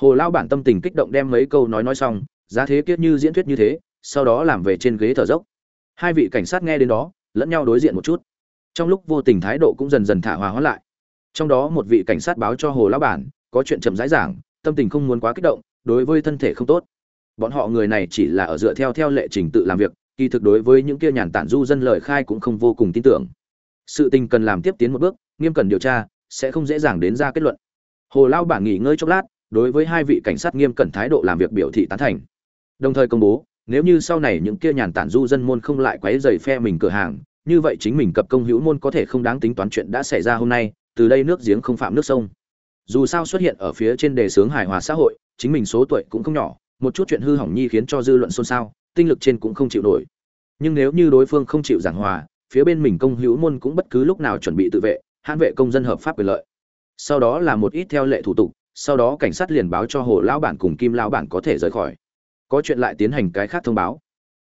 hồ lao bản tâm tình kích động đem mấy câu nói nói xong, giá thế kiết như diễn thuyết như thế, sau đó làm về trên ghế thở dốc. Hai vị cảnh sát nghe đến đó, lẫn nhau đối diện một chút. Trong lúc vô tình thái độ cũng dần dần thả hòa hóa lại. Trong đó một vị cảnh sát báo cho hồ lão bản, có chuyện chậm rãi giảng, tâm tình không muốn quá kích động, đối với thân thể không tốt. Bọn họ người này chỉ là ở dựa theo theo lệ trình tự làm việc, kỳ thực đối với những kia nhàn tản du dân lời khai cũng không vô cùng tin tưởng. Sự tình cần làm tiếp tiến một bước, nghiêm cần điều tra, sẽ không dễ dàng đến ra kết luận. Hồ lao bản nghỉ ngơi chốc lát đối với hai vị cảnh sát nghiêm cẩn thái độ làm việc biểu thị tán thành. Đồng thời công bố, nếu như sau này những kia nhàn tản du dân môn không lại quấy rầy phe mình cửa hàng, như vậy chính mình cập công hữu môn có thể không đáng tính toán chuyện đã xảy ra hôm nay, từ đây nước giếng không phạm nước sông. Dù sao xuất hiện ở phía trên đề sướng hài hòa xã hội, chính mình số tuổi cũng không nhỏ, một chút chuyện hư hỏng nhi khiến cho dư luận xôn xao, tinh lực trên cũng không chịu nổi. Nhưng nếu như đối phương không chịu giảng hòa, phía bên mình công hữu môn cũng bất cứ lúc nào chuẩn bị tự vệ, hãn vệ công dân hợp pháp quyền lợi. Sau đó là một ít theo lệ thủ tục sau đó cảnh sát liền báo cho hồ lão bản cùng kim lão bản có thể rời khỏi. Có chuyện lại tiến hành cái khác thông báo.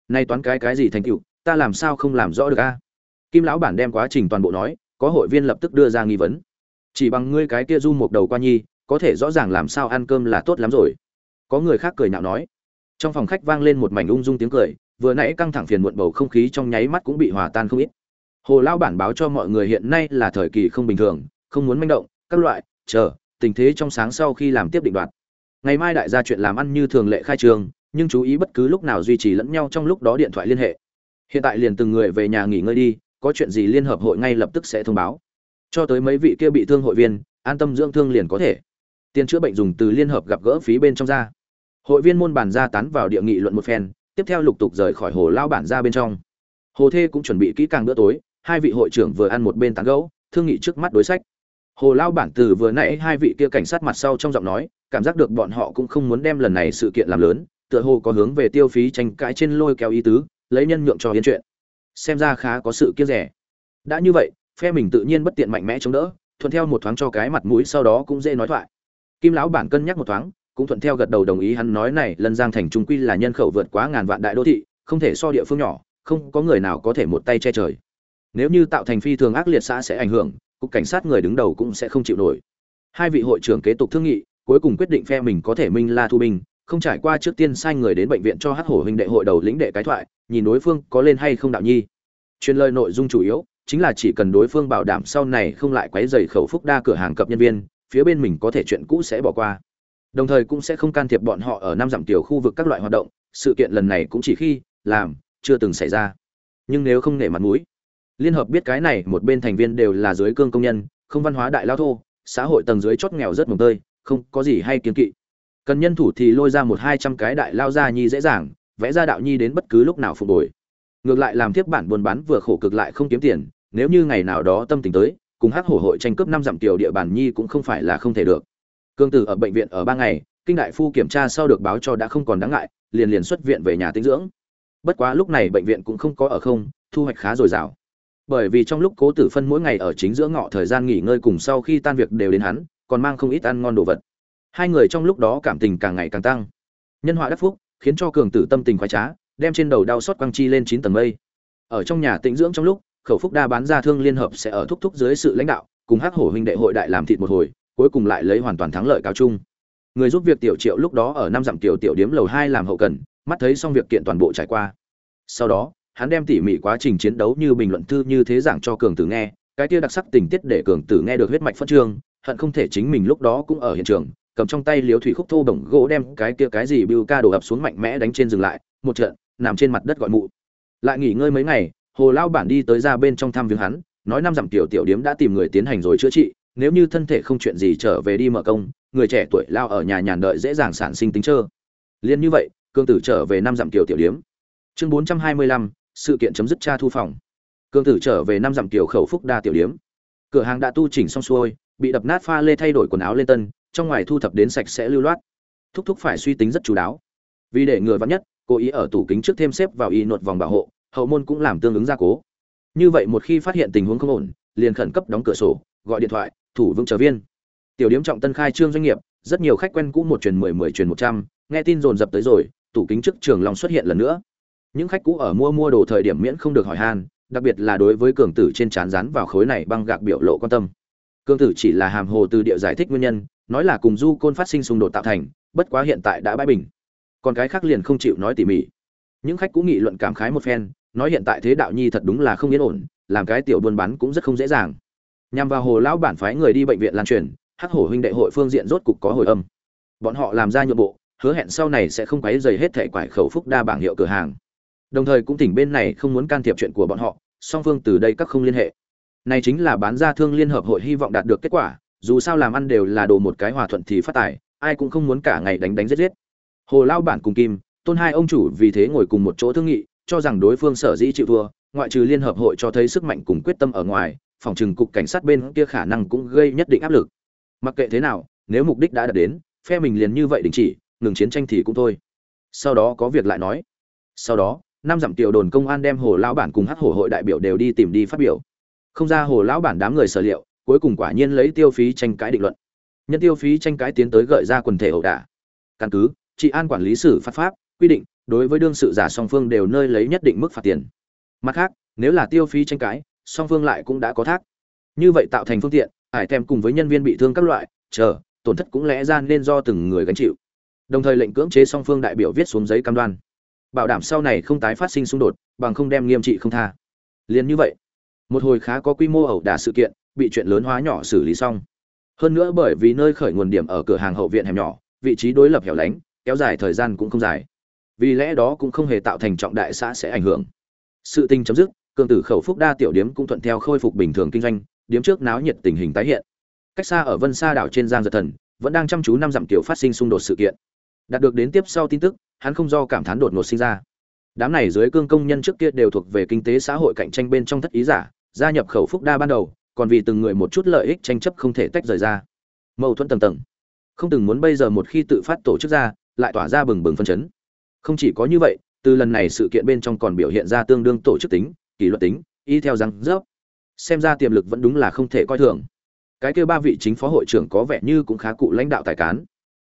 Nay toán cái cái gì thành tựu, ta làm sao không làm rõ được a? Kim lão bản đem quá trình toàn bộ nói, có hội viên lập tức đưa ra nghi vấn. Chỉ bằng ngươi cái kia du một đầu qua nhi, có thể rõ ràng làm sao ăn cơm là tốt lắm rồi. Có người khác cười nhạo nói. Trong phòng khách vang lên một mảnh ung dung tiếng cười, vừa nãy căng thẳng phiền muộn bầu không khí trong nháy mắt cũng bị hòa tan không ít. Hồ lao bản báo cho mọi người hiện nay là thời kỳ không bình thường, không muốn manh động, các loại, chờ tình thế trong sáng sau khi làm tiếp định đoạt. Ngày mai đại gia chuyện làm ăn như thường lệ khai trường, nhưng chú ý bất cứ lúc nào duy trì lẫn nhau trong lúc đó điện thoại liên hệ. Hiện tại liền từng người về nhà nghỉ ngơi đi, có chuyện gì liên hợp hội ngay lập tức sẽ thông báo. Cho tới mấy vị kia bị thương hội viên, an tâm dưỡng thương liền có thể. Tiền chữa bệnh dùng từ liên hợp gặp gỡ phí bên trong ra. Hội viên môn bàn ra tán vào địa nghị luận một phen, tiếp theo lục tục rời khỏi hồ lao bản ra bên trong. Hồ thê cũng chuẩn bị kỹ càng bữa tối, hai vị hội trưởng vừa ăn một bên tán gẫu, thương nghị trước mắt đối sách hồ lao bản từ vừa nãy hai vị kia cảnh sát mặt sau trong giọng nói, cảm giác được bọn họ cũng không muốn đem lần này sự kiện làm lớn, tựa hồ có hướng về tiêu phí tranh cãi trên lôi kéo ý tứ, lấy nhân nhượng cho hiến chuyện. Xem ra khá có sự kiêng rẻ. Đã như vậy, phe mình tự nhiên bất tiện mạnh mẽ chống đỡ, thuận theo một thoáng cho cái mặt mũi sau đó cũng dễ nói thoại. Kim lão bản cân nhắc một thoáng, cũng thuận theo gật đầu đồng ý hắn nói này, lân giang thành trung quy là nhân khẩu vượt quá ngàn vạn đại đô thị, không thể so địa phương nhỏ, không có người nào có thể một tay che trời. Nếu như tạo thành phi thường ác liệt xã sẽ ảnh hưởng cục cảnh sát người đứng đầu cũng sẽ không chịu nổi. Hai vị hội trưởng kế tục thương nghị, cuối cùng quyết định phe mình có thể minh la thu binh, không trải qua trước tiên sai người đến bệnh viện cho hát hổ huynh đệ hội đầu lĩnh đệ cái thoại, nhìn đối phương có lên hay không đạo nhi. Truyền lời nội dung chủ yếu, chính là chỉ cần đối phương bảo đảm sau này không lại quấy rầy khẩu phúc đa cửa hàng cập nhân viên, phía bên mình có thể chuyện cũ sẽ bỏ qua. Đồng thời cũng sẽ không can thiệp bọn họ ở năm dặm tiểu khu vực các loại hoạt động, sự kiện lần này cũng chỉ khi, làm, chưa từng xảy ra. Nhưng nếu không nể mặt mũi liên hợp biết cái này, một bên thành viên đều là dưới cương công nhân, không văn hóa đại lao thô, xã hội tầng dưới chót nghèo rất mồng tơi, không có gì hay kiến kỵ. Cần nhân thủ thì lôi ra một hai trăm cái đại lao ra nhi dễ dàng, vẽ ra đạo nhi đến bất cứ lúc nào phục hồi. Ngược lại làm tiếp bản buôn bán vừa khổ cực lại không kiếm tiền, nếu như ngày nào đó tâm tình tới, cùng hắc hổ hội tranh cướp năm dặm tiểu địa bàn nhi cũng không phải là không thể được. Cương tử ở bệnh viện ở ba ngày, kinh đại phu kiểm tra sau được báo cho đã không còn đáng ngại, liền liền xuất viện về nhà tĩnh dưỡng. Bất quá lúc này bệnh viện cũng không có ở không, thu hoạch khá dồi dào bởi vì trong lúc cố tử phân mỗi ngày ở chính giữa ngọ thời gian nghỉ ngơi cùng sau khi tan việc đều đến hắn, còn mang không ít ăn ngon đồ vật. Hai người trong lúc đó cảm tình càng ngày càng tăng. Nhân họa đắc phúc, khiến cho cường tử tâm tình khoái trá, đem trên đầu đau xót quăng chi lên chín tầng mây. Ở trong nhà tĩnh dưỡng trong lúc, khẩu phúc đa bán ra thương liên hợp sẽ ở thúc thúc dưới sự lãnh đạo, cùng hắc hổ huynh đệ hội đại làm thịt một hồi, cuối cùng lại lấy hoàn toàn thắng lợi cao chung. Người giúp việc tiểu triệu lúc đó ở năm dặm tiểu tiểu điếm lầu hai làm hậu cần, mắt thấy xong việc kiện toàn bộ trải qua. Sau đó hắn đem tỉ mỉ quá trình chiến đấu như bình luận thư như thế giảng cho cường tử nghe, cái kia đặc sắc tình tiết để cường tử nghe được huyết mạch phân trương, hận không thể chính mình lúc đó cũng ở hiện trường, cầm trong tay liếu thủy khúc thô bổng gỗ đem cái kia cái gì bưu ca đổ ập xuống mạnh mẽ đánh trên dừng lại, một trận, nằm trên mặt đất gọi mụ. Lại nghỉ ngơi mấy ngày, hồ lao bản đi tới ra bên trong thăm viếng hắn, nói năm dặm tiểu tiểu điếm đã tìm người tiến hành rồi chữa trị, nếu như thân thể không chuyện gì trở về đi mở công, người trẻ tuổi lao ở nhà nhàn đợi dễ dàng sản sinh tính trơ liên như vậy cương tử trở về năm dặm tiểu tiểu điếm. Chương bốn trăm hai mươi lăm sự kiện chấm dứt tra thu phòng. Cương tử trở về năm dặm tiểu khẩu phúc đa tiểu điếm. Cửa hàng đã tu chỉnh xong xuôi, bị đập nát pha lê thay đổi quần áo lên tân, trong ngoài thu thập đến sạch sẽ lưu loát. Thúc thúc phải suy tính rất chú đáo. Vì để người vắn nhất cố ý ở tủ kính trước thêm xếp vào y nột vòng bảo hộ, hậu môn cũng làm tương ứng gia cố. Như vậy một khi phát hiện tình huống không ổn, liền khẩn cấp đóng cửa sổ, gọi điện thoại, thủ vững trở viên. Tiểu điếm trọng tân khai trương doanh nghiệp, rất nhiều khách quen cũ một truyền mười mười truyền một trăm, nghe tin dồn dập tới rồi, tủ kính trước trường long xuất hiện lần nữa những khách cũ ở mua mua đồ thời điểm miễn không được hỏi han, đặc biệt là đối với cường tử trên trán rán vào khối này băng gạc biểu lộ quan tâm. Cường tử chỉ là hàm hồ từ địa giải thích nguyên nhân, nói là cùng du côn phát sinh xung đột tạo thành, bất quá hiện tại đã bãi bình. Còn cái khác liền không chịu nói tỉ mỉ. Những khách cũ nghị luận cảm khái một phen, nói hiện tại thế đạo nhi thật đúng là không yên ổn, làm cái tiểu buôn bán cũng rất không dễ dàng. Nhằm vào hồ lão bản phái người đi bệnh viện lan truyền, hắc hổ huynh đệ hội phương diện rốt cục có hồi âm. Bọn họ làm ra nhượng bộ, hứa hẹn sau này sẽ không quấy dày hết thẻ quải khẩu phúc đa bảng hiệu cửa hàng đồng thời cũng tỉnh bên này không muốn can thiệp chuyện của bọn họ, song phương từ đây các không liên hệ. Này chính là bán ra thương liên hợp hội hy vọng đạt được kết quả, dù sao làm ăn đều là đồ một cái hòa thuận thì phát tài, ai cũng không muốn cả ngày đánh đánh giết giết. Hồ lao bản cùng kim, tôn hai ông chủ vì thế ngồi cùng một chỗ thương nghị, cho rằng đối phương sở dĩ chịu thua, ngoại trừ liên hợp hội cho thấy sức mạnh cùng quyết tâm ở ngoài, phòng trừng cục cảnh sát bên kia khả năng cũng gây nhất định áp lực. Mặc kệ thế nào, nếu mục đích đã đạt đến, phe mình liền như vậy đình chỉ, ngừng chiến tranh thì cũng thôi. Sau đó có việc lại nói. Sau đó năm dặm tiểu đồn công an đem hồ lão bản cùng hắc hổ hội đại biểu đều đi tìm đi phát biểu. Không ra hồ lão bản đám người sở liệu, cuối cùng quả nhiên lấy tiêu phí tranh cãi định luận. Nhân tiêu phí tranh cãi tiến tới gợi ra quần thể ẩu đả. Căn cứ, trị an quản lý xử phát pháp, quy định, đối với đương sự giả song phương đều nơi lấy nhất định mức phạt tiền. Mặt khác, nếu là tiêu phí tranh cãi, song phương lại cũng đã có thác. Như vậy tạo thành phương tiện, ải thèm cùng với nhân viên bị thương các loại, chờ, tổn thất cũng lẽ ra nên do từng người gánh chịu. Đồng thời lệnh cưỡng chế song phương đại biểu viết xuống giấy cam đoan bảo đảm sau này không tái phát sinh xung đột, bằng không đem nghiêm trị không tha. Liền như vậy, một hồi khá có quy mô ẩu đả sự kiện, bị chuyện lớn hóa nhỏ xử lý xong. Hơn nữa bởi vì nơi khởi nguồn điểm ở cửa hàng hậu viện hẻm nhỏ, vị trí đối lập hẻo lánh, kéo dài thời gian cũng không dài. Vì lẽ đó cũng không hề tạo thành trọng đại xã sẽ ảnh hưởng. Sự tình chấm dứt, cường tử khẩu phúc đa tiểu điếm cũng thuận theo khôi phục bình thường kinh doanh, điếm trước náo nhiệt tình hình tái hiện. Cách xa ở vân sa đảo trên giang giật thần, vẫn đang chăm chú năm dặm tiểu phát sinh xung đột sự kiện. Đạt được đến tiếp sau tin tức hắn không do cảm thán đột ngột sinh ra. Đám này dưới cương công nhân trước kia đều thuộc về kinh tế xã hội cạnh tranh bên trong thất ý giả, gia nhập khẩu phúc đa ban đầu, còn vì từng người một chút lợi ích tranh chấp không thể tách rời ra. Mâu thuẫn tầng tầng. Không từng muốn bây giờ một khi tự phát tổ chức ra, lại tỏa ra bừng bừng phân chấn. Không chỉ có như vậy, từ lần này sự kiện bên trong còn biểu hiện ra tương đương tổ chức tính, kỷ luật tính, y theo răng rớp. Xem ra tiềm lực vẫn đúng là không thể coi thường. Cái kêu ba vị chính phó hội trưởng có vẻ như cũng khá cụ lãnh đạo tài cán.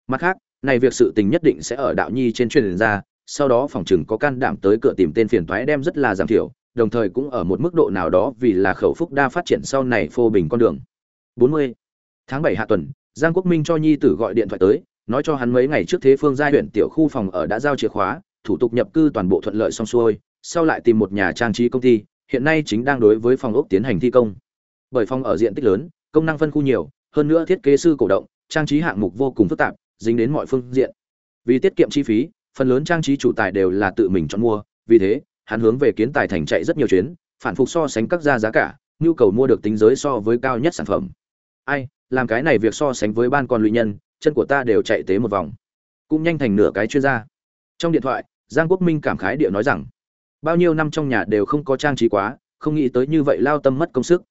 Mặt khác này việc sự tình nhất định sẽ ở đạo nhi trên truyền ra, sau đó phòng chừng có can đảm tới cửa tìm tên phiền toái đem rất là giảm thiểu, đồng thời cũng ở một mức độ nào đó vì là khẩu phúc đa phát triển sau này phô bình con đường 40. tháng 7 hạ tuần, giang quốc minh cho nhi tử gọi điện thoại tới, nói cho hắn mấy ngày trước thế phương gia huyện tiểu khu phòng ở đã giao chìa khóa, thủ tục nhập cư toàn bộ thuận lợi xong xuôi, sau lại tìm một nhà trang trí công ty, hiện nay chính đang đối với phòng ốc tiến hành thi công bởi phòng ở diện tích lớn, công năng phân khu nhiều, hơn nữa thiết kế sư cổ động, trang trí hạng mục vô cùng phức tạp dính đến mọi phương diện. Vì tiết kiệm chi phí, phần lớn trang trí chủ tài đều là tự mình chọn mua, vì thế, hắn hướng về kiến tài thành chạy rất nhiều chuyến, phản phục so sánh các gia giá cả, nhu cầu mua được tính giới so với cao nhất sản phẩm. Ai, làm cái này việc so sánh với ban con lụy nhân, chân của ta đều chạy tế một vòng. Cũng nhanh thành nửa cái chuyên gia. Trong điện thoại, giang quốc minh cảm khái địa nói rằng, bao nhiêu năm trong nhà đều không có trang trí quá, không nghĩ tới như vậy lao tâm mất công sức.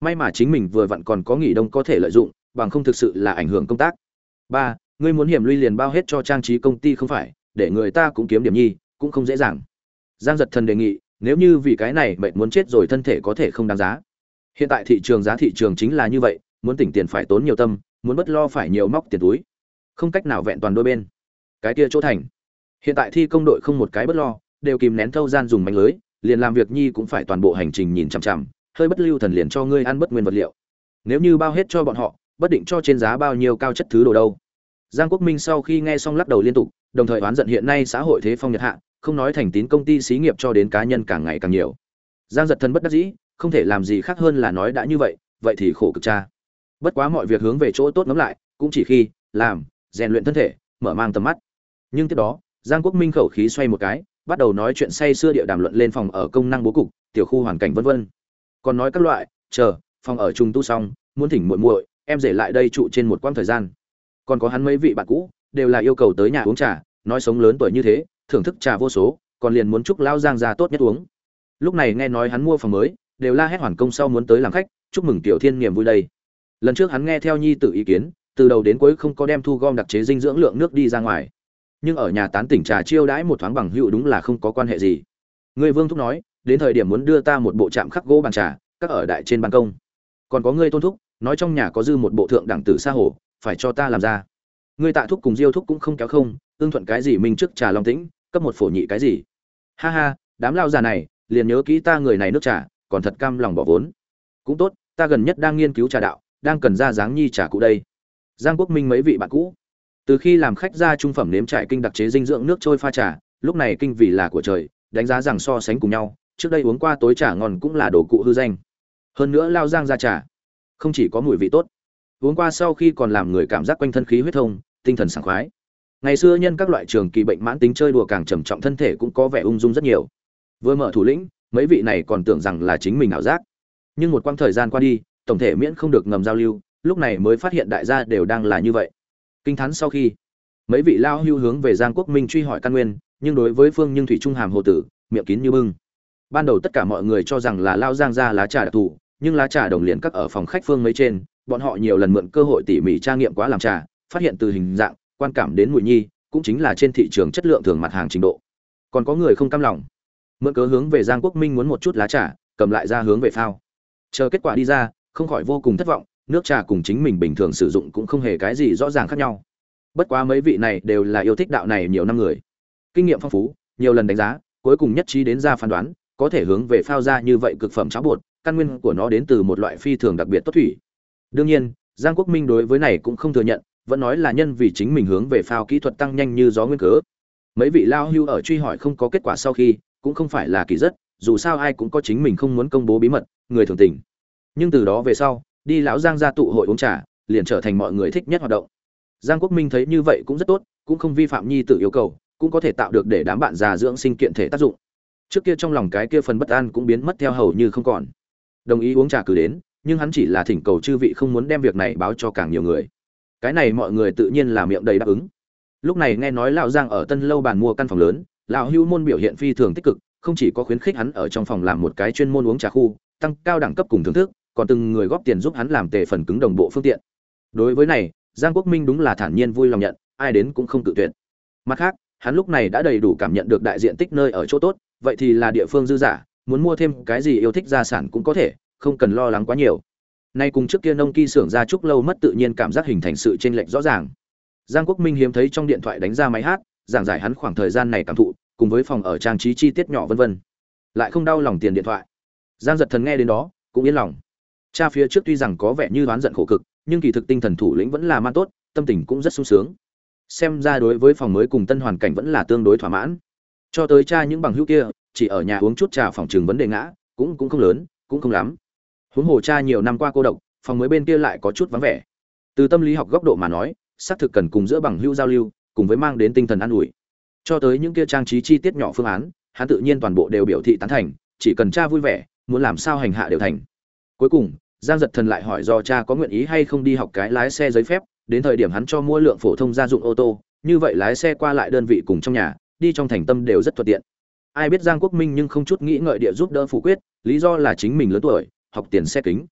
May mà chính mình vừa vặn còn có nghỉ đông có thể lợi dụng, bằng không thực sự là ảnh hưởng công tác. Ba ngươi muốn hiểm luy liền bao hết cho trang trí công ty không phải, để người ta cũng kiếm điểm nhi, cũng không dễ dàng. Giang giật thần đề nghị, nếu như vì cái này mệnh muốn chết rồi thân thể có thể không đáng giá. Hiện tại thị trường giá thị trường chính là như vậy, muốn tỉnh tiền phải tốn nhiều tâm, muốn bất lo phải nhiều móc tiền túi. Không cách nào vẹn toàn đôi bên. Cái kia chỗ thành. Hiện tại thi công đội không một cái bất lo, đều kìm nén thâu gian dùng mánh lưới, liền làm việc nhi cũng phải toàn bộ hành trình nhìn chằm chằm, hơi bất lưu thần liền cho ngươi ăn bất nguyên vật liệu. Nếu như bao hết cho bọn họ, bất định cho trên giá bao nhiêu cao chất thứ đồ đâu giang quốc minh sau khi nghe xong lắc đầu liên tục, đồng thời oán giận hiện nay xã hội thế phong nhật hạ, không nói thành tín công ty xí nghiệp cho đến cá nhân càng ngày càng nhiều. Giang giật thân bất đắc dĩ, không thể làm gì khác hơn là nói đã như vậy vậy thì khổ cực cha. Bất quá mọi việc hướng về chỗ tốt ngắm lại, cũng chỉ khi, làm, rèn luyện thân thể, mở mang tầm mắt. Nhưng tiếp đó, giang quốc minh khẩu khí xoay một cái, bắt đầu nói chuyện say xưa địa đàm luận lên phòng ở công năng bố cục, tiểu khu hoàn cảnh vân vân. Còn nói các loại, chờ, phòng ở trùng tu xong, muốn thỉnh muội muội, em rể lại đây trụ trên một quãng thời gian còn có hắn mấy vị bạn cũ, đều là yêu cầu tới nhà uống trà, nói sống lớn tuổi như thế, thưởng thức trà vô số, còn liền muốn chúc lao giang ra tốt nhất uống. Lúc này nghe nói hắn mua phòng mới, đều la hét hoàn công sau muốn tới làm khách, chúc mừng tiểu thiên niềm vui đây. Lần trước hắn nghe theo nhi tự ý kiến, từ đầu đến cuối không có đem thu gom đặc chế dinh dưỡng lượng nước đi ra ngoài. Nhưng ở nhà tán tỉnh trà chiêu đãi một thoáng bằng hữu đúng là không có quan hệ gì. Người vương thúc nói, đến thời điểm muốn đưa ta một bộ chạm khắc gỗ bàn trà, các ở đại trên ban công. Còn có người tôn thúc, nói trong nhà có dư một bộ thượng đẳng tử xa hồ phải cho ta làm ra. Người tạ thúc cùng diêu thúc cũng không kéo không tương thuận cái gì mình trước trà long tĩnh, cấp một phổ nhị cái gì. Ha ha, đám lao già này, liền nhớ kỹ ta người này nước trà, còn thật cam lòng bỏ vốn. Cũng tốt, ta gần nhất đang nghiên cứu trà đạo, đang cần ra dáng nhi trà cụ đây. Giang quốc minh mấy vị bạn cũ. Từ khi làm khách ra trung phẩm nếm trải kinh đặc chế dinh dưỡng nước trôi pha trà, lúc này kinh vì là của trời, đánh giá rằng so sánh cùng nhau, trước đây uống qua tối trà ngon cũng là đồ cụ hư danh. Hơn nữa lao giang ra trà, không chỉ có mùi vị tốt uống qua sau khi còn làm người cảm giác quanh thân khí huyết thông, tinh thần sảng khoái. Ngày xưa nhân các loại trường kỳ bệnh mãn tính chơi đùa càng trầm trọng thân thể cũng có vẻ ung dung rất nhiều. Vừa mở thủ lĩnh, mấy vị này còn tưởng rằng là chính mình ảo giác. Nhưng một quãng thời gian qua đi, tổng thể miễn không được ngầm giao lưu, lúc này mới phát hiện đại gia đều đang là như vậy. Kinh thán sau khi, mấy vị lao hưu hướng về giang quốc minh truy hỏi căn nguyên, nhưng đối với phương nhưng thủy trung hàm hồ tử, miệng kín như bưng. Ban đầu tất cả mọi người cho rằng là lao giang ra lá trà đặc thù nhưng lá trà đồng liền các ở phòng khách phương mấy trên, bọn họ nhiều lần mượn cơ hội tỉ mỉ tra nghiệm quá làm trà, phát hiện từ hình dạng, quan cảm đến mùi nhi, cũng chính là trên thị trường chất lượng thường mặt hàng trình độ. Còn có người không cam lòng. Mượn cớ hướng về giang quốc minh muốn một chút lá trà, cầm lại ra hướng về phao. Chờ kết quả đi ra, không khỏi vô cùng thất vọng, nước trà cùng chính mình bình thường sử dụng cũng không hề cái gì rõ ràng khác nhau. Bất quá mấy vị này đều là yêu thích đạo này nhiều năm người. Kinh nghiệm phong phú, nhiều lần đánh giá, cuối cùng nhất trí đến ra phán đoán có thể hướng về phao ra như vậy cực phẩm cháo bột, căn nguyên của nó đến từ một loại phi thường đặc biệt tốt thủy. Đương nhiên, giang quốc minh đối với này cũng không thừa nhận, vẫn nói là nhân vì chính mình hướng về phao kỹ thuật tăng nhanh như gió nguyên cớ. Mấy vị lao hưu ở truy hỏi không có kết quả sau khi, cũng không phải là kỳ rất, dù sao ai cũng có chính mình không muốn công bố bí mật, người thường tình. Nhưng từ đó về sau, đi lão giang ra tụ hội uống trà, liền trở thành mọi người thích nhất hoạt động. Giang quốc minh thấy như vậy cũng rất tốt, cũng không vi phạm nhi tự yêu cầu, cũng có thể tạo được để đám bạn già dưỡng sinh kiện thể tác dụng trước kia trong lòng cái kia phần bất an cũng biến mất theo hầu như không còn. Đồng ý uống trà cử đến, nhưng hắn chỉ là thỉnh cầu chư vị không muốn đem việc này báo cho càng nhiều người. Cái này mọi người tự nhiên là miệng đầy đáp ứng. Lúc này nghe nói lão giang ở tân lâu bàn mua căn phòng lớn, lão hữu môn biểu hiện phi thường tích cực, không chỉ có khuyến khích hắn ở trong phòng làm một cái chuyên môn uống trà khu, tăng cao đẳng cấp cùng thưởng thức, còn từng người góp tiền giúp hắn làm tề phần cứng đồng bộ phương tiện. Đối với này, giang quốc minh đúng là thản nhiên vui lòng nhận, ai đến cũng không tự tuyệt. Mặt khác, hắn lúc này đã đầy đủ cảm nhận được đại diện tích nơi ở chỗ tốt vậy thì là địa phương dư giả muốn mua thêm cái gì yêu thích gia sản cũng có thể, không cần lo lắng quá nhiều. Nay cùng trước kia nông kỳ xưởng gia trúc lâu mất tự nhiên cảm giác hình thành sự chênh lệch rõ ràng. Giang quốc minh hiếm thấy trong điện thoại đánh ra máy hát, giảng giải hắn khoảng thời gian này cảm thụ, cùng với phòng ở trang trí chi tiết nhỏ vân vân. Lại không đau lòng tiền điện thoại. Giang giật thần nghe đến đó, cũng yên lòng. Cha phía trước tuy rằng có vẻ như đoán giận khổ cực, nhưng kỳ thực tinh thần thủ lĩnh vẫn là man tốt, tâm tình cũng rất sung sướng. Xem ra đối với phòng mới cùng tân hoàn cảnh vẫn là tương đối thỏa mãn cho tới cha những bằng hữu kia, chỉ ở nhà uống chút trà phòng trường vấn đề ngã, cũng cũng không lớn, cũng không lắm. Huống hồ cha nhiều năm qua cô độc, phòng mới bên kia lại có chút vắng vẻ. Từ tâm lý học góc độ mà nói, xác thực cần cùng giữa bằng hữu giao lưu, cùng với mang đến tinh thần an ủi. Cho tới những kia trang trí chi tiết nhỏ phương án, hắn tự nhiên toàn bộ đều biểu thị tán thành, chỉ cần cha vui vẻ, muốn làm sao hành hạ đều thành. Cuối cùng, giang giật thần lại hỏi do cha có nguyện ý hay không đi học cái lái xe giấy phép, đến thời điểm hắn cho mua lượng phổ thông gia dụng ô tô, như vậy lái xe qua lại đơn vị cùng trong nhà đi trong thành tâm đều rất thuận tiện. Ai biết giang quốc minh nhưng không chút nghĩ ngợi địa giúp đỡ phủ quyết, lý do là chính mình lớn tuổi, học tiền xe kính.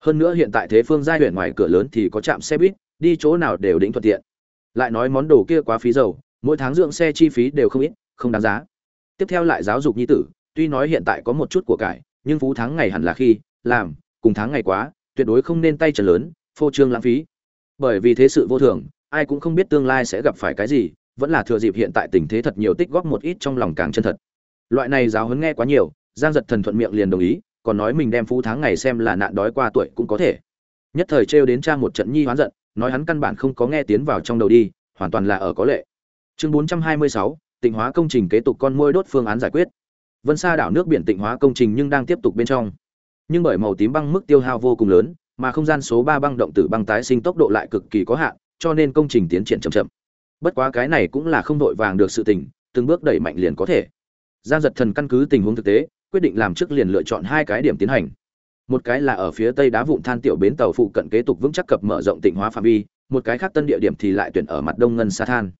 Hơn nữa hiện tại thế phương giai huyện ngoài cửa lớn thì có trạm xe buýt, đi chỗ nào đều đỉnh thuận tiện. Lại nói món đồ kia quá phí dầu, mỗi tháng dưỡng xe chi phí đều không ít, không đáng giá. Tiếp theo lại giáo dục nhi tử, tuy nói hiện tại có một chút của cải, nhưng phú tháng ngày hẳn là khi, làm, cùng tháng ngày quá, tuyệt đối không nên tay trần lớn, phô trương lãng phí. Bởi vì thế sự vô thường, ai cũng không biết tương lai sẽ gặp phải cái gì vẫn là thừa dịp hiện tại tình thế thật nhiều tích góp một ít trong lòng càng chân thật. Loại này giáo huấn nghe quá nhiều giang giật thần thuận miệng liền đồng ý còn nói mình đem phú tháng ngày xem là nạn đói qua tuổi cũng có thể. Nhất thời trêu đến cha một trận nhi hoán giận nói hắn căn bản không có nghe tiến vào trong đầu đi hoàn toàn là ở có lệ. Chương 426, tịnh hóa công trình kế tục con môi đốt phương án giải quyết. Vân sa đảo nước biển tịnh hóa công trình nhưng đang tiếp tục bên trong. Nhưng bởi màu tím băng mức tiêu hao vô cùng lớn mà không gian số ba băng động tử băng tái sinh tốc độ lại cực kỳ có hạn cho nên công trình tiến triển chậm chậm bất quá cái này cũng là không đội vàng được sự tình, từng bước đẩy mạnh liền có thể. Giang giật thần căn cứ tình huống thực tế, quyết định làm trước liền lựa chọn hai cái điểm tiến hành. Một cái là ở phía tây đá vụn than tiểu bến tàu phụ cận kế tục vững chắc cập mở rộng tịnh hóa phạm vi, một cái khác tân địa điểm thì lại tuyển ở mặt đông ngân sa than.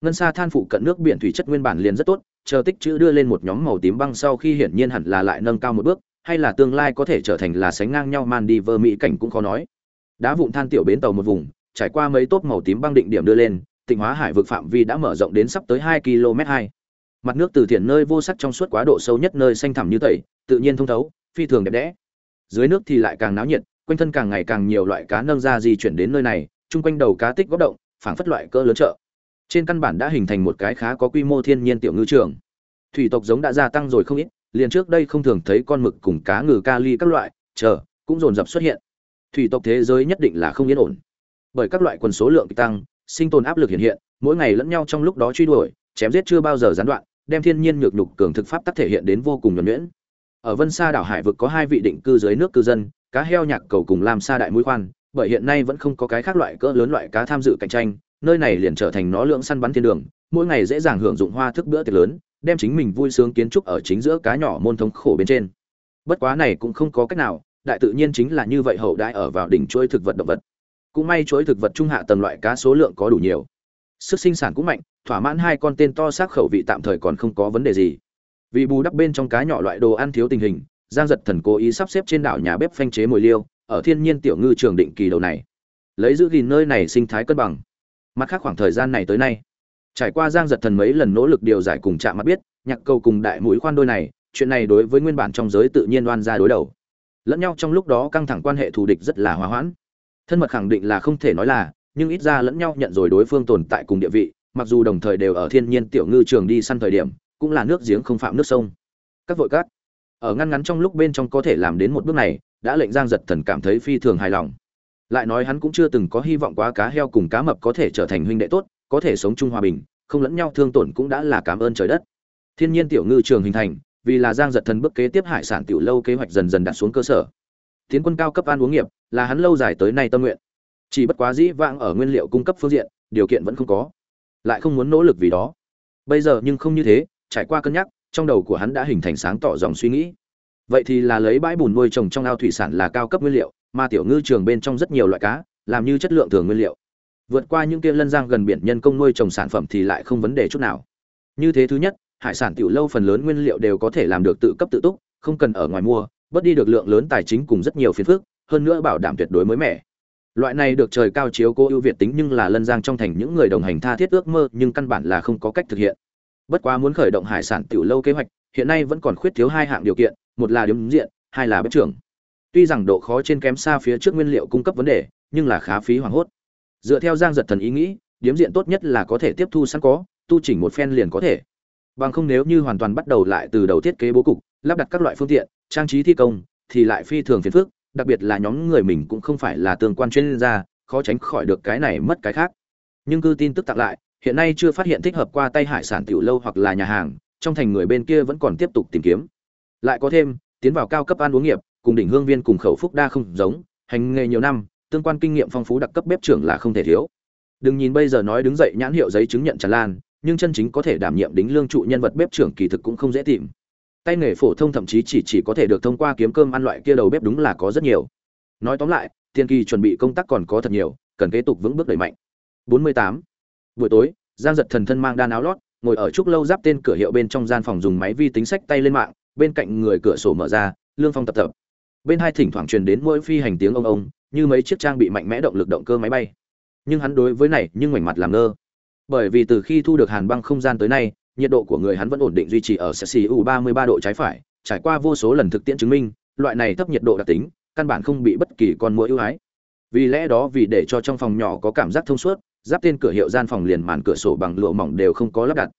Ngân sa than phụ cận nước biển thủy chất nguyên bản liền rất tốt, chờ tích chữ đưa lên một nhóm màu tím băng sau khi hiển nhiên hẳn là lại nâng cao một bước, hay là tương lai có thể trở thành là sánh ngang nhau man đi vơ mỹ cảnh cũng khó nói. Đá vụn than tiểu bến tàu một vùng, trải qua mấy tốt màu tím băng định điểm đưa lên tịnh hóa hải vực phạm vi đã mở rộng đến sắp tới hai km hai. Mặt nước từ thiện nơi vô sắc trong suốt quá độ sâu nhất nơi xanh thẳm như tẩy, tự nhiên thông thấu, phi thường đẹp đẽ. Dưới nước thì lại càng náo nhiệt, quanh thân càng ngày càng nhiều loại cá nâng ra di chuyển đến nơi này, chung quanh đầu cá tích góp động, phảng phất loại cỡ lớn chợ. Trên căn bản đã hình thành một cái khá có quy mô thiên nhiên tiểu ngư trường. Thủy tộc giống đã gia tăng rồi không ít, liền trước đây không thường thấy con mực cùng cá ngừ kali các loại, chờ, cũng dồn dập xuất hiện. Thủy tộc thế giới nhất định là không yên ổn. Bởi các loại quần số lượng tăng sinh tồn áp lực hiện hiện, mỗi ngày lẫn nhau trong lúc đó truy đuổi, chém giết chưa bao giờ gián đoạn, đem thiên nhiên nhược nhục cường thực pháp tắc thể hiện đến vô cùng nhuẩn nhuyễn. Ở vân sa đảo hải vực có hai vị định cư dưới nước cư dân, cá heo nhạc cầu cùng làm sa đại mũi khoan, bởi hiện nay vẫn không có cái khác loại cỡ lớn loại cá tham dự cạnh tranh, nơi này liền trở thành nó lượng săn bắn thiên đường, mỗi ngày dễ dàng hưởng dụng hoa thức bữa tiệc lớn, đem chính mình vui sướng kiến trúc ở chính giữa cá nhỏ môn thống khổ bên trên. Bất quá này cũng không có cách nào, đại tự nhiên chính là như vậy hậu đại ở vào đỉnh chuỗi thực vật động vật cũng may chuỗi thực vật trung hạ tầng loại cá số lượng có đủ nhiều. Sức sinh sản cũng mạnh, thỏa mãn hai con tên to xác khẩu vị tạm thời còn không có vấn đề gì. Vì bù đắp bên trong cá nhỏ loại đồ ăn thiếu tình hình, giang giật thần cố ý sắp xếp trên đảo nhà bếp phanh chế mồi liêu, ở thiên nhiên tiểu ngư trường định kỳ đầu này. Lấy giữ gìn nơi này sinh thái cân bằng. Mặt khác khoảng thời gian này tới nay, trải qua giang giật thần mấy lần nỗ lực điều giải cùng chạm mắt biết, nhạc cầu cùng đại mũi khoan đôi này, chuyện này đối với nguyên bản trong giới tự nhiên đoan ra đối đầu. Lẫn nhau trong lúc đó căng thẳng quan hệ thù địch rất là hòa hoãn thân mật khẳng định là không thể nói là, nhưng ít ra lẫn nhau nhận rồi đối phương tồn tại cùng địa vị, mặc dù đồng thời đều ở thiên nhiên tiểu ngư trường đi săn thời điểm, cũng là nước giếng không phạm nước sông. Các vội cát ở ngăn ngắn trong lúc bên trong có thể làm đến một bước này, đã lệnh giang giật thần cảm thấy phi thường hài lòng. Lại nói hắn cũng chưa từng có hy vọng quá cá heo cùng cá mập có thể trở thành huynh đệ tốt, có thể sống chung hòa bình, không lẫn nhau thương tổn cũng đã là cảm ơn trời đất. Thiên nhiên tiểu ngư trường hình thành, vì là giang giật thần bước kế tiếp hải sản tiểu lâu kế hoạch dần dần đặt xuống cơ sở tiến quân cao cấp ăn uống nghiệp, là hắn lâu dài tới nay tâm nguyện. Chỉ bất quá dĩ vãng ở nguyên liệu cung cấp phương diện, điều kiện vẫn không có. Lại không muốn nỗ lực vì đó. Bây giờ nhưng không như thế, trải qua cân nhắc, trong đầu của hắn đã hình thành sáng tỏ dòng suy nghĩ. Vậy thì là lấy bãi bùn nuôi trồng trong ao thủy sản là cao cấp nguyên liệu, mà tiểu ngư trường bên trong rất nhiều loại cá, làm như chất lượng thường nguyên liệu. Vượt qua những kia lân giang gần biển nhân công nuôi trồng sản phẩm thì lại không vấn đề chút nào. Như thế thứ nhất, hải sản tiểu lâu phần lớn nguyên liệu đều có thể làm được tự cấp tự túc, không cần ở ngoài mua bớt đi được lượng lớn tài chính cùng rất nhiều phiền phức, hơn nữa bảo đảm tuyệt đối mới mẻ. Loại này được trời cao chiếu cố ưu việt tính nhưng là lân giang trong thành những người đồng hành tha thiết ước mơ, nhưng căn bản là không có cách thực hiện. Bất quá muốn khởi động hải sản tiểu lâu kế hoạch, hiện nay vẫn còn khuyết thiếu hai hạng điều kiện, một là điểm diện, hai là bếp trưởng. Tuy rằng độ khó trên kém xa phía trước nguyên liệu cung cấp vấn đề, nhưng là khá phí hoàng hốt. Dựa theo giang giật thần ý nghĩ điểm diện tốt nhất là có thể tiếp thu sẵn có, tu chỉnh một phen liền có thể. Bằng không nếu như hoàn toàn bắt đầu lại từ đầu thiết kế bố cục lắp đặt các loại phương tiện, trang trí thi công thì lại phi thường phiền phức, đặc biệt là nhóm người mình cũng không phải là tương quan chuyên gia, khó tránh khỏi được cái này mất cái khác. Nhưng cư tin tức tặng lại, hiện nay chưa phát hiện thích hợp qua tay hải sản tiểu lâu hoặc là nhà hàng, trong thành người bên kia vẫn còn tiếp tục tìm kiếm. Lại có thêm, tiến vào cao cấp ăn uống nghiệp, cùng đỉnh hương viên cùng khẩu phúc đa không giống, hành nghề nhiều năm, tương quan kinh nghiệm phong phú đặc cấp bếp trưởng là không thể thiếu. Đừng nhìn bây giờ nói đứng dậy nhãn hiệu giấy chứng nhận tràn lan, nhưng chân chính có thể đảm nhiệm đính lương trụ nhân vật bếp trưởng kỳ thực cũng không dễ tìm tay nghề phổ thông thậm chí chỉ chỉ có thể được thông qua kiếm cơm ăn loại kia đầu bếp đúng là có rất nhiều. Nói tóm lại tiên kỳ chuẩn bị công tác còn có thật nhiều, cần kế tục vững bước đẩy mạnh. 48. buổi tối, giang giật thần thân mang đan áo lót, ngồi ở trúc lâu giáp tên cửa hiệu bên trong gian phòng dùng máy vi tính sách tay lên mạng, bên cạnh người cửa sổ mở ra, lương phong tập tập. Bên hai thỉnh thoảng truyền đến mỗi phi hành tiếng ông ông, như mấy chiếc trang bị mạnh mẽ động lực động cơ máy bay. Nhưng hắn đối với này nhưng ngoảnh mặt làm ngơ. Bởi vì từ khi thu được hàn băng không gian tới nay nhiệt độ của người hắn vẫn ổn định duy trì ở CCU 33 độ trái phải, trải qua vô số lần thực tiễn chứng minh, loại này thấp nhiệt độ đặc tính, căn bản không bị bất kỳ con muỗi ưu ái. Vì lẽ đó vì để cho trong phòng nhỏ có cảm giác thông suốt, giáp tên cửa hiệu gian phòng liền màn cửa sổ bằng lụa mỏng đều không có lắp đặt.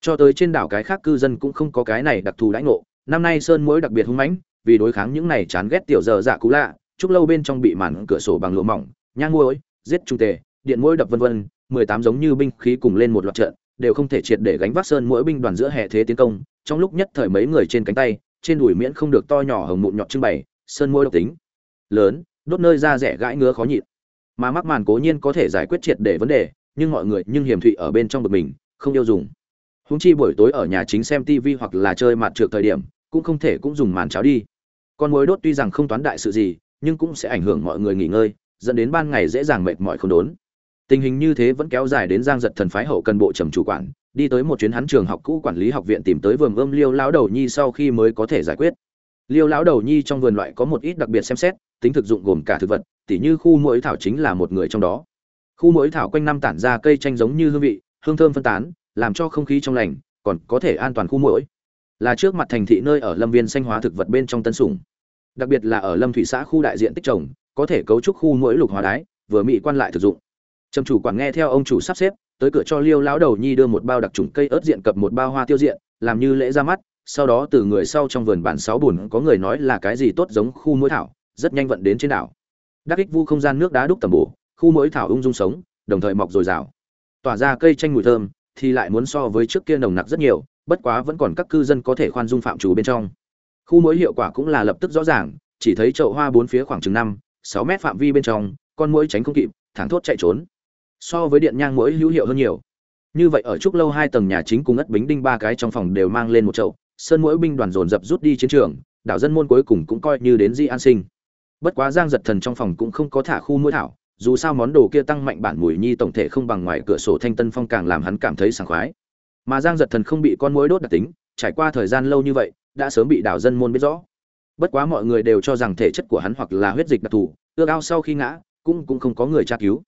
Cho tới trên đảo cái khác cư dân cũng không có cái này đặc thù đãi ngộ, năm nay sơn muỗi đặc biệt hung mãnh, vì đối kháng những này chán ghét tiểu giờ dạ cú lạ, chúc lâu bên trong bị màn cửa sổ bằng lụa mỏng, nhang muỗi, giết trung tề, điện muỗi đập vân vân, 18 giống như binh khí cùng lên một loạt trận, đều không thể triệt để gánh vác sơn mỗi binh đoàn giữa hệ thế tiến công, trong lúc nhất thời mấy người trên cánh tay, trên đùi miễn không được to nhỏ hồng mụn nhọt trưng bày, sơn mỗi độc tính. Lớn, đốt nơi da rẻ gãi ngứa khó nhịn. Mà mắc màn cố nhiên có thể giải quyết triệt để vấn đề, nhưng mọi người nhưng hiểm thụy ở bên trong bực mình, không yêu dùng. Húng chi buổi tối ở nhà chính xem tv hoặc là chơi mặt trượt thời điểm, cũng không thể cũng dùng màn cháo đi. Con mối đốt tuy rằng không toán đại sự gì, nhưng cũng sẽ ảnh hưởng mọi người nghỉ ngơi, dẫn đến ban ngày dễ dàng mệt mỏi không đốn tình hình như thế vẫn kéo dài đến giang giật thần phái hậu cần bộ trầm chủ quản, đi tới một chuyến hắn trường học cũ quản lý học viện tìm tới vườn ươm liêu lão đầu nhi sau khi mới có thể giải quyết. Liêu lão đầu nhi trong vườn loại có một ít đặc biệt xem xét, tính thực dụng gồm cả thực vật, tỉ như khu mũi thảo chính là một người trong đó. Khu mũi thảo quanh năm tản ra cây tranh giống như hương vị, hương thơm phân tán, làm cho không khí trong lành, còn có thể an toàn khu mũi là trước mặt thành thị nơi ở lâm viên xanh hóa thực vật bên trong tân sủng đặc biệt là ở lâm thủy xã khu đại diện tích trồng, có thể cấu trúc khu mũi lục hóa đái, vừa mỹ quan lại thực dụng trầm chủ quản nghe theo ông chủ sắp xếp, tới cửa cho liêu lão đầu nhi đưa một bao đặc trùng cây ớt diện cập một bao hoa tiêu diện, làm như lễ ra mắt, sau đó từ người sau trong vườn bản sáu bùn có người nói là cái gì tốt giống khu mũi thảo, rất nhanh vận đến trên đảo. Đắc ích vu không gian nước đá đúc tầm bổ, khu mũi thảo ung dung sống, đồng thời mọc dồi dào. Tỏa ra cây chanh mùi thơm, thì lại muốn so với trước kia nồng nặc rất nhiều, bất quá vẫn còn các cư dân có thể khoan dung phạm chủ bên trong. Khu mũi hiệu quả cũng là lập tức rõ ràng, chỉ thấy chậu hoa bốn phía khoảng chừng năm, sáu mét phạm vi bên trong, con mũi tránh không kịp, thẳng thốt chạy trốn so với điện nhang mũi hữu hiệu hơn nhiều. Như vậy ở trúc lâu hai tầng nhà chính cùng ất bính đinh ba cái trong phòng đều mang lên một chậu, sơn mũi binh đoàn dồn dập rút đi chiến trường, đảo dân môn cuối cùng cũng coi như đến di an sinh. Bất quá giang giật thần trong phòng cũng không có thả khu mũi thảo, dù sao món đồ kia tăng mạnh bản mùi nhi tổng thể không bằng ngoài cửa sổ thanh tân phong càng làm hắn cảm thấy sảng khoái. Mà giang giật thần không bị con mũi đốt đặc tính, trải qua thời gian lâu như vậy, đã sớm bị đảo dân môn biết rõ. Bất quá mọi người đều cho rằng thể chất của hắn hoặc là huyết dịch đặc thù, ước ao sau khi ngã, cũng cũng không có người tra cứu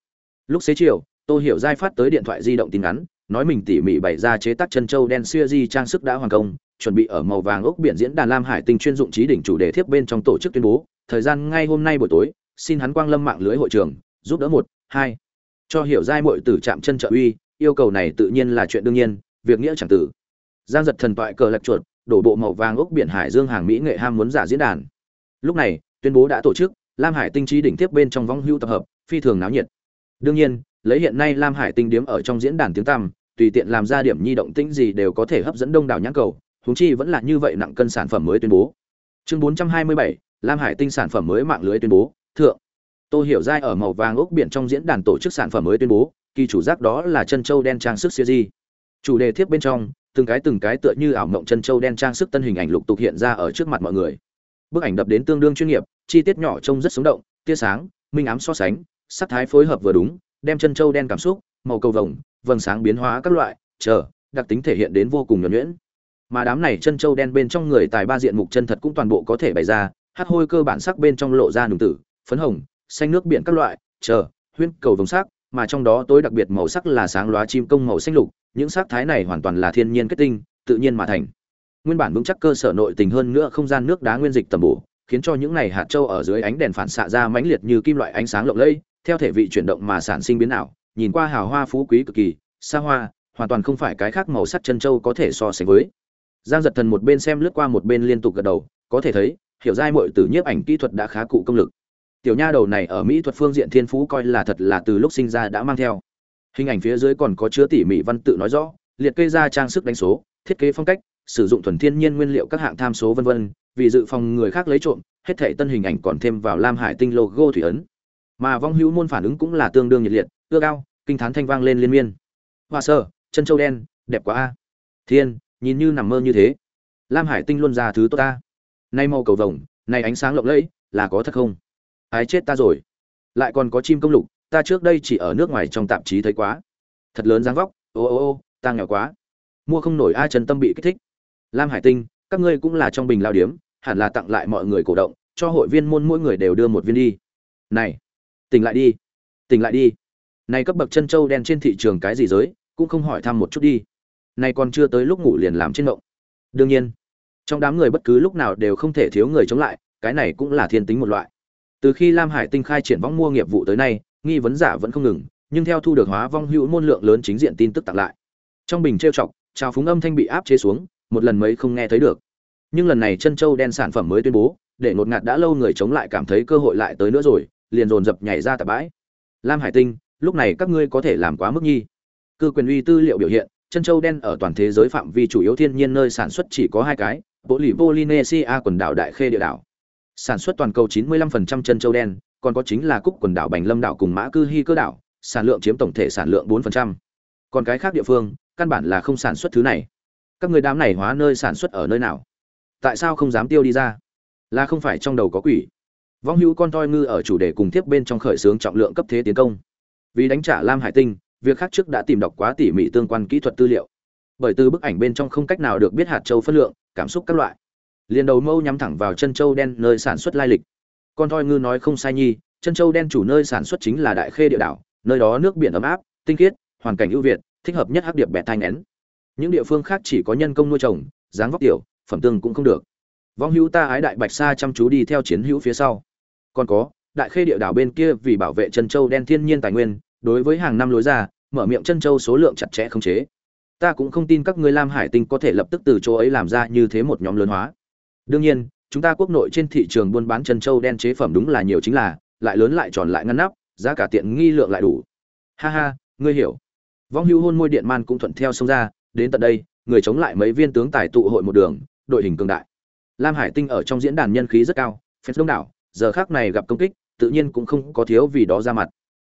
lúc xế chiều, tô hiểu giai phát tới điện thoại di động tin ngắn, nói mình tỉ mỉ bày ra chế tác chân châu đen xưa di trang sức đã hoàn công, chuẩn bị ở màu vàng ốc biển diễn đàn lam hải tinh chuyên dụng trí đỉnh chủ đề thiếp bên trong tổ chức tuyên bố, thời gian ngay hôm nay buổi tối, xin hắn quang lâm mạng lưới hội trường, giúp đỡ một, hai. Cho hiểu giai mội tử chạm chân trợ uy, yêu cầu này tự nhiên là chuyện đương nhiên, việc nghĩa chẳng tử. Giang giật thần toại cờ lạch chuột, đổ bộ màu vàng ốc biển hải dương hàng mỹ nghệ ham muốn giả diễn đàn. Lúc này, tuyên bố đã tổ chức, lam hải tinh trí đỉnh tiếp bên trong vong hưu tập hợp, phi thường náo nhiệt đương nhiên lấy hiện nay lam hải tinh điếm ở trong diễn đàn tiếng tăm tùy tiện làm ra điểm nhi động tĩnh gì đều có thể hấp dẫn đông đảo nhãn cầu huống chi vẫn là như vậy nặng cân sản phẩm mới tuyên bố. Chương 427, lam hải tinh sản phẩm mới mạng lưới tuyên bố thượng. Tôi hiểu giai ở màu vàng ốc biển trong diễn đàn tổ chức sản phẩm mới tuyên bố kỳ chủ giác đó là chân châu đen trang sức siêu di chủ đề thiếp bên trong từng cái từng cái tựa như ảo mộng chân châu đen trang sức tân hình ảnh lục tục hiện ra ở trước mặt mọi người. Bức ảnh đập đến tương đương chuyên nghiệp chi tiết nhỏ trông rất sống động tia sáng minh ám so sánh sắc thái phối hợp vừa đúng, đem chân châu đen cảm xúc, màu cầu vồng, vầng sáng biến hóa các loại, chờ, đặc tính thể hiện đến vô cùng nhuyễn nhuyễn. Mà đám này chân châu đen bên trong người tài ba diện mục chân thật cũng toàn bộ có thể bày ra, hắc hôi cơ bản sắc bên trong lộ ra nùng tử, phấn hồng, xanh nước biển các loại, chờ huyên cầu vồng sắc, mà trong đó tối đặc biệt màu sắc là sáng lóa chim công màu xanh lục, những sắc thái này hoàn toàn là thiên nhiên kết tinh, tự nhiên mà thành. Nguyên bản vững chắc cơ sở nội tình hơn nữa không gian nước đá nguyên dịch tầm bổ, khiến cho những này hạt châu ở dưới ánh đèn phản xạ ra mãnh liệt như kim loại ánh sáng lộng lẫy theo thể vị chuyển động mà sản sinh biến ảo, nhìn qua hào hoa phú quý cực kỳ, xa hoa, hoàn toàn không phải cái khác màu sắc chân châu có thể so sánh với. Giang giật thần một bên xem lướt qua một bên liên tục gật đầu, có thể thấy, hiểu giai muội từ nhiếp ảnh kỹ thuật đã khá cụ công lực. Tiểu nha đầu này ở mỹ thuật phương diện thiên phú coi là thật là từ lúc sinh ra đã mang theo. Hình ảnh phía dưới còn có chứa tỉ mỉ văn tự nói rõ, liệt kê ra trang sức đánh số, thiết kế phong cách, sử dụng thuần thiên nhiên nguyên liệu các hạng tham số vân vân, vì dự phòng người khác lấy trộm, hết thảy tân hình ảnh còn thêm vào lam hải tinh logo thủy ấn mà vong hữu môn phản ứng cũng là tương đương nhiệt liệt, ưa cao, kinh thán thanh vang lên liên miên. Hoa sơ, chân châu đen, đẹp quá a. Thiên, nhìn như nằm mơ như thế. Lam hải tinh luôn ra thứ tốt ta. Nay màu cầu vồng, nay ánh sáng lộng lẫy, là có thật không? Ái chết ta rồi. Lại còn có chim công lục, ta trước đây chỉ ở nước ngoài trong tạp chí thấy quá. Thật lớn dáng vóc, ô ô ô, ta nghèo quá. Mua không nổi ai chân tâm bị kích thích. Lam hải tinh, các ngươi cũng là trong bình lao điếm, hẳn là tặng lại mọi người cổ động, cho hội viên môn mỗi người đều đưa một viên đi. Này! Tỉnh lại đi. Tỉnh lại đi. Này cấp bậc chân châu đen trên thị trường cái gì giới, cũng không hỏi thăm một chút đi. Này còn chưa tới lúc ngủ liền làm trên động đương nhiên, trong đám người bất cứ lúc nào đều không thể thiếu người chống lại, cái này cũng là thiên tính một loại. Từ khi lam hải tinh khai triển vong mua nghiệp vụ tới nay, nghi vấn giả vẫn không ngừng, nhưng theo thu được hóa vong hữu môn lượng lớn chính diện tin tức tặng lại. Trong bình trêu chọc, trào phúng âm thanh bị áp chế xuống, một lần mấy không nghe thấy được. Nhưng lần này chân châu đen sản phẩm mới tuyên bố, để ngột ngạt đã lâu người chống lại cảm thấy cơ hội lại tới nữa rồi liền dồn dập nhảy ra tạp bãi. Lam hải tinh, lúc này các ngươi có thể làm quá mức nhi. Cư quyền uy tư liệu biểu hiện, chân châu đen ở toàn thế giới phạm vi chủ yếu thiên nhiên nơi sản xuất chỉ có hai cái bộ lì polynesia quần đảo đại khê địa đảo. Sản xuất toàn cầu 95% chân châu đen, còn có chính là cúc quần đảo bành lâm đảo cùng mã cư hy cơ đảo, sản lượng chiếm tổng thể sản lượng 4%. còn cái khác địa phương, căn bản là không sản xuất thứ này. Các người đám này hóa nơi sản xuất ở nơi nào? Tại sao không dám tiêu đi ra? Là không phải trong đầu có quỷ vong hữu con toi ngư ở chủ đề cùng tiếp bên trong khởi xướng trọng lượng cấp thế tiến công. Vì đánh trả lam hải tinh, việc khác trước đã tìm đọc quá tỉ mỉ tương quan kỹ thuật tư liệu. Bởi từ bức ảnh bên trong không cách nào được biết hạt châu phân lượng, cảm xúc các loại. Liền đầu mâu nhắm thẳng vào chân châu đen nơi sản xuất lai lịch. Con toi ngư nói không sai nhi, chân châu đen chủ nơi sản xuất chính là đại khê địa đảo, nơi đó nước biển ấm áp, tinh khiết, hoàn cảnh ưu việt, thích hợp nhất hắc điệp bẹt thanh nén. Những địa phương khác chỉ có nhân công nuôi trồng, dáng vóc tiểu, phẩm tương cũng không được. Vong hữu ta ái đại bạch sa chăm chú đi theo chiến hữu phía sau còn có, đại khê địa đảo bên kia vì bảo vệ chân châu đen thiên nhiên tài nguyên, đối với hàng năm lối ra, mở miệng chân châu số lượng chặt chẽ không chế. Ta cũng không tin các ngươi lam hải tinh có thể lập tức từ chỗ ấy làm ra như thế một nhóm lớn hóa. Đương nhiên, chúng ta quốc nội trên thị trường buôn bán chân châu đen chế phẩm đúng là nhiều chính là, lại lớn lại tròn lại ngăn nắp, giá cả tiện nghi lượng lại đủ. Ha ha, ngươi hiểu. Vong hưu hôn môi điện man cũng thuận theo sông ra, đến tận đây, người chống lại mấy viên tướng tài tụ hội một đường, đội hình cường đại. Lam hải tinh ở trong diễn đàn nhân khí rất cao phép đông đảo giờ khác này gặp công kích, tự nhiên cũng không có thiếu vì đó ra mặt.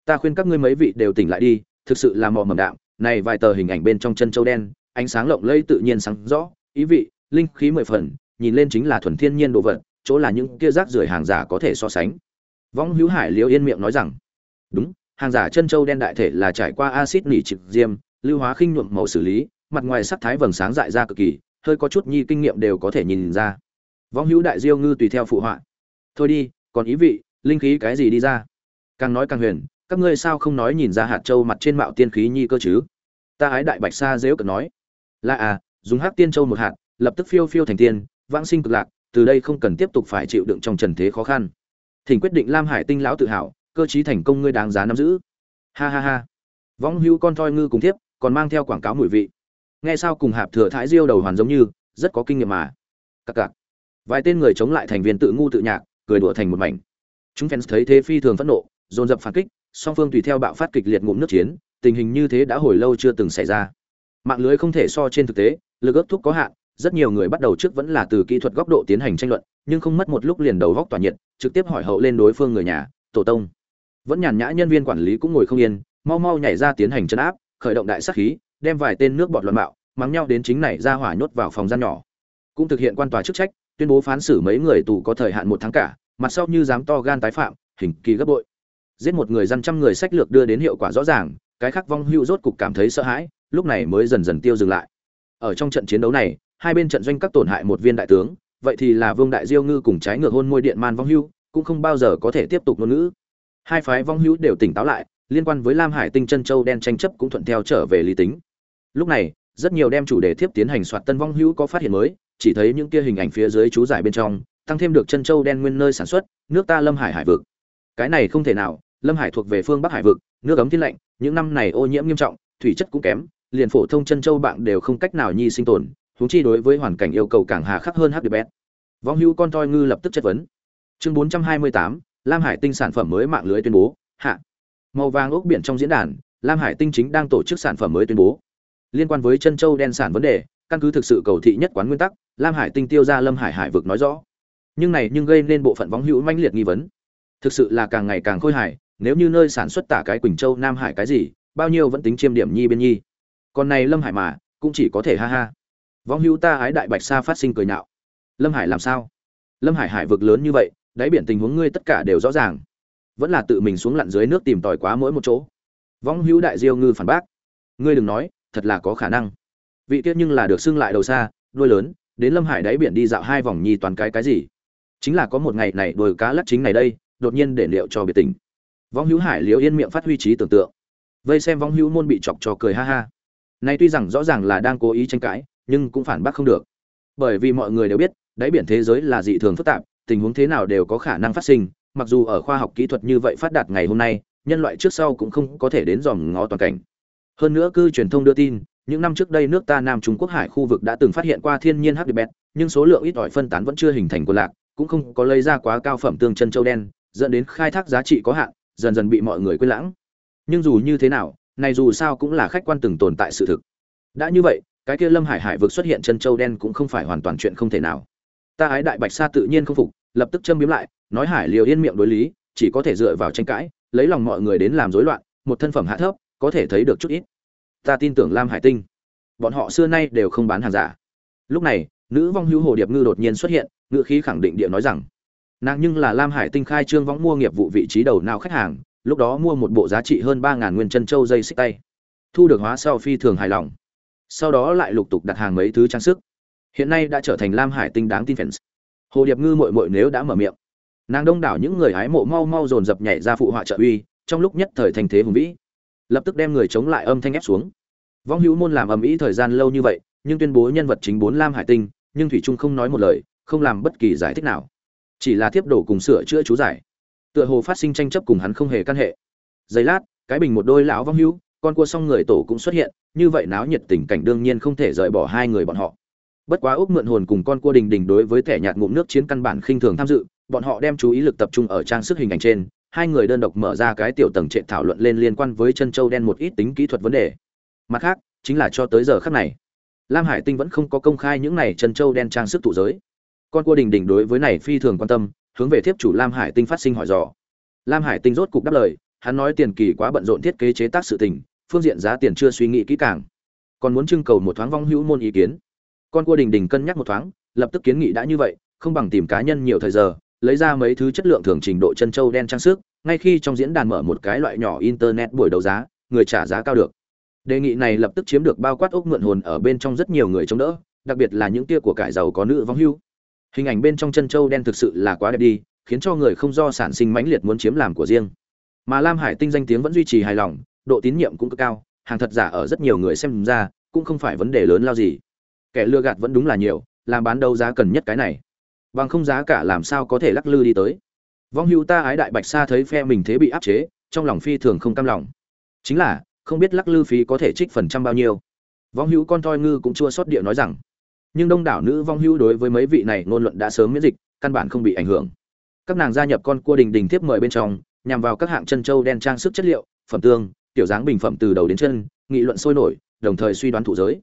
Ta khuyên các ngươi mấy vị đều tỉnh lại đi, thực sự là mò mầm đạm, này vài tờ hình ảnh bên trong chân châu đen, ánh sáng lộng lẫy tự nhiên sáng rõ, ý vị, linh khí mười phần, nhìn lên chính là thuần thiên nhiên đồ vật, chỗ là những kia rác rưởi hàng giả có thể so sánh. Võng hữu hải liễu yên miệng nói rằng, đúng, hàng giả chân châu đen đại thể là trải qua axit nỉ trực diêm, lưu hóa khinh nhuộm màu xử lý, mặt ngoài sắc thái vầng sáng dại ra cực kỳ, hơi có chút nhi kinh nghiệm đều có thể nhìn ra. Võng hữu đại diêu ngư tùy theo phụ họa thôi đi, còn ý vị, linh khí cái gì đi ra? Càng nói càng huyền, các ngươi sao không nói nhìn ra hạt châu mặt trên mạo tiên khí nhi cơ chứ? Ta ái đại bạch sa dếu cận nói. Là à dùng hắc tiên châu một hạt, lập tức phiêu phiêu thành tiên, vãng sinh cực lạc, từ đây không cần tiếp tục phải chịu đựng trong trần thế khó khăn. Thỉnh quyết định lam hải tinh lão tự hào, cơ chí thành công ngươi đáng giá nắm giữ. Ha ha ha. Võng hưu con thoi ngư cùng tiếp còn mang theo quảng cáo mùi vị. Nghe sao cùng hạp thừa thái diêu đầu hoàn giống như, rất có kinh nghiệm mà. Cặc cặc. Vài tên người chống lại thành viên tự ngu tự nhạc cười đùa thành một mảnh. Chúng fans thấy thế phi thường phẫn nộ, dồn dập phản kích, song phương tùy theo bạo phát kịch liệt ngụm nước chiến, tình hình như thế đã hồi lâu chưa từng xảy ra. Mạng lưới không thể so trên thực tế, lực ước thúc có hạn, rất nhiều người bắt đầu trước vẫn là từ kỹ thuật góc độ tiến hành tranh luận, nhưng không mất một lúc liền đầu góc tỏa nhiệt, trực tiếp hỏi hậu lên đối phương người nhà, tổ tông. Vẫn nhàn nhã nhân viên quản lý cũng ngồi không yên, mau mau nhảy ra tiến hành chân áp, khởi động đại sát khí, đem vài tên nước bọt loạn bạo, mắng nhau đến chính này ra hỏa nhốt vào phòng gian nhỏ. Cũng thực hiện quan tòa chức trách tuyên bố phán xử mấy người tù có thời hạn một tháng cả, mặt sau như dám to gan tái phạm, hình kỳ gấp bội. Giết một người dân trăm người sách lược đưa đến hiệu quả rõ ràng, cái khắc vong hưu rốt cục cảm thấy sợ hãi, lúc này mới dần dần tiêu dừng lại. Ở trong trận chiến đấu này, hai bên trận doanh các tổn hại một viên đại tướng, vậy thì là vương đại diêu ngư cùng trái ngược hôn môi điện man vong hưu cũng không bao giờ có thể tiếp tục ngôn ngữ. Hai phái vong hưu đều tỉnh táo lại, liên quan với lam hải tinh chân châu đen tranh chấp cũng thuận theo trở về lý tính. Lúc này rất nhiều đem chủ đề tiếp tiến hành soạt tân vong hữu có phát hiện mới chỉ thấy những kia hình ảnh phía dưới chú giải bên trong tăng thêm được chân châu đen nguyên nơi sản xuất nước ta lâm hải hải vực cái này không thể nào lâm hải thuộc về phương bắc hải vực nước ấm thiên lạnh những năm này ô nhiễm nghiêm trọng thủy chất cũng kém liền phổ thông chân châu bạn đều không cách nào nhi sinh tồn huống chi đối với hoàn cảnh yêu cầu càng hà khắc hơn hdb Vong hữu con toi ngư lập tức chất vấn. Chương 428, Lam Hải Tinh sản phẩm mới mạng lưới tuyên bố, hạ. Màu vàng ốc biển trong diễn đàn, Lam Hải Tinh chính đang tổ chức sản phẩm mới tuyên bố. Liên quan với chân châu đen sản vấn đề, căn cứ thực sự cầu thị nhất quán nguyên tắc, Lam Hải Tinh tiêu ra Lâm Hải hải vực nói rõ. Nhưng này nhưng gây nên bộ phận vong hữu manh liệt nghi vấn. Thực sự là càng ngày càng khôi hài, nếu như nơi sản xuất tả cái Quỳnh Châu Nam Hải cái gì, bao nhiêu vẫn tính chiêm điểm nhi bên nhi. Còn này Lâm Hải mà, cũng chỉ có thể ha ha vong hữu ta ái đại bạch sa phát sinh cười nhạo lâm hải làm sao lâm hải hải vực lớn như vậy đáy biển tình huống ngươi tất cả đều rõ ràng vẫn là tự mình xuống lặn dưới nước tìm tòi quá mỗi một chỗ vong hữu đại diêu ngư phản bác ngươi đừng nói thật là có khả năng. Vị tiết nhưng là được xưng lại đầu xa, đuôi lớn, đến lâm hải đáy biển đi dạo hai vòng nhi toàn cái cái gì? Chính là có một ngày này đồi cá lắc chính này đây, đột nhiên để liệu cho biệt tình. Vong hữu hải liễu yên miệng phát huy trí tưởng tượng. Vây xem vong hữu môn bị chọc cho cười ha ha. Nay tuy rằng rõ ràng là đang cố ý tranh cãi, nhưng cũng phản bác không được. Bởi vì mọi người đều biết, đáy biển thế giới là dị thường phức tạp, tình huống thế nào đều có khả năng phát sinh, mặc dù ở khoa học kỹ thuật như vậy phát đạt ngày hôm nay, nhân loại trước sau cũng không có thể đến dòm ngó toàn cảnh hơn nữa cư truyền thông đưa tin, những năm trước đây nước ta nam trung quốc hải khu vực đã từng phát hiện qua thiên nhiên hắc bẹt nhưng số lượng ít ỏi phân tán vẫn chưa hình thành quân lạc, cũng không có lấy ra quá cao phẩm tương chân châu đen, dẫn đến khai thác giá trị có hạn, dần dần bị mọi người quên lãng. Nhưng dù như thế nào, này dù sao cũng là khách quan từng tồn tại sự thực. Đã như vậy, cái kia lâm hải hải vực xuất hiện chân châu đen cũng không phải hoàn toàn chuyện không thể nào. Ta ái đại bạch sa tự nhiên không phục, lập tức châm biếm lại, nói hải liều yên miệng đối lý, chỉ có thể dựa vào tranh cãi, lấy lòng mọi người đến làm rối loạn, một thân phẩm hạ thấp có thể thấy được chút ít. Ta tin tưởng lam hải tinh. Bọn họ xưa nay đều không bán hàng giả. Lúc này, nữ vong hữu hồ điệp ngư đột nhiên xuất hiện, ngữ khí khẳng định địa nói rằng, nàng nhưng là lam hải tinh khai trương võng mua nghiệp vụ vị trí đầu nào khách hàng, lúc đó mua một bộ giá trị hơn ba ngàn nguyên chân châu dây xích tay. Thu được hóa sau phi thường hài lòng. Sau đó lại lục tục đặt hàng mấy thứ trang sức. Hiện nay đã trở thành lam hải tinh đáng tin fans. Hồ điệp ngư mội mội nếu đã mở miệng, nàng đông đảo những người hái mộ mau mau dồn dập nhảy ra phụ họa trợ uy, trong lúc nhất thời thành thế hùng vĩ lập tức đem người chống lại âm thanh ép xuống. Vong hữu môn làm ầm ĩ thời gian lâu như vậy, nhưng tuyên bố nhân vật chính bốn lam hải tinh, nhưng thủy trung không nói một lời, không làm bất kỳ giải thích nào. Chỉ là tiếp đổ cùng sửa chữa chú giải. Tựa hồ phát sinh tranh chấp cùng hắn không hề căn hệ. Giây lát, cái bình một đôi lão vong hữu, con cua xong người tổ cũng xuất hiện, như vậy náo nhiệt tình cảnh đương nhiên không thể rời bỏ hai người bọn họ. Bất quá úc mượn hồn cùng con cua đình đình đối với thẻ nhạt ngụm nước chiến căn bản khinh thường tham dự, bọn họ đem chú ý lực tập trung ở trang sức hình ảnh trên hai người đơn độc mở ra cái tiểu tầng trệ thảo luận lên liên quan với chân châu đen một ít tính kỹ thuật vấn đề. Mặt khác, chính là cho tới giờ khắc này, lam hải tinh vẫn không có công khai những này chân châu đen trang sức tụ giới. Con cua đình đình đối với này phi thường quan tâm, hướng về thiếp chủ lam hải tinh phát sinh hỏi dò. Lam hải tinh rốt cục đáp lời, hắn nói tiền kỳ quá bận rộn thiết kế chế tác sự tình, phương diện giá tiền chưa suy nghĩ kỹ càng. Còn muốn trưng cầu một thoáng vong hữu môn ý kiến. Con cua đình đình cân nhắc một thoáng, lập tức kiến nghị đã như vậy, không bằng tìm cá nhân nhiều thời giờ lấy ra mấy thứ chất lượng thường trình độ chân châu đen trang sức, ngay khi trong diễn đàn mở một cái loại nhỏ internet buổi đấu giá, người trả giá cao được. Đề nghị này lập tức chiếm được bao quát ốc mượn hồn ở bên trong rất nhiều người chống đỡ, đặc biệt là những tia của cải giàu có nữ vong hưu. Hình ảnh bên trong chân châu đen thực sự là quá đẹp đi, khiến cho người không do sản sinh mãnh liệt muốn chiếm làm của riêng. Mà lam hải tinh danh tiếng vẫn duy trì hài lòng, độ tín nhiệm cũng cực cao, hàng thật giả ở rất nhiều người xem ra, cũng không phải vấn đề lớn lao gì. Kẻ lừa gạt vẫn đúng là nhiều, làm bán đấu giá cần nhất cái này bằng không giá cả làm sao có thể lắc lư đi tới. Vong hưu ta ái đại bạch sa thấy phe mình thế bị áp chế, trong lòng phi thường không cam lòng. Chính là, không biết lắc lư phí có thể trích phần trăm bao nhiêu. Vong hữu con toi ngư cũng chua sót địa nói rằng, nhưng đông đảo nữ vong hữu đối với mấy vị này ngôn luận đã sớm miễn dịch, căn bản không bị ảnh hưởng. Các nàng gia nhập con cua đình đình tiếp mời bên trong, nhằm vào các hạng chân châu đen trang sức chất liệu, phẩm tương, tiểu dáng bình phẩm từ đầu đến chân, nghị luận sôi nổi, đồng thời suy đoán thủ giới.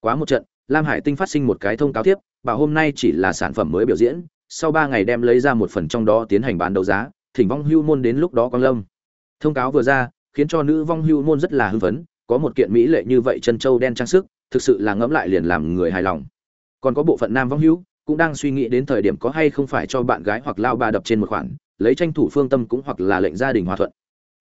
Quá một trận lam hải tinh phát sinh một cái thông cáo tiếp, bảo hôm nay chỉ là sản phẩm mới biểu diễn, sau ba ngày đem lấy ra một phần trong đó tiến hành bán đấu giá, thỉnh vong hưu môn đến lúc đó quang lâm. Thông cáo vừa ra, khiến cho nữ vong hưu môn rất là hưng phấn, có một kiện mỹ lệ như vậy chân châu đen trang sức, thực sự là ngẫm lại liền làm người hài lòng. Còn có bộ phận nam vong hưu, cũng đang suy nghĩ đến thời điểm có hay không phải cho bạn gái hoặc lao bà đập trên một khoản, lấy tranh thủ phương tâm cũng hoặc là lệnh gia đình hòa thuận.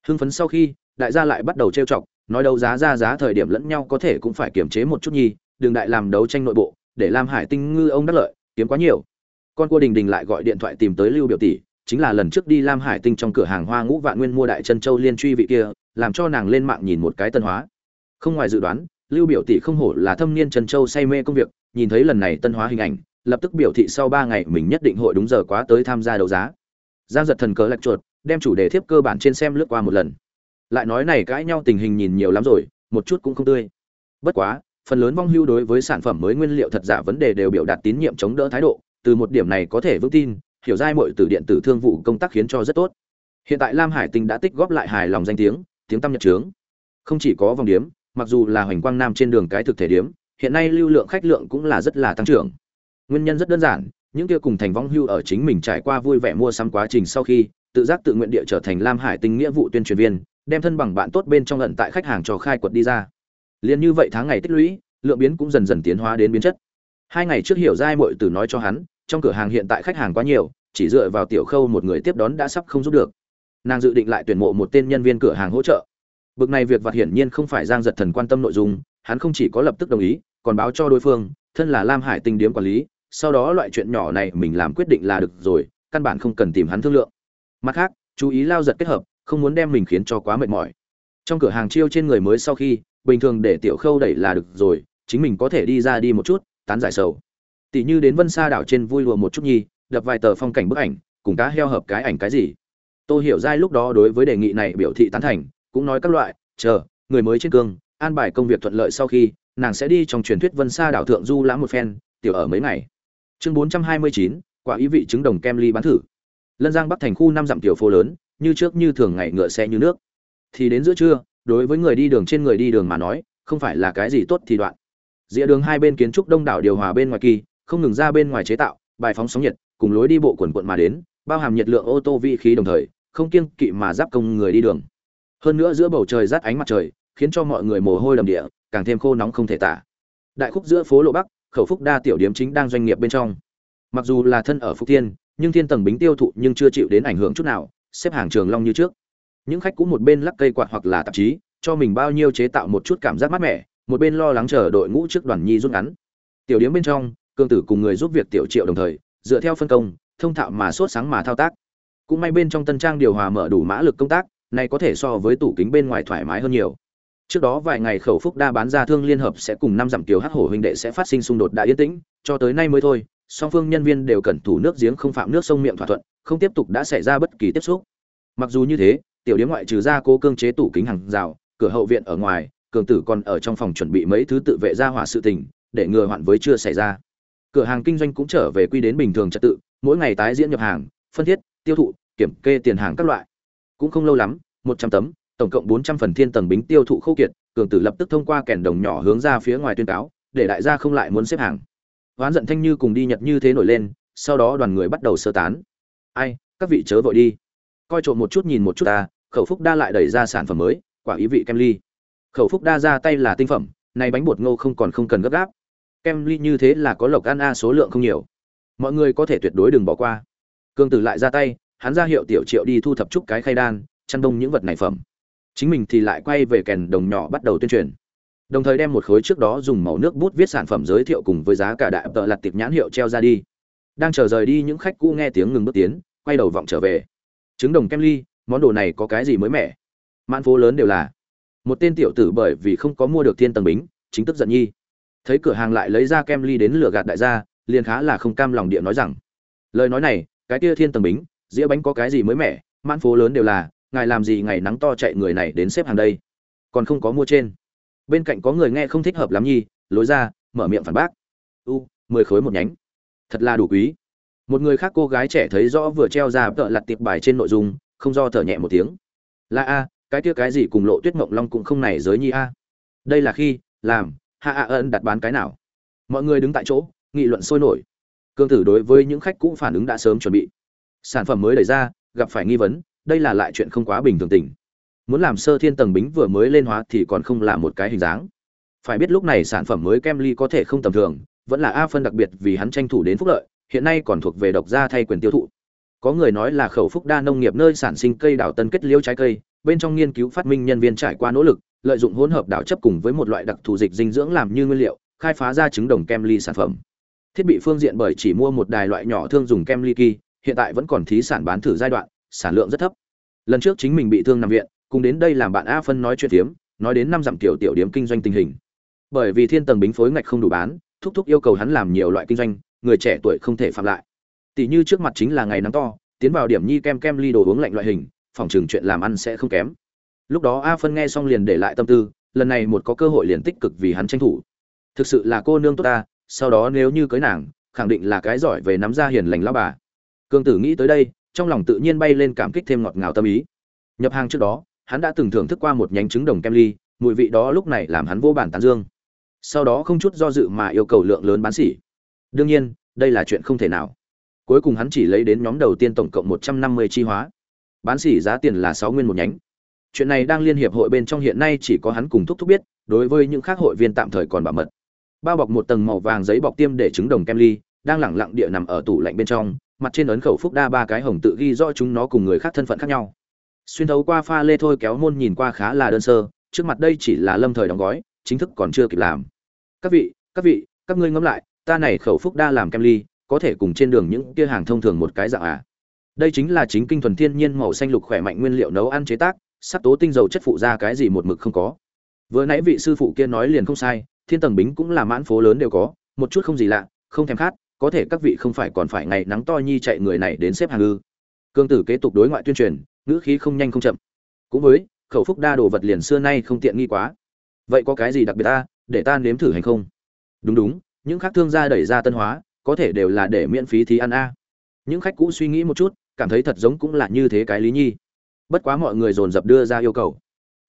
Hưng phấn sau khi, đại gia lại bắt đầu trêu chọc, nói đấu giá ra giá thời điểm lẫn nhau có thể cũng phải kiềm chế một chút nhi đường đại làm đấu tranh nội bộ, để lam hải tinh ngư ông đắc lợi, kiếm quá nhiều. Con cua đình đình lại gọi điện thoại tìm tới lưu biểu tỷ, chính là lần trước đi lam hải tinh trong cửa hàng hoa ngũ vạn nguyên mua đại chân châu liên truy vị kia, làm cho nàng lên mạng nhìn một cái tân hóa. Không ngoài dự đoán, lưu biểu tỷ không hổ là thâm niên chân châu say mê công việc, nhìn thấy lần này tân hóa hình ảnh, lập tức biểu thị sau ba ngày mình nhất định hội đúng giờ quá tới tham gia đấu giá. Giang giật thần cớ lạch chuột, đem chủ đề thiếp cơ bản trên xem lướt qua một lần. Lại nói này cãi nhau tình hình nhìn nhiều lắm rồi, một chút cũng không tươi. Bất quá phần lớn vong hưu đối với sản phẩm mới nguyên liệu thật giả vấn đề đều biểu đạt tín nhiệm chống đỡ thái độ, từ một điểm này có thể vững tin, hiểu giai mọi từ điện tử thương vụ công tác khiến cho rất tốt. Hiện tại lam hải tinh đã tích góp lại hài lòng danh tiếng tiếng tăm nhật trướng không chỉ có vòng điếm, mặc dù là hoành quang nam trên đường cái thực thể điếm, hiện nay lưu lượng khách lượng cũng là rất là tăng trưởng. Nguyên nhân rất đơn giản, những kia cùng thành vong hưu ở chính mình trải qua vui vẻ mua sắm quá trình sau khi, tự giác tự nguyện địa trở thành lam hải tinh nghĩa vụ tuyên truyền viên, đem thân bằng bạn tốt bên trong lận tại khách hàng cho khai quật đi ra liền như vậy tháng ngày tích lũy, lượng biến cũng dần dần tiến hóa đến biến chất. Hai ngày trước hiểu giai mội từ nói cho hắn, trong cửa hàng hiện tại khách hàng quá nhiều, chỉ dựa vào tiểu khâu một người tiếp đón đã sắp không giúp được. Nàng dự định lại tuyển mộ một tên nhân viên cửa hàng hỗ trợ. Bực này việc vặt hiển nhiên không phải giang giật thần quan tâm nội dung, hắn không chỉ có lập tức đồng ý, còn báo cho đối phương, thân là lam hải tinh điếm quản lý, sau đó loại chuyện nhỏ này mình làm quyết định là được rồi, căn bản không cần tìm hắn thương lượng. Mặt khác, chú ý lao giật kết hợp, không muốn đem mình khiến cho quá mệt mỏi. Trong cửa hàng chiêu trên người mới sau khi bình thường để tiểu khâu đẩy là được rồi, chính mình có thể đi ra đi một chút, tán giải sầu. Tỷ như đến vân sa đảo trên vui lùa một chút nhi, đập vài tờ phong cảnh bức ảnh, cùng cá heo hợp cái ảnh cái gì. Tôi hiểu ra lúc đó đối với đề nghị này biểu thị tán thành, cũng nói các loại, chờ, người mới trên cương, an bài công việc thuận lợi sau khi, nàng sẽ đi trong truyền thuyết vân sa đảo thượng du lãm một phen, tiểu ở mấy ngày. Chương bốn trăm hai mươi chín, quả ý vị trứng đồng kem ly bán thử. Lân giang bắc thành khu năm dặm tiểu phố lớn, như trước như thường ngày ngựa xe như nước. Thì đến giữa trưa đối với người đi đường trên người đi đường mà nói, không phải là cái gì tốt thì đoạn. Rìa đường hai bên kiến trúc đông đảo điều hòa bên ngoài kỳ, không ngừng ra bên ngoài chế tạo, bài phóng sóng nhiệt, cùng lối đi bộ quần quận mà đến, bao hàm nhiệt lượng ô tô vi khí đồng thời, không kiêng kỵ mà giáp công người đi đường. Hơn nữa giữa bầu trời rát ánh mặt trời, khiến cho mọi người mồ hôi đầm địa, càng thêm khô nóng không thể tả. Đại khúc giữa phố lộ bắc, khẩu phúc đa tiểu điếm chính đang doanh nghiệp bên trong. Mặc dù là thân ở phúc thiên, nhưng thiên tầng bính tiêu thụ nhưng chưa chịu đến ảnh hưởng chút nào, xếp hàng trường long như trước những khách cũng một bên lắc cây quạt hoặc là tạp chí, cho mình bao nhiêu chế tạo một chút cảm giác mát mẻ, một bên lo lắng chờ đội ngũ trước đoàn nhi rút ngắn. Tiểu điếm bên trong cương tử cùng người giúp việc tiểu triệu đồng thời, dựa theo phân công, thông thạo mà sốt sáng mà thao tác. Cũng may bên trong tân trang điều hòa mở đủ mã lực công tác, này có thể so với tủ kính bên ngoài thoải mái hơn nhiều. Trước đó vài ngày khẩu phúc đa bán ra thương liên hợp sẽ cùng năm dặm kiều hắc hổ huynh đệ sẽ phát sinh xung đột đã yên tĩnh, cho tới nay mới thôi, song phương nhân viên đều cẩn thủ nước giếng không phạm nước sông miệng thỏa thuận, không tiếp tục đã xảy ra bất kỳ tiếp xúc. Mặc dù như thế tiểu điếm ngoại trừ ra cố cương chế tủ kính hàng rào, cửa hậu viện ở ngoài, cường tử còn ở trong phòng chuẩn bị mấy thứ tự vệ ra hỏa sự tình, để ngừa hoạn với chưa xảy ra. Cửa hàng kinh doanh cũng trở về quy đến bình thường trật tự, mỗi ngày tái diễn nhập hàng, phân thiết, tiêu thụ, kiểm kê tiền hàng các loại. Cũng không lâu lắm, một trăm tấm, tổng cộng bốn trăm phần thiên tầng bính tiêu thụ khâu kiệt, cường tử lập tức thông qua kèn đồng nhỏ hướng ra phía ngoài tuyên cáo, để đại gia không lại muốn xếp hàng. Hoán giận thanh như cùng đi nhật như thế nổi lên, sau đó đoàn người bắt đầu sơ tán. Ai, các vị chớ vội đi coi trộm một chút nhìn một chút ta, khẩu phúc đa lại đẩy ra sản phẩm mới, quả ý vị kem ly. Khẩu phúc đa ra tay là tinh phẩm, nay bánh bột ngô không còn không cần gấp gáp. Kem ly như thế là có lộc ăn a số lượng không nhiều. Mọi người có thể tuyệt đối đừng bỏ qua. Cương tử lại ra tay, hắn ra hiệu tiểu triệu đi thu thập chút cái khay đan, chăn đông những vật này phẩm. Chính mình thì lại quay về kèn đồng nhỏ bắt đầu tuyên truyền. Đồng thời đem một khối trước đó dùng màu nước bút viết sản phẩm giới thiệu cùng với giá cả đại tợ lặt tiệp nhãn hiệu treo ra đi. Đang chờ rời đi, những khách cũ nghe tiếng ngừng bước tiến, quay đầu vọng trở về trứng đồng kem ly, món đồ này có cái gì mới mẻ? Mãn phố lớn đều là. Một tên tiểu tử bởi vì không có mua được thiên tầng bính, chính tức giận nhi. Thấy cửa hàng lại lấy ra kem ly đến lửa gạt đại gia, liền khá là không cam lòng địa nói rằng, lời nói này, cái kia thiên tầng bính, dĩa bánh có cái gì mới mẻ? Mãn phố lớn đều là, ngài làm gì ngày nắng to chạy người này đến xếp hàng đây? Còn không có mua trên. Bên cạnh có người nghe không thích hợp lắm nhi, lối ra, mở miệng phản bác. U, mười khối một nhánh. Thật là đủ quý một người khác cô gái trẻ thấy rõ vừa treo ra tợ lặt tiệp bài trên nội dung, không do thở nhẹ một tiếng. Là a, cái kia cái gì cùng lộ tuyết mộng long cũng không này giới nhi a. Đây là khi, làm hạ a ân đặt bán cái nào. Mọi người đứng tại chỗ, nghị luận sôi nổi. Cương tử đối với những khách cũ phản ứng đã sớm chuẩn bị. Sản phẩm mới đẩy ra, gặp phải nghi vấn, đây là lại chuyện không quá bình thường tình. Muốn làm sơ thiên tầng bính vừa mới lên hóa thì còn không là một cái hình dáng. Phải biết lúc này sản phẩm mới kem ly có thể không tầm thường, vẫn là a phân đặc biệt vì hắn tranh thủ đến phúc lợi hiện nay còn thuộc về độc gia thay quyền tiêu thụ. Có người nói là khẩu phúc đa nông nghiệp nơi sản sinh cây đào tân kết liễu trái cây, bên trong nghiên cứu phát minh nhân viên trải qua nỗ lực, lợi dụng hỗn hợp đảo chấp cùng với một loại đặc thù dịch dinh dưỡng làm như nguyên liệu, khai phá ra trứng đồng kem ly sản phẩm. Thiết bị phương diện bởi chỉ mua một đài loại nhỏ thương dùng kem ly kỳ, hiện tại vẫn còn thí sản bán thử giai đoạn, sản lượng rất thấp. Lần trước chính mình bị thương nằm viện, cùng đến đây làm bạn a phân nói chuyện tiếm, nói đến năm dặm tiểu tiểu điểm kinh doanh tình hình. Bởi vì thiên tầng bính phối ngạch không đủ bán, thúc thúc yêu cầu hắn làm nhiều loại kinh doanh người trẻ tuổi không thể phạm lại. Tỷ như trước mặt chính là ngày nắng to, tiến vào điểm nhi kem kem ly đồ uống lạnh loại hình, phòng trường chuyện làm ăn sẽ không kém. Lúc đó a phân nghe xong liền để lại tâm tư, lần này một có cơ hội liền tích cực vì hắn tranh thủ. Thực sự là cô nương tốt ta, sau đó nếu như cưới nàng, khẳng định là cái giỏi về nắm ra hiền lành lao bà. Cương tử nghĩ tới đây, trong lòng tự nhiên bay lên cảm kích thêm ngọt ngào tâm ý. Nhập hàng trước đó, hắn đã từng thưởng thức qua một nhánh trứng đồng kem ly, mùi vị đó lúc này làm hắn vô bản tán dương. Sau đó không chút do dự mà yêu cầu lượng lớn bán xỉ đương nhiên, đây là chuyện không thể nào. Cuối cùng hắn chỉ lấy đến nhóm đầu tiên tổng cộng một trăm năm mươi chi hóa. Bán xỉ giá tiền là sáu nguyên một nhánh. Chuyện này đang liên hiệp hội bên trong hiện nay chỉ có hắn cùng thúc thúc biết, đối với những khác hội viên tạm thời còn bảo mật. Bao bọc một tầng màu vàng giấy bọc tiêm để trứng đồng kem ly, đang lẳng lặng địa nằm ở tủ lạnh bên trong, mặt trên ấn khẩu phúc đa ba cái hồng tự ghi rõ chúng nó cùng người khác thân phận khác nhau. Xuyên thấu qua pha lê thôi kéo môn nhìn qua khá là đơn sơ, trước mặt đây chỉ là lâm thời đóng gói, chính thức còn chưa kịp làm. Các vị các vị, các ngươi ngẫm lại ta này khẩu phúc đa làm kem ly, có thể cùng trên đường những kia hàng thông thường một cái dạng à. Đây chính là chính kinh thuần thiên nhiên màu xanh lục khỏe mạnh nguyên liệu nấu ăn chế tác, sắc tố tinh dầu chất phụ ra cái gì một mực không có. Vừa nãy vị sư phụ kia nói liền không sai, thiên tầng bính cũng là mãn phố lớn đều có, một chút không gì lạ, không thèm khát, có thể các vị không phải còn phải ngày nắng to nhi chạy người này đến xếp hàng ư. Cương tử kế tục đối ngoại tuyên truyền, ngữ khí không nhanh không chậm. Cũng với, khẩu phúc đa đồ vật liền xưa nay không tiện nghi quá. Vậy có cái gì đặc biệt ta, để ta nếm thử hành không? Đúng đúng những khác thương gia đẩy ra tân hóa, có thể đều là để miễn phí thì ăn a. Những khách cũ suy nghĩ một chút, cảm thấy thật giống cũng là như thế cái lý nhi. Bất quá mọi người dồn dập đưa ra yêu cầu.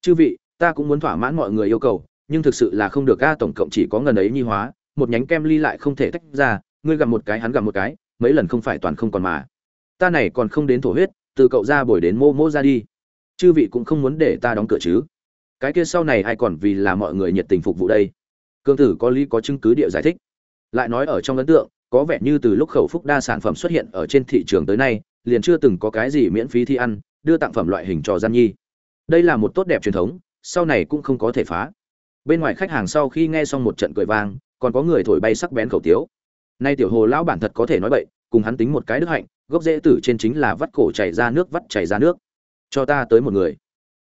Chư vị, ta cũng muốn thỏa mãn mọi người yêu cầu, nhưng thực sự là không được Ga tổng cộng chỉ có ngần ấy nhi hóa, một nhánh kem ly lại không thể tách ra, ngươi gặp một cái, hắn gặp một cái, mấy lần không phải toàn không còn mà. Ta này còn không đến thổ huyết, từ cậu ra bồi đến mô mô ra đi. Chư vị cũng không muốn để ta đóng cửa chứ. Cái kia sau này ai còn vì là mọi người nhiệt tình phục vụ đây? Cương tử có lý có chứng cứ địa giải thích. Lại nói ở trong ấn tượng, có vẻ như từ lúc khẩu phúc đa sản phẩm xuất hiện ở trên thị trường tới nay, liền chưa từng có cái gì miễn phí thi ăn, đưa tặng phẩm loại hình trò gian nhi. Đây là một tốt đẹp truyền thống, sau này cũng không có thể phá. Bên ngoài khách hàng sau khi nghe xong một trận cười vang, còn có người thổi bay sắc bén khẩu tiếu. Nay tiểu hồ lão bản thật có thể nói bậy, cùng hắn tính một cái đức hạnh, gốc rễ tử trên chính là vắt cổ chảy ra nước vắt chảy ra nước. Cho ta tới một người.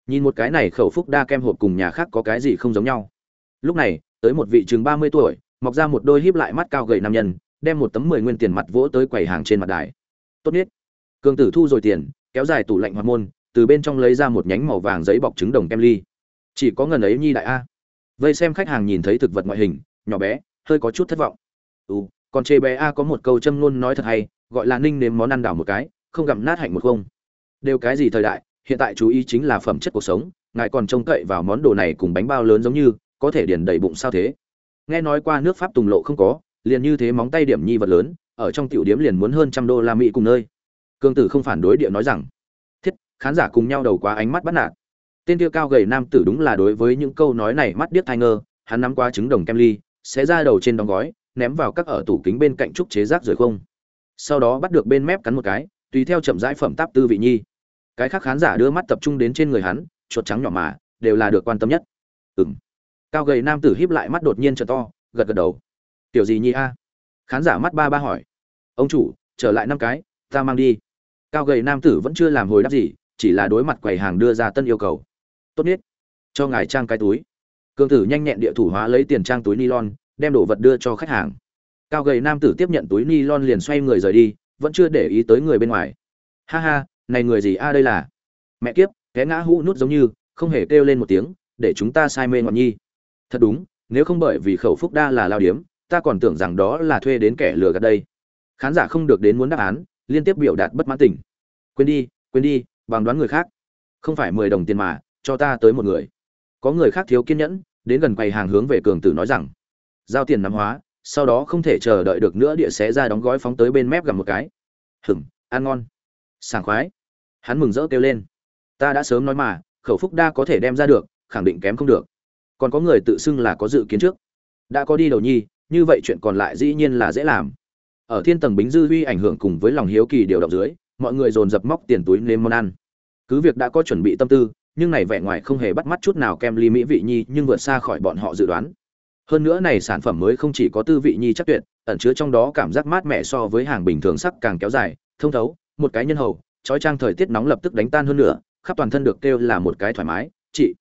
Nhìn một cái này khẩu phúc đa kem hộp cùng nhà khác có cái gì không giống nhau. Lúc này tới một vị chừng ba mươi tuổi, mọc ra một đôi híp lại mắt cao gầy nam nhân, đem một tấm mười nguyên tiền mặt vỗ tới quầy hàng trên mặt đài. Tốt nhất. Cường tử thu rồi tiền, kéo dài tủ lạnh hoạt môn, từ bên trong lấy ra một nhánh màu vàng giấy bọc trứng đồng kem ly. Chỉ có ngần ấy nhi đại a. Vây xem khách hàng nhìn thấy thực vật ngoại hình, nhỏ bé, hơi có chút thất vọng. Ừ còn chê bé a có một câu châm luôn nói thật hay, gọi là ninh nếm món ăn đảo một cái, không gặm nát hạnh một không. Đều cái gì thời đại, hiện tại chú ý chính là phẩm chất cuộc sống, ngài còn trông cậy vào món đồ này cùng bánh bao lớn giống như có thể điền đầy bụng sao thế? Nghe nói qua nước pháp tùng lộ không có, liền như thế móng tay điểm nhi vật lớn, ở trong tiểu điếm liền muốn hơn trăm đô la mỹ cùng nơi. Cương tử không phản đối địa nói rằng, thiết, khán giả cùng nhau đầu quá ánh mắt bắt nạt. Tên kia cao gầy nam tử đúng là đối với những câu nói này mắt điếc thai ngơ, hắn nắm qua trứng đồng kem ly sẽ ra đầu trên đóng gói, ném vào các ở tủ kính bên cạnh trúc chế rác rồi không. Sau đó bắt được bên mép cắn một cái, tùy theo chậm rãi phẩm táp tư vị nhi. Cái khác khán giả đưa mắt tập trung đến trên người hắn, chuột trắng nhỏ mà, đều là được quan tâm nhất. Ừng cao gầy nam tử híp lại mắt đột nhiên trở to, gật gật đầu. Tiểu gì nhi a? Khán giả mắt ba ba hỏi. Ông chủ, trở lại năm cái, ta mang đi. Cao gầy nam tử vẫn chưa làm hồi đáp gì, chỉ là đối mặt quầy hàng đưa ra tân yêu cầu. Tốt nhất, cho ngài trang cái túi. Cương tử nhanh nhẹn địa thủ hóa lấy tiền trang túi nylon, đem đồ vật đưa cho khách hàng. Cao gầy nam tử tiếp nhận túi nylon liền xoay người rời đi, vẫn chưa để ý tới người bên ngoài. Ha ha, này người gì a đây là? Mẹ kiếp té ngã hũ nút giống như, không hề kêu lên một tiếng, để chúng ta sai mê ngọn nhi thật đúng, nếu không bởi vì khẩu phúc đa là lao điếm, ta còn tưởng rằng đó là thuê đến kẻ lừa gạt đây. Khán giả không được đến muốn đáp án, liên tiếp biểu đạt bất mãn tình. Quên đi quên đi, bằng đoán người khác. Không phải mười đồng tiền mà, cho ta tới một người. Có người khác thiếu kiên nhẫn, đến gần quầy hàng hướng về cường tử nói rằng, giao tiền nắm hóa, sau đó không thể chờ đợi được nữa địa xé ra đóng gói phóng tới bên mép gặp một cái. Hửng ăn ngon. Sảng khoái. Hắn mừng rỡ kêu lên, ta đã sớm nói mà, khẩu phúc đa có thể đem ra được, khẳng định kém không được còn có người tự xưng là có dự kiến trước. Đã có đi đầu nhi, như vậy chuyện còn lại dĩ nhiên là dễ làm. Ở thiên tầng bính dư huy ảnh hưởng cùng với lòng hiếu kỳ điều động dưới, mọi người dồn dập móc tiền túi nếm món ăn. Cứ việc đã có chuẩn bị tâm tư, nhưng này vẻ ngoài không hề bắt mắt chút nào kem ly mỹ vị nhi nhưng vượt xa khỏi bọn họ dự đoán. Hơn nữa này sản phẩm mới không chỉ có tư vị nhi chắc tuyệt, ẩn chứa trong đó cảm giác mát mẻ so với hàng bình thường sắc càng kéo dài, thông thấu, một cái nhân hầu, trói trang thời tiết nóng lập tức đánh tan hơn nữa, khắp toàn thân được kêu là một cái thoải mái, chị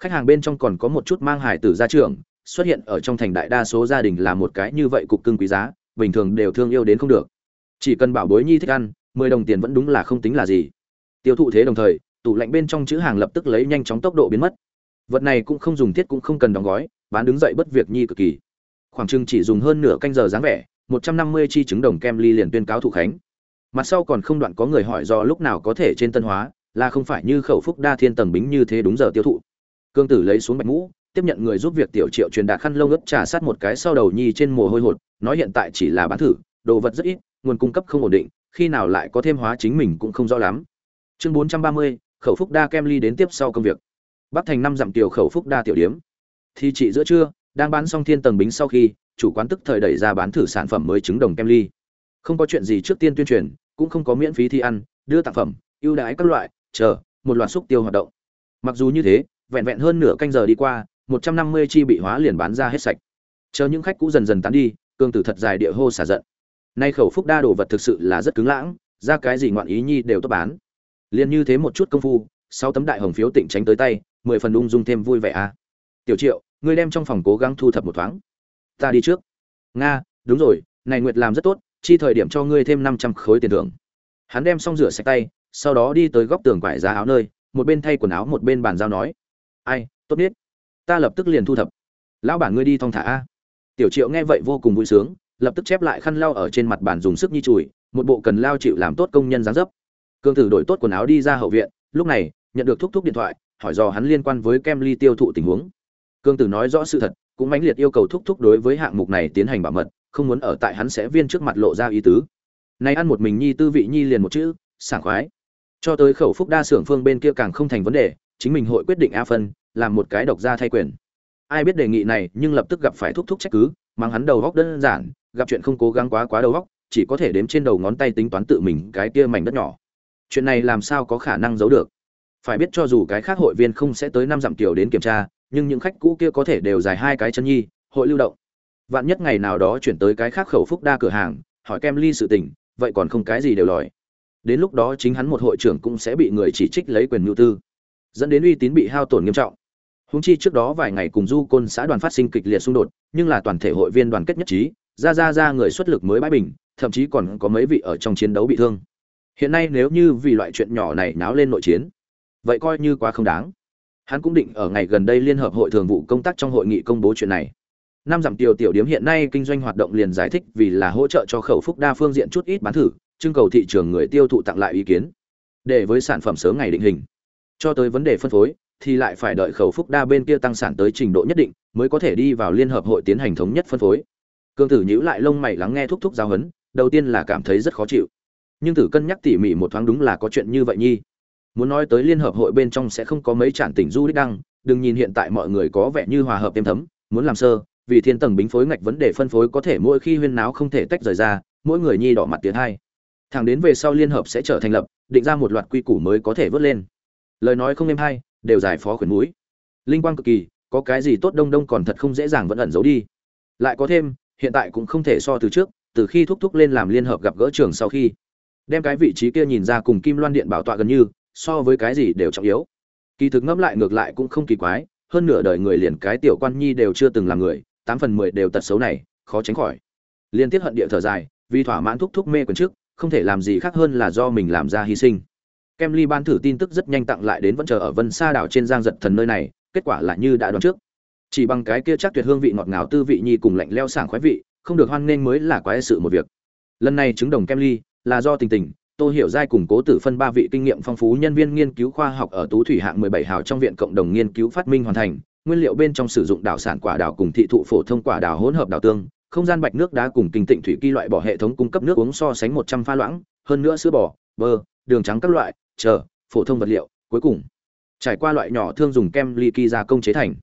khách hàng bên trong còn có một chút mang hải tử gia trưởng, xuất hiện ở trong thành đại đa số gia đình là một cái như vậy cục cưng quý giá, bình thường đều thương yêu đến không được. Chỉ cần bảo bối nhi thích ăn, mười đồng tiền vẫn đúng là không tính là gì. Tiêu thụ thế đồng thời, tủ lạnh bên trong chữ hàng lập tức lấy nhanh chóng tốc độ biến mất. Vật này cũng không dùng thiết cũng không cần đóng gói, bán đứng dậy bất việc nhi cực kỳ. Khoảng chừng chỉ dùng hơn nửa canh giờ dáng vẻ, một trăm năm mươi chi trứng đồng kem ly liền tuyên cáo thủ khánh. Mặt sau còn không đoạn có người hỏi do lúc nào có thể trên tân hóa, là không phải như khẩu phúc đa thiên tầng bính như thế đúng giờ tiêu thụ cương tử lấy xuống bạch mũ, tiếp nhận người giúp việc tiểu triệu truyền đạt khăn lông ướt trà sát một cái sau đầu nhi trên mồ hôi hột, nói hiện tại chỉ là bán thử, đồ vật rất ít, nguồn cung cấp không ổn định, khi nào lại có thêm hóa chính mình cũng không rõ lắm. Chương bốn trăm ba mươi, khẩu phúc đa kem ly đến tiếp sau công việc. Bắc thành năm dặm tiểu khẩu phúc đa tiểu điếm. Thì chị giữa trưa, đang bán xong thiên tầng bính sau khi, chủ quán tức thời đẩy ra bán thử sản phẩm mới trứng đồng kem ly. Không có chuyện gì trước tiên tuyên truyền, cũng không có miễn phí thi ăn, đưa tặng phẩm, ưu đãi các loại, chờ, một loạt xúc tiêu hoạt động. Mặc dù như thế vẹn vẹn hơn nửa canh giờ đi qua, một trăm năm mươi chi bị hóa liền bán ra hết sạch. Chờ những khách cũ dần dần tán đi, cương tử thật dài địa hô xả giận. Nay khẩu phúc đa đồ vật thực sự là rất cứng lãng, ra cái gì ngoạn ý nhi đều tốt bán. Liên như thế một chút công phu, sáu tấm đại hồng phiếu tịnh tránh tới tay, mười phần ung dung thêm vui vẻ à. Tiểu triệu, ngươi đem trong phòng cố gắng thu thập một thoáng. Ta đi trước. Nga, đúng rồi, này nguyệt làm rất tốt, chi thời điểm cho ngươi thêm năm trăm khối tiền thưởng. Hắn đem xong rửa sạch tay, sau đó đi tới góc tường quải ra áo nơi, một bên thay quần áo một bên bàn giao nói ai, tốt biết ta lập tức liền thu thập. Lão bản ngươi đi thong thả a. Tiểu triệu nghe vậy vô cùng vui sướng, lập tức chép lại khăn lau ở trên mặt bàn dùng sức nhi chùi, một bộ cần lao chịu làm tốt công nhân dáng dấp. Cương tử đổi tốt quần áo đi ra hậu viện, lúc này, nhận được thúc thúc điện thoại, hỏi dò hắn liên quan với kem ly tiêu thụ tình huống. Cương tử nói rõ sự thật, cũng mãnh liệt yêu cầu thúc thúc đối với hạng mục này tiến hành bảo mật, không muốn ở tại hắn sẽ viên trước mặt lộ ra ý tứ. Nay ăn một mình nhi tư vị nhi liền một chữ, sảng khoái. Cho tới khẩu phúc đa xưởng phương bên kia càng không thành vấn đề chính mình hội quyết định a phân, làm một cái độc gia thay quyền. Ai biết đề nghị này nhưng lập tức gặp phải thúc thúc trách cứ, mang hắn đầu góc đơn giản, gặp chuyện không cố gắng quá quá đầu góc, chỉ có thể đếm trên đầu ngón tay tính toán tự mình cái kia mảnh đất nhỏ. Chuyện này làm sao có khả năng giấu được? Phải biết cho dù cái khác hội viên không sẽ tới năm dặm tiểu đến kiểm tra, nhưng những khách cũ kia có thể đều dài hai cái chân nhi, hội lưu động. Vạn nhất ngày nào đó chuyển tới cái khác khẩu phúc đa cửa hàng, hỏi kem ly sự tình, vậy còn không cái gì đều lòi. Đến lúc đó chính hắn một hội trưởng cũng sẽ bị người chỉ trích lấy quyền mưu tư dẫn đến uy tín bị hao tổn nghiêm trọng. Húng chi trước đó vài ngày cùng du côn xã đoàn phát sinh kịch liệt xung đột, nhưng là toàn thể hội viên đoàn kết nhất trí, ra ra ra người xuất lực mới bãi bình, thậm chí còn có mấy vị ở trong chiến đấu bị thương. Hiện nay nếu như vì loại chuyện nhỏ này náo lên nội chiến, vậy coi như quá không đáng. Hắn cũng định ở ngày gần đây liên hợp hội thường vụ công tác trong hội nghị công bố chuyện này. Năm giảm tiểu tiểu điếm hiện nay kinh doanh hoạt động liền giải thích vì là hỗ trợ cho khẩu phúc đa phương diện chút ít bán thử, trưng cầu thị trường người tiêu thụ tặng lại ý kiến. Để với sản phẩm sớm ngày định hình cho tới vấn đề phân phối, thì lại phải đợi khẩu phúc đa bên kia tăng sản tới trình độ nhất định mới có thể đi vào liên hợp hội tiến hành thống nhất phân phối. Cương tử nhíu lại lông mày lắng nghe thúc thúc giáo huấn, đầu tiên là cảm thấy rất khó chịu. Nhưng thử cân nhắc tỉ mỉ một thoáng đúng là có chuyện như vậy nhi. Muốn nói tới liên hợp hội bên trong sẽ không có mấy trản tỉnh du đích đăng, đừng nhìn hiện tại mọi người có vẻ như hòa hợp êm thấm, muốn làm sơ, vì thiên tầng bính phối ngạch vấn đề phân phối có thể mỗi khi huyên náo không thể tách rời ra, mỗi người nhi đỏ mặt tiến hai. Thẳng đến về sau liên hợp sẽ trở thành lập, định ra một loạt quy củ mới có thể vớt lên lời nói không êm hay, đều giải phó khuyển mũi. Linh quang cực kỳ, có cái gì tốt đông đông còn thật không dễ dàng vẫn ẩn giấu đi. Lại có thêm, hiện tại cũng không thể so từ trước, từ khi thúc thúc lên làm liên hợp gặp gỡ trường sau khi, đem cái vị trí kia nhìn ra cùng kim loan điện bảo tọa gần như, so với cái gì đều trọng yếu. Kỳ thực ngẫm lại ngược lại cũng không kỳ quái, hơn nửa đời người liền cái tiểu quan nhi đều chưa từng làm người, tám phần mười đều tật xấu này, khó tránh khỏi. Liên tiếp hận địa thở dài, vì thỏa mãn thúc thúc mê quần trước, không thể làm gì khác hơn là do mình làm ra hy sinh kem ly ban thử tin tức rất nhanh tặng lại đến vẫn chờ ở vân sa đảo trên giang giật thần nơi này kết quả là như đã đoán trước. Chỉ bằng cái kia chắc tuyệt hương vị ngọt ngào tư vị nhi cùng lạnh leo sảng khoái vị không được hoan nghênh mới là quái sự một việc. Lần này chứng đồng kem ly là do tình tình Tô Hiểu Giai cùng Cố Tử phân ba vị kinh nghiệm phong phú nhân viên nghiên cứu khoa học ở Tú Thủy hạng 17 hào trong viện cộng đồng nghiên cứu phát minh hoàn thành, nguyên liệu bên trong sử dụng đảo sản quả đào cùng thị thụ phổ thông quả đào hỗn hợp đào tương, không gian bạch nước đá cùng kinh tịnh thủy kỳ loại bỏ hệ thống cung cấp nước uống so sánh 100 pha loãng, hơn nữa sữa bò, bơ, đường trắng các loại, chờ, phổ thông vật liệu, cuối cùng trải qua loại nhỏ thương dùng kem ly kỳ gia công chế thành.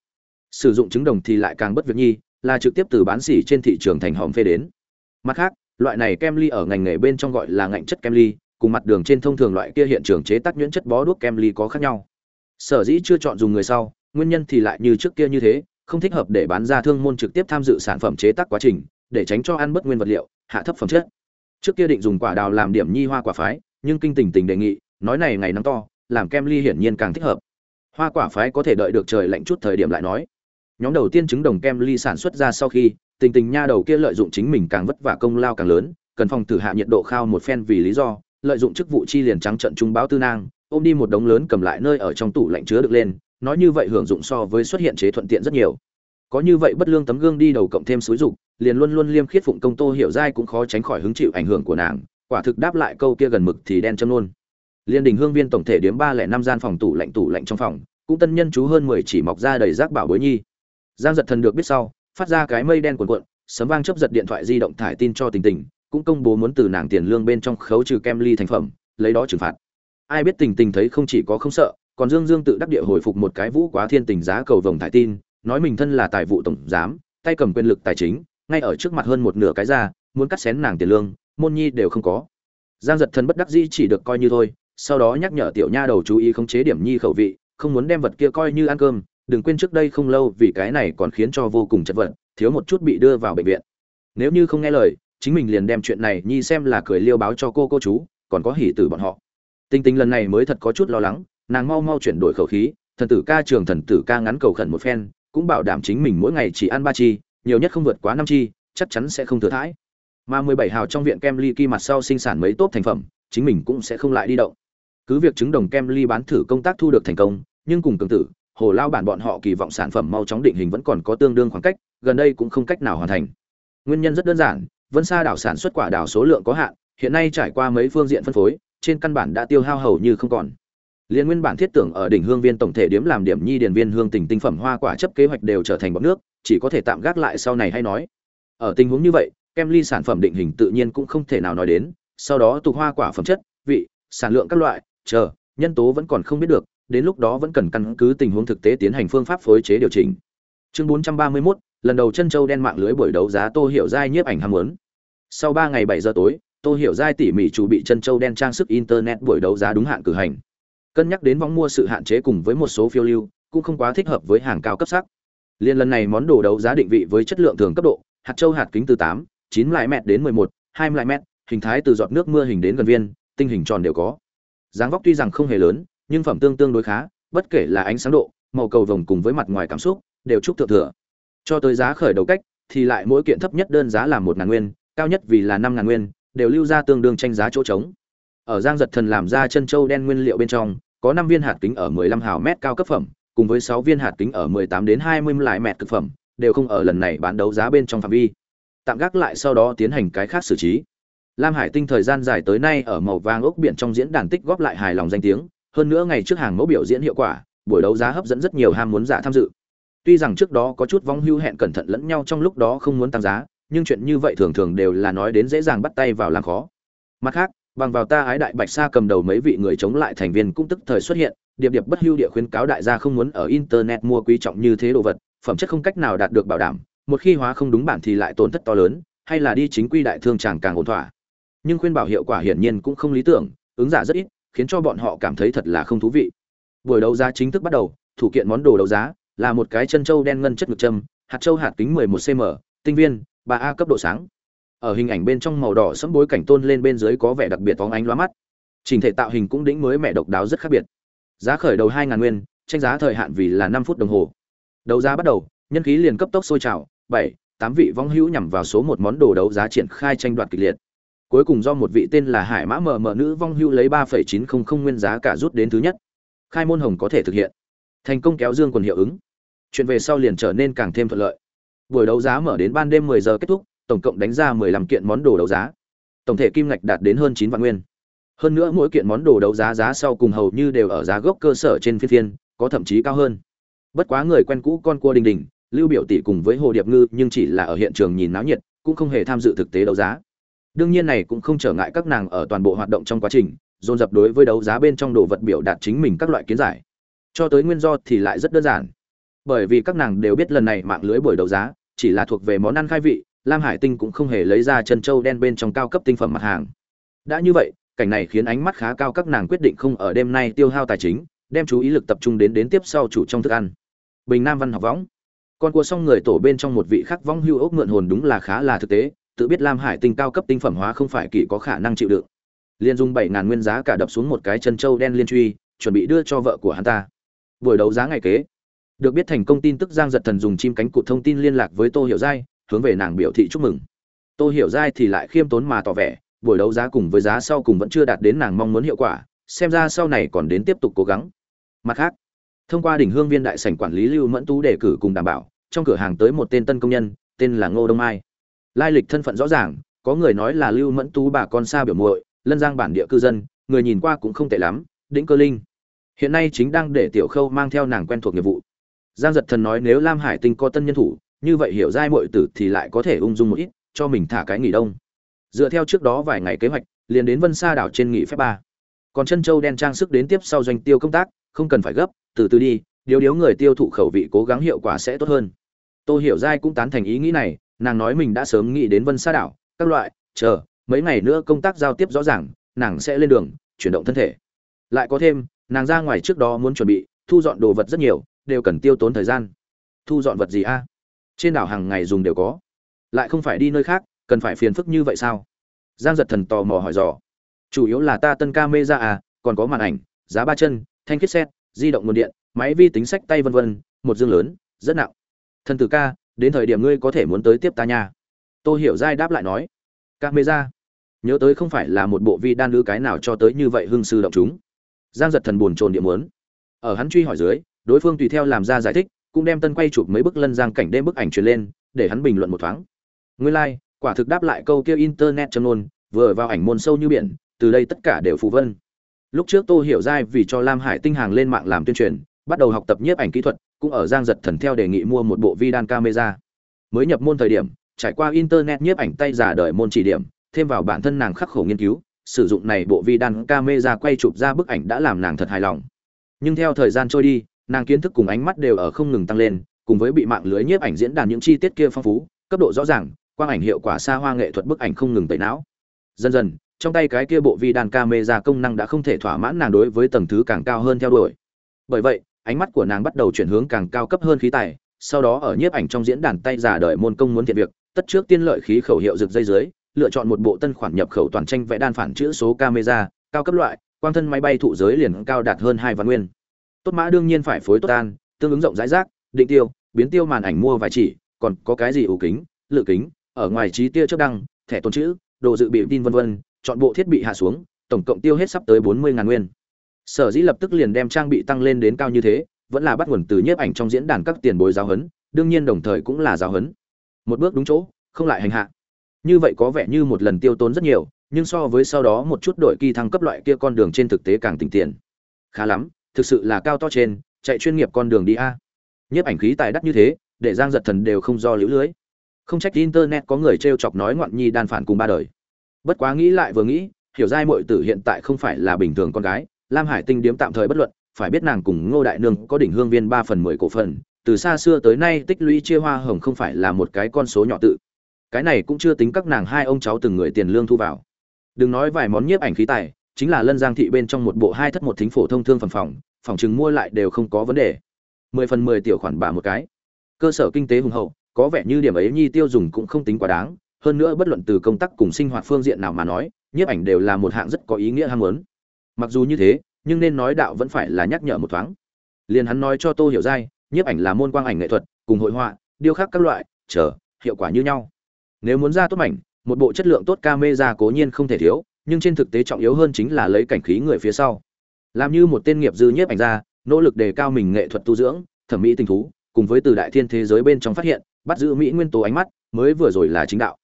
Sử dụng trứng đồng thì lại càng bất việc nhi, là trực tiếp từ bán xỉ trên thị trường thành hòm phê đến. Mặt khác, loại này kem ly ở ngành nghề bên trong gọi là ngạnh chất kem ly, cùng mặt đường trên thông thường loại kia hiện trường chế tác nhuyễn chất bó đuốc kem ly có khác nhau. Sở dĩ chưa chọn dùng người sau, nguyên nhân thì lại như trước kia như thế, không thích hợp để bán ra thương môn trực tiếp tham dự sản phẩm chế tác quá trình, để tránh cho ăn bất nguyên vật liệu, hạ thấp phẩm chất. Trước kia định dùng quả đào làm điểm nhi hoa quả phái, nhưng kinh tình tình đề nghị, nói này ngày nắng to, làm kem ly hiển nhiên càng thích hợp. Hoa quả phái có thể đợi được trời lạnh chút thời điểm lại nói. Nhóm đầu tiên trứng đồng kem ly sản xuất ra sau khi, tình tình nha đầu kia lợi dụng chính mình càng vất vả công lao càng lớn, cần phòng thử hạ nhiệt độ khao một phen vì lý do, lợi dụng chức vụ chi liền trắng trận trung báo tư nang, ôm đi một đống lớn cầm lại nơi ở trong tủ lạnh chứa được lên, nói như vậy hưởng dụng so với xuất hiện chế thuận tiện rất nhiều. Có như vậy bất lương tấm gương đi đầu cộng thêm suối dục, liền luôn luôn liêm khiết phụng công tô hiểu dai cũng khó tránh khỏi hứng chịu ảnh hưởng của nàng, quả thực đáp lại câu kia gần mực thì đen châm luôn. Liên đình hương viên tổng thể điếm ba lẻ năm gian phòng tủ lạnh tủ lạnh trong phòng, cũng tân nhân chú hơn mười chỉ mọc ra đầy rác bảo bối nhi. Giang giật thần được biết sau, phát ra cái mây đen cuộn cuộn, sấm vang chớp giật điện thoại di động thải tin cho Tình Tình, cũng công bố muốn từ nàng tiền lương bên trong khấu trừ kem ly thành phẩm, lấy đó trừng phạt. Ai biết Tình Tình thấy không chỉ có không sợ, còn Dương Dương tự đắc địa hồi phục một cái vũ quá thiên tình giá cầu vồng thải tin, nói mình thân là tài vụ tổng giám, tay cầm quyền lực tài chính, ngay ở trước mặt hơn một nửa cái ra, muốn cắt xén nàng tiền lương, môn nhi đều không có. Giang giật thần bất đắc dĩ chỉ được coi như thôi, sau đó nhắc nhở tiểu nha đầu chú ý khống chế điểm nhi khẩu vị, không muốn đem vật kia coi như ăn cơm, đừng quên trước đây không lâu vì cái này còn khiến cho vô cùng chật vật, thiếu một chút bị đưa vào bệnh viện. Nếu như không nghe lời, chính mình liền đem chuyện này nhi xem là cười liêu báo cho cô cô chú, còn có hỉ tử bọn họ. Tinh Tinh lần này mới thật có chút lo lắng, nàng mau mau chuyển đổi khẩu khí, thần tử ca trường thần tử ca ngắn cầu khẩn một phen, cũng bảo đảm chính mình mỗi ngày chỉ ăn ba chi, nhiều nhất không vượt quá năm chi, chắc chắn sẽ không thừa thãi. Mà 17 hào trong viện kem ly kỳ mặt sau sinh sản mấy tốt thành phẩm, chính mình cũng sẽ không lại đi động. Cứ việc chứng đồng kem ly bán thử công tác thu được thành công, nhưng cùng cường tử, hồ lao bản bọn họ kỳ vọng sản phẩm mau chóng định hình vẫn còn có tương đương khoảng cách, gần đây cũng không cách nào hoàn thành. Nguyên nhân rất đơn giản, Vân Sa đảo sản xuất quả đảo số lượng có hạn, hiện nay trải qua mấy phương diện phân phối, trên căn bản đã tiêu hao hầu như không còn. Liên nguyên bản thiết tưởng ở đỉnh hương viên tổng thể điểm làm điểm nhi điển viên hương tình tinh phẩm hoa quả chấp kế hoạch đều trở thành bọt nước, chỉ có thể tạm gác lại sau này hay nói. Ở tình huống như vậy, kem ly sản phẩm định hình tự nhiên cũng không thể nào nói đến, sau đó tục hoa quả phẩm chất, vị, sản lượng các loại, chờ, nhân tố vẫn còn không biết được, đến lúc đó vẫn cần căn cứ tình huống thực tế tiến hành phương pháp phối chế điều chỉnh. Chương 431, lần đầu chân châu đen mạng lưới buổi đấu giá Tô Hiểu Giai nhiếp ảnh ham muốn. Sau 3 ngày 7 giờ tối, Tô Hiểu Giai tỉ mỉ chuẩn bị chân châu đen trang sức internet buổi đấu giá đúng hạn cử hành. Cân nhắc đến võng mua sự hạn chế cùng với một số phiêu lưu, cũng không quá thích hợp với hàng cao cấp sắc. Liên lần này món đồ đấu giá định vị với chất lượng thường cấp độ, hạt châu hạt kính từ 8, 9 lại mét đến 11, 20 lại mét, hình thái từ giọt nước mưa hình đến gần viên, tinh hình tròn đều có. Dáng vóc tuy rằng không hề lớn, nhưng phẩm tương tương đối khá, bất kể là ánh sáng độ, màu cầu vồng cùng với mặt ngoài cảm xúc, đều chúc thượng thừa. Cho tới giá khởi đầu cách, thì lại mỗi kiện thấp nhất đơn giá là một ngàn nguyên, cao nhất vì là năm ngàn nguyên, đều lưu ra tương đương tranh giá chỗ trống. Ở Giang Giật Thần làm ra chân châu đen nguyên liệu bên trong, có năm viên hạt kính ở 15 hào mét cao cấp phẩm, cùng với 6 viên hạt kính ở 18 đến 20 lại mét cực phẩm, đều không ở lần này bán đấu giá bên trong phạm vi. Tạm gác lại sau đó tiến hành cái khác xử trí. Lam Hải Tinh thời gian dài tới nay ở màu vàng ốc biển trong diễn đàn tích góp lại hài lòng danh tiếng, hơn nữa ngày trước hàng mẫu biểu diễn hiệu quả, buổi đấu giá hấp dẫn rất nhiều ham muốn giả tham dự. Tuy rằng trước đó có chút vong hưu hẹn cẩn thận lẫn nhau trong lúc đó không muốn tăng giá nhưng chuyện như vậy thường thường đều là nói đến dễ dàng bắt tay vào làm khó. Mặt khác bằng vào ta ái đại bạch sa cầm đầu mấy vị người chống lại thành viên cũng tức thời xuất hiện điệp điệp bất hưu địa khuyến cáo đại gia không muốn ở internet mua quý trọng như thế đồ vật phẩm chất không cách nào đạt được bảo đảm một khi hóa không đúng bản thì lại tổn thất to lớn hay là đi chính quy đại thương chẳng càng ổn thỏa nhưng khuyên bảo hiệu quả hiển nhiên cũng không lý tưởng, ứng giả rất ít, khiến cho bọn họ cảm thấy thật là không thú vị. Buổi đấu giá chính thức bắt đầu, thủ kiện món đồ đấu giá là một cái chân trâu đen ngân chất ngực châm, hạt trâu hạt kính 11 cm tinh viên 3A cấp độ sáng. Ở hình ảnh bên trong màu đỏ sẫm bối cảnh tôn lên bên dưới có vẻ đặc biệt phóng ánh lóa mắt. Trình thể tạo hình cũng đỉnh mới mẹ độc đáo rất khác biệt. Giá khởi đầu 2.000 nguyên, tranh giá thời hạn vì là 5 phút đồng hồ. Đấu giá bắt đầu, nhân khí liền cấp tốc sôi trào, bảy, tám vị vong hữu nhằm vào số một món đồ đấu giá triển khai tranh đoạt kịch liệt cuối cùng do một vị tên là hải mã mờ mờ nữ vong Hưu lấy ba phẩy chín không không nguyên giá cả rút đến thứ nhất. Khai môn hồng có thể thực hiện. Thành công kéo dương quần hiệu ứng. Chuyện về sau liền trở nên càng thêm thuận lợi. Buổi đấu giá mở đến ban đêm 10 giờ kết thúc, tổng cộng đánh ra 15 kiện món đồ đấu giá. Tổng thể kim ngạch đạt đến hơn 9 vạn nguyên. Hơn nữa mỗi kiện món đồ đấu giá giá sau cùng hầu như đều ở giá gốc cơ sở trên phiên phiên, có thậm chí cao hơn. Bất quá người quen cũ con cua đình đình, lưu biểu tỷ cùng với hồ điệp ngư nhưng chỉ là ở hiện trường nhìn náo nhiệt, cũng không hề tham dự thực tế đấu giá đương nhiên này cũng không trở ngại các nàng ở toàn bộ hoạt động trong quá trình, dồn dập đối với đấu giá bên trong đồ vật biểu đạt chính mình các loại kiến giải. Cho tới nguyên do thì lại rất đơn giản. Bởi vì các nàng đều biết lần này mạng lưới buổi đấu giá chỉ là thuộc về món ăn khai vị, lam hải tinh cũng không hề lấy ra chân trâu đen bên trong cao cấp tinh phẩm mặt hàng. Đã như vậy, cảnh này khiến ánh mắt khá cao các nàng quyết định không ở đêm nay tiêu hao tài chính, đem chú ý lực tập trung đến đến tiếp sau chủ trong thức ăn. Bình nam văn học võng. Con cua xong người tổ bên trong một vị khắc vong hưu ốc mượn hồn đúng là khá là thực tế tự biết lam hải tinh cao cấp tinh phẩm hóa không phải kỳ có khả năng chịu đựng. Liên dung bảy ngàn nguyên giá cả đập xuống một cái chân trâu đen liên truy, chuẩn bị đưa cho vợ của hắn ta. Buổi đấu giá ngày kế, được biết thành công tin tức giang giật thần dùng chim cánh cụt thông tin liên lạc với tô hiểu giai, hướng về nàng biểu thị chúc mừng. Tô hiểu giai thì lại khiêm tốn mà tỏ vẻ, buổi đấu giá cùng với giá sau cùng vẫn chưa đạt đến nàng mong muốn hiệu quả, xem ra sau này còn đến tiếp tục cố gắng. Mặt khác, thông qua đỉnh hương viên đại sảnh quản lý lưu mẫn tú đề cử cùng đảm bảo, trong cửa hàng tới một tên tân công nhân, tên là ngô đông mai lai lịch thân phận rõ ràng, có người nói là lưu mẫn tú bà con xa biểu muội, lân giang bản địa cư dân, người nhìn qua cũng không tệ lắm, đĩnh cơ linh. Hiện nay chính đang để tiểu khâu mang theo nàng quen thuộc nghiệp vụ. Giang giật thần nói nếu lam hải tinh có tân nhân thủ, như vậy hiểu giai muội tử thì lại có thể ung dung một ít, cho mình thả cái nghỉ đông. Dựa theo trước đó vài ngày kế hoạch, liền đến vân sa đảo trên nghỉ phép ba. Còn chân châu đen trang sức đến tiếp sau doanh tiêu công tác, không cần phải gấp, từ từ đi, điếu điếu người tiêu thụ khẩu vị cố gắng hiệu quả sẽ tốt hơn. Tô hiểu giai cũng tán thành ý nghĩ này nàng nói mình đã sớm nghĩ đến vân sa đảo, các loại, chờ, mấy ngày nữa công tác giao tiếp rõ ràng, nàng sẽ lên đường, chuyển động thân thể. Lại có thêm, nàng ra ngoài trước đó muốn chuẩn bị, thu dọn đồ vật rất nhiều, đều cần tiêu tốn thời gian. Thu dọn vật gì a? Trên đảo hàng ngày dùng đều có. Lại không phải đi nơi khác, cần phải phiền phức như vậy sao? Giang giật thần tò mò hỏi dò. Chủ yếu là ta tân ca mê ra à còn có màn ảnh, giá ba chân, thanh khiết xét di động nguồn điện, máy vi tính sách tay vân vân, một dương lớn, rất nặng. Thần tử ca đến thời điểm ngươi có thể muốn tới tiếp ta nha. Tô hiểu giai đáp lại nói các mê ra nhớ tới không phải là một bộ vi đan nữ cái nào cho tới như vậy hưng sư động chúng. Giang giật thần buồn trồn địa muốn. Ở hắn truy hỏi dưới đối phương tùy theo làm ra giải thích cũng đem tân quay chụp mấy bức lân giang cảnh đêm bức ảnh truyền lên để hắn bình luận một thoáng. Ngươi lai、like, quả thực đáp lại câu kia internet châm nôn vừa vào ảnh môn sâu như biển từ đây tất cả đều phù vân. Lúc trước tô hiểu giai vì cho lam hải tinh hàng lên mạng làm tuyên truyền bắt đầu học tập nhiếp ảnh kỹ thuật cũng ở giang giật thần theo đề nghị mua một bộ vi đan camera. Mới nhập môn thời điểm, trải qua internet nhiếp ảnh tay giả đời môn chỉ điểm, thêm vào bản thân nàng khắc khổ nghiên cứu, sử dụng này bộ vi đan camera quay chụp ra bức ảnh đã làm nàng thật hài lòng. Nhưng theo thời gian trôi đi, nàng kiến thức cùng ánh mắt đều ở không ngừng tăng lên, cùng với bị mạng lưới nhiếp ảnh diễn đàn những chi tiết kia phong phú, cấp độ rõ ràng, quang ảnh hiệu quả xa hoa nghệ thuật bức ảnh không ngừng tẩy não. Dần dần, trong tay cái kia bộ vi đan camera công năng đã không thể thỏa mãn nàng đối với tầng thứ càng cao hơn theo đuổi. Bởi vậy ánh mắt của nàng bắt đầu chuyển hướng càng cao cấp hơn khí tài, sau đó ở nhiếp ảnh trong diễn đàn tay giả đợi môn công muốn thiện việc, tất trước tiên lợi khí khẩu hiệu rực dây dưới, lựa chọn một bộ tân khoản nhập khẩu toàn tranh vẽ đan phản chữ số camera, cao cấp loại, quang thân máy bay thụ giới liền cao đạt hơn hai vạn nguyên. Tốt mã đương nhiên phải phối tốt an tương ứng rộng rãi rác, định tiêu, biến tiêu màn ảnh mua vài chỉ, còn có cái gì ủ kính lựa kính, ở ngoài trí tia trước đăng, thẻ tồn chữ, đồ dự bị tin vân vân, chọn bộ thiết bị hạ xuống, tổng cộng tiêu hết sắp tới bốn mươi ngàn nguyên sở dĩ lập tức liền đem trang bị tăng lên đến cao như thế, vẫn là bắt nguồn từ nhiếp ảnh trong diễn đàn các tiền bối giáo huấn, đương nhiên đồng thời cũng là giáo huấn. Một bước đúng chỗ, không lại hành hạ. Như vậy có vẻ như một lần tiêu tốn rất nhiều, nhưng so với sau đó một chút đổi kỳ thăng cấp loại kia con đường trên thực tế càng tỉnh tiền khá lắm, thực sự là cao to trên, chạy chuyên nghiệp con đường đi a. Nhiếp ảnh khí tài đắt như thế, để giang giật thần đều không do lũ lưới. Không trách internet có người t r e o chọc nói ngoạn nhi đan phản cùng ba đời. Bất quá nghĩ lại vừa nghĩ, hiểu giai mội tử hiện tại không phải là bình thường con gái lam hải tinh điếm tạm thời bất luận, phải biết nàng cùng ngô đại nương có đỉnh hương viên ba phần mười cổ phần, từ xa xưa tới nay tích lũy chia hoa hồng không phải là một cái con số nhỏ tự. Cái này cũng chưa tính các nàng hai ông cháu từng người tiền lương thu vào. Đừng nói vài món nhiếp ảnh khí tài, chính là lân giang thị bên trong một bộ hai thất một thính phổ thông thương phẩm phòng phòng chừng mua lại đều không có vấn đề. Mười phần mười tiểu khoản bà một cái. Cơ sở kinh tế hùng hậu, có vẻ như điểm ấy nhi tiêu dùng cũng không tính quá đáng, hơn nữa bất luận từ công tác cùng sinh hoạt phương diện nào mà nói, nhiếp ảnh đều là một hạng rất có ý nghĩa ham muốn mặc dù như thế nhưng nên nói đạo vẫn phải là nhắc nhở một thoáng. Liền hắn nói cho tô hiểu dai nhiếp ảnh là môn quang ảnh nghệ thuật cùng hội họa điêu khắc các loại chờ hiệu quả như nhau. Nếu muốn ra tốt ảnh, một bộ chất lượng tốt camera cố nhiên không thể thiếu nhưng trên thực tế trọng yếu hơn chính là lấy cảnh khí người phía sau. Làm như một tên nghiệp dư nhiếp ảnh ra nỗ lực đề cao mình nghệ thuật tu dưỡng thẩm mỹ tình thú cùng với từ đại thiên thế giới bên trong phát hiện bắt giữ mỹ nguyên tố ánh mắt mới vừa rồi là chính đạo.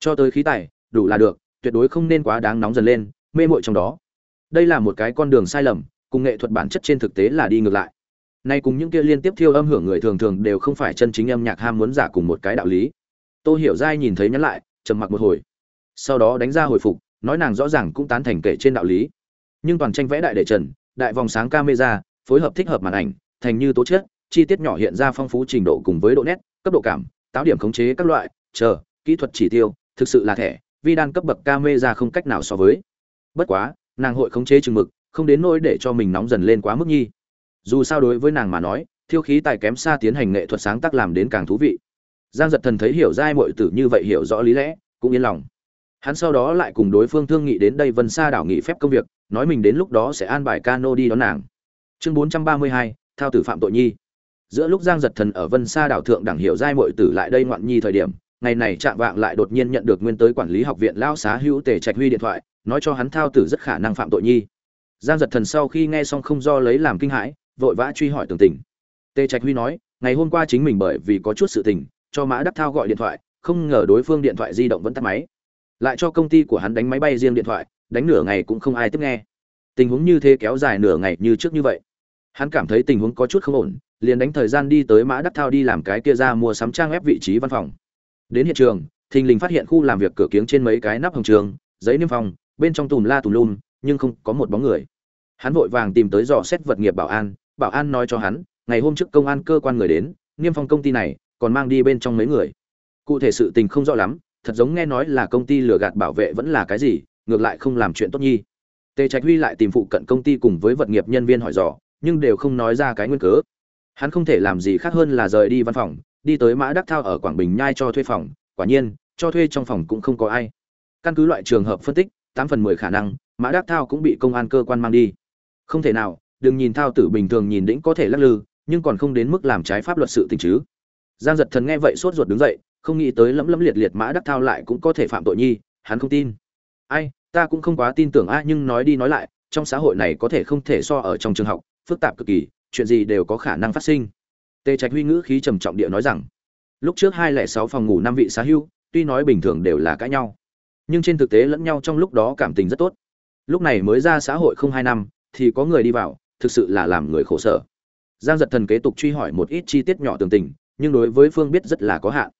Cho tới khí tài đủ là được tuyệt đối không nên quá đáng nóng dần lên mê mội trong đó đây là một cái con đường sai lầm, cùng nghệ thuật bản chất trên thực tế là đi ngược lại. Nay cùng những kia liên tiếp thiêu âm hưởng người thường thường đều không phải chân chính âm nhạc ham muốn giả cùng một cái đạo lý. Tôi hiểu dai nhìn thấy nhắn lại, trầm mặc một hồi. Sau đó đánh ra hồi phục, nói nàng rõ ràng cũng tán thành kể trên đạo lý. Nhưng toàn tranh vẽ đại đệ trần, đại vòng sáng camera, phối hợp thích hợp màn ảnh, thành như tố chất, chi tiết nhỏ hiện ra phong phú trình độ cùng với độ nét, cấp độ cảm, táo điểm khống chế các loại, chờ, kỹ thuật chỉ tiêu, thực sự là thẻ, vi đan cấp bậc camera không cách nào so với. Bất quá nàng hội khống chế chừng mực, không đến nỗi để cho mình nóng dần lên quá mức nhi. Dù sao đối với nàng mà nói, thiêu khí tài kém xa tiến hành nghệ thuật sáng tác làm đến càng thú vị. Giang giật thần thấy hiểu giai mọi tử như vậy hiểu rõ lý lẽ, cũng yên lòng. Hắn sau đó lại cùng đối phương thương nghị đến đây vân xa đảo nghị phép công việc, nói mình đến lúc đó sẽ an bài cano đi đón nàng. Chương bốn trăm ba mươi hai, thao tử phạm tội nhi. Giữa lúc giang giật thần ở vân xa đảo thượng đẳng hiểu giai mội tử lại đây ngoạn nhi thời điểm, ngày này chạm vạng lại đột nhiên nhận được nguyên tới quản lý học viện lao xá hữu tề trạch huy điện thoại nói cho hắn thao tử rất khả năng phạm tội nhi. Giang giật thần sau khi nghe xong không do lấy làm kinh hãi, vội vã truy hỏi tường tình. Tề trạch huy nói, ngày hôm qua chính mình bởi vì có chút sự tình, cho mã đắc thao gọi điện thoại, không ngờ đối phương điện thoại di động vẫn tắt máy. Lại cho công ty của hắn đánh máy bay riêng điện thoại, đánh nửa ngày cũng không ai tiếp nghe. Tình huống như thế kéo dài nửa ngày như trước như vậy. Hắn cảm thấy tình huống có chút không ổn, liền đánh thời gian đi tới mã đắc thao đi làm cái kia ra mua sắm trang ép vị trí văn phòng. Đến hiện trường, thình lình phát hiện khu làm việc cửa kiếng trên mấy cái nắp hồng trường, giấy niêm phòng bên trong tùm la tùm lum, nhưng không có một bóng người. Hắn vội vàng tìm tới dò xét vật nghiệp bảo an bảo an nói cho hắn, ngày hôm trước công an cơ quan người đến, niêm phong công ty này còn mang đi bên trong mấy người. Cụ thể sự tình không rõ lắm, thật giống nghe nói là công ty lừa gạt bảo vệ vẫn là cái gì, ngược lại không làm chuyện tốt nhi. Tề trạch huy lại tìm phụ cận công ty cùng với vật nghiệp nhân viên hỏi dò, nhưng đều không nói ra cái nguyên cớ. Hắn không thể làm gì khác hơn là rời đi văn phòng, đi tới mã đắc thao ở quảng bình nhai cho thuê phòng. Quả nhiên, cho thuê trong phòng cũng không có ai. Căn cứ loại trường hợp phân tích tám phần mười khả năng, mã đắc thao cũng bị công an cơ quan mang đi. Không thể nào, đừng nhìn thao tử bình thường nhìn đĩnh có thể lắc lư, nhưng còn không đến mức làm trái pháp luật sự tình chứ. Giang giật thần nghe vậy sốt ruột đứng dậy, không nghĩ tới lẫm lẫm liệt liệt mã đắc thao lại cũng có thể phạm tội nhi, hắn không tin. Ai, ta cũng không quá tin tưởng a, nhưng nói đi nói lại, trong xã hội này có thể không thể so ở trong trường học, phức tạp cực kỳ, chuyện gì đều có khả năng phát sinh. Tề trạch huy ngữ khí trầm trọng địa nói rằng, lúc trước hai lẻ sáu phòng ngủ năm vị xá hưu, tuy nói bình thường đều là cãi nhau nhưng trên thực tế lẫn nhau trong lúc đó cảm tình rất tốt. Lúc này mới ra xã hội không hai năm, thì có người đi vào, thực sự là làm người khổ sở. Giang giật thần kế tục truy hỏi một ít chi tiết nhỏ tường tình, nhưng đối với phương biết rất là có hạn.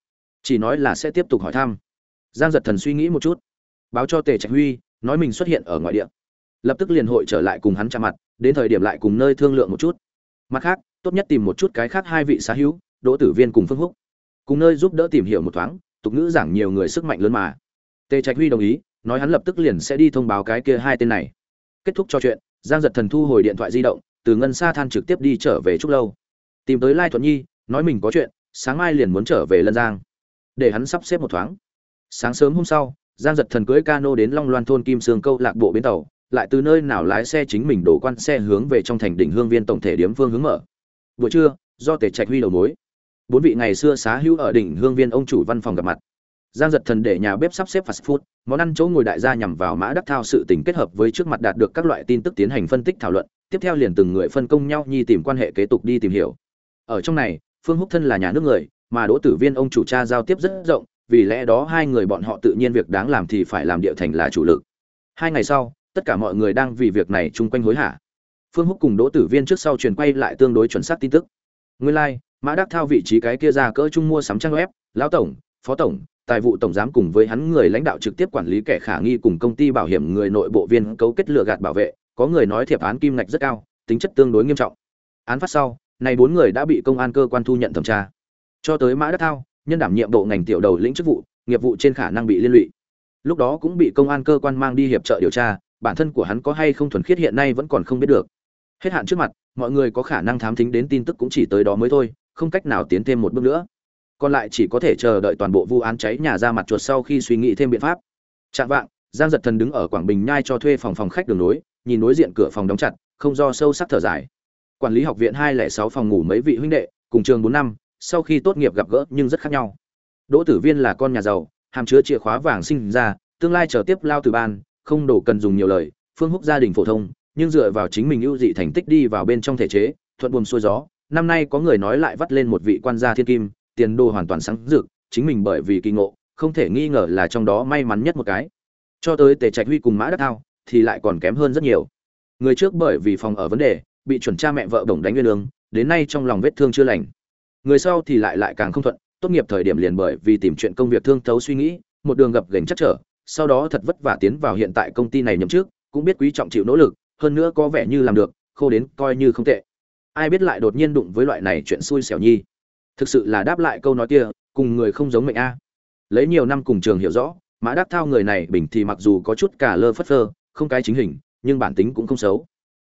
Chỉ nói là sẽ tiếp tục hỏi thăm. Giang giật thần suy nghĩ một chút. Báo cho tề trạch huy, nói mình xuất hiện ở ngoại địa. Lập tức liền hội trở lại cùng hắn chạm mặt, đến thời điểm lại cùng nơi thương lượng một chút. Mặt khác, tốt nhất tìm một chút cái khác hai vị xá hữu, đỗ tử viên cùng phương húc. Cùng nơi giúp đỡ tìm hiểu một thoáng, tục ngữ giảng nhiều người sức mạnh lớn mà tề trạch huy đồng ý, nói hắn lập tức liền sẽ đi thông báo cái kia hai tên này. Kết thúc trò chuyện, giang giật thần thu hồi điện thoại di động, từ ngân xa than trực tiếp đi trở về trúc lâu. Tìm tới lai thuận nhi, nói mình có chuyện, sáng mai liền muốn trở về lân giang. Để hắn sắp xếp một thoáng. Sáng sớm hôm sau, giang giật thần cưới cano đến long loan thôn kim sương câu lạc bộ bến tàu, lại từ nơi nào lái xe chính mình đổ quan xe hướng về trong thành đỉnh hương viên tổng thể điếm phương hướng mở. Buổi trưa, do tề trạch huy đầu mối. Bốn vị ngày xưa xá hữu ở đỉnh hương viên ông chủ văn phòng gặp mặt giang giật thần để nhà bếp sắp xếp fast food món ăn chỗ ngồi đại gia nhằm vào mã đắc thao sự tình kết hợp với trước mặt đạt được các loại tin tức tiến hành phân tích thảo luận tiếp theo liền từng người phân công nhau nhi tìm quan hệ kế tục đi tìm hiểu. Ở trong này phương húc thân là nhà nước người mà đỗ tử viên ông chủ cha giao tiếp rất rộng vì lẽ đó hai người bọn họ tự nhiên việc đáng làm thì phải làm địa thành là chủ lực. Hai ngày sau tất cả mọi người đang vì việc này chung quanh hối hả. Phương húc cùng đỗ tử viên trước sau truyền quay lại tương đối chuẩn xác tin tức. Nguyên lai、like, mã đắc thao vị trí cái kia ra cỡ trung mua sắm trang web lão tổng phó tổng tài vụ tổng giám cùng với hắn người lãnh đạo trực tiếp quản lý kẻ khả nghi cùng công ty bảo hiểm người nội bộ viên cấu kết lừa gạt bảo vệ, có người nói thiệp án kim ngạch rất cao, tính chất tương đối nghiêm trọng. Án phát sau, này bốn người đã bị công an cơ quan thu nhận thẩm tra. Cho tới mã đắc thao, nhân đảm nhiệm bộ ngành tiểu đầu lĩnh chức vụ, nghiệp vụ trên khả năng bị liên lụy. Lúc đó cũng bị công an cơ quan mang đi hiệp trợ điều tra, bản thân của hắn có hay không thuần khiết hiện nay vẫn còn không biết được. Hết hạn trước mặt, mọi người có khả năng thám thính đến tin tức cũng chỉ tới đó mới thôi, không cách nào tiến thêm một bước nữa còn lại chỉ có thể chờ đợi toàn bộ vụ án cháy nhà ra mặt chuột sau khi suy nghĩ thêm biện pháp. Chạm vạng, giang giật thần đứng ở quảng bình nhai cho thuê phòng phòng khách đường nối nhìn đối diện cửa phòng đóng chặt, không do sâu sắc thở dài. Quản lý học viện hai lẻ sáu phòng ngủ mấy vị huynh đệ, cùng trường bốn năm, sau khi tốt nghiệp gặp gỡ nhưng rất khác nhau. Đỗ tử viên là con nhà giàu, hàm chứa chìa khóa vàng sinh ra, tương lai trở tiếp lao từ ban, không đủ cần dùng nhiều lời, phương húc gia đình phổ thông, nhưng dựa vào chính mình ưu dị thành tích đi vào bên trong thể chế, thuận buồm xuôi gió. Năm nay có người nói lại vắt lên một vị quan gia thiên kim tiền đồ hoàn toàn sáng rực, chính mình bởi vì kỳ ngộ, không thể nghi ngờ là trong đó may mắn nhất một cái. Cho tới tề trạch huy cùng mã đắc thao, thì lại còn kém hơn rất nhiều. Người trước bởi vì phòng ở vấn đề, bị chuẩn cha mẹ vợ đồng đánh nguyên lương, đến nay trong lòng vết thương chưa lành. Người sau thì lại lại càng không thuận, tốt nghiệp thời điểm liền bởi vì tìm chuyện công việc thương thấu suy nghĩ, một đường gập gành chắc trở, sau đó thật vất vả tiến vào hiện tại công ty này nhậm trước cũng biết quý trọng chịu nỗ lực, hơn nữa có vẻ như làm được, khô đến coi như không tệ. Ai biết lại đột nhiên đụng với loại này chuyện xui xẻo nhi thực sự là đáp lại câu nói kia, cùng người không giống mệnh a. Lấy nhiều năm cùng trường hiểu rõ, mã đắc thao người này bình thì mặc dù có chút cả lơ phất phơ, không cái chính hình, nhưng bản tính cũng không xấu.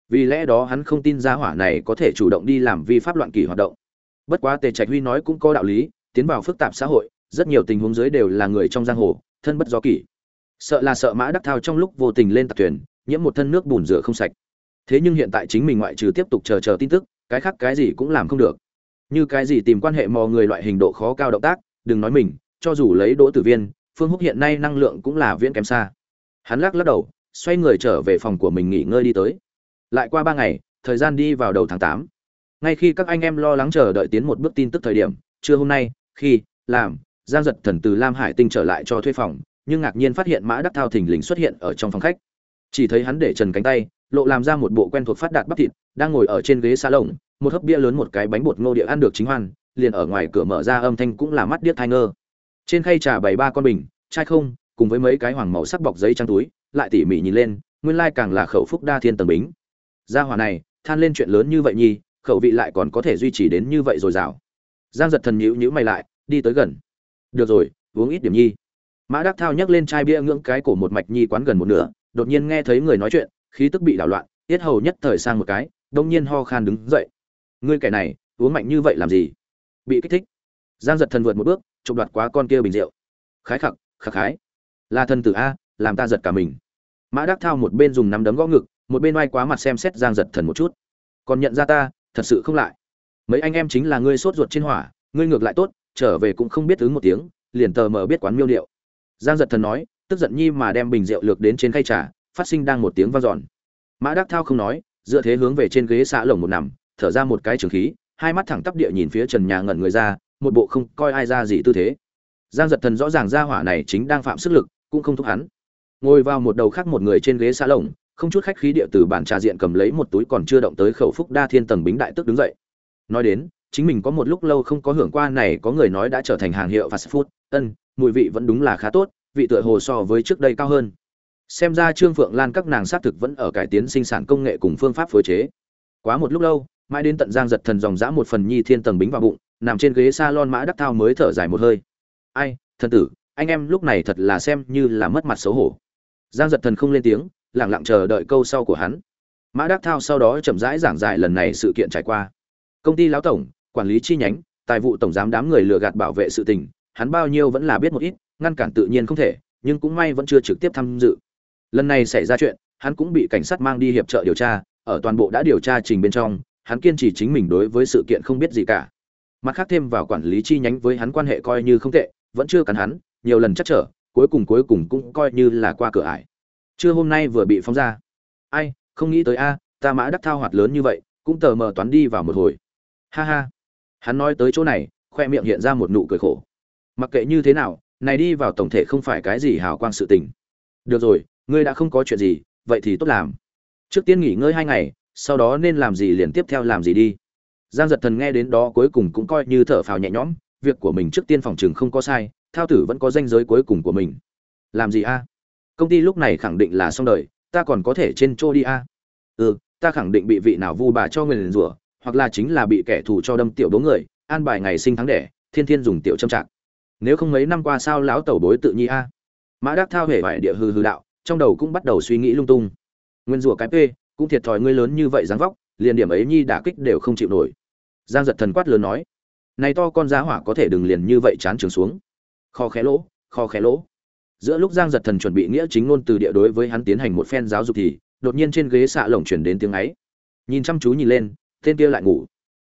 Vì lẽ đó hắn không tin gia hỏa này có thể chủ động đi làm vi pháp loạn kỷ hoạt động. Bất quá tề trạch huy nói cũng có đạo lý, tiến vào phức tạp xã hội, rất nhiều tình huống dưới đều là người trong giang hồ, thân bất do kỷ. Sợ là sợ mã đắc thao trong lúc vô tình lên tạc thuyền, nhiễm một thân nước bùn rửa không sạch. Thế nhưng hiện tại chính mình ngoại trừ tiếp tục chờ chờ tin tức, cái khác cái gì cũng làm không được như cái gì tìm quan hệ mò người loại hình độ khó cao động tác, đừng nói mình, cho dù lấy đỗ tử viên, phương húc hiện nay năng lượng cũng là viễn kém xa. Hắn lắc lắc đầu, xoay người trở về phòng của mình nghỉ ngơi đi tới. Lại qua ba ngày, thời gian đi vào đầu tháng tám. Ngay khi các anh em lo lắng chờ đợi tiến một bước tin tức thời điểm, trưa hôm nay, khi, làm, giang giật thần từ lam hải tinh trở lại cho thuê phòng, nhưng ngạc nhiên phát hiện mã đắc thao thình lình xuất hiện ở trong phòng khách chỉ thấy hắn để trần cánh tay, lộ làm ra một bộ quen thuộc phát đạt bắp thịt, đang ngồi ở trên ghế xa lồng một hớp bia lớn một cái bánh bột ngô địa ăn được chính hoan, liền ở ngoài cửa mở ra âm thanh cũng là mắt điếc thai ngơ. Trên khay trà bày ba con bình, chai không, cùng với mấy cái hoàng màu sắc bọc giấy trang túi, lại tỉ mỉ nhìn lên, nguyên lai càng là khẩu phúc đa thiên tầng bính. Gia hỏa này, than lên chuyện lớn như vậy nhi khẩu vị lại còn có thể duy trì đến như vậy rồi dào. Giang giật thần nhữ nhữ mày lại, đi tới gần. Được rồi, uống ít điểm nhi mã đắc thao nhấc lên chai bia ngưỡng cái cổ một mạch nhi quán gần một nửa đột nhiên nghe thấy người nói chuyện, khí tức bị đảo loạn, tiết hầu nhất thời sang một cái, đông nhiên ho khan đứng dậy. Ngươi kẻ này, uống mạnh như vậy làm gì? Bị kích thích. Giang giật thần vượt một bước, chụp đoạt quá con kia bình rượu. Khái khặc khặc khái. Là thần tử a, làm ta giật cả mình. Mã đắc thao một bên dùng nắm đấm gõ ngực, một bên oai quá mặt xem xét giang giật thần một chút. Còn nhận ra ta, thật sự không lại. Mấy anh em chính là ngươi sốt ruột trên hỏa, ngươi ngược lại tốt, trở về cũng không biết ứng một tiếng, liền tờ mờ biết quán miêu điệu. Giang giật thần nói tức giận nhi mà đem bình rượu lược đến trên khay trà, phát sinh đang một tiếng vang dọn. Mã đắc thao không nói, dựa thế hướng về trên ghế xạ lồng một nằm, thở ra một cái trường khí, hai mắt thẳng tắp địa nhìn phía trần nhà ngẩn người ra, một bộ không coi ai ra gì tư thế. Giang giật thần rõ ràng ra hỏa này chính đang phạm sức lực, cũng không thúc hắn. Ngồi vào một đầu khác một người trên ghế xạ lồng, không chút khách khí địa từ bàn trà diện cầm lấy một túi còn chưa động tới khẩu phúc đa thiên tầng bính đại tức đứng dậy. Nói đến, chính mình có một lúc lâu không có hưởng qua này có người nói đã trở thành hàng hiệu fast food, ân, mùi vị vẫn đúng là khá tốt vị tựa hồ so với trước đây cao hơn. Xem ra trương phượng lan các nàng xác thực vẫn ở cải tiến sinh sản công nghệ cùng phương pháp phối chế. Quá một lúc lâu, mãi đến tận giang giật thần dòng dã một phần nhi thiên tầng bính vào bụng, nằm trên ghế s a lon mã đắc thao mới thở dài một hơi. Ai, thần tử, anh em lúc này thật là xem như là mất mặt xấu hổ. Giang giật thần không lên tiếng lẳng lặng chờ đợi câu sau của hắn. Mã đắc thao sau đó chậm rãi giảng giải lần này sự kiện trải qua. Công ty lão tổng, quản lý chi nhánh, tài vụ tổng giám đám người lừa gạt bảo vệ sự tình, hắn bao nhiêu vẫn là biết một ít ngăn cản tự nhiên không thể, nhưng cũng may vẫn chưa trực tiếp tham dự. Lần này xảy ra chuyện, hắn cũng bị cảnh sát mang đi hiệp trợ điều tra, ở toàn bộ đã điều tra trình bên trong, hắn kiên trì chính mình đối với sự kiện không biết gì cả. Mặt khác thêm vào quản lý chi nhánh với hắn quan hệ coi như không tệ, vẫn chưa cắn hắn, nhiều lần chắc trở, cuối cùng cuối cùng cũng coi như là qua cửa ải. Trưa hôm nay vừa bị phóng ra. Ai, không nghĩ tới a, ta mã đắc thao hoạt lớn như vậy, cũng tờ mờ toán đi vào một hồi. Ha ha. Hắn nói tới chỗ này, khoe miệng hiện ra một nụ cười khổ. Mặc kệ như thế nào này đi vào tổng thể không phải cái gì hào quang sự tình. Được rồi, ngươi đã không có chuyện gì, vậy thì tốt làm. Trước tiên nghỉ ngơi hai ngày, sau đó nên làm gì liền tiếp theo làm gì đi. Giang giật thần nghe đến đó cuối cùng cũng coi như thở phào nhẹ nhõm, việc của mình trước tiên phòng chừng không có sai, thao tử vẫn có danh giới cuối cùng của mình. Làm gì a? Công ty lúc này khẳng định là xong đời, ta còn có thể trên trô đi a. Ừ ta khẳng định bị vị nào vu bà cho người liền rủa, hoặc là chính là bị kẻ thù cho đâm tiểu đố người, an bài ngày sinh tháng đẻ, thiên thiên dùng tiểu châm trạng nếu không mấy năm qua sao lão tẩu bối tự nhi a? Mã đắc thao hề vải địa hư hư đạo, trong đầu cũng bắt đầu suy nghĩ lung tung. Nguyên rủa cái p cũng thiệt thòi ngươi lớn như vậy dáng vóc, liền điểm ấy nhi đả kích đều không chịu nổi. Giang giật thần quát lớn nói, này to con giá hỏa có thể đừng liền như vậy chán trường xuống. Kho khé lỗ, kho khé lỗ. Giữa lúc giang giật thần chuẩn bị nghĩa chính ngôn từ địa đối với hắn tiến hành một phen giáo dục thì, đột nhiên trên ghế xạ lồng chuyển đến tiếng ấy. Nhìn chăm chú nhìn lên, tên kia lại ngủ.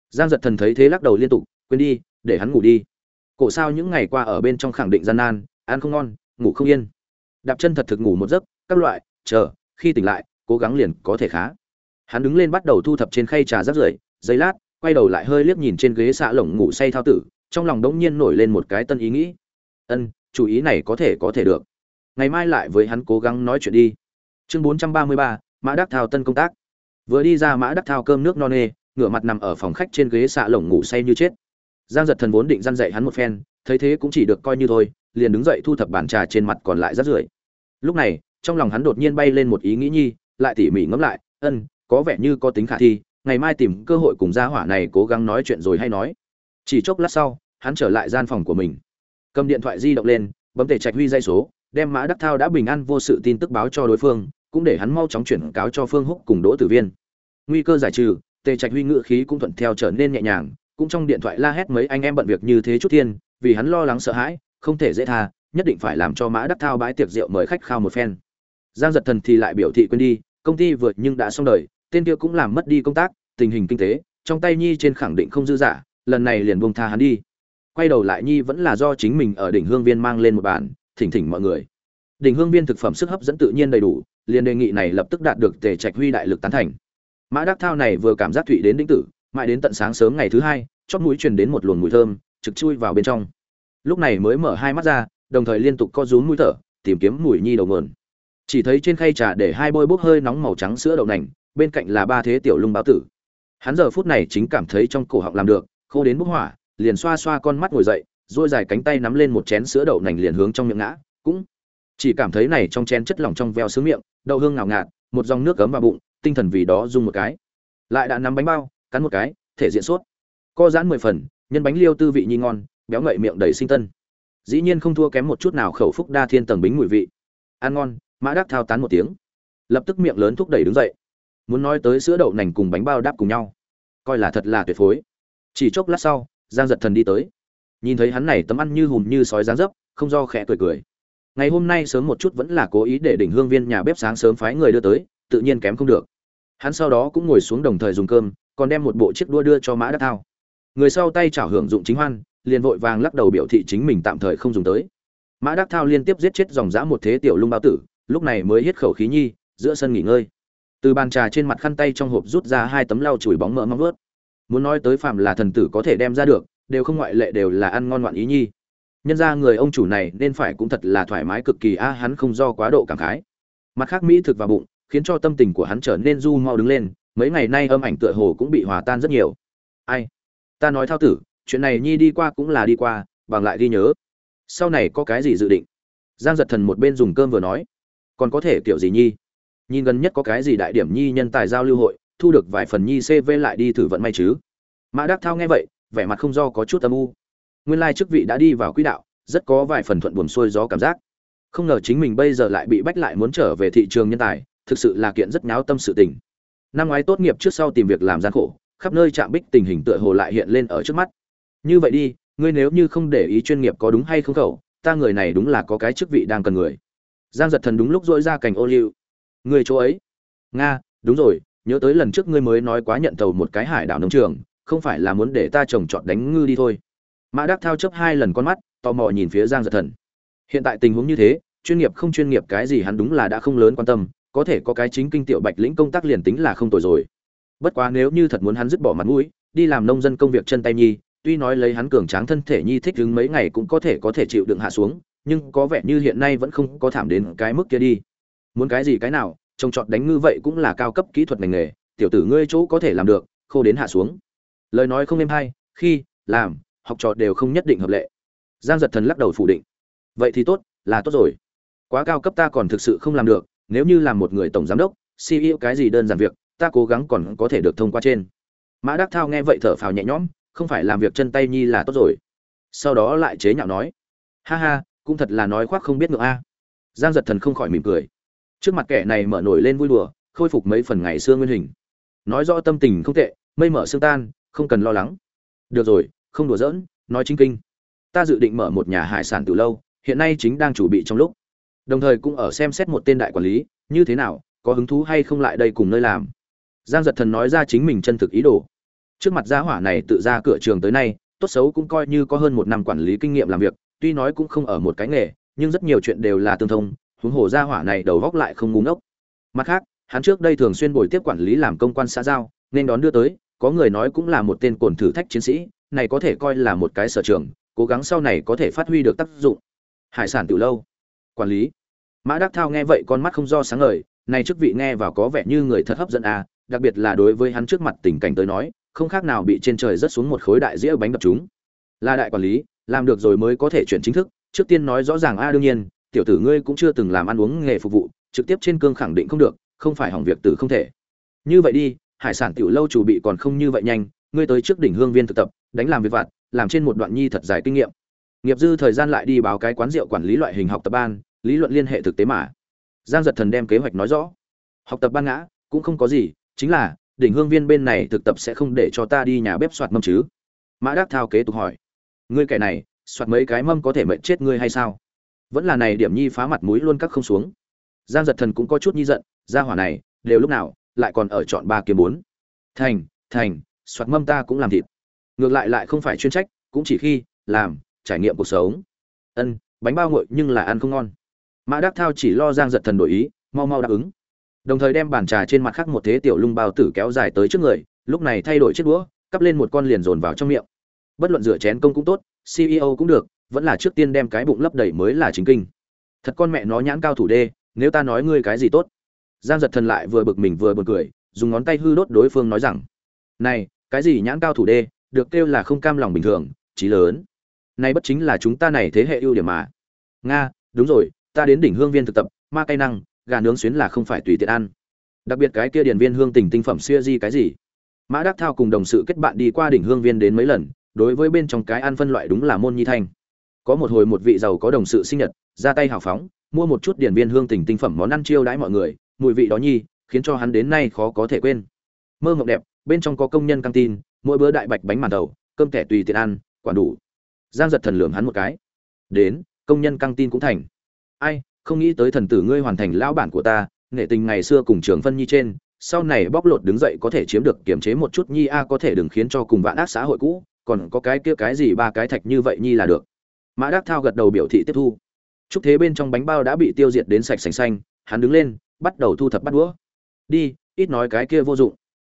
Giang giật thần thấy thế lắc đầu liên tục, quên đi, để hắn ngủ đi cổ sao những ngày qua ở bên trong khẳng định gian nan, ăn không ngon, ngủ không yên. Đạp chân thật thực ngủ một giấc, các loại, chờ, khi tỉnh lại, cố gắng liền có thể khá. Hắn đứng lên bắt đầu thu thập trên khay trà rác rưởi giấy lát, quay đầu lại hơi liếc nhìn trên ghế xạ lồng ngủ say thao tử, trong lòng đống nhiên nổi lên một cái tân ý nghĩ. Ân, chủ ý này có thể có thể được. Ngày mai lại với hắn cố gắng nói chuyện đi. Chương bốn trăm ba mươi ba, mã đắc thao tân công tác. Vừa đi ra mã đắc thao cơm nước no nê, ngửa mặt nằm ở phòng khách trên ghế xạ lồng ngủ say như chết giang giật thần vốn định răn dạy hắn một phen, thấy thế cũng chỉ được coi như thôi, liền đứng dậy thu thập bàn trà trên mặt còn lại rất rưởi. Lúc này, trong lòng hắn đột nhiên bay lên một ý nghĩ nhi, lại tỉ mỉ ngẫm lại, ân, có vẻ như có tính khả thi, ngày mai tìm cơ hội cùng gia hỏa này cố gắng nói chuyện rồi hay nói. Chỉ chốc lát sau, hắn trở lại gian phòng của mình. Cầm điện thoại di động lên, bấm tề trạch huy dây số, đem mã đắc thao đã bình an vô sự tin tức báo cho đối phương, cũng để hắn mau chóng chuyển cáo cho phương húc cùng đỗ tử viên. Nguy cơ giải trừ tề trạch huy ngự khí cũng thuận theo trở nên nhẹ nhàng cũng trong điện thoại la hét mấy anh em bận việc như thế chút thiên, vì hắn lo lắng sợ hãi, không thể dễ tha, nhất định phải làm cho mã đắc thao bãi tiệc rượu mời khách khao một phen. Giang giật thần thì lại biểu thị quên đi, công ty vượt nhưng đã xong đời, tên kia cũng làm mất đi công tác, tình hình kinh tế, trong tay nhi trên khẳng định không dư giả, lần này liền buông tha hắn đi. Quay đầu lại nhi vẫn là do chính mình ở đỉnh hương viên mang lên một bản thỉnh thỉnh mọi người. Đỉnh hương viên thực phẩm sức hấp dẫn tự nhiên đầy đủ, liền đề nghị này lập tức đạt được tề trạch huy đại lực tán thành. Mã đắc thao này vừa cảm giác thụy đến đĩnh tử mãi đến tận sáng sớm ngày thứ hai, chót mũi truyền đến một luồng mùi thơm, trực chui vào bên trong. Lúc này mới mở hai mắt ra, đồng thời liên tục co rúm mũi thở, tìm kiếm mùi nhi đầu nguồn. Chỉ thấy trên khay trà để hai bôi bốc hơi nóng màu trắng sữa đậu nành, bên cạnh là ba thế tiểu lung báo tử. Hắn giờ phút này chính cảm thấy trong cổ họng làm được, khô đến bốc hỏa, liền xoa xoa con mắt ngồi dậy dôi dài cánh tay nắm lên một chén sữa đậu nành liền hướng trong miệng ngã, cũng chỉ cảm thấy này trong chén chất lỏng trong veo sướng miệng, đậu hương ngào ngạt, một dòng nước cấm vào bụng, tinh thần vì đó rung một cái. Lại đã nắm bánh bao cắn một cái, thể diện suốt co giãn mười phần, nhân bánh liêu tư vị nhi ngon, béo ngậy miệng đầy sinh tân. Dĩ nhiên không thua kém một chút nào khẩu phúc đa thiên tầng bính mùi vị. Ăn ngon, mã đắc thao tán một tiếng. Lập tức miệng lớn thúc đẩy đứng dậy. Muốn nói tới sữa đậu nành cùng bánh bao đáp cùng nhau. Coi là thật là tuyệt phối. Chỉ chốc lát sau, giang giật thần đi tới. Nhìn thấy hắn này tấm ăn như hùm như sói dáng dấp, không do khẽ cười cười. Ngày hôm nay sớm một chút vẫn là cố ý để đỉnh hương viên nhà bếp sáng sớm phái người đưa tới, tự nhiên kém không được. Hắn sau đó cũng ngồi xuống đồng thời dùng cơm còn đem một bộ chiếc đua đưa cho mã đắc thao. Người sau tay chảo hưởng dụng chính hoan, liền vội vàng lắc đầu biểu thị chính mình tạm thời không dùng tới. Mã đắc thao liên tiếp giết chết dòng dã một thế tiểu lung bao tử, lúc này mới hít khẩu khí nhi, giữa sân nghỉ ngơi. Từ bàn trà trên mặt khăn tay trong hộp rút ra hai tấm lau chùi bóng mỡ móng ướt muốn nói tới phạm là thần tử có thể đem ra được, đều không ngoại lệ đều là ăn ngon ngoạn ý nhi. Nhân ra người ông chủ này nên phải cũng thật là thoải mái cực kỳ a, hắn không do quá độ cảm khái. Mặt khác mỹ thực và bụng, khiến cho tâm tình của hắn trở nên du mau đứng lên mấy ngày nay âm ảnh tựa hồ cũng bị hòa tan rất nhiều. Ai? Ta nói thao tử, chuyện này nhi đi qua cũng là đi qua, bằng lại ghi nhớ. Sau này có cái gì dự định? Giang giật thần một bên dùng cơm vừa nói. Còn có thể kiểu gì nhi? Nhìn gần nhất có cái gì đại điểm nhi nhân tài giao lưu hội, thu được vài phần nhi cv lại đi thử vận may chứ? Mã đắc thao nghe vậy, vẻ mặt không do có chút âm u. Nguyên lai chức vị đã đi vào quỹ đạo, rất có vài phần thuận buồm xuôi gió cảm giác. Không ngờ chính mình bây giờ lại bị bách lại muốn trở về thị trường nhân tài, thực sự là kiện rất nháo tâm sự tình năm ngoái tốt nghiệp trước sau tìm việc làm gian khổ, khắp nơi chạm bích tình hình tựa hồ lại hiện lên ở trước mắt. Như vậy đi, ngươi nếu như không để ý chuyên nghiệp có đúng hay không khẩu, ta người này đúng là có cái chức vị đang cần người. Giang giật thần đúng lúc dỗi ra cành ô liu. Người chỗ ấy? Nga, đúng rồi, nhớ tới lần trước ngươi mới nói quá nhận tàu một cái hải đảo nông trường, không phải là muốn để ta trồng trọt đánh ngư đi thôi. Mã đắc thao chấp hai lần con mắt, tò mò nhìn phía giang giật thần. Hiện tại tình huống như thế, chuyên nghiệp không chuyên nghiệp cái gì hắn đúng là đã không lớn quan tâm có thể có cái chính kinh tiểu bạch lĩnh công tác liền tính là không tồi rồi. Bất quá nếu như thật muốn hắn dứt bỏ mặt mũi, đi làm nông dân công việc chân tay nhi, tuy nói lấy hắn cường tráng thân thể nhi thích đứng mấy ngày cũng có thể có thể chịu đựng hạ xuống, nhưng có vẻ như hiện nay vẫn không có thảm đến cái mức kia đi. Muốn cái gì cái nào, trồng trọt đánh ngư vậy cũng là cao cấp kỹ thuật ngành nghề, tiểu tử ngươi chỗ có thể làm được, khô đến hạ xuống. Lời nói không êm hay, khi, làm, học trò đều không nhất định hợp lệ. Giang giật thần lắc đầu phủ định. Vậy thì tốt, là tốt rồi. Quá cao cấp ta còn thực sự không làm được nếu như làm một người tổng giám đốc ceo cái gì đơn giản việc, ta cố gắng còn có thể được thông qua trên. Mã đắc thao nghe vậy thở phào nhẹ nhõm, không phải làm việc chân tay nhi là tốt rồi. Sau đó lại chế nhạo nói, ha ha, cũng thật là nói khoác không biết ngượng a. Giang giật thần không khỏi mỉm cười. Trước mặt kẻ này mở nổi lên vui đùa, khôi phục mấy phần ngày xưa nguyên hình. Nói rõ tâm tình không tệ, mây mở xương tan, không cần lo lắng. Được rồi, không đùa giỡn, nói chính kinh. Ta dự định mở một nhà hải sản từ lâu, hiện nay chính đang chuẩn bị trong lúc đồng thời cũng ở xem xét một tên đại quản lý, như thế nào, có hứng thú hay không lại đây cùng nơi làm. Giang giật thần nói ra chính mình chân thực ý đồ. Trước mặt gia hỏa này tự ra cửa trường tới nay, tốt xấu cũng coi như có hơn một năm quản lý kinh nghiệm làm việc, tuy nói cũng không ở một cái nghề, nhưng rất nhiều chuyện đều là tương thông, huống hồ gia hỏa này đầu góc lại không ngu ngốc. Mặt khác, hắn trước đây thường xuyên bồi tiếp quản lý làm công quan xã giao, nên đón đưa tới, có người nói cũng là một tên cồn thử thách chiến sĩ, này có thể coi là một cái sở trường, cố gắng sau này có thể phát huy được tác dụng. Hải sản từ lâu. Quản lý mã đắc thao nghe vậy con mắt không do sáng ngời, này chức vị nghe vào có vẻ như người thật hấp dẫn à đặc biệt là đối với hắn trước mặt tình cảnh tới nói, không khác nào bị trên trời rớt xuống một khối đại dĩa bánh đập chúng. Là đại quản lý, làm được rồi mới có thể chuyển chính thức, trước tiên nói rõ ràng a, đương nhiên, tiểu tử ngươi cũng chưa từng làm ăn uống nghề phục vụ, trực tiếp trên cương khẳng định không được, không phải hỏng việc tử không thể. Như vậy đi, hải sản tiểu lâu chủ bị còn không như vậy nhanh, ngươi tới trước đỉnh hương viên thực tập, đánh làm việc vặt, làm trên một đoạn nhi thật dài kinh nghiệm. Nghiệp dư thời gian lại đi báo cái quán rượu quản lý loại hình học tập ban lý luận liên hệ thực tế mà. Giang giật thần đem kế hoạch nói rõ. Học tập ban ngã, cũng không có gì, chính là, đỉnh hương viên bên này thực tập sẽ không để cho ta đi nhà bếp soạt mâm chứ? Mã đắc thao kế tục hỏi. Ngươi kẻ này, soạt mấy cái mâm có thể mệnh chết ngươi hay sao? Vẫn là này điểm nhi phá mặt mũi luôn cắt không xuống. Giang giật thần cũng có chút nhi giận ra hỏa này, đều lúc nào, lại còn ở chọn ba kiếm bốn. Thành thành, soạt mâm ta cũng làm thịt. Ngược lại lại không phải chuyên trách, cũng chỉ khi, làm, trải nghiệm cuộc sống. Ân, bánh bao nguội nhưng là ăn không ngon mã đắc thao chỉ lo giang giật thần đổi ý, mau mau đáp ứng. Đồng thời đem bàn trà trên mặt khác một thế tiểu lung bao tử kéo dài tới trước người, lúc này thay đổi chiếc đũa, cắp lên một con liền dồn vào trong miệng. Bất luận rửa chén công cũng tốt ceo cũng được, vẫn là trước tiên đem cái bụng lấp đầy mới là chính kinh. Thật con mẹ nó nhãn cao thủ đê, nếu ta nói ngươi cái gì tốt. Giang giật thần lại vừa bực mình vừa b u ồ n cười, dùng ngón tay hư đốt đối phương nói rằng, này, cái gì nhãn cao thủ đê, được kêu là không cam lòng bình thường trí lớn. Nay bất chính là chúng ta này thế hệ ưu điểm mà. Nga, đúng rồi ta đến đỉnh hương viên thực tập, ma cây năng, gà nướng xuyến là không phải tùy tiện ăn. Đặc biệt cái kia điển viên hương tình tinh phẩm xuya di cái gì. Mã đắc thao cùng đồng sự kết bạn đi qua đỉnh hương viên đến mấy lần, đối với bên trong cái ăn phân loại đúng là môn nhi thanh. Có một hồi một vị giàu có đồng sự sinh nhật, ra tay hào phóng, mua một chút điển viên hương tình tinh phẩm món ăn chiêu đãi mọi người, mùi vị đó nhi, khiến cho hắn đến nay khó có thể quên. Mơ mộng đẹp, bên trong có công nhân căng tin, mỗi bữa đại bạch bánh màn đầu, cơm thẻ tùy tiện ăn quản đủ. Giang giật thần lường hắn một cái. Đến, công nhân căng tin cũng thành ai, không nghĩ tới thần tử ngươi hoàn thành lão bản của ta, nghệ tình ngày xưa cùng trường phân nhi trên, sau này bóc lột đứng dậy có thể chiếm được kiềm chế một chút nhi a, có thể đừng khiến cho cùng vạn ác xã hội cũ, còn có cái kia cái gì ba cái thạch như vậy nhi là được. Mã đắc thao gật đầu biểu thị tiếp thu. Chúc thế bên trong bánh bao đã bị tiêu diệt đến sạch sành xanh, hắn đứng lên, bắt đầu thu thập bắt đũa. Đi, ít nói cái kia vô dụng.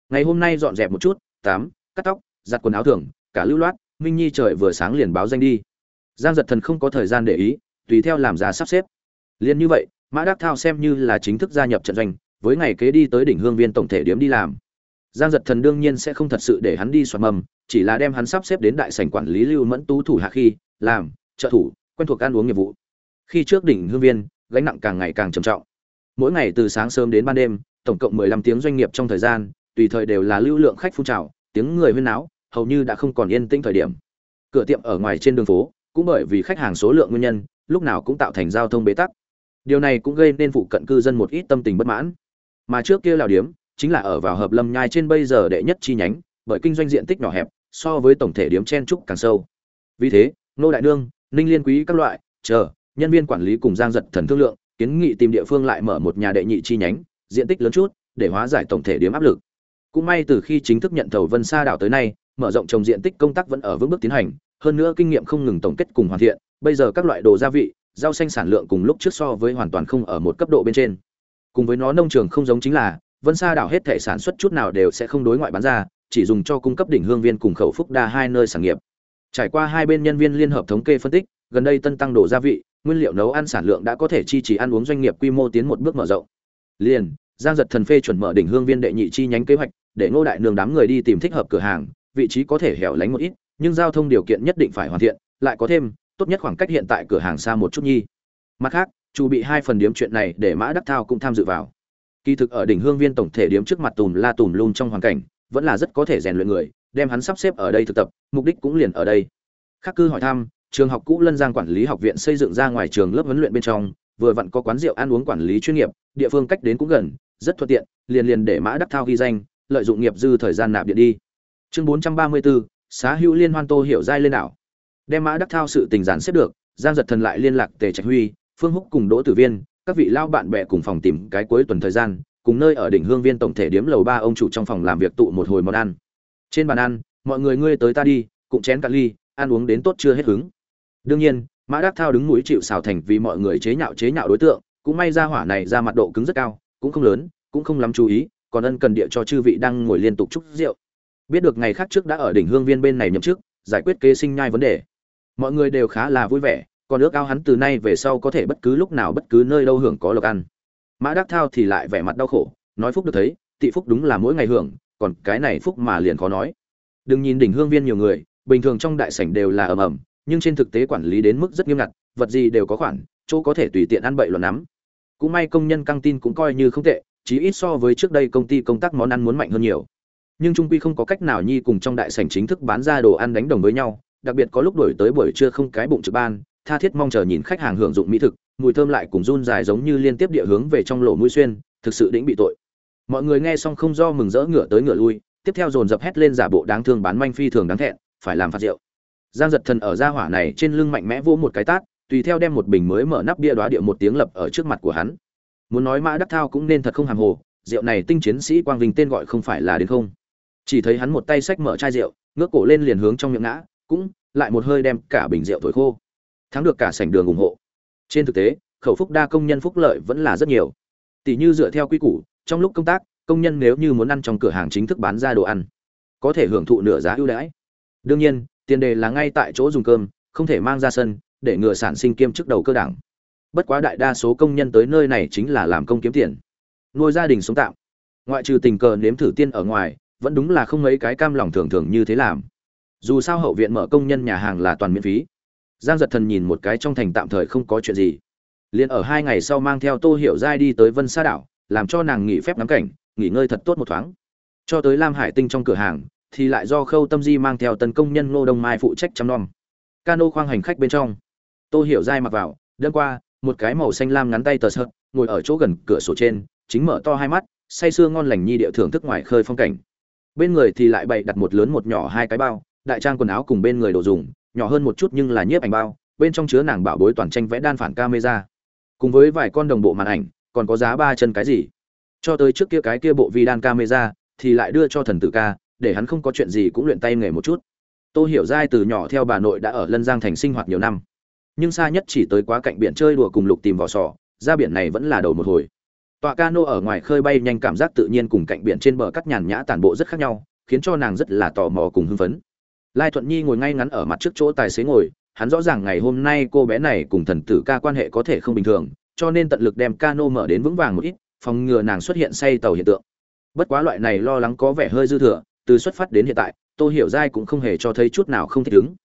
Ngày hôm nay dọn dẹp một chút tám cắt tóc, giặt quần áo thường cả lưu loát, minh nhi trời vừa sáng liền báo danh đi. Giang giật thần không có thời gian để ý tùy theo làm ra sắp xếp. Liền như vậy, mã đắc thao xem như là chính thức gia nhập trận doanh, với ngày kế đi tới đỉnh hương viên tổng thể điếm đi làm. Giang giật thần đương nhiên sẽ không thật sự để hắn đi soạt mầm, chỉ là đem hắn sắp xếp đến đại sảnh quản lý lưu mẫn tú thủ hạ khi, làm, trợ thủ, quen thuộc ăn uống nghiệp vụ. Khi trước đỉnh hương viên, gánh nặng càng ngày càng trầm trọng. Mỗi ngày từ sáng sớm đến ban đêm, tổng cộng 15 tiếng doanh nghiệp trong thời gian, tùy thời đều là lưu lượng khách phun trào, tiếng người huyên náo, hầu như đã không còn yên tĩnh thời điểm. Cửa tiệm ở ngoài trên đường phố, cũng bởi vì khách hàng số lượng nguyên nhân lúc nào cũng tạo thành giao thông bế tắc. Điều này cũng gây nên phụ cận cư dân một ít tâm tình bất mãn. Mà trước kia lào điếm, chính là ở vào hợp lâm nhai trên bây giờ đệ nhất chi nhánh, bởi kinh doanh diện tích nhỏ hẹp, so với tổng thể điếm chen trúc càng sâu. Vì thế nô đại nương, ninh liên quý các loại, chờ, nhân viên quản lý cùng giang giật thần thương lượng, kiến nghị tìm địa phương lại mở một nhà đệ nhị chi nhánh, diện tích lớn chút, để hóa giải tổng thể điểm áp lực. Cũng may từ khi chính thức nhận thầu vân sa đảo tới nay, mở rộng trồng diện tích công tác vẫn ở vững bước tiến hành, hơn nữa kinh nghiệm không ngừng tổng kết cùng hoàn thiện bây giờ các loại đồ gia vị, rau xanh sản lượng cùng lúc trước so với hoàn toàn không ở một cấp độ bên trên. Cùng với nó nông trường không giống chính là, vân sa đảo hết thể sản xuất chút nào đều sẽ không đối ngoại bán ra, chỉ dùng cho cung cấp đỉnh hương viên cùng khẩu phúc đa hai nơi sản nghiệp. Trải qua hai bên nhân viên liên hợp thống kê phân tích, gần đây tân tăng đồ gia vị, nguyên liệu nấu ăn sản lượng đã có thể chi trì ăn uống doanh nghiệp quy mô tiến một bước mở rộng. Liền, giang giật thần phê chuẩn mở đỉnh hương viên đệ nhị chi nhánh kế hoạch, để ngô đại nương đám người đi tìm thích hợp cửa hàng, vị trí có thể hẻo lánh một ít, nhưng giao thông điều kiện nhất định phải hoàn thiện, lại có thêm tốt nhất khoảng cách hiện tại cửa hàng xa một chút nhi. Mặt khác, chu bị hai phần điếm chuyện này để mã đắc thao cũng tham dự vào. Kỳ thực ở đỉnh hương viên tổng thể điếm trước mặt tùm la tùm luôn trong hoàn cảnh, vẫn là rất có thể rèn luyện người, đem hắn sắp xếp ở đây thực tập, mục đích cũng liền ở đây. Khắc cư hỏi thăm, trường học cũ lân giang quản lý học viện xây dựng ra ngoài trường lớp huấn luyện bên trong, vừa vặn có quán rượu ăn uống quản lý chuyên nghiệp, địa phương cách đến cũng gần, rất thuận tiện, liền liền để mã đắc thao ghi danh, lợi dụng nghiệp dư thời gian nạp điện đi. Chương bốn trăm ba mươi bốn xá hữu liên hoan tô hiểu giai lên đảo đem mã đắc thao sự tình giản xếp được, giang giật thần lại liên lạc tề trạch huy, phương húc cùng đỗ tử viên, các vị lao bạn bè cùng phòng tìm cái cuối tuần thời gian, cùng nơi ở đỉnh hương viên tổng thể điếm lầu ba ông chủ trong phòng làm việc tụ một hồi món ăn. Trên bàn ăn, mọi người ngươi tới ta đi, cũng chén cạn ly, ăn uống đến tốt chưa hết hứng. Đương nhiên, mã đắc thao đứng mũi chịu xào thành vì mọi người chế nhạo chế nhạo đối tượng, cũng may ra hỏa này ra mặt độ cứng rất cao, cũng không lớn, cũng không lắm chú ý, còn ân cần địa cho chư vị đang ngồi liên tục chúc rượu. Biết được ngày khác trước đã ở đỉnh hương viên bên này nhậm chức, giải quyết kế sinh nhai vấn đề mọi người đều khá là vui vẻ, còn ước ao hắn từ nay về sau có thể bất cứ lúc nào bất cứ nơi đâu hưởng có lộc ăn. Mã đắc thao thì lại vẻ mặt đau khổ, nói phúc được thấy, tị phúc đúng là mỗi ngày hưởng, còn cái này phúc mà liền khó nói. Đừng nhìn đỉnh hương viên nhiều người, bình thường trong đại sảnh đều là ầm ầm, nhưng trên thực tế quản lý đến mức rất nghiêm ngặt, vật gì đều có khoản, chỗ có thể tùy tiện ăn bậy luận nắm. Cũng may công nhân căng tin cũng coi như không tệ, chí ít so với trước đây công ty công tác món ăn muốn mạnh hơn nhiều. Nhưng trung quy không có cách nào nhi cùng trong đại sảnh chính thức bán ra đồ ăn đánh đồng với nhau đặc biệt có lúc đổi tới buổi trưa không cái bụng trực ban, tha thiết mong chờ nhìn khách hàng hưởng dụng mỹ thực, mùi thơm lại cùng run dài giống như liên tiếp địa hướng về trong lỗ mũi xuyên, thực sự đĩnh bị tội. Mọi người nghe xong không do mừng rỡ ngửa tới ngửa lui, tiếp theo dồn dập hét lên giả bộ đáng thương bán manh phi thường đáng thẹn, phải làm phạt rượu. Giang giật thần ở gia hỏa này trên lưng mạnh mẽ vỗ một cái tát, tùy theo đem một bình mới mở nắp bia đoá địa một tiếng lập ở trước mặt của hắn. Muốn nói mã đắc thao cũng nên thật không hàm hồ, rượu này tinh chiến sĩ quang vinh tên gọi không phải là đến không. Chỉ thấy hắn một tay xách mở chai rượu, ngước cổ lên liền hướng trong miệng ngã cũng lại một hơi đem cả bình rượu thổi khô. Thắng được cả sảnh đường ủng hộ. Trên thực tế, khẩu phúc đa công nhân phúc lợi vẫn là rất nhiều. Tỷ như dựa theo quy củ, trong lúc công tác, công nhân nếu như muốn ăn trong cửa hàng chính thức bán ra đồ ăn, có thể hưởng thụ nửa giá ưu đãi. Đương nhiên, tiền đề là ngay tại chỗ dùng cơm, không thể mang ra sân, để ngừa sản sinh kiêm chức đầu cơ đảng. Bất quá đại đa số công nhân tới nơi này chính là làm công kiếm tiền. Nuôi gia đình sống tạm. Ngoại trừ tình cờ nếm thử tiên ở ngoài, vẫn đúng là không mấy cái cam lòng thường thường như thế làm dù sao hậu viện mở công nhân nhà hàng là toàn miễn phí. Giang giật thần nhìn một cái trong thành tạm thời không có chuyện gì. Liền ở hai ngày sau mang theo tô hiểu giai đi tới vân sa đảo, làm cho nàng nghỉ phép ngắm cảnh, nghỉ ngơi thật tốt một thoáng. Cho tới lam hải tinh trong cửa hàng, thì lại do khâu tâm di mang theo tấn công nhân ngô đông mai phụ trách chăm nom. Cano khoang hành khách bên trong, tô hiểu giai mặc vào, đơn qua, một cái màu xanh lam ngắn tay tờ sợt, ngồi ở chỗ gần cửa sổ trên, chính mở to hai mắt, say sưa ngon lành nhi địa thưởng thức ngoài khơi phong cảnh. Bên người thì lại bày đặt một lớn một nhỏ hai cái bao đại trang quần áo cùng bên người đồ dùng, nhỏ hơn một chút nhưng là nhiếp ảnh bao, bên trong chứa nàng bảo bối toàn tranh vẽ đan phản camera. Cùng với vài con đồng bộ màn ảnh, còn có giá ba chân cái gì. Cho tới trước kia cái kia bộ vi đan camera, thì lại đưa cho thần tử ca, để hắn không có chuyện gì cũng luyện tay nghề một chút. Tôi hiểu giai từ nhỏ theo bà nội đã ở lân giang thành sinh hoạt nhiều năm. Nhưng xa nhất chỉ tới quá cạnh biển chơi đùa cùng lục tìm vỏ sò, ra biển này vẫn là đầu một hồi. Tọa cano ở ngoài khơi bay nhanh cảm giác tự nhiên cùng cạnh biển trên bờ cắt nhàn nhã tản bộ rất khác nhau, khiến cho nàng rất là tò mò cùng hưng phấn lai thuận nhi ngồi ngay ngắn ở mặt trước chỗ tài xế ngồi, hắn rõ ràng ngày hôm nay cô bé này cùng thần tử ca quan hệ có thể không bình thường, cho nên tận lực đem cano mở đến vững vàng một ít, phòng ngừa nàng xuất hiện say tàu hiện tượng. Bất quá loại này lo lắng có vẻ hơi dư thừa, từ xuất phát đến hiện tại, tô hiểu giai cũng không hề cho thấy chút nào không thích ứng.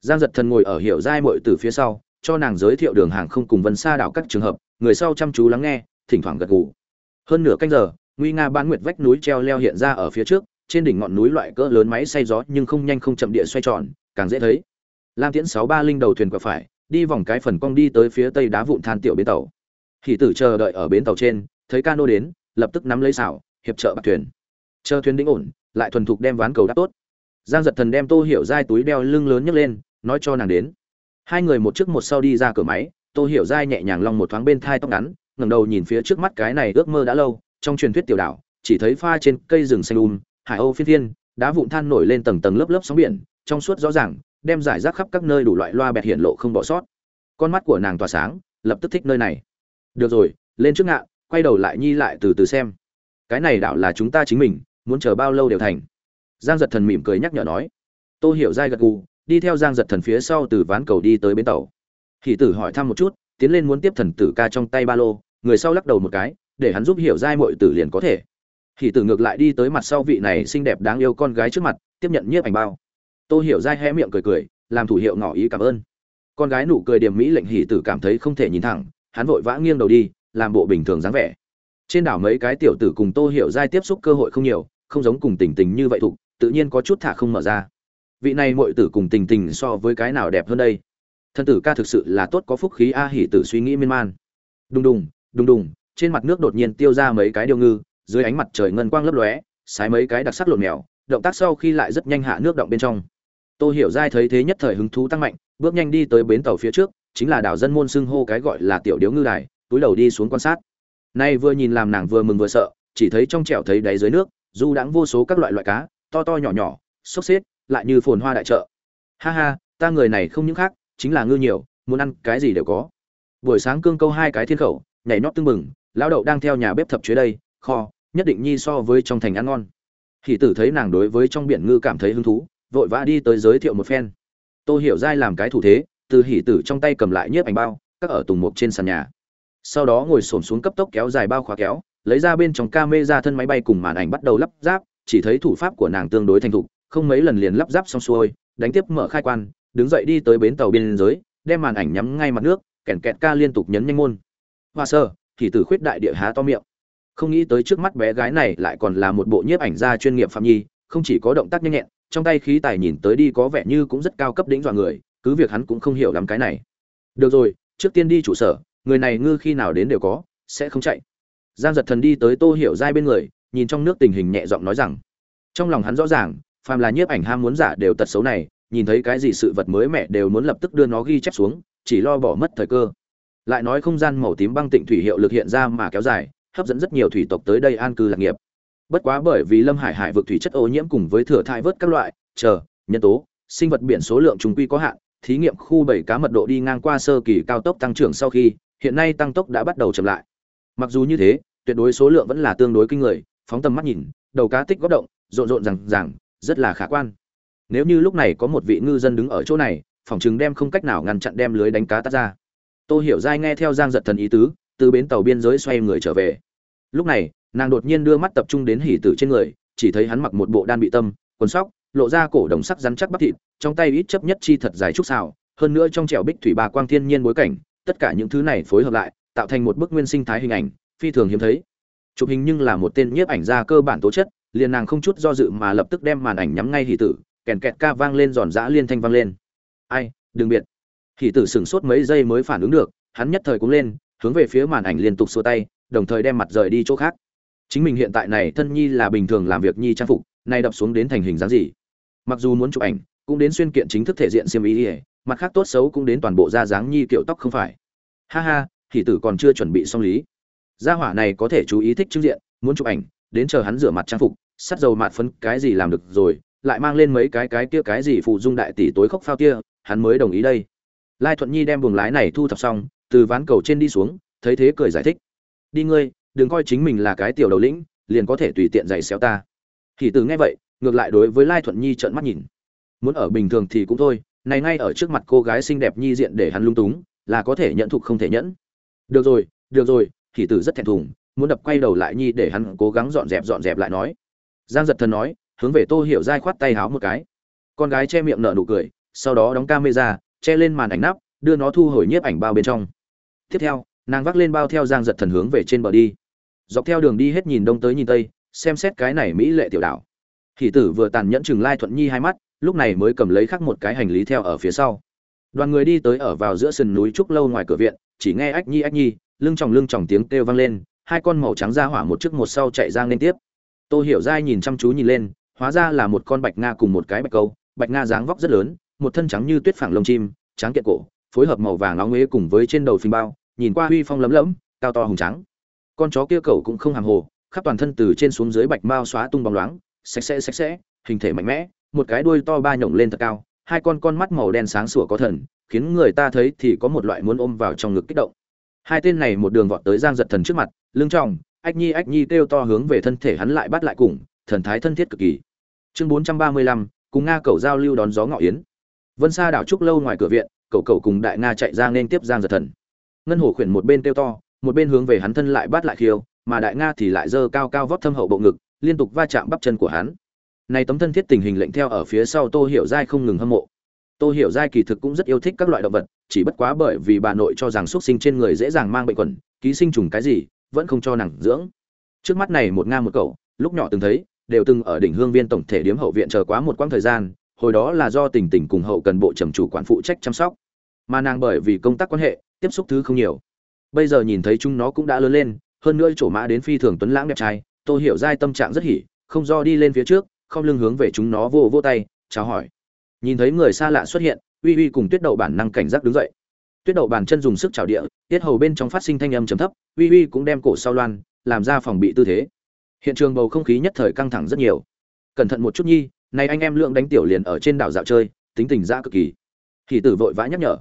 Giang giật thần ngồi ở hiểu giai mội từ phía sau, cho nàng giới thiệu đường hàng không cùng vân xa đảo các trường hợp, người sau chăm chú lắng nghe, thỉnh thoảng gật gù. Hơn nửa canh giờ, nguy nga bán nguyệt vách núi treo leo hiện ra ở phía trước trên đỉnh ngọn núi loại cỡ lớn máy xay gió nhưng không nhanh không chậm địa xoay tròn, càng dễ thấy. Lam tiễn sáu ba linh đầu thuyền quẹo phải, đi vòng cái phần cong đi tới phía tây đá vụn than tiểu bến tàu. Hỉ tử chờ đợi ở bến tàu trên, thấy cano đến, lập tức nắm lấy xảo, hiệp trợ bạc thuyền. Chờ thuyền đĩnh ổn, lại thuần thục đem ván cầu đáp tốt. Giang giật thần đem tô hiểu giai túi đeo lưng lớn nhấc lên, nói cho nàng đến. Hai người một trước một sau đi ra cửa máy, tô hiểu giai nhẹ nhàng long một thoáng bên thai tóc ngắn, ngẩng đầu nhìn phía trước mắt cái này ước mơ đã lâu, trong truyền thuyết tiểu đảo, chỉ thấy pha trên cây rừng xanh um hải âu phiên thiên, đá vụn than nổi lên tầng tầng lớp lớp sóng biển, trong suốt rõ ràng, đem giải rác khắp các nơi đủ loại loa bẹt hiện lộ không bỏ sót. Con mắt của nàng tỏa sáng, lập tức thích nơi này. Được rồi, lên trước ngạ, quay đầu lại nhi lại từ từ xem. Cái này đảo là chúng ta chính mình, muốn chờ bao lâu đều thành. Giang giật thần mỉm cười nhắc nhở nói. Tô hiểu dai gật gù, đi theo giang giật thần phía sau từ ván cầu đi tới bến tàu. Hỷ tử hỏi thăm một chút, tiến lên muốn tiếp thần tử ca trong tay ba lô, người sau lắc đầu một cái, để hắn giúp hiểu giai mọi tử liền có thể hỷ tử ngược lại đi tới mặt sau vị này xinh đẹp đáng yêu con gái trước mặt, tiếp nhận nhiếp ảnh bao. Tô hiểu giai hé miệng cười cười, làm thủ hiệu ngỏ ý cảm ơn. Con gái nụ cười điểm mỹ lệnh hỷ tử cảm thấy không thể nhìn thẳng, hắn vội vã nghiêng đầu đi, làm bộ bình thường dáng vẻ. Trên đảo mấy cái tiểu tử cùng tô hiểu giai tiếp xúc cơ hội không nhiều, không giống cùng tình tình như vậy thục tự nhiên có chút thả không mở ra. Vị này muội tử cùng tình tình so với cái nào đẹp hơn đây? Thân tử ca thực sự là tốt có phúc khí a hỉ tử suy nghĩ miên man. Đùng đùng đùng đùng, trên mặt nước đột nhiên tiêu ra mấy cái điêu ngư dưới ánh mặt trời ngân quang lấp lóe, sái mấy cái đặc sắc lộn mèo, động tác sau khi lại rất nhanh hạ nước động bên trong. Tô hiểu giai thấy thế nhất thời hứng thú tăng mạnh, bước nhanh đi tới bến tàu phía trước, chính là đảo dân môn xưng hô cái gọi là tiểu điếu ngư đài, túi đầu đi xuống quan sát. Nay vừa nhìn làm nàng vừa mừng vừa sợ, chỉ thấy trong trẻo thấy đáy dưới nước, du đãng vô số các loại loại cá, to to nhỏ nhỏ, xốc xếp, lại như phồn hoa đại chợ. Ha ha, ta người này không những khác, chính là ngư nhiều, muốn ăn cái gì đều có. Buổi sáng cương câu hai cái thiên khẩu, nhảy nhót tưng bừng, lão đậu đang theo nhà bếp thập chuế đây kho, nhất định nhi so với trong thành ăn ngon. Hỷ tử thấy nàng đối với trong biển ngư cảm thấy hứng thú, vội vã đi tới giới thiệu một phen. Tôi hiểu dai làm cái thủ thế, từ hỷ tử trong tay cầm lại nhiếp ảnh bao các ở tùng mục trên sàn nhà. Sau đó ngồi xổm xuống cấp tốc kéo dài bao khóa kéo, lấy ra bên trong ca mê ra thân máy bay cùng màn ảnh bắt đầu lắp ráp, chỉ thấy thủ pháp của nàng tương đối thành thục, không mấy lần liền lắp ráp xong xuôi, đánh tiếp mở khai quan, đứng dậy đi tới bến tàu biên giới, đem màn ảnh nhắm ngay mặt nước, kèn kẹt ca liên tục nhấn nhanh môn. Hoa sơ thì tử khuyết đại địa há to miệng không nghĩ tới trước mắt bé gái này lại còn là một bộ nhiếp ảnh gia chuyên nghiệp phạm nhi, không chỉ có động tác nhanh nhẹn, trong tay khí tài nhìn tới đi có vẻ như cũng rất cao cấp đỉnh dọa người, cứ việc hắn cũng không hiểu lắm cái này. Được rồi, trước tiên đi trụ sở, người này ngư khi nào đến đều có, sẽ không chạy. Giang giật thần đi tới tô hiểu giai bên người, nhìn trong nước tình hình nhẹ giọng nói rằng, trong lòng hắn rõ ràng, phàm là nhiếp ảnh ham muốn giả đều tật xấu này, nhìn thấy cái gì sự vật mới mẻ đều muốn lập tức đưa nó ghi chép xuống, chỉ lo bỏ mất thời cơ. Lại nói không gian màu tím băng tịnh thủy hiệu lực hiện ra mà kéo dài hấp dẫn rất nhiều thủy tộc tới đây an cư lạc nghiệp. Bất quá bởi vì lâm hải hải vực thủy chất ô nhiễm cùng với thừa thai vớt các loại, chờ, nhân tố, sinh vật biển số lượng trùng quy có hạn, thí nghiệm khu bảy cá mật độ đi ngang qua sơ kỳ cao tốc tăng trưởng sau khi, hiện nay tăng tốc đã bắt đầu chậm lại. Mặc dù như thế, tuyệt đối số lượng vẫn là tương đối kinh người, phóng tầm mắt nhìn, đầu cá tích góp động, rộn rộn rằng rằng rất là khả quan. Nếu như lúc này có một vị ngư dân đứng ở chỗ này, phòng chừng đem không cách nào ngăn chặn đem lưới đánh cá tắt ra. Tôi hiểu dai nghe theo giang giật thần ý tứ từ bến tàu biên giới xoay người trở về. Lúc này, nàng đột nhiên đưa mắt tập trung đến hỉ tử trên người, chỉ thấy hắn mặc một bộ đan bị tâm, quần sóc, lộ ra cổ đồng sắc rắn chắc bắp thịt, trong tay ít chấp nhất chi thật dài trúc xào, hơn nữa trong trèo bích thủy bà quang thiên nhiên bối cảnh, tất cả những thứ này phối hợp lại, tạo thành một bức nguyên sinh thái hình ảnh, phi thường hiếm thấy. Chụp hình nhưng là một tên nhiếp ảnh gia cơ bản tố chất, liền nàng không chút do dự mà lập tức đem màn ảnh nhắm ngay hỉ tử, kèn kẹt ca vang lên giòn giã liên thanh vang lên. Ai, đừng biệt. Hỉ tử sửng sốt mấy giây mới phản ứng được, hắn nhất thời cũng lên hướng về phía màn ảnh liên tục xua tay, đồng thời đem mặt rời đi chỗ khác. Chính mình hiện tại này thân nhi là bình thường làm việc nhi trang phục, nay đập xuống đến thành hình dáng gì? Mặc dù muốn chụp ảnh, cũng đến xuyên kiện chính thức thể diện xiêm ý ỉa mặt khác tốt xấu cũng đến toàn bộ da dáng nhi kiểu tóc không phải. Ha ha, thì tử còn chưa chuẩn bị xong lý. Gia hỏa này có thể chú ý thích trưng diện, muốn chụp ảnh, đến chờ hắn rửa mặt trang phục, sắt dầu mạt phấn, cái gì làm được rồi, lại mang lên mấy cái cái kia cái gì phụ dung đại tỷ tối khóc phao kia hắn mới đồng ý đây. Lai thuận nhi đem buồng lái này thu thập xong từ ván cầu trên đi xuống, thấy thế cười giải thích. Đi ngươi, đừng coi chính mình là cái tiểu đầu lĩnh, liền có thể tùy tiện giày xéo ta. Thì từ nghe vậy, ngược lại đối với lai thuận nhi trợn mắt nhìn. Muốn ở bình thường thì cũng thôi, này ngay ở trước mặt cô gái xinh đẹp nhi diện để hắn lung túng, là có thể nhận thục không thể nhẫn. Được rồi được rồi, thì tử rất thẹn thùng, muốn đập quay đầu lại nhi để hắn cố gắng dọn dẹp dọn dẹp lại nói. Giang giật thần nói, hướng về tô hiểu dai khoát tay háo một cái. Con gái che miệng nở nụ cười, sau đó đóng camera, che lên màn ảnh nắp, đưa nó thu hồi nhiếp ảnh bao bên trong tiếp theo, nàng vác lên bao theo giang giật thần hướng về trên bờ đi. Dọc theo đường đi hết nhìn đông tới nhìn tây, xem xét cái này mỹ lệ tiểu đảo. Hỷ tử vừa tàn nhẫn chừng lai thuận nhi hai mắt, lúc này mới cầm lấy khắc một cái hành lý theo ở phía sau. Đoàn người đi tới ở vào giữa sườn núi trúc lâu ngoài cửa viện, chỉ nghe ách nhi ách nhi, lưng tròng lưng tròng tiếng kêu vang lên, hai con màu trắng ra hỏa một trước một sau chạy ra liên tiếp. Tô hiểu giai nhìn chăm chú nhìn lên, hóa ra là một con bạch nga cùng một cái bạch câu, bạch nga dáng vóc rất lớn, một thân trắng như tuyết phẳng lông chim, trắng kiện cổ, phối hợp màu vàng óng ế cùng với trên đầu phình bao nhìn qua huy phong lấm lẫm cao to hùng trắng con chó kia cầu cũng không hàng hồ khắp toàn thân từ trên xuống dưới bạch mao xóa tung bóng loáng sạch sẽ sạch sẽ hình thể mạnh mẽ một cái đuôi to ba nhổng lên thật cao hai con con mắt màu đen sáng sủa có thần khiến người ta thấy thì có một loại muốn ôm vào trong ngực kích động. Hai tên này một đường vọt tới giang giật thần trước mặt lưng tròng, ách nhi ách nhi kêu to hướng về thân thể hắn lại bắt lại cùng thần thái thân thiết cực kỳ. Chương bốn trăm ba mươi lăm cùng nga cầu giao lưu đón gió ngọ yến. Vân sa đảo trúc lâu ngoài cửa viện cậu cậu cùng đại nga chạy ra nên tiếp giang giật thần ngân hổ khuyển một bên kêu to, một bên hướng về hắn thân lại bắt lại khiêu, mà đại nga thì lại giơ cao cao vót thâm hậu bộ ngực, liên tục va chạm bắp chân của hắn. Này tấm thân thiết tình hình lệnh theo ở phía sau tô hiểu giai không ngừng hâm mộ. Tô hiểu giai kỳ thực cũng rất yêu thích các loại động vật, chỉ bất quá bởi vì bà nội cho rằng xuất sinh trên người dễ dàng mang bệnh quẩn, ký sinh trùng cái gì, vẫn không cho nàng dưỡng. Trước mắt này một nga một cậu, lúc nhỏ từng thấy, đều từng ở đỉnh hương viên tổng thể điếm hậu viện chờ quá một quãng thời gian, hồi đó là do tình tình cùng hậu cần bộ trầm chủ quản phụ trách chăm sóc. Mà nàng bởi vì công tác quan hệ tiếp xúc thứ không nhiều. Bây giờ nhìn thấy chúng nó cũng đã lớn lên, hơn nữa chỗ mã đến phi thường tuấn lãng đẹp trai tôi hiểu giai tâm trạng rất hỉ, không do đi lên phía trước, không lưng hướng về chúng nó vô vô tay, chào hỏi. Nhìn thấy người xa lạ xuất hiện, uy uy cùng tuyết đậu bản năng cảnh giác đứng dậy. Tuyết đậu bản chân dùng sức chảo địa, tiết hầu bên trong phát sinh thanh âm trầm thấp, uy uy cũng đem cổ sau loan, làm ra phòng bị tư thế. Hiện trường bầu không khí nhất thời căng thẳng rất nhiều. Cẩn thận một chút nhi, này anh em lượng đánh tiểu liền ở trên đảo dạo chơi, tính tình ra cực kỳ. Thì tử vội vã nhắc nhở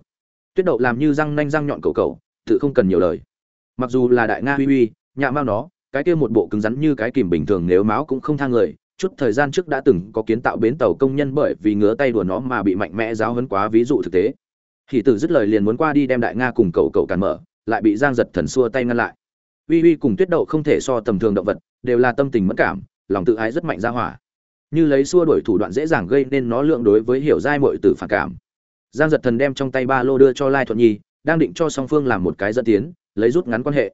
tuyết đậu làm như răng nanh răng nhọn cầu cầu, tự không cần nhiều lời. Mặc dù là đại nga uy uy nhạ mau nó, cái kia một bộ cứng rắn như cái kìm bình thường nếu máu cũng không thang người, chút thời gian trước đã từng có kiến tạo bến tàu công nhân bởi vì ngứa tay đùa nó mà bị mạnh mẽ giáo hấn quá ví dụ thực tế. Thì tử dứt lời liền muốn qua đi đem đại nga cùng cậu cậu cản mở, lại bị giang giật thần xua tay ngăn lại. Uy uy cùng tuyết đậu không thể so tầm thường động vật, đều là tâm tình mất cảm, lòng tự ái rất mạnh ra hỏa. Như lấy xua đuổi thủ đoạn dễ dàng gây nên nó lượng đối với hiểu dai mọi tử phản cảm giang giật thần đem trong tay ba lô đưa cho lai thuận nhi, đang định cho song phương làm một cái dẫn tiến, lấy rút ngắn quan hệ.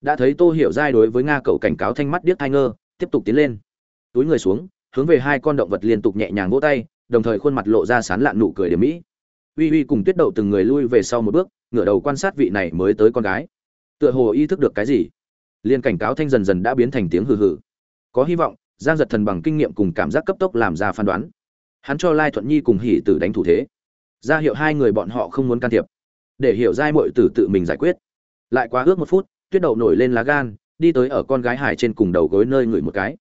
Đã thấy tô hiểu giai đối với nga cậu cảnh cáo thanh mắt điếc thai ngơ, tiếp tục tiến lên. Túi người xuống, hướng về hai con động vật liên tục nhẹ nhàng vỗ tay, đồng thời khuôn mặt lộ ra sán lạn nụ cười điểm mỹ. Uy uy cùng tuyết đậu từng người lui về sau một bước, ngửa đầu quan sát vị này mới tới con gái. Tựa hồ ý thức được cái gì? Liên cảnh cáo thanh dần dần đã biến thành tiếng hừ hừ. Có hy vọng, giang giật thần bằng kinh nghiệm cùng cảm giác cấp tốc làm ra phán đoán. Hắn cho lai thuận nhi cùng hỉ tử đánh thủ thế ra hiệu hai người bọn họ không muốn can thiệp. Để hiểu giai mội tử tự mình giải quyết. Lại quá ước một phút, tuyết đậu nổi lên lá gan, đi tới ở con gái hải trên cùng đầu gối nơi ngửi một cái.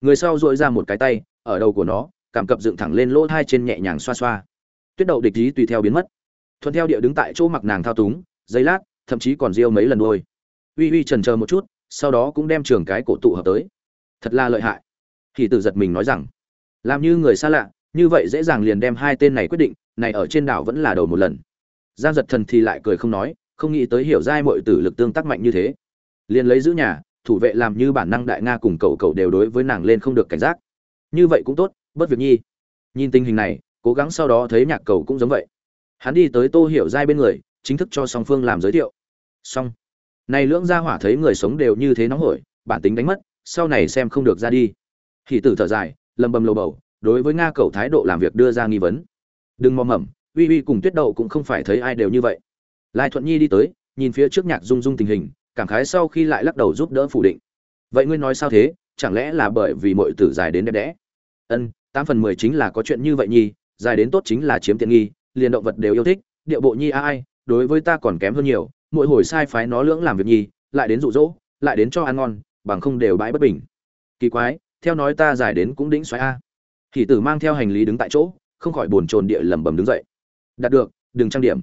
Người sau dội ra một cái tay, ở đầu của nó, cảm cập dựng thẳng lên lỗ thai trên nhẹ nhàng xoa xoa. Tuyết đậu địch ý tùy theo biến mất. Thuận theo địa đứng tại chỗ mặc nàng thao túng giấy lát, thậm chí còn riêu mấy lần đôi uy uy trần chờ một chút, sau đó cũng đem trường cái cổ tụ hợp tới. Thật là lợi hại. Thì tử giật mình nói rằng, làm như người xa lạ như vậy dễ dàng liền đem hai tên này quyết định, này ở trên đảo vẫn là đầu một lần. Giang giật thần thì lại cười không nói, không nghĩ tới hiểu giai mọi tử lực tương tác mạnh như thế. Liền lấy giữ nhà, thủ vệ làm như bản năng đại nga cùng cậu cậu đều đối với nàng lên không được cảnh giác. Như vậy cũng tốt, bất việc nhi. Nhìn tình hình này, cố gắng sau đó thấy nhạc cầu cũng giống vậy. Hắn đi tới tô hiểu giai bên người, chính thức cho song phương làm giới thiệu. Xong. Này lưỡng gia hỏa thấy người sống đều như thế nóng hổi, bản tính đánh mất, sau này xem không được ra đi. Hỉ tử thở dài, lầm bầm lầu bầu đối với nga cầu thái độ làm việc đưa ra nghi vấn. Đừng mò mẩm uy uy cùng tuyết đậu cũng không phải thấy ai đều như vậy. Lai thuận nhi đi tới, nhìn phía trước nhạc dung dung tình hình, cảm khái sau khi lại lắc đầu giúp đỡ phủ định. Vậy ngươi nói sao thế? Chẳng lẽ là bởi vì mọi tử dài đến đẹp đẽ? Ân, tám phần mười chính là có chuyện như vậy nhi dài đến tốt chính là chiếm tiện nghi, liền động vật đều yêu thích, điệu bộ nhi ai, đối với ta còn kém hơn nhiều, mỗi hồi sai phái nó lưỡng làm việc nhi lại đến dụ dỗ, lại đến cho ăn ngon, bằng không đều bãi bất bình. Kỳ quái, theo nói ta dài đến cũng đĩnh xoáy a thì tử mang theo hành lý đứng tại chỗ, không khỏi bồn chồn địa lẩm bẩm đứng dậy. Đạt được, đừng trang điểm.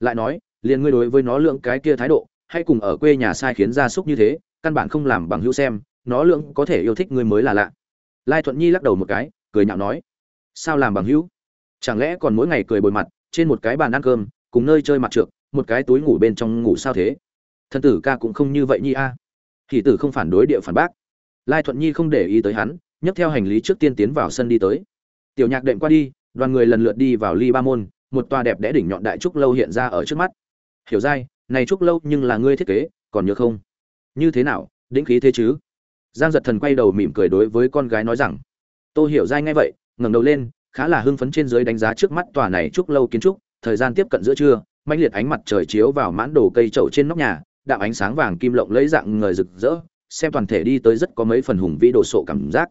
Lại nói, liền ngươi đối với nó lượng cái kia thái độ, hay cùng ở quê nhà sai khiến gia súc như thế, căn bản không làm bằng hữu xem, nó lượng có thể yêu thích ngươi mới là lạ. Lai thuận nhi lắc đầu một cái, cười nhạo nói, sao làm bằng hữu? Chẳng lẽ còn mỗi ngày cười bồi mặt, trên một cái bàn ăn cơm, cùng nơi chơi mặt trượt, một cái túi ngủ bên trong ngủ sao thế? Thân tử ca cũng không như vậy nhi a. À. tử không phản đối địa phản bác. Lai thuận nhi không để ý tới hắn nhấc theo hành lý trước tiên tiến vào sân đi tới. Tiểu nhạc đệm qua đi, đoàn người lần lượt đi vào ly ba môn, một tòa đẹp đẽ đỉnh nhọn đại trúc lâu hiện ra ở trước mắt. Hiểu dai, này trúc lâu nhưng là ngươi thiết kế, còn nhớ không? Như thế nào đĩnh khí thế chứ? Giang giật thần quay đầu mỉm cười đối với con gái nói rằng tôi hiểu dai ngay vậy, ngẩng đầu lên, khá là hưng phấn trên dưới đánh giá trước mắt tòa này trúc lâu kiến trúc, thời gian tiếp cận giữa trưa, mãnh liệt ánh mặt trời chiếu vào mãn đồ cây trậu trên nóc nhà đạm ánh sáng vàng kim lộng lấy dạng người rực rỡ, xem toàn thể đi tới rất có mấy phần hùng vĩ đồ sộ cảm giác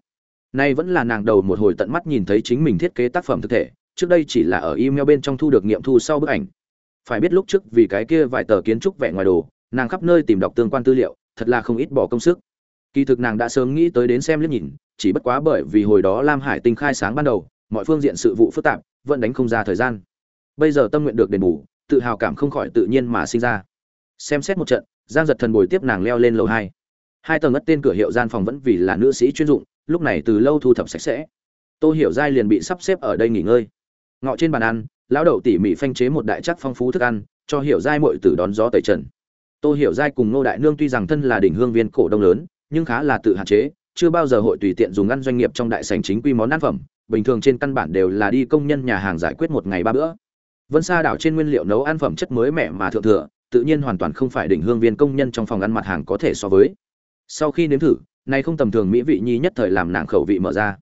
nay vẫn là nàng đầu một hồi tận mắt nhìn thấy chính mình thiết kế tác phẩm thực thể, trước đây chỉ là ở email bên trong thu được nghiệm thu sau bức ảnh. Phải biết lúc trước vì cái kia vài tờ kiến trúc vẽ ngoài đồ, nàng khắp nơi tìm đọc tương quan tư liệu, thật là không ít bỏ công sức. Kỳ thực nàng đã sớm nghĩ tới đến xem liếc nhìn, chỉ bất quá bởi vì hồi đó lam hải tinh khai sáng ban đầu, mọi phương diện sự vụ phức tạp, vẫn đánh không ra thời gian. Bây giờ tâm nguyện được đền bù, tự hào cảm không khỏi tự nhiên mà sinh ra. Xem xét một trận, giang giật thần bồi tiếp nàng leo lên lầu hai. Hai tầng ất tên cửa hiệu gian phòng vẫn vì là nữ sĩ chuyên dụng lúc này từ lâu thu thập sạch sẽ tô hiểu giai liền bị sắp xếp ở đây nghỉ ngơi ngọ trên bàn ăn lão đậu tỉ mỉ phanh chế một đại chắc phong phú thức ăn cho hiểu giai mội tử đón gió tẩy trần Tô Hiểu Giai cùng Ngô Đại Nương tuy rằng thân là đỉnh hương viên cổ đông lớn, nhưng khá là tự hạn chế, chưa bao giờ hội tùy tiện dùng ăn doanh nghiệp trong đại sảnh chính quy món ăn phẩm, bình thường trên căn bản đều là đi công nhân nhà hàng giải quyết một ngày ba bữa. Vân Sa đảo trên nguyên liệu nấu ăn phẩm chất mới mẻ mà thượng thừa, tự nhiên hoàn toàn không phải đỉnh hương viên công nhân trong phòng ăn mặt hàng có thể so với. Sau khi nếm thử, này không tầm thường mỹ vị nhi nhất thời làm nàng khẩu vị mở ra.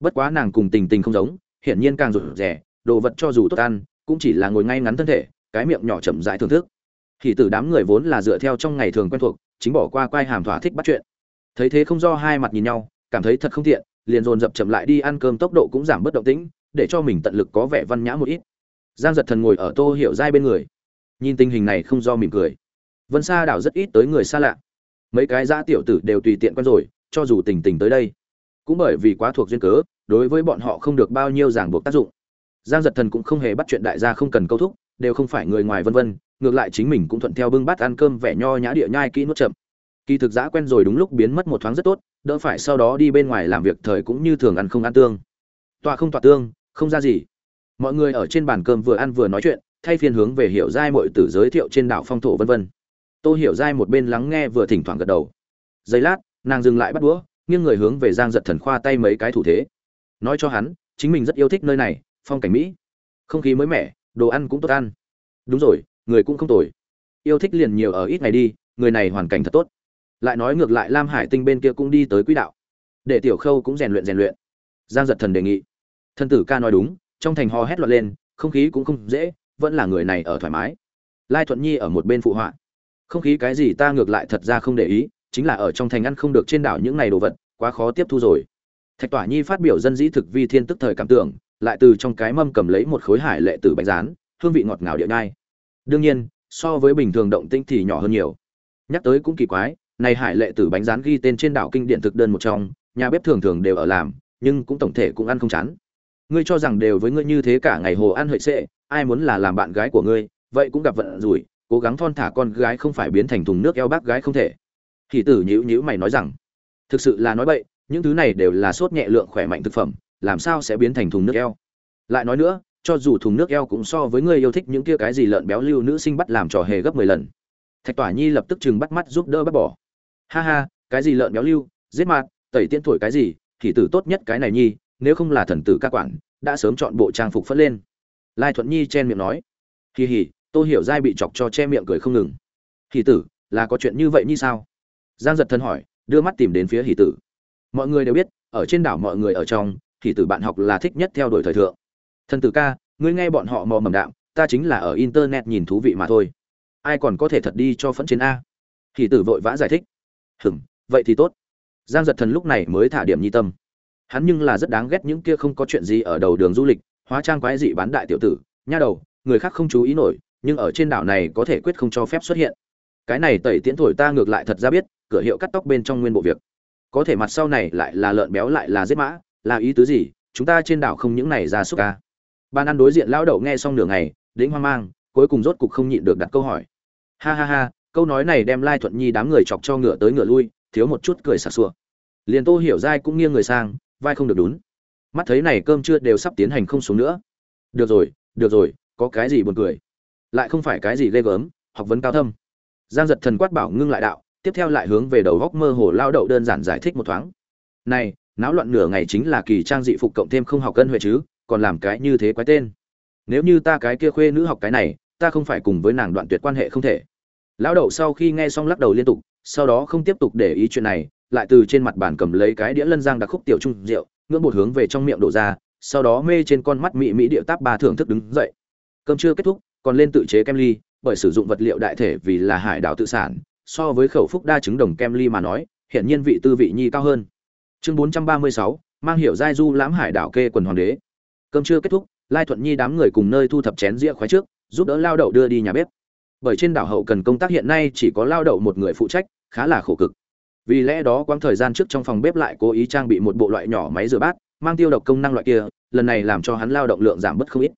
Bất quá nàng cùng Tình Tình không giống, hiển nhiên càng rụt rẻ, đồ vật cho dù tốt ăn, cũng chỉ là ngồi ngay ngắn thân thể, cái miệng nhỏ chậm rãi thưởng thức. Thì tử đám người vốn là dựa theo trong ngày thường quen thuộc, chính bỏ qua quay hàm thỏa thích bắt chuyện. Thấy thế không do hai mặt nhìn nhau, cảm thấy thật không tiện, liền dồn dập chậm lại đi ăn cơm tốc độ cũng giảm bất động tĩnh, để cho mình tận lực có vẻ văn nhã một ít. Giang giật thần ngồi ở Tô Hiểu Giai bên người, nhìn tình hình này không do mỉm cười. Vân Sa đảo rất ít tới người xa lạ, mấy cái giã tiểu tử đều tùy tiện quen rồi, cho dù tình tình tới đây, cũng bởi vì quá thuộc duyên cớ, đối với bọn họ không được bao nhiêu ràng buộc tác dụng. Giang giật thần cũng không hề bắt chuyện đại gia không cần câu thúc, đều không phải người ngoài vân vân, ngược lại chính mình cũng thuận theo bưng bát ăn cơm vẻ nho nhã địa nhai kỹ nuốt chậm. Kỳ thực giã quen rồi đúng lúc biến mất một thoáng rất tốt đỡ phải sau đó đi bên ngoài làm việc thời cũng như thường ăn không ăn tương. Tọa không tọa tương không ra gì. Mọi người ở trên bàn cơm vừa ăn vừa nói chuyện thay phiên hướng về hiểu giai mọi tử giới thiệu trên đảo phong thổ vân vân tôi hiểu dai một bên lắng nghe vừa thỉnh thoảng gật đầu. Giây lát, nàng dừng lại bắt đũa, nghiêng người hướng về giang giật thần khoa tay mấy cái thủ thế. Nói cho hắn, chính mình rất yêu thích nơi này, phong cảnh mỹ. Không khí mới mẻ, đồ ăn cũng tốt ăn. Đúng rồi, người cũng không tồi. Yêu thích liền nhiều ở ít ngày đi, người này hoàn cảnh thật tốt. Lại nói ngược lại lam hải tinh bên kia cũng đi tới quỹ đạo. Để tiểu khâu cũng rèn luyện rèn luyện. Giang giật thần đề nghị. Thân tử ca nói đúng, trong thành ho hét loạt lên, không khí cũng không dễ, vẫn là người này ở thoải mái. Lai thuận nhi ở một bên phụ họa không khí cái gì ta ngược lại thật ra không để ý, chính là ở trong thành ăn không được trên đảo những ngày đồ vật, quá khó tiếp thu rồi. Thạch tỏa nhi phát biểu dân dĩ thực vi thiên tức thời cảm tưởng, lại từ trong cái mâm cầm lấy một khối hải lệ tử bánh rán, hương vị ngọt ngào địa nhai. Đương nhiên, so với bình thường động tinh thì nhỏ hơn nhiều. Nhắc tới cũng kỳ quái, này hải lệ tử bánh rán ghi tên trên đảo kinh điện thực đơn một trong, nhà bếp thường thường đều ở làm, nhưng cũng tổng thể cũng ăn không chán. Ngươi cho rằng đều với ngươi như thế cả ngày hồ ăn hợi sệ, ai muốn là làm bạn gái của ngươi, vậy cũng gặp vận rủi cố gắng thon thả con gái không phải biến thành thùng nước eo bác gái không thể. Thì tử nhữ nhữ mày nói rằng, thực sự là nói bậy, những thứ này đều là sốt nhẹ lượng khỏe mạnh thực phẩm, làm sao sẽ biến thành thùng nước eo? Lại nói nữa, cho dù thùng nước eo cũng so với người yêu thích những kia cái gì lợn béo lưu nữ sinh bắt làm trò hề gấp mười lần. Thạch tỏa nhi lập tức chừng bắt mắt giúp đỡ bắt bỏ. Ha ha, cái gì lợn béo lưu, giết mạt, tẩy tiên thổi cái gì, thì tử tốt nhất cái này nhi, nếu không là thần tử ca quản, đã sớm chọn bộ trang phục phất lên. Lai thuận nhi chen miệng nói. Kỳ hỉ tôi hiểu giai bị chọc cho che miệng cười không ngừng. Hỷ tử, là có chuyện như vậy như sao? Giang giật thân hỏi, đưa mắt tìm đến phía hỷ tử. Mọi người đều biết, ở trên đảo mọi người ở trong, hỷ tử bạn học là thích nhất theo đuổi thời thượng. Thần tử ca, ngươi nghe bọn họ mò mầm đạm, ta chính là ở internet nhìn thú vị mà thôi. Ai còn có thể thật đi cho phẫn chiến a? Hỷ tử vội vã giải thích. Hừm, vậy thì tốt. Giang giật thần lúc này mới thả điểm nhi tâm. Hắn nhưng là rất đáng ghét những kia không có chuyện gì ở đầu đường du lịch, hóa trang quái dị bán đại tiểu tử. Nha đầu, người khác không chú ý nổi nhưng ở trên đảo này có thể quyết không cho phép xuất hiện. Cái này tẩy tiễn thổi ta ngược lại thật ra biết, cửa hiệu cắt tóc bên trong nguyên bộ việc. Có thể mặt sau này lại là lợn béo lại là giết mã, là ý tứ gì? Chúng ta trên đảo không những này ra súc ca. Ban ăn đối diện lão đậu nghe xong nửa ngày, đĩnh hoang mang, cuối cùng rốt cục không nhịn được đặt câu hỏi. Ha ha ha, câu nói này đem lai thuận nhi đám người chọc cho ngựa tới ngựa lui, thiếu một chút cười sặc sụa. Liền tô hiểu dai cũng nghiêng người sang, vai không được đúng mắt thấy này cơm chưa đều sắp tiến hành không xuống nữa. Được rồi được rồi, có cái gì buồn cười? Lại không phải cái gì ghê gớm, học vấn cao thâm. Giang giật thần quát bảo ngưng lại đạo, tiếp theo lại hướng về đầu góc mơ hồ lao đậu đơn giản giải thích một thoáng. Này, náo loạn nửa ngày chính là kỳ trang dị phục cộng thêm không học cân huệ chứ, còn làm cái như thế quái tên. Nếu như ta cái kia khuê nữ học cái này, ta không phải cùng với nàng đoạn tuyệt quan hệ không thể. Lão đậu sau khi nghe xong lắc đầu liên tục, sau đó không tiếp tục để ý chuyện này, lại từ trên mặt bàn cầm lấy cái đĩa lân giang đặc khúc tiểu trung rượu, ngưỡng bột hướng về trong miệng đổ ra, sau đó mê trên con mắt mị mỹ điệu táp ba thưởng thức đứng dậy. Cơm chưa kết thúc còn lên tự chế kem ly, bởi sử dụng vật liệu đại thể vì là hải đảo tự sản, so với khẩu phúc đa trứng đồng kem ly mà nói hiện nhiên vị tư vị nhi cao hơn. Chương bốn trăm ba mươi sáu, mang hiệu giai du lãm hải đảo kê quần hoàng đế. Cơm chưa kết thúc, lai thuận nhi đám người cùng nơi thu thập chén rĩa khoái trước, giúp đỡ lao đậu đưa đi nhà bếp. Bởi trên đảo hậu cần công tác hiện nay chỉ có lao đậu một người phụ trách, khá là khổ cực. Vì lẽ đó quãng thời gian trước trong phòng bếp lại cố ý trang bị một bộ loại nhỏ máy rửa bát, mang tiêu độc công năng loại kia, lần này làm cho hắn lao động lượng giảm bớt không ít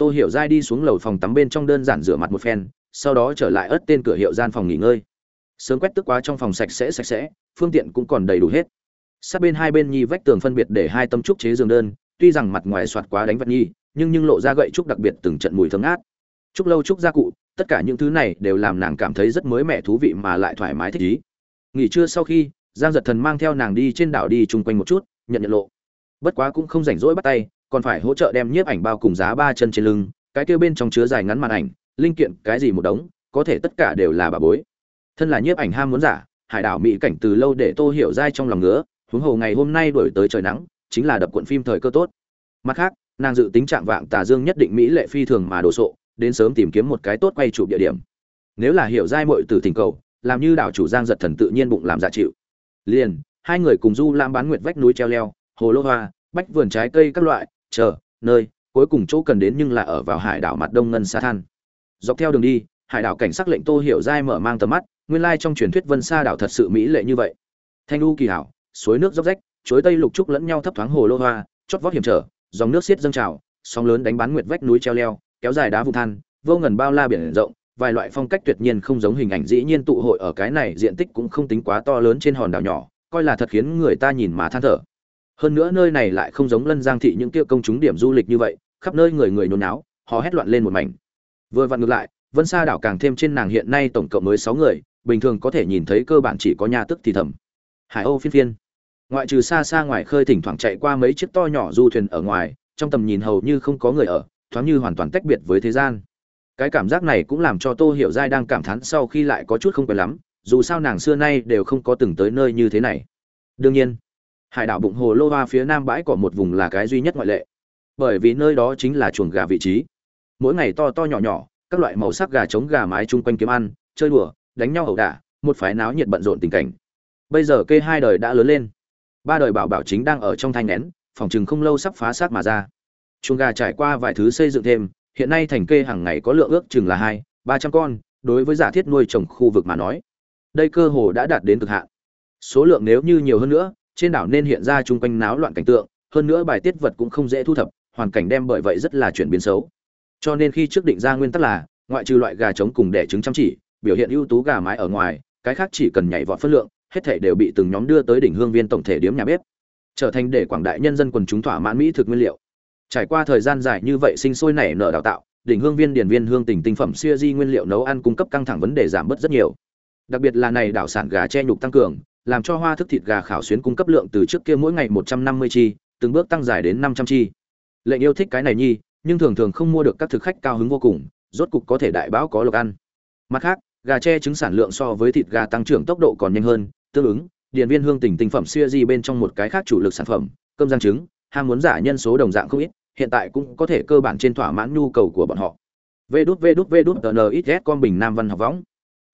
tô hiểu giai đi xuống lầu phòng tắm bên trong đơn giản rửa mặt một phen, sau đó trở lại ớt tên cửa hiệu gian phòng nghỉ ngơi. Sớm quét tức quá trong phòng sạch sẽ sạch sẽ, phương tiện cũng còn đầy đủ hết. Sát bên hai bên nhi vách tường phân biệt để hai tấm trúc chế giường đơn, tuy rằng mặt ngoài soạt quá đánh vật nhi, nhưng nhưng lộ ra gậy trúc đặc biệt từng trận mùi thơm ngát. Trúc lâu trúc gia cụ, tất cả những thứ này đều làm nàng cảm thấy rất mới mẻ thú vị mà lại thoải mái thích ý. Nghỉ trưa sau khi, giang giật thần mang theo nàng đi trên đảo đi chung quanh một chút, nhận nhận lộ. Bất quá cũng không rảnh rỗi bắt tay còn phải hỗ trợ đem nhiếp ảnh bao cùng giá ba chân trên lưng, cái kêu bên trong chứa dài ngắn màn ảnh, linh kiện, cái gì một đống, có thể tất cả đều là bà bối. Thân là nhiếp ảnh ham muốn giả, hải đảo mỹ cảnh từ lâu để tô hiểu dai trong lòng ngứa, huống hồ ngày hôm nay đổi tới trời nắng, chính là đập cuộn phim thời cơ tốt. Mặt khác, nàng dự tính trạng vạng tà dương nhất định mỹ lệ phi thường mà đồ sộ, đến sớm tìm kiếm một cái tốt quay chụp địa điểm. Nếu là hiểu dai mội từ thỉnh cầu, làm như đảo chủ giang giật thần tự nhiên bụng làm giả chịu. Liền, hai người cùng du lam bán nguyệt vách núi treo leo, hồ lô hoa, bách vườn trái cây các loại chờ, nơi, cuối cùng chỗ cần đến nhưng là ở vào hải đảo mặt đông ngân sa than. Dọc theo đường đi, hải đảo cảnh sắc lệnh tô hiểu dai mở mang tầm mắt, nguyên lai trong truyền thuyết vân sa đảo thật sự mỹ lệ như vậy. Thanh u kỳ hảo, suối nước dốc rách, chuối tây lục trúc lẫn nhau thấp thoáng hồ lô hoa, chót vót hiểm trở, dòng nước xiết dâng trào, sóng lớn đánh bán nguyệt vách núi treo leo, kéo dài đá vụ than, vô ngần bao la biển rộng, vài loại phong cách tuyệt nhiên không giống hình ảnh dĩ nhiên tụ hội ở cái này, diện tích cũng không tính quá to lớn trên hòn đảo nhỏ, coi là thật khiến người ta nhìn mà than thở hơn nữa nơi này lại không giống lân giang thị những kia công chúng điểm du lịch như vậy, khắp nơi người người nôn náo họ hét loạn lên một mảnh. Vừa vặn ngược lại, vân sa đảo càng thêm trên nàng hiện nay tổng cộng mới sáu người, bình thường có thể nhìn thấy cơ bản chỉ có nhà tức thì thầm. Hải âu phiên phiên. Ngoại trừ xa xa ngoài khơi thỉnh thoảng chạy qua mấy chiếc to nhỏ du thuyền ở ngoài, trong tầm nhìn hầu như không có người ở, thoáng như hoàn toàn tách biệt với thế gian. Cái cảm giác này cũng làm cho tô hiểu giai đang cảm thán sau khi lại có chút không quen lắm, dù sao nàng xưa nay đều không có từng tới nơi như thế này. Đương nhiên hải đảo bụng hồ lô hoa phía nam bãi cỏ một vùng là cái duy nhất ngoại lệ. Bởi vì nơi đó chính là chuồng gà vị trí. Mỗi ngày to to nhỏ nhỏ, các loại màu sắc gà trống gà mái chung quanh kiếm ăn, chơi đùa, đánh nhau ẩu đả, một phái náo nhiệt bận rộn tình cảnh. Bây giờ kê hai đời đã lớn lên. Ba đời bảo bảo chính đang ở trong thanh nén, phòng chừng không lâu sắp phá xác mà ra. Chuồng gà trải qua vài thứ xây dựng thêm, hiện nay thành kê hàng ngày có lượng ước chừng là hai, ba trăm con, đối với giả thiết nuôi trồng khu vực mà nói, đây cơ hồ đã đạt đến cực hạn. Số lượng nếu như nhiều hơn nữa trên đảo nên hiện ra chung quanh náo loạn cảnh tượng, hơn nữa bài tiết vật cũng không dễ thu thập, hoàn cảnh đem bởi vậy rất là chuyển biến xấu. Cho nên khi trước định ra nguyên tắc là, ngoại trừ loại gà trống cùng đẻ trứng chăm chỉ, biểu hiện ưu tú gà mái ở ngoài, cái khác chỉ cần nhảy vọt phân lượng, hết thể đều bị từng nhóm đưa tới đỉnh hương viên tổng thể điếm nhà bếp, trở thành để quảng đại nhân dân quần chúng thỏa mãn mỹ thực nguyên liệu. Trải qua thời gian dài như vậy sinh sôi nảy nở đào tạo, đỉnh hương viên điển viên hương tỉnh tinh phẩm siêu di nguyên liệu nấu ăn cung cấp căng thẳng vấn đề giảm bớt rất nhiều. Đặc biệt là này đảo sản gà che nhục tăng cường làm cho hoa thức thịt gà khảo xuyến cung cấp lượng từ trước kia mỗi ngày 150 chi, từng bước tăng dài đến 500 chi. Lệnh yêu thích cái này nhi, nhưng thường thường không mua được các thực khách cao hứng vô cùng, rốt cục có thể đại báo có lộc ăn. Mặt khác, gà tre trứng sản lượng so với thịt gà tăng trưởng tốc độ còn nhanh hơn, tương ứng, điền viên hương tỉnh tinh phẩm siêu bên trong một cái khác chủ lực sản phẩm, cơm rang trứng, ham muốn giả nhân số đồng dạng không ít, hiện tại cũng có thể cơ bản trên thỏa mãn nhu cầu của bọn họ. Vê đút vê đút đút con bình nam văn học võng.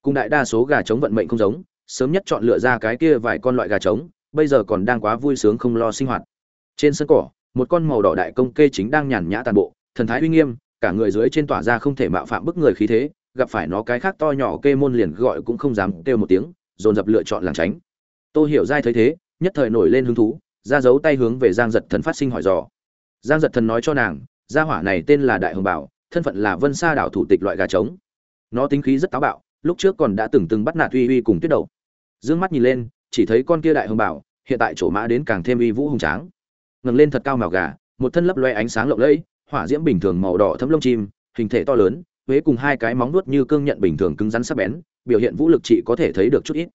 Cùng đại đa số gà trống vận mệnh không giống sớm nhất chọn lựa ra cái kia vài con loại gà trống, bây giờ còn đang quá vui sướng không lo sinh hoạt. Trên sân cỏ, một con màu đỏ đại công kê chính đang nhàn nhã tàn bộ, thần thái uy nghiêm, cả người dưới trên tỏa ra không thể mạo phạm bức người khí thế, gặp phải nó cái khác to nhỏ kê môn liền gọi cũng không dám kêu một tiếng, dồn dập lựa chọn làng tránh. Tô hiểu giai thấy thế, nhất thời nổi lên hứng thú, ra giấu tay hướng về giang giật thần phát sinh hỏi dò. Giang giật thần nói cho nàng, gia hỏa này tên là đại hồng bảo, thân phận là vân sa đảo thủ tịch loại gà trống. Nó tính khí rất táo bạo, lúc trước còn đã từng từng bắt nạt uy uy cùng tuyết đầu dương mắt nhìn lên, chỉ thấy con kia đại hồng bảo, hiện tại chỗ mã đến càng thêm uy vũ hùng tráng. Ngẩng lên thật cao màu gà, một thân lấp loe ánh sáng lộng lẫy, hỏa diễm bình thường màu đỏ thấm lông chim, hình thể to lớn, huế cùng hai cái móng nuốt như cương nhận bình thường cứng rắn sắc bén, biểu hiện vũ lực chỉ có thể thấy được chút ít.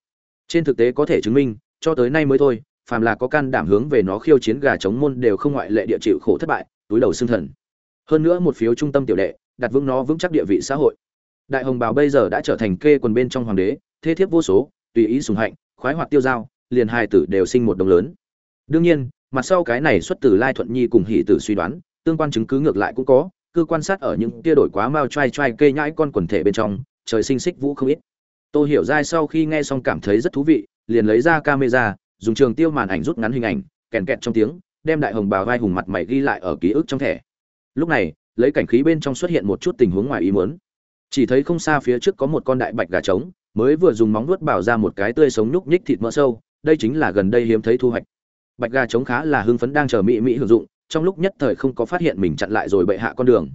Trên thực tế có thể chứng minh, cho tới nay mới thôi, phàm là có can đảm hướng về nó khiêu chiến gà chống môn đều không ngoại lệ địa chịu khổ thất bại, túi đầu xương thần. Hơn nữa một phiếu trung tâm tiểu đệ, đặt vững nó vững chắc địa vị xã hội. Đại hồng bảo bây giờ đã trở thành kê quần bên trong hoàng đế thế thiếp vô số tùy ý sùng hạnh, khoái hoạt tiêu dao, liền hai tử đều sinh một đồng lớn. Đương nhiên, mặt sau cái này xuất từ lai thuận nhi cùng hỷ tử suy đoán, tương quan chứng cứ ngược lại cũng có cứ quan sát ở những tia đổi quá mao trai trai kê nhãi con quần thể bên trong, trời sinh xích vũ không ít. Tôi hiểu dai sau khi nghe xong cảm thấy rất thú vị, liền lấy ra camera, dùng trường tiêu màn ảnh rút ngắn hình ảnh, kèn kẹt trong tiếng, đem đại hồng bào vai hùng mặt mày ghi lại ở ký ức trong thẻ. Lúc này, lấy cảnh khí bên trong xuất hiện một chút tình huống ngoài ý muốn. Chỉ thấy không xa phía trước có một con đại bạch gà trống mới vừa dùng móng vuốt bảo ra một cái tươi sống nhúc nhích thịt mỡ sâu, đây chính là gần đây hiếm thấy thu hoạch. Bạch gà trống khá là hưng phấn đang chờ mỹ mỹ hưởng dụng, trong lúc nhất thời không có phát hiện mình chặn lại rồi bệ hạ con đường.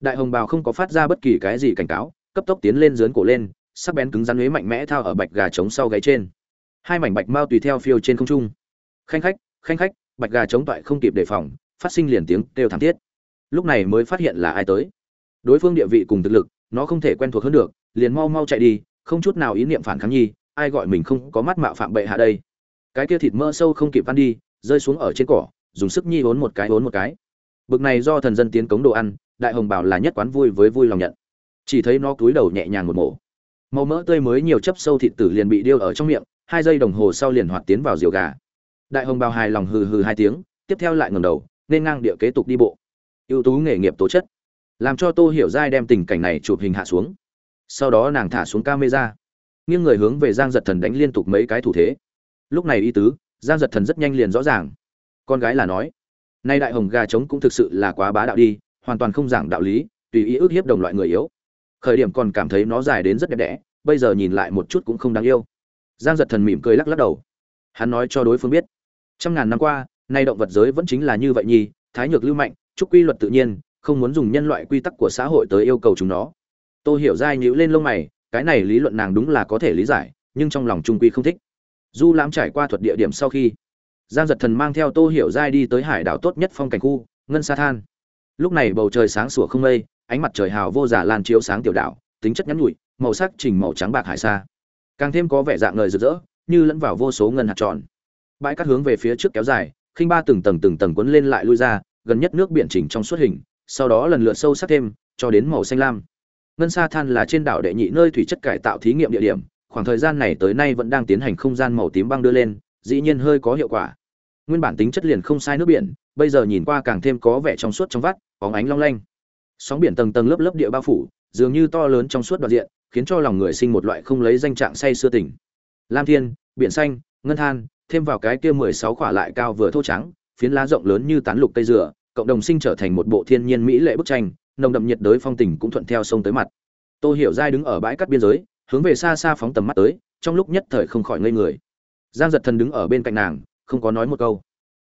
Đại hồng bào không có phát ra bất kỳ cái gì cảnh cáo, cấp tốc tiến lên dướn cổ lên, sắc bén cứng rắn huế mạnh mẽ thao ở bạch gà trống sau gáy trên. Hai mảnh bạch mao tùy theo phiêu trên không trung. Khanh khách khanh khách, bạch gà chống toại không kịp đề phòng, phát sinh liền tiếng kêu thảm thiết. Lúc này mới phát hiện là ai tới. Đối phương địa vị cùng thực lực, nó không thể quen thuộc hơn được, liền mau mau chạy đi không chút nào ý niệm phản kháng nhi, ai gọi mình không có mắt mạo phạm bệ hạ đây. Cái kia thịt mỡ sâu không kịp ăn đi, rơi xuống ở trên cỏ, dùng sức nhi hốn một cái, hốn một cái. Bực này do thần dân tiến cống đồ ăn, đại hồng bảo là nhất quán vui với vui lòng nhận. Chỉ thấy nó cúi đầu nhẹ nhàng một mổ. Màu mỡ tươi mới nhiều chấp sâu thịt tử liền bị điêu ở trong miệng, hai giây đồng hồ sau liền hoạt tiến vào diều gà. Đại hồng bào hài lòng hừ hừ hai tiếng, tiếp theo lại ngầm đầu, nên ngang địa kế tục đi bộ. Ưu tú nghề nghiệp tố chất. Làm cho tô hiểu giai đem tình cảnh này chụp hình hạ xuống sau đó nàng thả xuống camera, nghiêng người hướng về giang giật thần đánh liên tục mấy cái thủ thế. Lúc này y tứ, giang giật thần rất nhanh liền rõ ràng. Con gái là nói, nay đại hồng gà trống cũng thực sự là quá bá đạo đi, hoàn toàn không giảng đạo lý, tùy ý ước hiếp đồng loại người yếu. Khởi điểm còn cảm thấy nó dài đến rất đẹp đẽ, bây giờ nhìn lại một chút cũng không đáng yêu. Giang giật thần mỉm cười lắc lắc đầu. Hắn nói cho đối phương biết, trăm ngàn năm qua, nay động vật giới vẫn chính là như vậy nhi thái nhược lưu mạnh chúc quy luật tự nhiên, không muốn dùng nhân loại quy tắc của xã hội tới yêu cầu chúng nó. Tô hiểu Giai nhíu lên lông mày, cái này lý luận nàng đúng là có thể lý giải, nhưng trong lòng trung quy không thích. Du lãm trải qua thuật địa điểm sau khi, giang giật thần mang theo tô hiểu Giai đi tới hải đảo tốt nhất phong cảnh khu, ngân sa than. Lúc này bầu trời sáng sủa không mây, ánh mặt trời hào vô giả lan chiếu sáng tiểu đảo, tính chất nhắn nhụi màu sắc trình màu trắng bạc hải sa. Càng thêm có vẻ dạng ngời rực rỡ, như lẫn vào vô số ngân hạt tròn. Bãi cát hướng về phía trước kéo dài, khinh ba từng tầng từng tầng cuốn lên lại lui ra, gần nhất nước biển chỉnh trong suốt hình, sau đó lần lượt sâu sắc thêm, cho đến màu xanh lam ngân sa than là trên đảo đệ nhị nơi thủy chất cải tạo thí nghiệm địa điểm, khoảng thời gian này tới nay vẫn đang tiến hành không gian màu tím băng đưa lên, dĩ nhiên hơi có hiệu quả. Nguyên bản tính chất liền không sai nước biển, bây giờ nhìn qua càng thêm có vẻ trong suốt trong vắt, có ánh long lanh. Sóng biển tầng tầng lớp lớp địa bao phủ, dường như to lớn trong suốt đoạn diện, khiến cho lòng người sinh một loại không lấy danh trạng say xưa tỉnh lam thiên, biển xanh, ngân than, thêm vào cái kia mười sáu khỏa lại cao vừa thô trắng, phiến lá rộng lớn như tán lục tây dừa, cộng đồng sinh trở thành một bộ thiên nhiên mỹ lệ bức tranh nồng đậm nhiệt đới phong tình cũng thuận theo sông tới mặt. Tô hiểu giai đứng ở bãi cát biên giới, hướng về xa xa phóng tầm mắt tới, trong lúc nhất thời không khỏi ngây người. Giang giật thần đứng ở bên cạnh nàng, không có nói một câu.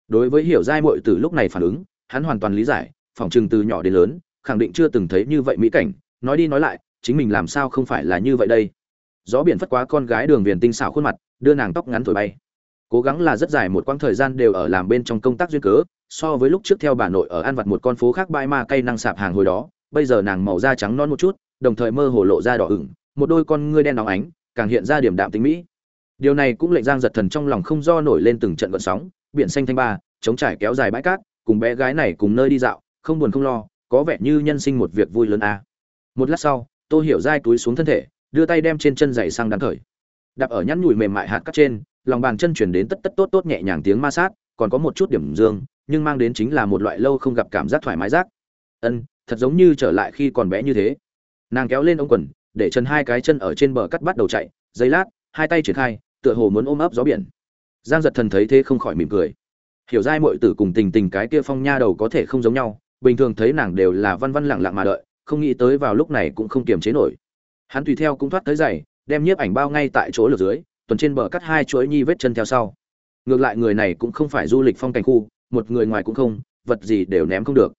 Đối với hiểu giai muội từ lúc này phản ứng, hắn hoàn toàn lý giải, phỏng chừng từ nhỏ đến lớn, khẳng định chưa từng thấy như vậy mỹ cảnh, nói đi nói lại, chính mình làm sao không phải là như vậy đây? Gió biển phất quá con gái đường viền tinh xảo khuôn mặt, đưa nàng tóc ngắn thổi bay cố gắng là rất dài một quãng thời gian đều ở làm bên trong công tác duyên cớ, so với lúc trước theo bà nội ở ăn vặt một con phố khác bãi ma cây năng sạp hàng hồi đó, bây giờ nàng màu da trắng non một chút, đồng thời mơ hồ lộ ra đỏ ửng, một đôi con ngươi đen nóng ánh, càng hiện ra điểm đạm tính mỹ. Điều này cũng lệnh giang giật thần trong lòng không do nổi lên từng trận gợn sóng, biển xanh thanh ba chống trải kéo dài bãi cát, cùng bé gái này cùng nơi đi dạo, không buồn không lo, có vẻ như nhân sinh một việc vui lớn a. Một lát sau tôi hiểu dai túi xuống thân thể, đưa tay đem trên chân giày sang đắn khởi đạp ở nhăn nhủi mềm mại hạt cắt trên lòng bàn chân chuyển đến tất tất tốt tốt nhẹ nhàng tiếng ma sát, còn có một chút điểm dương, nhưng mang đến chính là một loại lâu không gặp cảm giác thoải mái rác ân, thật giống như trở lại khi còn bé như thế. Nàng kéo lên ống quần, để chân hai cái chân ở trên bờ cắt bắt đầu chạy, giây lát, hai tay triển khai, tựa hồ muốn ôm ấp gió biển. Giang giật thần thấy thế không khỏi mỉm cười. Hiểu giai mọi tử cùng tình tình cái kia phong nha đầu có thể không giống nhau, bình thường thấy nàng đều là văn văn lặng lặng mà đợi, không nghĩ tới vào lúc này cũng không kiềm chế nổi. Hắn tùy theo cũng thoát tới giày, đem nhiếp ảnh bao ngay tại chỗ lượt dưới tuần trên bờ cắt hai chuỗi nhi vết chân theo sau. Ngược lại người này cũng không phải du lịch phong cảnh khu, một người ngoài cũng không, vật gì đều ném không được.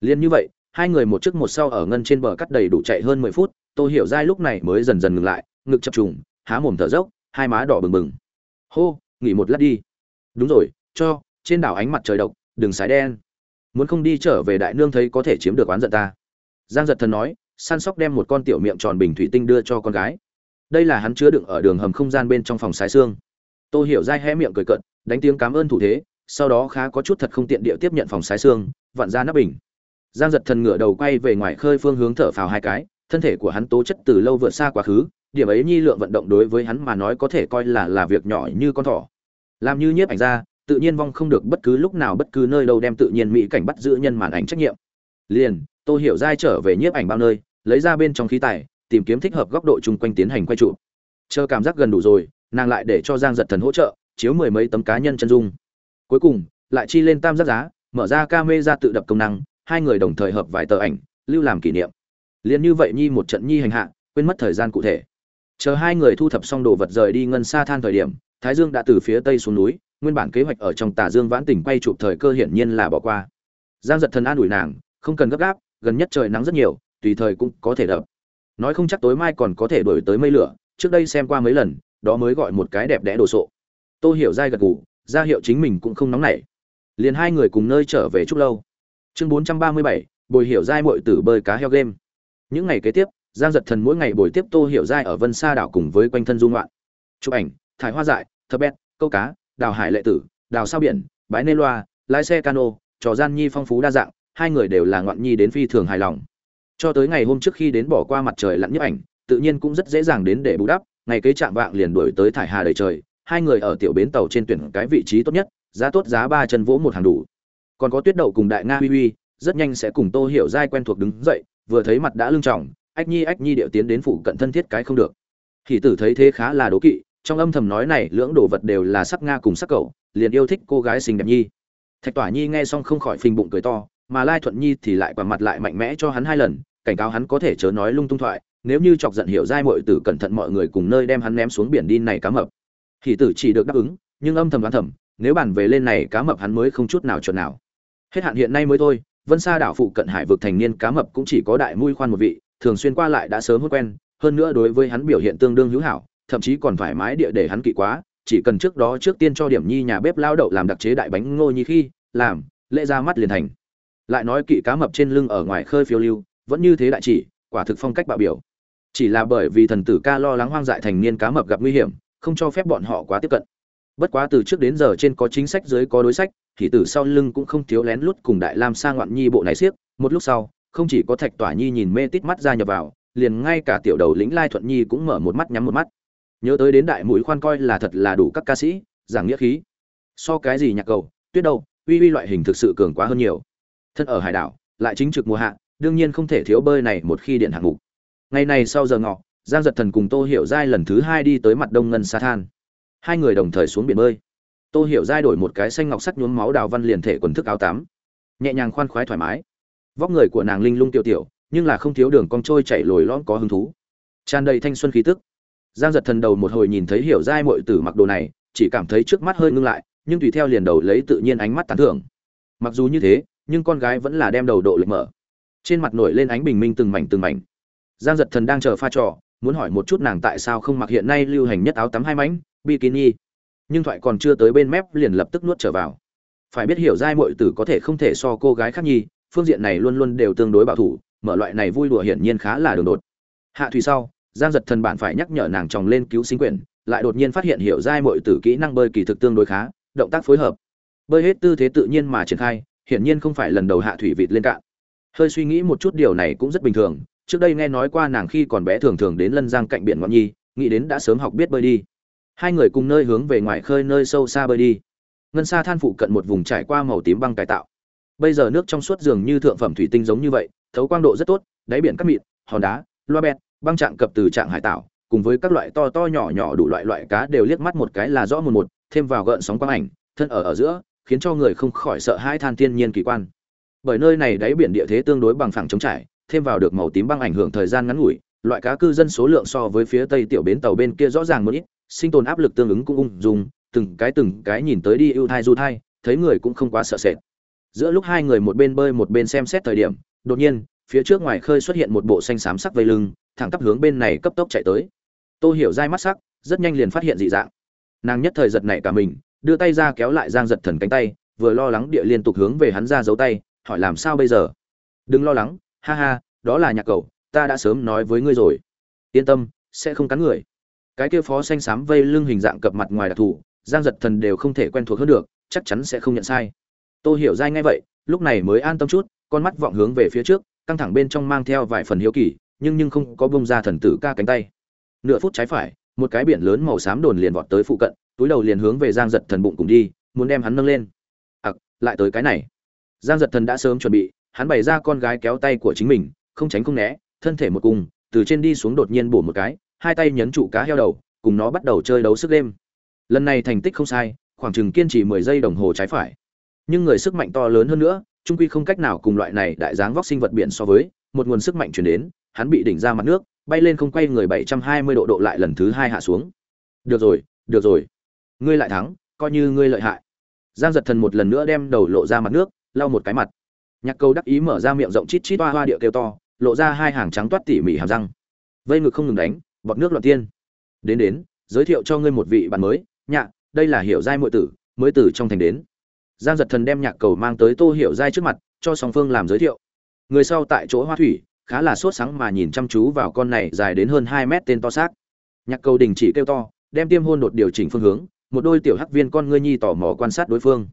Liên như vậy, hai người một trước một sau ở ngân trên bờ cắt đầy đủ chạy hơn mười phút tôi hiểu dai lúc này mới dần dần ngừng lại, ngực chập trùng, há mồm thở dốc, hai má đỏ bừng bừng. Hô, nghỉ một lát đi. Đúng rồi, cho, trên đảo ánh mặt trời độc, đừng sái đen. Muốn không đi trở về đại nương thấy có thể chiếm được oán giận ta. Giang giật thần nói, săn sóc đem một con tiểu miệng tròn bình thủy tinh đưa cho con gái đây là hắn chứa đựng ở đường hầm không gian bên trong phòng sái xương. Tô hiểu dai hé miệng cười cận đánh tiếng cảm ơn thủ thế, sau đó khá có chút thật không tiện địa tiếp nhận phòng sái xương, vặn ra nắp bình. Giang giật thần ngửa đầu quay về ngoài khơi phương hướng thở phào hai cái, thân thể của hắn tố chất từ lâu vượt xa quá khứ, điểm ấy nhi lượng vận động đối với hắn mà nói có thể coi là là việc nhỏ như con thỏ. Làm như nhiếp ảnh ra, tự nhiên vong không được bất cứ lúc nào bất cứ nơi đâu đem tự nhiên mỹ cảnh bắt giữ nhân màn ảnh trách nhiệm. Liền tôi hiểu dai trở về nhiếp ảnh bao nơi, lấy ra bên trong khí tài tìm kiếm thích hợp góc độ chung quanh tiến hành quay trụ. Chờ cảm giác gần đủ rồi, nàng lại để cho giang giật thần hỗ trợ, chiếu mười mấy tấm cá nhân chân dung. Cuối cùng, lại chi lên tam giác giá, mở ra ca mê ra tự đập công năng, hai người đồng thời hợp vài tờ ảnh, lưu làm kỷ niệm. Liền như vậy nhi một trận nhi hành hạ, quên mất thời gian cụ thể. Chờ hai người thu thập xong đồ vật rời đi ngân xa than thời điểm, thái dương đã từ phía tây xuống núi, nguyên bản kế hoạch ở trong tà dương vãn tỉnh quay chụp thời cơ hiển nhiên là bỏ qua. Giang giật thần an ủi nàng, không cần gấp gáp, gần nhất trời nắng rất nhiều, tùy thời cũng có thể đập nói không chắc tối mai còn có thể đổi tới mây lửa, trước đây xem qua mấy lần, đó mới gọi một cái đẹp đẽ đồ sộ. Tô hiểu dai gật gù, ra hiệu chính mình cũng không nóng nảy. Liền hai người cùng nơi trở về chút lâu. Chương bốn trăm ba mươi bảy, bồi hiểu dai mội tử bơi cá heo game. Những ngày kế tiếp, giang giật thần mỗi ngày buổi tiếp tô hiểu giai ở vân sa đảo cùng với quanh thân du ngoạn. Chụp ảnh, thải hoa dại thợ bét, câu cá, đào hải lệ tử, đào sao biển, bãi nê loa, lái xe cano, trò gian nhi phong phú đa dạng, hai người đều là ngoạn nhi đến phi thường hài lòng cho tới ngày hôm trước khi đến bỏ qua mặt trời lặn nhấp ảnh, tự nhiên cũng rất dễ dàng đến để bù đắp, ngày kế chạm vạng liền đuổi tới thải hà đầy trời, hai người ở tiểu bến tàu trên tuyển cái vị trí tốt nhất, giá tốt giá ba chân vỗ một hàng đủ. Còn có tuyết đậu cùng đại nga huy huy, rất nhanh sẽ cùng tô hiểu giai quen thuộc đứng dậy, vừa thấy mặt đã lưng trọng, ách nhi ách nhi điệu tiến đến phụ cận thân thiết cái không được. Thì tử thấy thế khá là đố kỵ, trong âm thầm nói này lưỡng đồ vật đều là sắc nga cùng sắc cậu liền yêu thích cô gái xinh đẹp nhi. Thạch tỏa nhi nghe xong không khỏi phình bụng cười to, mà lai thuận nhi thì lại quả mặt lại mạnh mẽ cho hắn hai lần cảnh cáo hắn có thể chớ nói lung tung thoại, nếu như chọc giận hiểu giai mội tử cẩn thận mọi người cùng nơi đem hắn ném xuống biển đi này cá mập. Hỷ tử chỉ được đáp ứng, nhưng âm thầm đoán thầm, nếu bản về lên này cá mập hắn mới không chút nào chuẩn nào. Hết hạn hiện nay mới thôi, vân sa đảo phụ cận hải vực thành niên cá mập cũng chỉ có đại mui khoan một vị, thường xuyên qua lại đã sớm hút quen, hơn nữa đối với hắn biểu hiện tương đương hữu hảo, thậm chí còn thoải mái địa để hắn kỵ quá, chỉ cần trước đó trước tiên cho điểm nhi nhà bếp lao đậu làm đặc chế đại bánh ngô nhi khi, làm, lễ ra mắt liền thành. Lại nói kỵ cá mập trên lưng ở ngoài khơi phiêu lưu vẫn như thế đại chỉ, quả thực phong cách bạo biểu. Chỉ là bởi vì thần tử ca lo lắng hoang dại thành niên cá mập gặp nguy hiểm, không cho phép bọn họ quá tiếp cận. Bất quá từ trước đến giờ trên có chính sách dưới có đối sách, thì từ sau lưng cũng không thiếu lén lút cùng đại lam sa ngoạn nhi bộ này xiếc một lúc sau, không chỉ có thạch tỏa nhi nhìn mê tít mắt ra nhập vào, liền ngay cả tiểu đầu lĩnh lai thuận nhi cũng mở một mắt nhắm một mắt. Nhớ tới đến đại mũi khoan coi là thật là đủ các ca sĩ, giảng nghĩa khí. So cái gì nhạc cầu, tuyết đâu, uy uy loại hình thực sự cường quá hơn nhiều. Thân ở hải đảo, lại chính trực mùa hạ đương nhiên không thể thiếu bơi này một khi điện hạng mục ngày này sau giờ ngọ, giang giật thần cùng tô hiểu giai lần thứ hai đi tới mặt đông ngân sa than. Hai người đồng thời xuống biển bơi. Tô hiểu giai đổi một cái xanh ngọc sắc nhuốm máu đào văn liền thể quần thức áo tắm. Nhẹ nhàng khoan khoái thoải mái. Vóc người của nàng linh lung tiêu tiểu, nhưng là không thiếu đường cong trôi chảy lồi lõm có hứng thú. Tràn đầy thanh xuân khí tức. Giang giật thần đầu một hồi nhìn thấy hiểu giai mội tử mặc đồ này, chỉ cảm thấy trước mắt hơi ngưng lại, nhưng tùy theo liền đầu lấy tự nhiên ánh mắt tán thưởng. Mặc dù như thế, nhưng con gái vẫn là đem đầu độ lệch mở trên mặt nổi lên ánh bình minh từng mảnh từng mảnh. Giang giật thần đang chờ pha trò, muốn hỏi một chút nàng tại sao không mặc hiện nay lưu hành nhất áo tắm hai mảnh, bikini. Nhưng thoại còn chưa tới bên mép liền lập tức nuốt trở vào. Phải biết hiểu giai muội tử có thể không thể so cô gái khác nhi, phương diện này luôn luôn đều tương đối bảo thủ, mở loại này vui đùa hiển nhiên khá là đường đột. Hạ thủy sau, giang giật thần bản phải nhắc nhở nàng chồng lên cứu sinh quyển lại đột nhiên phát hiện hiểu giai muội tử kỹ năng bơi kỳ thực tương đối khá, động tác phối hợp. Bơi hết tư thế tự nhiên mà triển khai, hiển nhiên không phải lần đầu hạ thủy vịt lên cạn hơi suy nghĩ một chút điều này cũng rất bình thường. Trước đây nghe nói qua nàng khi còn bé thường thường đến lân giang cạnh biển ngọn nhi, nghĩ đến đã sớm học biết bơi đi. Hai người cùng nơi hướng về ngoài khơi nơi sâu xa bơi đi. Ngân xa than phụ cận một vùng trải qua màu tím băng cải tạo. Bây giờ nước trong suốt dường như thượng phẩm thủy tinh giống như vậy, thấu quang độ rất tốt, đáy biển cắt mịn, hòn đá, loa bẹt, băng trạng cập từ trạng hải tạo, cùng với các loại to to nhỏ nhỏ đủ loại loại cá đều liếc mắt một cái là rõ một một, thêm vào gợn sóng quang ảnh, thân ở ở giữa, khiến cho người không khỏi sợ hai than thiên nhiên kỳ quan bởi nơi này đáy biển địa thế tương đối bằng phẳng trống trải, thêm vào được màu tím băng ảnh hưởng thời gian ngắn ngủi, loại cá cư dân số lượng so với phía tây tiểu bến tàu bên kia rõ ràng một ít, sinh tồn áp lực tương ứng cũng ung dung, từng cái từng cái nhìn tới đi ưu thai du thai, thấy người cũng không quá sợ sệt. Giữa lúc hai người một bên bơi một bên xem xét thời điểm, đột nhiên, phía trước ngoài khơi xuất hiện một bộ xanh xám sắc vây lưng, thẳng tắp hướng bên này cấp tốc chạy tới. Tô hiểu dai mắt sắc, rất nhanh liền phát hiện dị dạng. Nàng nhất thời giật nảy cả mình, đưa tay ra kéo lại giang giật thần cánh tay, vừa lo lắng địa liên tục hướng về hắn ra giấu tay hỏi làm sao bây giờ? Đừng lo lắng, ha ha, đó là nhạc cậu, ta đã sớm nói với ngươi rồi. Yên tâm, sẽ không cắn người. Cái kia phó xanh xám vây lưng hình dạng cập mặt ngoài đặc thù, giang giật thần đều không thể quen thuộc hơn được, chắc chắn sẽ không nhận sai. Tôi hiểu dai ngay vậy, lúc này mới an tâm chút, con mắt vọng hướng về phía trước, căng thẳng bên trong mang theo vài phần hiếu kỳ, nhưng nhưng không có bông ra thần tử ca cánh tay. Nửa phút trái phải, một cái biển lớn màu xám đồn liền vọt tới phụ cận, túi đầu liền hướng về giang giật thần bụng cùng đi, muốn đem hắn nâng lên. Ặc, lại tới cái này giang giật thần đã sớm chuẩn bị, hắn bày ra con gái kéo tay của chính mình, không tránh không né, thân thể một cùng, từ trên đi xuống đột nhiên bổ một cái, hai tay nhấn trụ cá heo đầu, cùng nó bắt đầu chơi đấu sức đêm. Lần này thành tích không sai, khoảng chừng kiên trì mười giây đồng hồ trái phải. Nhưng người sức mạnh to lớn hơn nữa, trung quy không cách nào cùng loại này đại dáng vóc sinh vật biển so với, một nguồn sức mạnh chuyển đến, hắn bị đỉnh ra mặt nước, bay lên không quay người bảy trăm hai mươi độ độ lại lần thứ hai hạ xuống. Được rồi được rồi. Ngươi lại thắng, coi như ngươi lợi hại. Giang giật thần một lần nữa đem đầu lộ ra mặt nước lau một cái mặt. Nhạc câu đắc ý mở ra miệng rộng chít chít hoa hoa điệu kêu to lộ ra hai hàng trắng toát tỉ mỉ hàm răng. Vây ngực không ngừng đánh bọt nước loạn tiên. Đến đến giới thiệu cho ngươi một vị bạn mới nhạc, đây là hiểu giai muội tử mới từ trong thành đến. Giang giật thần đem nhạc cầu mang tới tô hiểu giai trước mặt cho song phương làm giới thiệu. Người sau tại chỗ hoa thủy khá là sốt sáng mà nhìn chăm chú vào con này dài đến hơn hai mét tên to xác. Nhạc cầu đình chỉ kêu to đem tiêm hôn đột điều chỉnh phương hướng một đôi tiểu hắc viên con ngươi nhi tò mò quan sát đối phương.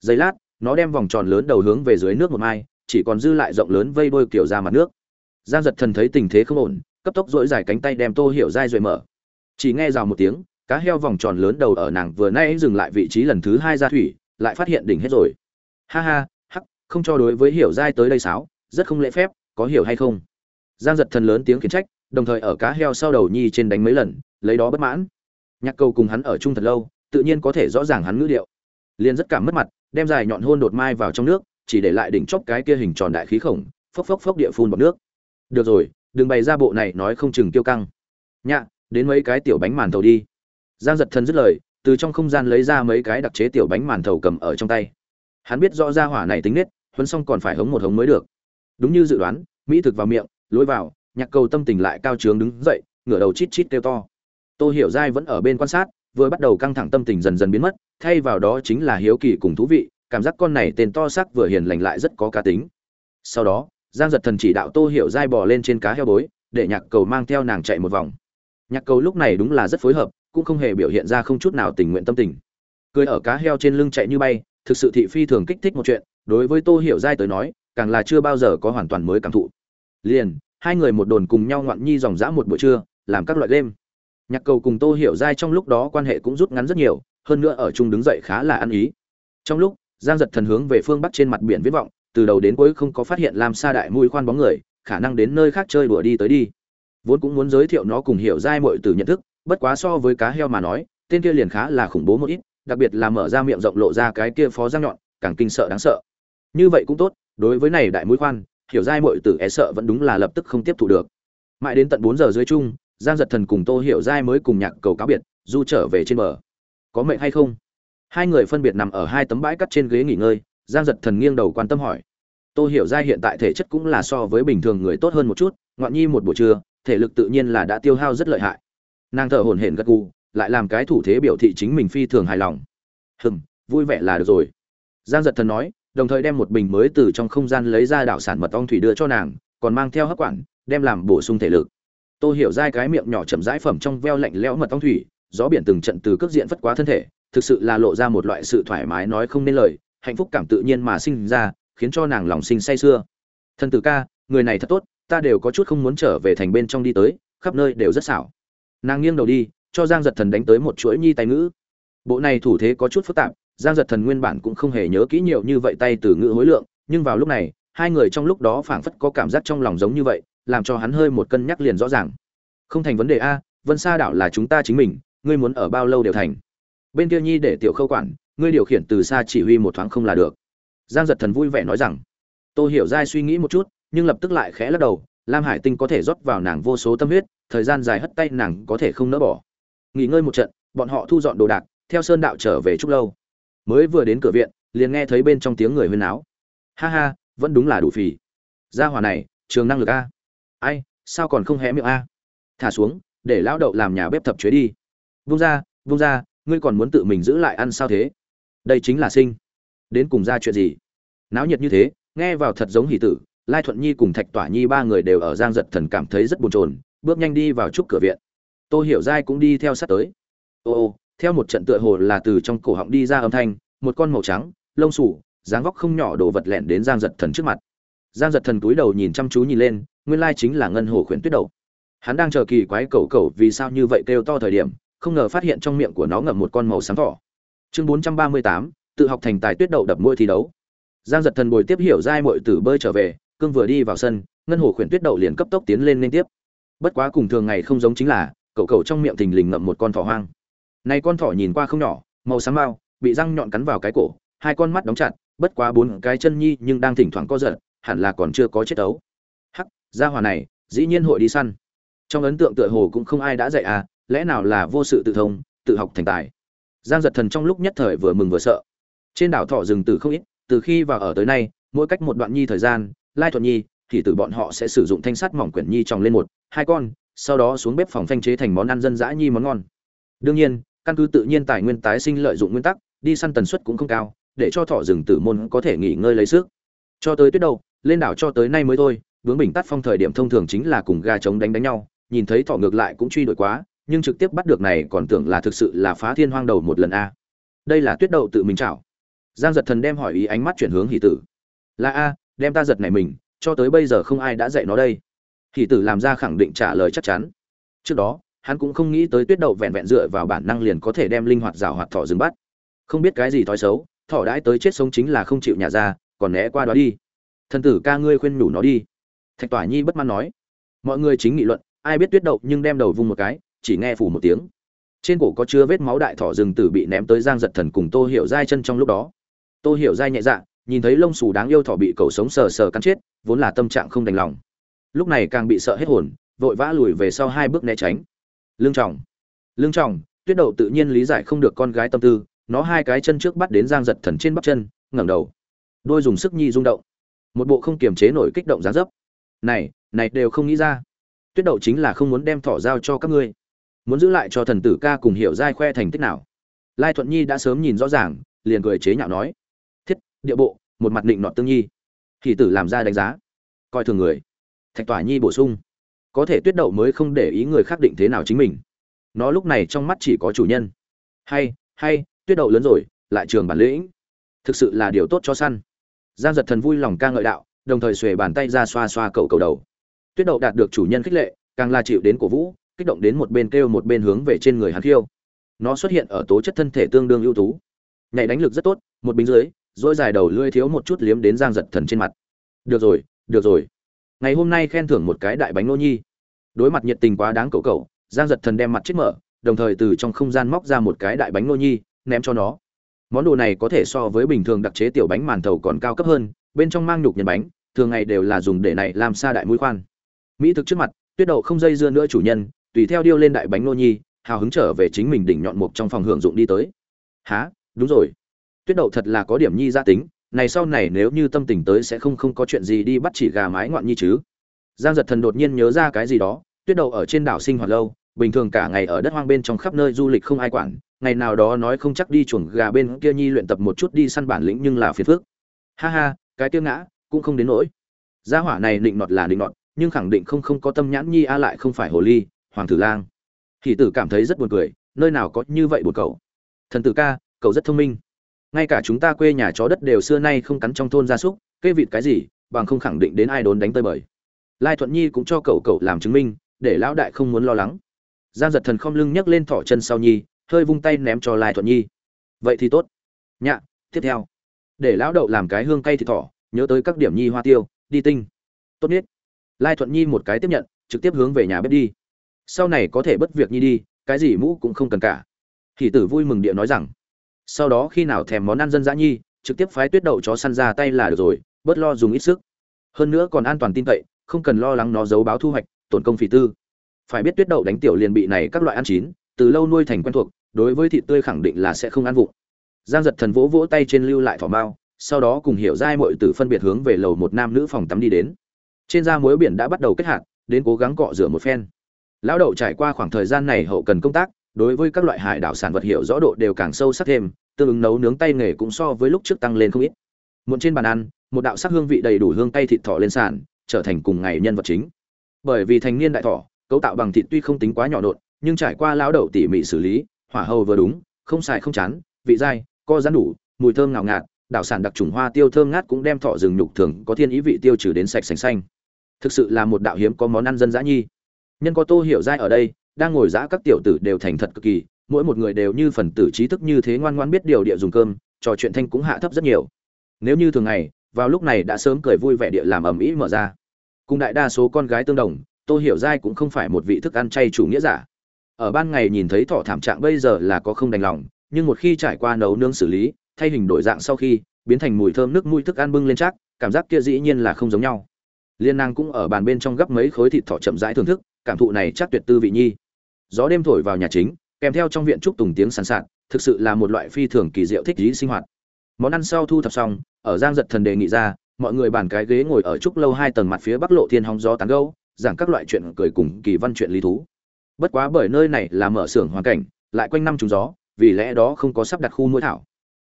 Giây lát nó đem vòng tròn lớn đầu hướng về dưới nước một mai, chỉ còn dư lại rộng lớn vây đôi kiểu ra mặt nước. Giang giật thần thấy tình thế không ổn, cấp tốc dỗi dài cánh tay đem tô hiểu dai rồi mở. Chỉ nghe rào một tiếng, cá heo vòng tròn lớn đầu ở nàng vừa nay dừng lại vị trí lần thứ hai ra thủy, lại phát hiện đỉnh hết rồi. Ha ha, hắc, không cho đối với hiểu dai tới đây sáo, rất không lễ phép, có hiểu hay không? Giang giật thần lớn tiếng khiển trách, đồng thời ở cá heo sau đầu nhi trên đánh mấy lần, lấy đó bất mãn. Nhạc cầu cùng hắn ở chung thật lâu, tự nhiên có thể rõ ràng hắn ngữ điệu. Liền rất cảm mất mặt đem dài nhọn hôn đột mai vào trong nước, chỉ để lại đỉnh chóp cái kia hình tròn đại khí khổng, phốc phốc phốc địa phun bọt nước. Được rồi, đừng bày ra bộ này nói không chừng tiêu căng. Nhạ, đến mấy cái tiểu bánh màn thầu đi. Giang giật thần dứt lời, từ trong không gian lấy ra mấy cái đặc chế tiểu bánh màn thầu cầm ở trong tay. Hắn biết rõ ra hỏa này tính nết, huấn xong còn phải hống một hống mới được. Đúng như dự đoán, mỹ thực vào miệng, lối vào, nhạc cầu tâm tình lại cao trướng đứng dậy, ngửa đầu chít chít kêu to. Tô hiểu giai vẫn ở bên quan sát, vừa bắt đầu căng thẳng tâm tình dần dần biến mất thay vào đó chính là hiếu kỳ cùng thú vị, cảm giác con này tên to xác vừa hiền lành lại rất có cá tính. Sau đó, giang giật thần chỉ đạo tô hiểu giai bò lên trên cá heo bối, để nhạc cầu mang theo nàng chạy một vòng. Nhạc cầu lúc này đúng là rất phối hợp, cũng không hề biểu hiện ra không chút nào tình nguyện tâm tình. Cười ở cá heo trên lưng chạy như bay, thực sự thị phi thường kích thích một chuyện, đối với tô hiểu giai tới nói, càng là chưa bao giờ có hoàn toàn mới cảm thụ. Liền, hai người một đồn cùng nhau ngoạn nhi dòng dã một buổi trưa, làm các loại game nhạc cầu cùng tô hiểu giai trong lúc đó quan hệ cũng rút ngắn rất nhiều hơn nữa ở chung đứng dậy khá là ăn ý. Trong lúc, giang giật thần hướng về phương bắc trên mặt biển viết vọng, từ đầu đến cuối không có phát hiện làm sa đại mũi khoan bóng người, khả năng đến nơi khác chơi đùa đi tới đi. Vốn cũng muốn giới thiệu nó cùng hiểu giai mọi từ nhận thức, bất quá so với cá heo mà nói, tên kia liền khá là khủng bố một ít, đặc biệt là mở ra miệng rộng lộ ra cái kia phó răng nhọn, càng kinh sợ đáng sợ. Như vậy cũng tốt, đối với này đại mũi khoan, hiểu giai mọi từ e sợ vẫn đúng là lập tức không tiếp thu được. Mãi đến tận bốn giờ dưới chung, giang giật thần cùng tô hiểu giai mới cùng nhạc cầu cáo biệt, du trở về trên bờ có mệnh hay không? Hai người phân biệt nằm ở hai tấm bãi cắt trên ghế nghỉ ngơi, giang giật thần nghiêng đầu quan tâm hỏi. Tô hiểu ra hiện tại thể chất cũng là so với bình thường người tốt hơn một chút, ngoạn nhi một buổi trưa, thể lực tự nhiên là đã tiêu hao rất lợi hại. Nàng thở hổn hển gật gù, lại làm cái thủ thế biểu thị chính mình phi thường hài lòng. Hừm, vui vẻ là được rồi. Giang giật thần nói, đồng thời đem một bình mới từ trong không gian lấy ra đảo sản mật ong thủy đưa cho nàng, còn mang theo hấp quản, đem làm bổ sung thể lực. Tôi hiểu ra cái miệng nhỏ chậm rãi phẩm trong veo lạnh lẽo mật ong thủy gió biển từng trận từ cước diện phất quá thân thể, thực sự là lộ ra một loại sự thoải mái nói không nên lời, hạnh phúc cảm tự nhiên mà sinh ra, khiến cho nàng lòng sinh say sưa. Thân tử ca, người này thật tốt, ta đều có chút không muốn trở về thành bên trong đi tới, khắp nơi đều rất xảo. Nàng nghiêng đầu đi, cho giang giật thần đánh tới một chuỗi nhi tay ngữ. Bộ này thủ thế có chút phức tạp, giang giật thần nguyên bản cũng không hề nhớ kỹ nhiều như vậy tay từ ngữ hối lượng, nhưng vào lúc này, hai người trong lúc đó phảng phất có cảm giác trong lòng giống như vậy, làm cho hắn hơi một cân nhắc liền rõ ràng. Không thành vấn đề a, vân sa đảo là chúng ta chính mình ngươi muốn ở bao lâu đều thành. Bên kia nhi để tiểu khâu quản, ngươi điều khiển từ xa chỉ huy một thoáng không là được. Giang giật thần vui vẻ nói rằng tôi hiểu dai suy nghĩ một chút, nhưng lập tức lại khẽ lắc đầu, lam hải tinh có thể rót vào nàng vô số tâm huyết, thời gian dài hất tay nàng có thể không nỡ bỏ. Nghỉ ngơi một trận, bọn họ thu dọn đồ đạc, theo sơn đạo trở về chúc lâu. Mới vừa đến cửa viện, liền nghe thấy bên trong tiếng người huyên náo. Ha ha, vẫn đúng là đủ phì. Gia hỏa này, trường năng lực a. Ai, sao còn không hé miệng a? Thả xuống, để lão đậu làm nhà bếp thập chuế đi vung ra vung ra, ngươi còn muốn tự mình giữ lại ăn sao thế? Đây chính là sinh. Đến cùng ra chuyện gì? Náo nhiệt như thế, nghe vào thật giống hỷ tử, lai thuận nhi cùng thạch tỏa nhi ba người đều ở giang giật thần cảm thấy rất bồn chồn, bước nhanh đi vào trúc cửa viện. Tô hiểu dai cũng đi theo sát tới. Ô ô, theo một trận tựa hồ là từ trong cổ họng đi ra âm thanh, một con màu trắng, lông sủ dáng vóc không nhỏ đồ vật lẹn đến giang giật thần trước mặt. Giang giật thần túi đầu nhìn chăm chú nhìn lên, nguyên lai chính là ngân hồ khuyển tuyết đầu. Hắn đang chờ kỳ quái cầu cầu vì sao như vậy kêu to thời điểm không ngờ phát hiện trong miệng của nó ngậm một con màu sáng thỏ. Chương bốn trăm ba mươi tám, tự học thành tài tuyết đậu đập môi thi đấu. Giang giật thần bồi tiếp hiểu giai mội tử bơi trở về, cương vừa đi vào sân, ngân hồ khuyển tuyết đậu liền cấp tốc tiến lên liên tiếp. Bất quá cùng thường ngày không giống chính là, cậu cậu trong miệng thình lình ngậm một con thỏ hoang. Này con thỏ nhìn qua không nhỏ, màu xám bao bị răng nhọn cắn vào cái cổ, hai con mắt đóng chặt, bất quá bốn cái chân nhi nhưng đang thỉnh thoảng co giật, hẳn là còn chưa có chết đấu. Hắc gia hỏa này, dĩ nhiên hội đi săn. Trong ấn tượng tựa hồ cũng không ai đã dạy à lẽ nào là vô sự tự thông tự học thành tài? Giang giật thần trong lúc nhất thời vừa mừng vừa sợ. Trên đảo thọ rừng từ không ít từ khi vào ở tới nay mỗi cách một đoạn nhi thời gian lai thuận nhi thì từ bọn họ sẽ sử dụng thanh sắt mỏng quyển nhi tròng lên một hai con sau đó xuống bếp phòng phanh chế thành món ăn dân dã nhi món ngon. Đương nhiên căn cứ tự nhiên tài nguyên tái sinh lợi dụng nguyên tắc đi săn tần suất cũng không cao để cho thọ rừng tử môn có thể nghỉ ngơi lấy sức. Cho tới tuyết đầu, lên đảo cho tới nay mới thôi Vướng bình tắt phong thời điểm thông thường chính là cùng gà trống đánh đánh nhau nhìn thấy thọ ngược lại cũng truy đuổi quá nhưng trực tiếp bắt được này còn tưởng là thực sự là phá thiên hoang đầu một lần a. Đây là tuyết đậu tự mình chảo. Giang giật thần đem hỏi ý ánh mắt chuyển hướng hỷ tử. Là a, đem ta giật này mình, cho tới bây giờ không ai đã dạy nó đây. Hỷ tử làm ra khẳng định trả lời chắc chắn. Trước đó, hắn cũng không nghĩ tới tuyết đậu vẹn vẹn dựa vào bản năng liền có thể đem linh hoạt rào hoạt thỏ dừng bắt. Không biết cái gì thói xấu thỏ đãi tới chết sống chính là không chịu nhà ra, còn né qua đó đi. Thần tử ca ngươi khuyên nhủ nó đi. Thạch tỏa nhi bất mãn nói. Mọi người chính nghị luận, ai biết tuyết đậu nhưng đem đầu vung một cái chỉ nghe phủ một tiếng. Trên cổ có chứa vết máu đại thỏ rừng tử bị ném tới giang giật thần cùng tô hiểu dai chân trong lúc đó. Tô hiểu dai nhẹ dạ nhìn thấy lông xù đáng yêu thỏ bị cầu sống sờ sờ cắn chết, vốn là tâm trạng không đành lòng. Lúc này càng bị sợ hết hồn, vội vã lùi về sau hai bước né tránh. Lương trọng lương trọng tuyết đậu tự nhiên lý giải không được con gái tâm tư, nó hai cái chân trước bắt đến giang giật thần trên bắp chân, ngẩng đầu. Đôi dùng sức nhi rung động. Một bộ không kiềm chế nổi kích động dáng dấp. Này này đều không nghĩ ra. Tuyết đậu chính là không muốn đem thỏ giao cho các ngươi muốn giữ lại cho thần tử ca cùng hiểu giai khoe thành tích nào. Lai thuận nhi đã sớm nhìn rõ ràng, liền cười chế nhạo nói, thiết, địa bộ, một mặt định nọ tương nhi. Thì tử làm ra đánh giá, coi thường người. Thạch tỏa nhi bổ sung, có thể tuyết đậu mới không để ý người khác định thế nào chính mình. Nó lúc này trong mắt chỉ có chủ nhân. Hay hay, tuyết đậu lớn rồi, lại trường bản lĩnh. Thực sự là điều tốt cho săn. Giang giật thần vui lòng ca ngợi đạo, đồng thời xuề bàn tay ra xoa xoa cầu cầu đầu. Tuyết đậu đạt được chủ nhân khích lệ, càng là chịu đến cổ vũ kích động đến một bên kêu một bên hướng về trên người hắn khiêu. Nó xuất hiện ở tố chất thân thể tương đương ưu tú. Nhảy đánh lực rất tốt, một bính dưới dỗi dài đầu lưỡi thiếu một chút liếm đến giang giật thần trên mặt. Được rồi được rồi. Ngày hôm nay khen thưởng một cái đại bánh nô nhi. Đối mặt nhiệt tình quá đáng cậu cậu, giang giật thần đem mặt chết mở, đồng thời từ trong không gian móc ra một cái đại bánh nô nhi, ném cho nó. Món đồ này có thể so với bình thường đặc chế tiểu bánh màn thầu còn cao cấp hơn, bên trong mang nhục nhật bánh, thường ngày đều là dùng để này làm xa đại mũi khoan. Mỹ thực trước mặt, tuyết đậu không dây dưa nữa chủ nhân tùy theo điêu lên đại bánh nô nhi, hào hứng trở về chính mình đỉnh nhọn mục trong phòng hưởng dụng đi tới. Há đúng rồi. Tuyết đậu thật là có điểm nhi gia tính, này sau này nếu như tâm tình tới sẽ không không có chuyện gì đi bắt chỉ gà mái ngoạn nhi chứ. Giang giật thần đột nhiên nhớ ra cái gì đó, tuyết đậu ở trên đảo sinh hoạt lâu, bình thường cả ngày ở đất hoang bên trong khắp nơi du lịch không ai quản, ngày nào đó nói không chắc đi chuồng gà bên kia nhi luyện tập một chút đi săn bản lĩnh nhưng là phiền phước ha ha, cái tiêu ngã, cũng không đến nỗi. Gia hỏa này định nọt là định nọt, nhưng khẳng định không không có tâm nhãn nhi a lại không phải hồ ly hoàng tử lang. Hỷ tử cảm thấy rất buồn cười, nơi nào có như vậy buồn cậu thần tử ca, cậu rất thông minh. Ngay cả chúng ta quê nhà chó đất đều xưa nay không cắn trong thôn gia súc cây vịt cái gì, bằng không khẳng định đến ai đốn đánh tơi bời. Lai thuận nhi cũng cho cậu cậu làm chứng minh, để lão đại không muốn lo lắng. Giang giật thần không lưng nhấc lên thỏ chân sau nhi, hơi vung tay ném cho lai thuận nhi. Vậy thì tốt. Nhạ, tiếp theo. Để lão đậu làm cái hương cay thịt thỏ, nhớ tới các điểm nhi hoa tiêu, đi tinh. Tốt nhất. Lai thuận nhi một cái tiếp nhận, trực tiếp hướng về nhà bếp đi sau này có thể bất việc nhi đi, cái gì mũ cũng không cần cả. Hỷ tử vui mừng địa nói rằng, sau đó khi nào thèm món ăn dân dã nhi, trực tiếp phái tuyết đậu chó săn ra tay là được rồi, bớt lo dùng ít sức. Hơn nữa còn an toàn tin cậy, không cần lo lắng nó giấu báo thu hoạch, tổn công phỉ tư. Phải biết tuyết đậu đánh tiểu liền bị này các loại ăn chín, từ lâu nuôi thành quen thuộc, đối với thịt tươi khẳng định là sẽ không ăn vụng. Giang giật thần vỗ vỗ tay trên lưu lại thỏ mao, sau đó cùng hiểu giai mọi tử phân biệt hướng về lầu một nam nữ phòng tắm đi đến. Trên da muối biển đã bắt đầu kết hạt, đến cố gắng cọ rửa một phen lão đậu trải qua khoảng thời gian này hậu cần công tác, đối với các loại hải đảo sản vật hiểu rõ độ đều càng sâu sắc thêm, tương ứng nấu nướng tay nghề cũng so với lúc trước tăng lên không ít. Muộn trên bàn ăn, một đạo sắc hương vị đầy đủ hương tay thịt thỏ lên sàn, trở thành cùng ngày nhân vật chính. Bởi vì thành niên đại thỏ, cấu tạo bằng thịt tuy không tính quá nhỏ nộn, nhưng trải qua lão đậu tỉ mỉ xử lý, hỏa hầu vừa đúng, không xài không chán, vị dai, co rắn đủ, mùi thơm ngào ngạt, đảo sản đặc trùng hoa tiêu thơm ngát cũng đem thọ rừng nhục thường có thiên ý vị tiêu trừ đến sạch sành xanh. Thực sự là một đạo hiếm có món ăn dân dã nhi nhân có tô hiểu giai ở đây, đang ngồi dã các tiểu tử đều thành thật cực kỳ, mỗi một người đều như phần tử trí thức như thế ngoan ngoan biết điều địa dùng cơm, trò chuyện thanh cũng hạ thấp rất nhiều. Nếu như thường ngày, vào lúc này đã sớm cười vui vẻ địa làm ầm ĩ mở ra. Cùng đại đa số con gái tương đồng, tô hiểu giai cũng không phải một vị thức ăn chay chủ nghĩa giả. Ở ban ngày nhìn thấy thọ thảm trạng bây giờ là có không đành lòng, nhưng một khi trải qua nấu nướng xử lý, thay hình đổi dạng sau khi, biến thành mùi thơm nước mũi thức ăn bưng lên chắc, cảm giác kia dĩ nhiên là không giống nhau. Liên nàng cũng ở bàn bên trong gấp mấy khối thịt thỏ chậm rãi thưởng thức cảm thụ này chắc tuyệt tư vị nhi. Gió đêm thổi vào nhà chính, kèm theo trong viện trúc tùng tiếng sàn sạt, thực sự là một loại phi thường kỳ diệu thích lý sinh hoạt. Món ăn sau thu thập xong, ở giang giật thần đề nghị ra, mọi người bàn cái ghế ngồi ở trúc lâu hai tầng mặt phía bắc lộ thiên hóng gió tán gâu, giảng các loại chuyện cười cùng kỳ văn chuyện lý thú. Bất quá bởi nơi này là mở xưởng hoàn cảnh, lại quanh năm trúng gió, vì lẽ đó không có sắp đặt khu mũi thảo.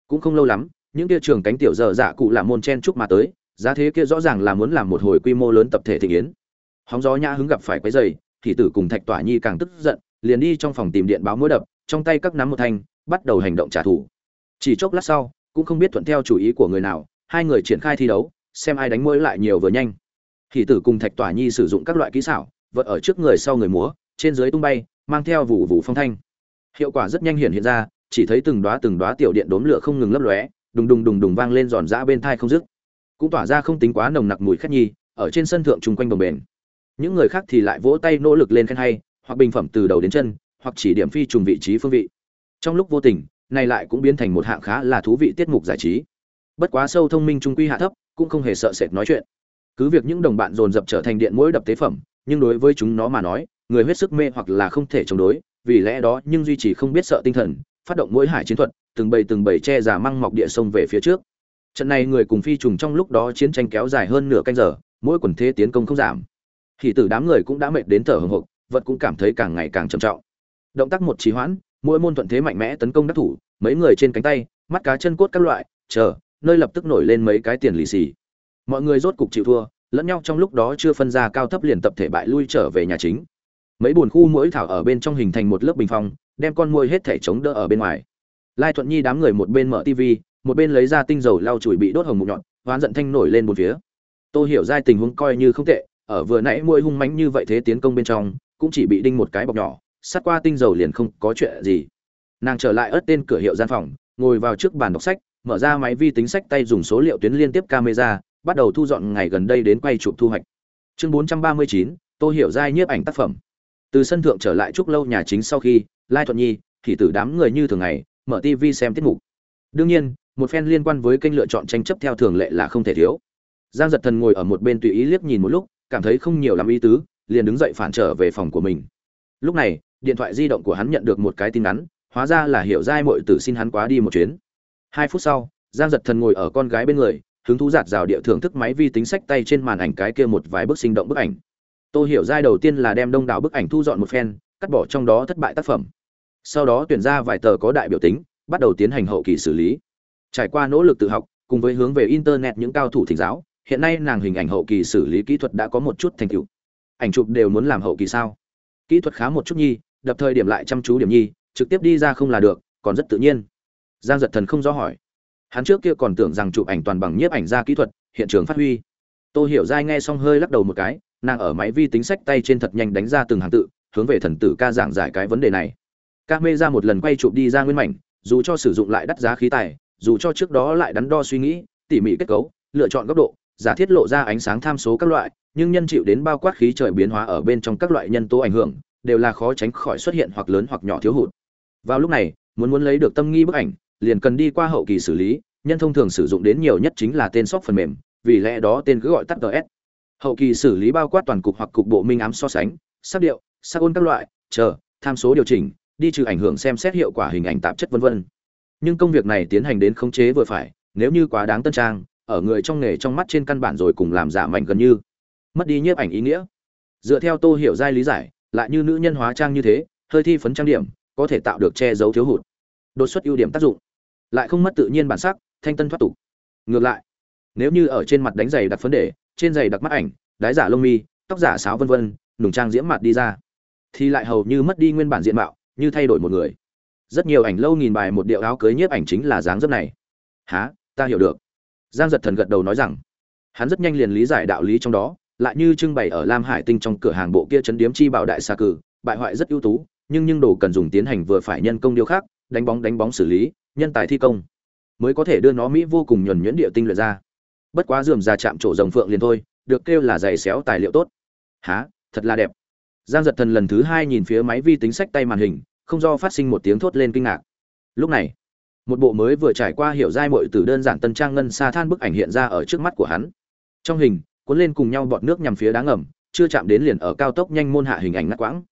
Cũng không lâu lắm, những kia trường cánh tiểu dở dạ cụ là môn chen trúc mà tới, giá thế kia rõ ràng là muốn làm một hồi quy mô lớn tập thể thị yến. Hóng gió nhã hứng gặp phải quấy dày thì tử cùng thạch tỏa nhi càng tức giận, liền đi trong phòng tìm điện báo mũi đập, trong tay các nắm một thanh, bắt đầu hành động trả thù. Chỉ chốc lát sau, cũng không biết thuận theo chủ ý của người nào, hai người triển khai thi đấu, xem ai đánh mũi lại nhiều vừa nhanh. Thì tử cùng thạch tỏa nhi sử dụng các loại kỹ xảo vật ở trước người sau người múa, trên dưới tung bay, mang theo vụ vụ phong thanh. Hiệu quả rất nhanh hiện hiện ra, chỉ thấy từng đóa từng đóa tiểu điện đốm lửa không ngừng lấp lóe, đùng đùng đùng đùng vang lên giòn giã bên thai không dứt. Cũng tỏa ra không tính quá nồng nặc mùi khét nhi, ở trên sân thượng chung quanh đồng bền những người khác thì lại vỗ tay nỗ lực lên khen hay, hoặc bình phẩm từ đầu đến chân, hoặc chỉ điểm phi trùng vị trí phương vị. Trong lúc vô tình, này lại cũng biến thành một hạng khá là thú vị tiết mục giải trí. Bất quá sâu thông minh trung quy hạ thấp, cũng không hề sợ sệt nói chuyện. Cứ việc những đồng bạn dồn dập trở thành điện mỗi đập tế phẩm, nhưng đối với chúng nó mà nói, người huyết sức mê hoặc là không thể chống đối, vì lẽ đó nhưng duy trì không biết sợ tinh thần, phát động mỗi hải chiến thuật, từng bầy từng bầy che giả măng mọc địa sông về phía trước. Trận này người cùng phi trùng trong lúc đó chiến tranh kéo dài hơn nửa canh giờ, mỗi quần thế tiến công không giảm thì từ đám người cũng đã mệt đến thở hồng hộc, vật cũng cảm thấy càng ngày càng trầm trọng. Động tác một trì hoãn, mỗi môn thuận thế mạnh mẽ tấn công đắc thủ, mấy người trên cánh tay, mắt cá chân cốt các loại, chờ, nơi lập tức nổi lên mấy cái tiền lì xì. Mọi người rốt cục chịu thua, lẫn nhau trong lúc đó chưa phân ra cao thấp liền tập thể bại lui trở về nhà chính. Mấy buồn khu mỗi thảo ở bên trong hình thành một lớp bình phong, đem con môi hết thể chống đỡ ở bên ngoài. Lai thuận nhi đám người một bên mở tv một bên lấy ra tinh dầu lau chùi bị đốt hồng mụn nhọn, hoán giận thanh nổi lên một phía. Tôi hiểu giai tình huống coi như không tệ ở vừa nãy môi hung mánh như vậy thế tiến công bên trong cũng chỉ bị đinh một cái bọc nhỏ sát qua tinh dầu liền không có chuyện gì. Nàng trở lại ớt tên cửa hiệu gian phòng ngồi vào trước bàn đọc sách mở ra máy vi tính sách tay dùng số liệu tuyến liên tiếp camera bắt đầu thu dọn ngày gần đây đến quay chụp thu hoạch. Chương 439, tôi hiểu giai nhiếp ảnh tác phẩm. Từ sân thượng trở lại chúc lâu nhà chính sau khi lai thuận nhi thì tử đám người như thường ngày mở tv xem tiết mục. Đương nhiên một phen liên quan với kênh lựa chọn tranh chấp theo thường lệ là không thể thiếu. Giang giật thần ngồi ở một bên tùy ý liếc nhìn một lúc cảm thấy không nhiều làm ý tứ, liền đứng dậy phản trở về phòng của mình. Lúc này, điện thoại di động của hắn nhận được một cái tin nhắn, hóa ra là hiểu giai mội tử xin hắn quá đi một chuyến. Hai phút sau, giang giật thần ngồi ở con gái bên người, hứng thú giạt rào địa thưởng thức máy vi tính sách tay trên màn ảnh cái kia một vài bức sinh động bức ảnh. Tôi hiểu giai đầu tiên là đem đông đảo bức ảnh thu dọn một phen, cắt bỏ trong đó thất bại tác phẩm. Sau đó tuyển ra vài tờ có đại biểu tính, bắt đầu tiến hành hậu kỳ xử lý. Trải qua nỗ lực tự học, cùng với hướng về internet những cao thủ thỉnh giáo hiện nay nàng hình ảnh hậu kỳ xử lý kỹ thuật đã có một chút thành tựu. Ảnh chụp đều muốn làm hậu kỳ sao? Kỹ thuật khá một chút nhi, đập thời điểm lại chăm chú điểm nhi, trực tiếp đi ra không là được, còn rất tự nhiên. Giang giật thần không rõ hỏi. Hắn trước kia còn tưởng rằng chụp ảnh toàn bằng nhiếp ảnh ra kỹ thuật, hiện trường phát huy. Tôi hiểu dai nghe xong hơi lắc đầu một cái, nàng ở máy vi tính sách tay trên thật nhanh đánh ra từng hàng tự, hướng về thần tử ca giảng giải cái vấn đề này. Ca mê ra một lần quay chụp đi ra nguyên mảnh, dù cho sử dụng lại đắt giá khí tài, dù cho trước đó lại đắn đo suy nghĩ, tỉ mỉ kết cấu, lựa chọn góc độ giả thiết lộ ra ánh sáng tham số các loại, nhưng nhân chịu đến bao quát khí trời biến hóa ở bên trong các loại nhân tố ảnh hưởng, đều là khó tránh khỏi xuất hiện hoặc lớn hoặc nhỏ thiếu hụt. Vào lúc này, muốn muốn lấy được tâm nghi bức ảnh, liền cần đi qua hậu kỳ xử lý, nhân thông thường sử dụng đến nhiều nhất chính là tên sóc phần mềm, vì lẽ đó tên cứ gọi tắt ts hậu kỳ xử lý bao quát toàn cục hoặc cục bộ minh ám so sánh, sắc điệu, sắc ôn các loại, chờ, tham số điều chỉnh, đi trừ ảnh hưởng xem xét hiệu quả hình ảnh tạp chất vân vân. Nhưng công việc này tiến hành đến khống chế vừa phải, nếu như quá đáng tân trang ở người trong nghề trong mắt trên căn bản rồi cùng làm giả mạnh gần như. Mất đi nhiếp ảnh ý nghĩa. Dựa theo tô hiểu giai lý giải, lại như nữ nhân hóa trang như thế, hơi thi phấn trang điểm, có thể tạo được che giấu thiếu hụt. Đột xuất ưu điểm tác dụng. Lại không mất tự nhiên bản sắc, thanh tân thoát tục. Ngược lại, nếu như ở trên mặt đánh giày đặt phấn đề trên giày đặt mắt ảnh, đái giả lông mi, tóc giả sáo vân vân, nùng trang diễm mặt đi ra, thì lại hầu như mất đi nguyên bản diện mạo, như thay đổi một người. Rất nhiều ảnh lâu nghìn bài một điệu áo cưới nhiếp ảnh chính là dáng dấp này. Há ta hiểu được giang giật thần gật đầu nói rằng, hắn rất nhanh liền lý giải đạo lý trong đó, lại như trưng bày ở lam hải tinh trong cửa hàng bộ kia chấn điếm chi bảo đại xa cử, bại hoại rất ưu tú, nhưng nhưng đồ cần dùng tiến hành vừa phải nhân công điều khác đánh bóng đánh bóng xử lý, nhân tài thi công, mới có thể đưa nó mỹ vô cùng nhuẩn nhuyễn địa tinh luyện ra. Bất quá dườm ra chạm trổ rồng phượng liền thôi, được kêu là giày xéo tài liệu tốt. Há thật là đẹp. Giang giật thần lần thứ hai nhìn phía máy vi tính sách tay màn hình, không do phát sinh một tiếng thốt lên kinh ngạc. Lúc này một bộ mới vừa trải qua hiểu giai mội từ đơn giản tân trang ngân xa than bức ảnh hiện ra ở trước mắt của hắn. Trong hình, cuốn lên cùng nhau bọt nước nhằm phía đá ngầm, chưa chạm đến liền ở cao tốc nhanh môn hạ hình ảnh ngắt quãng.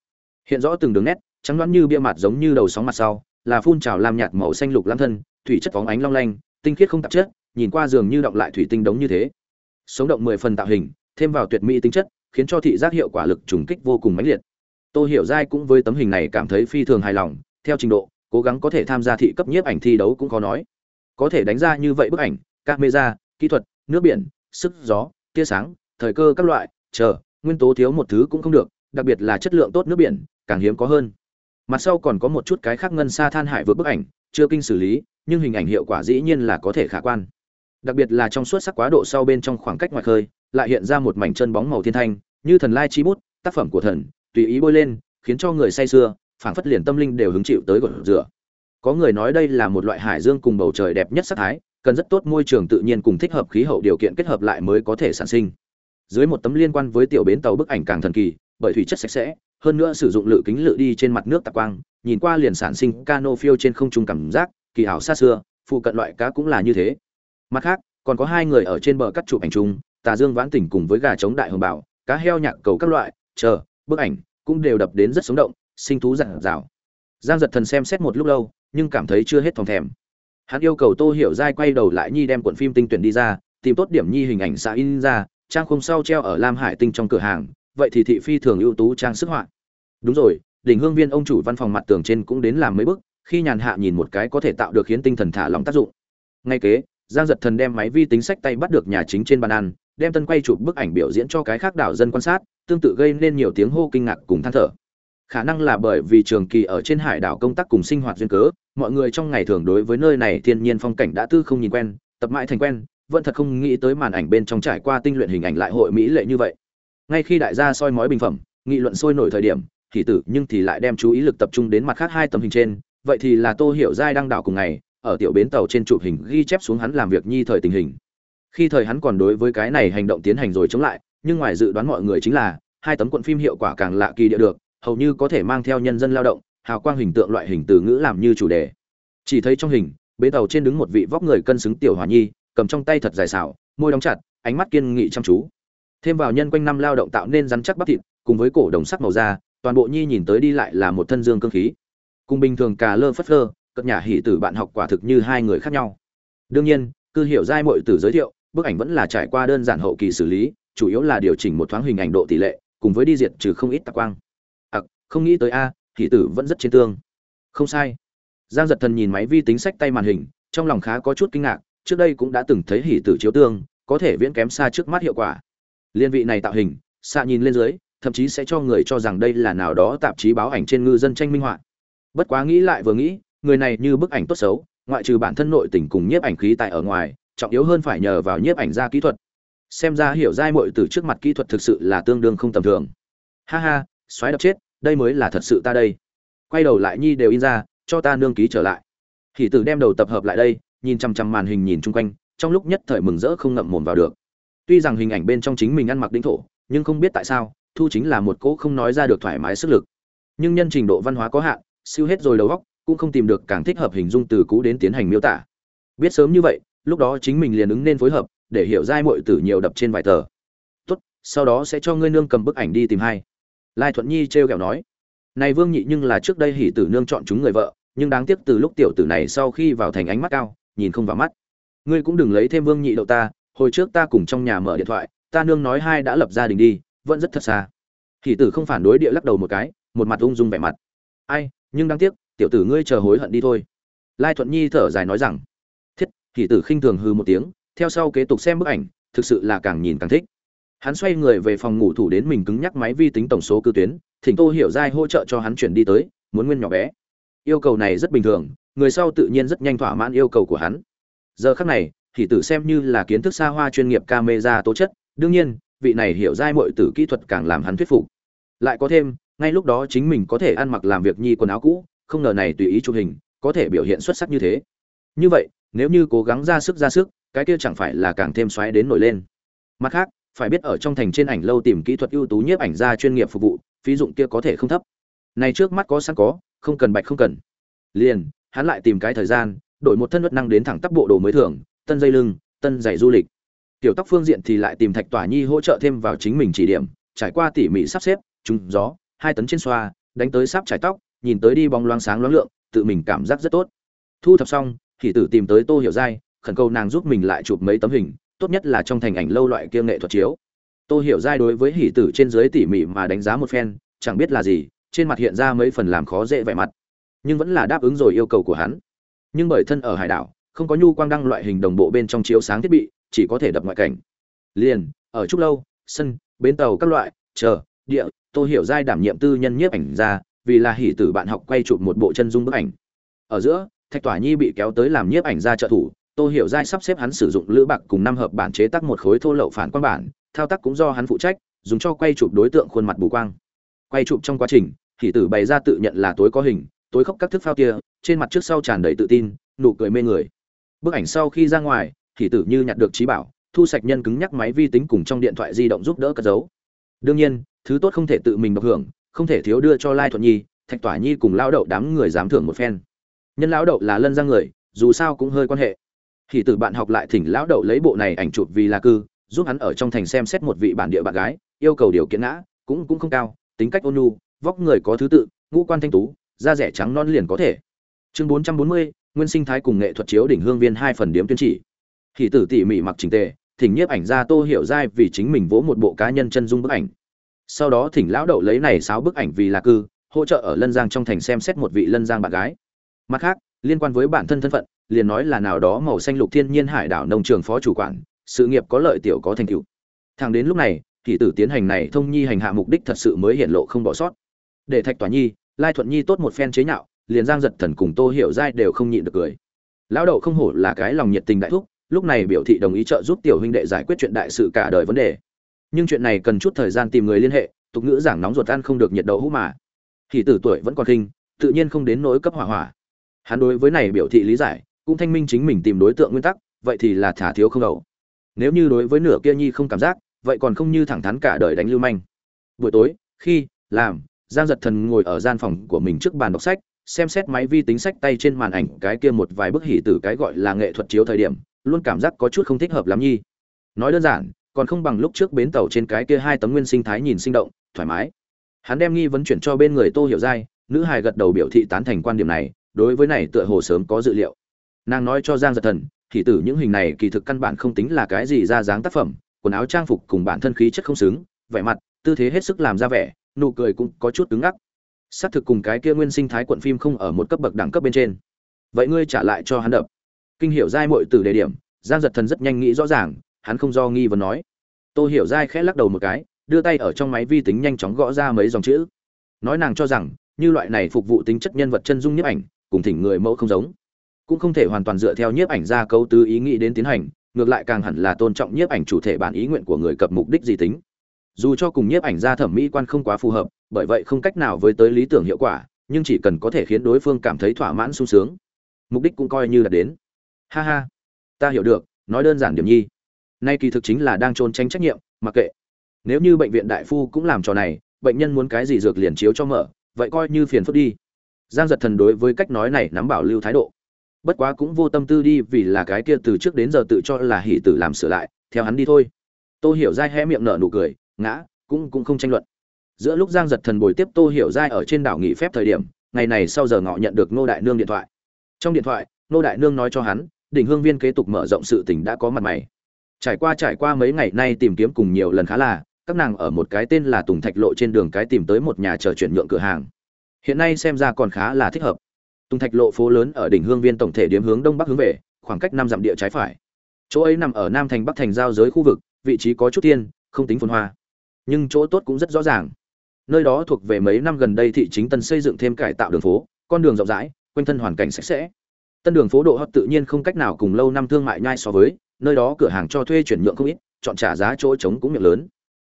Hiện rõ từng đường nét, trắng loãng như bia mặt giống như đầu sóng mặt sau, là phun trào làm nhạt màu xanh lục lam thân, thủy chất phóng ánh long lanh, tinh khiết không tạp chất, nhìn qua giường như động lại thủy tinh đống như thế. Sống động mười phần tạo hình, thêm vào tuyệt mỹ tính chất, khiến cho thị giác hiệu quả lực trùng kích vô cùng mãnh liệt. Tôi hiểu giai cũng với tấm hình này cảm thấy phi thường hài lòng, theo trình độ cố gắng có thể tham gia thị cấp nhiếp ảnh thi đấu cũng có nói. Có thể đánh ra như vậy bức ảnh, camera, kỹ thuật, nước biển, sức gió, tia sáng, thời cơ các loại, chờ, nguyên tố thiếu một thứ cũng không được, đặc biệt là chất lượng tốt nước biển, càng hiếm có hơn. Mặt sau còn có một chút cái khác ngân xa than hải vượt bức ảnh, chưa kinh xử lý, nhưng hình ảnh hiệu quả dĩ nhiên là có thể khả quan. Đặc biệt là trong suốt sắc quá độ sau bên trong khoảng cách ngoài khơi, lại hiện ra một mảnh chân bóng màu thiên thanh, như thần lai chi bút, tác phẩm của thần, tùy ý bôi lên, khiến cho người say sưa phảng phất liền tâm linh đều hứng chịu tới gột rửa. Có người nói đây là một loại hải dương cùng bầu trời đẹp nhất sắc thái, cần rất tốt môi trường tự nhiên cùng thích hợp khí hậu điều kiện kết hợp lại mới có thể sản sinh. Dưới một tấm liên quan với tiểu bến tàu bức ảnh càng thần kỳ, bởi thủy chất sạch sẽ, hơn nữa sử dụng lự kính lự đi trên mặt nước tạc quang, nhìn qua liền sản sinh cano phiêu trên không trung cảm giác, kỳ ảo xa xưa, phụ cận loại cá cũng là như thế. Mặt khác, còn có hai người ở trên bờ cắt chụp ảnh chung, tà dương vãn tỉnh cùng với gà trống đại hồng bảo, cá heo nhạc cầu các loại, chờ, bức ảnh cũng đều đập đến rất sống động sinh thú dặn dào giang giật thần xem xét một lúc lâu, nhưng cảm thấy chưa hết thòng thèm. Hắn yêu cầu tô hiểu giai quay đầu lại nhi đem cuộn phim tinh tuyển đi ra, tìm tốt điểm nhi hình ảnh xã in ra, trang khung sau treo ở lam hải tinh trong cửa hàng, vậy thì thị phi thường ưu tú trang sức họa. Đúng rồi, đỉnh hương viên ông chủ văn phòng mặt tường trên cũng đến làm mấy bức khi nhàn hạ nhìn một cái có thể tạo được khiến tinh thần thả lòng tác dụng. Ngay kế, giang giật thần đem máy vi tính sách tay bắt được nhà chính trên bàn ăn, đem tân quay chụp bức ảnh biểu diễn cho cái khác đảo dân quan sát, tương tự gây nên nhiều tiếng hô kinh ngạc cùng than thở khả năng là bởi vì trường kỳ ở trên hải đảo công tác cùng sinh hoạt duyên cớ, mọi người trong ngày thường đối với nơi này thiên nhiên phong cảnh đã tư không nhìn quen, tập mãi thành quen, vẫn thật không nghĩ tới màn ảnh bên trong trải qua tinh luyện hình ảnh lại hội mỹ lệ như vậy. Ngay khi đại gia soi mói bình phẩm, nghị luận sôi nổi thời điểm, thì tử nhưng thì lại đem chú ý lực tập trung đến mặt khác hai tấm hình trên, vậy thì là tô hiểu giai đang đảo cùng ngày, ở tiểu bến tàu trên chụp hình ghi chép xuống hắn làm việc nhi thời tình hình. Khi thời hắn còn đối với cái này hành động tiến hành rồi chống lại, nhưng ngoài dự đoán mọi người chính là, hai tấm cuộn phim hiệu quả càng lạ kỳ địa được hầu như có thể mang theo nhân dân lao động, hào quang hình tượng loại hình từ ngữ làm như chủ đề. Chỉ thấy trong hình, bến tàu trên đứng một vị vóc người cân xứng tiểu hòa nhi, cầm trong tay thật dài xảo, môi đóng chặt, ánh mắt kiên nghị chăm chú. Thêm vào nhân quanh năm lao động tạo nên rắn chắc bắp thịt, cùng với cổ đồng sắc màu da, toàn bộ nhi nhìn tới đi lại là một thân dương cương khí. Cùng bình thường cà lơ phất lơ cất nhà hỉ tử bạn học quả thực như hai người khác nhau. Đương nhiên, cư hiểu giai mội tử giới thiệu, bức ảnh vẫn là trải qua đơn giản hậu kỳ xử lý, chủ yếu là điều chỉnh một thoáng hình ảnh độ tỷ lệ, cùng với đi diệt trừ không ít tạc quang không nghĩ tới a hỉ tử vẫn rất trên tương. Không sai. Giang giật thần nhìn máy vi tính sách tay màn hình, trong lòng khá có chút kinh ngạc, trước đây cũng đã từng thấy hỉ tử chiếu tương, có thể viễn kém xa trước mắt hiệu quả. Liên vị này tạo hình xa nhìn lên dưới, thậm chí sẽ cho người cho rằng đây là nào đó tạp chí báo ảnh trên ngư dân tranh minh họa. Bất quá nghĩ lại vừa nghĩ, người này như bức ảnh tốt xấu, ngoại trừ bản thân nội tình cùng nhiếp ảnh khí tại ở ngoài, trọng yếu hơn phải nhờ vào nhiếp ảnh gia kỹ thuật. Xem ra hiểu giai mội từ trước mặt kỹ thuật thực sự là tương đương không tầm thường. Ha ha xoáy đập chết đây mới là thật sự ta đây. Quay đầu lại nhi đều in ra, cho ta nương ký trở lại. Hỷ tử đem đầu tập hợp lại đây, nhìn chằm chằm màn hình nhìn chung quanh, trong lúc nhất thời mừng rỡ không ngậm mồm vào được. Tuy rằng hình ảnh bên trong chính mình ăn mặc đĩnh thổ, nhưng không biết tại sao, thu chính là một cỗ không nói ra được thoải mái sức lực. Nhưng nhân trình độ văn hóa có hạn, siêu hết rồi đầu óc, cũng không tìm được càng thích hợp hình dung từ cũ đến tiến hành miêu tả. Biết sớm như vậy, lúc đó chính mình liền ứng nên phối hợp, để hiểu giai mội tử nhiều đập trên vài tờ. Tốt, sau đó sẽ cho ngươi nương cầm bức ảnh đi tìm hai lai thuận nhi trêu ghẹo nói, này vương nhị nhưng là trước đây hỉ tử nương chọn chúng người vợ, nhưng đáng tiếc từ lúc tiểu tử này sau khi vào thành ánh mắt cao, nhìn không vào mắt. Ngươi cũng đừng lấy thêm vương nhị đậu ta, hồi trước ta cùng trong nhà mở điện thoại, ta nương nói hai đã lập gia đình đi, vẫn rất thật xa. Hỉ tử không phản đối địa lắc đầu một cái, một mặt ung dung vẻ mặt. Ai, nhưng đáng tiếc, tiểu tử ngươi chờ hối hận đi thôi. Lai thuận nhi thở dài nói rằng, thiết. Hỉ tử khinh thường hư một tiếng, theo sau kế tục xem bức ảnh, thực sự là càng nhìn càng thích hắn xoay người về phòng ngủ thủ đến mình cứng nhắc máy vi tính tổng số cư tuyến, thỉnh tô hiểu giai hỗ trợ cho hắn chuyển đi tới, muốn nguyên nhỏ bé. Yêu cầu này rất bình thường, người sau tự nhiên rất nhanh thỏa mãn yêu cầu của hắn. Giờ khắc này, thì tử xem như là kiến thức xa hoa chuyên nghiệp camera tố chất, đương nhiên, vị này hiểu giai mọi tử kỹ thuật càng làm hắn thuyết phục. Lại có thêm, ngay lúc đó chính mình có thể ăn mặc làm việc nhi quần áo cũ, không ngờ này tùy ý chụp hình, có thể biểu hiện xuất sắc như thế. Như vậy, nếu như cố gắng ra sức ra sức, cái kia chẳng phải là càng thêm xoáy đến nổi lên. Mặt khác phải biết ở trong thành trên ảnh lâu tìm kỹ thuật ưu tú nhiếp ảnh gia chuyên nghiệp phục vụ, phí dụng kia có thể không thấp. Này trước mắt có sẵn có, không cần bạch không cần. Liền, hắn lại tìm cái thời gian, đổi một thân đất năng đến thẳng tắp bộ đồ mới thường, tân dây lưng, tân giày du lịch. Tiểu tóc phương diện thì lại tìm thạch tỏa nhi hỗ trợ thêm vào chính mình chỉ điểm, trải qua tỉ mỉ sắp xếp, trúng gió, hai tấn trên xoa, đánh tới sắp trải tóc, nhìn tới đi bóng loáng sáng loáng lượng, tự mình cảm giác rất tốt. Thu thập xong, thì tử tìm tới tô hiểu giai, khẩn cầu nàng giúp mình lại chụp mấy tấm hình tốt nhất là trong thành ảnh lâu loại kia nghệ thuật chiếu. Tô hiểu giai đối với hỷ tử trên dưới tỉ mỉ mà đánh giá một phen, chẳng biết là gì, trên mặt hiện ra mấy phần làm khó dễ vẻ mặt. Nhưng vẫn là đáp ứng rồi yêu cầu của hắn. Nhưng bởi thân ở hải đảo, không có nhu quang đăng loại hình đồng bộ bên trong chiếu sáng thiết bị, chỉ có thể đập ngoại cảnh. Liền, ở trúc lâu, sân, bến tàu các loại, chờ, địa tôi hiểu giai đảm nhiệm tư nhân nhiếp ảnh ra, vì là hỉ tử bạn học quay chụp một bộ chân dung bức ảnh. Ở giữa, thạch tỏa nhi bị kéo tới làm nhiếp ảnh ra trợ thủ tô hiểu giai sắp xếp hắn sử dụng lữ bạc cùng năm hợp bản chế tác một khối thô lậu phản quan bản, thao tác cũng do hắn phụ trách, dùng cho quay chụp đối tượng khuôn mặt bù quang. Quay chụp trong quá trình, thì tử bày ra tự nhận là tối có hình, tối khóc các thức phao tia trên mặt trước sau tràn đầy tự tin, nụ cười mê người. Bức ảnh sau khi ra ngoài, thì tử như nhặt được trí bảo, thu sạch nhân cứng nhắc máy vi tính cùng trong điện thoại di động giúp đỡ cất giấu. Đương nhiên, thứ tốt không thể tự mình độc hưởng, không thể thiếu đưa cho lai thuận nhi, thạch tỏa nhi cùng Lão đậu đám người dám thưởng một phen. Nhân lão đậu là lân ra người, dù sao cũng hơi quan hệ thì từ bạn học lại thỉnh lão đậu lấy bộ này ảnh chụp vì là cư, giúp hắn ở trong thành xem xét một vị bản địa bạn gái, yêu cầu điều kiện ngã, cũng cũng không cao, tính cách ôn nhu, vóc người có thứ tự, ngũ quan thanh tú, da rẻ trắng non liền có thể. Chương bốn trăm bốn mươi, nguyên sinh thái cùng nghệ thuật chiếu đỉnh hương viên hai phần điểm tuyên chỉ. Thì tử tỉ mỉ mặc trình tề, thỉnh nhiếp ảnh ra tô hiểu giai vì chính mình vỗ một bộ cá nhân chân dung bức ảnh. Sau đó thỉnh lão đậu lấy này sáu bức ảnh vì là cư, hỗ trợ ở lân giang trong thành xem xét một vị lân giang bạn gái. Mặt khác, liên quan với bản thân thân phận liền nói là nào đó màu xanh lục thiên nhiên hải đảo nông trường phó chủ quản, sự nghiệp có lợi tiểu có thành tựu. Thẳng đến lúc này thì tử tiến hành này thông nhi hành hạ mục đích thật sự mới hiện lộ không bỏ sót. Để thạch tòa nhi, lai thuận nhi tốt một phen chế nhạo, liền giang giật thần cùng tô hiểu giai đều không nhịn được cười. Lão đậu không hổ là cái lòng nhiệt tình đại thúc, lúc này biểu thị đồng ý trợ giúp tiểu huynh đệ giải quyết chuyện đại sự cả đời vấn đề. Nhưng chuyện này cần chút thời gian tìm người liên hệ, tục ngữ giảng nóng ruột ăn không được nhiệt độ hũ mà. Thì tử tuổi vẫn còn kinh, tự nhiên không đến nỗi cấp hỏa hỏa. Hắn đối với này biểu thị lý giải cũng thanh minh chính mình tìm đối tượng nguyên tắc, vậy thì là thả thiếu không đầu. Nếu như đối với nửa kia nhi không cảm giác, vậy còn không như thẳng thắn cả đời đánh lưu manh. Buổi tối, khi, làm, giang giật thần ngồi ở gian phòng của mình trước bàn đọc sách, xem xét máy vi tính sách tay trên màn ảnh cái kia một vài bức hỉ từ cái gọi là nghệ thuật chiếu thời điểm, luôn cảm giác có chút không thích hợp lắm nhi. Nói đơn giản, còn không bằng lúc trước bến tàu trên cái kia hai tấm nguyên sinh thái nhìn sinh động, thoải mái. Hắn đem nghi vấn chuyển cho bên người tô hiểu giai, nữ hài gật đầu biểu thị tán thành quan điểm này, đối với này tựa hồ sớm có dự liệu nàng nói cho giang giật thần, thì tử những hình này kỳ thực căn bản không tính là cái gì ra dáng tác phẩm, quần áo trang phục cùng bản thân khí chất không xứng, vẻ mặt, tư thế hết sức làm ra vẻ, nụ cười cũng có chút cứng ngắc. Xác thực cùng cái kia nguyên sinh thái quận phim không ở một cấp bậc đẳng cấp bên trên. Vậy ngươi trả lại cho hắn đập. Kinh hiểu giai muội từ đề điểm, giang giật thần rất nhanh nghĩ rõ ràng, hắn không do nghi vấn nói. Tô hiểu giai khẽ lắc đầu một cái, đưa tay ở trong máy vi tính nhanh chóng gõ ra mấy dòng chữ. Nói nàng cho rằng, như loại này phục vụ tính chất nhân vật chân dung nhiếp ảnh, cùng thỉnh người mẫu không giống cũng không thể hoàn toàn dựa theo nhiếp ảnh ra cấu tứ ý nghĩ đến tiến hành, ngược lại càng hẳn là tôn trọng nhiếp ảnh chủ thể bản ý nguyện của người cập mục đích gì tính. Dù cho cùng nhiếp ảnh ra thẩm mỹ quan không quá phù hợp, bởi vậy không cách nào với tới lý tưởng hiệu quả, nhưng chỉ cần có thể khiến đối phương cảm thấy thỏa mãn sung sướng, mục đích cũng coi như là đến. Ha ha, ta hiểu được, nói đơn giản điểm nhi. Nay kỳ thực chính là đang trốn tránh trách nhiệm, mặc kệ. Nếu như bệnh viện đại phu cũng làm trò này, bệnh nhân muốn cái gì dược liền chiếu cho mở, vậy coi như phiền phức đi. Giang giật thần đối với cách nói này nắm bảo lưu thái độ bất quá cũng vô tâm tư đi vì là cái kia từ trước đến giờ tự cho là hỉ tử làm sửa lại, theo hắn đi thôi. Tô hiểu dai hé miệng nở nụ cười, ngã, cũng cũng không tranh luận. Giữa lúc giang giật thần bồi tiếp tô hiểu dai ở trên đảo nghỉ phép thời điểm, ngày này sau giờ ngọ nhận được nô đại nương điện thoại. Trong điện thoại nô đại nương nói cho hắn, đỉnh hương viên kế tục mở rộng sự tình đã có mặt mày. Trải qua trải qua mấy ngày nay tìm kiếm cùng nhiều lần khá là, các nàng ở một cái tên là tùng thạch lộ trên đường cái tìm tới một nhà chờ chuyển nhượng cửa hàng. Hiện nay xem ra còn khá là thích hợp. Tùng Thạch lộ phố lớn ở đỉnh Hương Viên tổng thể điểm hướng đông bắc hướng về, khoảng cách năm dặm địa trái phải. Chỗ ấy nằm ở Nam thành Bắc thành giao giới khu vực, vị trí có chút thiên, không tính phồn hoa. Nhưng chỗ tốt cũng rất rõ ràng. Nơi đó thuộc về mấy năm gần đây thị chính Tân xây dựng thêm cải tạo đường phố, con đường rộng rãi, quanh thân hoàn cảnh sạch sẽ. Tân đường phố độ hot tự nhiên không cách nào cùng lâu năm thương mại nhai so với, nơi đó cửa hàng cho thuê chuyển nhượng không ít, chọn trả giá chỗ trống cũng miệng lớn.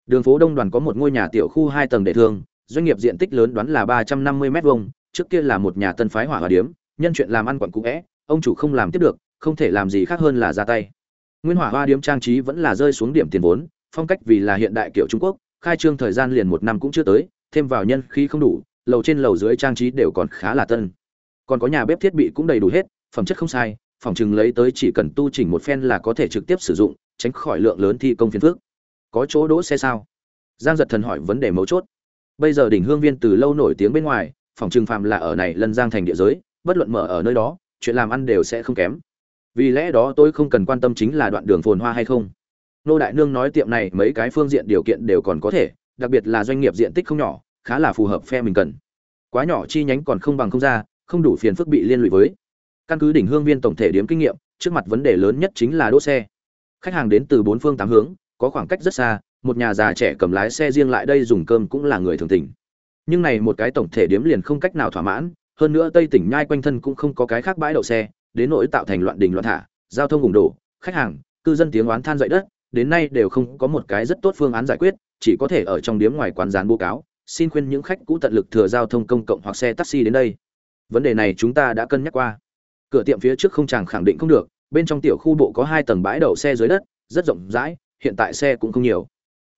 Đường phố Đông Đoàn có một ngôi nhà tiểu khu 2 tầng để thương, doanh nghiệp diện tích lớn đoán là 350 mét vuông trước kia là một nhà tân phái hỏa hòa điếm, nhân chuyện làm ăn quận cũ vẽ, ông chủ không làm tiếp được, không thể làm gì khác hơn là ra tay. Nguyên hỏa hoa điếm trang trí vẫn là rơi xuống điểm tiền vốn, phong cách vì là hiện đại kiểu trung quốc, khai trương thời gian liền một năm cũng chưa tới, thêm vào nhân khí không đủ, lầu trên lầu dưới trang trí đều còn khá là tân. Còn có nhà bếp thiết bị cũng đầy đủ hết, phẩm chất không sai, phòng chừng lấy tới chỉ cần tu chỉnh một phen là có thể trực tiếp sử dụng, tránh khỏi lượng lớn thi công phiền phước có chỗ đỗ xe sao? Giang giật thần hỏi vấn đề mấu chốt. Bây giờ đỉnh hương viên từ lâu nổi tiếng bên ngoài phòng trừng phàm là ở này lân giang thành địa giới, bất luận mở ở nơi đó, chuyện làm ăn đều sẽ không kém. Vì lẽ đó tôi không cần quan tâm chính là đoạn đường phồn hoa hay không. Nô đại nương nói tiệm này mấy cái phương diện điều kiện đều còn có thể, đặc biệt là doanh nghiệp diện tích không nhỏ, khá là phù hợp phe mình cần. Quá nhỏ chi nhánh còn không bằng không ra, không đủ phiền phức bị liên lụy với. Căn cứ đỉnh hương viên tổng thể điểm kinh nghiệm, trước mặt vấn đề lớn nhất chính là đỗ xe. Khách hàng đến từ bốn phương tám hướng, có khoảng cách rất xa, một nhà già trẻ cầm lái xe riêng lại đây dùng cơm cũng là người thường tình nhưng này một cái tổng thể điếm liền không cách nào thỏa mãn, hơn nữa tây tỉnh nhai quanh thân cũng không có cái khác bãi đậu xe, đến nỗi tạo thành loạn đình loạn thả, giao thông ủng đổ, khách hàng, cư dân tiếng oán than dậy đất, đến nay đều không có một cái rất tốt phương án giải quyết, chỉ có thể ở trong điếm ngoài quán dán bố cáo, xin khuyên những khách cũ tận lực thừa giao thông công cộng hoặc xe taxi đến đây. Vấn đề này chúng ta đã cân nhắc qua. Cửa tiệm phía trước không chàng khẳng định không được, bên trong tiểu khu bộ có hai tầng bãi đậu xe dưới đất, rất rộng rãi, hiện tại xe cũng không nhiều.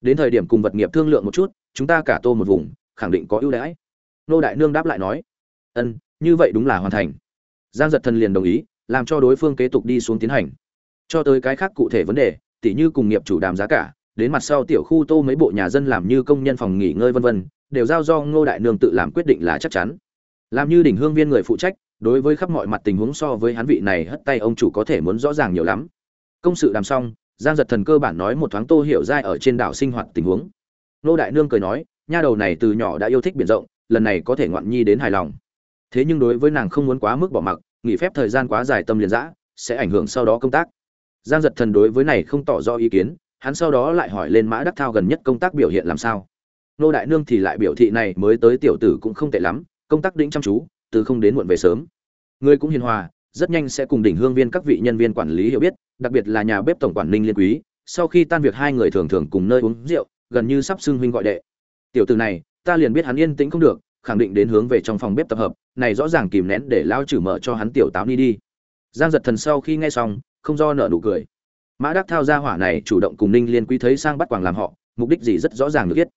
Đến thời điểm cùng vật nghiệp thương lượng một chút, chúng ta cả tô một vùng khẳng định có ưu đãi. Nô đại nương đáp lại nói, ân, như vậy đúng là hoàn thành. Giang giật thần liền đồng ý, làm cho đối phương kế tục đi xuống tiến hành. Cho tới cái khác cụ thể vấn đề, tỉ như cùng nghiệp chủ đàm giá cả, đến mặt sau tiểu khu tô mấy bộ nhà dân làm như công nhân phòng nghỉ ngơi vân vân, đều giao do ngô đại nương tự làm quyết định là chắc chắn. Làm như đỉnh hương viên người phụ trách, đối với khắp mọi mặt tình huống so với hắn vị này hất tay ông chủ có thể muốn rõ ràng nhiều lắm. Công sự làm xong, giang giật thần cơ bản nói một thoáng tô hiểu dai ở trên đảo sinh hoạt tình huống. Ngô đại nương cười nói nha đầu này từ nhỏ đã yêu thích biển rộng, lần này có thể ngoạn nhi đến hài lòng. Thế nhưng đối với nàng không muốn quá mức bỏ mặc, nghỉ phép thời gian quá dài tâm liền dã, sẽ ảnh hưởng sau đó công tác. Giang giật thần đối với này không tỏ rõ ý kiến, hắn sau đó lại hỏi lên mã đắc thao gần nhất công tác biểu hiện làm sao. Nô đại nương thì lại biểu thị này mới tới tiểu tử cũng không tệ lắm, công tác đĩnh chăm chú, từ không đến muộn về sớm. Người cũng hiền hòa, rất nhanh sẽ cùng đỉnh hương viên các vị nhân viên quản lý hiểu biết, đặc biệt là nhà bếp tổng quản ninh liên quý, sau khi tan việc hai người thường thường cùng nơi uống rượu, gần như sắp xưng huynh gọi đệ tiểu từ này, ta liền biết hắn yên tĩnh không được, khẳng định đến hướng về trong phòng bếp tập hợp, này rõ ràng kìm nén để lao chử mở cho hắn tiểu táo ni đi. Giang giật thần sau khi nghe xong, không do nợ nụ cười. Mã đắc thao ra hỏa này chủ động cùng ninh liên quý thấy sang bắt quảng làm họ, mục đích gì rất rõ ràng được biết.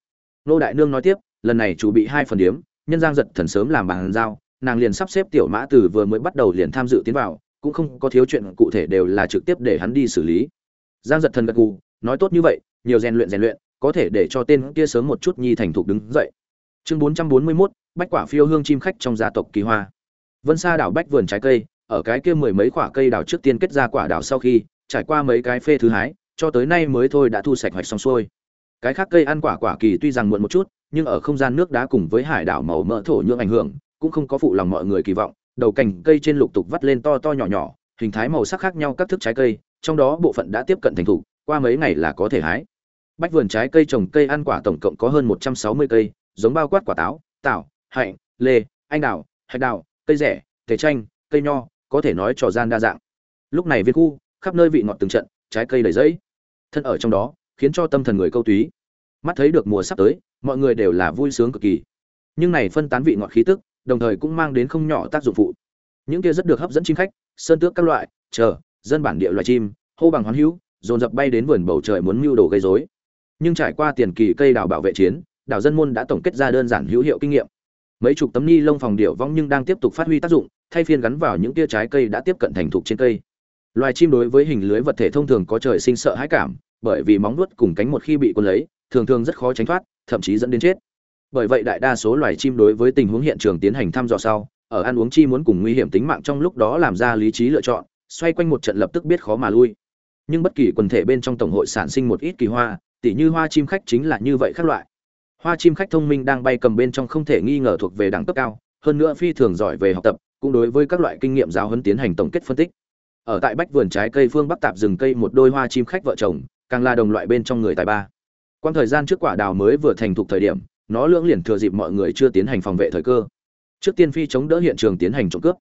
Nô đại nương nói tiếp, lần này chủ bị hai phần điếm, nhân giang giật thần sớm làm bàn giao, nàng liền sắp xếp tiểu mã từ vừa mới bắt đầu liền tham dự tiến vào, cũng không có thiếu chuyện cụ thể đều là trực tiếp để hắn đi xử lý. Giang giật thần gật gù, nói tốt như vậy, nhiều rèn luyện rèn luyện có thể để cho tên kia sớm một chút nhi thành thục đứng dậy. Chương bốn trăm bốn mươi mốt, bách quả phiêu hương chim khách trong gia tộc kỳ hoa. Vân sa đảo bách vườn trái cây, ở cái kia mười mấy quả cây đào trước tiên kết ra quả đào sau khi, trải qua mấy cái phê thứ hái, cho tới nay mới thôi đã thu sạch hoạch xong xuôi. Cái khác cây ăn quả quả kỳ tuy rằng muộn một chút, nhưng ở không gian nước đá cùng với hải đảo màu mỡ thổ nhưỡng ảnh hưởng, cũng không có phụ lòng mọi người kỳ vọng. Đầu cành cây trên lục tục vắt lên to to nhỏ nhỏ, hình thái màu sắc khác nhau các thức trái cây, trong đó bộ phận đã tiếp cận thành thủ qua mấy ngày là có thể hái bách vườn trái cây trồng cây ăn quả tổng cộng có hơn một trăm sáu mươi cây, giống bao quát quả táo, tảo, hạnh, lê, anh đào, hạch đào, cây rẻ, tề chanh, cây nho, có thể nói trò gian đa dạng. Lúc này viên khu, khắp nơi vị ngọt từng trận, trái cây đầy rẫy. Thân ở trong đó, khiến cho tâm thần người câu túy. Mắt thấy được mùa sắp tới, mọi người đều là vui sướng cực kỳ. Nhưng này phân tán vị ngọt khí tức, đồng thời cũng mang đến không nhỏ tác dụng phụ. Những kia rất được hấp dẫn chim khách, sơn tước các loại, chờ, dân bản địa loài chim, hô bằng hoán hữu, dồn dập bay đến vườn bầu trời muốn mưu đồ gây rối nhưng trải qua tiền kỳ cây đào bảo vệ chiến, đảo dân môn đã tổng kết ra đơn giản hữu hiệu kinh nghiệm. Mấy chục tấm ni lông phòng điệu vong nhưng đang tiếp tục phát huy tác dụng, thay phiên gắn vào những tia trái cây đã tiếp cận thành thục trên cây. Loài chim đối với hình lưới vật thể thông thường có trời sinh sợ hãi cảm, bởi vì móng nuốt cùng cánh một khi bị quân lấy, thường thường rất khó tránh thoát, thậm chí dẫn đến chết. Bởi vậy đại đa số loài chim đối với tình huống hiện trường tiến hành thăm dò sau, ở ăn uống chi muốn cùng nguy hiểm tính mạng trong lúc đó làm ra lý trí lựa chọn, xoay quanh một trận lập tức biết khó mà lui. Nhưng bất kỳ quần thể bên trong tổng hội sản sinh một ít kỳ hoa tỉ như hoa chim khách chính là như vậy các loại. Hoa chim khách thông minh đang bay cầm bên trong không thể nghi ngờ thuộc về đẳng cấp cao, hơn nữa phi thường giỏi về học tập, cũng đối với các loại kinh nghiệm giáo huấn tiến hành tổng kết phân tích. Ở tại bách vườn trái cây phương bắc tạp rừng cây một đôi hoa chim khách vợ chồng, càng là đồng loại bên trong người tài ba. Quan thời gian trước quả đào mới vừa thành thục thời điểm, nó lưỡng liền thừa dịp mọi người chưa tiến hành phòng vệ thời cơ. Trước tiên phi chống đỡ hiện trường tiến hành trộm cướp.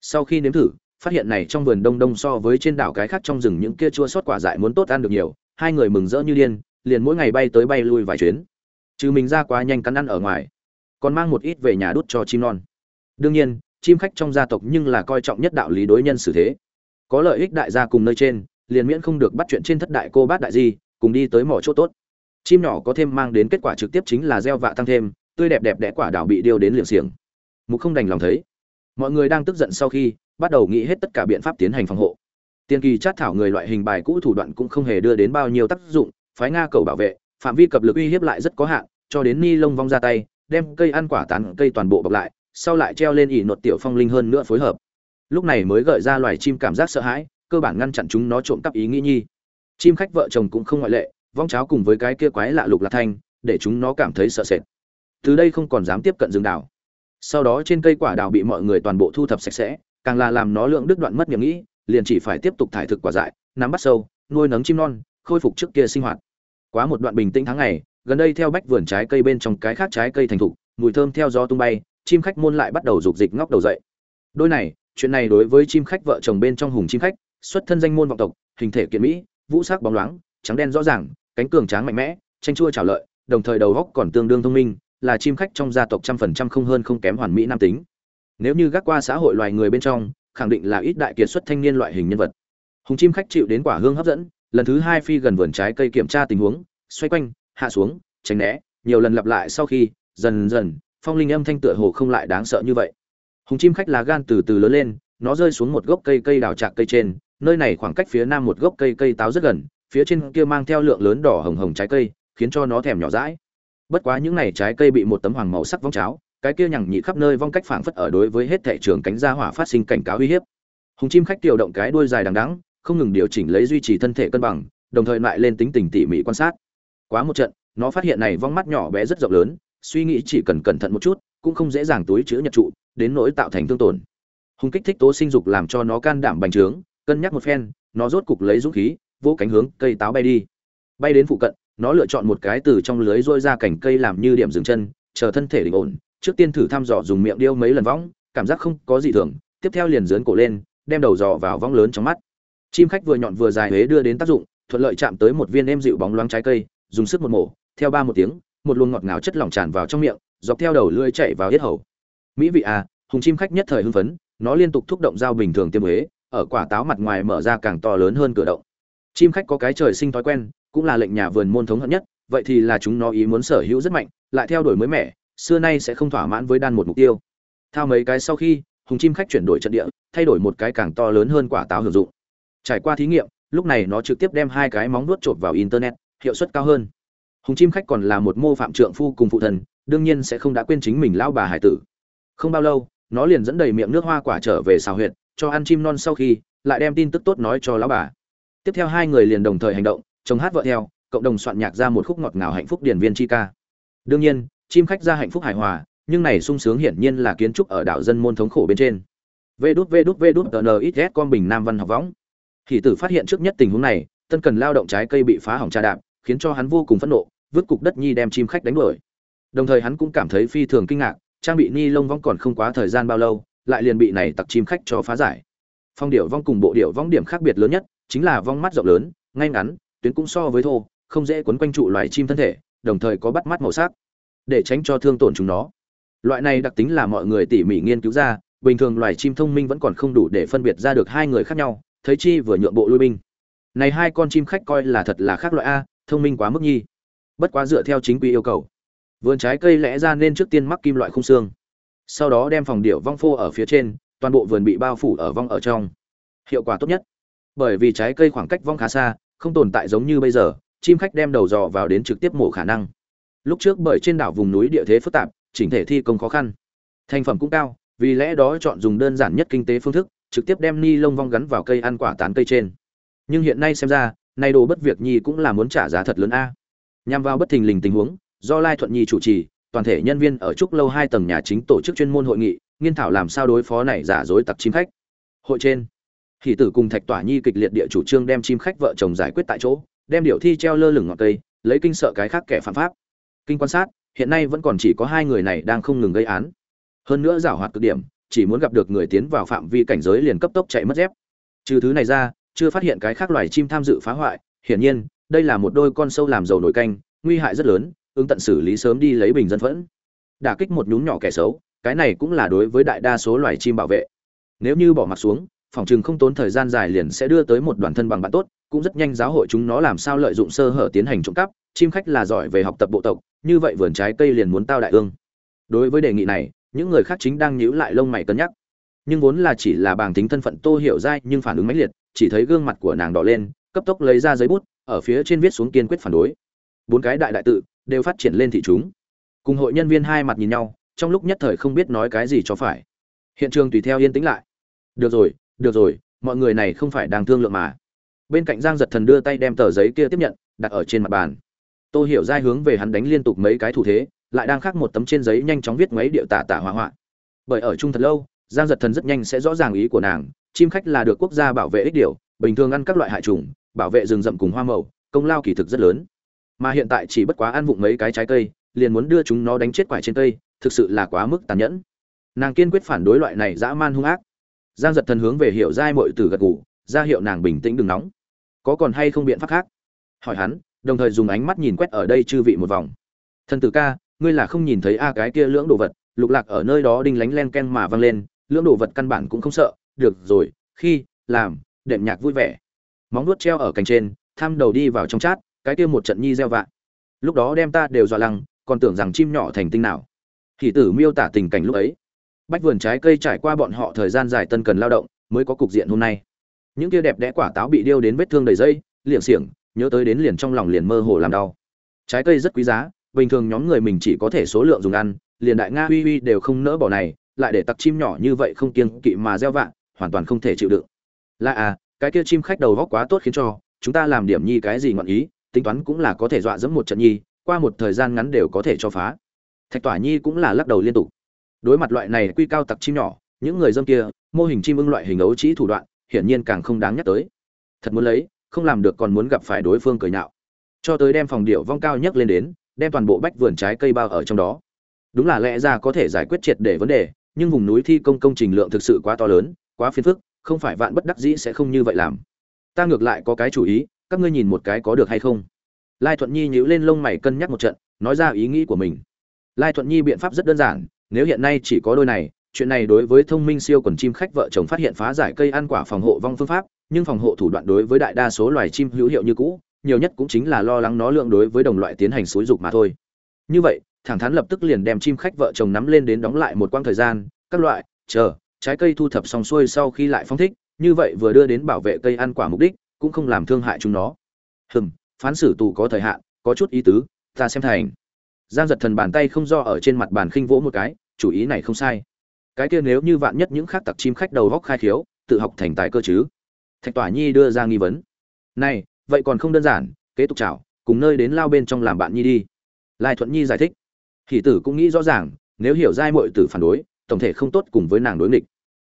Sau khi nếm thử, phát hiện này trong vườn đông đông so với trên đảo cái khác trong rừng những kia chua sót quả dại muốn tốt ăn được nhiều, hai người mừng rỡ như điên liền mỗi ngày bay tới bay lui vài chuyến. Trừ mình ra quá nhanh cắn ăn ở ngoài, còn mang một ít về nhà đút cho chim non. Đương nhiên, chim khách trong gia tộc nhưng là coi trọng nhất đạo lý đối nhân xử thế. Có lợi ích đại gia cùng nơi trên, liền miễn không được bắt chuyện trên thất đại cô bát đại di, cùng đi tới mỏ chỗ tốt. Chim nhỏ có thêm mang đến kết quả trực tiếp chính là gieo vạ tăng thêm, tươi đẹp đẹp đẽ quả đảo bị điêu đến liệng xiềng. Mục không đành lòng thấy. Mọi người đang tức giận sau khi, bắt đầu nghĩ hết tất cả biện pháp tiến hành phòng hộ. Tiên kỳ chát thảo người loại hình bài cũ thủ đoạn cũng không hề đưa đến bao nhiêu tác dụng phái nga cầu bảo vệ, phạm vi cập lực uy hiếp lại rất có hạn, cho đến ni lông vong ra tay, đem cây ăn quả tán, cây toàn bộ bọc lại, sau lại treo lên ỉ nột tiểu phong linh hơn nữa phối hợp. Lúc này mới gợi ra loài chim cảm giác sợ hãi, cơ bản ngăn chặn chúng nó trộm cắp ý nghĩ nhi. Chim khách vợ chồng cũng không ngoại lệ, vong cháo cùng với cái kia quái lạ lục lạc thanh, để chúng nó cảm thấy sợ sệt. Từ đây không còn dám tiếp cận rừng đào sau đó trên cây quả đào bị mọi người toàn bộ thu thập sạch sẽ, càng là làm nó lượng đứt đoạn mất miệng nghĩ, liền chỉ phải tiếp tục thải thực quả dại, nắm bắt sâu, nuôi nấng chim non, khôi phục trước kia sinh hoạt quá một đoạn bình tĩnh tháng ngày, gần đây theo bách vườn trái cây bên trong cái khác trái cây thành thục, mùi thơm theo gió tung bay, chim khách môn lại bắt đầu rục dịch ngóc đầu dậy. Đôi này, chuyện này đối với chim khách vợ chồng bên trong hùng chim khách, xuất thân danh môn vọng tộc, hình thể kiện mỹ, vũ sắc bóng loáng, trắng đen rõ ràng, cánh cường tráng mạnh mẽ tranh chua trảo lợi, đồng thời đầu góc còn tương đương thông minh, là chim khách trong gia tộc trăm phần trăm không hơn không kém hoàn mỹ nam tính. Nếu như gác qua xã hội loài người bên trong, khẳng định là ít đại kiệt xuất thanh niên loại hình nhân vật. Hùng chim khách chịu đến quả hương hấp dẫn lần thứ hai phi gần vườn trái cây kiểm tra tình huống, xoay quanh, hạ xuống, tránh né, nhiều lần lặp lại sau khi, dần dần, phong linh âm thanh tựa hồ không lại đáng sợ như vậy. Hùng chim khách lá gan từ từ lớn lên, nó rơi xuống một gốc cây cây đào trạc cây trên, nơi này khoảng cách phía nam một gốc cây cây táo rất gần, phía trên kia mang theo lượng lớn đỏ hồng hồng trái cây, khiến cho nó thèm nhỏ rãi bất quá những này trái cây bị một tấm hoàng màu sắc vong cháo, cái kia nhằng nhị khắp nơi vong cách phảng phất ở đối với hết thệ trường cánh gia hỏa phát sinh cảnh cáo uy hiếp. Hùng chim khách điều động cái đuôi dài đằng đẵng không ngừng điều chỉnh lấy duy trì thân thể cân bằng, đồng thời lại lên tính tình tỉ mỉ quan sát. Quá một trận, nó phát hiện này vong mắt nhỏ bé rất rộng lớn, suy nghĩ chỉ cần cẩn thận một chút, cũng không dễ dàng túi chứa nhật trụ, đến nỗi tạo thành thương tổn. Hùng kích thích tố sinh dục làm cho nó can đảm bành trướng, cân nhắc một phen, nó rốt cục lấy dũng khí vỗ cánh hướng cây táo bay đi. Bay đến phụ cận, nó lựa chọn một cái từ trong lưới rôi ra cành cây làm như điểm dừng chân, chờ thân thể định ổn, trước tiên thử thăm dò dùng miệng điêu mấy lần võng cảm giác không có gì thường, tiếp theo liền dướn cổ lên, đem đầu dò vào vong lớn trong mắt chim khách vừa nhọn vừa dài huế đưa đến tác dụng, thuận lợi chạm tới một viên em dịu bóng loáng trái cây, dùng sức một mổ, theo ba một tiếng, một luồng ngọt ngào chất lỏng tràn vào trong miệng, dọc theo đầu lưỡi chạy vào hết hầu. Mỹ vị à hùng chim khách nhất thời hưng phấn, nó liên tục thúc động dao bình thường tiêm huế, ở quả táo mặt ngoài mở ra càng to lớn hơn cửa động. Chim khách có cái trời sinh thói quen, cũng là lệnh nhà vườn môn thống hận nhất, vậy thì là chúng nó ý muốn sở hữu rất mạnh, lại theo đuổi mới mẻ, xưa nay sẽ không thỏa mãn với đan một mục tiêu. Thao mấy cái sau khi, hùng chim khách chuyển đổi trận địa, thay đổi một cái càng to lớn hơn quả táo hưởng dụng trải qua thí nghiệm, lúc này nó trực tiếp đem hai cái móng nuốt chộp vào internet, hiệu suất cao hơn. Hùng chim khách còn là một mô phạm trượng phu cùng phụ thần, đương nhiên sẽ không đã quên chính mình lão bà hải tử. Không bao lâu, nó liền dẫn đầy miệng nước hoa quả trở về xào huyệt, cho ăn chim non sau khi, lại đem tin tức tốt nói cho lão bà. Tiếp theo hai người liền đồng thời hành động, chồng hát vợ theo, cộng đồng soạn nhạc ra một khúc ngọt ngào hạnh phúc điển viên chi ca. Đương nhiên, chim khách ra hạnh phúc hài hòa, nhưng này sung sướng hiển nhiên là kiến trúc ở đảo dân môn thống khổ bên trên. Vê đút vê đút vê đút, tờ n ít con bình nam văn học võng hỷ tử phát hiện trước nhất tình huống này, tân cần lao động trái cây bị phá hỏng trà đạp, khiến cho hắn vô cùng phẫn nộ, vứt cục đất nhi đem chim khách đánh đuổi. Đồng thời hắn cũng cảm thấy phi thường kinh ngạc, trang bị ni lông vong còn không quá thời gian bao lâu, lại liền bị này tặc chim khách cho phá giải. Phong điệu vong cùng bộ điệu vong điểm khác biệt lớn nhất, chính là vong mắt rộng lớn, ngay ngắn, tuyến cũng so với thô, không dễ quấn quanh trụ loài chim thân thể, đồng thời có bắt mắt màu sắc, để tránh cho thương tổn chúng nó. Loại này đặc tính là mọi người tỉ mỉ nghiên cứu ra, bình thường loài chim thông minh vẫn còn không đủ để phân biệt ra được hai người khác nhau thấy chi vừa nhượng bộ lui binh. Này hai con chim khách coi là thật là khác loại a, thông minh quá mức nhi. Bất quá dựa theo chính quy yêu cầu. Vườn trái cây lẽ ra nên trước tiên mắc kim loại khung xương. Sau đó đem phòng điệu vong phô ở phía trên, toàn bộ vườn bị bao phủ ở vong ở trong. Hiệu quả tốt nhất. Bởi vì trái cây khoảng cách vong khá xa, không tồn tại giống như bây giờ, chim khách đem đầu dò vào đến trực tiếp mổ khả năng. Lúc trước bởi trên đảo vùng núi địa thế phức tạp, chỉnh thể thi công khó khăn. Thành phẩm cũng cao, vì lẽ đó chọn dùng đơn giản nhất kinh tế phương thức trực tiếp đem ni lông vong gắn vào cây ăn quả tán cây trên. Nhưng hiện nay xem ra, nay đồ bất việc nhi cũng là muốn trả giá thật lớn a. Nhằm vào bất thình lình tình huống, do lai thuận nhi chủ trì, toàn thể nhân viên ở trúc lâu hai tầng nhà chính tổ chức chuyên môn hội nghị, nghiên thảo làm sao đối phó này giả dối tặc chim khách. Hội trên, hỷ tử cùng thạch tỏa nhi kịch liệt địa chủ trương đem chim khách vợ chồng giải quyết tại chỗ, đem điệu thi treo lơ lửng ngọn cây, lấy kinh sợ cái khác kẻ phạm pháp. Kinh quan sát, hiện nay vẫn còn chỉ có hai người này đang không ngừng gây án. Hơn nữa giảo hoạt cực điểm chỉ muốn gặp được người tiến vào phạm vi cảnh giới liền cấp tốc chạy mất dép. Trừ thứ này ra, chưa phát hiện cái khác loài chim tham dự phá hoại, hiển nhiên, đây là một đôi con sâu làm dầu nổi canh, nguy hại rất lớn, ứng tận xử lý sớm đi lấy bình dân phẫn. Đả kích một nhúm nhỏ kẻ xấu, cái này cũng là đối với đại đa số loài chim bảo vệ. Nếu như bỏ mặt xuống, phòng chừng không tốn thời gian dài liền sẽ đưa tới một đoàn thân bằng bạn tốt, cũng rất nhanh giáo hội chúng nó làm sao lợi dụng sơ hở tiến hành trộm cắp, chim khách là giỏi về học tập bộ tộc, như vậy vườn trái cây liền muốn tao đại ương. Đối với đề nghị này những người khác chính đang nhíu lại lông mày cân nhắc. Nhưng vốn là chỉ là bàng tính thân phận tô hiểu dai nhưng phản ứng mãnh liệt, chỉ thấy gương mặt của nàng đỏ lên, cấp tốc lấy ra giấy bút, ở phía trên viết xuống kiên quyết phản đối. Bốn cái đại đại tự đều phát triển lên thị chúng. Cùng hội nhân viên hai mặt nhìn nhau, trong lúc nhất thời không biết nói cái gì cho phải. Hiện trường tùy theo yên tĩnh lại. Được rồi được rồi, mọi người này không phải đang thương lượng mà. Bên cạnh giang giật thần đưa tay đem tờ giấy kia tiếp nhận, đặt ở trên mặt bàn. Tôi hiểu giai hướng về hắn đánh liên tục mấy cái thủ thế lại đang khắc một tấm trên giấy nhanh chóng viết mấy điệu tả tả hỏa hoạn bởi ở chung thật lâu, giang giật thần rất nhanh sẽ rõ ràng ý của nàng, chim khách là được quốc gia bảo vệ ích điều, bình thường ăn các loại hại trùng, bảo vệ rừng rậm cùng hoa màu, công lao kỳ thực rất lớn. Mà hiện tại chỉ bất quá ăn vụng mấy cái trái cây, liền muốn đưa chúng nó đánh chết quải trên cây, thực sự là quá mức tàn nhẫn. Nàng kiên quyết phản đối loại này dã man hung ác. Giang giật thần hướng về hiệu giai mội tử gật ngủ ra hiệu nàng bình tĩnh đừng nóng. Có còn hay không biện pháp khác? Hỏi hắn, đồng thời dùng ánh mắt nhìn quét ở đây chư vị một vòng. Thần tử ca ngươi là không nhìn thấy a cái kia lưỡng đồ vật, lục lạc ở nơi đó đinh lánh len ken mà văng lên, lưỡng đồ vật căn bản cũng không sợ, được rồi, khi, làm, đệm nhạc vui vẻ. Móng nuốt treo ở cành trên, tham đầu đi vào trong chát, cái kia một trận nhi gieo vạ. Lúc đó đem ta đều dọa lăng, còn tưởng rằng chim nhỏ thành tinh nào. Thì tử miêu tả tình cảnh lúc ấy. Bách vườn trái cây trải qua bọn họ thời gian dài tân cần lao động, mới có cục diện hôm nay. Những kia đẹp đẽ quả táo bị điêu đến vết thương đầy dây, liệng xiềng, nhớ tới đến liền trong lòng liền mơ hồ làm đau. Trái cây rất quý giá bình thường nhóm người mình chỉ có thể số lượng dùng ăn, liền đại nga uy uy đều không nỡ bỏ này, lại để tặc chim nhỏ như vậy không kiêng kỵ mà gieo vạ, hoàn toàn không thể chịu đựng. Là à cái kia chim khách đầu góc quá tốt khiến cho, chúng ta làm điểm nhi cái gì ngọn ý, tính toán cũng là có thể dọa dẫm một trận nhi, qua một thời gian ngắn đều có thể cho phá. Thạch tỏa nhi cũng là lắc đầu liên tục. Đối mặt loại này quy cao tặc chim nhỏ, những người dâm kia, mô hình chim ưng loại hình ấu trĩ thủ đoạn, hiển nhiên càng không đáng nhắc tới. Thật muốn lấy, không làm được còn muốn gặp phải đối phương cười nhạo. Cho tới đem phòng điệu vong cao nhất lên đến đem toàn bộ bách vườn trái cây bao ở trong đó. Đúng là lẽ ra có thể giải quyết triệt để vấn đề, nhưng vùng núi thi công công trình lượng thực sự quá to lớn, quá phiền phức, không phải vạn bất đắc dĩ sẽ không như vậy làm. Ta ngược lại có cái chủ ý, các ngươi nhìn một cái có được hay không? Lai thuận nhi nhíu lên lông mày cân nhắc một trận, nói ra ý nghĩ của mình. Lai thuận nhi biện pháp rất đơn giản, nếu hiện nay chỉ có đôi này, chuyện này đối với thông minh siêu quần chim khách vợ chồng phát hiện phá giải cây ăn quả phòng hộ vong phương pháp, nhưng phòng hộ thủ đoạn đối với đại đa số loài chim hữu hiệu như cũ nhiều nhất cũng chính là lo lắng nó lượng đối với đồng loại tiến hành xúi dục mà thôi. Như vậy, thẳng thắn lập tức liền đem chim khách vợ chồng nắm lên đến đóng lại một quãng thời gian, các loại, chờ, trái cây thu thập xong xuôi sau khi lại phong thích, như vậy vừa đưa đến bảo vệ cây ăn quả mục đích, cũng không làm thương hại chúng nó. Hừm, phán xử tù có thời hạn, có chút ý tứ, ta xem thành. Giang giật thần bàn tay không do ở trên mặt bàn khinh vỗ một cái, chủ ý này không sai. Cái kia nếu như vạn nhất những khác tặc chim khách đầu góc khai khiếu, tự học thành tài cơ chứ? Thạch tỏa nhi đưa ra nghi vấn. Này vậy còn không đơn giản, kế tục chào, cùng nơi đến lao bên trong làm bạn nhi đi. Lai thuận nhi giải thích. Hỷ tử cũng nghĩ rõ ràng, nếu hiểu giai mội tử phản đối, tổng thể không tốt cùng với nàng đối nghịch.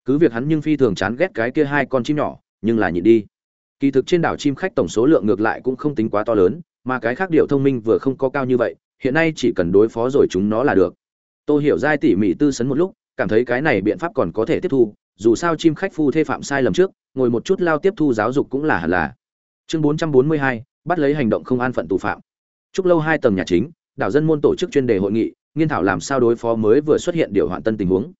Cứ việc hắn nhưng phi thường chán ghét cái kia hai con chim nhỏ, nhưng là nhịn đi. Kỳ thực trên đảo chim khách tổng số lượng ngược lại cũng không tính quá to lớn, mà cái khác điệu thông minh vừa không có cao như vậy, hiện nay chỉ cần đối phó rồi chúng nó là được. Tôi hiểu giai tỉ mỉ tư sấn một lúc, cảm thấy cái này biện pháp còn có thể tiếp thu, dù sao chim khách phu thê phạm sai lầm trước, ngồi một chút lao tiếp thu giáo dục cũng là hẳn là chương 442, bắt lấy hành động không an phận tù phạm. Trúc lâu hai tầng nhà chính đảo dân môn tổ chức chuyên đề hội nghị nghiên thảo làm sao đối phó mới vừa xuất hiện điều hoạn tân tình huống.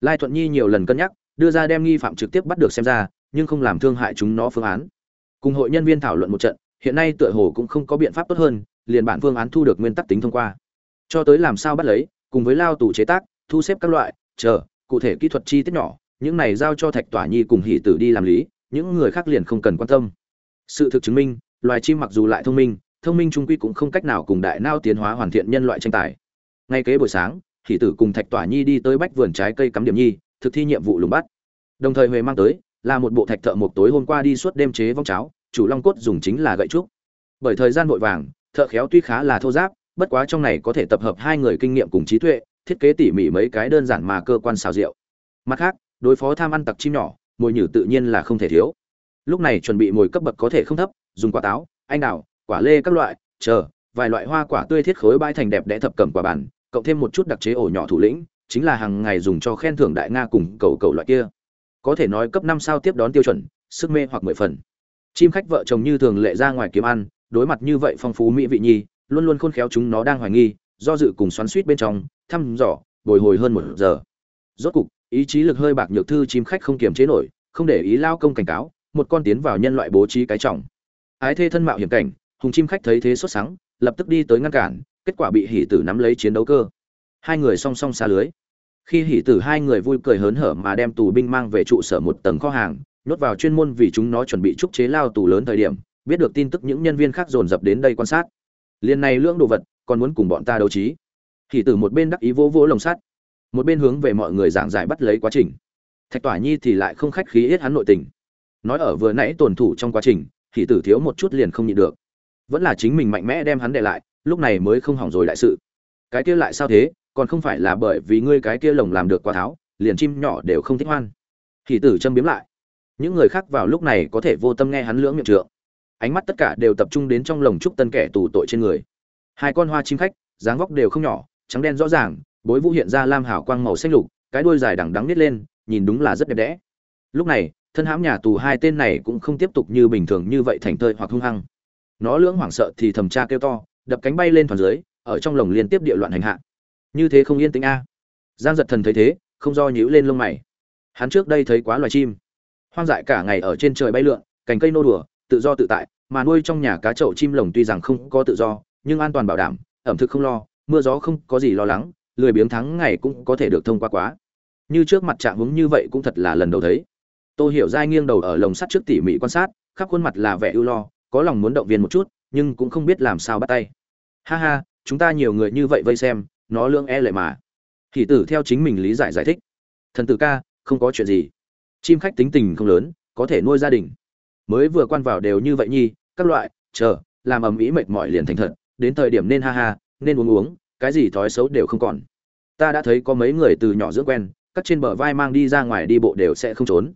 Lai thuận nhi nhiều lần cân nhắc đưa ra đem nghi phạm trực tiếp bắt được xem ra nhưng không làm thương hại chúng nó phương án. Cùng hội nhân viên thảo luận một trận hiện nay tựa hồ cũng không có biện pháp tốt hơn liền bản phương án thu được nguyên tắc tính thông qua. Cho tới làm sao bắt lấy cùng với lao tù chế tác thu xếp các loại chờ cụ thể kỹ thuật chi tiết nhỏ những này giao cho thạch tỏa nhi cùng hỷ tử đi làm lý những người khác liền không cần quan tâm sự thực chứng minh, loài chim mặc dù lại thông minh thông minh trung quy cũng không cách nào cùng đại nao tiến hóa hoàn thiện nhân loại tranh tài. Ngay kế buổi sáng, hỷ tử cùng thạch tỏa nhi đi tới bách vườn trái cây cắm điểm nhi, thực thi nhiệm vụ lùng bắt. Đồng thời huệ mang tới, là một bộ thạch thợ một tối hôm qua đi suốt đêm chế vong cháo, chủ long cốt dùng chính là gậy trúc. Bởi thời gian vội vàng, thợ khéo tuy khá là thô giáp, bất quá trong này có thể tập hợp hai người kinh nghiệm cùng trí tuệ, thiết kế tỉ mỉ mấy cái đơn giản mà cơ quan xào rượu. Mặt khác, đối phó tham ăn tặc chim nhỏ, mồi nhử tự nhiên là không thể thiếu lúc này chuẩn bị mồi cấp bậc có thể không thấp, dùng quả táo, anh đào, quả lê các loại, chờ, vài loại hoa quả tươi thiết khối bãi thành đẹp đẽ thập cẩm quả bản, cộng thêm một chút đặc chế ổ nhỏ thủ lĩnh, chính là hàng ngày dùng cho khen thưởng đại nga cùng cầu cầu loại kia. Có thể nói cấp năm sao tiếp đón tiêu chuẩn, sức mê hoặc mười phần. Chim khách vợ chồng như thường lệ ra ngoài kiếm ăn, đối mặt như vậy phong phú mỹ vị nhi, luôn luôn khôn khéo chúng nó đang hoài nghi, do dự cùng xoắn suýt bên trong, thăm dò, bồi hồi hơn một giờ. Rốt cục, ý chí lực hơi bạc nhược thư chim khách không kiềm chế nổi, không để ý lao công cảnh cáo một con tiến vào nhân loại bố trí cái trọng. Ái thê thân mạo hiểm cảnh, hùng chim khách thấy thế sốt sắng, lập tức đi tới ngăn cản, kết quả bị hỉ tử nắm lấy chiến đấu cơ. Hai người song song xa lưới. Khi hỉ tử hai người vui cười hớn hở mà đem tù binh mang về trụ sở một tầng kho hàng, nhốt vào chuyên môn vì chúng nó chuẩn bị trúc chế lao tù lớn thời điểm, biết được tin tức những nhân viên khác dồn dập đến đây quan sát. Liên này lưỡng đồ vật, còn muốn cùng bọn ta đấu trí. Hỉ tử một bên đắc ý vỗ vỗ lồng sắt, một bên hướng về mọi người giảng giải bắt lấy quá trình. Thạch tỏa nhi thì lại không khách khí hết hắn nội tình nói ở vừa nãy tổn thủ trong quá trình, thì tử thiếu một chút liền không nhịn được. Vẫn là chính mình mạnh mẽ đem hắn để lại, lúc này mới không hỏng rồi đại sự. Cái kia lại sao thế, còn không phải là bởi vì ngươi cái kia lồng làm được quá tháo, liền chim nhỏ đều không thích hoan. Thì tử châm biếm lại. Những người khác vào lúc này có thể vô tâm nghe hắn lưỡng miệng trượng. Ánh mắt tất cả đều tập trung đến trong lồng trúc tân kẻ tù tội trên người. Hai con hoa chim khách, dáng vóc đều không nhỏ, trắng đen rõ ràng, bối vũ hiện ra lam hảo quang màu xanh lục, cái đuôi dài đằng đắng nít lên, nhìn đúng là rất đẹp đẽ. Lúc này thân hãm nhà tù hai tên này cũng không tiếp tục như bình thường như vậy thành tơi hoặc hung hăng. Nó lưỡng hoảng sợ thì thầm tra kêu to, đập cánh bay lên toàn dưới, ở trong lồng liên tiếp địa loạn hành hạ. Như thế không yên tĩnh a. Giang giật thần thấy thế, không do nhíu lên lông mày. Hắn trước đây thấy quá loài chim. Hoang dại cả ngày ở trên trời bay lượn, cành cây nô đùa, tự do tự tại, mà nuôi trong nhà cá chậu chim lồng tuy rằng không có tự do, nhưng an toàn bảo đảm, ẩm thực không lo, mưa gió không có gì lo lắng, lười biếng thắng ngày cũng có thể được thông qua quá. Như trước mặt trạng hướng như vậy cũng thật là lần đầu thấy tôi hiểu giai nghiêng đầu ở lồng sắt trước tỉ mỉ quan sát, khắp khuôn mặt là vẻ ưu lo, có lòng muốn động viên một chút, nhưng cũng không biết làm sao bắt tay. Ha ha, chúng ta nhiều người như vậy vây xem, nó lương e lệ mà. Thì tử theo chính mình lý giải giải thích. Thần tử ca, không có chuyện gì. Chim khách tính tình không lớn, có thể nuôi gia đình. Mới vừa quan vào đều như vậy nhi, các loại, chờ, làm ầm ĩ mệt mỏi liền thành thật, đến thời điểm nên ha ha, nên uống uống, cái gì thói xấu đều không còn. Ta đã thấy có mấy người từ nhỏ dưỡng quen, cắt trên bờ vai mang đi ra ngoài đi bộ đều sẽ không trốn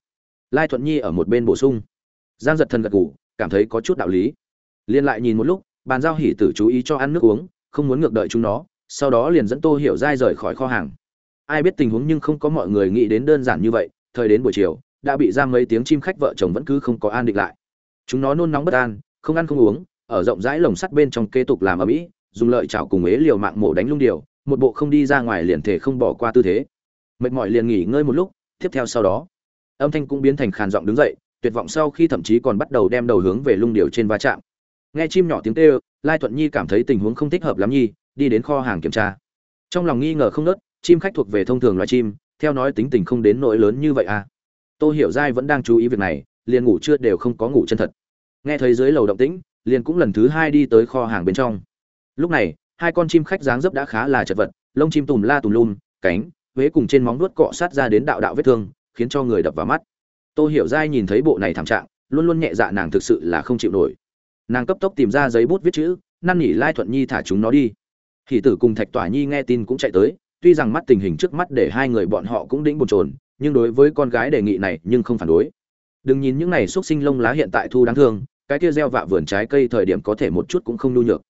lai thuận nhi ở một bên bổ sung. Giang giật thần gật gù, cảm thấy có chút đạo lý. Liên lại nhìn một lúc, bàn giao hỉ tử chú ý cho ăn nước uống, không muốn ngược đợi chúng nó, sau đó liền dẫn tô hiểu dai rời khỏi kho hàng. Ai biết tình huống nhưng không có mọi người nghĩ đến đơn giản như vậy, thời đến buổi chiều, đã bị giam mấy tiếng chim khách vợ chồng vẫn cứ không có an định lại. Chúng nó nôn nóng bất an, không ăn không uống, ở rộng rãi lồng sắt bên trong kế tục làm ở mỹ dùng lợi chảo cùng ế liều mạng mổ đánh lung điều, một bộ không đi ra ngoài liền thể không bỏ qua tư thế. Mệt mỏi liền nghỉ ngơi một lúc, tiếp theo sau đó âm thanh cũng biến thành khàn giọng đứng dậy, tuyệt vọng sau khi thậm chí còn bắt đầu đem đầu hướng về lung điều trên va chạm. Nghe chim nhỏ tiếng kêu, lai thuận nhi cảm thấy tình huống không thích hợp lắm nhi, đi đến kho hàng kiểm tra. Trong lòng nghi ngờ không nớt chim khách thuộc về thông thường loài chim, theo nói tính tình không đến nỗi lớn như vậy à. Tô hiểu giai vẫn đang chú ý việc này, liền ngủ chưa đều không có ngủ chân thật. Nghe thấy dưới lầu động tĩnh, liền cũng lần thứ hai đi tới kho hàng bên trong. Lúc này, hai con chim khách dáng dấp đã khá là chật vật, lông chim tùm la tùm lum, cánh, huế cùng trên móng nuốt cọ sát ra đến đạo đạo vết thương khiến cho người đập vào mắt. Tô hiểu giai nhìn thấy bộ này thảm trạng, luôn luôn nhẹ dạ nàng thực sự là không chịu nổi. Nàng cấp tốc tìm ra giấy bút viết chữ, năn nỉ lai thuận nhi thả chúng nó đi. Hỷ tử cùng thạch tỏa nhi nghe tin cũng chạy tới, tuy rằng mắt tình hình trước mắt để hai người bọn họ cũng đĩnh bồn chồn, nhưng đối với con gái đề nghị này nhưng không phản đối. Đừng nhìn những này xúc sinh lông lá hiện tại thu đáng thương, cái kia gieo vạ vườn trái cây thời điểm có thể một chút cũng không nhu nhược.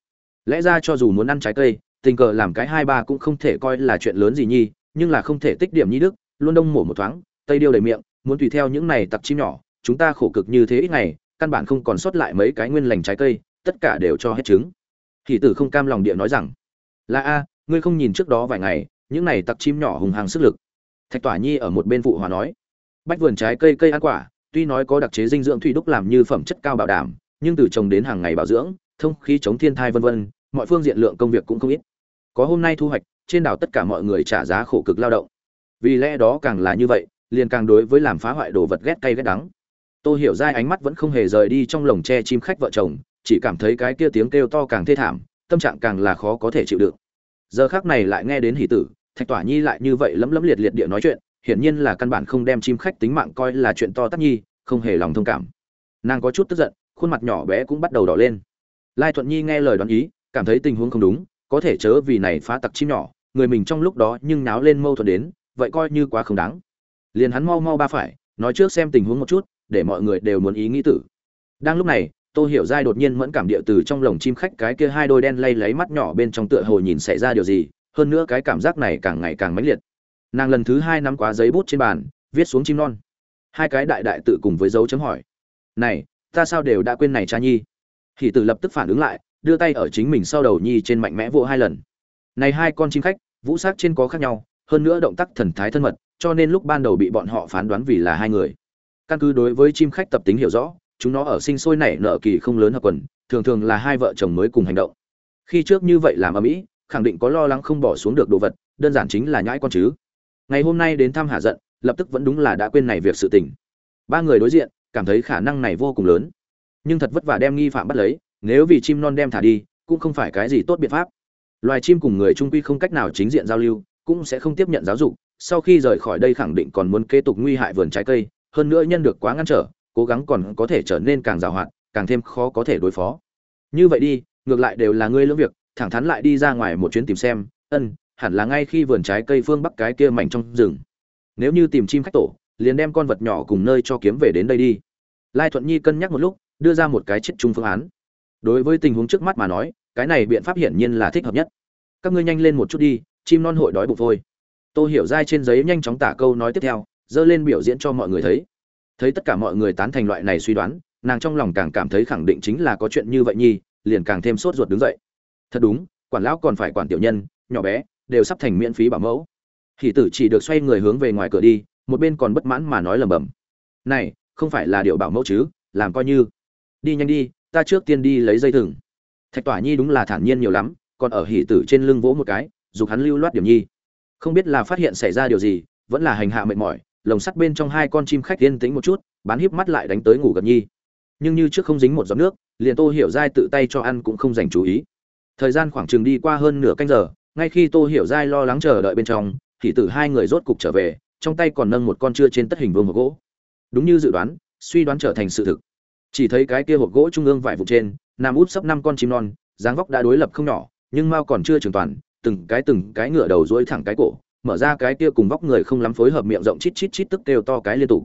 Lẽ ra cho dù muốn ăn trái cây, tình cờ làm cái hai ba cũng không thể coi là chuyện lớn gì nhi, nhưng là không thể tích điểm nhi đức, luôn đông mổ một thoáng tây điêu đầy miệng, muốn tùy theo những này tặc chim nhỏ, chúng ta khổ cực như thế ít ngày, căn bản không còn sót lại mấy cái nguyên lành trái cây, tất cả đều cho hết trứng. Thì tử không cam lòng địa nói rằng, là a, ngươi không nhìn trước đó vài ngày, những này tặc chim nhỏ hùng hàng sức lực. Thạch tỏa nhi ở một bên phụ hòa nói, bách vườn trái cây cây ăn quả, tuy nói có đặc chế dinh dưỡng thủy đúc làm như phẩm chất cao bảo đảm, nhưng từ trồng đến hàng ngày bảo dưỡng, thông khí chống thiên thai vân vân, mọi phương diện lượng công việc cũng không ít. Có hôm nay thu hoạch, trên đảo tất cả mọi người trả giá khổ cực lao động. Vì lẽ đó càng là như vậy liền càng đối với làm phá hoại đồ vật ghét cay ghét đắng. Tôi hiểu ra ánh mắt vẫn không hề rời đi trong lồng tre chim khách vợ chồng, chỉ cảm thấy cái kia tiếng kêu to càng thê thảm, tâm trạng càng là khó có thể chịu đựng. Giờ khác này lại nghe đến hỷ tử, thạch tỏa nhi lại như vậy lấm lấm liệt liệt địa nói chuyện, hiển nhiên là căn bản không đem chim khách tính mạng coi là chuyện to tát nhi, không hề lòng thông cảm. Nàng có chút tức giận, khuôn mặt nhỏ bé cũng bắt đầu đỏ lên. Lai thuận nhi nghe lời đoán ý, cảm thấy tình huống không đúng, có thể chớ vì này phá tặc chim nhỏ, người mình trong lúc đó nhưng náo lên mâu thuẫn đến, vậy coi như quá không đáng liền hắn mau mau ba phải, nói trước xem tình huống một chút, để mọi người đều muốn ý nghĩ tử. Đang lúc này tôi hiểu giai đột nhiên mẫn cảm địa từ trong lồng chim khách cái kia hai đôi đen lay lấy mắt nhỏ bên trong tựa hồ nhìn xảy ra điều gì, hơn nữa cái cảm giác này càng ngày càng mãnh liệt. Nàng lần thứ hai nắm quá giấy bút trên bàn, viết xuống chim non. Hai cái đại đại tự cùng với dấu chấm hỏi. Này, ta sao đều đã quên này cha nhi? Thì tử lập tức phản ứng lại, đưa tay ở chính mình sau đầu nhi trên mạnh mẽ vỗ hai lần. Này hai con chim khách, vũ sắc trên có khác nhau, hơn nữa động tác thần thái thân mật cho nên lúc ban đầu bị bọn họ phán đoán vì là hai người. Căn cứ đối với chim khách tập tính hiểu rõ, chúng nó ở sinh sôi nảy nở kỳ không lớn hợp quần, thường thường là hai vợ chồng mới cùng hành động. Khi trước như vậy làm ở mỹ khẳng định có lo lắng không bỏ xuống được đồ vật, đơn giản chính là nhãi con chứ. Ngày hôm nay đến thăm hạ giận, lập tức vẫn đúng là đã quên này việc sự tình. Ba người đối diện, cảm thấy khả năng này vô cùng lớn. Nhưng thật vất vả đem nghi phạm bắt lấy, nếu vì chim non đem thả đi, cũng không phải cái gì tốt biện pháp. Loài chim cùng người trung quy không cách nào chính diện giao lưu, cũng sẽ không tiếp nhận giáo dục sau khi rời khỏi đây khẳng định còn muốn kế tục nguy hại vườn trái cây, hơn nữa nhân được quá ngăn trở, cố gắng còn có thể trở nên càng giàu hạn, càng thêm khó có thể đối phó. Như vậy đi, ngược lại đều là ngươi lưỡng việc, thẳng thắn lại đi ra ngoài một chuyến tìm xem, ân, hẳn là ngay khi vườn trái cây phương bắc cái kia mảnh trong rừng. Nếu như tìm chim khách tổ, liền đem con vật nhỏ cùng nơi cho kiếm về đến đây đi. Lai thuận nhi cân nhắc một lúc, đưa ra một cái chết chung phương án. Đối với tình huống trước mắt mà nói, cái này biện pháp hiển nhiên là thích hợp nhất. Các ngươi nhanh lên một chút đi, chim non hội đói bụng thôi. Tô hiểu dai trên giấy nhanh chóng tả câu nói tiếp theo, dơ lên biểu diễn cho mọi người thấy. Thấy tất cả mọi người tán thành loại này suy đoán, nàng trong lòng càng cảm thấy khẳng định chính là có chuyện như vậy nhi liền càng thêm sốt ruột đứng dậy. Thật đúng, quản lão còn phải quản tiểu nhân, nhỏ bé, đều sắp thành miễn phí bảo mẫu. Hỷ tử chỉ được xoay người hướng về ngoài cửa đi, một bên còn bất mãn mà nói lầm bầm này, không phải là điệu bảo mẫu chứ, làm coi như. Đi nhanh đi, ta trước tiên đi lấy dây thừng. Thạch tỏa nhi đúng là thản nhiên nhiều lắm, còn ở hỷ tử trên lưng vỗ một cái giục hắn lưu loát điểm nhi không biết là phát hiện xảy ra điều gì, vẫn là hành hạ mệt mỏi, lồng sắt bên trong hai con chim khách yên tĩnh một chút, bán híp mắt lại đánh tới ngủ gật nhi. Nhưng như trước không dính một giọt nước, liền tô hiểu giai tự tay cho ăn cũng không dành chú ý. Thời gian khoảng chừng đi qua hơn nửa canh giờ, ngay khi tô hiểu giai lo lắng chờ đợi bên trong, thì tử hai người rốt cục trở về, trong tay còn nâng một con chưa trên tất hình vương hộp gỗ. Đúng như dự đoán, suy đoán trở thành sự thực. Chỉ thấy cái kia hộp gỗ trung ương vải vụ trên, nằm út sấp năm con chim non, dáng vóc đã đối lập không nhỏ, nhưng mao còn chưa trưởng toàn từng cái từng cái ngựa đầu duỗi thẳng cái cổ, mở ra cái kia cùng vóc người không lắm phối hợp miệng rộng chít chít chít tức kêu to cái liên tục.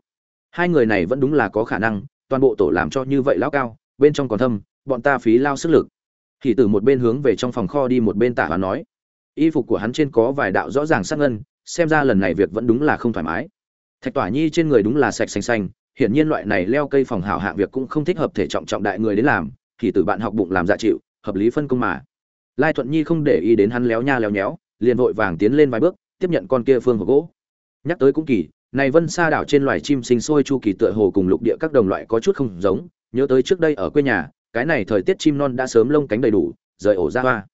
Hai người này vẫn đúng là có khả năng, toàn bộ tổ làm cho như vậy lão cao, bên trong còn thâm, bọn ta phí lao sức lực. Thì từ một bên hướng về trong phòng kho đi một bên tả và nói. Y phục của hắn trên có vài đạo rõ ràng sắc ngân, xem ra lần này việc vẫn đúng là không thoải mái. Thạch tỏa nhi trên người đúng là sạch xanh xanh, hiển nhiên loại này leo cây phòng hảo hạng việc cũng không thích hợp thể trọng trọng đại người đến làm, thì từ bạn học bụng làm dạ chịu, hợp lý phân công mà lai thuận nhi không để ý đến hắn léo nha léo nhéo liền vội vàng tiến lên vài bước tiếp nhận con kia phương hộp gỗ. Nhắc tới cũng kỳ này vân sa đảo trên loài chim sinh sôi chu kỳ tựa hồ cùng lục địa các đồng loại có chút không giống nhớ tới trước đây ở quê nhà cái này thời tiết chim non đã sớm lông cánh đầy đủ rời ổ ra hoa.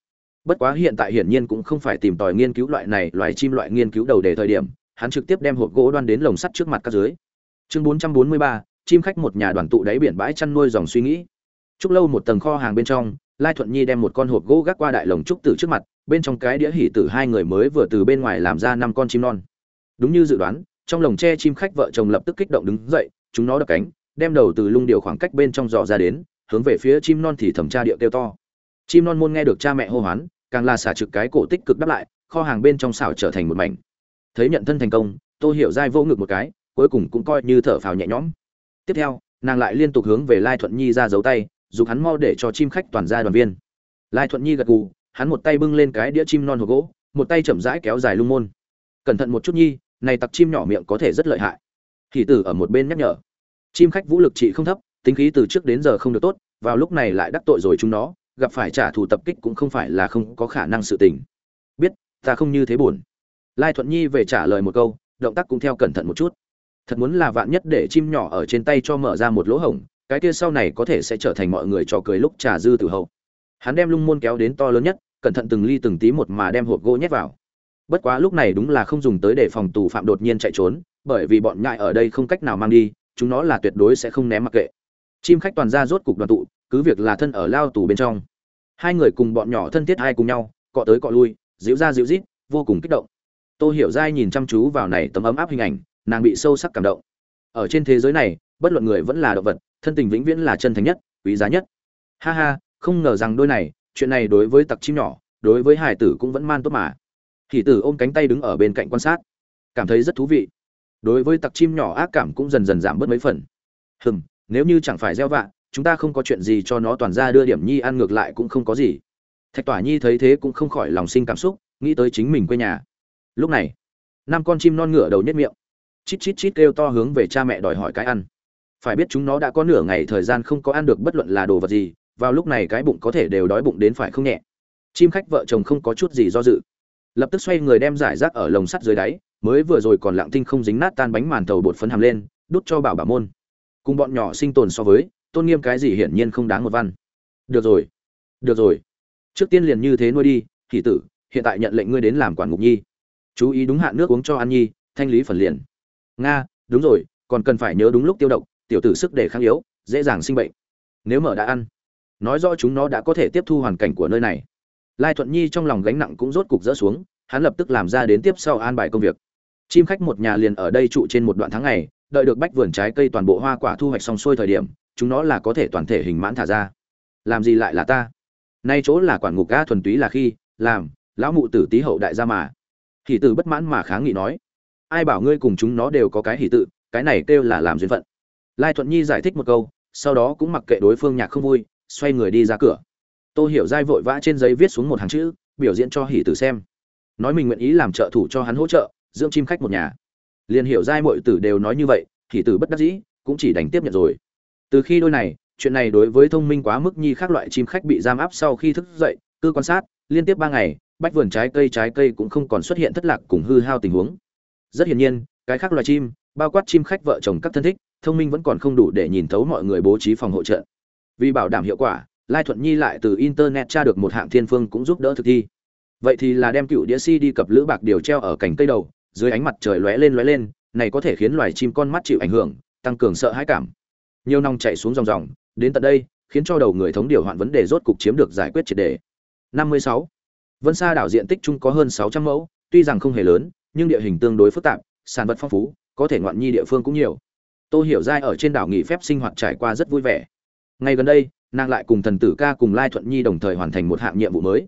Bất quá hiện tại hiển nhiên cũng không phải tìm tòi nghiên cứu loại này loài chim loại nghiên cứu đầu đề thời điểm hắn trực tiếp đem hộp gỗ đoan đến lồng sắt trước mặt các dưới. Chương 443, chim khách một nhà đoàn tụ đáy biển bãi chăn nuôi dòng suy nghĩ. Chúc lâu một tầng kho hàng bên trong lai thuận nhi đem một con hộp gỗ gác qua đại lồng trúc tử trước mặt, bên trong cái đĩa hỉ tử hai người mới vừa từ bên ngoài làm ra năm con chim non. Đúng như dự đoán, trong lồng tre chim khách vợ chồng lập tức kích động đứng dậy, chúng nó đập cánh, đem đầu từ lung điều khoảng cách bên trong dò ra đến, hướng về phía chim non thì thẩm tra điệu kêu to. Chim non môn nghe được cha mẹ hô hoán, càng là xả trực cái cổ tích cực đáp lại, kho hàng bên trong xảo trở thành một mảnh. Thấy nhận thân thành công, tô hiểu dai vô ngực một cái, cuối cùng cũng coi như thở phào nhẹ nhõm. Tiếp theo, nàng lại liên tục hướng về lai thuận nhi ra giấu tay giúp hắn mau để cho chim khách toàn ra đoàn viên. Lai thuận nhi gật gù, hắn một tay bưng lên cái đĩa chim non hộp gỗ, một tay chậm rãi kéo dài lung môn. Cẩn thận một chút nhi, này tặc chim nhỏ miệng có thể rất lợi hại. Thì tử ở một bên nhắc nhở. Chim khách vũ lực trị không thấp, tính khí từ trước đến giờ không được tốt, vào lúc này lại đắc tội rồi chúng nó, gặp phải trả thù tập kích cũng không phải là không có khả năng sự tình. Biết, ta không như thế buồn. Lai thuận nhi về trả lời một câu, động tác cũng theo cẩn thận một chút. Thật muốn là vạn nhất để chim nhỏ ở trên tay cho mở ra một lỗ hổng cái kia sau này có thể sẽ trở thành mọi người trò cười lúc trà dư tử hậu. Hắn đem lung môn kéo đến to lớn nhất, cẩn thận từng ly từng tí một mà đem hộp gỗ nhét vào. Bất quá lúc này đúng là không dùng tới để phòng tù phạm đột nhiên chạy trốn, bởi vì bọn nhại ở đây không cách nào mang đi, chúng nó là tuyệt đối sẽ không ném mặc kệ. Chim khách toàn ra rốt cục đoàn tụ, cứ việc là thân ở lao tù bên trong. Hai người cùng bọn nhỏ thân thiết hai cùng nhau, cọ tới cọ lui, dịu ra dịu rít, vô cùng kích động. Tôi hiểu dai nhìn chăm chú vào này tấm ấm áp hình ảnh, nàng bị sâu sắc cảm động. Ở trên thế giới này, bất luận người vẫn là động vật thân tình vĩnh viễn là chân thành nhất, quý giá nhất. Ha ha, không ngờ rằng đôi này, chuyện này đối với tặc chim nhỏ, đối với hải tử cũng vẫn man tốt mà. Hỷ tử ôm cánh tay đứng ở bên cạnh quan sát. Cảm thấy rất thú vị. Đối với tặc chim nhỏ ác cảm cũng dần dần giảm bớt mấy phần. Hừm, nếu như chẳng phải gieo vạ, chúng ta không có chuyện gì cho nó toàn ra đưa điểm nhi ăn ngược lại cũng không có gì. Thạch tỏa nhi thấy thế cũng không khỏi lòng sinh cảm xúc, nghĩ tới chính mình quê nhà. Lúc này, năm con chim non ngửa đầu nhất miệng. Chít chít chít kêu to hướng về cha mẹ đòi hỏi cái ăn phải biết chúng nó đã có nửa ngày thời gian không có ăn được bất luận là đồ vật gì, vào lúc này cái bụng có thể đều đói bụng đến phải không nhẹ. Chim khách vợ chồng không có chút gì do dự. Lập tức xoay người đem giải rác ở lồng sắt dưới đáy, mới vừa rồi còn lặng tinh không dính nát tan bánh màn tàu bột phấn hàm lên, đút cho bảo bảo môn. Cùng bọn nhỏ sinh tồn so với, tôn nghiêm cái gì hiển nhiên không đáng một văn. Được rồi được rồi. Trước tiên liền như thế nuôi đi thì tử, hiện tại nhận lệnh ngươi đến làm quản ngục nhi. Chú ý đúng hạn nước uống cho ăn nhi, thanh lý phần liền. Nga, đúng rồi, còn cần phải nhớ đúng lúc tiêu độc tiểu tử sức đề kháng yếu, dễ dàng sinh bệnh. Nếu mở đã ăn, nói rõ chúng nó đã có thể tiếp thu hoàn cảnh của nơi này. Lai thuận nhi trong lòng gánh nặng cũng rốt cục dỡ xuống, hắn lập tức làm ra đến tiếp sau an bài công việc. Chim khách một nhà liền ở đây trụ trên một đoạn tháng ngày, đợi được bách vườn trái cây toàn bộ hoa quả thu hoạch xong xuôi thời điểm, chúng nó là có thể toàn thể hình mãn thả ra. Làm gì lại là ta? Nay chỗ là quản ngục ga thuần túy là khi, làm, lão mụ tử tý hậu đại gia mà. Hỷ tử bất mãn mà kháng nghị nói, ai bảo ngươi cùng chúng nó đều có cái hỷ tự, cái này kêu là làm duyên phận lai thuận nhi giải thích một câu, sau đó cũng mặc kệ đối phương nhạc không vui, xoay người đi ra cửa. Tô hiểu giai vội vã trên giấy viết xuống một hàng chữ, biểu diễn cho hỉ tử xem. Nói mình nguyện ý làm trợ thủ cho hắn hỗ trợ, dưỡng chim khách một nhà. Liền hiểu giai mọi tử đều nói như vậy, hỉ tử bất đắc dĩ, cũng chỉ đành tiếp nhận rồi. Từ khi đôi này, chuyện này đối với thông minh quá mức nhi khác loại chim khách bị giam áp sau khi thức dậy, cứ quan sát, liên tiếp ba ngày, bách vườn trái cây trái cây cũng không còn xuất hiện thất lạc cùng hư hao tình huống. Rất hiển nhiên, cái khác loài chim, bao quát chim khách vợ chồng các thân thích thông minh vẫn còn không đủ để nhìn thấu mọi người bố trí phòng hỗ trợ vì bảo đảm hiệu quả lai thuận nhi lại từ internet tra được một hạng thiên phương cũng giúp đỡ thực thi vậy thì là đem cựu đĩa si đi cập lữ bạc điều treo ở cành cây đầu dưới ánh mặt trời lóe lên lóe lên này có thể khiến loài chim con mắt chịu ảnh hưởng tăng cường sợ hãi cảm nhiều nòng chạy xuống dòng dòng đến tận đây khiến cho đầu người thống điều hoạn vấn đề rốt cục chiếm được giải quyết triệt đề 56. Vân Sa đảo diện tích chung có hơn 600 mẫu, tuy rằng không hề lớn, nhưng địa hình tương đối phức tạp, sản vật phong phú, có thể ngoạn nhi địa phương cũng nhiều. Tô Hiểu Giai ở trên đảo nghỉ phép sinh hoạt trải qua rất vui vẻ. Ngay gần đây, nàng lại cùng thần tử ca cùng Lai Thuận Nhi đồng thời hoàn thành một hạng nhiệm vụ mới.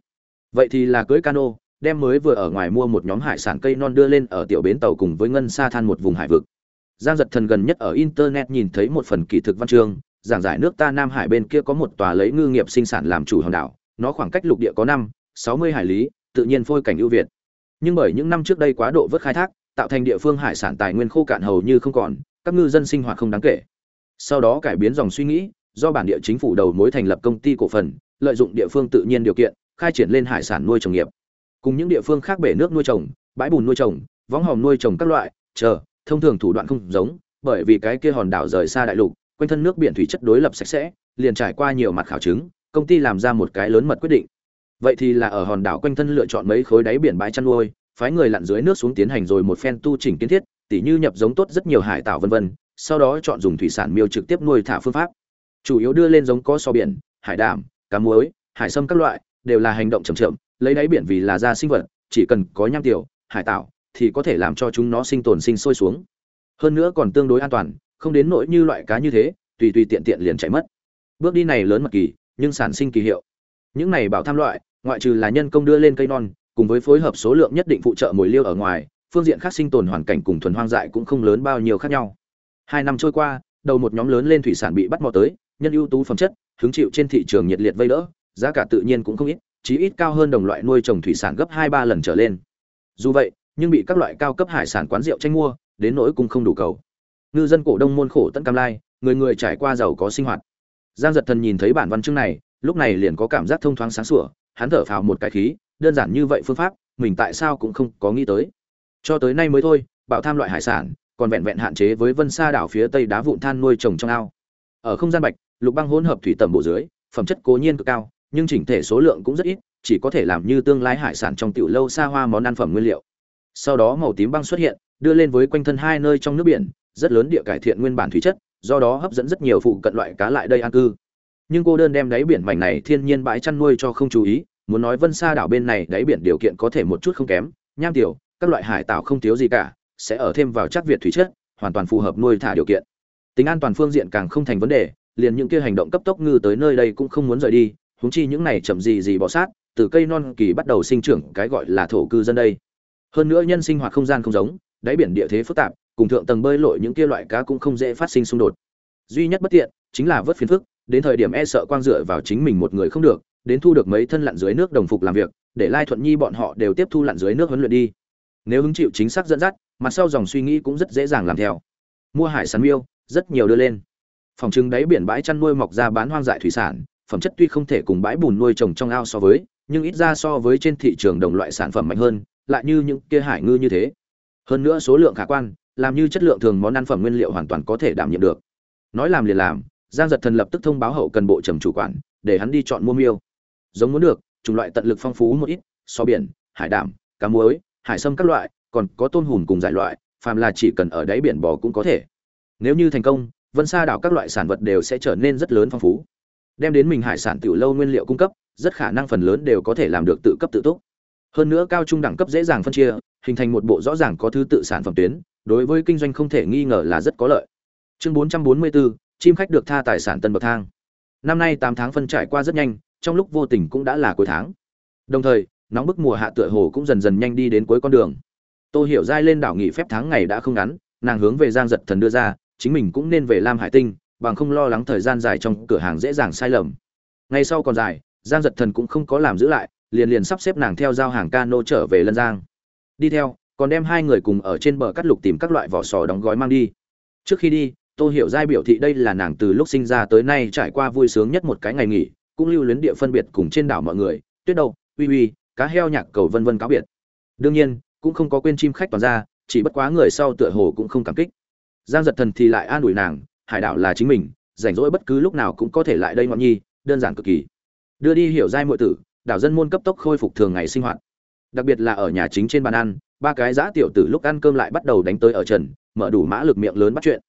Vậy thì là cưới cano, đem mới vừa ở ngoài mua một nhóm hải sản cây non đưa lên ở tiểu bến tàu cùng với ngân sa than một vùng hải vực. Giang giật thần gần nhất ở internet nhìn thấy một phần kỳ thực văn chương, giảng giải nước ta Nam Hải bên kia có một tòa lấy ngư nghiệp sinh sản làm chủ hòn đảo, nó khoảng cách lục địa có năm, sáu mươi hải lý, tự nhiên phôi cảnh ưu việt. Nhưng bởi những năm trước đây quá độ vớt khai thác, tạo thành địa phương hải sản tài nguyên khô cạn hầu như không còn, các ngư dân sinh hoạt không đáng kể. Sau đó cải biến dòng suy nghĩ, do bản địa chính phủ đầu mối thành lập công ty cổ phần, lợi dụng địa phương tự nhiên điều kiện, khai triển lên hải sản nuôi trồng nghiệp. Cùng những địa phương khác bể nước nuôi trồng, bãi bùn nuôi trồng, võng hòm nuôi trồng các loại, chờ, thông thường thủ đoạn không giống, bởi vì cái kia hòn đảo rời xa đại lục, quanh thân nước biển thủy chất đối lập sạch sẽ, liền trải qua nhiều mặt khảo chứng, công ty làm ra một cái lớn mật quyết định. Vậy thì là ở hòn đảo quanh thân lựa chọn mấy khối đáy biển bãi chăn nuôi, phái người lặn dưới nước xuống tiến hành rồi một phen tu chỉnh kiến thiết, tỉ như nhập giống tốt rất nhiều hải tạo vân vân, sau đó chọn dùng thủy sản miêu trực tiếp nuôi thả phương pháp. Chủ yếu đưa lên giống có so biển, hải đảm, cá muối, hải sâm các loại, đều là hành động chậm chậm, lấy đáy biển vì là ra sinh vật, chỉ cần có nham tiểu, hải tạo thì có thể làm cho chúng nó sinh tồn sinh sôi xuống. Hơn nữa còn tương đối an toàn, không đến nỗi như loại cá như thế, tùy tùy tiện tiện liền chạy mất. Bước đi này lớn mật kỳ, nhưng sản sinh kỳ hiệu. Những này bảo tham loại, ngoại trừ là nhân công đưa lên cây non, cùng với phối hợp số lượng nhất định phụ trợ mồi liêu ở ngoài, phương diện khác sinh tồn hoàn cảnh cùng thuần hoang dại cũng không lớn bao nhiêu khác nhau. Hai năm trôi qua, đầu một nhóm lớn lên thủy sản bị bắt mò tới, nhân ưu tú phẩm chất, hứng chịu trên thị trường nhiệt liệt vây đỡ, giá cả tự nhiên cũng không ít, chí ít cao hơn đồng loại nuôi trồng thủy sản gấp 2 3 lần trở lên. Dù vậy, nhưng bị các loại cao cấp hải sản quán rượu tranh mua, đến nỗi cũng không đủ cầu. Ngư dân cổ đông môn khổ tận cam lai, người người trải qua giàu có sinh hoạt. Giang Giật Thần nhìn thấy bản văn chương này, lúc này liền có cảm giác thông thoáng sáng sủa, hắn thở phào một cái khí, đơn giản như vậy phương pháp, mình tại sao cũng không có nghĩ tới. Cho tới nay mới thôi, bảo tham loại hải sản, còn vẹn vẹn hạn chế với Vân Sa đảo phía tây đá vụn than nuôi trồng trong ao. Ở không gian bạch, lục băng hỗn hợp thủy tầm bộ dưới, phẩm chất cố nhiên cực cao, nhưng chỉnh thể số lượng cũng rất ít, chỉ có thể làm như tương lai hải sản trong tiểu lâu xa hoa món ăn phẩm nguyên liệu. Sau đó màu tím băng xuất hiện, đưa lên với quanh thân hai nơi trong nước biển, rất lớn địa cải thiện nguyên bản thủy chất, do đó hấp dẫn rất nhiều phụ cận loại cá lại đây an cư. Nhưng cô đơn đem đáy biển mảnh này thiên nhiên bãi chăn nuôi cho không chú ý, muốn nói Vân Sa đảo bên này đáy biển điều kiện có thể một chút không kém, nham tiểu, các loại hải tảo không thiếu gì cả, sẽ ở thêm vào chắc việt thủy chất, hoàn toàn phù hợp nuôi thả điều kiện. Tính an toàn phương diện càng không thành vấn đề, liền những kia hành động cấp tốc ngư tới nơi đây cũng không muốn rời đi, huống chi những này chậm gì gì bỏ sát, từ cây non kỳ bắt đầu sinh trưởng cái gọi là thổ cư dân đây. Hơn nữa nhân sinh hoạt không gian không giống, đáy biển địa thế phức tạp, cùng thượng tầng bơi lội những kia loại cá cũng không dễ phát sinh xung đột. Duy nhất bất tiện chính là vớt phiền phức, đến thời điểm e sợ quang dựa vào chính mình một người không được, đến thu được mấy thân lặn dưới nước đồng phục làm việc, để Lai Thuận Nhi bọn họ đều tiếp thu lặn dưới nước huấn luyện đi. Nếu hứng chịu chính xác dẫn dắt, mặt sau dòng suy nghĩ cũng rất dễ dàng làm theo. Mua hải sản miêu, rất nhiều đưa lên. Phòng trưng đáy biển bãi chăn nuôi mọc ra bán hoang dại thủy sản, phẩm chất tuy không thể cùng bãi bùn nuôi trồng trong ao so với, nhưng ít ra so với trên thị trường đồng loại sản phẩm mạnh hơn, lại như những kia hải ngư như thế. Hơn nữa số lượng khả quan, làm như chất lượng thường món ăn phẩm nguyên liệu hoàn toàn có thể đảm nhiệm được. Nói làm liền làm, Giang Giật Thần lập tức thông báo hậu cần bộ trầm chủ quản, để hắn đi chọn mua miêu. Giống muốn được, chủng loại tận lực phong phú một ít, so biển, hải đảm, cá muối, hải sâm các loại, còn có tôm hùm cùng giải loại, phàm là chỉ cần ở đáy biển bò cũng có thể. Nếu như thành công, Vân Sa đảo các loại sản vật đều sẽ trở nên rất lớn phong phú. Đem đến mình hải sản tiểu lâu nguyên liệu cung cấp, rất khả năng phần lớn đều có thể làm được tự cấp tự túc. Hơn nữa cao trung đẳng cấp dễ dàng phân chia, hình thành một bộ rõ ràng có thứ tự sản phẩm tuyến, đối với kinh doanh không thể nghi ngờ là rất có lợi. Chương 444, chim khách được tha tài sản tân bậc thang. Năm nay 8 tháng phân trải qua rất nhanh, trong lúc vô tình cũng đã là cuối tháng. Đồng thời, nóng bức mùa hạ tựa hồ cũng dần dần nhanh đi đến cuối con đường. Tô Hiểu giai lên đảo nghỉ phép tháng ngày đã không ngắn, nàng hướng về Giang Giật Thần đưa ra, chính mình cũng nên về Lam Hải Tinh, bằng không lo lắng thời gian dài trong cửa hàng dễ dàng sai lầm. Ngay sau còn dài giang giật thần cũng không có làm giữ lại liền liền sắp xếp nàng theo giao hàng cano trở về lân giang. Đi theo còn đem hai người cùng ở trên bờ cắt lục tìm các loại vỏ sò đóng gói mang đi. Trước khi đi tôi hiểu giai biểu thị đây là nàng từ lúc sinh ra tới nay trải qua vui sướng nhất một cái ngày nghỉ cũng lưu luyến địa phân biệt cùng trên đảo mọi người tuyết đâu uy uy cá heo nhạc cầu vân vân cáo biệt. Đương nhiên, cũng không có quên chim khách toàn ra, chỉ bất quá người sau tựa hồ cũng không cảm kích. Giang giật thần thì lại an ủi nàng, hải đảo là chính mình, rảnh rỗi bất cứ lúc nào cũng có thể lại đây ngọn nhi, đơn giản cực kỳ. Đưa đi hiểu giai muội tử, đảo dân môn cấp tốc khôi phục thường ngày sinh hoạt. Đặc biệt là ở nhà chính trên bàn ăn, ba cái giã tiểu tử lúc ăn cơm lại bắt đầu đánh tới ở trần, mở đủ mã lực miệng lớn bắt chuyện.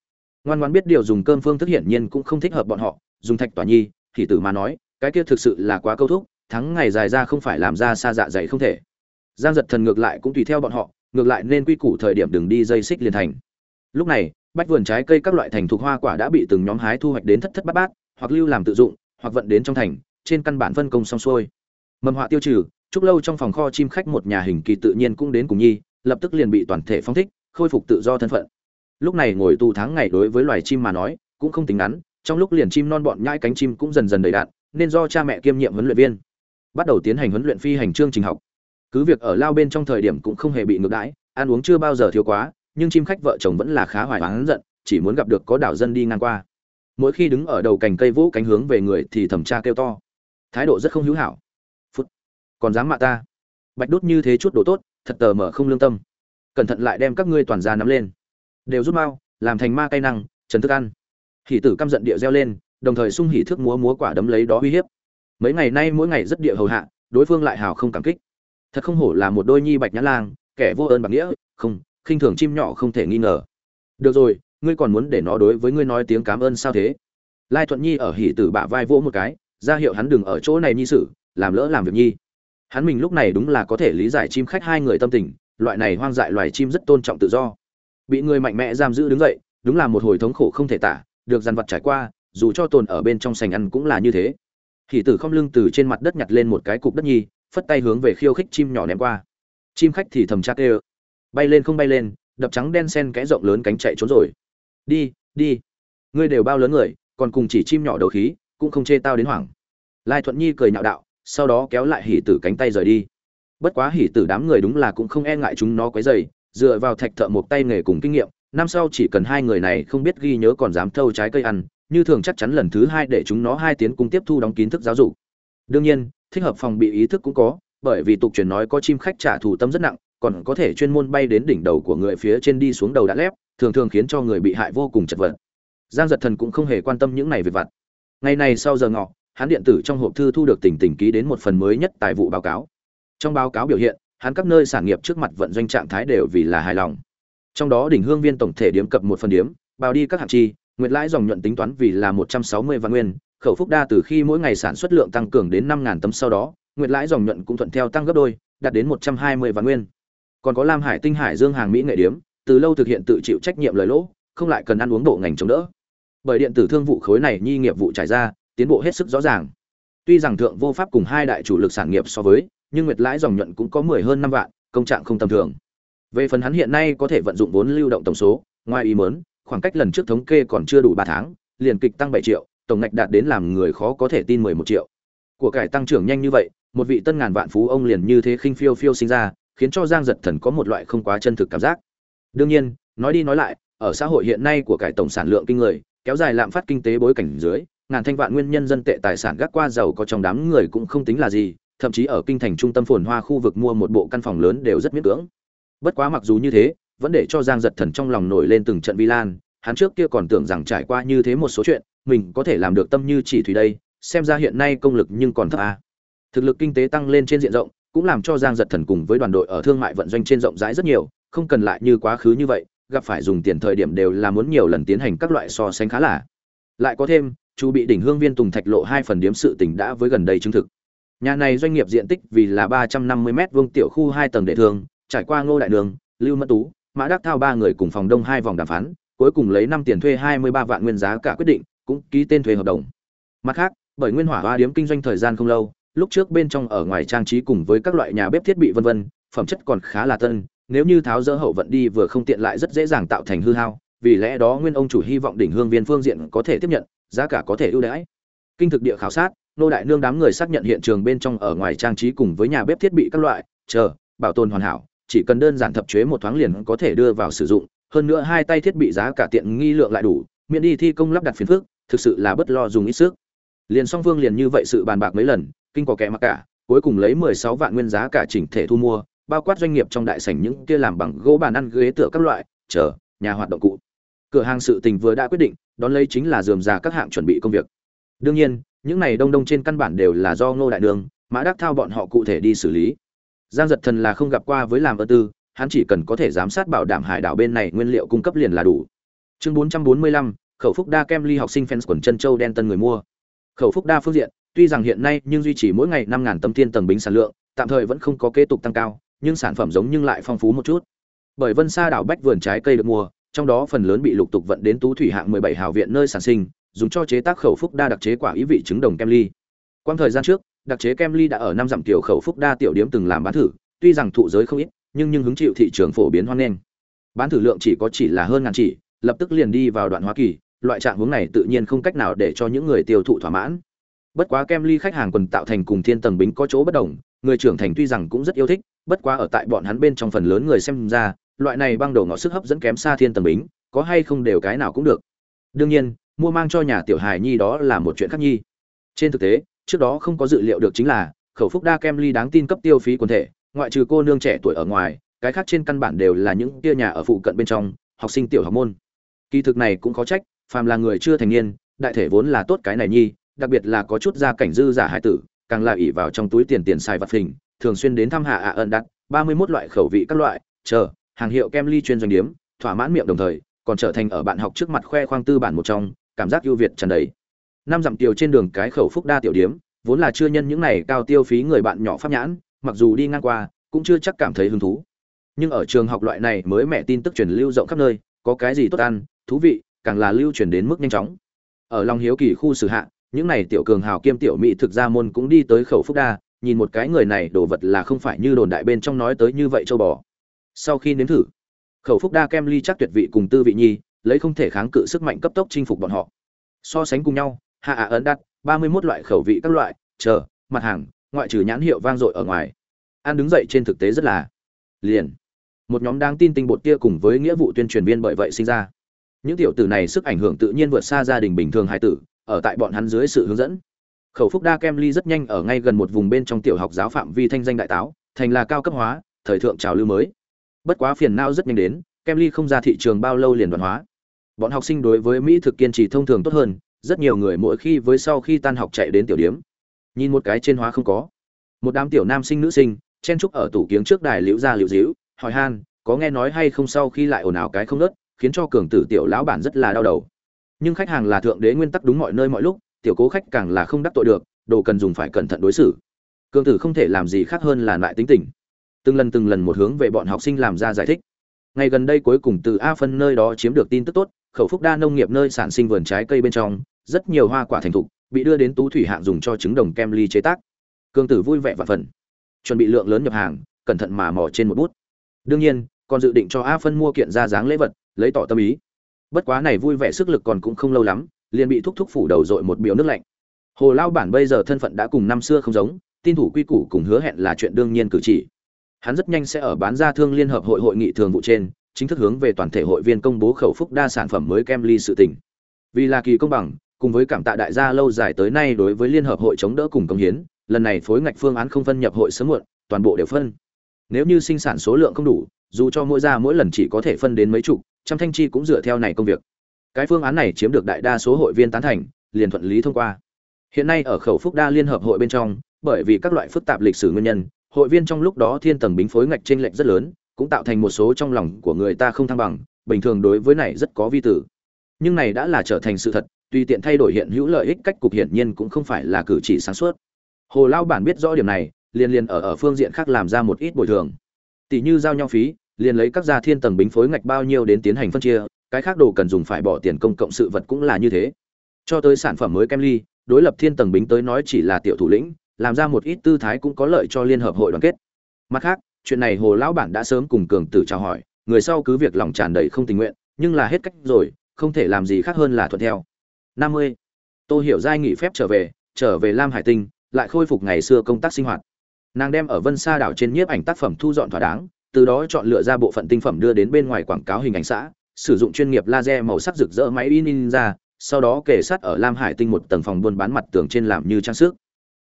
Ngoan ngoãn biết điều dùng cơm phương thức hiển nhiên cũng không thích hợp bọn họ, dùng thạch tỏa nhi, thì tử mà nói, cái kia thực sự là quá câu thúc thắng ngày dài ra không phải làm ra xa dạ dày không thể. Giang giật thần ngược lại cũng tùy theo bọn họ, ngược lại nên quy củ thời điểm đừng đi dây xích liền thành. Lúc này, bách vườn trái cây các loại thành thuộc hoa quả đã bị từng nhóm hái thu hoạch đến thất thất bát bát, hoặc lưu làm tự dụng, hoặc vận đến trong thành, trên căn bản phân công xong xuôi. Mầm họa tiêu trừ, chúc lâu trong phòng kho chim khách một nhà hình kỳ tự nhiên cũng đến cùng nhi, lập tức liền bị toàn thể phong thích, khôi phục tự do thân phận. Lúc này ngồi tù tháng ngày đối với loài chim mà nói, cũng không tính ngắn, trong lúc liền chim non bọn nhãi cánh chim cũng dần dần đầy đạn, nên do cha mẹ kiêm nhiệm huấn luyện viên bắt đầu tiến hành huấn luyện phi hành chương trình học. Cứ việc ở lao bên trong thời điểm cũng không hề bị ngược đãi, ăn uống chưa bao giờ thiếu quá, nhưng chim khách vợ chồng vẫn là khá hoài oán giận, chỉ muốn gặp được có đảo dân đi ngang qua. Mỗi khi đứng ở đầu cành cây vũ cánh hướng về người thì thẩm tra kêu to. Thái độ rất không hữu hảo. Phút. Còn dám mạ ta. Bạch đốt như thế chút đồ tốt, thật tờ mở không lương tâm. Cẩn thận lại đem các ngươi toàn ra nắm lên. Đều rút mau, làm thành ma cay năng, trần thức ăn. Hỷ tử căm giận địa reo lên, đồng thời sung hỉ thước múa múa quả đấm lấy đó uy hiếp mấy ngày nay mỗi ngày rất địa hầu hạ, đối phương lại hào không cảm kích. Thật không hổ là một đôi nhi bạch nhã lang, kẻ vô ơn bạc nghĩa, không, khinh thường chim nhỏ không thể nghi ngờ. Được rồi, ngươi còn muốn để nó đối với ngươi nói tiếng cảm ơn sao thế? Lai thuận nhi ở hỉ tử bạ vai vỗ một cái, ra hiệu hắn đừng ở chỗ này nhi sử làm lỡ làm việc nhi. Hắn mình lúc này đúng là có thể lý giải chim khách hai người tâm tình, loại này hoang dại loài chim rất tôn trọng tự do. Bị người mạnh mẽ giam giữ đứng dậy, đúng là một hồi thống khổ không thể tả, được dằn vặt trải qua, dù cho tồn ở bên trong sành ăn cũng là như thế hỉ tử không lưng từ trên mặt đất nhặt lên một cái cục đất nhi phất tay hướng về khiêu khích chim nhỏ ném qua. Chim khách thì thầm chắc kêu. bay lên không bay lên đập trắng đen sen kẽ rộng lớn cánh chạy trốn rồi. Đi đi. Ngươi đều bao lớn người còn cùng chỉ chim nhỏ đầu khí cũng không chê tao đến hoảng. Lai thuận nhi cười nhạo đạo sau đó kéo lại hỉ tử cánh tay rời đi. Bất quá hỉ tử đám người đúng là cũng không e ngại chúng nó quấy rầy, dựa vào thạch thợ một tay nghề cùng kinh nghiệm năm sau chỉ cần hai người này không biết ghi nhớ còn dám thâu trái cây ăn như thường chắc chắn lần thứ hai để chúng nó hai tiến cung tiếp thu đóng kiến thức giáo dục. Đương nhiên, thích hợp phòng bị ý thức cũng có, bởi vì tục truyền nói có chim khách trả thù tâm rất nặng, còn có thể chuyên môn bay đến đỉnh đầu của người phía trên đi xuống đầu đã lép, thường thường khiến cho người bị hại vô cùng chật vật. Giang giật thần cũng không hề quan tâm những này về vặt. Ngày này sau giờ ngọ, hắn điện tử trong hộp thư thu được tỉnh tỉnh ký đến một phần mới nhất tài vụ báo cáo. Trong báo cáo biểu hiện, hắn các nơi sản nghiệp trước mặt vận doanh trạng thái đều vì là hài lòng. Trong đó đỉnh hương viên tổng thể điếm cập một phần điếm bao đi các hạng chi nguyệt lãi dòng nhuận tính toán vì là một trăm sáu mươi vạn nguyên, khẩu phúc đa từ khi mỗi ngày sản xuất lượng tăng cường đến năm tấm sau đó, nguyệt lãi dòng nhuận cũng thuận theo tăng gấp đôi, đạt đến một trăm hai mươi vạn nguyên. Còn có lam hải tinh hải dương hàng mỹ nghệ điếm, từ lâu thực hiện tự chịu trách nhiệm lời lỗ, không lại cần ăn uống bộ ngành chống đỡ. Bởi điện tử thương vụ khối này nhi nghiệp vụ trải ra, tiến bộ hết sức rõ ràng. Tuy rằng thượng vô pháp cùng hai đại chủ lực sản nghiệp so với, nhưng nguyệt lãi dòng nhuận cũng có mười hơn năm vạn, công trạng không tầm thường. Về phần hắn hiện nay có thể vận dụng vốn lưu động tổng số, ngoài ý muốn khoảng cách lần trước thống kê còn chưa đủ ba tháng, liền kịch tăng bảy triệu, tổng ngạch đạt đến làm người khó có thể tin mười một triệu. Của cải tăng trưởng nhanh như vậy, một vị tân ngàn vạn phú ông liền như thế khinh phiêu phiêu sinh ra, khiến cho giang giật thần có một loại không quá chân thực cảm giác. Đương nhiên, nói đi nói lại, ở xã hội hiện nay của cải tổng sản lượng kinh người, kéo dài lạm phát kinh tế bối cảnh dưới, ngàn thanh vạn nguyên nhân dân tệ tài sản gác qua giàu có trong đám người cũng không tính là gì, thậm chí ở kinh thành trung tâm phồn hoa khu vực mua một bộ căn phòng lớn đều rất miễn cưỡng. Bất quá mặc dù như thế vẫn để cho giang giật thần trong lòng nổi lên từng trận vi lan. Hắn trước kia còn tưởng rằng trải qua như thế một số chuyện, mình có thể làm được tâm như chỉ thủy đây, xem ra hiện nay công lực nhưng còn thấp à. thực lực kinh tế tăng lên trên diện rộng, cũng làm cho giang giật thần cùng với đoàn đội ở thương mại vận doanh trên rộng rãi rất nhiều, không cần lại như quá khứ như vậy, gặp phải dùng tiền thời điểm đều là muốn nhiều lần tiến hành các loại so sánh khá là. Lại có thêm, chú bị đỉnh hương viên tùng thạch lộ hai phần điếm sự tỉnh đã với gần đây chứng thực. Nhà này doanh nghiệp diện tích vì là ba trăm năm mươi m vuông tiểu khu hai tầng đệ thương trải qua ngô đại đường, lưu mẫn tú mã đắc thao ba người cùng phòng đông hai vòng đàm phán, cuối cùng lấy năm tiền thuê hai mươi ba vạn nguyên giá cả quyết định, cũng ký tên thuê hợp đồng. Mặt khác, bởi nguyên hỏa hoa điếm kinh doanh thời gian không lâu, lúc trước bên trong ở ngoài trang trí cùng với các loại nhà bếp thiết bị vân vân, phẩm chất còn khá là tân, nếu như tháo dỡ hậu vận đi vừa không tiện lại rất dễ dàng tạo thành hư hao, vì lẽ đó nguyên ông chủ hy vọng đỉnh hương viên phương diện có thể tiếp nhận, giá cả có thể ưu đãi. Kinh thực địa khảo sát, nô đại nương đám người xác nhận hiện trường bên trong ở ngoài trang trí cùng với nhà bếp thiết bị các loại, chờ, bảo tồn hoàn hảo chỉ cần đơn giản thập chế một thoáng liền có thể đưa vào sử dụng, hơn nữa hai tay thiết bị giá cả tiện nghi lượng lại đủ, miễn đi thi công lắp đặt phiền phức, thực sự là bất lo dùng ít sức. Liền song vương liền như vậy sự bàn bạc mấy lần, kinh có kẻ mặc cả, cuối cùng lấy 16 vạn nguyên giá cả chỉnh thể thu mua, bao quát doanh nghiệp trong đại sảnh những kia làm bằng gỗ bàn ăn ghế tựa các loại, chờ, nhà hoạt động cụ. Cửa hàng sự tình vừa đã quyết định, đón lấy chính là dườm già các hạng chuẩn bị công việc. Đương nhiên, những này đông đông trên căn bản đều là do ngô đại đường, mã đắc thao bọn họ cụ thể đi xử lý giang giật thần là không gặp qua với làm ơ tư hắn chỉ cần có thể giám sát bảo đảm hải đảo bên này nguyên liệu cung cấp liền là đủ. Chương 445, khẩu phúc đa kem ly học sinh fans quần chân châu đen tân người mua. Khẩu phúc đa phương diện tuy rằng hiện nay nhưng duy trì mỗi ngày năm ngàn tâm thiên tầng bính sản lượng tạm thời vẫn không có kế tục tăng cao nhưng sản phẩm giống nhưng lại phong phú một chút. Bởi vân sa đảo bách vườn trái cây được mua trong đó phần lớn bị lục tục vận đến tú thủy hạng 17 hào viện nơi sản sinh dùng cho chế tác khẩu phúc đa đặc chế quả ý vị trứng đồng kem ly. Quang thời gian trước đặc chế kem ly đã ở năm dặm tiểu khẩu phúc đa tiểu điếm từng làm bán thử, tuy rằng thụ giới không ít, nhưng nhưng hứng chịu thị trường phổ biến hoan nghênh. Bán thử lượng chỉ có chỉ là hơn ngàn chỉ, lập tức liền đi vào đoạn hóa kỳ, loại trạng hướng này tự nhiên không cách nào để cho những người tiêu thụ thỏa mãn. Bất quá kem ly khách hàng quần tạo thành cùng thiên tầng bính có chỗ bất đồng, người trưởng thành tuy rằng cũng rất yêu thích, bất quá ở tại bọn hắn bên trong phần lớn người xem ra, loại này băng đầu ngọ sức hấp dẫn kém xa thiên tầng bính, có hay không đều cái nào cũng được. Đương nhiên, mua mang cho nhà tiểu hài nhi đó là một chuyện khác nhi. Trên thực tế trước đó không có dự liệu được chính là, khẩu phúc đa kem ly đáng tin cấp tiêu phí quần thể, ngoại trừ cô nương trẻ tuổi ở ngoài, cái khác trên căn bản đều là những tia nhà ở phụ cận bên trong, học sinh tiểu học môn. Kỳ thực này cũng có trách, phàm là người chưa thành niên, đại thể vốn là tốt cái này nhi, đặc biệt là có chút gia cảnh dư giả hải tử, càng là ỷ vào trong túi tiền tiền xài vật hình, thường xuyên đến thăm hạ ạ ẩn đặt ba mươi 31 loại khẩu vị các loại, chờ, hàng hiệu kem ly chuyên doanh điếm, thỏa mãn miệng đồng thời, còn trở thành ở bạn học trước mặt khoe khoang tư bản một trong, cảm giác ưu việt tràn đầy năm dặm tiêu trên đường cái khẩu phúc đa tiểu điếm, vốn là chưa nhân những này cao tiêu phí người bạn nhỏ pháp nhãn, mặc dù đi ngang qua, cũng chưa chắc cảm thấy hứng thú. Nhưng ở trường học loại này mới mẹ tin tức truyền lưu rộng khắp nơi, có cái gì tốt ăn, thú vị, càng là lưu truyền đến mức nhanh chóng. Ở long hiếu kỳ khu xử hạ, những này tiểu cường hào kiêm tiểu mỹ thực ra môn cũng đi tới khẩu phúc đa, nhìn một cái người này đồ vật là không phải như đồn đại bên trong nói tới như vậy châu bò. Sau khi nếm thử, khẩu phúc đa kem ly chắc tuyệt vị cùng tư vị nhi, lấy không thể kháng cự sức mạnh cấp tốc chinh phục bọn họ. So sánh cùng nhau hạ ả ấn đặt ba mươi 31 loại khẩu vị các loại, chờ, mặt hàng, ngoại trừ nhãn hiệu vang dội ở ngoài. Ăn đứng dậy trên thực tế rất là liền. Một nhóm đáng tin tinh bột kia cùng với nghĩa vụ tuyên truyền viên bởi vậy sinh ra. Những tiểu tử này sức ảnh hưởng tự nhiên vượt xa gia đình bình thường hải tử, ở tại bọn hắn dưới sự hướng dẫn. Khẩu phúc đa kem ly rất nhanh ở ngay gần một vùng bên trong tiểu học giáo phạm vi thanh danh đại táo, thành là cao cấp hóa, thời thượng trào lưu mới. Bất quá phiền não rất nhanh đến, kem ly không ra thị trường bao lâu liền đoạn hóa. Bọn học sinh đối với mỹ thực kiên trì thông thường tốt hơn rất nhiều người mỗi khi với sau khi tan học chạy đến tiểu điếm. Nhìn một cái trên hóa không có. Một đám tiểu nam sinh nữ sinh, chen trúc ở tủ kiếng trước đài liễu ra liễu dĩu hỏi han, có nghe nói hay không sau khi lại ồn ào cái không nớt, khiến cho cường tử tiểu lão bản rất là đau đầu. Nhưng khách hàng là thượng đế nguyên tắc đúng mọi nơi mọi lúc, tiểu cố khách càng là không đắc tội được, đồ cần dùng phải cẩn thận đối xử. Cường tử không thể làm gì khác hơn là lại tính tình. Từng lần từng lần một hướng về bọn học sinh làm ra giải thích. Ngày gần đây cuối cùng từ a phân nơi đó chiếm được tin tức tốt, khẩu phúc đa nông nghiệp nơi sản sinh vườn trái cây bên trong rất nhiều hoa quả thành thục, bị đưa đến tú thủy hạng dùng cho trứng đồng kem ly chế tác. Cương tử vui vẻ và phần. Chuẩn bị lượng lớn nhập hàng, cẩn thận mà mò trên một bút. Đương nhiên, còn dự định cho a phân mua kiện ra dáng lễ vật, lấy tỏ tâm ý. Bất quá này vui vẻ sức lực còn cũng không lâu lắm, liền bị thúc thúc phủ đầu dội một biểu nước lạnh. Hồ lao bản bây giờ thân phận đã cùng năm xưa không giống, tin thủ quy củ cùng hứa hẹn là chuyện đương nhiên cử chỉ. Hắn rất nhanh sẽ ở bán ra thương liên hợp hội hội nghị thường vụ trên, chính thức hướng về toàn thể hội viên công bố khẩu phúc đa sản phẩm mới kem ly sự tình. Vì là kỳ công bằng cùng với cảm tạ đại gia lâu dài tới nay đối với liên hợp hội chống đỡ cùng công hiến, lần này phối ngạch phương án không phân nhập hội sớm muộn, toàn bộ đều phân. Nếu như sinh sản số lượng không đủ, dù cho mỗi gia mỗi lần chỉ có thể phân đến mấy chục, trăm thanh chi cũng dựa theo này công việc. Cái phương án này chiếm được đại đa số hội viên tán thành, liền thuận lý thông qua. Hiện nay ở khẩu phúc đa liên hợp hội bên trong, bởi vì các loại phức tạp lịch sử nguyên nhân, hội viên trong lúc đó thiên tầng bính phối ngạch trên lệch rất lớn, cũng tạo thành một số trong lòng của người ta không thăng bằng, bình thường đối với này rất có vi tử. Nhưng này đã là trở thành sự thật tùy tiện thay đổi hiện hữu lợi ích cách cục hiển nhiên cũng không phải là cử chỉ sáng suốt. Hồ lao bản biết rõ điểm này, liền liền ở ở phương diện khác làm ra một ít bồi thường. Tỷ như giao nhau phí, liền lấy các gia thiên tầng bính phối ngạch bao nhiêu đến tiến hành phân chia, cái khác đồ cần dùng phải bỏ tiền công cộng sự vật cũng là như thế. Cho tới sản phẩm mới kem ly, đối lập thiên tầng bính tới nói chỉ là tiểu thủ lĩnh, làm ra một ít tư thái cũng có lợi cho liên hợp hội đoàn kết. Mặt khác, chuyện này hồ lão bản đã sớm cùng cường tử chào hỏi, người sau cứ việc lòng tràn đầy không tình nguyện, nhưng là hết cách rồi, không thể làm gì khác hơn là thuận theo năm mươi. Tôi hiểu giai nghỉ phép trở về trở về lam hải tinh, lại khôi phục ngày xưa công tác sinh hoạt. Nàng đem ở vân sa đảo trên nhiếp ảnh tác phẩm thu dọn thỏa đáng, từ đó chọn lựa ra bộ phận tinh phẩm đưa đến bên ngoài quảng cáo hình ảnh xã, sử dụng chuyên nghiệp laser màu sắc rực rỡ máy in ra sau đó kề sát ở lam hải tinh một tầng phòng buôn bán mặt tường trên làm như trang sức.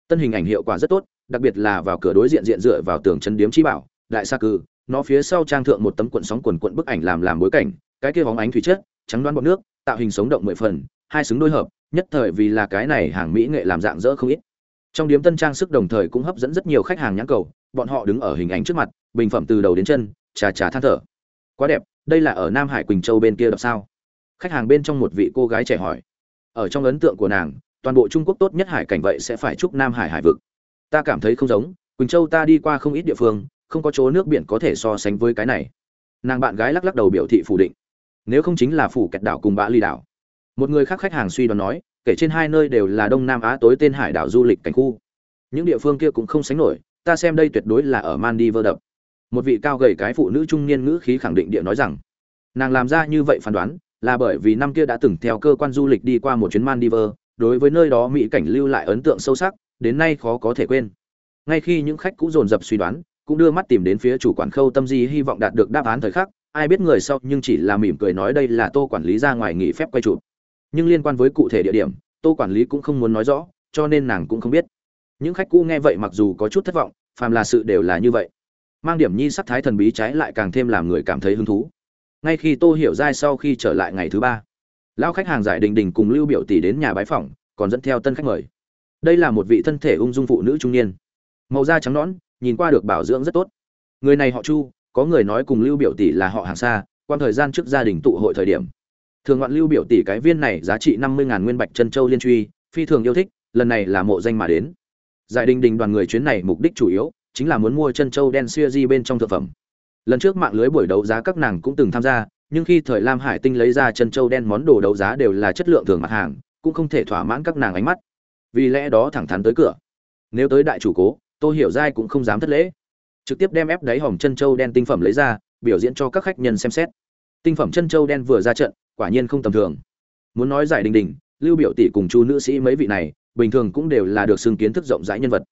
Tân hình ảnh hiệu quả rất tốt, đặc biệt là vào cửa đối diện diện dựa vào tường chân điếm chi bảo, đại sa cư, nó phía sau trang thượng một tấm cuộn sóng quần cuộn bức ảnh làm làm bối cảnh, cái kia bóng ánh thủy chất, trắng đoán bọt nước, tạo hình sống động mười phần hai xứng đôi hợp, nhất thời vì là cái này hàng mỹ nghệ làm dạng dỡ không ít. Trong điếm tân trang sức đồng thời cũng hấp dẫn rất nhiều khách hàng nhãn cầu, bọn họ đứng ở hình ảnh trước mặt, bình phẩm từ đầu đến chân, trà trà than thở. Quá đẹp, đây là ở nam hải quỳnh châu bên kia đọc sao? Khách hàng bên trong một vị cô gái trẻ hỏi. Ở trong ấn tượng của nàng, toàn bộ trung quốc tốt nhất hải cảnh vậy sẽ phải chúc nam hải hải vực. Ta cảm thấy không giống, quỳnh châu ta đi qua không ít địa phương, không có chỗ nước biển có thể so sánh với cái này. Nàng bạn gái lắc lắc đầu biểu thị phủ định. Nếu không chính là phủ kẹt đảo cùng bã ly đảo một người khác khách hàng suy đoán nói, kể trên hai nơi đều là đông nam á tối tên hải đảo du lịch cảnh khu. Những địa phương kia cũng không sánh nổi, ta xem đây tuyệt đối là ở mandi vơ đập. Một vị cao gầy cái phụ nữ trung niên ngữ khí khẳng định địa nói rằng, nàng làm ra như vậy phán đoán, là bởi vì năm kia đã từng theo cơ quan du lịch đi qua một chuyến maldives, đối với nơi đó mỹ cảnh lưu lại ấn tượng sâu sắc, đến nay khó có thể quên. Ngay khi những khách cũ dồn dập suy đoán, cũng đưa mắt tìm đến phía chủ quản khâu tâm di hy vọng đạt được đáp án thời khắc, ai biết người sau nhưng chỉ là mỉm cười nói đây là tô quản lý ra ngoài nghỉ phép quay chụp nhưng liên quan với cụ thể địa điểm, tô quản lý cũng không muốn nói rõ, cho nên nàng cũng không biết. Những khách cũ nghe vậy mặc dù có chút thất vọng, phàm là sự đều là như vậy. Mang điểm nhi sắc thái thần bí trái lại càng thêm làm người cảm thấy hứng thú. Ngay khi tô hiểu giai sau khi trở lại ngày thứ ba, lão khách hàng giải đình đình cùng lưu biểu tỷ đến nhà bái phỏng, còn dẫn theo tân khách mời. Đây là một vị thân thể ung dung phụ nữ trung niên. Màu da trắng nõn, nhìn qua được bảo dưỡng rất tốt. Người này họ chu, có người nói cùng lưu biểu tỷ là họ hàng xa quan thời gian trước gia đình tụ hội thời điểm thường ngoạn lưu biểu tỷ cái viên này giá trị năm mươi ngàn nguyên bạch chân châu liên truy, phi thường yêu thích, lần này là mộ danh mà đến. Giải đình đình đoàn người chuyến này mục đích chủ yếu chính là muốn mua chân châu đen xuya di bên trong thực phẩm. Lần trước mạng lưới buổi đấu giá các nàng cũng từng tham gia, nhưng khi thời lam hải tinh lấy ra chân châu đen món đồ đấu giá đều là chất lượng thường mặt hàng, cũng không thể thỏa mãn các nàng ánh mắt. Vì lẽ đó thẳng thắn tới cửa. Nếu tới đại chủ cố tôi hiểu dai cũng không dám thất lễ. Trực tiếp đem ép đáy hỏng chân châu đen tinh phẩm lấy ra, biểu diễn cho các khách nhân xem xét. Tinh phẩm chân châu đen vừa ra trận quả nhiên không tầm thường. Muốn nói giải đình đình, lưu biểu tỷ cùng chu nữ sĩ mấy vị này, bình thường cũng đều là được xưng kiến thức rộng rãi nhân vật.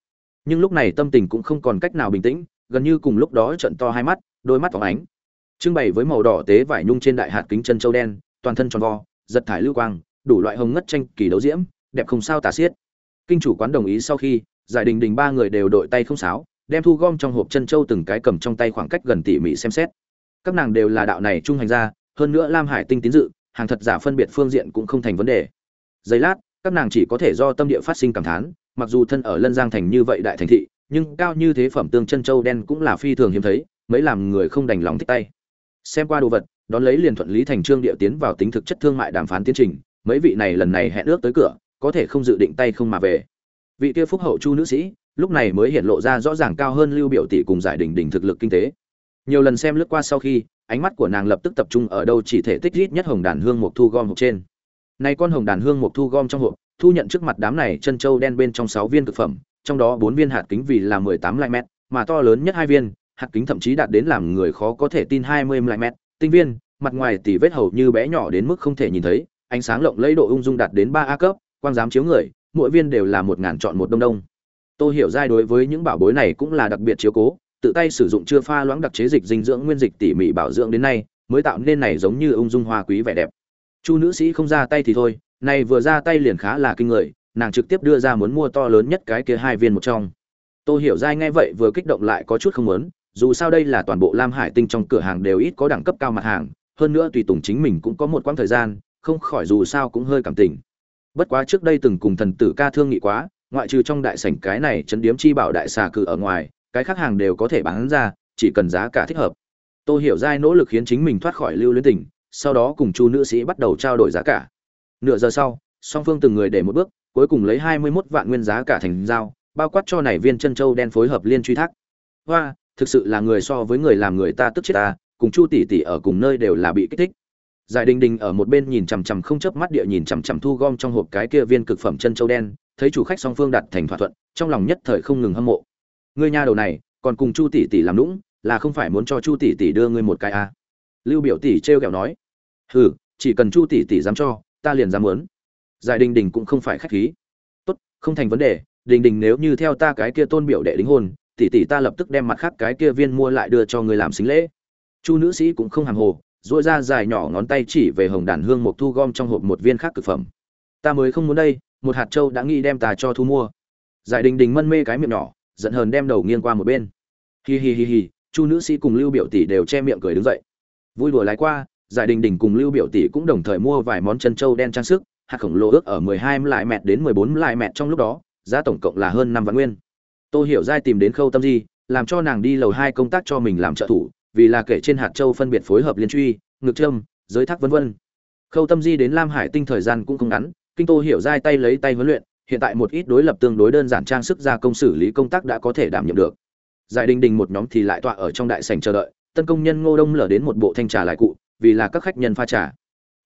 Nhưng lúc này tâm tình cũng không còn cách nào bình tĩnh, gần như cùng lúc đó trận to hai mắt, đôi mắt phóng ánh. Trưng bày với màu đỏ tế vải nhung trên đại hạt kính chân châu đen, toàn thân tròn vo, giật thải lưu quang, đủ loại hồng ngất tranh kỳ đấu diễm, đẹp không sao tả xiết. Kinh chủ quán đồng ý sau khi, giải đình đình ba người đều đội tay không sáo, đem thu gom trong hộp chân châu từng cái cầm trong tay khoảng cách gần tỉ mỉ xem xét. Các nàng đều là đạo này trung hành ra hơn nữa lam hải tinh tín dự, hàng thật giả phân biệt phương diện cũng không thành vấn đề. Giây lát, các nàng chỉ có thể do tâm địa phát sinh cảm thán, mặc dù thân ở lân giang thành như vậy đại thành thị, nhưng cao như thế phẩm tương chân châu đen cũng là phi thường hiếm thấy, mấy làm người không đành lòng thích tay. Xem qua đồ vật, đón lấy liền thuận lý thành trương địa tiến vào tính thực chất thương mại đàm phán tiến trình, mấy vị này lần này hẹn ước tới cửa, có thể không dự định tay không mà về. Vị kia phúc hậu chu nữ sĩ, lúc này mới hiện lộ ra rõ ràng cao hơn lưu biểu tỷ cùng giải đỉnh đỉnh thực lực kinh tế. Nhiều lần xem lướt qua sau khi ánh mắt của nàng lập tức tập trung ở đâu chỉ thể tích rít nhất hồng đàn hương một thu gom hộp trên. Này con hồng đàn hương một thu gom trong hộp, thu nhận trước mặt đám này chân châu đen bên trong 6 viên thực phẩm, trong đó 4 viên hạt kính vì là 18 lại mét, mà to lớn nhất hai viên, hạt kính thậm chí đạt đến làm người khó có thể tin 20 lại mét. Tinh viên, mặt ngoài tỉ vết hầu như bé nhỏ đến mức không thể nhìn thấy, ánh sáng lộng lẫy độ ung dung đạt đến 3 a cấp, quang dám chiếu người, mỗi viên đều là một ngàn chọn một đông đông. Tôi hiểu giai đối với những bảo bối này cũng là đặc biệt chiếu cố tự tay sử dụng chưa pha loãng đặc chế dịch dinh dưỡng nguyên dịch tỉ mỉ bảo dưỡng đến nay, mới tạo nên này giống như ung dung hoa quý vẻ đẹp. Chu nữ sĩ không ra tay thì thôi, này vừa ra tay liền khá là kinh người, nàng trực tiếp đưa ra muốn mua to lớn nhất cái kia hai viên một trong. Tô hiểu giai nghe vậy vừa kích động lại có chút không muốn, dù sao đây là toàn bộ lam hải tinh trong cửa hàng đều ít có đẳng cấp cao mặt hàng, hơn nữa tùy tùng chính mình cũng có một quãng thời gian, không khỏi dù sao cũng hơi cảm tình. Bất quá trước đây từng cùng thần tử ca thương nghị quá, ngoại trừ trong đại sảnh cái này chấn điếm chi bảo đại xà cử ở ngoài cái khác hàng đều có thể bán ra, chỉ cần giá cả thích hợp. Tôi hiểu giai nỗ lực khiến chính mình thoát khỏi lưu luyến tình, sau đó cùng chu nữ sĩ bắt đầu trao đổi giá cả. Nửa giờ sau, song phương từng người để một bước, cuối cùng lấy hai mươi 21 vạn nguyên giá cả thành giao, bao quát cho này viên chân châu đen phối hợp liên truy thác. Hoa, thực sự là người so với người làm người ta tức chết ta, cùng chu tỷ tỷ ở cùng nơi đều là bị kích thích. Giải đình đình ở một bên nhìn chằm chằm không chớp mắt địa nhìn chằm chằm thu gom trong hộp cái kia viên cực phẩm chân châu đen, thấy chủ khách song phương đạt thành thỏa thuận, trong lòng nhất thời không ngừng hâm mộ ngươi nha đầu này, còn cùng chu tỷ tỷ làm lũng là không phải muốn cho chu tỷ tỷ đưa ngươi một cái à. lưu biểu tỷ trêu ghẹo nói. Hừ, chỉ cần chu tỷ tỷ dám cho, ta liền dám muốn. Giải đình đình cũng không phải khách khí. Tốt, không thành vấn đề, đình đình nếu như theo ta cái kia tôn biểu đệ đính hôn, tỷ tỷ ta lập tức đem mặt khác cái kia viên mua lại đưa cho ngươi làm xính lễ. Chu nữ sĩ cũng không hàng hồ, duỗi ra dài nhỏ ngón tay chỉ về hồng đàn hương một thu gom trong hộp một viên khác thực phẩm. Ta mới không muốn đây, một hạt châu đã nghĩ đem ta cho thu mua. Giải đình đình mân mê cái miệng nhỏ giận hờn đem đầu nghiêng qua một bên. Hi hi hi hi, chu nữ sĩ cùng lưu biểu tỷ đều che miệng cười đứng dậy. Vui đùa lái qua, giải đình đình cùng lưu biểu tỷ cũng đồng thời mua vài món chân châu đen trang sức, hạt khổng lồ ước ở 12 lại mẹt đến 14 lại mẹt trong lúc đó, giá tổng cộng là hơn năm vạn nguyên. Tô hiểu giai tìm đến khâu tâm di, làm cho nàng đi lầu hai công tác cho mình làm trợ thủ, vì là kể trên hạt châu phân biệt phối hợp liên truy, ngực trâm, giới thác vân vân. Khâu tâm di đến lam hải tinh thời gian cũng không ngắn, kinh tô hiểu giai tay lấy tay huấn luyện hiện tại một ít đối lập tương đối đơn giản trang sức gia công xử lý công tác đã có thể đảm nhiệm được. Giải đình đình một nhóm thì lại tọa ở trong đại sảnh chờ đợi tân công nhân ngô đông lở đến một bộ thanh trà lại cụ vì là các khách nhân pha trà.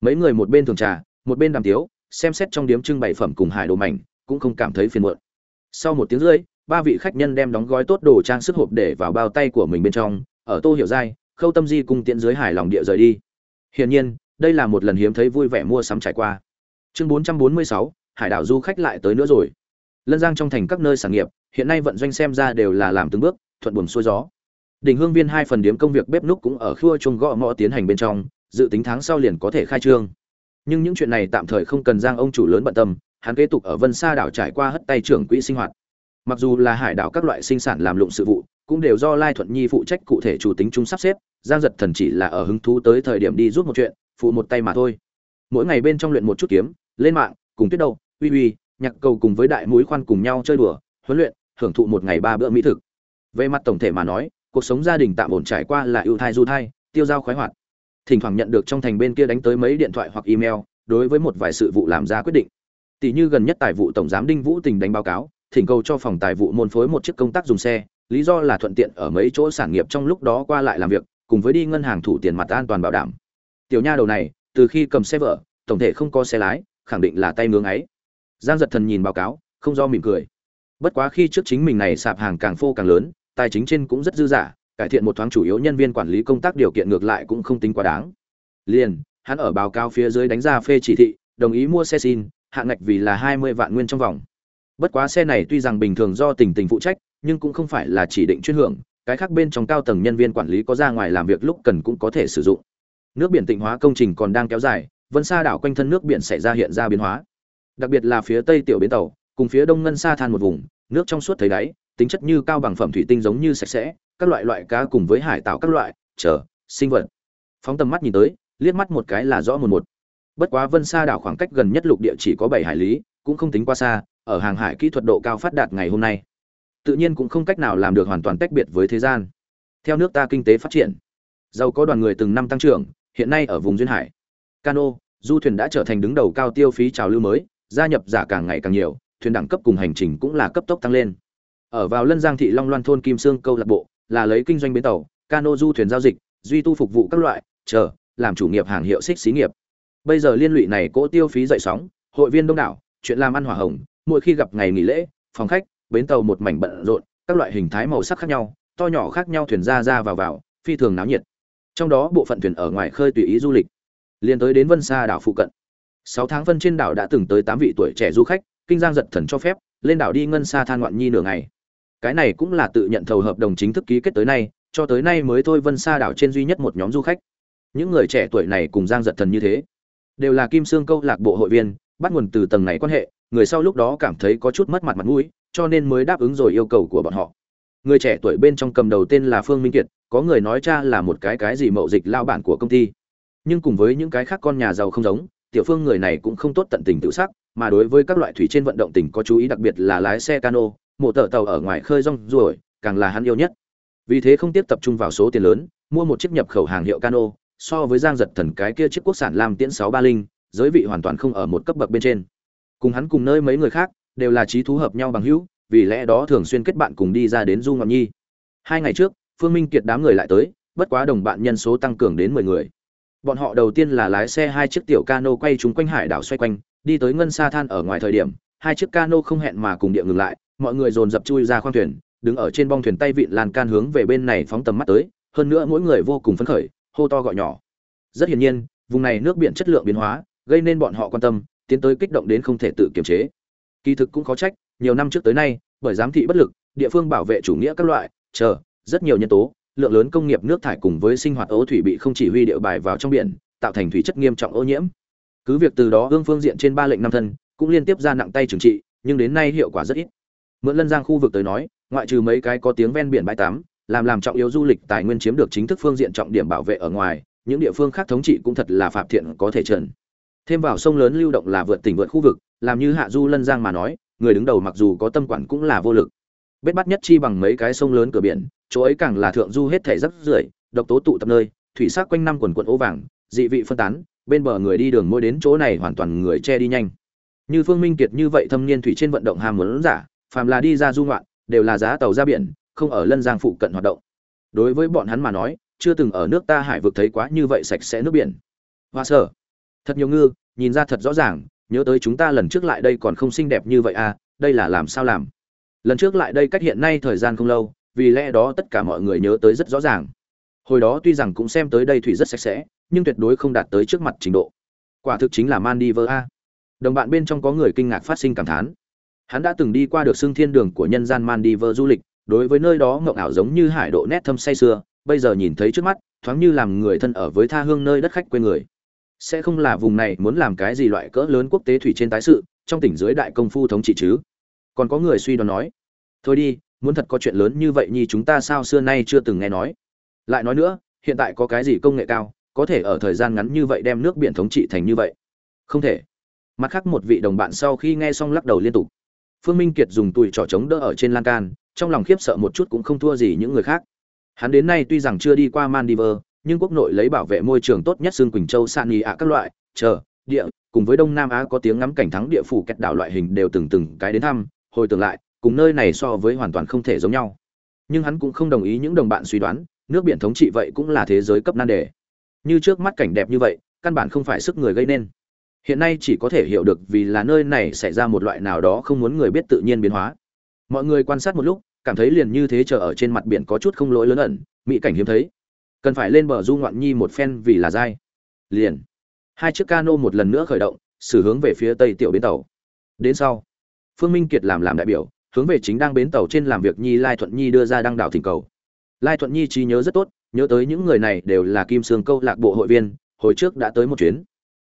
Mấy người một bên thường trà một bên đàm tiếu xem xét trong điếm trưng bày phẩm cùng hải đồ mảnh cũng không cảm thấy phiền muộn. Sau một tiếng rưỡi ba vị khách nhân đem đóng gói tốt đồ trang sức hộp để vào bao tay của mình bên trong ở tô hiểu giai khâu tâm di cùng tiễn dưới hải lòng địa rời đi. Hiển nhiên đây là một lần hiếm thấy vui vẻ mua sắm trải qua. Chương 446, hải đảo du khách lại tới nữa rồi. Lân giang trong thành các nơi sản nghiệp, hiện nay vận doanh xem ra đều là làm từng bước, thuận buồm xuôi gió. Đỉnh hương viên hai phần điếm công việc bếp núc cũng ở khua chuông gõ ngõ tiến hành bên trong, dự tính tháng sau liền có thể khai trương. Nhưng những chuyện này tạm thời không cần giang ông chủ lớn bận tâm, hắn kế tục ở vân sa đảo trải qua hất tay trưởng quỹ sinh hoạt. Mặc dù là hải đảo các loại sinh sản làm lụng sự vụ, cũng đều do lai thuận nhi phụ trách cụ thể chủ tính chúng sắp xếp, giang giật thần chỉ là ở hứng thú tới thời điểm đi rút một chuyện, phụ một tay mà thôi. Mỗi ngày bên trong luyện một chút kiếm, lên mạng, cùng tuyết đâu uy uy, nhạc cầu cùng với đại mũi khoan cùng nhau chơi đùa, huấn luyện hưởng thụ một ngày ba bữa mỹ thực. Về mặt tổng thể mà nói, cuộc sống gia đình tạm ổn trải qua là ưu thai du thai, tiêu dao khoái hoạt. Thỉnh thoảng nhận được trong thành bên kia đánh tới mấy điện thoại hoặc email, đối với một vài sự vụ làm ra quyết định. Tỷ như gần nhất tài vụ tổng giám đinh vũ tình đánh báo cáo, thỉnh cầu cho phòng tài vụ môn phối một chiếc công tác dùng xe, lý do là thuận tiện ở mấy chỗ sản nghiệp trong lúc đó qua lại làm việc, cùng với đi ngân hàng thủ tiền mặt an toàn bảo đảm. Tiểu nha đầu này, từ khi cầm xe vợ, tổng thể không có xe lái, khẳng định là tay ngưỡng ấy giang giật thần nhìn báo cáo, không do mỉm cười. Bất quá khi trước chính mình này sạp hàng càng phô càng lớn, tài chính trên cũng rất dư giả cải thiện một thoáng chủ yếu nhân viên quản lý công tác điều kiện ngược lại cũng không tính quá đáng. Liền, hắn ở báo cáo phía dưới đánh ra phê chỉ thị, đồng ý mua xe xin hạng ngạch vì là hai mươi vạn nguyên trong vòng. Bất quá xe này tuy rằng bình thường do tỉnh tỉnh phụ trách, nhưng cũng không phải là chỉ định chuyên hưởng, cái khác bên trong cao tầng nhân viên quản lý có ra ngoài làm việc lúc cần cũng có thể sử dụng. Nước biển tịnh hóa công trình còn đang kéo dài, vân sa đảo quanh thân nước biển xảy ra hiện ra biến hóa đặc biệt là phía tây tiểu bến tàu, cùng phía đông ngân xa than một vùng, nước trong suốt thấy đáy, tính chất như cao bằng phẩm thủy tinh giống như sạch sẽ, các loại loại cá cùng với hải tạo các loại, chờ, sinh vật. Phóng tầm mắt nhìn tới, liếc mắt một cái là rõ một một. Bất quá vân xa đảo khoảng cách gần nhất lục địa chỉ có bảy hải lý, cũng không tính quá xa, ở hàng hải kỹ thuật độ cao phát đạt ngày hôm nay. Tự nhiên cũng không cách nào làm được hoàn toàn tách biệt với thế gian. Theo nước ta kinh tế phát triển, giàu có đoàn người từng năm tăng trưởng, hiện nay ở vùng duyên hải, cano, du thuyền đã trở thành đứng đầu cao tiêu phí trào lưu mới gia nhập giả càng ngày càng nhiều, thuyền đẳng cấp cùng hành trình cũng là cấp tốc tăng lên. Ở vào lân giang thị long loan thôn kim sương câu lạc bộ, là lấy kinh doanh bến tàu, cano du thuyền giao dịch, duy tu phục vụ các loại, chờ, làm chủ nghiệp hàng hiệu xích xí nghiệp. Bây giờ liên lụy này cỗ tiêu phí dậy sóng, hội viên đông đảo, chuyện làm ăn hỏa hồng, mỗi khi gặp ngày nghỉ lễ, phòng khách, bến tàu một mảnh bận rộn, các loại hình thái màu sắc khác nhau, to nhỏ khác nhau thuyền ra ra vào vào, phi thường náo nhiệt. Trong đó bộ phận thuyền ở ngoài khơi tùy ý du lịch. Liền tới đến vân xa đảo phụ cận sáu tháng phân trên đảo đã từng tới tám vị tuổi trẻ du khách, kinh giang giật thần cho phép, lên đảo đi ngân xa than ngoạn nhi nửa ngày. Cái này cũng là tự nhận thầu hợp đồng chính thức ký kết tới nay, cho tới nay mới thôi vân sa đảo trên duy nhất một nhóm du khách. Những người trẻ tuổi này cùng giang giật thần như thế, đều là kim sương câu lạc bộ hội viên, bắt nguồn từ tầng này quan hệ, người sau lúc đó cảm thấy có chút mất mặt mặt mũi, cho nên mới đáp ứng rồi yêu cầu của bọn họ. Người trẻ tuổi bên trong cầm đầu tên là phương minh kiệt, có người nói cha là một cái cái gì mậu dịch lao bản của công ty. Nhưng cùng với những cái khác con nhà giàu không giống tiểu phương người này cũng không tốt tận tình tự sắc mà đối với các loại thủy trên vận động tỉnh có chú ý đặc biệt là lái xe cano, mộ tờ tàu ở ngoài khơi rong ruổi, càng là hắn yêu nhất. Vì thế không tiếp tập trung vào số tiền lớn, mua một chiếc nhập khẩu hàng hiệu cano, so với giang giật thần cái kia chiếc quốc sản lam tiễn sáu ba linh, giới vị hoàn toàn không ở một cấp bậc bên trên. Cùng hắn cùng nơi mấy người khác, đều là trí thú hợp nhau bằng hữu, vì lẽ đó thường xuyên kết bạn cùng đi ra đến du ngọc nhi. Hai ngày trước, phương minh kiệt đám người lại tới, bất quá đồng bạn nhân số tăng cường đến mười người bọn họ đầu tiên là lái xe hai chiếc tiểu cano quay chúng quanh hải đảo xoay quanh, đi tới ngân sa than ở ngoài thời điểm, hai chiếc cano không hẹn mà cùng địa ngừng lại, mọi người dồn dập chui ra khoang thuyền, đứng ở trên bong thuyền tay vịn lan can hướng về bên này phóng tầm mắt tới, hơn nữa mỗi người vô cùng phấn khởi, hô to gọi nhỏ. Rất hiển nhiên, vùng này nước biển chất lượng biến hóa, gây nên bọn họ quan tâm, tiến tới kích động đến không thể tự kiềm chế. Kỳ thực cũng có trách, nhiều năm trước tới nay, bởi giám thị bất lực, địa phương bảo vệ chủ nghĩa các loại, chờ, rất nhiều nhân tố lượng lớn công nghiệp nước thải cùng với sinh hoạt ấu thủy bị không chỉ huy địa bài vào trong biển, tạo thành thủy chất nghiêm trọng ô nhiễm. Cứ việc từ đó ương phương diện trên ba lệnh năm thân cũng liên tiếp ra nặng tay trừng trị, nhưng đến nay hiệu quả rất ít. Mượn lân giang khu vực tới nói, ngoại trừ mấy cái có tiếng ven biển bãi tắm, làm làm trọng yếu du lịch tài nguyên chiếm được chính thức phương diện trọng điểm bảo vệ ở ngoài, những địa phương khác thống trị cũng thật là phạm thiện có thể trần. Thêm vào sông lớn lưu động là vượt tỉnh vượt khu vực, làm như hạ du lân giang mà nói, người đứng đầu mặc dù có tâm quản cũng là vô lực. Bết bắt nhất chi bằng mấy cái sông lớn cửa biển chỗ ấy càng là thượng du hết thể rất rưởi, độc tố tụ tập nơi, thủy sắc quanh năm quần quận ố vàng, dị vị phân tán, bên bờ người đi đường mỗi đến chỗ này hoàn toàn người che đi nhanh. Như phương minh kiệt như vậy thâm niên thủy trên vận động hàm muốn giả, phàm là đi ra du ngoạn, đều là giá tàu ra biển, không ở lân giang phụ cận hoạt động. Đối với bọn hắn mà nói, chưa từng ở nước ta hải vực thấy quá như vậy sạch sẽ nước biển. Hoa sở, thật nhiều ngư, nhìn ra thật rõ ràng, nhớ tới chúng ta lần trước lại đây còn không xinh đẹp như vậy à đây là làm sao làm? Lần trước lại đây cách hiện nay thời gian không lâu vì lẽ đó tất cả mọi người nhớ tới rất rõ ràng. Hồi đó tuy rằng cũng xem tới đây thủy rất sạch sẽ, nhưng tuyệt đối không đạt tới trước mặt trình độ. Quả thực chính là mandiver a. Đồng bạn bên trong có người kinh ngạc phát sinh cảm thán. Hắn đã từng đi qua được xương thiên đường của nhân gian mandiver du lịch, đối với nơi đó ngộng ảo giống như hải độ nét thâm say xưa bây giờ nhìn thấy trước mắt, thoáng như làm người thân ở với tha hương nơi đất khách quê người. Sẽ không là vùng này muốn làm cái gì loại cỡ lớn quốc tế thủy trên tái sự, trong tỉnh dưới đại công phu thống trị chứ? Còn có người suy đoán nói, thôi đi muốn thật có chuyện lớn như vậy nhi chúng ta sao xưa nay chưa từng nghe nói. Lại nói nữa hiện tại có cái gì công nghệ cao có thể ở thời gian ngắn như vậy đem nước biển thống trị thành như vậy? Không thể. Mặt khác một vị đồng bạn sau khi nghe xong lắc đầu liên tục. Phương minh kiệt dùng tùi trỏ chống đỡ ở trên lan can trong lòng khiếp sợ một chút cũng không thua gì những người khác. Hắn đến nay tuy rằng chưa đi qua Mandiver, nhưng quốc nội lấy bảo vệ môi trường tốt nhất xương quỳnh châu san nhì ạ các loại chờ địa cùng với đông nam á có tiếng ngắm cảnh thắng địa phủ kẹt đảo loại hình đều từng từng cái đến thăm hồi tưởng lại cùng nơi này so với hoàn toàn không thể giống nhau. Nhưng hắn cũng không đồng ý những đồng bạn suy đoán, nước biển thống trị vậy cũng là thế giới cấp nan đề. Như trước mắt cảnh đẹp như vậy, căn bản không phải sức người gây nên. Hiện nay chỉ có thể hiểu được vì là nơi này xảy ra một loại nào đó không muốn người biết tự nhiên biến hóa. Mọi người quan sát một lúc, cảm thấy liền như thế chờ ở trên mặt biển có chút không lỗi lớn ẩn, mỹ cảnh hiếm thấy. Cần phải lên bờ du ngoạn nhi một phen vì là dai. Liền, hai chiếc cano một lần nữa khởi động, xử hướng về phía tây tiểu bến tàu. Đến sau, phương minh kiệt làm làm đại biểu hướng về chính đang bến tàu trên làm việc nhi lai thuận nhi đưa ra đăng đảo thỉnh cầu. Lai thuận nhi trí nhớ rất tốt, nhớ tới những người này đều là kim sương câu lạc bộ hội viên, hồi trước đã tới một chuyến.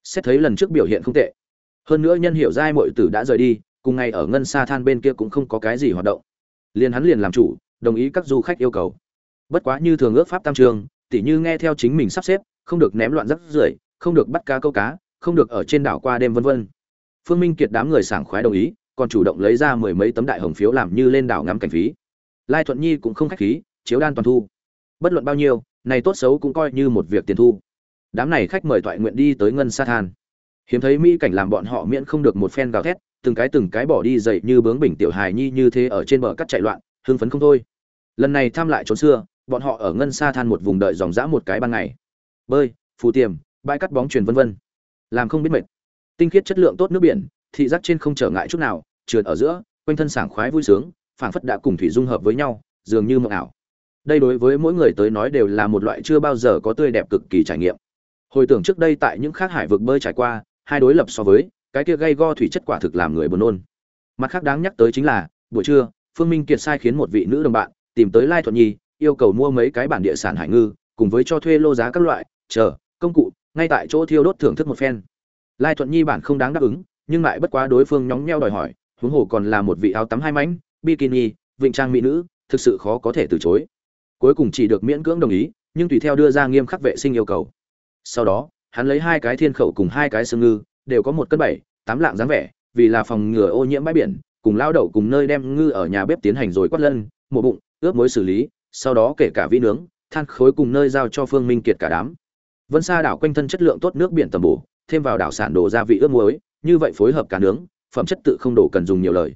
Xét thấy lần trước biểu hiện không tệ. Hơn nữa nhân hiệu giai mọi tử đã rời đi, cùng ngày ở ngân xa than bên kia cũng không có cái gì hoạt động. Liền hắn liền làm chủ, đồng ý các du khách yêu cầu. Bất quá như thường ước pháp tam trường, tỉ như nghe theo chính mình sắp xếp, không được ném loạn rắc rưởi, không được bắt cá câu cá, không được ở trên đảo qua đêm vân vân. Phương minh kiệt đám người sảng khoái đồng ý còn chủ động lấy ra mười mấy tấm đại hồng phiếu làm như lên đảo ngắm cảnh phí. Lai thuận nhi cũng không khách khí, chiếu đan toàn thu. Bất luận bao nhiêu, này tốt xấu cũng coi như một việc tiền thu. Đám này khách mời thoại nguyện đi tới ngân sa than. Hiếm thấy mỹ cảnh làm bọn họ miễn không được một phen gào thét, từng cái từng cái bỏ đi dậy như bướng bình tiểu hài nhi như thế ở trên bờ cắt chạy loạn, hưng phấn không thôi. Lần này tham lại trốn xưa, bọn họ ở ngân sa than một vùng đợi dòng dã một cái ban ngày. Bơi, phù tiềm, bãi cắt bóng truyền vân vân. Làm không biết mệt. Tinh khiết chất lượng tốt nước biển thị giác trên không trở ngại chút nào, trượt ở giữa, quanh thân sảng khoái vui sướng, phảng phất đã cùng thủy dung hợp với nhau, dường như mộng ảo. Đây đối với mỗi người tới nói đều là một loại chưa bao giờ có tươi đẹp cực kỳ trải nghiệm. Hồi tưởng trước đây tại những khác hải vực bơi trải qua, hai đối lập so với, cái kia gây go thủy chất quả thực làm người buồn nôn. Mặt khác đáng nhắc tới chính là, buổi trưa, phương minh kiệt sai khiến một vị nữ đồng bạn, tìm tới lai thuận nhi, yêu cầu mua mấy cái bản địa sản hải ngư, cùng với cho thuê lô giá các loại, chờ, công cụ, ngay tại chỗ thiêu đốt thưởng thức một phen. Lai thuận nhi bản không đáng đáp ứng nhưng lại bất quá đối phương nhóng nheo đòi hỏi, huống hồ còn là một vị áo tắm hai mảnh bikini, vịnh trang mỹ nữ, thực sự khó có thể từ chối. Cuối cùng chỉ được miễn cưỡng đồng ý, nhưng tùy theo đưa ra nghiêm khắc vệ sinh yêu cầu. Sau đó, hắn lấy hai cái thiên khẩu cùng hai cái xương ngư, đều có một cân bảy, tám lạng dáng vẻ, vì là phòng ngừa ô nhiễm bãi biển, cùng lao đậu cùng nơi đem ngư ở nhà bếp tiến hành rồi quát lân, mổ bụng, ướp muối xử lý, sau đó kể cả vi nướng, than khối cùng nơi giao cho phương minh kiệt cả đám. Vân xa đảo quanh thân chất lượng tốt nước biển tầm bổ thêm vào đảo sản đồ gia vị ướp muối, như vậy phối hợp cả nướng, phẩm chất tự không đổ cần dùng nhiều lời.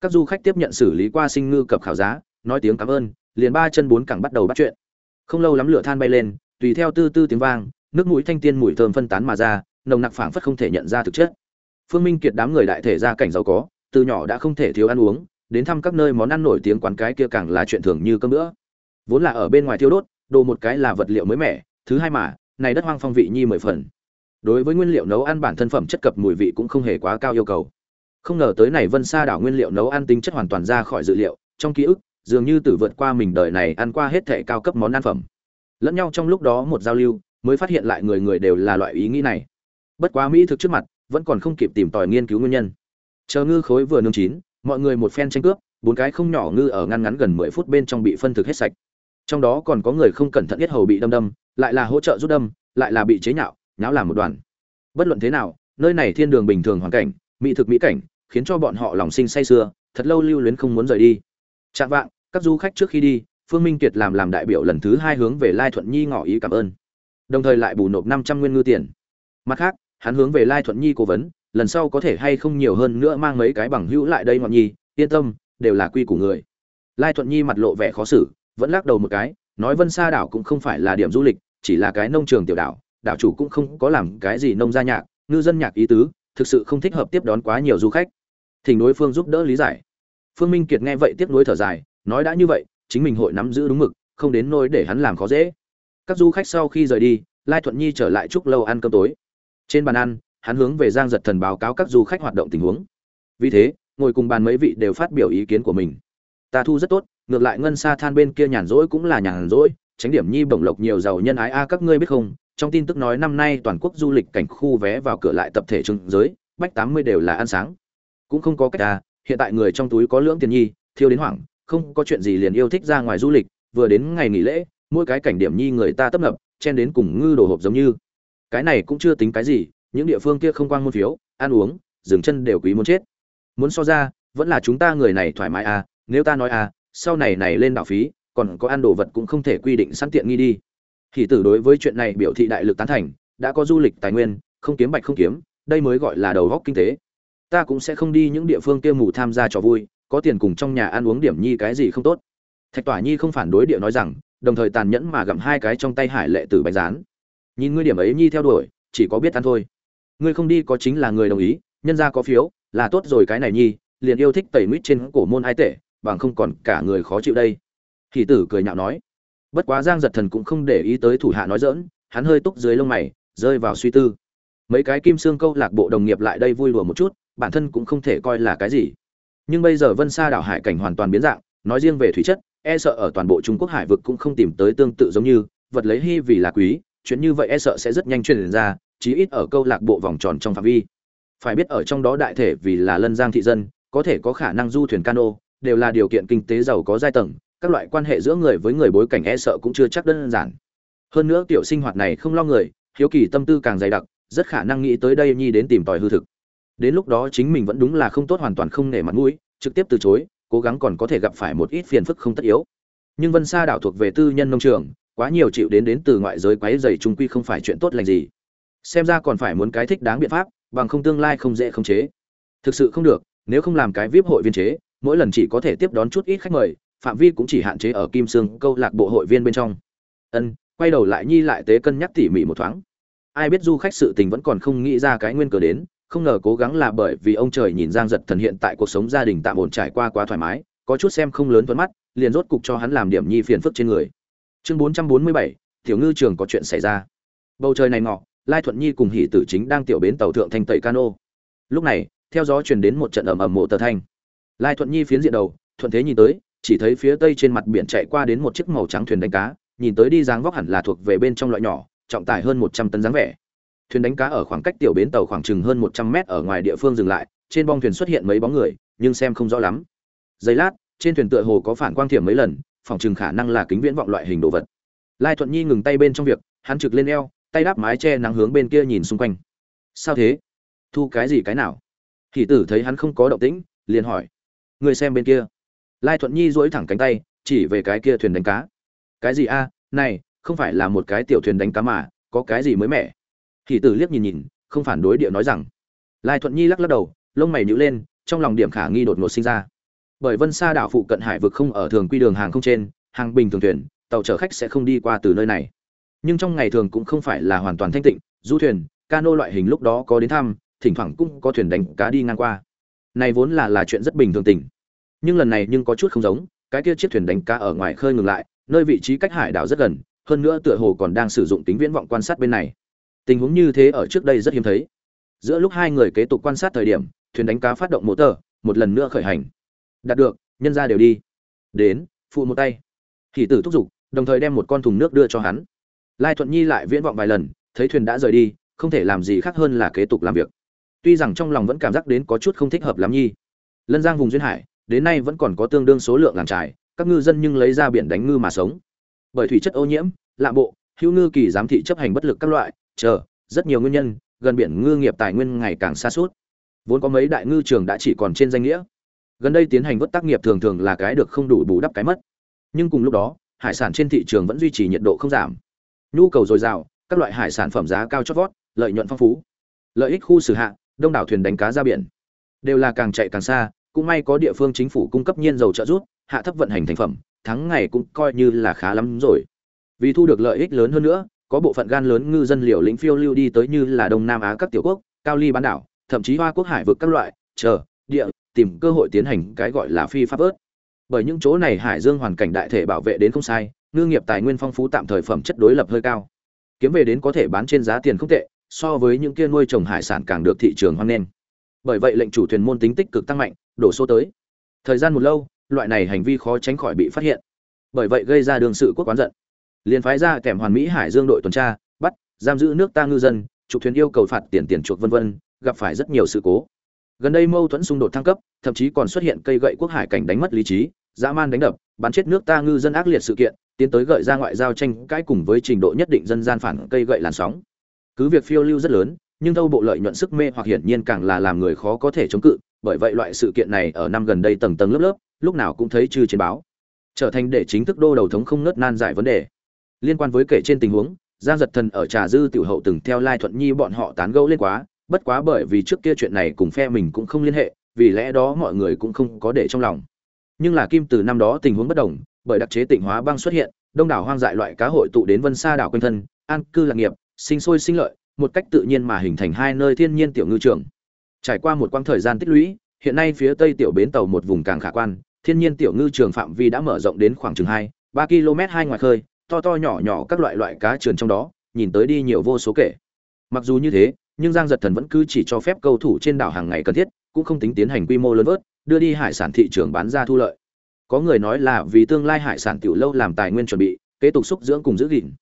Các du khách tiếp nhận xử lý qua sinh ngư cập khảo giá, nói tiếng cảm ơn, liền ba chân bốn cẳng bắt đầu bắt chuyện. Không lâu lắm lửa than bay lên, tùy theo tư tư tiếng vang, nước mũi thanh tiên mùi thơm phân tán mà ra, nồng nặc phảng phất không thể nhận ra thực chất. Phương minh kiệt đám người đại thể ra cảnh giàu có, từ nhỏ đã không thể thiếu ăn uống, đến thăm các nơi món ăn nổi tiếng quán cái kia càng là chuyện thường như cơm nữa vốn là ở bên ngoài thiêu đốt, đồ một cái là vật liệu mới mẻ, thứ hai mà, này đất hoang phong vị nhi mười phần đối với nguyên liệu nấu ăn bản thân phẩm chất cập mùi vị cũng không hề quá cao yêu cầu. Không ngờ tới này vân sa đảo nguyên liệu nấu ăn tính chất hoàn toàn ra khỏi dự liệu, trong ký ức, dường như tử vượt qua mình đời này ăn qua hết thệ cao cấp món ăn phẩm. Lẫn nhau trong lúc đó một giao lưu, mới phát hiện lại người người đều là loại ý nghĩ này. Bất quá mỹ thực trước mặt, vẫn còn không kịp tìm tòi nghiên cứu nguyên nhân. Chờ ngư khối vừa nướng chín, mọi người một phen tranh cướp, bốn cái không nhỏ ngư ở ngăn ngắn gần mười phút bên trong bị phân thực hết sạch. Trong đó còn có người không cẩn thận biết hầu bị đâm đâm, lại là hỗ trợ rút đâm, lại là bị chế nhạo nháo làm một đoàn. Bất luận thế nào, nơi này thiên đường bình thường hoàn cảnh, mỹ thực mỹ cảnh, khiến cho bọn họ lòng sinh say sưa, thật lâu lưu luyến không muốn rời đi. Chạm vạng, các du khách trước khi đi, phương minh kiệt làm làm đại biểu lần thứ hai hướng về lai thuận nhi ngỏ ý cảm ơn. Đồng thời lại bù nộp năm trăm nguyên ngư tiền. Mặt khác, hắn hướng về lai thuận nhi cố vấn, lần sau có thể hay không nhiều hơn nữa mang mấy cái bằng hữu lại đây ngọn nhi, yên tâm, đều là quy của người. Lai thuận nhi mặt lộ vẻ khó xử, vẫn lắc đầu một cái, nói vân sa đảo cũng không phải là điểm du lịch, chỉ là cái nông trường tiểu đảo đảo chủ cũng không có làm cái gì nông gia nhạc, ngư dân nhạc ý tứ, thực sự không thích hợp tiếp đón quá nhiều du khách. Thỉnh đối phương giúp đỡ lý giải. Phương minh kiệt nghe vậy tiếp nối thở dài, nói đã như vậy, chính mình hội nắm giữ đúng mực, không đến nỗi để hắn làm khó dễ. Các du khách sau khi rời đi, lai thuận nhi trở lại chúc lâu ăn cơm tối. Trên bàn ăn, hắn hướng về giang giật thần báo cáo các du khách hoạt động tình huống. Vì thế, ngồi cùng bàn mấy vị đều phát biểu ý kiến của mình. Ta thu rất tốt, ngược lại ngân xa than bên kia nhàn rỗi cũng là nhàn rỗi, tránh điểm nhi bổng lộc nhiều giàu nhân ái a, các ngươi biết không trong tin tức nói năm nay toàn quốc du lịch cảnh khu vé vào cửa lại tập thể trưng giới bách tám mươi đều là ăn sáng. Cũng không có cách à, hiện tại người trong túi có lưỡng tiền nhi thiêu đến hoảng không có chuyện gì liền yêu thích ra ngoài du lịch vừa đến ngày nghỉ lễ mỗi cái cảnh điểm nhi người ta tấp nập chen đến cùng ngư đồ hộp giống như. Cái này cũng chưa tính cái gì những địa phương kia không quang môn phiếu ăn uống dừng chân đều quý muốn chết. Muốn so ra vẫn là chúng ta người này thoải mái à nếu ta nói à sau này này lên đạo phí còn có ăn đồ vật cũng không thể quy định sẵn tiện nghi đi thì tử đối với chuyện này biểu thị đại lực tán thành, đã có du lịch tài nguyên, không kiếm bạch không kiếm, đây mới gọi là đầu góc kinh tế. Ta cũng sẽ không đi những địa phương kia mù tham gia trò vui, có tiền cùng trong nhà ăn uống điểm nhi cái gì không tốt. Thạch tỏa nhi không phản đối địa nói rằng, đồng thời tàn nhẫn mà gặm hai cái trong tay hải lệ tử bánh rán. Nhìn ngươi điểm ấy nhi theo đuổi, chỉ có biết ăn thôi. Ngươi không đi có chính là người đồng ý, nhân ra có phiếu, là tốt rồi cái này nhi, liền yêu thích tẩy mít trên cổ môn ai tệ bằng không còn cả người khó chịu đây. Thì tử cười nhạo nói bất quá giang giật thần cũng không để ý tới thủ hạ nói dỡn hắn hơi túc dưới lông mày, rơi vào suy tư. Mấy cái kim xương câu lạc bộ đồng nghiệp lại đây vui đùa một chút, bản thân cũng không thể coi là cái gì. Nhưng bây giờ vân sa đảo hải cảnh hoàn toàn biến dạng, nói riêng về thủy chất e sợ ở toàn bộ trung quốc hải vực cũng không tìm tới tương tự giống như, vật lấy hy vì là quý, chuyện như vậy e sợ sẽ rất nhanh truyền ra, chí ít ở câu lạc bộ vòng tròn trong phạm vi. Phải biết ở trong đó đại thể vì là lân giang thị dân, có thể có khả năng du thuyền cano, đều là điều kiện kinh tế giàu có giai tầng các loại quan hệ giữa người với người bối cảnh e sợ cũng chưa chắc đơn giản. Hơn nữa tiểu sinh hoạt này không lo người, hiếu kỳ tâm tư càng dày đặc, rất khả năng nghĩ tới đây nhi đến tìm tòi hư thực. Đến lúc đó chính mình vẫn đúng là không tốt hoàn toàn không nể mặt mũi, trực tiếp từ chối, cố gắng còn có thể gặp phải một ít phiền phức không tất yếu. Nhưng vân sa đảo thuộc về tư nhân nông trường, quá nhiều chịu đến đến từ ngoại giới quấy dày trung quy không phải chuyện tốt lành gì. Xem ra còn phải muốn cái thích đáng biện pháp, bằng không tương lai không dễ khống chế. Thực sự không được, nếu không làm cái vip hội viên chế, mỗi lần chỉ có thể tiếp đón chút ít khách mời phạm vi cũng chỉ hạn chế ở kim sương câu lạc bộ hội viên bên trong. Ân, quay đầu lại nhi lại tế cân nhắc tỉ mỉ một thoáng. Ai biết du khách sự tình vẫn còn không nghĩ ra cái nguyên cớ đến, không ngờ cố gắng là bởi vì ông trời nhìn giang giật thần hiện tại cuộc sống gia đình tạm ổn trải qua quá thoải mái, có chút xem không lớn thuận mắt, liền rốt cục cho hắn làm điểm nhi phiền phức trên người. Chương bốn trăm bốn mươi bảy, tiểu ngư trường có chuyện xảy ra. Bầu trời này ngọ, lai thuận nhi cùng hỷ tử chính đang tiểu bến tàu thượng thanh tẩy cano. Lúc này, theo gió truyền đến một trận ầm ầm mộ tờ thanh. Lai thuận nhi phiến diện đầu, thuận thế nhìn tới chỉ thấy phía tây trên mặt biển chạy qua đến một chiếc màu trắng thuyền đánh cá, nhìn tới đi dáng vóc hẳn là thuộc về bên trong loại nhỏ, trọng tải hơn một trăm tấn dáng vẻ. Thuyền đánh cá ở khoảng cách tiểu bến tàu khoảng chừng hơn một trăm mét ở ngoài địa phương dừng lại, trên bong thuyền xuất hiện mấy bóng người, nhưng xem không rõ lắm. Giây lát, trên thuyền tựa hồ có phản quang thiểm mấy lần phòng chừng khả năng là kính viễn vọng loại hình đồ vật. Lai thuận nhi ngừng tay bên trong việc, hắn trực lên eo, tay đáp mái che nắng hướng bên kia nhìn xung quanh. Sao thế? Thu cái gì cái nào? Kỳ tử thấy hắn không có động tĩnh, liền hỏi. Người xem bên kia lai thuận nhi duỗi thẳng cánh tay, chỉ về cái kia thuyền đánh cá. Cái gì a? Này, không phải là một cái tiểu thuyền đánh cá mà, có cái gì mới mẻ? Thì tử liếc nhìn nhìn, không phản đối địa nói rằng. Lai thuận nhi lắc lắc đầu, lông mày nhíu lên, trong lòng điểm khả nghi đột ngột sinh ra. Bởi vân sa đảo phụ cận hải vực không ở thường quy đường hàng không trên, hàng bình thường thuyền, tàu chở khách sẽ không đi qua từ nơi này. Nhưng trong ngày thường cũng không phải là hoàn toàn thanh tịnh, du thuyền, cano loại hình lúc đó có đến thăm, thỉnh thoảng cũng có thuyền đánh cá đi ngang qua. Này vốn là là chuyện rất bình thường tình nhưng lần này nhưng có chút không giống, cái kia chiếc thuyền đánh cá ở ngoài khơi ngừng lại, nơi vị trí cách hải đảo rất gần, hơn nữa tựa hồ còn đang sử dụng tính viễn vọng quan sát bên này. Tình huống như thế ở trước đây rất hiếm thấy. Giữa lúc hai người kế tục quan sát thời điểm, thuyền đánh cá phát động motor một lần nữa khởi hành. Đạt được, nhân ra đều đi. Đến, phụ một tay. Hỷ tử thúc giục, đồng thời đem một con thùng nước đưa cho hắn. Lai thuận nhi lại viễn vọng vài lần, thấy thuyền đã rời đi, không thể làm gì khác hơn là kế tục làm việc. Tuy rằng trong lòng vẫn cảm giác đến có chút không thích hợp lắm nhi. Lân giang vùng duyên hải đến nay vẫn còn có tương đương số lượng làng trài, các ngư dân nhưng lấy ra biển đánh ngư mà sống. Bởi thủy chất ô nhiễm, lạ bộ, hữu ngư kỳ giám thị chấp hành bất lực các loại, chờ, rất nhiều nguyên nhân, gần biển ngư nghiệp tài nguyên ngày càng xa suốt. Vốn có mấy đại ngư trường đã chỉ còn trên danh nghĩa. Gần đây tiến hành vớt tác nghiệp thường thường là cái được không đủ bù đắp cái mất. Nhưng cùng lúc đó, hải sản trên thị trường vẫn duy trì nhiệt độ không giảm. Nhu cầu dồi dào, các loại hải sản phẩm giá cao chót vót, lợi nhuận phong phú. Lợi ích khu xử hạ, đông đảo thuyền đánh cá ra biển. Đều là càng chạy càng xa cũng may có địa phương chính phủ cung cấp nhiên dầu trợ giúp, hạ thấp vận hành thành phẩm, tháng ngày cũng coi như là khá lắm rồi. Vì thu được lợi ích lớn hơn nữa, có bộ phận gan lớn ngư dân liều lĩnh phiêu lưu đi tới như là đông nam á các tiểu quốc, cao ly bán đảo, thậm chí hoa quốc hải vực các loại, chờ, địa, tìm cơ hội tiến hành cái gọi là phi pháp ớt. Bởi những chỗ này hải dương hoàn cảnh đại thể bảo vệ đến không sai, ngư nghiệp tài nguyên phong phú tạm thời phẩm chất đối lập hơi cao. Kiếm về đến có thể bán trên giá tiền không tệ, so với những kia nuôi trồng hải sản càng được thị trường hoan nghênh bởi vậy lệnh chủ thuyền môn tính tích cực tăng mạnh, đổ số tới. Thời gian một lâu, loại này hành vi khó tránh khỏi bị phát hiện. Bởi vậy gây ra đường sự quốc quán giận. Liền phái ra kèm hoàn mỹ hải dương đội tuần tra, bắt, giam giữ nước ta ngư dân trục thuyền yêu cầu phạt tiền tiền chuộc vân vân, gặp phải rất nhiều sự cố. Gần đây mâu thuẫn xung đột thăng cấp, thậm chí còn xuất hiện cây gậy quốc hải cảnh đánh mất lý trí, dã man đánh đập, bắn chết nước ta ngư dân ác liệt sự kiện, tiến tới gợi ra ngoại giao tranh cãi cùng với trình độ nhất định dân gian phản cây gậy làn sóng. Cứ việc phiêu lưu rất lớn nhưng thâu bộ lợi nhuận sức mê hoặc hiển nhiên càng là làm người khó có thể chống cự, bởi vậy loại sự kiện này ở năm gần đây tầng tầng lớp lớp, lúc nào cũng thấy chư trên báo. Trở thành để chính thức đô đầu thống không nớt nan giải vấn đề. Liên quan với kể trên tình huống, giang giật thần ở trà dư tiểu hậu từng theo lai thuận nhi bọn họ tán gẫu lên quá, bất quá bởi vì trước kia chuyện này cùng phe mình cũng không liên hệ, vì lẽ đó mọi người cũng không có để trong lòng. Nhưng là kim từ năm đó tình huống bất đồng, bởi đặc chế tịnh hóa băng xuất hiện, đông đảo hoang dại loại cá hội tụ đến vân xa đảo quanh thân, an cư lạc nghiệp, sinh sôi sinh lợi một cách tự nhiên mà hình thành hai nơi thiên nhiên tiểu ngư trường. Trải qua một quãng thời gian tích lũy, hiện nay phía tây tiểu bến tàu một vùng càng khả quan, thiên nhiên tiểu ngư trường phạm vi đã mở rộng đến khoảng chừng hai, ba km hai ngoài khơi, to to nhỏ nhỏ các loại loại cá trườn trong đó, nhìn tới đi nhiều vô số kể. Mặc dù như thế, nhưng giang giật thần vẫn cứ chỉ cho phép cầu thủ trên đảo hàng ngày cần thiết, cũng không tính tiến hành quy mô lớn vớt, đưa đi hải sản thị trường bán ra thu lợi. Có người nói là vì tương lai hải sản tiểu lâu làm tài nguyên chuẩn bị, kế tục xúc dưỡng cùng giữ gìn.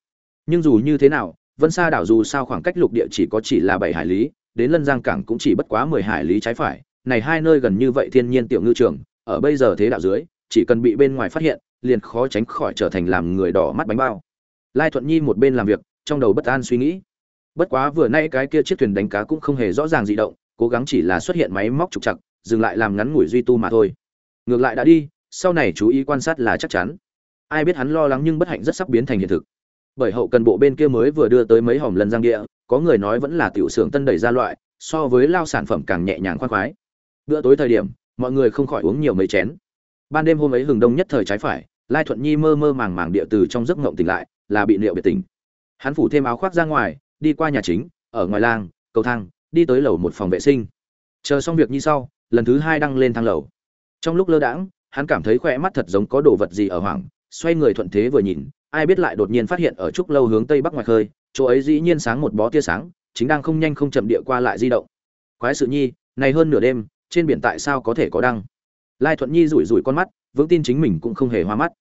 Nhưng dù như thế nào vân sa đảo dù sao khoảng cách lục địa chỉ có chỉ là bảy hải lý đến lân giang cảng cũng chỉ bất quá mười hải lý trái phải. Này hai nơi gần như vậy thiên nhiên tiểu ngư trường ở bây giờ thế đạo dưới chỉ cần bị bên ngoài phát hiện liền khó tránh khỏi trở thành làm người đỏ mắt bánh bao. Lai thuận nhi một bên làm việc trong đầu bất an suy nghĩ. Bất quá vừa nay cái kia chiếc thuyền đánh cá cũng không hề rõ ràng gì động cố gắng chỉ là xuất hiện máy móc trục trặc, dừng lại làm ngắn ngủi duy tu mà thôi. Ngược lại đã đi sau này chú ý quan sát là chắc chắn. Ai biết hắn lo lắng nhưng bất hạnh rất sắp biến thành hiện thực bởi hậu cần bộ bên kia mới vừa đưa tới mấy hòm lần giang địa, có người nói vẫn là tiểu xưởng tân đẩy ra loại, so với lao sản phẩm càng nhẹ nhàng khoan khoái. Bữa tối thời điểm, mọi người không khỏi uống nhiều mấy chén. Ban đêm hôm ấy hừng đông nhất thời trái phải, lai thuận nhi mơ mơ màng màng địa từ trong giấc ngộng tỉnh lại, là bị liệu biệt tỉnh. Hắn phủ thêm áo khoác ra ngoài, đi qua nhà chính, ở ngoài làng, cầu thang, đi tới lầu một phòng vệ sinh. Chờ xong việc như sau, lần thứ hai đăng lên thang lầu. Trong lúc lơ đãng, hắn cảm thấy khỏe mắt thật giống có đồ vật gì ở hoảng, xoay người thuận thế vừa nhìn ai biết lại đột nhiên phát hiện ở trúc lâu hướng tây bắc ngoài khơi, chỗ ấy dĩ nhiên sáng một bó tia sáng, chính đang không nhanh không chậm địa qua lại di động. Quái sự nhi, này hơn nửa đêm, trên biển tại sao có thể có đăng? Lai thuận nhi rủi rủi con mắt, vững tin chính mình cũng không hề hoa mắt.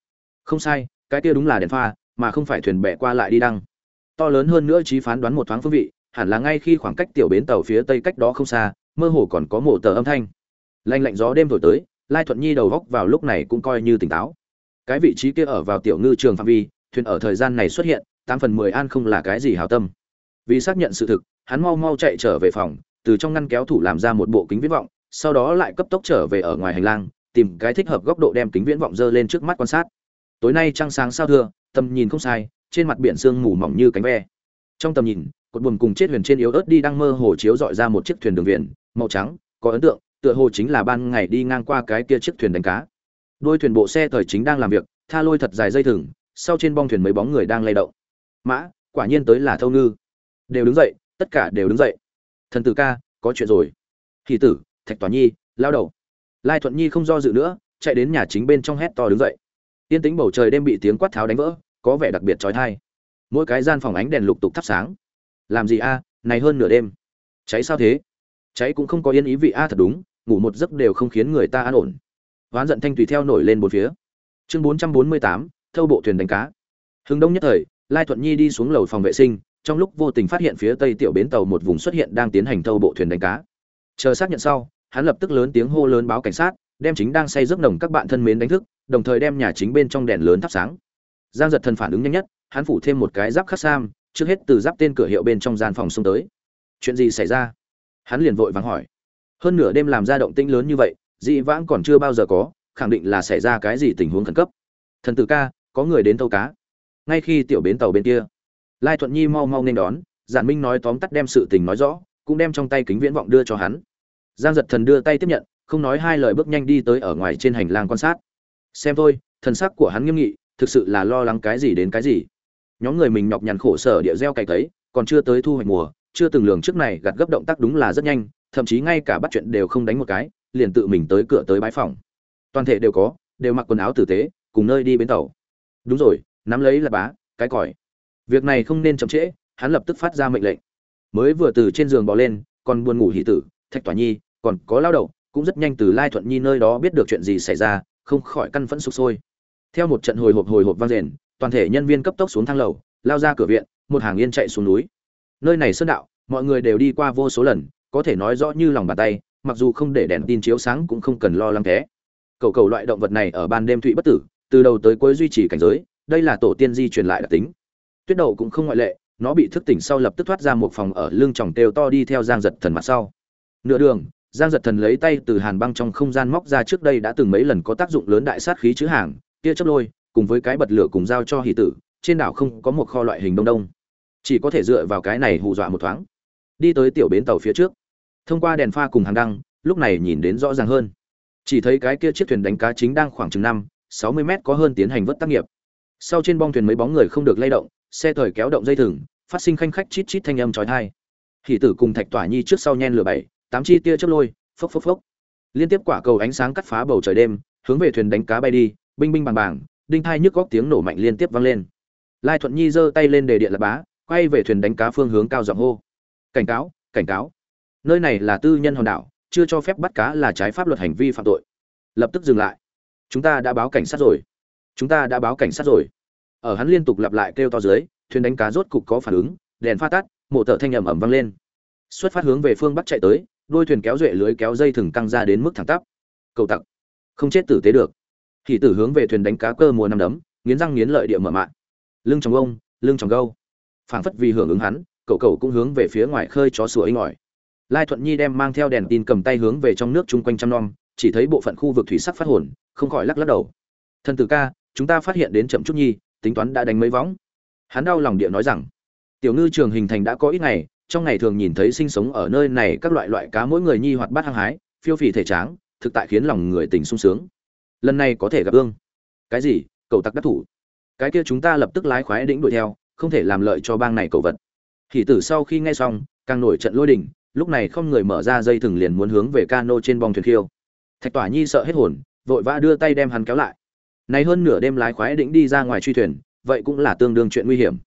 Không sai, cái kia đúng là đèn pha, mà không phải thuyền bè qua lại đi đăng. To lớn hơn nữa trí phán đoán một thoáng phương vị, hẳn là ngay khi khoảng cách tiểu bến tàu phía tây cách đó không xa, mơ hồ còn có mổ tờ âm thanh. Lạnh lạnh gió đêm thổi tới, lai thuận nhi đầu góc vào lúc này cũng coi như tỉnh táo. Cái vị trí kia ở vào tiểu ngư trường phạm vi thuyền ở thời gian này xuất hiện, tám phần mười an không là cái gì hào tâm. Vì xác nhận sự thực, hắn mau mau chạy trở về phòng, từ trong ngăn kéo thủ làm ra một bộ kính viễn vọng, sau đó lại cấp tốc trở về ở ngoài hành lang, tìm cái thích hợp góc độ đem kính viễn vọng dơ lên trước mắt quan sát. Tối nay trăng sáng sao thưa, tầm nhìn không sai, trên mặt biển sương mù mỏng như cánh ve. Trong tầm nhìn, cột buồm cùng chết huyền trên yếu ớt đi đang mơ hồ chiếu dọi ra một chiếc thuyền đường viền màu trắng, có ấn tượng, tựa hồ chính là ban ngày đi ngang qua cái kia chiếc thuyền đánh cá. Đôi thuyền bộ xe thời chính đang làm việc, tha lôi thật dài dây thừng sau trên bong thuyền mấy bóng người đang lay động. Mã, quả nhiên tới là thâu ngư. Đều đứng dậy, tất cả đều đứng dậy. Thần tử ca, có chuyện rồi. Thì tử, thạch tòa nhi, lao đầu. Lai thuận nhi không do dự nữa, chạy đến nhà chính bên trong hét to đứng dậy. Yên tĩnh bầu trời đêm bị tiếng quát tháo đánh vỡ, có vẻ đặc biệt trói thai. Mỗi cái gian phòng ánh đèn lục tục thắp sáng. Làm gì a à, này hơn nửa đêm. Cháy sao thế? Cháy cũng không có yên ý vị a à, thật đúng, ngủ một giấc đều không khiến người ta an ổn. Oán giận thanh tùy theo nổi lên một phía. Chương bốn trăm bốn mươi tám thâu bộ thuyền đánh cá. Hưng đông nhất thời, lai thuận nhi đi xuống lầu phòng vệ sinh, trong lúc vô tình phát hiện phía tây tiểu bến tàu một vùng xuất hiện đang tiến hành thâu bộ thuyền đánh cá. Chờ xác nhận sau, hắn lập tức lớn tiếng hô lớn báo cảnh sát, đem chính đang say giấc nồng các bạn thân mến đánh thức, đồng thời đem nhà chính bên trong đèn lớn thắp sáng. Giang giật thần phản ứng nhanh nhất, hắn phủ thêm một cái giáp khắc sam, trước hết từ giáp tên cửa hiệu bên trong gian phòng xông tới. Chuyện gì xảy ra? Hắn liền vội vàng hỏi. Hơn nửa đêm làm ra động tĩnh lớn như vậy, dị vãng còn chưa bao giờ có, khẳng định là xảy ra cái gì tình huống khẩn cấp. Thần tử ca có người đến tàu cá. Ngay khi tiểu bến tàu bên kia, lai thuận nhi mau mau nên đón, giản minh nói tóm tắt đem sự tình nói rõ, cũng đem trong tay kính viễn vọng đưa cho hắn. Giang giật thần đưa tay tiếp nhận, không nói hai lời bước nhanh đi tới ở ngoài trên hành lang quan sát. Xem thôi, thần sắc của hắn nghiêm nghị, thực sự là lo lắng cái gì đến cái gì. Nhóm người mình nhọc nhằn khổ sở địa gieo cày cấy, còn chưa tới thu hoạch mùa, chưa từng lường trước này gặt gấp động tác đúng là rất nhanh, thậm chí ngay cả bắt chuyện đều không đánh một cái, liền tự mình tới cửa tới bãi phòng. Toàn thể đều có, đều mặc quần áo tử tế, cùng nơi đi bến tàu đúng rồi, nắm lấy là bá, cái còi. Việc này không nên chậm trễ, hắn lập tức phát ra mệnh lệnh. Mới vừa từ trên giường bỏ lên, còn buồn ngủ hỷ tử, thạch tỏa nhi, còn có lao đầu, cũng rất nhanh từ lai thuận nhi nơi đó biết được chuyện gì xảy ra, không khỏi căn phẫn sụp sôi. Theo một trận hồi hộp hồi hộp vang rền toàn thể nhân viên cấp tốc xuống thang lầu, lao ra cửa viện, một hàng yên chạy xuống núi. Nơi này sơn đạo, mọi người đều đi qua vô số lần, có thể nói rõ như lòng bàn tay, mặc dù không để đèn tin chiếu sáng cũng không cần lo lắng thế. Cầu cầu loại động vật này ở ban đêm thụy bất tử từ đầu tới cuối duy trì cảnh giới, đây là tổ tiên di truyền lại đặc tính. Tuyết đậu cũng không ngoại lệ, nó bị thức tỉnh sau lập tức thoát ra một phòng ở lưng tròng têu to đi theo giang giật thần mặt sau. Nửa đường, giang giật thần lấy tay từ hàn băng trong không gian móc ra trước đây đã từng mấy lần có tác dụng lớn đại sát khí chữ hàng kia chớp lôi, cùng với cái bật lửa cùng giao cho hỷ tử, trên đảo không có một kho loại hình đông đông. Chỉ có thể dựa vào cái này hù dọa một thoáng. Đi tới tiểu bến tàu phía trước, thông qua đèn pha cùng hàng đăng, lúc này nhìn đến rõ ràng hơn. Chỉ thấy cái kia chiếc thuyền đánh cá chính đang khoảng chừng năm sáu mươi mét có hơn tiến hành vớt tác nghiệp. Sau trên bong thuyền mấy bóng người không được lay động, xe thời kéo động dây thừng, phát sinh khanh khách chít chít thanh âm trói thai hỷ tử cùng thạch tỏa nhi trước sau nhen lửa bảy, tám chi tia chớp lôi, phốc phốc phốc. Liên tiếp quả cầu ánh sáng cắt phá bầu trời đêm, hướng về thuyền đánh cá bay đi, binh binh bàng bàng, đinh thai nhức góc tiếng nổ mạnh liên tiếp vang lên. Lai thuận nhi giơ tay lên đề điện lập bá, quay về thuyền đánh cá phương hướng cao giọng hô. Cảnh cáo cảnh cáo. Nơi này là tư nhân hòn đảo, chưa cho phép bắt cá là trái pháp luật hành vi phạm tội. Lập tức dừng lại chúng ta đã báo cảnh sát rồi. Chúng ta đã báo cảnh sát rồi. Ở hắn liên tục lặp lại kêu to dưới, thuyền đánh cá rốt cục có phản ứng, đèn pha tắt, mộ tờ thanh ẩm ầm vang lên. Xuất phát hướng về phương bắc chạy tới, đôi thuyền kéo duệ lưới kéo dây thừng căng ra đến mức thẳng tắp. Cầu tặc. Không chết tử tế được. Thì tử hướng về thuyền đánh cá cơ mùa năm đấm, nghiến răng nghiến lợi địa mở mạng lưng trong ông, lưng trong gâu. Phảng phất vì hưởng ứng hắn, cậu cậu cũng hướng về phía ngoài khơi chó sủa inh ỏi. Lai thuận nhi đem mang theo đèn tin cầm tay hướng về trong nước chung quanh trăm non chỉ thấy bộ phận khu vực thủy sắc phát hồn, không khỏi lắc lắc đầu. Thần tử ca, chúng ta phát hiện đến chậm chút nhi, tính toán đã đánh mấy võng. Hắn đau lòng địa nói rằng, tiểu ngư trường hình thành đã có ít ngày, trong ngày thường nhìn thấy sinh sống ở nơi này các loại loại cá mỗi người nhi hoạt bát hăng hái, phiêu phì thể tráng, thực tại khiến lòng người tình sung sướng. Lần này có thể gặp ương cái gì? Cầu tặc đắc thủ. Cái kia chúng ta lập tức lái khoái đĩnh đuổi theo, không thể làm lợi cho bang này cầu vật. Thì tử sau khi nghe xong, càng nổi trận lôi đình, lúc này không người mở ra dây thừng liền muốn hướng về cano trên bong thuyền khiêu thạch tỏa nhi sợ hết hồn, vội vã đưa tay đem hắn kéo lại. Này hơn nửa đêm lái khoái định đi ra ngoài truy thuyền, vậy cũng là tương đương chuyện nguy hiểm.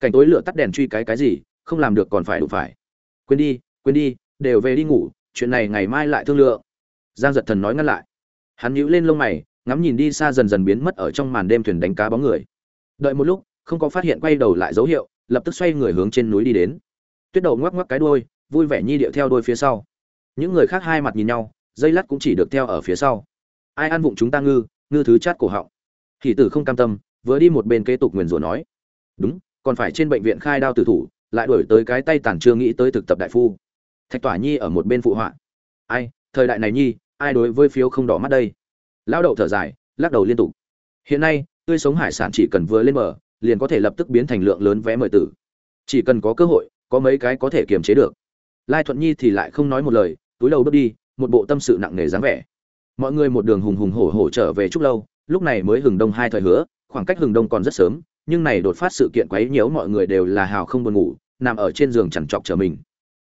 Cảnh tối lửa tắt đèn truy cái cái gì, không làm được còn phải đủ phải. Quên đi quên đi, đều về đi ngủ, chuyện này ngày mai lại thương lượng. Giang giật thần nói ngăn lại. Hắn nhíu lên lông mày, ngắm nhìn đi xa dần dần biến mất ở trong màn đêm thuyền đánh cá bóng người. Đợi một lúc, không có phát hiện quay đầu lại dấu hiệu, lập tức xoay người hướng trên núi đi đến. Tuyết đầu ngoắc ngoắc cái đuôi, vui vẻ nhi điệu theo đuôi phía sau. Những người khác hai mặt nhìn nhau dây lát cũng chỉ được theo ở phía sau. Ai ăn vụng chúng ta ngư ngư thứ chát cổ họng. Hỷ tử không cam tâm, vừa đi một bên kế tục nguyền rủa nói. Đúng, còn phải trên bệnh viện khai đao tử thủ, lại đổi tới cái tay tàn chưa nghĩ tới thực tập đại phu. Thạch tỏa nhi ở một bên phụ họa. Ai, thời đại này nhi, ai đối với phiếu không đỏ mắt đây? Lão đậu thở dài, lắc đầu liên tục. Hiện nay, tươi sống hải sản chỉ cần vừa lên bờ, liền có thể lập tức biến thành lượng lớn vé mời tử. Chỉ cần có cơ hội, có mấy cái có thể kiềm chế được. Lai thuận nhi thì lại không nói một lời, túi đầu bước đi một bộ tâm sự nặng nề dáng vẻ. Mọi người một đường hùng hùng hổ hổ trở về chúc lâu, lúc này mới hừng đông hai thời hứa, khoảng cách hừng đông còn rất sớm, nhưng này đột phát sự kiện quấy nhiễu mọi người đều là hào không buồn ngủ, nằm ở trên giường chằn trọc chờ mình.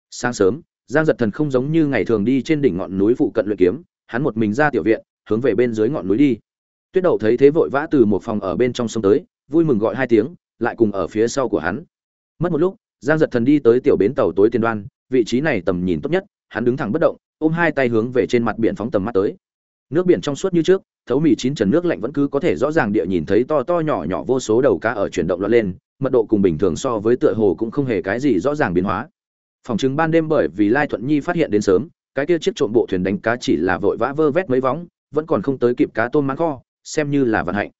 Sáng sớm, giang giật thần không giống như ngày thường đi trên đỉnh ngọn núi phụ cận luyện kiếm, hắn một mình ra tiểu viện, hướng về bên dưới ngọn núi đi. Tuyết đậu thấy thế vội vã từ một phòng ở bên trong sông tới, vui mừng gọi hai tiếng, lại cùng ở phía sau của hắn. Mất một lúc, giang giật thần đi tới tiểu bến tàu tối tiền đoan, vị trí này tầm nhìn tốt nhất hắn đứng thẳng bất động, ôm hai tay hướng về trên mặt biển phóng tầm mắt tới. Nước biển trong suốt như trước, thấu mì chín trần nước lạnh vẫn cứ có thể rõ ràng địa nhìn thấy to to nhỏ nhỏ vô số đầu cá ở chuyển động loạn lên, mật độ cùng bình thường so với tựa hồ cũng không hề cái gì rõ ràng biến hóa. Phòng chứng ban đêm bởi vì lai thuận nhi phát hiện đến sớm, cái kia chiếc trộm bộ thuyền đánh cá chỉ là vội vã vơ vét mấy vóng vẫn còn không tới kịp cá tôm máng kho, xem như là vận hạnh.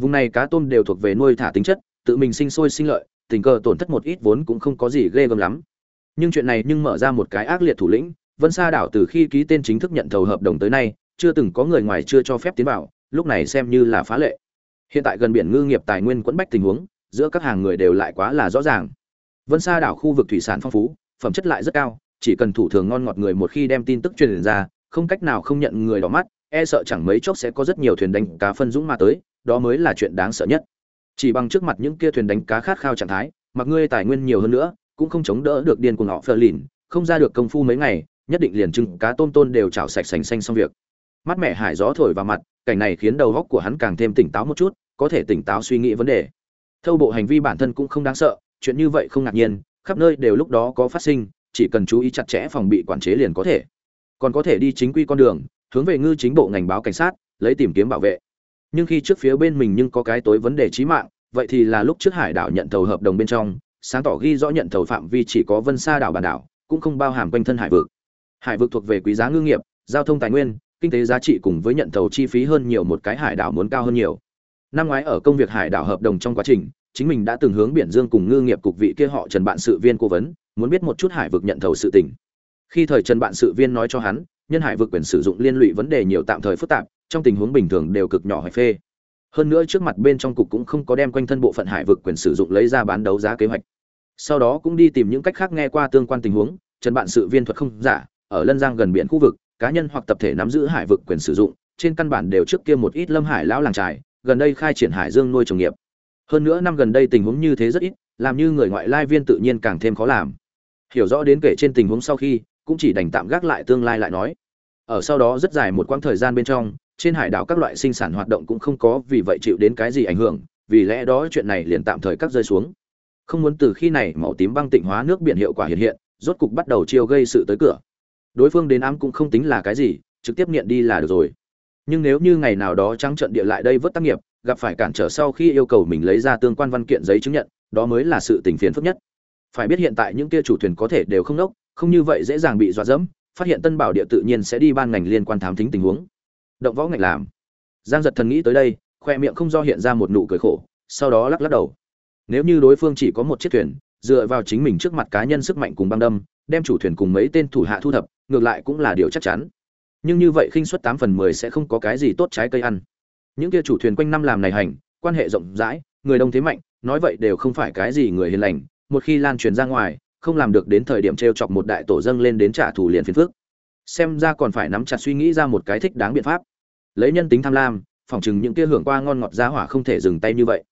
Vùng này cá tôm đều thuộc về nuôi thả tính chất, tự mình sinh sôi sinh lợi, tình cờ tổn thất một ít vốn cũng không có gì ghê gớm lắm nhưng chuyện này nhưng mở ra một cái ác liệt thủ lĩnh, vân sa đảo từ khi ký tên chính thức nhận thầu hợp đồng tới nay, chưa từng có người ngoài chưa cho phép tiến vào, lúc này xem như là phá lệ. Hiện tại gần biển ngư nghiệp tài nguyên quẫn bách tình huống, giữa các hàng người đều lại quá là rõ ràng. Vân sa đảo khu vực thủy sản phong phú, phẩm chất lại rất cao, chỉ cần thủ thường ngon ngọt người một khi đem tin tức truyền ra, không cách nào không nhận người đỏ mắt e sợ chẳng mấy chốc sẽ có rất nhiều thuyền đánh cá phân dũng mà tới, đó mới là chuyện đáng sợ nhất. Chỉ bằng trước mặt những kia thuyền đánh cá khát khao trạng thái, mặc ngươi tài nguyên nhiều hơn nữa cũng không chống đỡ được điên của họ phờ lìn, không ra được công phu mấy ngày, nhất định liền trưng cá tôm tôn đều chảo sạch sành xanh xong việc. Mắt mẹ hải gió thổi vào mặt, cảnh này khiến đầu góc của hắn càng thêm tỉnh táo một chút, có thể tỉnh táo suy nghĩ vấn đề. Thâu bộ hành vi bản thân cũng không đáng sợ, chuyện như vậy không ngạc nhiên, khắp nơi đều lúc đó có phát sinh, chỉ cần chú ý chặt chẽ phòng bị quản chế liền có thể. Còn có thể đi chính quy con đường, hướng về ngư chính bộ ngành báo cảnh sát, lấy tìm kiếm bảo vệ. Nhưng khi trước phía bên mình nhưng có cái tối vấn đề chí mạng, vậy thì là lúc trước hải đảo nhận thầu hợp đồng bên trong sáng tỏ ghi rõ nhận thầu phạm vi chỉ có vân sa đảo bản đảo, cũng không bao hàm quanh thân hải vực. Hải vực thuộc về quý giá ngư nghiệp, giao thông tài nguyên, kinh tế giá trị cùng với nhận thầu chi phí hơn nhiều một cái hải đảo muốn cao hơn nhiều. Năm ngoái ở công việc hải đảo hợp đồng trong quá trình, chính mình đã từng hướng biển dương cùng ngư nghiệp cục vị kia họ trần bạn sự viên cố vấn, muốn biết một chút hải vực nhận thầu sự tình. Khi thời trần bạn sự viên nói cho hắn, nhân hải vực quyền sử dụng liên lụy vấn đề nhiều tạm thời phức tạp, trong tình huống bình thường đều cực nhỏ hải phê. Hơn nữa trước mặt bên trong cục cũng không có đem quanh thân bộ phận hải vực quyền sử dụng lấy ra bán đấu giá kế hoạch sau đó cũng đi tìm những cách khác nghe qua tương quan tình huống, trần bạn sự viên thuật không giả, ở lân giang gần biển khu vực, cá nhân hoặc tập thể nắm giữ hải vực quyền sử dụng, trên căn bản đều trước kia một ít lâm hải lão làng trài, gần đây khai triển hải dương nuôi trồng nghiệp. Hơn nữa năm gần đây tình huống như thế rất ít, làm như người ngoại lai viên tự nhiên càng thêm khó làm. Hiểu rõ đến kể trên tình huống sau khi, cũng chỉ đành tạm gác lại tương lai lại nói. Ở sau đó rất dài một quãng thời gian bên trong, trên hải đảo các loại sinh sản hoạt động cũng không có vì vậy chịu đến cái gì ảnh hưởng, vì lẽ đó chuyện này liền tạm thời cắt rơi xuống không muốn từ khi này màu tím băng tịnh hóa nước biển hiệu quả hiện hiện, rốt cục bắt đầu chiêu gây sự tới cửa. Đối phương đến ám cũng không tính là cái gì, trực tiếp nghiện đi là được rồi. Nhưng nếu như ngày nào đó trắng trận địa lại đây vớt tác nghiệp, gặp phải cản trở sau khi yêu cầu mình lấy ra tương quan văn kiện giấy chứng nhận, đó mới là sự tình phiền phức nhất. Phải biết hiện tại những kia chủ thuyền có thể đều không nốc không như vậy dễ dàng bị dọa dẫm, phát hiện tân bảo địa tự nhiên sẽ đi ban ngành liên quan thám thính tình huống. Động võ ngạch làm. Giang giật thần nghĩ tới đây, khoe miệng không do hiện ra một nụ cười khổ, sau đó lắc lắc đầu nếu như đối phương chỉ có một chiếc thuyền, dựa vào chính mình trước mặt cá nhân sức mạnh cùng băng đâm, đem chủ thuyền cùng mấy tên thủ hạ thu thập, ngược lại cũng là điều chắc chắn. Nhưng như vậy khinh suất tám phần mười sẽ không có cái gì tốt trái cây ăn. Những kia chủ thuyền quanh năm làm này hành, quan hệ rộng rãi, người đông thế mạnh, nói vậy đều không phải cái gì người hiền lành, một khi lan truyền ra ngoài, không làm được đến thời điểm t r e o chọc một đại tổ dâng lên đến trả thù liền phiền phước xem ra còn phải nắm chặt suy nghĩ ra một cái thích đáng biện pháp. Lấy nhân tính tham lam, phỏng chừng những kia hưởng qua ngon ngọt giá hỏa không thể dừng tay như vậy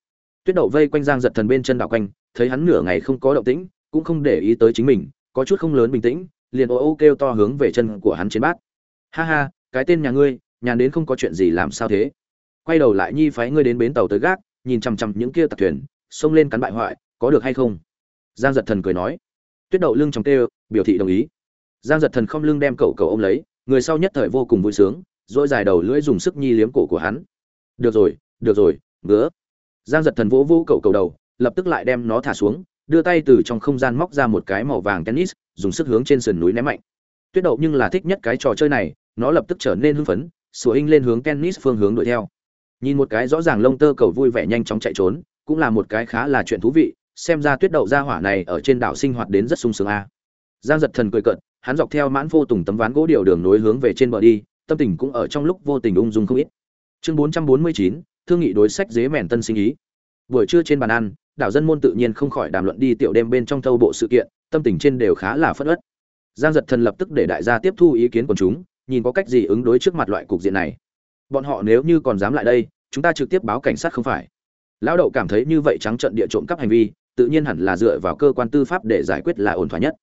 tuyết đậu vây quanh giang giật thần bên chân đảo quanh, thấy hắn nửa ngày không có động tĩnh, cũng không để ý tới chính mình, có chút không lớn bình tĩnh, liền ô ô kêu to hướng về chân của hắn trên bát. Ha ha, cái tên nhà ngươi nhà đến không có chuyện gì làm sao thế? Quay đầu lại nhi phái ngươi đến bến tàu tới gác, nhìn chằm chằm những kia tặc thuyền, xông lên cắn bại hoại, có được hay không? Giang giật thần cười nói. Tuyết đậu lưng trong kêu, biểu thị đồng ý. Giang giật thần không lưng đem cậu cậu ôm lấy, người sau nhất thời vô cùng vui sướng dỗi dài đầu lưỡi dùng sức nhi liếm cổ của hắn. Được rồi được rồi, ngứa giang giật thần vỗ vỗ cậu cầu đầu lập tức lại đem nó thả xuống đưa tay từ trong không gian móc ra một cái màu vàng tennis dùng sức hướng trên sườn núi ném mạnh. Tuyết đậu nhưng là thích nhất cái trò chơi này nó lập tức trở nên hưng phấn sủa hinh lên hướng tennis phương hướng đuổi theo. Nhìn một cái rõ ràng lông tơ cầu vui vẻ nhanh chóng chạy trốn cũng là một cái khá là chuyện thú vị xem ra tuyết đậu gia hỏa này ở trên đảo sinh hoạt đến rất sung sướng a. Giang giật thần cười cận, hắn dọc theo mãn vô tùng tấm ván gỗ điều đường nối hướng về trên bờ đi tâm tình cũng ở trong lúc vô tình ung dung không ít. Chương bốn trăm bốn mươi chín thương nghị đối sách dế mèn tân sinh ý. Buổi trưa trên bàn ăn, đảo dân môn tự nhiên không khỏi đàm luận đi tiểu đêm bên trong thâu bộ sự kiện, tâm tình trên đều khá là phất ất giang giật thần lập tức để đại gia tiếp thu ý kiến của chúng, nhìn có cách gì ứng đối trước mặt loại cục diện này. Bọn họ nếu như còn dám lại đây, chúng ta trực tiếp báo cảnh sát không phải. Lão đậu cảm thấy như vậy trắng trận địa trộm cắp hành vi, tự nhiên hẳn là dựa vào cơ quan tư pháp để giải quyết là ổn thỏa nhất.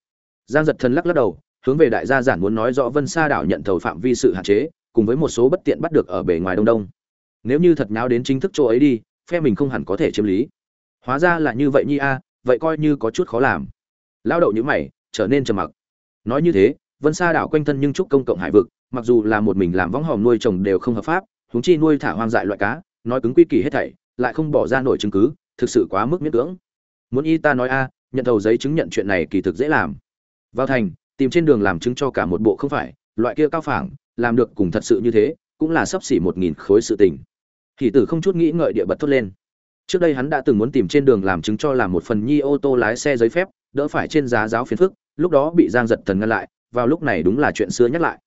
Giang giật thần lắc lắc đầu, hướng về đại gia giản muốn nói rõ vân sa đảo nhận thầu phạm vi sự hạn chế, cùng với một số bất tiện bắt được ở bề ngoài đông đông nếu như thật nháo đến chính thức chỗ ấy đi, phe mình không hẳn có thể chiếm lý. Hóa ra là như vậy nhi a, vậy coi như có chút khó làm. Lao đậu nhữ mày, trở nên trầm mặc. Nói như thế, vân xa đảo quanh thân nhưng trúc công cộng hải vực, mặc dù là một mình làm võng hòm nuôi trồng đều không hợp pháp, huống chi nuôi thả hoang dại loại cá, nói cứng quy kỳ hết thảy, lại không bỏ ra nổi chứng cứ, thực sự quá mức miễn cưỡng. Muốn y ta nói a, nhận thầu giấy chứng nhận chuyện này kỳ thực dễ làm. Vào thành, tìm trên đường làm chứng cho cả một bộ không phải, loại kia cao phẳng, làm được cùng thật sự như thế, cũng là sắp xỉ một nghìn khối sự tình thì tử không chút nghĩ ngợi địa bật thốt lên. Trước đây hắn đã từng muốn tìm trên đường làm chứng cho làm một phần nhi ô tô lái xe giấy phép, đỡ phải trên giá giáo phiến phức, lúc đó bị giang giật thần ngăn lại, vào lúc này đúng là chuyện xưa nhắc lại.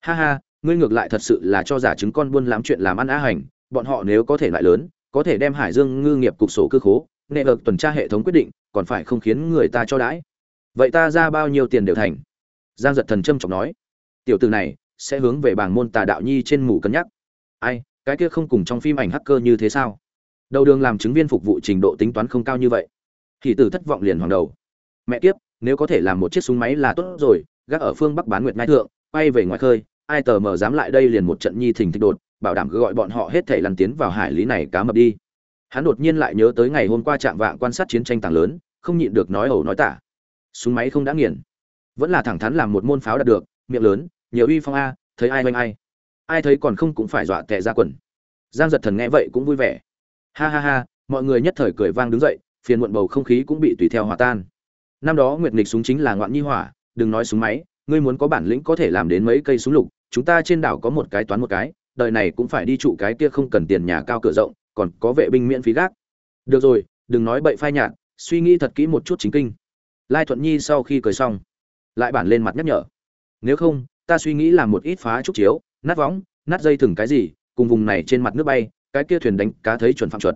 Ha ha, ngươi ngược lại thật sự là cho giả chứng con buôn lãm chuyện làm ăn á hành, bọn họ nếu có thể lại lớn, có thể đem hải dương ngư nghiệp cục sổ cư khố, nệ ợt tuần tra hệ thống quyết định, còn phải không khiến người ta cho đãi. Vậy ta ra bao nhiêu tiền đều thành? Giang giật thần trâm trọng nói. Tiểu từ này sẽ hướng về bảng môn tà đạo nhi trên mù cân nhắc. Ai? Cái kia không cùng trong phim ảnh hacker như thế sao? Đầu đường làm chứng viên phục vụ trình độ tính toán không cao như vậy. Thì từ thất vọng liền hoàng đầu. Mẹ kiếp, nếu có thể làm một chiếc súng máy là tốt rồi, gác ở phương bắc bán nguyệt ngai thượng bay về ngoài khơi, ai tờ mờ dám lại đây liền một trận nhi thình thịch đột, bảo đảm cứ gọi bọn họ hết thể lăn tiến vào hải lý này cá mập đi. Hắn đột nhiên lại nhớ tới ngày hôm qua chạm vạng quan sát chiến tranh tàng lớn, không nhịn được nói ẩu nói tả. Súng máy không đã nghiền. Vẫn là thẳng thắn làm một môn pháo đạt được, miệng lớn, nhiều uy phong a, thấy ai oanh ai ai thấy còn không cũng phải dọa tệ ra quần. Giang giật thần nghe vậy cũng vui vẻ. Ha ha ha, mọi người nhất thời cười vang đứng dậy, phiền muộn bầu không khí cũng bị tùy theo hòa tan. Năm đó nguyệt nghịch súng chính là ngoạn nhi hỏa, đừng nói súng máy, ngươi muốn có bản lĩnh có thể làm đến mấy cây súng lục, chúng ta trên đảo có một cái toán một cái, đời này cũng phải đi trụ cái kia không cần tiền nhà cao cửa rộng, còn có vệ binh miễn phí gác. Được rồi, đừng nói bậy phai nhạt, suy nghĩ thật kỹ một chút chính kinh. Lai thuận nhi sau khi cười xong, lại bản lên mặt nhắc nhở. Nếu không, ta suy nghĩ là một ít phá trúc chiếu nát võng, nát dây thừng cái gì, cùng vùng này trên mặt nước bay, cái kia thuyền đánh cá thấy chuẩn phạm chuẩn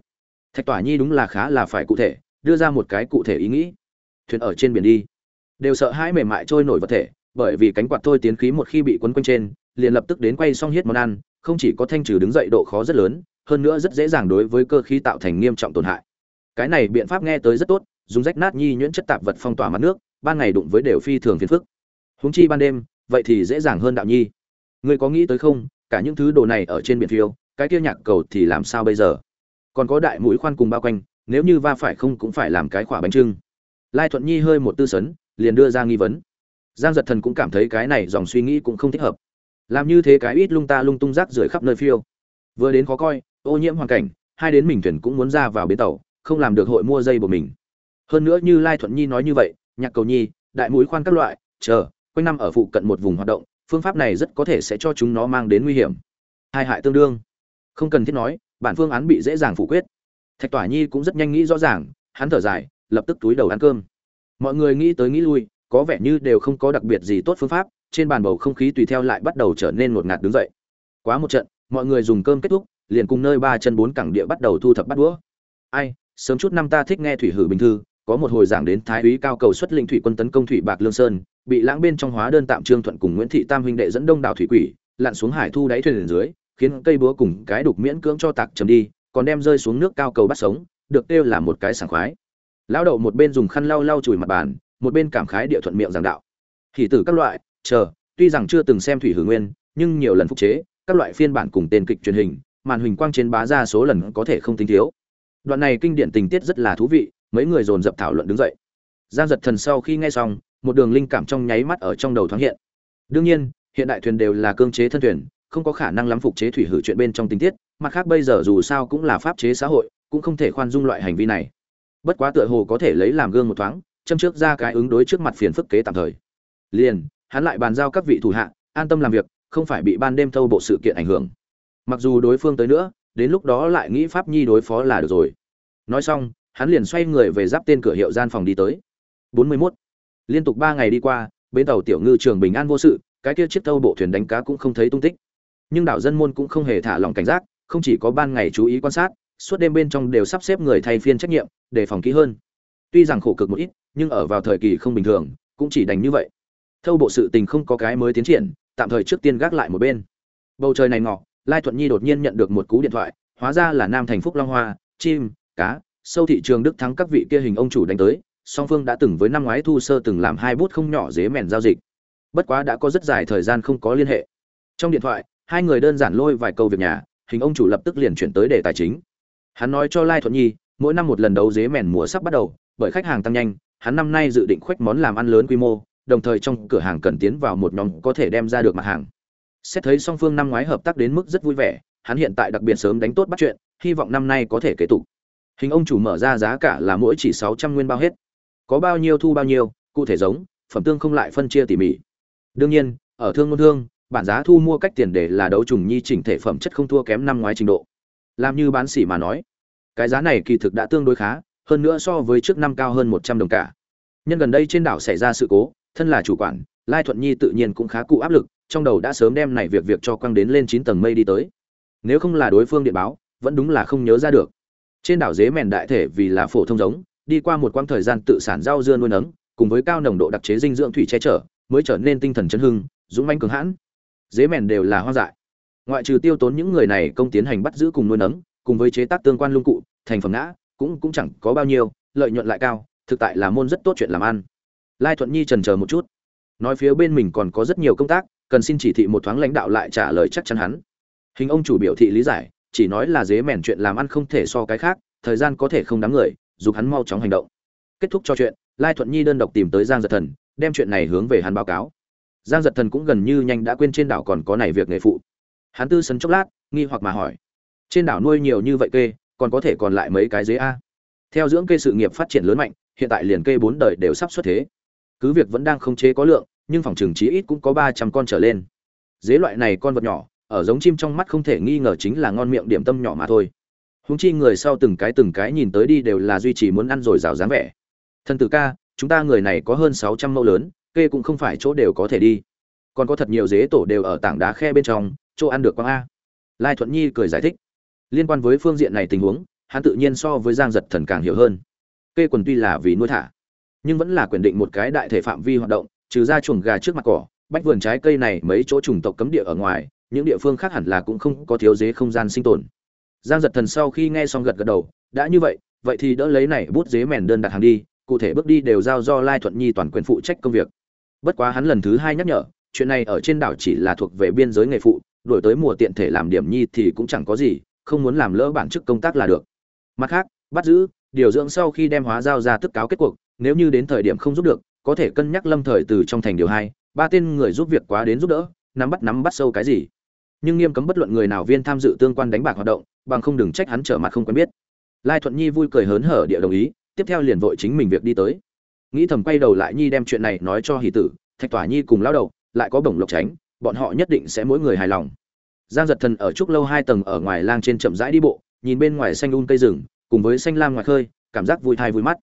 thạch tỏa nhi đúng là khá là phải cụ thể, đưa ra một cái cụ thể ý nghĩ. Thuyền ở trên biển đi. Đều sợ hãi mềm mại trôi nổi vật thể, bởi vì cánh quạt thôi tiến khí một khi bị quấn quanh trên, liền lập tức đến quay xong hết món ăn, không chỉ có thanh trừ đứng dậy độ khó rất lớn, hơn nữa rất dễ dàng đối với cơ khí tạo thành nghiêm trọng tổn hại. Cái này biện pháp nghe tới rất tốt, dùng rách nát nhi nhuyễn chất tạp vật phong tỏa mặt nước, ban ngày đụng với đều phi thường phiền phức. Húng chi ban đêm, vậy thì dễ dàng hơn đạo nhi ngươi có nghĩ tới không? Cả những thứ đồ này ở trên biển phiêu, cái kia nhạc cầu thì làm sao bây giờ? Còn có đại mũi khoan cùng bao quanh, nếu như va phải không cũng phải làm cái khỏa bánh trưng. Lai thuận nhi hơi một tư sấn, liền đưa ra nghi vấn. Giang giật thần cũng cảm thấy cái này dòng suy nghĩ cũng không thích hợp. Làm như thế cái ít lung ta lung tung rác rưởi khắp nơi phiêu. Vừa đến khó coi, ô nhiễm hoàn cảnh, hai đến mình thuyền cũng muốn ra vào bến tàu, không làm được hội mua dây của mình. Hơn nữa như lai thuận nhi nói như vậy, nhạc cầu nhi, đại mũi khoan các loại, chờ, quanh năm ở phụ cận một vùng hoạt động phương pháp này rất có thể sẽ cho chúng nó mang đến nguy hiểm. Hai hại tương đương. Không cần thiết nói, bản phương án bị dễ dàng phủ quyết. Thạch tỏa nhi cũng rất nhanh nghĩ rõ ràng, hắn thở dài, lập tức túi đầu ăn cơm. Mọi người nghĩ tới nghĩ lui, có vẻ như đều không có đặc biệt gì tốt phương pháp, trên bàn bầu không khí tùy theo lại bắt đầu trở nên ngột ngạt đứng dậy. Quá một trận, mọi người dùng cơm kết thúc, liền cùng nơi ba chân bốn cẳng địa bắt đầu thu thập bắt đũa. Ai, sớm chút năm ta thích nghe thủy hử bình thư, có một hồi giảng đến thái úy cao cầu xuất linh thủy quân tấn công thủy bạc lương sơn bị lãng bên trong hóa đơn tạm trương thuận cùng nguyễn thị tam huynh đệ dẫn đông đảo thủy quỷ, lặn xuống hải thu đáy thuyền dưới, khiến cây búa cùng cái đục miễn cưỡng cho tạc chầm đi, còn đem rơi xuống nước cao cầu bắt sống, được kêu là một cái sảng khoái. Lão đậu một bên dùng khăn lau lau chùi mặt bàn, một bên cảm khái địa thuận miệng giảng đạo. Thì tử các loại, chờ, tuy rằng chưa từng xem thủy hử nguyên, nhưng nhiều lần phục chế, các loại phiên bản cùng tên kịch truyền hình, màn hình quang trên bá ra số lần có thể không tính thiếu. Đoạn này kinh điển tình tiết rất là thú vị, mấy người dồn dập thảo luận đứng dậy. Giang giật thần sau khi nghe xong một đường linh cảm trong nháy mắt ở trong đầu thoáng hiện. Đương nhiên, hiện đại thuyền đều là cương chế thân thuyền, không có khả năng lắm phục chế thủy hử chuyện bên trong tình tiết mặt khác bây giờ dù sao cũng là pháp chế xã hội, cũng không thể khoan dung loại hành vi này. Bất quá tựa hồ có thể lấy làm gương một thoáng, châm trước ra cái ứng đối trước mặt phiền phức kế tạm thời. Liền, hắn lại bàn giao các vị thủ hạ, an tâm làm việc, không phải bị ban đêm thâu bộ sự kiện ảnh hưởng. Mặc dù đối phương tới nữa, đến lúc đó lại nghĩ pháp nhi đối phó là được rồi. Nói xong, hắn liền xoay người về giáp tên cửa hiệu gian phòng đi tới. 41 liên tục ba ngày đi qua, bến tàu tiểu ngư trường bình an vô sự, cái kia chiếc tàu bộ thuyền đánh cá cũng không thấy tung tích. Nhưng đảo dân môn cũng không hề thả lòng cảnh giác, không chỉ có ban ngày chú ý quan sát, suốt đêm bên trong đều sắp xếp người thay phiên trách nhiệm, để phòng kỹ hơn. Tuy rằng khổ cực một ít, nhưng ở vào thời kỳ không bình thường, cũng chỉ đành như vậy. Thâu bộ sự tình không có cái mới tiến triển, tạm thời trước tiên gác lại một bên. Bầu trời này ngọ, lai thuận nhi đột nhiên nhận được một cú điện thoại, hóa ra là nam thành phúc long hoa, chim, cá, sâu thị trường đức thắng các vị kia hình ông chủ đánh tới song phương đã từng với năm ngoái thu sơ từng làm hai bút không nhỏ dế mèn giao dịch. Bất quá đã có rất dài thời gian không có liên hệ. Trong điện thoại, hai người đơn giản lôi vài câu việc nhà, hình ông chủ lập tức liền chuyển tới đề tài chính. Hắn nói cho lai thuận nhi, mỗi năm một lần đấu dế mèn mùa sắp bắt đầu, bởi khách hàng tăng nhanh, hắn năm nay dự định khoách món làm ăn lớn quy mô, đồng thời trong cửa hàng cần tiến vào một nhóm có thể đem ra được mặt hàng. Xét thấy song phương năm ngoái hợp tác đến mức rất vui vẻ, hắn hiện tại đặc biệt sớm đánh tốt bắt chuyện, hy vọng năm nay có thể kế tục. Hình ông chủ mở ra giá cả là mỗi chỉ sáu trăm nguyên bao hết có bao nhiêu thu bao nhiêu, cụ thể giống, phẩm tương không lại phân chia tỉ mỉ. Đương nhiên, ở thương ngôn thương bản giá thu mua cách tiền để là đấu trùng nhi chỉnh thể phẩm chất không thua kém năm ngoái trình độ. Làm như bán xỉ mà nói, cái giá này kỳ thực đã tương đối khá, hơn nữa so với trước năm cao hơn một trăm đồng cả. Nhân gần đây trên đảo xảy ra sự cố, thân là chủ quản, lai thuận nhi tự nhiên cũng khá cụ áp lực, trong đầu đã sớm đem này việc việc cho quăng đến lên chín tầng mây đi tới. Nếu không là đối phương điện báo, vẫn đúng là không nhớ ra được. Trên đảo dế mèn đại thể vì là phổ thông giống đi qua một quãng thời gian tự sản rau dưa nuôi nấng, cùng với cao nồng độ đặc chế dinh dưỡng thủy che chở, mới trở nên tinh thần chấn hưng, dũng mãnh cường hãn. Dế mèn đều là hoang dại. Ngoại trừ tiêu tốn những người này công tiến hành bắt giữ cùng nuôi nấng, cùng với chế tác tương quan lung cụ, thành phẩm ngã, cũng cũng chẳng có bao nhiêu, lợi nhuận lại cao, thực tại là môn rất tốt chuyện làm ăn. Lai thuận nhi trần chờ một chút. Nói phía bên mình còn có rất nhiều công tác, cần xin chỉ thị một thoáng lãnh đạo lại trả lời chắc chắn hắn. Hình ông chủ biểu thị lý giải, chỉ nói là dế mèn chuyện làm ăn không thể so cái khác, thời gian có thể không đáng người giúp hắn mau chóng hành động. Kết thúc cho chuyện, lai thuận nhi đơn độc tìm tới giang giật thần, đem chuyện này hướng về hắn báo cáo. Giang giật thần cũng gần như nhanh đã quên trên đảo còn có này việc nghề phụ. Hắn tư sấn chốc lát, nghi hoặc mà hỏi, trên đảo nuôi nhiều như vậy kê, còn có thể còn lại mấy cái dế a? Theo dưỡng kê sự nghiệp phát triển lớn mạnh, hiện tại liền kê bốn đời đều sắp xuất thế. Cứ việc vẫn đang không chế có lượng, nhưng phòng trường chí ít cũng có ba trăm con trở lên. Dế loại này con vật nhỏ, ở giống chim trong mắt không thể nghi ngờ chính là ngon miệng điểm tâm nhỏ mà thôi húng chi người sau từng cái từng cái nhìn tới đi đều là duy trì muốn ăn rồi rào dáng vẻ. Thần tử ca, chúng ta người này có hơn sáu trăm mẫu lớn, kê cũng không phải chỗ đều có thể đi. Còn có thật nhiều dế tổ đều ở tảng đá khe bên trong, chỗ ăn được quang a. Lai thuận nhi cười giải thích. Liên quan với phương diện này tình huống, hắn tự nhiên so với giang giật thần càng hiểu hơn. Kê quần tuy là vì nuôi thả, nhưng vẫn là quyền định một cái đại thể phạm vi hoạt động, trừ ra chuồng gà trước mặt cỏ, bách vườn trái cây này mấy chỗ chủng tộc cấm địa ở ngoài, những địa phương khác hẳn là cũng không có thiếu dế không gian sinh tồn giang giật thần sau khi nghe xong gật gật đầu, đã như vậy vậy thì đỡ lấy này bút dế mèn đơn đặt hàng đi, cụ thể bước đi đều giao do lai thuận nhi toàn quyền phụ trách công việc. Bất quá hắn lần thứ hai nhắc nhở, chuyện này ở trên đảo chỉ là thuộc về biên giới nghề phụ, đổi tới mùa tiện thể làm điểm nhi thì cũng chẳng có gì, không muốn làm lỡ bản chức công tác là được. Mặt khác, bắt giữ, điều dưỡng sau khi đem hóa giao ra tức cáo kết cuộc, nếu như đến thời điểm không giúp được, có thể cân nhắc lâm thời từ trong thành điều hai, ba tên người giúp việc quá đến giúp đỡ, nắm bắt nắm bắt sâu cái gì. Nhưng nghiêm cấm bất luận người nào viên tham dự tương quan đánh bạc hoạt động bằng không đừng trách hắn trở mặt không quen biết. Lai thuận nhi vui cười hớn hở địa đồng ý, tiếp theo liền vội chính mình việc đi tới. Nghĩ thầm quay đầu lại nhi đem chuyện này nói cho hỷ tử, thạch tỏa nhi cùng lao đầu, lại có bổng lộc tránh, bọn họ nhất định sẽ mỗi người hài lòng. Giang giật thần ở trúc lâu hai tầng ở ngoài lang trên chậm rãi đi bộ, nhìn bên ngoài xanh un um cây rừng, cùng với xanh lam ngoài khơi, cảm giác vui thai vui mắt.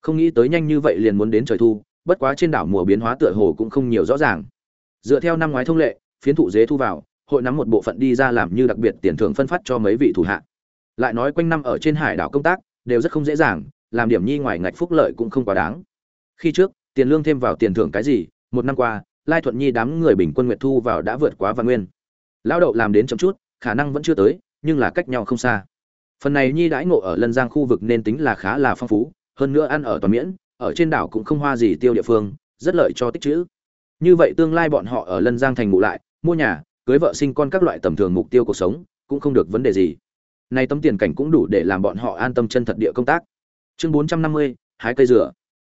Không nghĩ tới nhanh như vậy liền muốn đến trời thu, bất quá trên đảo mùa biến hóa tựa hồ cũng không nhiều rõ ràng. Dựa theo năm ngoái thông lệ, phiến thụ dế thu vào hội nắm một bộ phận đi ra làm như đặc biệt tiền thưởng phân phát cho mấy vị thủ hạ. Lại nói quanh năm ở trên hải đảo công tác, đều rất không dễ dàng, làm điểm nhi ngoài ngạch phúc lợi cũng không quá đáng. Khi trước, tiền lương thêm vào tiền thưởng cái gì, một năm qua, lai thuận nhi đám người bình quân nguyệt thu vào đã vượt quá văn nguyên. Lão đậu làm đến chậm chút, khả năng vẫn chưa tới, nhưng là cách nhau không xa. Phần này nhi đãi ngộ ở lân giang khu vực nên tính là khá là phong phú, hơn nữa ăn ở toàn miễn, ở trên đảo cũng không hoa gì tiêu địa phương, rất lợi cho tích trữ. như vậy tương lai bọn họ ở lân giang thành ngụ lại, mua nhà cưới vợ sinh con các loại tầm thường mục tiêu cuộc sống, cũng không được vấn đề gì. Nay tấm tiền cảnh cũng đủ để làm bọn họ an tâm chân thật địa công tác. Chương bốn trăm năm mươi, hái cây dừa.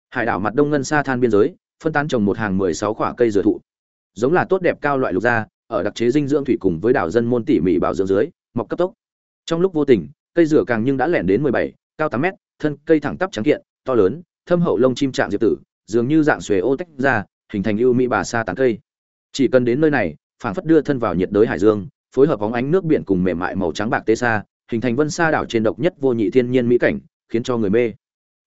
Hải đảo mặt đông ngân xa than biên giới, phân tán trồng một hàng mười sáu quả cây dừa thụ. Giống là tốt đẹp cao loại lục gia, ở đặc chế dinh dưỡng thủy cùng với đảo dân môn tỉ mỉ bảo dưỡng dưới, mọc cấp tốc. Trong lúc vô tình, cây dừa càng nhưng đã lẻn đến mười bảy, cao tám mét, thân cây thẳng tắp trắng kiện, to lớn, thâm hậu lông chim trạng diệp tử, dường như dạng xuề ô tách ra, hình thành ưu mỹ bà sa tán cây. Chỉ cần đến nơi này phảng phất đưa thân vào nhiệt đới hải dương, phối hợp bóng ánh nước biển cùng mềm mại màu trắng bạc tê sa, hình thành vân sa đảo trên độc nhất vô nhị thiên nhiên mỹ cảnh, khiến cho người mê.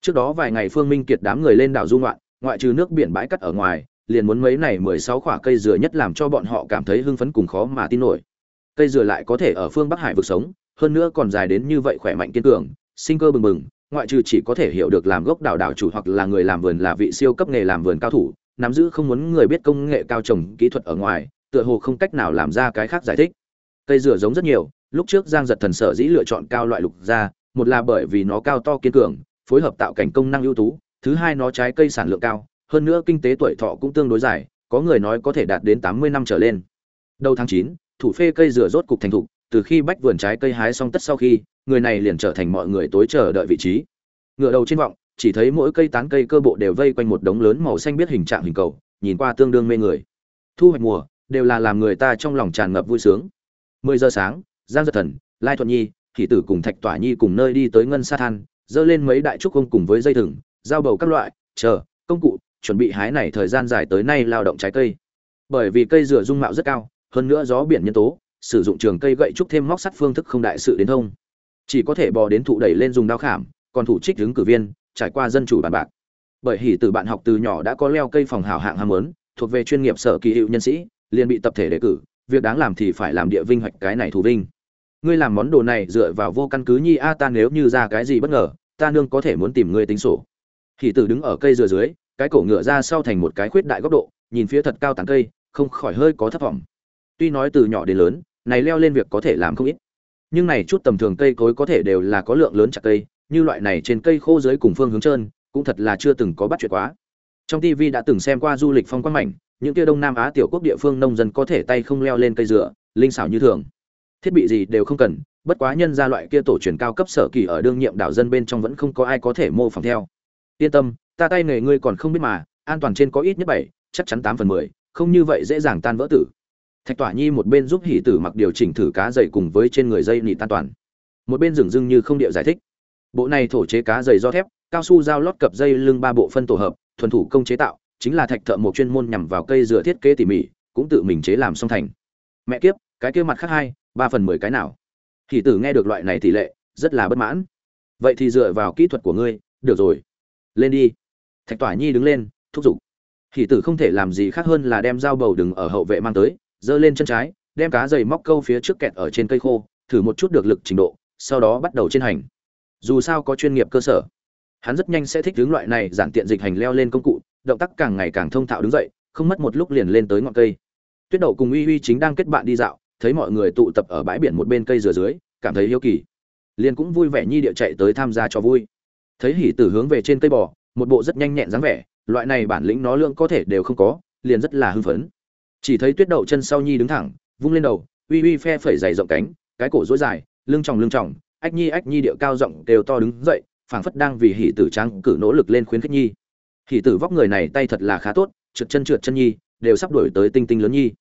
Trước đó vài ngày phương minh kiệt đám người lên đảo du ngoạn, ngoại trừ nước biển bãi cắt ở ngoài, liền muốn mấy này mười sáu cây dừa nhất làm cho bọn họ cảm thấy hưng phấn cùng khó mà tin nổi. Cây dừa lại có thể ở phương bắc hải vực sống, hơn nữa còn dài đến như vậy khỏe mạnh kiên cường, sinh cơ bừng bừng, ngoại trừ chỉ có thể hiểu được làm gốc đảo đảo chủ hoặc là người làm vườn là vị siêu cấp nghề làm vườn cao thủ, nắm giữ không muốn người biết công nghệ cao trồng kỹ thuật ở ngoài tựa hồ không cách nào làm ra cái khác giải thích. Cây dừa giống rất nhiều, lúc trước giang giật thần sở dĩ lựa chọn cao loại lục ra một là bởi vì nó cao to kiên cường, phối hợp tạo cảnh công năng ưu tú, thứ hai nó trái cây sản lượng cao, hơn nữa kinh tế tuổi thọ cũng tương đối dài, có người nói có thể đạt đến tám mươi năm trở lên. Đầu tháng chín, thủ phê cây dừa rốt cục thành thục, từ khi bách vườn trái cây hái xong tất sau khi, người này liền trở thành mọi người tối chờ đợi vị trí. Ngựa đầu trên vọng, chỉ thấy mỗi cây tán cây cơ bộ đều vây quanh một đống lớn màu xanh biết hình trạng hình cầu, nhìn qua tương đương mê người. Thu hoạch mùa đều là làm người ta trong lòng tràn ngập vui sướng. Mười giờ sáng, giang giật thần, lai thuận nhi thị tử cùng thạch tỏa nhi cùng nơi đi tới ngân sa than, dơ lên mấy đại trúc công cùng với dây thừng dao bầu các loại, chờ, công cụ, chuẩn bị hái này thời gian dài tới nay lao động trái cây. Bởi vì cây dừa dung mạo rất cao, hơn nữa gió biển nhân tố, sử dụng trường cây gậy trúc thêm móc sắt phương thức không đại sự đến thông. Chỉ có thể bò đến thụ đẩy lên dùng đao khảm, còn thủ trích đứng cử viên, trải qua dân chủ bàn bạc. Bởi hỉ từ bạn học từ nhỏ đã có leo cây phòng hào hạng ham lớn thuộc về chuyên nghiệp sở kỳ hiệu nhân sĩ liền bị tập thể đề cử, việc đáng làm thì phải làm địa vinh hoạch cái này thủ vinh. Ngươi làm món đồ này dựa vào vô căn cứ nhi a, ta nếu như ra cái gì bất ngờ, ta nương có thể muốn tìm ngươi tính sổ. Hỉ tử đứng ở cây dừa dưới, cái cổ ngựa ra sau thành một cái khuyết đại góc độ, nhìn phía thật cao tán cây, không khỏi hơi có thất vọng. Tuy nói từ nhỏ đến lớn, này leo lên việc có thể làm không ít. Nhưng này chút tầm thường cây cối có thể đều là có lượng lớn chặt cây, như loại này trên cây khô dưới cùng phương hướng trơn, cũng thật là chưa từng có bắt chuyện quá. Trong tv đã từng xem qua du lịch phong quang mảnh những kia đông nam á tiểu quốc địa phương nông dân có thể tay không leo lên cây dừa, linh xảo như thường. Thiết bị gì đều không cần, bất quá nhân ra loại kia tổ truyền cao cấp sở kỳ ở đương nhiệm đảo dân bên trong vẫn không có ai có thể mô phỏng theo. Yên tâm, ta tay nghề ngươi còn không biết mà, an toàn trên có ít nhất bảy, chắc chắn tám phần mười, không như vậy dễ dàng tan vỡ tử. Thạch tỏa nhi một bên giúp hỷ tử mặc điều chỉnh thử cá dày cùng với trên người dây nị tan toàn. Một bên dừng dưng như không điệu giải thích. Bộ này thổ chế cá dày do thép, cao su dao lót cập dây lưng ba bộ phân tổ hợp, thuần thủ công chế tạo chính là thạch thợ một chuyên môn nhằm vào cây dựa thiết kế tỉ mỉ, cũng tự mình chế làm xong thành. Mẹ kiếp, cái kia mặt khác hai, ba phần mười cái nào? Thì tử nghe được loại này tỷ lệ, rất là bất mãn. Vậy thì dựa vào kỹ thuật của ngươi, được rồi. Lên đi. Thạch tỏa nhi đứng lên, thúc giục. Thì tử không thể làm gì khác hơn là đem dao bầu đừng ở hậu vệ mang tới, giơ lên chân trái, đem cá dày móc câu phía trước kẹt ở trên cây khô, thử một chút được lực trình độ, sau đó bắt đầu trên hành. Dù sao có chuyên nghiệp cơ sở, hắn rất nhanh sẽ thích hướng loại này giản tiện dịch hành leo lên công cụ động tác càng ngày càng thông thạo đứng dậy, không mất một lúc liền lên tới ngọn cây. Tuyết đậu cùng uy uy chính đang kết bạn đi dạo, thấy mọi người tụ tập ở bãi biển một bên cây dừa dưới, cảm thấy hiếu kỳ. Liền cũng vui vẻ nhi địa chạy tới tham gia cho vui. Thấy hỉ tử hướng về trên cây bò, một bộ rất nhanh nhẹn dáng vẻ, loại này bản lĩnh nó lượng có thể đều không có, liền rất là hưng phấn. Chỉ thấy tuyết đậu chân sau nhi đứng thẳng, vung lên đầu, uy uy phe phẩy dày rộng cánh, cái cổ dối dài, lưng tròng lưng tròng, ách nhi ách nhi điệu cao rộng đều to đứng dậy, phảng phất đang vì Hỉ tử trắng cử nỗ lực lên khuyến khích nhi. Hỉ tử vóc người này tay thật là khá tốt, trượt chân trượt chân nhi, đều sắp đổi tới tinh tinh lớn nhi.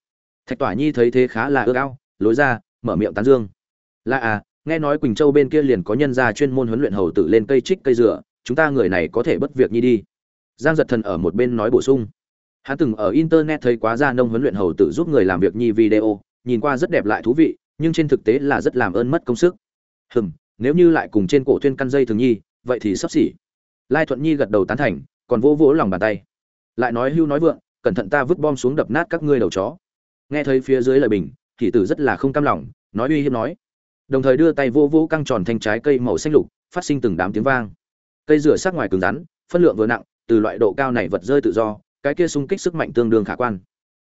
Thạch tỏa nhi thấy thế khá là ước ao, lối ra, mở miệng tán dương. Là à nghe nói quỳnh châu bên kia liền có nhân gia chuyên môn huấn luyện hầu tử lên cây trích cây dừa, chúng ta người này có thể bất việc nhi đi. Giang giật thần ở một bên nói bổ sung. Hắn từng ở internet thấy quá gia nông huấn luyện hầu tử giúp người làm việc nhi video, nhìn qua rất đẹp lại thú vị, nhưng trên thực tế là rất làm ơn mất công sức. Hừm, nếu như lại cùng trên cổ thuyên căn dây thường nhi, vậy thì sắp xỉ. Lai thuận nhi gật đầu tán thành còn vỗ vỗ lòng bàn tay. Lại nói hưu nói vượng, cẩn thận ta vứt bom xuống đập nát các ngươi đầu chó. Nghe thấy phía dưới lời bình kỷ tử rất là không cam lòng, nói uy hiếp nói. Đồng thời đưa tay vô vô căng tròn thanh trái cây màu xanh lục, phát sinh từng đám tiếng vang. Cây rửa sắc ngoài cứng rắn, phân lượng vừa nặng, từ loại độ cao này vật rơi tự do, cái kia xung kích sức mạnh tương đương khả quan.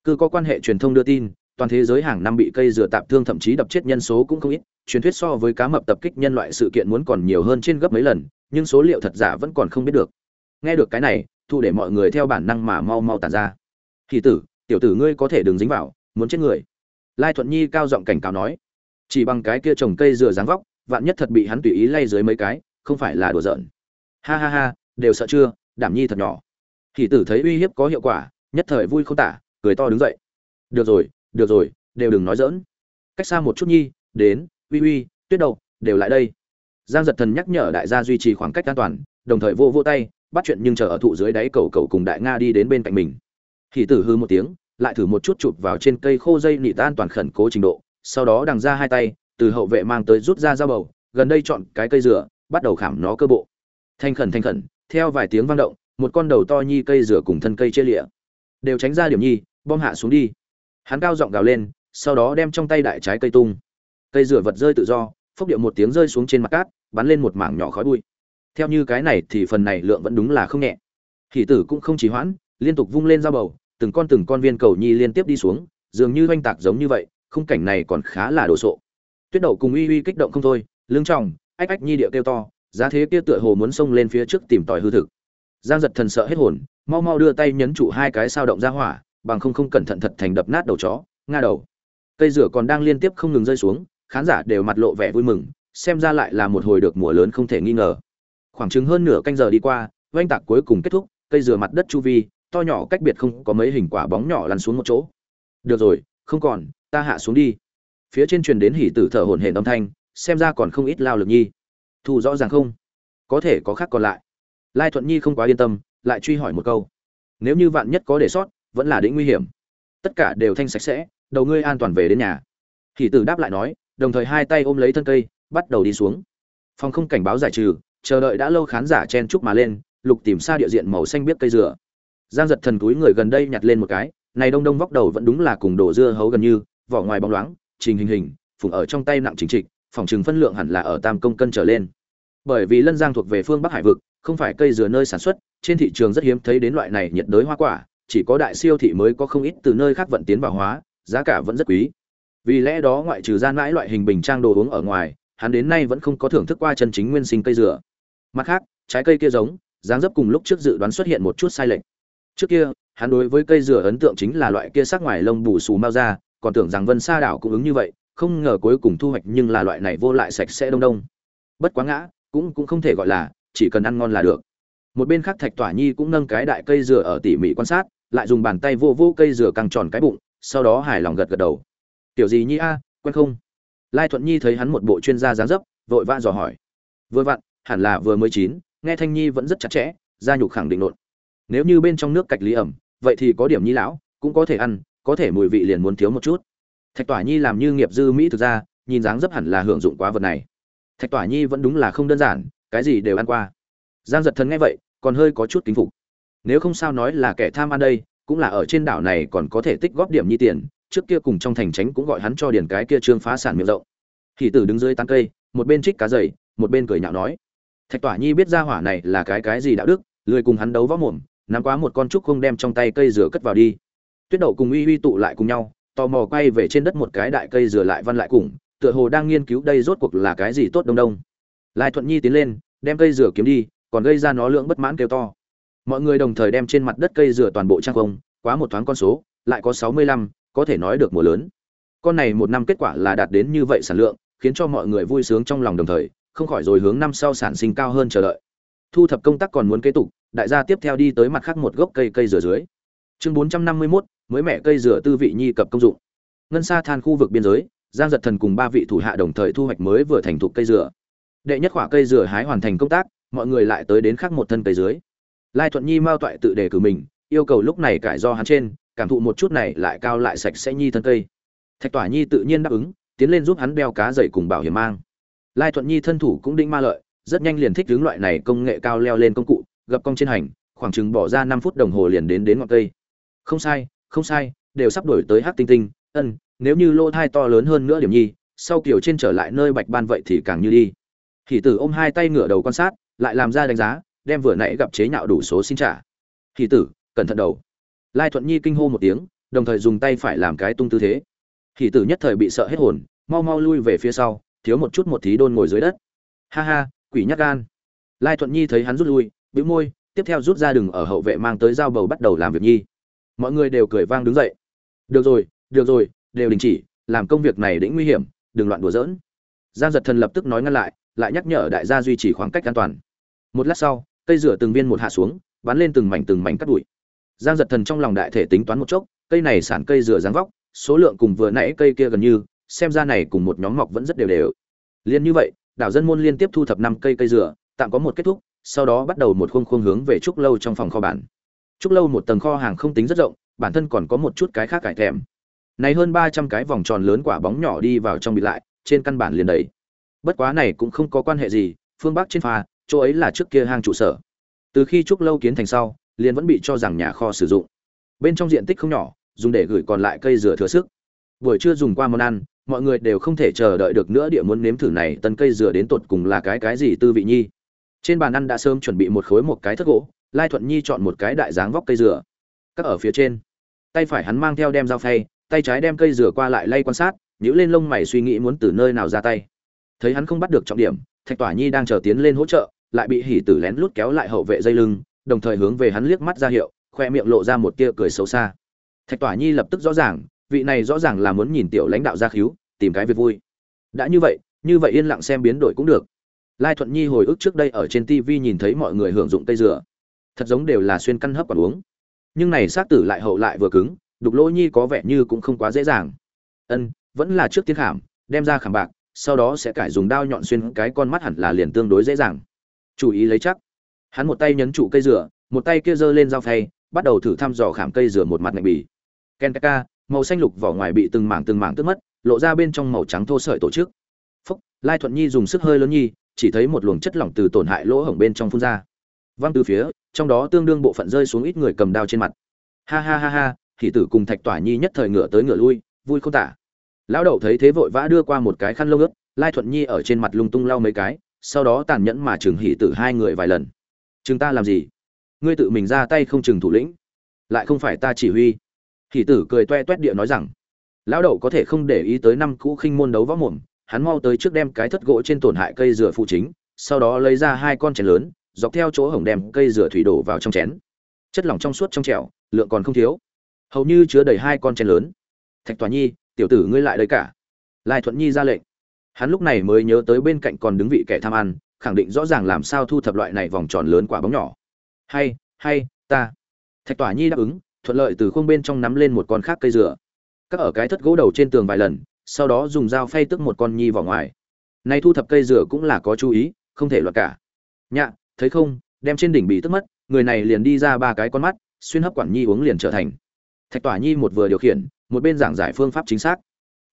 Cứ có quan hệ truyền thông đưa tin, toàn thế giới hàng năm bị cây dừa tạp thương thậm chí đập chết nhân số cũng không ít, truyền thuyết so với cá mập tập kích nhân loại sự kiện muốn còn nhiều hơn trên gấp mấy lần, nhưng số liệu thật giả vẫn còn không biết được nghe được cái này, thu để mọi người theo bản năng mà mau mau tàn ra. Thì tử, tiểu tử ngươi có thể đừng dính vào, muốn chết người. Lai thuận nhi cao giọng cảnh cáo nói. Chỉ bằng cái kia trồng cây dừa dáng vóc, vạn nhất thật bị hắn tùy ý lay dưới mấy cái, không phải là đùa giỡn. Ha ha ha, đều sợ chưa, đảm nhi thật nhỏ. Thì tử thấy uy hiếp có hiệu quả, nhất thời vui không tả, cười to đứng dậy. Được rồi được rồi, đều đừng nói dỡn cách xa một chút nhi, đến, uy uy, tuyết đầu, đều lại đây. Giang giật thần nhắc nhở đại gia duy trì khoảng cách an toàn, đồng thời vô vô tay bắt chuyện nhưng chờ ở thụ dưới đáy cầu cầu cùng đại nga đi đến bên cạnh mình. Thì tử hư một tiếng, lại thử một chút chụp vào trên cây khô dây nị tan toàn khẩn cố trình độ, sau đó đằng ra hai tay, từ hậu vệ mang tới rút ra dao bầu, gần đây chọn cái cây dừa, bắt đầu khảm nó cơ bộ. Thanh khẩn thanh khẩn, theo vài tiếng vang động, một con đầu to nhi cây dừa cùng thân cây chia lịa. Đều tránh ra điểm nhi, bom hạ xuống đi. Hắn cao giọng gào lên, sau đó đem trong tay đại trái cây tung. Cây dừa vật rơi tự do, phốc điệu một tiếng rơi xuống trên mặt cát, bắn lên một mảng nhỏ khói bụi theo như cái này thì phần này lượng vẫn đúng là không nhẹ. Hỷ tử cũng không chỉ hoãn, liên tục vung lên dao bầu, từng con từng con viên cầu nhi liên tiếp đi xuống, dường như oanh tạc giống như vậy, khung cảnh này còn khá là đồ sộ. Tuyết đậu cùng uy uy kích động không thôi, lưng trọng ách ách nhi điệu kêu to, giá thế kia tựa hồ muốn xông lên phía trước tìm tòi hư thực. Giang giật thần sợ hết hồn, mau mau đưa tay nhấn trụ hai cái sao động ra hỏa, bằng không không cẩn thận thật thành đập nát đầu chó, nga đầu. Cây rửa còn đang liên tiếp không ngừng rơi xuống, khán giả đều mặt lộ vẻ vui mừng, xem ra lại là một hồi được mùa lớn không thể nghi ngờ khoảng chừng hơn nửa canh giờ đi qua, oanh tạc cuối cùng kết thúc, cây dừa mặt đất chu vi, to nhỏ cách biệt không có mấy hình quả bóng nhỏ lăn xuống một chỗ. Được rồi, không còn, ta hạ xuống đi. Phía trên truyền đến hỉ tử thở hổn hển âm thanh, xem ra còn không ít lao lực nhi. Thu rõ ràng không? Có thể có khác còn lại. Lai thuận nhi không quá yên tâm, lại truy hỏi một câu. Nếu như vạn nhất có để sót, vẫn là đĩnh nguy hiểm. Tất cả đều thanh sạch sẽ, đầu ngươi an toàn về đến nhà. Hỉ tử đáp lại nói, đồng thời hai tay ôm lấy thân cây, bắt đầu đi xuống. Phòng không cảnh báo giải trừ chờ đợi đã lâu khán giả chen chúc mà lên, lục tìm xa địa diện màu xanh biết cây dừa. Giang giật thần túi người gần đây nhặt lên một cái, này đông đông vóc đầu vẫn đúng là cùng đổ dưa hấu gần như, vỏ ngoài bóng loáng, trình hình hình, phùng ở trong tay nặng chính trịch, phòng trừng phân lượng hẳn là ở tam công cân trở lên. Bởi vì lân giang thuộc về phương bắc hải vực, không phải cây dừa nơi sản xuất, trên thị trường rất hiếm thấy đến loại này nhiệt đới hoa quả, chỉ có đại siêu thị mới có không ít từ nơi khác vận tiến vào hóa, giá cả vẫn rất quý. Vì lẽ đó ngoại trừ gian mãi loại hình bình trang đồ uống ở ngoài, hắn đến nay vẫn không có thưởng thức qua chân chính nguyên sinh cây dừa mặt khác, trái cây kia giống, dáng dấp cùng lúc trước dự đoán xuất hiện một chút sai lệch. Trước kia, hắn đối với cây dừa ấn tượng chính là loại kia sắc ngoài lông bù xù mau ra còn tưởng rằng vân sa đảo cũng ứng như vậy, không ngờ cuối cùng thu hoạch nhưng là loại này vô lại sạch sẽ đông đông. Bất quá ngã, cũng cũng không thể gọi là, chỉ cần ăn ngon là được. Một bên khác thạch tỏa nhi cũng nâng cái đại cây dừa ở tỉ mỉ quan sát, lại dùng bàn tay vô vô cây dừa căng tròn cái bụng, sau đó hài lòng gật gật đầu. Tiểu gì nhi a, quen không? Lai thuận nhi thấy hắn một bộ chuyên gia dáng dấp, vội vã dò hỏi. Vừa vặn hẳn là vừa mới chín, nghe thanh nhi vẫn rất chặt chẽ gia nhục khẳng định nộn. Nếu như bên trong nước cạch lý ẩm, vậy thì có điểm nhi lão, cũng có thể ăn, có thể mùi vị liền muốn thiếu một chút. Thạch tỏa nhi làm như nghiệp dư mỹ thực ra, nhìn dáng dấp hẳn là hưởng dụng quá vật này. Thạch tỏa nhi vẫn đúng là không đơn giản, cái gì đều ăn qua. Giang giật thần nghe vậy, còn hơi có chút kính phục. Nếu không sao nói là kẻ tham ăn đây, cũng là ở trên đảo này còn có thể tích góp điểm nhi tiền, trước kia cùng trong thành tránh cũng gọi hắn cho điền cái kia trương phá sản miệng rộng. Hỷ tử đứng dưới tán cây, một bên trích cá dày một bên cười nhạo nói thạch tỏa nhi biết ra hỏa này là cái cái gì đạo đức, lười cùng hắn đấu võ mồm, nắm quá một con trúc không đem trong tay cây dừa cất vào đi. Tuyết đậu cùng uy uy tụ lại cùng nhau, tò mò quay về trên đất một cái đại cây dừa lại văn lại cùng, tựa hồ đang nghiên cứu đây rốt cuộc là cái gì tốt đông đông. Lai thuận nhi tiến lên, đem cây dừa kiếm đi, còn gây ra nó lượng bất mãn kêu to. Mọi người đồng thời đem trên mặt đất cây dừa toàn bộ trang không, quá một thoáng con số, lại có sáu mươi lăm, có thể nói được mùa lớn. Con này một năm kết quả là đạt đến như vậy sản lượng, khiến cho mọi người vui sướng trong lòng đồng thời không khỏi rồi hướng năm sau sản sinh cao hơn chờ đợi. Thu thập công tác còn muốn kế tục đại gia tiếp theo đi tới mặt khác một gốc cây cây dừa dưới. Chương bốn trăm năm mươi 451, mới mẹ cây dừa tư vị nhi cập công dụng. Ngân sa than khu vực biên giới giang giật thần cùng ba vị thủ hạ đồng thời thu hoạch mới vừa thành thục cây dừa. Đệ nhất khỏa cây dừa hái hoàn thành công tác mọi người lại tới đến khác một thân cây dưới. Lai thuận nhi mao toại tự đề cử mình yêu cầu lúc này cải do hắn trên cảm thụ một chút này lại cao lại sạch sẽ nhi thân cây. Thạch tỏa nhi tự nhiên đáp ứng tiến lên giúp hắn đeo cá dày cùng bảo hiểm mang lai thuận nhi thân thủ cũng định ma lợi, rất nhanh liền thích hướng loại này công nghệ cao leo lên công cụ, gập cong trên hành, khoảng chừng bỏ ra năm phút đồng hồ liền đến đến ngọn cây. Không sai không sai, đều sắp đổi tới hát tinh tinh. Ân, nếu như lô thai to lớn hơn nữa điểm nhi, sau kiểu trên trở lại nơi bạch ban vậy thì càng như đi. Hỷ tử ôm hai tay ngửa đầu quan sát, lại làm ra đánh giá, đem vừa nãy gặp chế nhạo đủ số xin trả. Hỷ tử, cẩn thận đầu. Lai thuận nhi kinh hô một tiếng, đồng thời dùng tay phải làm cái tung tư thế. Hỷ tử nhất thời bị sợ hết hồn, mau mau lui về phía sau thiếu một chút một thí đôn ngồi dưới đất. Ha ha, quỷ nhắc gan. Lai thuận nhi thấy hắn rút lui, bĩu môi, tiếp theo rút ra đừng ở hậu vệ mang tới dao bầu bắt đầu làm việc nhi. Mọi người đều cười vang đứng dậy. Được rồi được rồi, đều đình chỉ, làm công việc này đĩnh nguy hiểm, đừng loạn đùa giỡn. Giang giật thần lập tức nói ngăn lại lại nhắc nhở đại gia duy trì khoảng cách an toàn. Một lát sau, cây rửa từng viên một hạ xuống, bắn lên từng mảnh từng mảnh cắt đùi giang giật thần trong lòng đại thể tính toán một chốc, cây này sản cây rửa dáng vóc, số lượng cùng vừa nãy cây kia gần như xem ra này cùng một nhóm mọc vẫn rất đều đều. Liên như vậy, đảo dân môn liên tiếp thu thập năm cây cây dừa, tạm có một kết thúc, sau đó bắt đầu một khung khung hướng về trúc lâu trong phòng kho bản trúc lâu một tầng kho hàng không tính rất rộng, bản thân còn có một chút cái khác cải thèm. Này hơn ba trăm cái vòng tròn lớn quả bóng nhỏ đi vào trong bị lại, trên căn bản liền đầy. Bất quá này cũng không có quan hệ gì, phương bắc trên phà chỗ ấy là trước kia hang trụ sở. Từ khi trúc lâu kiến thành sau, liền vẫn bị cho rằng nhà kho sử dụng. Bên trong diện tích không nhỏ, dùng để gửi còn lại cây dừa thừa sức buổi trưa dùng qua món ăn, mọi người đều không thể chờ đợi được nữa địa muốn nếm thử này tân cây dừa đến tột cùng là cái cái gì tư vị nhi. Trên bàn ăn đã sớm chuẩn bị một khối một cái thất gỗ, lai thuận nhi chọn một cái đại dáng vóc cây dừa. Các ở phía trên. Tay phải hắn mang theo đem dao phay, tay trái đem cây dừa qua lại lay quan sát nhữ lên lông mày suy nghĩ muốn từ nơi nào ra tay. Thấy hắn không bắt được trọng điểm, thạch tỏa nhi đang chờ tiến lên hỗ trợ, lại bị hỉ tử lén lút kéo lại hậu vệ dây lưng, đồng thời hướng về hắn liếc mắt ra hiệu, khoe miệng lộ ra một tia cười xấu xa. Thạch tỏa nhi lập tức rõ ràng vị này rõ ràng là muốn nhìn tiểu lãnh đạo ra khíu, tìm cái việc vui. Đã như vậy như vậy yên lặng xem biến đổi cũng được. Lai thuận nhi hồi ức trước đây ở trên tv nhìn thấy mọi người hưởng dụng tây dừa. Thật giống đều là xuyên căn hấp còn uống. Nhưng này xác tử lại hậu lại vừa cứng, đục lỗ nhi có vẻ như cũng không quá dễ dàng. Ân, vẫn là trước tiên khảm, đem ra khảm bạc, sau đó sẽ cải dùng đao nhọn xuyên cái con mắt hẳn là liền tương đối dễ dàng. Chú ý lấy chắc. Hắn một tay nhấn trụ cây dừa, một tay kia giơ lên dao phay, bắt đầu thử thăm dò khảm cây dừa một mặt ngạch bì. Ken màu xanh lục vỏ ngoài bị từng mảng từng mảng tước mất, lộ ra bên trong màu trắng thô sợi tổ chức. Phúc, lai thuận nhi dùng sức hơi lớn nhi, chỉ thấy một luồng chất lỏng từ tổn hại lỗ hổng bên trong phun ra. Văng từ phía, trong đó tương đương bộ phận rơi xuống ít người cầm đao trên mặt. Ha ha ha ha thì tử cùng thạch tỏa nhi nhất thời ngửa tới ngửa lui, vui không tả. Lão đậu thấy thế vội vã đưa qua một cái khăn lông ướt, lai thuận nhi ở trên mặt lung tung lau mấy cái, sau đó tàn nhẫn mà chừng hỉ tử hai người vài lần. Chừng ta làm gì? Ngươi tự mình ra tay không chừng thủ lĩnh. Lại không phải ta chỉ huy hỉ tử cười toe toét địa nói rằng, lão đậu có thể không để ý tới năm cũ khinh môn đấu võ mồm, hắn mau tới trước đem cái thất gỗ trên tổn hại cây dừa phụ chính, sau đó lấy ra hai con chén lớn, dọc theo chỗ hổng đem cây dừa thủy đổ vào trong chén. Chất lỏng trong suốt trong trẻo, lượng còn không thiếu. Hầu như chứa đầy hai con chén lớn. Thạch tòa nhi, tiểu tử ngươi lại đấy cả. Lai thuận nhi ra lệnh. Hắn lúc này mới nhớ tới bên cạnh còn đứng vị kẻ tham ăn, khẳng định rõ ràng làm sao thu thập loại này vòng tròn lớn quả bóng nhỏ. Hay hay, ta. Thạch tỏa nhi đáp ứng thuận lợi từ khung bên trong nắm lên một con khác cây dừa. Các ở cái thất gỗ đầu trên tường vài lần, sau đó dùng dao phay tức một con nhi vào ngoài. Nay thu thập cây dừa cũng là có chú ý, không thể loạt cả. Nhạ, thấy không, đem trên đỉnh bị tức mất, người này liền đi ra ba cái con mắt, xuyên hấp quản nhi uống liền trở thành. Thạch tỏa nhi một vừa điều khiển, một bên giảng giải phương pháp chính xác.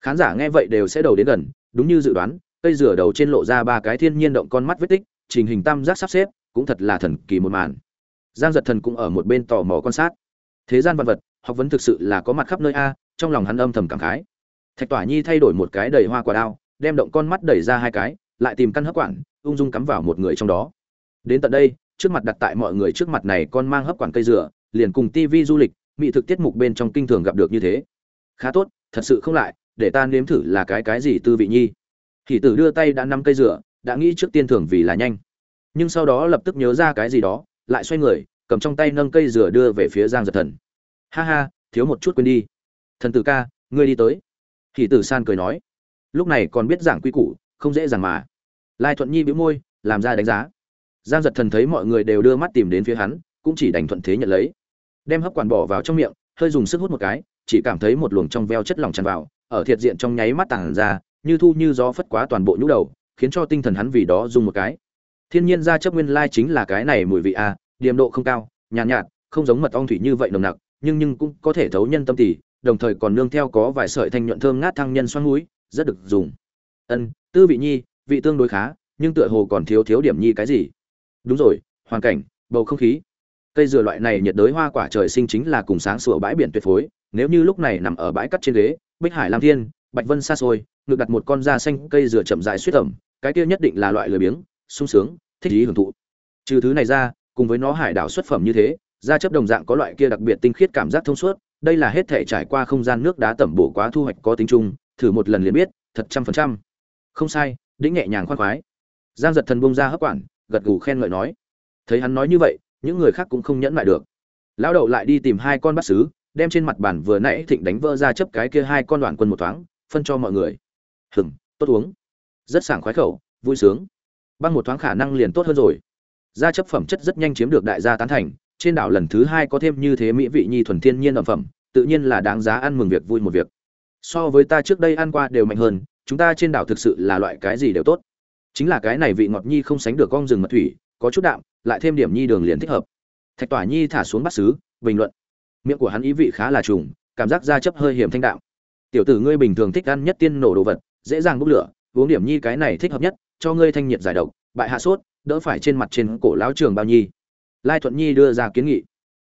Khán giả nghe vậy đều sẽ đầu đến gần, đúng như dự đoán, cây rửa đầu trên lộ ra ba cái thiên nhiên động con mắt vết tích, trình hình tam giác sắp xếp, cũng thật là thần kỳ một màn. Giang giật thần cũng ở một bên tò mò quan sát thế gian vật vật, học vấn thực sự là có mặt khắp nơi a, trong lòng hắn âm thầm cảm khái. Thạch tỏa nhi thay đổi một cái đầy hoa quả đao, đem động con mắt đẩy ra hai cái, lại tìm căn hấp quản, ung dung cắm vào một người trong đó. Đến tận đây, trước mặt đặt tại mọi người trước mặt này con mang hấp quản cây dừa, liền cùng tivi du lịch, mỹ thực tiết mục bên trong kinh thường gặp được như thế. Khá tốt, thật sự không lại, để ta nếm thử là cái cái gì tư vị nhi. Thì tử đưa tay đã nắm cây dừa, đã nghĩ trước tiên thưởng vì là nhanh. Nhưng sau đó lập tức nhớ ra cái gì đó, lại xoay người cầm trong tay nâng cây dừa đưa về phía giang giật thần. Ha ha thiếu một chút quên đi. Thần tử ca ngươi đi tới. Hỷ tử san cười nói. Lúc này còn biết giảng quy củ không dễ dàng mà. Lai thuận nhi bĩu môi làm ra đánh giá. Giang giật thần thấy mọi người đều đưa mắt tìm đến phía hắn cũng chỉ đành thuận thế nhận lấy. Đem hấp quản bỏ vào trong miệng hơi dùng sức hút một cái chỉ cảm thấy một luồng trong veo chất lỏng tràn vào ở thiệt diện trong nháy mắt tàng ra như thu như gió phất quá toàn bộ nhũ đầu khiến cho tinh thần hắn vì đó dùng một cái. Thiên nhiên ra chấp nguyên lai chính là cái này mùi vị a à, điềm độ không cao nhàn nhạt, nhạt không giống mật ong thủy như vậy nồng nặc nhưng nhưng cũng có thể thấu nhân tâm tỉ đồng thời còn nương theo có vài sợi thanh nhuận thơm ngát thăng nhân xoắn núi rất được dùng. Ân tư vị nhi vị tương đối khá nhưng tựa hồ còn thiếu thiếu điểm nhi cái gì? Đúng rồi hoàn cảnh bầu không khí. Cây dừa loại này nhiệt đới hoa quả trời sinh chính là cùng sáng sủa bãi biển tuyệt phối nếu như lúc này nằm ở bãi cắt trên ghế bích hải lam thiên bạch vân xa xôi ngược đặt một con da xanh cây dừa chậm dài suýt ẩm cái kia nhất định là loại lười biếng sung sướng thích ý hưởng thụ. Trừ thứ này ra cùng với nó hải đảo xuất phẩm như thế, da chấp đồng dạng có loại kia đặc biệt tinh khiết cảm giác thông suốt, đây là hết thể trải qua không gian nước đá tẩm bổ quá thu hoạch có tính chung, thử một lần liền biết, thật trăm phần trăm. Không sai, đĩnh nhẹ nhàng khoan khoái. Giang giật thần bông ra hấp quản, gật gù khen ngợi nói. Thấy hắn nói như vậy, những người khác cũng không nhẫn lại được. Lão đậu lại đi tìm hai con bắt xứ đem trên mặt bàn vừa nãy thịnh đánh vỡ ra chấp cái kia hai con đoạn quân một thoáng, phân cho mọi người. Hừng tốt uống. Rất sảng khoái khẩu, vui sướng. Băng một thoáng khả năng liền tốt hơn rồi gia chấp phẩm chất rất nhanh chiếm được đại gia tán thành, trên đảo lần thứ hai có thêm như thế mỹ vị nhi thuần thiên nhiên ẩm phẩm, tự nhiên là đáng giá ăn mừng việc vui một việc. So với ta trước đây ăn qua đều mạnh hơn, chúng ta trên đảo thực sự là loại cái gì đều tốt. Chính là cái này vị ngọt nhi không sánh được con rừng mật thủy, có chút đạm, lại thêm điểm nhi đường liền thích hợp. Thạch tỏa nhi thả xuống bát xứ, bình luận. Miệng của hắn ý vị khá là trùng, cảm giác da chấp hơi hiểm thanh đạo tiểu tử ngươi bình thường thích ăn nhất tiên nổ đồ vật, dễ dàng bốc lửa, uống điểm nhi cái này thích hợp nhất, cho ngươi thanh nhiệt giải độc, bại hạ sốt đỡ phải trên mặt trên cổ lão trường bao nhi. Lai thuận nhi đưa ra kiến nghị.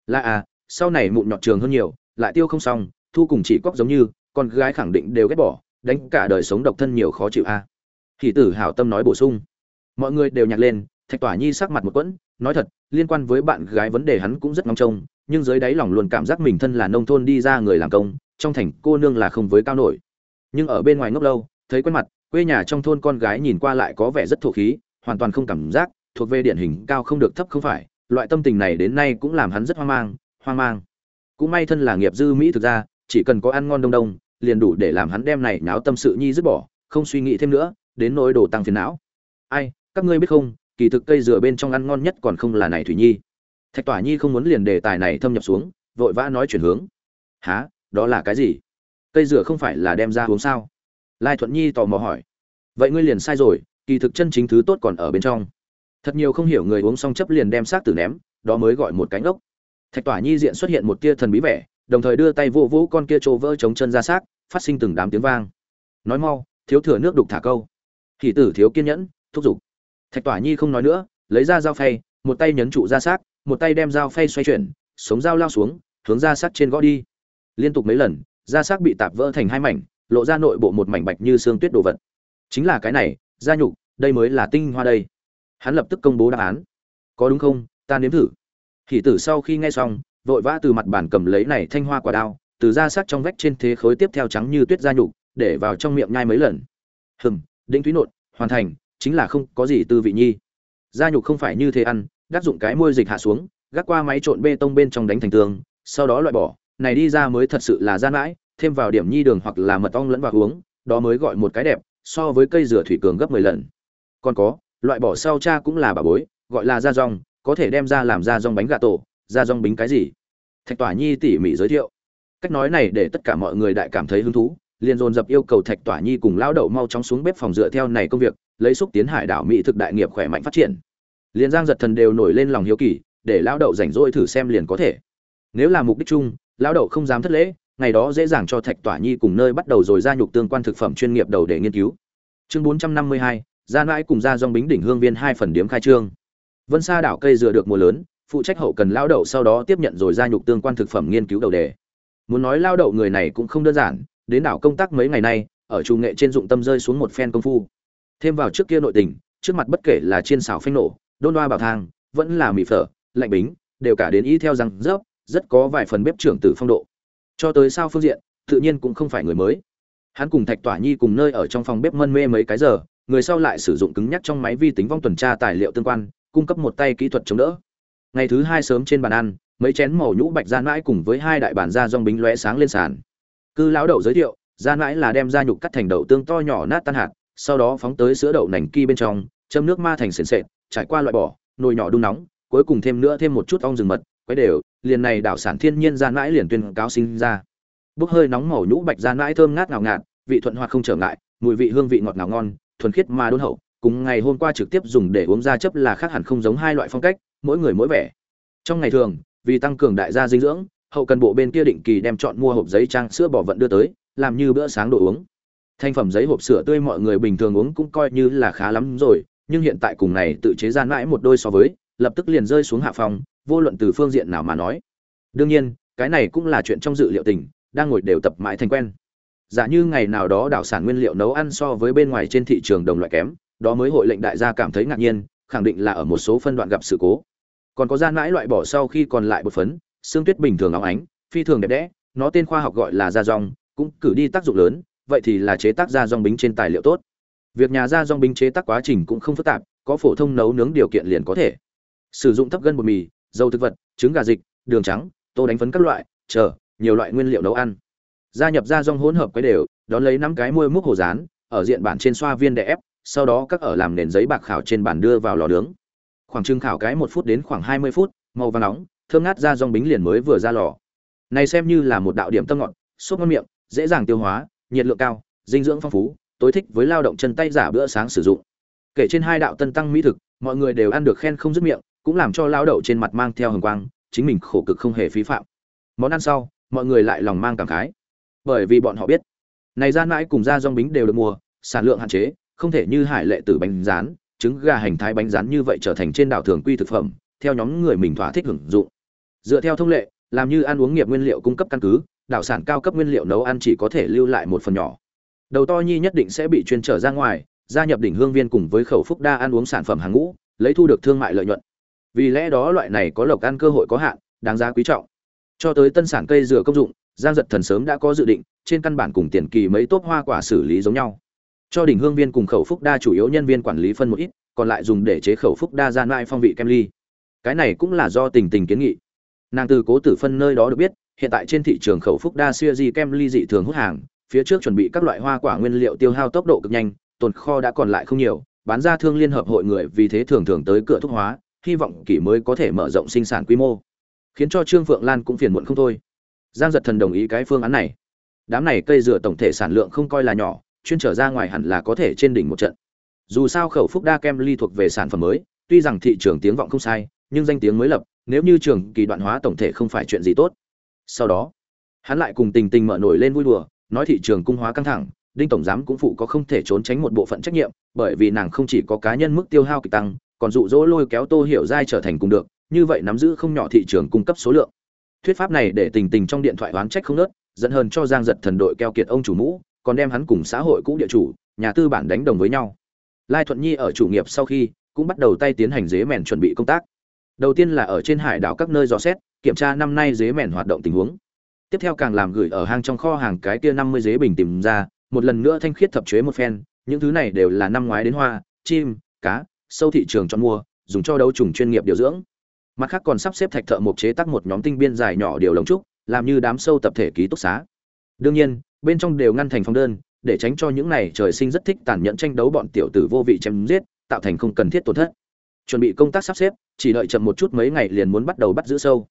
Là à sau này mụn nhọt trường hơn nhiều, lại tiêu không xong, thu cùng chỉ cóc giống như, con gái khẳng định đều ghét bỏ, đánh cả đời sống độc thân nhiều khó chịu a. À. thì tử hảo tâm nói bổ sung. Mọi người đều nhạc lên, thạch tỏa nhi sắc mặt một quẫn, nói thật, liên quan với bạn gái vấn đề hắn cũng rất ngóng trông, nhưng dưới đáy lòng luôn cảm giác mình thân là nông thôn đi ra người làm công, trong thành cô nương là không với cao nổi. Nhưng ở bên ngoài ngốc lâu, thấy quen mặt, quê nhà trong thôn con gái nhìn qua lại có vẻ rất thổ khí hoàn toàn không cảm giác, thuộc về điển hình cao không được thấp không phải, loại tâm tình này đến nay cũng làm hắn rất hoang mang hoang mang. Cũng may thân là nghiệp dư mỹ thực ra chỉ cần có ăn ngon đông đông, liền đủ để làm hắn đem này náo tâm sự nhi dứt bỏ, không suy nghĩ thêm nữa, đến nỗi đồ tăng phiền não. Ai, các ngươi biết không, kỳ thực cây dừa bên trong ăn ngon nhất còn không là này thủy nhi. Thạch tỏa nhi không muốn liền đề tài này thâm nhập xuống, vội vã nói chuyển hướng. Há đó là cái gì? Cây dừa không phải là đem ra uống sao? Lai thuận nhi tò mò hỏi. Vậy ngươi liền sai rồi kỳ thực chân chính thứ tốt còn ở bên trong. Thật nhiều không hiểu người uống xong chấp liền đem xác tử ném, đó mới gọi một cánh ốc. Thạch tỏa nhi diện xuất hiện một tia thần bí vẻ, đồng thời đưa tay vô vũ con kia trô vỡ chống chân ra xác, phát sinh từng đám tiếng vang. Nói mau, thiếu thừa nước đục thả câu. Kỳ tử thiếu kiên nhẫn, thúc giục. Thạch tỏa nhi không nói nữa, lấy ra dao phay, một tay nhấn trụ ra xác, một tay đem dao phay xoay chuyển, sống dao lao xuống, hướng ra xác trên gõ đi. Liên tục mấy lần da xác bị tạp vỡ thành hai mảnh, lộ ra nội bộ một mảnh bạch như xương tuyết đồ vật. Chính là cái này Gia nhục, đây mới là tinh hoa đây. Hắn lập tức công bố đáp án. Có đúng không? Ta nếm thử. Hỷ tử sau khi nghe xong, vội vã từ mặt bàn cầm lấy này thanh hoa quả đao, từ da sắc trong vách trên thế khối tiếp theo trắng như tuyết Gia nhục, để vào trong miệng nhai mấy lần. Hừm đinh thúy nột hoàn thành, chính là không có gì tư vị nhi. Gia nhục không phải như thế ăn đắc dụng cái môi dịch hạ xuống, gác qua máy trộn bê tông bên trong đánh thành tường, sau đó loại bỏ. Này đi ra mới thật sự là gian mãi, thêm vào điểm nhi đường hoặc là mật ong lẫn vào uống, đó mới gọi một cái đẹp so với cây dừa thủy cường gấp 10 lần. Còn có, loại bỏ sau cha cũng là bà bối, gọi là da rong, có thể đem ra làm da rong bánh gà tổ, da rong bánh cái gì? Thạch tỏa nhi tỉ mỉ giới thiệu. Cách nói này để tất cả mọi người đại cảm thấy hứng thú, liền dồn dập yêu cầu thạch tỏa nhi cùng lao đậu mau chóng xuống bếp phòng dựa theo này công việc, lấy xúc tiến hải đảo mỹ thực đại nghiệp khỏe mạnh phát triển. Liền giang giật thần đều nổi lên lòng hiếu kỳ, để lao đậu rảnh rỗi thử xem liền có thể. Nếu là mục đích chung lao đậu không dám thất lễ ngày đó dễ dàng cho thạch tỏa nhi cùng nơi bắt đầu rồi gia nhục tương quan thực phẩm chuyên nghiệp đầu để nghiên cứu. Chương bốn trăm năm mươi hai, gia nãi cùng gia dòng bính đỉnh hương viên hai phần điểm khai trương. Vân sa đảo cây dừa được mùa lớn, phụ trách hậu cần lao đậu sau đó tiếp nhận rồi gia nhục tương quan thực phẩm nghiên cứu đầu đề. Muốn nói lao đậu người này cũng không đơn giản, đến đảo công tác mấy ngày nay, ở chủ nghệ trên dụng tâm rơi xuống một phen công phu. Thêm vào trước kia nội tình, trước mặt bất kể là chiên xào phanh nổ, đôn đoa bảo thang, vẫn là mì phở, lạnh bính, đều cả đến ý theo rằng dốc rất có vài phần bếp trưởng tử phong độ cho tới sao phương diện, tự nhiên cũng không phải người mới. Hắn cùng thạch tỏa nhi cùng nơi ở trong phòng bếp mân mê mấy cái giờ, người sau lại sử dụng cứng nhắc trong máy vi tính vong tuần tra tài liệu tương quan, cung cấp một tay kỹ thuật chống đỡ. Ngày thứ hai sớm trên bàn ăn, mấy chén màu nhũ bạch gian mãi cùng với hai đại bản da dong bính lóe sáng lên sàn. Cư lão đậu giới thiệu, gian mãi là đem da nhục cắt thành đậu tương to nhỏ nát tan hạt, sau đó phóng tới sữa đậu nành ki bên trong, châm nước ma thành sền sệt, trải qua loại bỏ, nồi nhỏ đun nóng, cuối cùng thêm nữa thêm một chút ong rừng mật, quấy đều liền này đảo sản thiên nhiên gian mãi liền tuyên cáo sinh ra. Bốc hơi nóng màu nhũ bạch gian mãi thơm ngát ngào ngạt, vị thuận hoạt không trở ngại, mùi vị hương vị ngọt ngào ngon, thuần khiết mà đôn hậu, cùng ngày hôm qua trực tiếp dùng để uống ra chấp là khác hẳn không giống hai loại phong cách, mỗi người mỗi vẻ. Trong ngày thường, vì tăng cường đại gia dinh dưỡng, hậu cần bộ bên kia định kỳ đem chọn mua hộp giấy trang sữa bỏ vận đưa tới, làm như bữa sáng đồ uống. Thành phẩm giấy hộp sữa tươi mọi người bình thường uống cũng coi như là khá lắm rồi, nhưng hiện tại cùng này tự chế gian mãi một đôi so với, lập tức liền rơi xuống hạ phòng vô luận từ phương diện nào mà nói. Đương nhiên, cái này cũng là chuyện trong dự liệu tình, đang ngồi đều tập mãi thành quen. Giả như ngày nào đó đảo sản nguyên liệu nấu ăn so với bên ngoài trên thị trường đồng loại kém, đó mới hội lệnh đại gia cảm thấy ngạc nhiên, khẳng định là ở một số phân đoạn gặp sự cố. Còn có gian mãi loại bỏ sau khi còn lại bột phấn, xương tuyết bình thường óng ánh, phi thường đẹp đẽ, nó tên khoa học gọi là da rong, cũng cử đi tác dụng lớn, vậy thì là chế tác da rong bính trên tài liệu tốt. Việc nhà da rong bính chế tác quá trình cũng không phức tạp, có phổ thông nấu nướng điều kiện liền có thể. Sử dụng thấp gân bột mì dầu thực vật, trứng gà dịch, đường trắng, tô đánh phấn các loại, chờ, nhiều loại nguyên liệu nấu ăn. Gia nhập gia rong hỗn hợp quấy đều, đón lấy năm cái muôi múc hồ rán, ở diện bản trên xoa viên để ép, sau đó các ở làm nền giấy bạc khảo trên bàn đưa vào lò nướng. Khoảng trưng khảo cái một phút đến khoảng hai mươi phút, màu vàng nóng, thơm ngát ra rong bính liền mới vừa ra lò. Này xem như là một đạo điểm tâm ngọt sốt ngon miệng, dễ dàng tiêu hóa, nhiệt lượng cao, dinh dưỡng phong phú, tối thích với lao động chân tay giả bữa sáng sử dụng. Kể trên hai đạo tân tăng mỹ thực, mọi người đều ăn được khen không dứt miệng cũng làm cho lao đậu trên mặt mang theo hồng quang, chính mình khổ cực không hề phí phạm. Món ăn sau, mọi người lại lòng mang cảm khái. Bởi vì bọn họ biết, này gian mãi cùng ra rong bính đều được mua sản lượng hạn chế, không thể như hải lệ tử bánh rán, trứng gà hành thái bánh rán như vậy trở thành trên đảo thường quy thực phẩm, theo nhóm người mình thỏa thích hưởng dụng. Dựa theo thông lệ, làm như ăn uống nghiệp nguyên liệu cung cấp căn cứ, đảo sản cao cấp nguyên liệu nấu ăn chỉ có thể lưu lại một phần nhỏ. Đầu to nhi nhất định sẽ bị chuyên trở ra ngoài, gia nhập đỉnh hương viên cùng với khẩu phúc đa ăn uống sản phẩm hàng ngũ, lấy thu được thương mại lợi nhuận vì lẽ đó loại này có lộc ăn cơ hội có hạn, đáng giá quý trọng. Cho tới tân sản cây dừa công dụng, giang giật thần sớm đã có dự định, trên căn bản cùng tiền kỳ mấy tốt hoa quả xử lý giống nhau. Cho đỉnh hương viên cùng khẩu phúc đa chủ yếu nhân viên quản lý phân một ít, còn lại dùng để chế khẩu phúc đa gian lại phong vị kem ly. Cái này cũng là do tình tình kiến nghị. Nàng từ cố tử phân nơi đó được biết, hiện tại trên thị trường khẩu phúc đa siêu di kem ly dị thường hút hàng, phía trước chuẩn bị các loại hoa quả nguyên liệu tiêu hao tốc độ cực nhanh, tồn kho đã còn lại không nhiều, bán ra thương liên hợp hội người vì thế thường thường tới cửa thuốc hóa hy vọng kỷ mới có thể mở rộng sinh sản quy mô. Khiến cho trương phượng lan cũng phiền muộn không thôi. Giang giật thần đồng ý cái phương án này. Đám này cây dừa tổng thể sản lượng không coi là nhỏ, chuyên trở ra ngoài hẳn là có thể trên đỉnh một trận. Dù sao khẩu phúc đa kem ly thuộc về sản phẩm mới, tuy rằng thị trường tiếng vọng không sai, nhưng danh tiếng mới lập, nếu như trường kỳ đoạn hóa tổng thể không phải chuyện gì tốt. Sau đó, hắn lại cùng tình tình mở nổi lên vui đùa, nói thị trường cung hóa căng thẳng, đinh tổng giám cũng phụ có không thể trốn tránh một bộ phận trách nhiệm, bởi vì nàng không chỉ có cá nhân mức tiêu hao kịch tăng còn dụ dỗ lôi kéo tô hiểu giai trở thành cùng được, như vậy nắm giữ không nhỏ thị trường cung cấp số lượng. Thuyết pháp này để tình tình trong điện thoại oán trách không nớt dẫn hơn cho giang giật thần đội keo kiệt ông chủ mũ, còn đem hắn cùng xã hội cũ địa chủ, nhà tư bản đánh đồng với nhau. Lai thuận nhi ở chủ nghiệp sau khi, cũng bắt đầu tay tiến hành dế mèn chuẩn bị công tác. Đầu tiên là ở trên hải đảo các nơi dò xét, kiểm tra năm nay dế mèn hoạt động tình huống. Tiếp theo càng làm gửi ở hang trong kho hàng cái kia năm mươi dế bình tìm ra, một lần nữa thanh khiết thập chế một phen, những thứ này đều là năm ngoái đến hoa, chim, cá sâu thị trường chọn mua dùng cho đấu trùng chuyên nghiệp điều dưỡng. Mặt khác còn sắp xếp thạch thợ mộc chế tác một nhóm tinh biên dài nhỏ điều lồng trúc làm như đám sâu tập thể ký túc xá. Đương nhiên bên trong đều ngăn thành phong đơn để tránh cho những này trời sinh rất thích tàn nhẫn tranh đấu bọn tiểu tử vô vị chém giết tạo thành không cần thiết tổn thất. Chuẩn bị công tác sắp xếp chỉ đợi chậm một chút mấy ngày liền muốn bắt đầu bắt giữ sâu.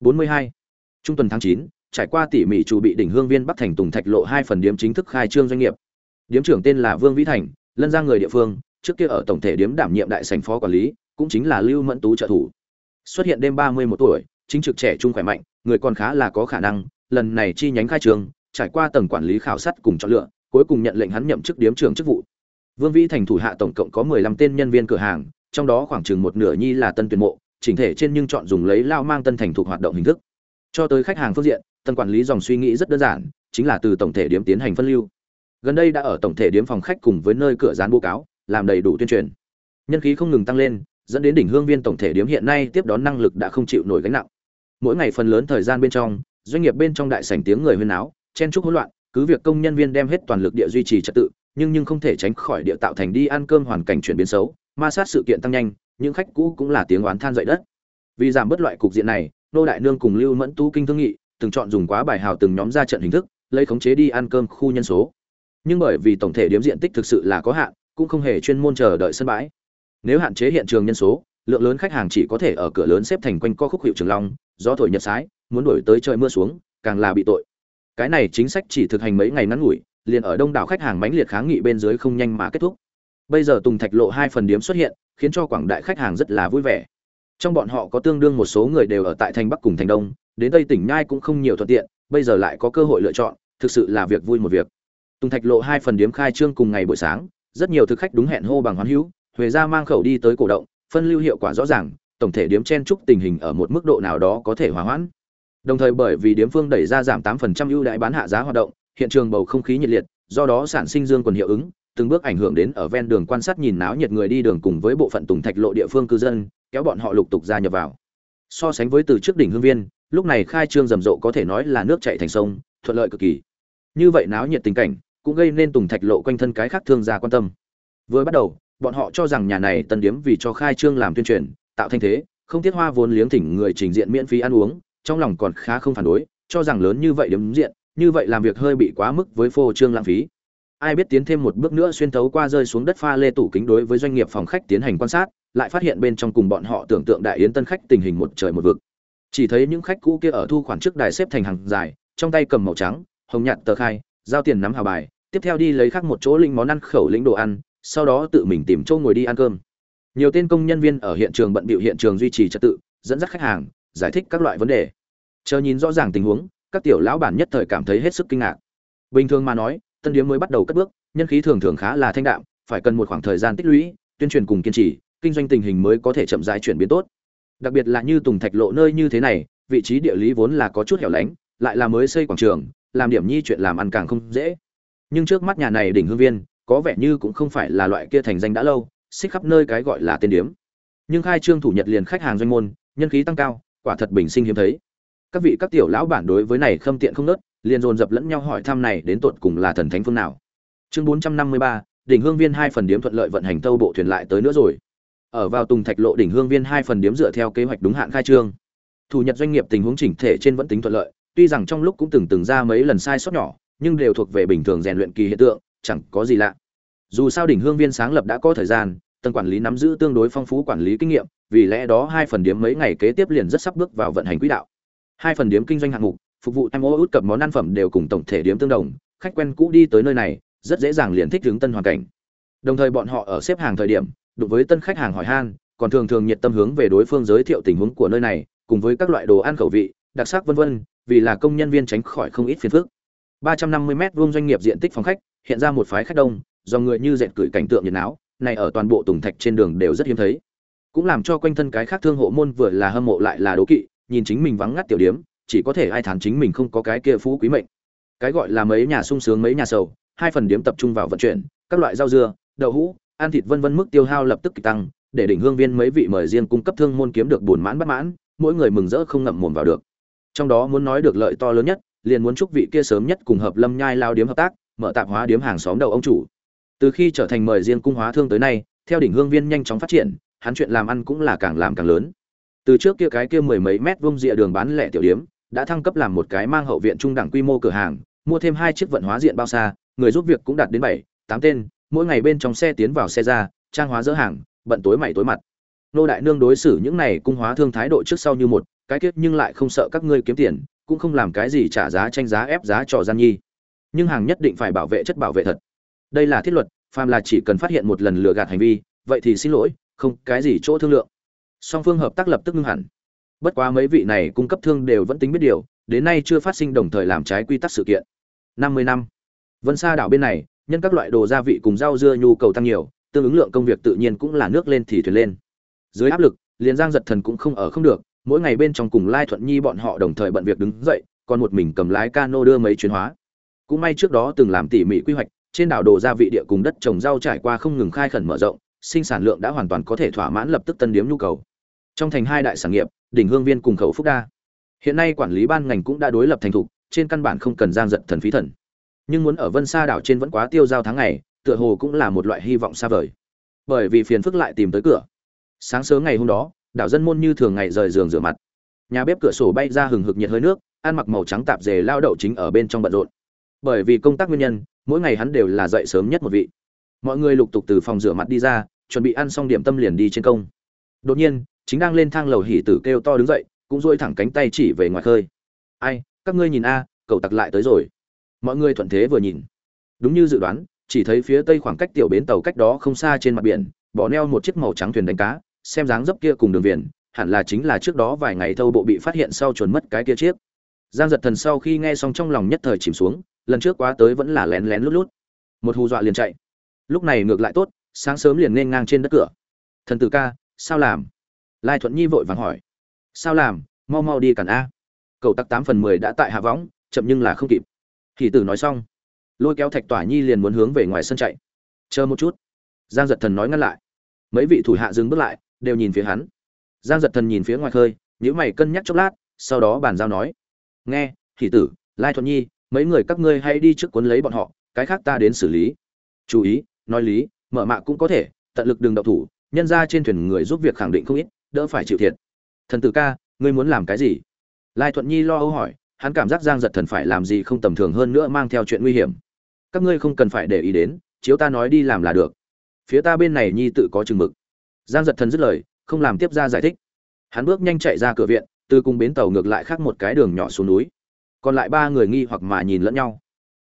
42. trung tuần tháng 9, trải qua tỉ mỉ chủ bị đỉnh hương viên bắc thành tùng thạch lộ hai phần điếm chính thức khai trương doanh nghiệp. Điếm trưởng tên là vương vĩ thành lân ra người địa phương trước kia ở tổng thể điếm đảm nhiệm đại sành phó quản lý, cũng chính là lưu mẫn tú trợ thủ. Xuất hiện đêm ba mươi một tuổi, chính trực trẻ trung khỏe mạnh, người còn khá là có khả năng, lần này chi nhánh khai trương trải qua tầng quản lý khảo sát cùng chọn lựa, cuối cùng nhận lệnh hắn nhậm chức điếm trưởng chức vụ. Vương vĩ thành thủ hạ tổng cộng có mười lăm tên nhân viên cửa hàng, trong đó khoảng chừng một nửa nhi là tân tuyển mộ, chỉnh thể trên nhưng chọn dùng lấy lao mang tân thành thuộc hoạt động hình thức. Cho tới khách hàng phương diện tân quản lý dòng suy nghĩ rất đơn giản, chính là từ tổng thể điểm tiến hành phân lưu. Gần đây đã ở tổng thể điểm phòng khách cùng với nơi cửa dán bố cáo làm đầy đủ tuyên truyền. Nhân khí không ngừng tăng lên, dẫn đến đỉnh hương viên tổng thể điếm hiện nay tiếp đón năng lực đã không chịu nổi gánh nặng. Mỗi ngày phần lớn thời gian bên trong, doanh nghiệp bên trong đại sảnh tiếng người huyên náo, chen chúc hỗn loạn, cứ việc công nhân viên đem hết toàn lực địa duy trì trật tự, nhưng nhưng không thể tránh khỏi địa tạo thành đi ăn cơm hoàn cảnh chuyển biến xấu, ma sát sự kiện tăng nhanh, những khách cũ cũng là tiếng oán than dậy đất. Vì giảm bớt loại cục diện này, nô đại nương cùng lưu mẫn tu kinh thương nghị, từng chọn dùng quá bài hào từng nhóm ra trận hình thức, lấy khống chế đi ăn cơm khu nhân số. Nhưng bởi vì tổng thể điếm diện tích thực sự là có hạn cũng không hề chuyên môn chờ đợi sân bãi. Nếu hạn chế hiện trường nhân số, lượng lớn khách hàng chỉ có thể ở cửa lớn xếp thành quanh co khúc hiệu trường long, gió thổi nhật sái, muốn đổi tới trời mưa xuống, càng là bị tội. Cái này chính sách chỉ thực hành mấy ngày ngắn ngủi, liền ở đông đảo khách hàng mãnh liệt kháng nghị bên dưới không nhanh mà kết thúc. Bây giờ tùng thạch lộ hai phần điểm xuất hiện, khiến cho quảng đại khách hàng rất là vui vẻ. Trong bọn họ có tương đương một số người đều ở tại thành bắc cùng thành đông, đến tây tỉnh nhai cũng không nhiều thuận tiện, bây giờ lại có cơ hội lựa chọn, thực sự là việc vui một việc. Tùng thạch lộ hai phần điểm khai trương cùng ngày buổi sáng rất nhiều thực khách đúng hẹn hô bằng hoán hữu, huệ ra mang khẩu đi tới cổ động, phân lưu hiệu quả rõ ràng, tổng thể điếm chen trúc tình hình ở một mức độ nào đó có thể hòa hoãn. Đồng thời bởi vì điếm phương đẩy ra giảm 8% ưu đãi bán hạ giá hoạt động, hiện trường bầu không khí nhiệt liệt, do đó sản sinh dương quần hiệu ứng, từng bước ảnh hưởng đến ở ven đường quan sát nhìn náo nhiệt người đi đường cùng với bộ phận tùng thạch lộ địa phương cư dân, kéo bọn họ lục tục ra nhập vào. So sánh với từ trước đỉnh hương viên, lúc này khai trương rầm rộ có thể nói là nước chảy thành sông, thuận lợi cực kỳ. Như vậy náo nhiệt tình cảnh cũng gây nên tùng thạch lộ quanh thân cái khác thương gia quan tâm. Vừa bắt đầu, bọn họ cho rằng nhà này tân điếm vì cho khai trương làm tuyên truyền, tạo thanh thế, không tiết hoa vốn liếng thỉnh người trình diện miễn phí ăn uống, trong lòng còn khá không phản đối, cho rằng lớn như vậy điếm diện, như vậy làm việc hơi bị quá mức với phô trương lãng phí. Ai biết tiến thêm một bước nữa xuyên thấu qua rơi xuống đất pha lê tủ kính đối với doanh nghiệp phòng khách tiến hành quan sát, lại phát hiện bên trong cùng bọn họ tưởng tượng đại yến tân khách tình hình một trời một vực. Chỉ thấy những khách cũ kia ở thu khoản trước đài xếp thành hàng dài, trong tay cầm màu trắng, hồng nhạt tờ khai, giao tiền nắm hào bài tiếp theo đi lấy khác một chỗ linh món ăn khẩu lĩnh đồ ăn, sau đó tự mình tìm chỗ ngồi đi ăn cơm. Nhiều tên công nhân viên ở hiện trường bận bịu hiện trường duy trì trật tự, dẫn dắt khách hàng, giải thích các loại vấn đề. Chờ nhìn rõ ràng tình huống, các tiểu lão bản nhất thời cảm thấy hết sức kinh ngạc. Bình thường mà nói, tân điếm mới bắt đầu cất bước, nhân khí thường thường khá là thanh đạm, phải cần một khoảng thời gian tích lũy, tuyên truyền cùng kiên trì, kinh doanh tình hình mới có thể chậm rãi chuyển biến tốt. Đặc biệt là như tùng thạch lộ nơi như thế này, vị trí địa lý vốn là có chút hẻo lánh, lại là mới xây quảng trường, làm điểm nhi chuyện làm ăn càng không dễ nhưng trước mắt nhà này đỉnh hương viên, có vẻ như cũng không phải là loại kia thành danh đã lâu, xích khắp nơi cái gọi là tên điếm. Nhưng khai trương thủ nhật liền khách hàng doanh môn, nhân khí tăng cao, quả thật bình sinh hiếm thấy. Các vị các tiểu lão bản đối với này khâm tiện không nớt, liền dồn dập lẫn nhau hỏi thăm này đến tột cùng là thần thánh phương nào. Chương bốn trăm năm mươi ba, đỉnh hương viên hai phần điếm thuận lợi vận hành tâu bộ thuyền lại tới nữa rồi. Ở vào tùng thạch lộ đỉnh hương viên hai phần điếm dựa theo kế hoạch đúng hạn khai trương. Thủ nhật doanh nghiệp tình huống chỉnh thể trên vẫn tính thuận lợi, tuy rằng trong lúc cũng từng từng ra mấy lần sai sót nhỏ nhưng đều thuộc về bình thường rèn luyện kỳ hiện tượng, chẳng có gì lạ. Dù sao đỉnh hương viên sáng lập đã có thời gian, tầng quản lý nắm giữ tương đối phong phú quản lý kinh nghiệm, vì lẽ đó hai phần điểm mấy ngày kế tiếp liền rất sắp bước vào vận hành quỹ đạo. Hai phần điểm kinh doanh hạng mục, phục vụ mo út cập món ăn phẩm đều cùng tổng thể điểm tương đồng, khách quen cũ đi tới nơi này, rất dễ dàng liền thích ứng tân hoàn cảnh. Đồng thời bọn họ ở xếp hàng thời điểm đối với tân khách hàng hỏi han, còn thường thường nhiệt tâm hướng về đối phương giới thiệu tình huống của nơi này, cùng với các loại đồ ăn khẩu vị, đặc sắc vân vân, vì là công nhân viên tránh khỏi không ít phiền phức. 350 mét vuông doanh nghiệp diện tích phòng khách, hiện ra một phái khách đông, do người như dệt cửi cảnh tượng nhiệt náo, này ở toàn bộ tùng thạch trên đường đều rất hiếm thấy. Cũng làm cho quanh thân cái khác thương hộ môn vừa là hâm mộ lại là đố kỵ, nhìn chính mình vắng ngắt tiểu điếm, chỉ có thể ai thán chính mình không có cái kia phú quý mệnh. Cái gọi là mấy nhà sung sướng mấy nhà sầu, hai phần điếm tập trung vào vận chuyển, các loại rau dưa, đậu hũ, ăn thịt vân vân mức tiêu hao lập tức tăng, để đỉnh hương viên mấy vị mời riêng cung cấp thương môn kiếm được buồn mãn bất mãn, mỗi người mừng rỡ không ngậm mồm vào được. Trong đó muốn nói được lợi to lớn nhất liền muốn chúc vị kia sớm nhất cùng hợp lâm nhai lao điếm hợp tác, mở tạp hóa điếm hàng xóm đầu ông chủ. Từ khi trở thành mời riêng cung hóa thương tới nay, theo đỉnh hương viên nhanh chóng phát triển, hắn chuyện làm ăn cũng là càng làm càng lớn. Từ trước kia cái kia mười mấy mét vông rìa đường bán lẻ tiểu điếm, đã thăng cấp làm một cái mang hậu viện trung đẳng quy mô cửa hàng, mua thêm hai chiếc vận hóa diện bao xa, người giúp việc cũng đạt đến bảy, tám tên, mỗi ngày bên trong xe tiến vào xe ra, trang hóa dỡ hàng, bận tối mày tối mặt. Nô đại nương đối xử những này cung hóa thương thái độ trước sau như một, cái kết nhưng lại không sợ các ngươi kiếm tiền cũng không làm cái gì trả giá tranh giá ép giá trò gian nhi. Nhưng hàng nhất định phải bảo vệ chất bảo vệ thật. Đây là thiết luật, phàm là chỉ cần phát hiện một lần lừa gạt hành vi, vậy thì xin lỗi, không cái gì chỗ thương lượng. Song phương hợp tác lập tức ngưng hẳn. Bất quá mấy vị này cung cấp thương đều vẫn tính biết điều, đến nay chưa phát sinh đồng thời làm trái quy tắc sự kiện. Năm mươi năm. Vân xa đảo bên này, nhân các loại đồ gia vị cùng rau dưa nhu cầu tăng nhiều, tương ứng lượng công việc tự nhiên cũng là nước lên thì thuyền lên. Dưới áp lực, liền giang giật thần cũng không ở không được mỗi ngày bên trong cùng lai thuận nhi bọn họ đồng thời bận việc đứng dậy, còn một mình cầm lái cano đưa mấy chuyến hóa. Cũng may trước đó từng làm tỉ mỉ quy hoạch, trên đảo đồ gia vị địa cùng đất trồng rau trải qua không ngừng khai khẩn mở rộng, sinh sản lượng đã hoàn toàn có thể thỏa mãn lập tức tân điếm nhu cầu. Trong thành hai đại sản nghiệp, đỉnh hương viên cùng khẩu phúc đa. Hiện nay quản lý ban ngành cũng đã đối lập thành thục, trên căn bản không cần giang giật thần phí thần. Nhưng muốn ở vân xa đảo trên vẫn quá tiêu giao tháng ngày, tựa hồ cũng là một loại hy vọng xa vời. Bởi vì phiền phức lại tìm tới cửa. Sáng sớm ngày hôm đó đảo dân môn như thường ngày rời giường rửa mặt. Nhà bếp cửa sổ bay ra hừng hực nhiệt hơi nước, ăn mặc màu trắng tạp dề lao đậu chính ở bên trong bận rộn. Bởi vì công tác nguyên nhân, mỗi ngày hắn đều là dậy sớm nhất một vị. Mọi người lục tục từ phòng rửa mặt đi ra, chuẩn bị ăn xong điểm tâm liền đi trên công. Đột nhiên, chính đang lên thang lầu hỉ tử kêu to đứng dậy, cũng duỗi thẳng cánh tay chỉ về ngoài khơi. Ai, các ngươi nhìn a, cậu tặc lại tới rồi. Mọi người thuận thế vừa nhìn. Đúng như dự đoán, chỉ thấy phía tây khoảng cách tiểu bến tàu cách đó không xa trên mặt biển bỏ neo một chiếc màu trắng thuyền đánh cá xem dáng dấp kia cùng đường viền, hẳn là chính là trước đó vài ngày thâu bộ bị phát hiện sau chuồn mất cái kia chiếc. Giang giật thần sau khi nghe xong trong lòng nhất thời chìm xuống, lần trước quá tới vẫn là lén lén lút lút. Một hù dọa liền chạy. Lúc này ngược lại tốt, sáng sớm liền nên ngang trên đất cửa. Thần tử ca, sao làm? Lai thuận nhi vội vàng hỏi. Sao làm? Mau mau đi cản a. Cầu tắc tám phần mười đã tại hạ võng, chậm nhưng là không kịp. Thì tử nói xong, lôi kéo thạch tỏa nhi liền muốn hướng về ngoài sân chạy. Chờ một chút. Giang giật thần nói ngăn lại. Mấy vị thủ hạ dừng bước lại đều nhìn phía hắn. Giang giật thần nhìn phía ngoài khơi nhữ mày cân nhắc chốc lát, sau đó bàn giao nói, nghe thì tử, lai thuận nhi, mấy người các ngươi hãy đi trước cuốn lấy bọn họ, cái khác ta đến xử lý. Chú ý, nói lý, mở mạ cũng có thể, tận lực đừng đậu thủ, nhân ra trên thuyền người giúp việc khẳng định không ít, đỡ phải chịu thiệt. Thần tử ca, ngươi muốn làm cái gì? Lai thuận nhi lo âu hỏi, hắn cảm giác giang giật thần phải làm gì không tầm thường hơn nữa mang theo chuyện nguy hiểm. Các ngươi không cần phải để ý đến, chiếu ta nói đi làm là được. Phía ta bên này nhi tự có chừng mực giang giật thần dứt lời, không làm tiếp ra giải thích. Hắn bước nhanh chạy ra cửa viện, từ cùng bến tàu ngược lại khác một cái đường nhỏ xuống núi. Còn lại ba người nghi hoặc mà nhìn lẫn nhau.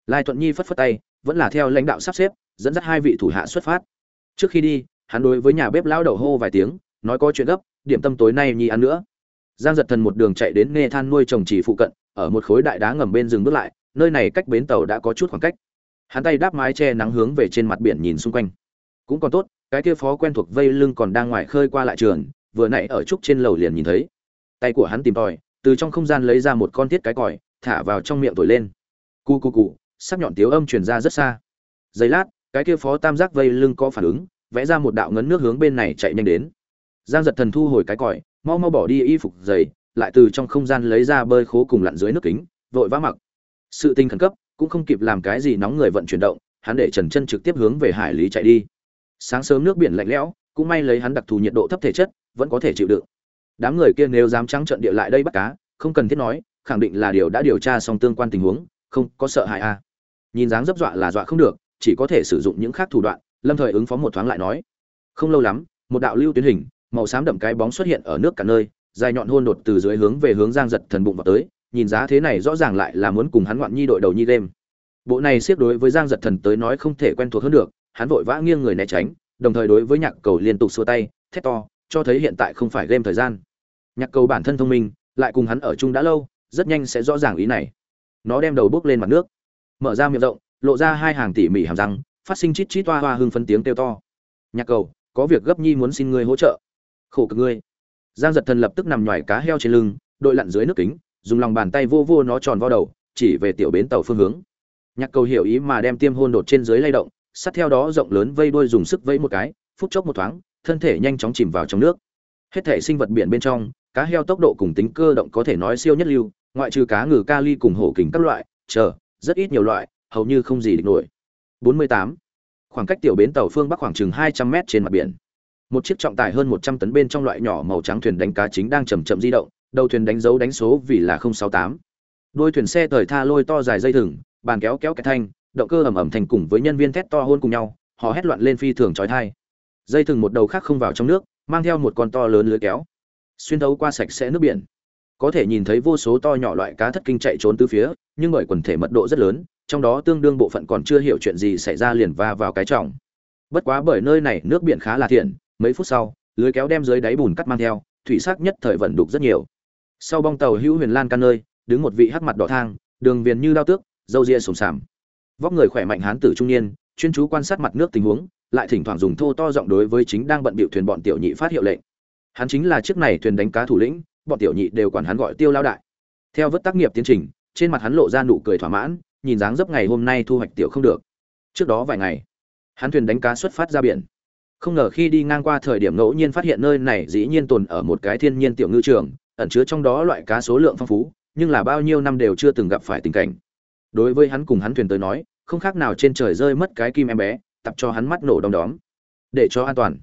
Lai thuận nhi phất phất tay, vẫn là theo lãnh đạo sắp xếp, dẫn dắt hai vị thủ hạ xuất phát. Trước khi đi, hắn đối với nhà bếp lão đầu hô vài tiếng, nói có chuyện gấp, điểm tâm tối nay nhi ăn nữa. Giang giật thần một đường chạy đến nghe than nuôi trồng chỉ phụ cận, ở một khối đại đá ngầm bên rừng bước lại, nơi này cách bến tàu đã có chút khoảng cách. Hắn tay đáp mái che nắng hướng về trên mặt biển nhìn xung quanh. Cũng còn tốt cái kia phó quen thuộc vây lưng còn đang ngoài khơi qua lại trường vừa nãy ở trúc trên lầu liền nhìn thấy. Tay của hắn tìm tòi từ trong không gian lấy ra một con thiết cái còi thả vào trong miệng thổi lên. Cu cu cụ sắc nhọn tiếu âm truyền ra rất xa. Giây lát cái kia phó tam giác vây lưng có phản ứng vẽ ra một đạo ngấn nước hướng bên này chạy nhanh đến. Giang giật thần thu hồi cái còi mau mau bỏ đi y phục giày, lại từ trong không gian lấy ra bơi khố cùng lặn dưới nước kính vội vã mặc. Sự tình khẩn cấp cũng không kịp làm cái gì nóng người vận chuyển động hắn để trần chân trực tiếp hướng về hải lý chạy đi sáng sớm nước biển lạnh lẽo, cũng may lấy hắn đặc thù nhiệt độ thấp thể chất, vẫn có thể chịu đựng đám người kia nếu dám trắng trận địa lại đây bắt cá, không cần thiết nói, khẳng định là điều đã điều tra xong tương quan tình huống, không có sợ hãi a à. nhìn dáng dấp dọa là dọa không được, chỉ có thể sử dụng những khác thủ đoạn, lâm thời ứng phó một thoáng lại nói không lâu lắm, một đạo lưu tuyến hình, màu xám đậm cái bóng xuất hiện ở nước cả nơi, dài nhọn hôn đột từ dưới hướng về hướng giang giật thần bụng vào tới, nhìn giá thế này rõ ràng lại là muốn cùng hắn ngoạn nhi đội đầu nhi đêm. bộ này siết đối với giang giật thần tới nói không thể quen thuộc hơn được hắn vội vã nghiêng người né tránh, đồng thời đối với nhạc cầu liên tục xua tay, thét to, cho thấy hiện tại không phải game thời gian. Nhạc cầu bản thân thông minh, lại cùng hắn ở chung đã lâu, rất nhanh sẽ rõ ràng ý này. Nó đem đầu bước lên mặt nước, mở ra miệng rộng, lộ ra hai hàng tỉ mỉ hàm răng, phát sinh chít chít toa hoa hưng phân tiếng kêu to. Nhạc cầu, có việc gấp nhi muốn xin ngươi hỗ trợ. Khổ cực ngươi. Giang giật thần lập tức nằm ngoài cá heo trên lưng, đội lặn dưới nước kính, dùng lòng bàn tay vô vô nó tròn vo đầu, chỉ về tiểu bến tàu phương hướng. Nhạc cầu hiểu ý mà đem tiêm hôn đột trên dưới lay động sát theo đó rộng lớn vây đuôi dùng sức vây một cái, phút chốc một thoáng, thân thể nhanh chóng chìm vào trong nước hết thể sinh vật biển bên trong, cá heo tốc độ cùng tính cơ động có thể nói siêu nhất lưu, ngoại trừ cá ngừ kali cùng hổ kình các loại, chờ, rất ít nhiều loại, hầu như không gì địch nổi 48. khoảng cách tiểu bến tàu phương bắc khoảng chừng 200 mét trên mặt biển một chiếc trọng tải hơn 100 tấn bên trong loại nhỏ màu trắng thuyền đánh cá chính đang chậm chậm di động, đầu thuyền đánh dấu đánh số vì là 068. đuôi thuyền xe thời tha lôi to dài dây thừng, bàn kéo kéo cái thanh động cơ ầm ầm thành cùng với nhân viên thét to hôn cùng nhau họ hét loạn lên phi thường chói tai. Dây thừng một đầu khác không vào trong nước, mang theo một con to lớn lưới kéo, xuyên thấu qua sạch sẽ nước biển. Có thể nhìn thấy vô số to nhỏ loại cá thất kinh chạy trốn từ phía, nhưng bởi quần thể mật độ rất lớn, trong đó tương đương bộ phận còn chưa hiểu chuyện gì xảy ra liền va vào cái trọng. Bất quá bởi nơi này nước biển khá là thiện, mấy phút sau, lưới kéo đem dưới đáy bùn cắt mang theo, thủy sắc nhất thời vận đục rất nhiều. Sau bong tàu hữu huyền lan can nơi, đứng một vị hắc mặt đỏ thang, đường viền như đao tước dâu ria sồm sàm vóc người khỏe mạnh hán tử trung niên, chuyên chú quan sát mặt nước tình huống, lại thỉnh thoảng dùng thô to giọng đối với chính đang bận bịu thuyền bọn tiểu nhị phát hiệu lệnh. Hắn chính là chiếc này thuyền đánh cá thủ lĩnh, bọn tiểu nhị đều quản hắn gọi tiêu lao đại. Theo vất tác nghiệp tiến trình, trên mặt hắn lộ ra nụ cười thỏa mãn, nhìn dáng dấp ngày hôm nay thu hoạch tiểu không được. Trước đó vài ngày, hắn thuyền đánh cá xuất phát ra biển. Không ngờ khi đi ngang qua thời điểm ngẫu nhiên phát hiện nơi này dĩ nhiên tồn ở một cái thiên nhiên tiểu ngư trường, ẩn chứa trong đó loại cá số lượng phong phú, nhưng là bao nhiêu năm đều chưa từng gặp phải tình cảnh đối với hắn cùng hắn thuyền tới nói, không khác nào trên trời rơi mất cái kim em bé, tập cho hắn mắt nổ đom đóm. Để cho an toàn.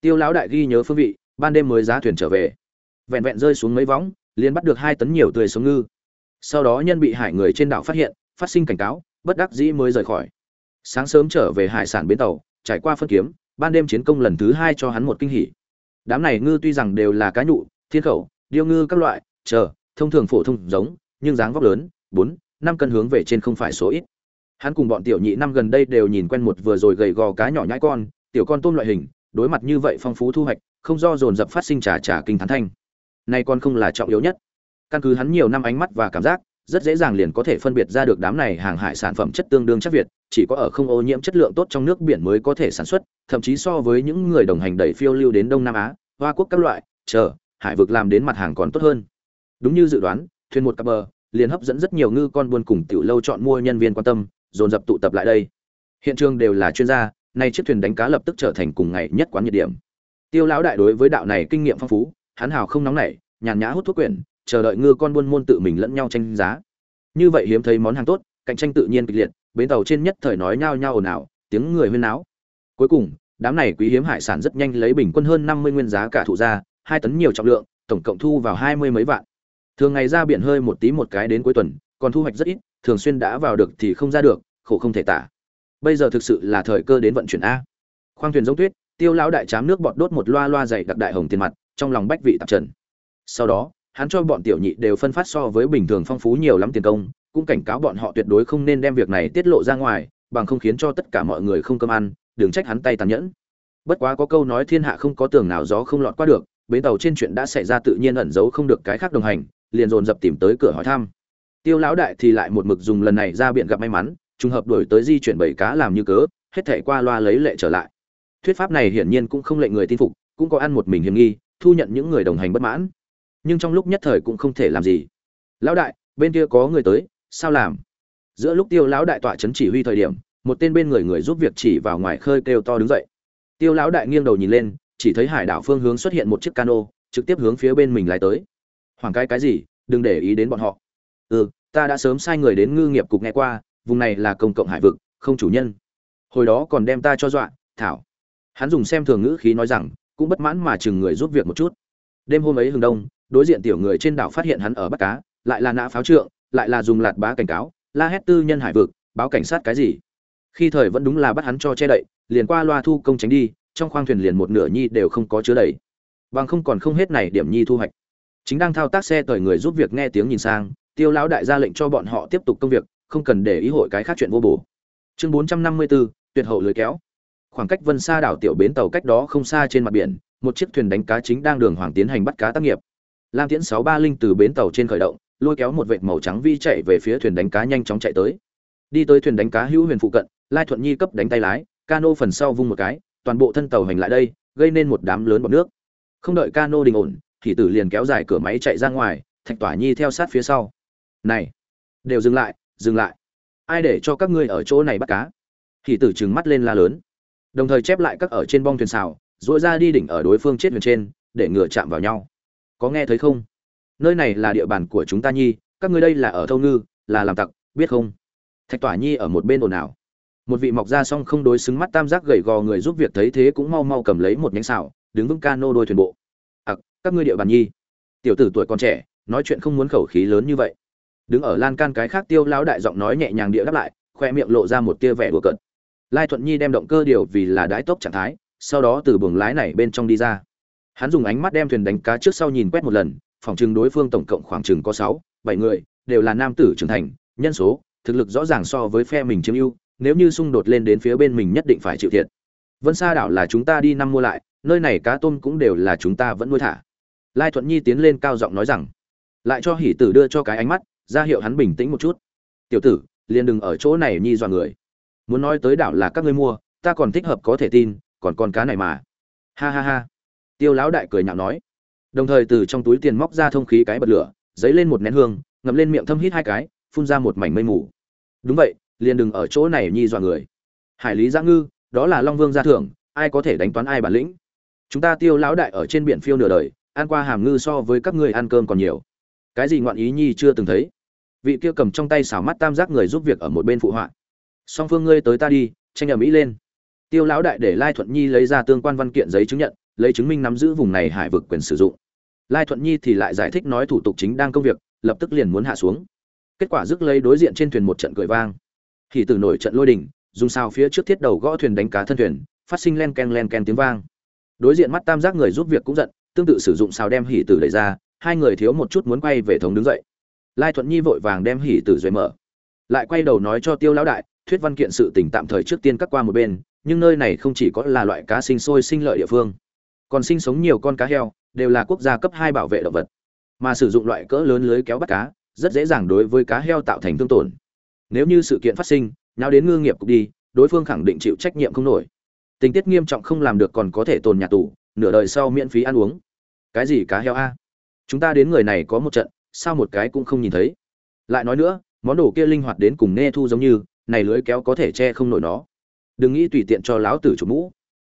Tiêu lão đại ghi nhớ phương vị, ban đêm mới giá thuyền trở về. Vẹn vẹn rơi xuống mấy võng, liền bắt được hai tấn nhiều tươi sống ngư. Sau đó nhân bị hải người trên đảo phát hiện, phát sinh cảnh cáo, bất đắc dĩ mới rời khỏi. Sáng sớm trở về hải sản bến tàu, trải qua phân kiếm, ban đêm chiến công lần thứ hai cho hắn một kinh hỉ. Đám này ngư tuy rằng đều là cá nhụ, thiên khẩu, điêu ngư các loại, chờ, thông thường phổ thông giống, nhưng dáng vóc lớn, bốn năm cân hướng về trên không phải số ít. Hắn cùng bọn tiểu nhị năm gần đây đều nhìn quen một vừa rồi gầy gò cá nhỏ nhãi con, tiểu con tôm loại hình, đối mặt như vậy phong phú thu hoạch, không do dồn dập phát sinh trà trà kinh thán thanh. Nay con không là trọng yếu nhất. Căn cứ hắn nhiều năm ánh mắt và cảm giác, rất dễ dàng liền có thể phân biệt ra được đám này hàng hải sản phẩm chất tương đương chất việt, chỉ có ở không ô nhiễm chất lượng tốt trong nước biển mới có thể sản xuất, thậm chí so với những người đồng hành đẩy phiêu lưu đến đông nam á, hoa quốc các loại, chờ, hải vực làm đến mặt hàng còn tốt hơn. Đúng như dự đoán, thuyền một cặp bờ liền hấp dẫn rất nhiều ngư con buôn cùng tiểu lâu chọn mua nhân viên quan tâm, dồn dập tụ tập lại đây. Hiện trường đều là chuyên gia, nay chiếc thuyền đánh cá lập tức trở thành cùng ngày nhất quán nhiệt điểm. Tiêu lão đại đối với đạo này kinh nghiệm phong phú, hắn hào không nóng nảy, nhàn nhã hút thuốc quyển, chờ đợi ngư con buôn môn tự mình lẫn nhau tranh giá. Như vậy hiếm thấy món hàng tốt, cạnh tranh tự nhiên kịch liệt, bến tàu trên nhất thời nói nhao nhao ồn ào, tiếng người huyên náo. Cuối cùng, đám này quý hiếm hải sản rất nhanh lấy bình quân hơn năm mươi nguyên giá cả thụ ra, hai tấn nhiều trọng lượng, tổng cộng thu vào hai mươi mấy vạn thường ngày ra biển hơi một tí một cái đến cuối tuần, còn thu hoạch rất ít, thường xuyên đã vào được thì không ra được, khổ không thể tả. Bây giờ thực sự là thời cơ đến vận chuyển a. Khoang thuyền giống tuyết, tiêu lão đại chám nước bọt đốt một loa loa dày đặc đại hồng tiền mặt, trong lòng bách vị tạp trần. Sau đó, hắn cho bọn tiểu nhị đều phân phát so với bình thường phong phú nhiều lắm tiền công, cũng cảnh cáo bọn họ tuyệt đối không nên đem việc này tiết lộ ra ngoài, bằng không khiến cho tất cả mọi người không cơm ăn, đừng trách hắn tay tàn nhẫn. Bất quá có câu nói thiên hạ không có tường nào gió không lọt qua được, bến tàu trên chuyện đã xảy ra tự nhiên ẩn giấu không được cái khác đồng hành liền dồn dập tìm tới cửa hỏi thăm. Tiêu lão đại thì lại một mực dùng lần này ra biển gặp may mắn, trùng hợp đổi tới di chuyển bảy cá làm như cớ, hết thể qua loa lấy lệ trở lại. Thuyết pháp này hiển nhiên cũng không lệnh người tin phục, cũng có ăn một mình hiểm nghi, thu nhận những người đồng hành bất mãn. Nhưng trong lúc nhất thời cũng không thể làm gì. Lão đại, bên kia có người tới, sao làm? Giữa lúc tiêu lão đại tọa chấn chỉ huy thời điểm, một tên bên người người giúp việc chỉ vào ngoài khơi kêu to đứng dậy. Tiêu lão đại nghiêng đầu nhìn lên, chỉ thấy hải đảo phương hướng xuất hiện một chiếc cano, trực tiếp hướng phía bên mình lái tới hoàng cái cái gì, đừng để ý đến bọn họ. Ừ ta đã sớm sai người đến ngư nghiệp cục nghe qua, vùng này là công cộng hải vực, không chủ nhân. Hồi đó còn đem ta cho dọa, thảo. Hắn dùng xem thường ngữ khí nói rằng, cũng bất mãn mà chừng người giúp việc một chút. Đêm hôm ấy hừng đông, đối diện tiểu người trên đảo phát hiện hắn ở bắt cá, lại là nã pháo trượng, lại là dùng lạt bá cảnh cáo, la hét tư nhân hải vực, báo cảnh sát cái gì. Khi thời vẫn đúng là bắt hắn cho che đậy, liền qua loa thu công tránh đi, trong khoang thuyền liền một nửa nhi đều không có chứa đầy. Bằng không còn không hết này điểm nhi thu hoạch chính đang thao tác xe tời người giúp việc nghe tiếng nhìn sang tiêu lão đại ra lệnh cho bọn họ tiếp tục công việc không cần để ý hội cái khác chuyện vô bổ. Chương 454, tuyệt hậu lưới kéo. Khoảng cách vân xa đảo tiểu bến tàu cách đó không xa trên mặt biển một chiếc thuyền đánh cá chính đang đường hoàng tiến hành bắt cá tác nghiệp. Lam tiễn sáu ba linh từ bến tàu trên khởi động lôi kéo một vệt màu trắng vi chạy về phía thuyền đánh cá nhanh chóng chạy tới. Đi tới thuyền đánh cá hữu huyền phụ cận lai thuận nhi cấp đánh tay lái cano phần sau vung một cái toàn bộ thân tàu hành lại đây gây nên một đám lớn bọt nước. Không đợi cano đình ổn thì tử liền kéo dài cửa máy chạy ra ngoài, thạch tỏa nhi theo sát phía sau. Này, đều dừng lại dừng lại. Ai để cho các ngươi ở chỗ này bắt cá? Thì tử trừng mắt lên la lớn. Đồng thời chép lại các ở trên bong thuyền xào dội ra đi đỉnh ở đối phương chết thuyền trên, để ngừa chạm vào nhau. Có nghe thấy không? Nơi này là địa bàn của chúng ta nhi, các ngươi đây là ở thâu ngư, là làm tặc, biết không? Thạch tỏa nhi ở một bên ồn ào. Một vị mọc ra xong không đối xứng mắt tam giác gầy gò người giúp việc thấy thế cũng mau mau cầm lấy một nhánh xào, đứng vững cano đôi thuyền bộ các ngươi địa bàn nhi. Tiểu tử tuổi còn trẻ, nói chuyện không muốn khẩu khí lớn như vậy. Đứng ở lan can cái khác tiêu lão đại giọng nói nhẹ nhàng địa đáp lại, khoe miệng lộ ra một tia vẻ đùa cợt. Lai thuận nhi đem động cơ điều vì là đái tốc trạng thái, sau đó từ buồng lái này bên trong đi ra. Hắn dùng ánh mắt đem thuyền đánh cá trước sau nhìn quét một lần, phòng chừng đối phương tổng cộng khoảng chừng có sáu, bảy người, đều là nam tử trưởng thành, nhân số, thực lực rõ ràng so với phe mình chiếm ưu, nếu như xung đột lên đến phía bên mình nhất định phải chịu thiệt. Vân sa đảo là chúng ta đi năm mua lại, nơi này cá tôm cũng đều là chúng ta vẫn nuôi thả lai thuận nhi tiến lên cao giọng nói rằng, lại cho hỷ tử đưa cho cái ánh mắt, ra hiệu hắn bình tĩnh một chút. Tiểu tử, liền đừng ở chỗ này nhi dọa người. Muốn nói tới đảo là các ngươi mua, ta còn thích hợp có thể tin, còn con cá này mà. Ha ha ha. Tiêu lão đại cười nhạo nói. Đồng thời từ trong túi tiền móc ra thông khí cái bật lửa dấy lên một nén hương, ngậm lên miệng thâm hít hai cái, phun ra một mảnh mây mù. Đúng vậy, liền đừng ở chỗ này nhi dọa người. Hải lý giã ngư, đó là long vương gia thưởng, ai có thể đánh toán ai bản lĩnh? Chúng ta tiêu lão đại ở trên biển phiêu nửa đời ăn qua hàm ngư so với các người ăn cơm còn nhiều. Cái gì ngoạn ý nhi chưa từng thấy? Vị kia cầm trong tay xảo mắt tam giác người giúp việc ở một bên phụ họa. Song phương ngươi tới ta đi, tranh ầm mỹ lên. Tiêu lão đại để lai thuận nhi lấy ra tương quan văn kiện giấy chứng nhận, lấy chứng minh nắm giữ vùng này hải vực quyền sử dụng. Lai thuận nhi thì lại giải thích nói thủ tục chính đang công việc, lập tức liền muốn hạ xuống. Kết quả rước lấy đối diện trên thuyền một trận cười vang. Thì từ nổi trận lôi đình, dùng sao phía trước thiết đầu gõ thuyền đánh cá thân thuyền, phát sinh len ken len ken tiếng vang. Đối diện mắt tam giác người giúp việc cũng giận tương tự sử dụng sao đem hỉ tử đẩy ra, hai người thiếu một chút muốn quay về thống đứng dậy. Lai thuận nhi vội vàng đem hỉ tử dưới mở. Lại quay đầu nói cho tiêu lão đại, thuyết văn kiện sự tỉnh tạm thời trước tiên cắt qua một bên, nhưng nơi này không chỉ có là loại cá sinh sôi sinh lợi địa phương, còn sinh sống nhiều con cá heo, đều là quốc gia cấp hai bảo vệ động vật. Mà sử dụng loại cỡ lớn lưới kéo bắt cá, rất dễ dàng đối với cá heo tạo thành thương tổn. Nếu như sự kiện phát sinh nào đến ngư nghiệp cục đi, đối phương khẳng định chịu trách nhiệm không nổi. Tình tiết nghiêm trọng không làm được còn có thể tồn nhà tù, nửa đời sau miễn phí ăn uống cái gì cá heo a? Chúng ta đến người này có một trận, sao một cái cũng không nhìn thấy? Lại nói nữa, món đồ kia linh hoạt đến cùng nê thu giống như, này lưới kéo có thể che không nổi nó. Đừng nghĩ tùy tiện cho lão tử chủ mũ.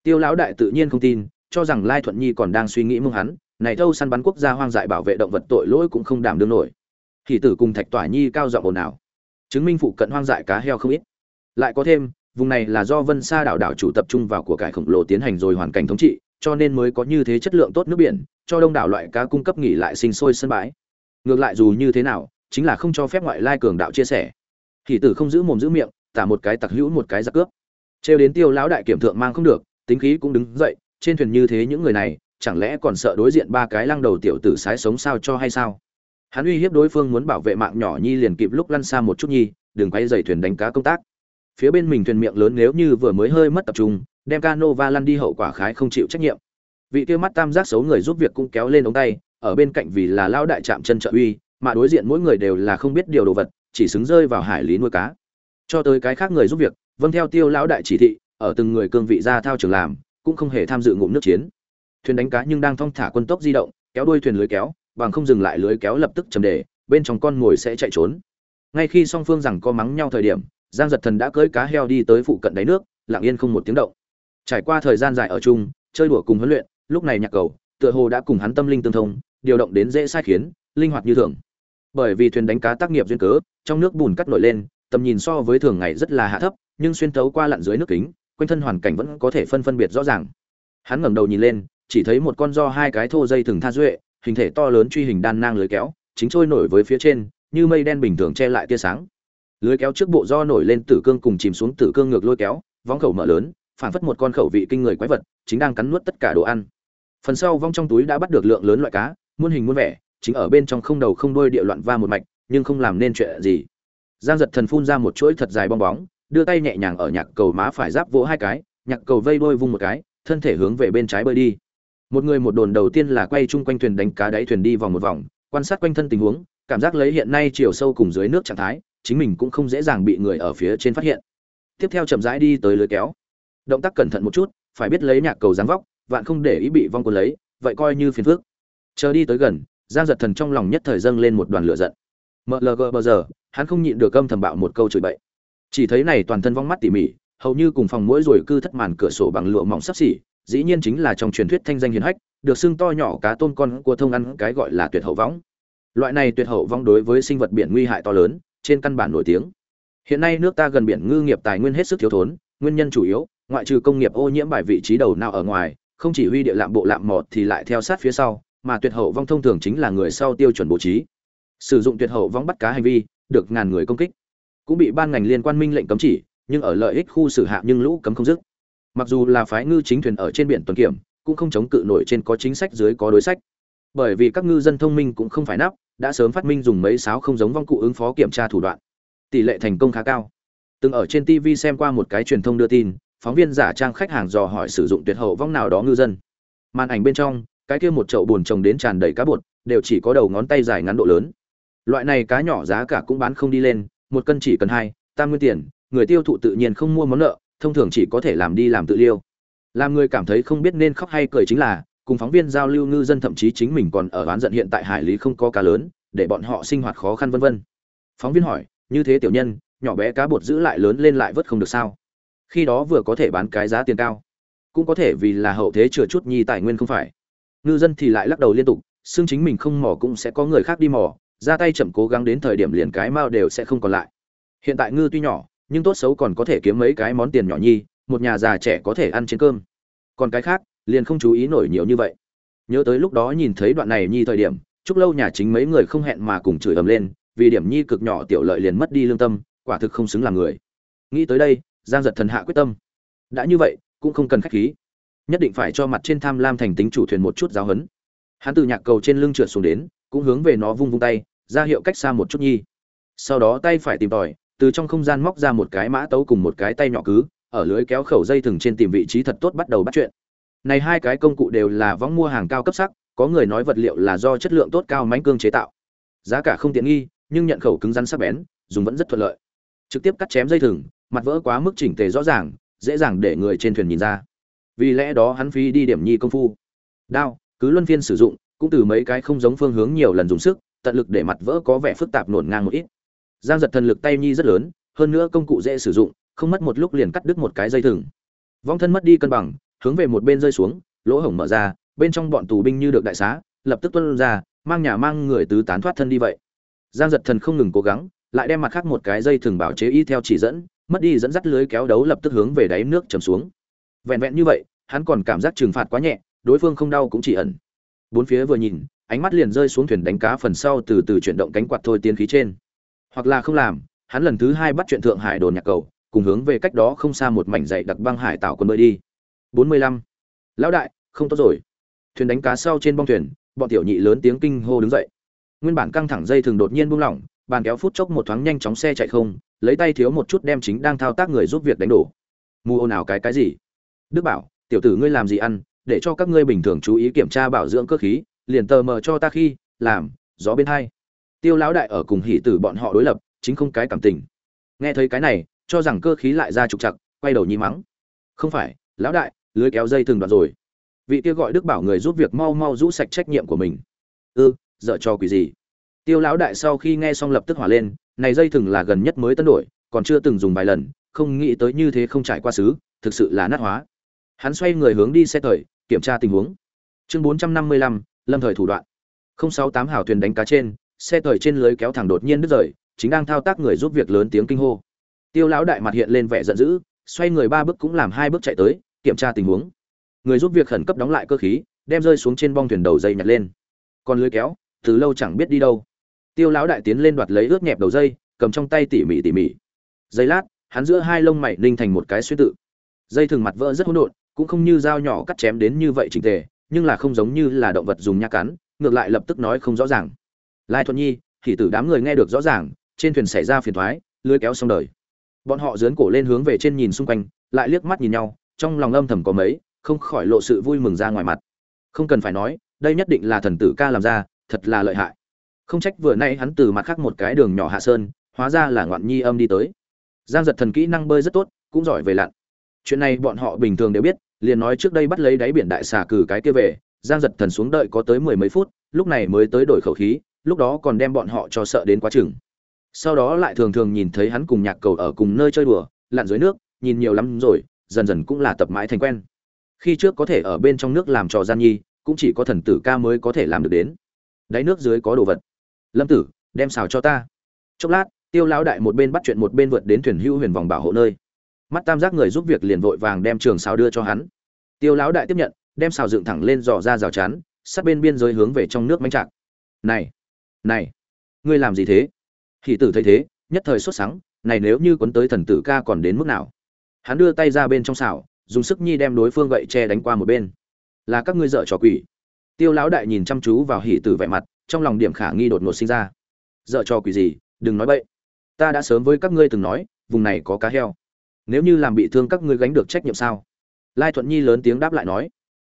Tiêu lão đại tự nhiên không tin, cho rằng lai thuận nhi còn đang suy nghĩ mưng hắn, này thâu săn bắn quốc gia hoang dại bảo vệ động vật tội lỗi cũng không đảm đương nổi. Thì tử cùng thạch tỏa nhi cao giọng ồn ào. Chứng minh phụ cận hoang dại cá heo không ít. Lại có thêm, vùng này là do vân sa đảo đảo chủ tập trung vào của cải khổng lồ tiến hành rồi hoàn cảnh thống trị cho nên mới có như thế chất lượng tốt nước biển, cho đông đảo loại cá cung cấp nghỉ lại sinh sôi sân bãi. Ngược lại dù như thế nào, chính là không cho phép ngoại lai cường đạo chia sẻ. Thì tử không giữ mồm giữ miệng, tả một cái tặc hữu một cái giặc cướp. Trêu đến tiêu lão đại kiểm thượng mang không được, tính khí cũng đứng dậy, trên thuyền như thế những người này, chẳng lẽ còn sợ đối diện ba cái lăng đầu tiểu tử sái sống sao cho hay sao? Hắn uy hiếp đối phương muốn bảo vệ mạng nhỏ nhi liền kịp lúc lăn xa một chút nhi, đừng quay dày thuyền đánh cá công tác. Phía bên mình thuyền miệng lớn nếu như vừa mới hơi mất tập trung đem Canova lăn đi hậu quả khái không chịu trách nhiệm. Vị kia mắt tam giác xấu người giúp việc cũng kéo lên ống tay, ở bên cạnh vì là lao đại chạm chân trợ uy, mà đối diện mỗi người đều là không biết điều đồ vật, chỉ xứng rơi vào hải lý nuôi cá. Cho tới cái khác người giúp việc vâng theo tiêu lão đại chỉ thị, ở từng người cương vị ra thao trường làm, cũng không hề tham dự ngụm nước chiến. Thuyền đánh cá nhưng đang thong thả quân tốc di động, kéo đuôi thuyền lưới kéo, bằng không dừng lại lưới kéo lập tức chầm đề, bên trong con ngồi sẽ chạy trốn. Ngay khi song phương rằng co mắng nhau thời điểm, giang giật thần đã cưỡi cá heo đi tới phụ cận đáy nước, lặng yên không một tiếng động trải qua thời gian dài ở chung, chơi đùa cùng huấn luyện, lúc này nhạc cầu, tựa hồ đã cùng hắn tâm linh tương thông, điều động đến dễ sai khiến, linh hoạt như thường. Bởi vì thuyền đánh cá tác nghiệp duyên cớ, trong nước bùn cắt nổi lên, tầm nhìn so với thường ngày rất là hạ thấp, nhưng xuyên thấu qua lặn dưới nước kính, quanh thân hoàn cảnh vẫn có thể phân phân biệt rõ ràng. Hắn ngẩng đầu nhìn lên, chỉ thấy một con do hai cái thô dây thừng tha duệ, hình thể to lớn truy hình đan nang lưới kéo, chính trôi nổi với phía trên, như mây đen bình thường che lại tia sáng. Lưới kéo trước bộ do nổi lên tử cương cùng chìm xuống tử cương ngược lôi kéo, vóng khẩu mở lớn phản phất một con khẩu vị kinh người quái vật, chính đang cắn nuốt tất cả đồ ăn. Phần sau vong trong túi đã bắt được lượng lớn loại cá, muôn hình muôn vẻ, chính ở bên trong không đầu không đuôi địa loạn va một mạch, nhưng không làm nên chuyện gì. Giang giật thần phun ra một chuỗi thật dài bong bóng, đưa tay nhẹ nhàng ở nhạc cầu má phải giáp vỗ hai cái, nhạc cầu vây đôi vung một cái, thân thể hướng về bên trái bơi đi. Một người một đồn đầu tiên là quay chung quanh thuyền đánh cá đáy thuyền đi vòng một vòng, quan sát quanh thân tình huống, cảm giác lấy hiện nay chiều sâu cùng dưới nước trạng thái, chính mình cũng không dễ dàng bị người ở phía trên phát hiện. Tiếp theo chậm rãi đi tới lưới kéo động tác cẩn thận một chút, phải biết lấy nhạc cầu dáng vóc, vạn không để ý bị vong cuốn lấy, vậy coi như phiền phước chờ đi tới gần, giang giật thần trong lòng nhất thời dâng lên một đoàn lửa giận. Mlg bao giờ, hắn không nhịn được âm thầm bạo một câu chửi bậy. Chỉ thấy này toàn thân vong mắt tỉ mỉ, hầu như cùng phòng mỗi rồi cư thất màn cửa sổ bằng lụa mỏng sắp xỉ, dĩ nhiên chính là trong truyền thuyết thanh danh hiền hách, được xưng to nhỏ cá tôm con của thông ăn cái gọi là tuyệt hậu võng. Loại này tuyệt hậu vong đối với sinh vật biển nguy hại to lớn, trên căn bản nổi tiếng. Hiện nay nước ta gần biển ngư nghiệp tài nguyên hết sức thiếu thốn nguyên nhân chủ yếu, ngoại trừ công nghiệp ô nhiễm bài vị trí đầu nào ở ngoài, không chỉ huy địa lạm bộ lạm mọt thì lại theo sát phía sau, mà tuyệt hậu vong thông thường chính là người sau tiêu chuẩn bố trí. Sử dụng tuyệt hậu vong bắt cá hành vi, được ngàn người công kích. Cũng bị ban ngành liên quan minh lệnh cấm chỉ, nhưng ở lợi ích khu xử hạ nhưng lũ cấm không dứt. Mặc dù là phái ngư chính thuyền ở trên biển tuần kiểm, cũng không chống cự nổi trên có chính sách dưới có đối sách. Bởi vì các ngư dân thông minh cũng không phải nắp, đã sớm phát minh dùng mấy sáo không giống vong cụ ứng phó kiểm tra thủ đoạn. Tỷ lệ thành công khá cao từng ở trên tv xem qua một cái truyền thông đưa tin, phóng viên giả trang khách hàng dò hỏi sử dụng tuyệt hậu vong nào đó ngư dân. Màn ảnh bên trong, cái kia một chậu bùn trồng đến tràn đầy cá bột, đều chỉ có đầu ngón tay dài ngắn độ lớn. Loại này cá nhỏ giá cả cũng bán không đi lên, một cân chỉ cần hai, tam nguyên tiền, người tiêu thụ tự nhiên không mua món nợ, thông thường chỉ có thể làm đi làm tự liêu. Làm người cảm thấy không biết nên khóc hay cười chính là, cùng phóng viên giao lưu ngư dân thậm chí chính mình còn ở oán giận hiện tại hải lý không có cá lớn, để bọn họ sinh hoạt khó khăn vân vân. Phóng viên hỏi, như thế tiểu nhân nhỏ bé cá bột giữ lại lớn lên lại vớt không được sao. Khi đó vừa có thể bán cái giá tiền cao, cũng có thể vì là hậu thế chừa chút nhi tài nguyên không phải. Ngư dân thì lại lắc đầu liên tục xương chính mình không mò cũng sẽ có người khác đi mò, ra tay chậm cố gắng đến thời điểm liền cái mao đều sẽ không còn lại. Hiện tại ngư tuy nhỏ, nhưng tốt xấu còn có thể kiếm mấy cái món tiền nhỏ nhi, một nhà già trẻ có thể ăn trên cơm. Còn cái khác, liền không chú ý nổi nhiều như vậy. Nhớ tới lúc đó nhìn thấy đoạn này nhi thời điểm, chúc lâu nhà chính mấy người không hẹn mà cùng chửi ầm lên, vì điểm nhi cực nhỏ tiểu lợi liền mất đi lương tâm quả thực không xứng làm người. Nghĩ tới đây, giang giật thần hạ quyết tâm. Đã như vậy, cũng không cần khách khí. Nhất định phải cho mặt trên tham lam thành tính chủ thuyền một chút giáo hấn hắn từ nhạc cầu trên lưng trượt xuống đến, cũng hướng về nó vung vung tay, ra hiệu cách xa một chút nhi. Sau đó tay phải tìm tòi, từ trong không gian móc ra một cái mã tấu cùng một cái tay nhỏ cứ, ở lưới kéo khẩu dây thừng trên tìm vị trí thật tốt bắt đầu bắt chuyện. Này hai cái công cụ đều là võng mua hàng cao cấp sắc, có người nói vật liệu là do chất lượng tốt cao mánh cương chế tạo. Giá cả không tiện nghi, nhưng nhận khẩu cứng rắn sắc bén, dùng vẫn rất thuận lợi trực tiếp cắt chém dây thừng, mặt vỡ quá mức chỉnh tề rõ ràng, dễ dàng để người trên thuyền nhìn ra. Vì lẽ đó hắn phi đi điểm nhi công phu. Đao, cứ luân phiên sử dụng, cũng từ mấy cái không giống phương hướng nhiều lần dùng sức, tận lực để mặt vỡ có vẻ phức tạp nổn ngang một ít. Giang giật thần lực tay nhi rất lớn, hơn nữa công cụ dễ sử dụng, không mất một lúc liền cắt đứt một cái dây thừng. Vong thân mất đi cân bằng, hướng về một bên rơi xuống, lỗ hổng mở ra, bên trong bọn tù binh như được đại xá, lập tức tuân ra, mang nhà mang người tứ tán thoát thân đi vậy. Giang giật thần không ngừng cố gắng lại đem mặt khác một cái dây thừng bảo chế y theo chỉ dẫn, mất đi dẫn dắt lưới kéo đấu lập tức hướng về đáy nước chầm xuống. Vẹn vẹn như vậy, hắn còn cảm giác trừng phạt quá nhẹ, đối phương không đau cũng chỉ ẩn. Bốn phía vừa nhìn, ánh mắt liền rơi xuống thuyền đánh cá phần sau từ từ chuyển động cánh quạt thôi tiến khí trên. Hoặc là không làm, hắn lần thứ hai bắt chuyện thượng hải đồn nhạc cầu, cùng hướng về cách đó không xa một mảnh dày đặc băng hải tạo quân bơi đi. Bốn mươi lăm. Lão đại, không tốt rồi. Thuyền đánh cá sau trên bong thuyền, bọn tiểu nhị lớn tiếng kinh hô đứng dậy. Nguyên bản căng thẳng dây thường đột nhiên buông lỏng bàn kéo phút chốc một thoáng nhanh chóng xe chạy không lấy tay thiếu một chút đem chính đang thao tác người giúp việc đánh đổ. Mù ô nào cái cái gì? Đức bảo tiểu tử ngươi làm gì ăn để cho các ngươi bình thường chú ý kiểm tra bảo dưỡng cơ khí liền tờ mờ cho ta khi làm gió bên hai. Tiêu lão đại ở cùng hỉ tử bọn họ đối lập chính không cái cảm tình. Nghe thấy cái này cho rằng cơ khí lại ra trục chặt quay đầu nhí mắng. Không phải lão đại lưới kéo dây từng đoạn rồi. Vị kia gọi đức bảo người giúp việc mau mau rũ sạch trách nhiệm của mình. Ư ừ, dợ cho quỷ gì? Tiêu lão đại sau khi nghe xong lập tức hỏa lên, này dây thừng là gần nhất mới tân đổi, còn chưa từng dùng vài lần, không nghĩ tới như thế không trải qua xứ, thực sự là nát hóa. Hắn xoay người hướng đi xe thời kiểm tra tình huống. Chương bốn trăm năm mươi lăm, lâm thời thủ đoạn. không sáu tám hào thuyền đánh cá trên, xe thời trên lưới kéo thẳng đột nhiên đứt rời, chính đang thao tác người giúp việc lớn tiếng kinh hô. Tiêu lão đại mặt hiện lên vẻ giận dữ, xoay người ba bước cũng làm hai bước chạy tới, kiểm tra tình huống. Người giúp việc khẩn cấp đóng lại cơ khí, đem rơi xuống trên bong thuyền đầu dây nhặt lên. Còn lưới kéo, từ lâu chẳng biết đi đâu tiêu lão đại tiến lên đoạt lấy ướt nhẹp đầu dây, cầm trong tay tỉ mỉ tỉ mỉ. Giây lát, hắn giữa hai lông mày ninh thành một cái xuyên tự. Dây thường mặt vỡ rất hỗn độn, cũng không như dao nhỏ cắt chém đến như vậy chỉnh tề, nhưng là không giống như là động vật dùng nha cắn, ngược lại lập tức nói không rõ ràng. Lai thuận nhi thì tử đám người nghe được rõ ràng, trên thuyền xảy ra phiền thoái, lưới kéo xong đời. Bọn họ dướn cổ lên hướng về trên nhìn xung quanh, lại liếc mắt nhìn nhau, trong lòng âm thầm có mấy, không khỏi lộ sự vui mừng ra ngoài mặt. Không cần phải nói, đây nhất định là thần tử ca làm ra, thật là lợi hại không trách vừa nay hắn từ mặt khác một cái đường nhỏ hạ sơn, hóa ra là ngoạn nhi âm đi tới. Giang giật thần kỹ năng bơi rất tốt, cũng giỏi về lặn. Chuyện này bọn họ bình thường đều biết, liền nói trước đây bắt lấy đáy biển đại xà cử cái kia về, giang giật thần xuống đợi có tới mười mấy phút, lúc này mới tới đổi khẩu khí, lúc đó còn đem bọn họ cho sợ đến quá chừng. Sau đó lại thường thường nhìn thấy hắn cùng nhạc cầu ở cùng nơi chơi đùa, lặn dưới nước, nhìn nhiều lắm rồi, dần dần cũng là tập mãi thành quen. Khi trước có thể ở bên trong nước làm trò gian nhi, cũng chỉ có thần tử ca mới có thể làm được đến. Đáy nước dưới có đồ vật lâm tử, đem xào cho ta. Chốc lát, tiêu lão đại một bên bắt chuyện một bên vượt đến thuyền hưu huyền vòng bảo hộ nơi. Mắt tam giác người giúp việc liền vội vàng đem trường xào đưa cho hắn. Tiêu lão đại tiếp nhận, đem xào dựng thẳng lên dò ra rào chắn, sát bên biên giới hướng về trong nước mánh chạc này này, ngươi làm gì thế? Hỷ tử thấy thế, nhất thời xuất sáng này nếu như quấn tới thần tử ca còn đến mức nào? Hắn đưa tay ra bên trong xào, dùng sức nhi đem đối phương gậy che đánh qua một bên. Là các ngươi dợ trò quỷ. Tiêu lão đại nhìn chăm chú vào hỷ tử vẻ mặt trong lòng điểm khả nghi đột ngột sinh ra. Dợ cho quỷ gì, đừng nói bậy. Ta đã sớm với các ngươi từng nói, vùng này có cá heo. Nếu như làm bị thương các ngươi gánh được trách nhiệm sao? Lai thuận nhi lớn tiếng đáp lại nói,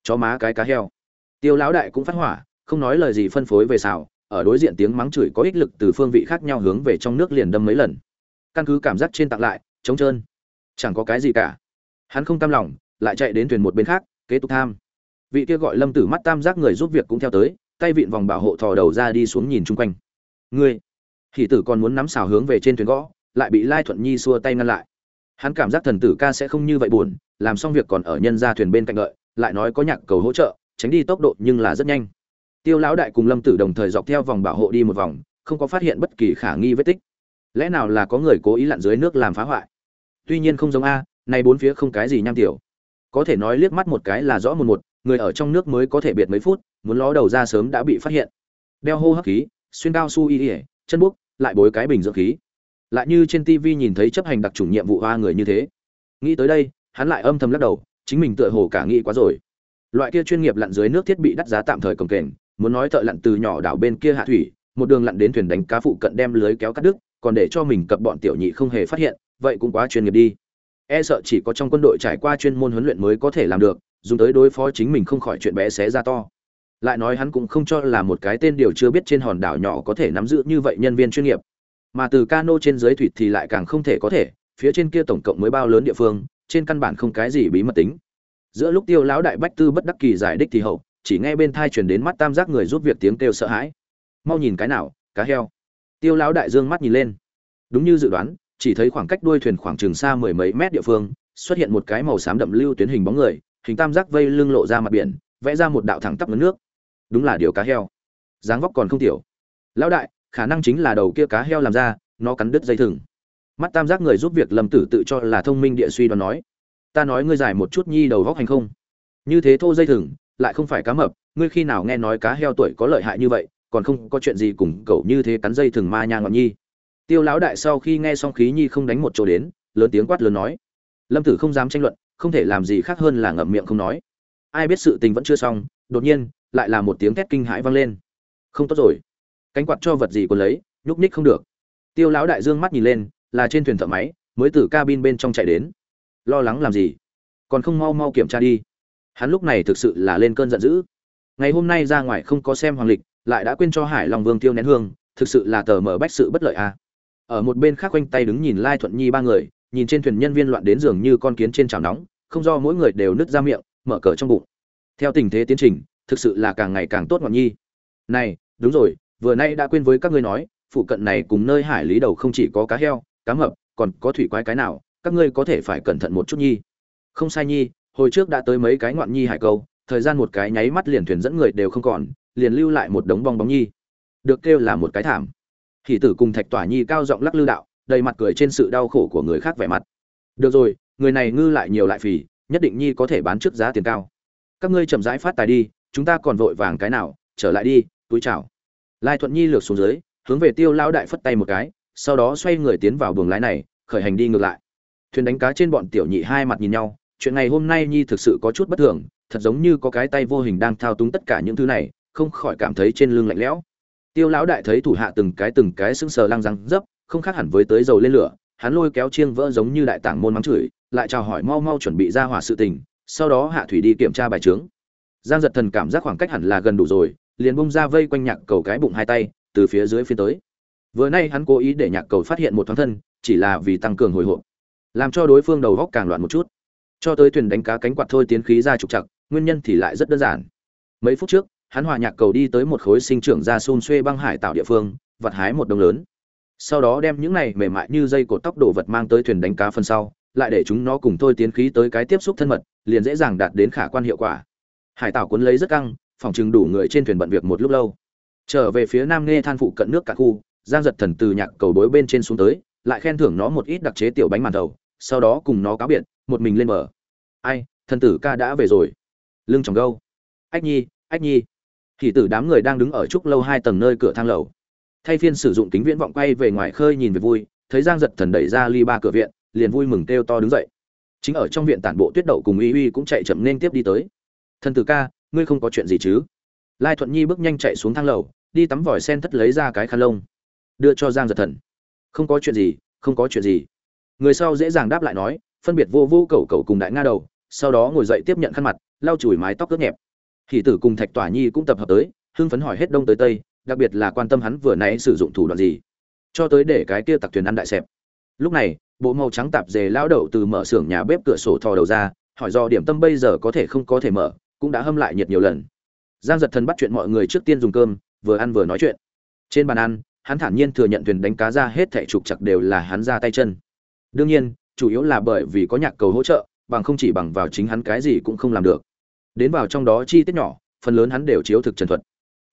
chó má cái cá heo. Tiêu lão đại cũng phát hỏa, không nói lời gì phân phối về xào, ở đối diện tiếng mắng chửi có ích lực từ phương vị khác nhau hướng về trong nước liền đâm mấy lần. Căn cứ cảm giác trên tặng lại, trống trơn. Chẳng có cái gì cả. Hắn không cam lòng, lại chạy đến thuyền một bên khác, kế tục tham. Vị kia gọi lâm tử mắt tam giác người giúp việc cũng theo tới tay vịn vòng bảo hộ thò đầu ra đi xuống nhìn chung quanh. Ngươi hỷ tử còn muốn nắm xào hướng về trên thuyền gõ, lại bị lai thuận nhi xua tay ngăn lại. Hắn cảm giác thần tử ca sẽ không như vậy buồn, làm xong việc còn ở nhân ra thuyền bên cạnh đợi, lại nói có nhạc cầu hỗ trợ, tránh đi tốc độ nhưng là rất nhanh. Tiêu lão đại cùng lâm tử đồng thời dọc theo vòng bảo hộ đi một vòng, không có phát hiện bất kỳ khả nghi vết tích. Lẽ nào là có người cố ý lặn dưới nước làm phá hoại? Tuy nhiên không giống a, nay bốn phía không cái gì nham tiểu. Có thể nói liếc mắt một cái là rõ một một, người ở trong nước mới có thể biệt mấy phút muốn ló đầu ra sớm đã bị phát hiện. Đeo hô hấp khí, xuyên cao su y ỉa chân búc lại bối cái bình dưỡng khí. Lại như trên tv nhìn thấy chấp hành đặc trùng nhiệm vụ hoa người như thế. Nghĩ tới đây, hắn lại âm thầm lắc đầu, chính mình tựa hồ cả nghĩ quá rồi. Loại kia chuyên nghiệp lặn dưới nước thiết bị đắt giá tạm thời cồng kềnh, muốn nói thợ lặn từ nhỏ đảo bên kia hạ thủy, một đường lặn đến thuyền đánh cá phụ cận đem lưới kéo cắt đứt, còn để cho mình cập bọn tiểu nhị không hề phát hiện, vậy cũng quá chuyên nghiệp đi. E sợ chỉ có trong quân đội trải qua chuyên môn huấn luyện mới có thể làm được, dùng tới đối phó chính mình không khỏi chuyện bé xé ra to lại nói hắn cũng không cho là một cái tên điều chưa biết trên hòn đảo nhỏ có thể nắm giữ như vậy nhân viên chuyên nghiệp. Mà từ cano trên dưới thủy thì lại càng không thể có thể, phía trên kia tổng cộng mới bao lớn địa phương, trên căn bản không cái gì bí mật tính. Giữa lúc tiêu lão đại bách tư bất đắc kỳ giải đích thì hậu, chỉ nghe bên thai truyền đến mắt tam giác người giúp việc tiếng kêu sợ hãi. Mau nhìn cái nào, cá heo. Tiêu lão đại dương mắt nhìn lên. Đúng như dự đoán, chỉ thấy khoảng cách đuôi thuyền khoảng chừng xa mười mấy mét địa phương, xuất hiện một cái màu xám đậm lưu tuyến hình bóng người, hình tam giác vây lưng lộ ra mặt biển, vẽ ra một đạo thẳng tắp ngấn nước đúng là điều cá heo. Dáng vóc còn không tiểu. Lão đại, khả năng chính là đầu kia cá heo làm ra, nó cắn đứt dây thừng. Mắt tam giác người giúp việc lâm tử tự cho là thông minh địa suy đoán nói, ta nói ngươi giải một chút nhi đầu góc hành không? Như thế thô dây thừng, lại không phải cá mập, ngươi khi nào nghe nói cá heo tuổi có lợi hại như vậy, còn không có chuyện gì cùng cậu như thế cắn dây thừng ma nha ngọn nhi? Tiêu lão đại sau khi nghe xong khí nhi không đánh một chỗ đến, lớn tiếng quát lớn nói, lâm tử không dám tranh luận, không thể làm gì khác hơn là ngậm miệng không nói. Ai biết sự tình vẫn chưa xong, đột nhiên lại là một tiếng thét kinh hãi vang lên. Không tốt rồi. Cánh quạt cho vật gì còn lấy, nhúc nhích không được. Tiêu lão đại dương mắt nhìn lên, là trên thuyền thợ máy, mới từ cabin bên trong chạy đến. Lo lắng làm gì? Còn không mau mau kiểm tra đi. Hắn lúc này thực sự là lên cơn giận dữ. Ngày hôm nay ra ngoài không có xem hoàng lịch, lại đã quên cho hải long vương tiêu nén hương, thực sự là tờ mở bách sự bất lợi a à. ở một bên khác quanh tay đứng nhìn lai thuận nhi ba người, nhìn trên thuyền nhân viên loạn đến giường như con kiến trên chảo nóng, không do mỗi người đều nứt ra miệng, mở cờ trong bụng. Theo tình thế tiến trình thực sự là càng ngày càng tốt ngọn nhi. Này, đúng rồi, vừa nay đã quên với các ngươi nói, phụ cận này cùng nơi hải lý đầu không chỉ có cá heo, cá mập, còn có thủy quái cái nào, các ngươi có thể phải cẩn thận một chút nhi. Không sai nhi, hồi trước đã tới mấy cái ngoạn nhi hải câu, thời gian một cái nháy mắt liền thuyền dẫn người đều không còn, liền lưu lại một đống bong bóng nhi. Được kêu là một cái thảm. Hỷ tử cùng thạch tỏa nhi cao giọng lắc lư đạo, đầy mặt cười trên sự đau khổ của người khác vẻ mặt. Được rồi, người này ngư lại nhiều lại phì, nhất định nhi có thể bán trước giá tiền cao. Các ngươi chậm rãi phát tài đi chúng ta còn vội vàng cái nào, trở lại đi, túi chào. Lai thuận nhi lược xuống dưới, hướng về tiêu lão đại phất tay một cái, sau đó xoay người tiến vào buồng lái này, khởi hành đi ngược lại. Thuyền đánh cá trên bọn tiểu nhị hai mặt nhìn nhau, chuyện ngày hôm nay nhi thực sự có chút bất thường, thật giống như có cái tay vô hình đang thao túng tất cả những thứ này, không khỏi cảm thấy trên lưng lạnh lẽo. Tiêu lão đại thấy thủ hạ từng cái từng cái sững sờ lăng răng, dấp, không khác hẳn với tới dầu lên lửa, hắn lôi kéo chiêng vỡ giống như đại tảng môn mắng chửi, lại chào hỏi mau mau chuẩn bị ra hỏa sự tình, sau đó hạ thủy đi kiểm tra bài trướng giang giật thần cảm giác khoảng cách hẳn là gần đủ rồi, liền bung ra vây quanh nhạc cầu cái bụng hai tay, từ phía dưới phía tới. Vừa nay hắn cố ý để nhạc cầu phát hiện một thoáng thân, chỉ là vì tăng cường hồi hộp, làm cho đối phương đầu góc càng loạn một chút. Cho tới thuyền đánh cá cánh quạt thôi tiến khí ra trục chặt nguyên nhân thì lại rất đơn giản. Mấy phút trước, hắn hòa nhạc cầu đi tới một khối sinh trưởng ra xôn xuê băng hải tạo địa phương, vặt hái một đồng lớn. Sau đó đem những này mềm mại như dây cột tóc đồ vật mang tới thuyền đánh cá phần sau, lại để chúng nó cùng thôi tiến khí tới cái tiếp xúc thân mật, liền dễ dàng đạt đến khả quan hiệu quả hải tảo cuốn lấy rất căng, phòng chừng đủ người trên thuyền bận việc một lúc lâu. Trở về phía nam nghe than phụ cận nước cả khu, giang giật thần từ nhạc cầu bối bên trên xuống tới, lại khen thưởng nó một ít đặc chế tiểu bánh màn thầu, sau đó cùng nó cáo biệt, một mình lên bờ. Ai, thần tử ca đã về rồi. Lưng tròng gâu. Ách nhi ách nhi. Thì tử đám người đang đứng ở trúc lâu hai tầng nơi cửa thang lầu. Thay phiên sử dụng kính viễn vọng quay về ngoài khơi nhìn về vui, thấy giang giật thần đẩy ra ly ba cửa viện, liền vui mừng kêu to đứng dậy. Chính ở trong viện tản bộ tuyết đậu cùng uy uy cũng chạy chậm nên tiếp đi tới thần tử ca, ngươi không có chuyện gì chứ? Lai thuận nhi bước nhanh chạy xuống thang lầu, đi tắm vòi sen thất lấy ra cái khăn lông. Đưa cho giang giật thần. Không có chuyện gì, không có chuyện gì. Người sau dễ dàng đáp lại nói, phân biệt vô vô cầu cầu cùng đại nga đầu, sau đó ngồi dậy tiếp nhận khăn mặt, lau chùi mái tóc ướt nhẹp. Hỷ tử cùng thạch tỏa nhi cũng tập hợp tới, hưng phấn hỏi hết đông tới tây, đặc biệt là quan tâm hắn vừa nãy sử dụng thủ đoạn gì. Cho tới để cái kia tặc thuyền ăn đại xẹp. Lúc này, bộ màu trắng tạp dề lao đậu từ mở xưởng nhà bếp cửa sổ thò đầu ra, hỏi do điểm tâm bây giờ có thể không có thể mở cũng đã hâm lại nhiệt nhiều lần. Giang giật thần bắt chuyện mọi người trước tiên dùng cơm, vừa ăn vừa nói chuyện. Trên bàn ăn, hắn thản nhiên thừa nhận thuyền đánh cá ra hết thẻ trục chặt đều là hắn ra tay chân. Đương nhiên, chủ yếu là bởi vì có nhạc cầu hỗ trợ, bằng không chỉ bằng vào chính hắn cái gì cũng không làm được. Đến vào trong đó chi tiết nhỏ, phần lớn hắn đều chiếu thực trần thuật.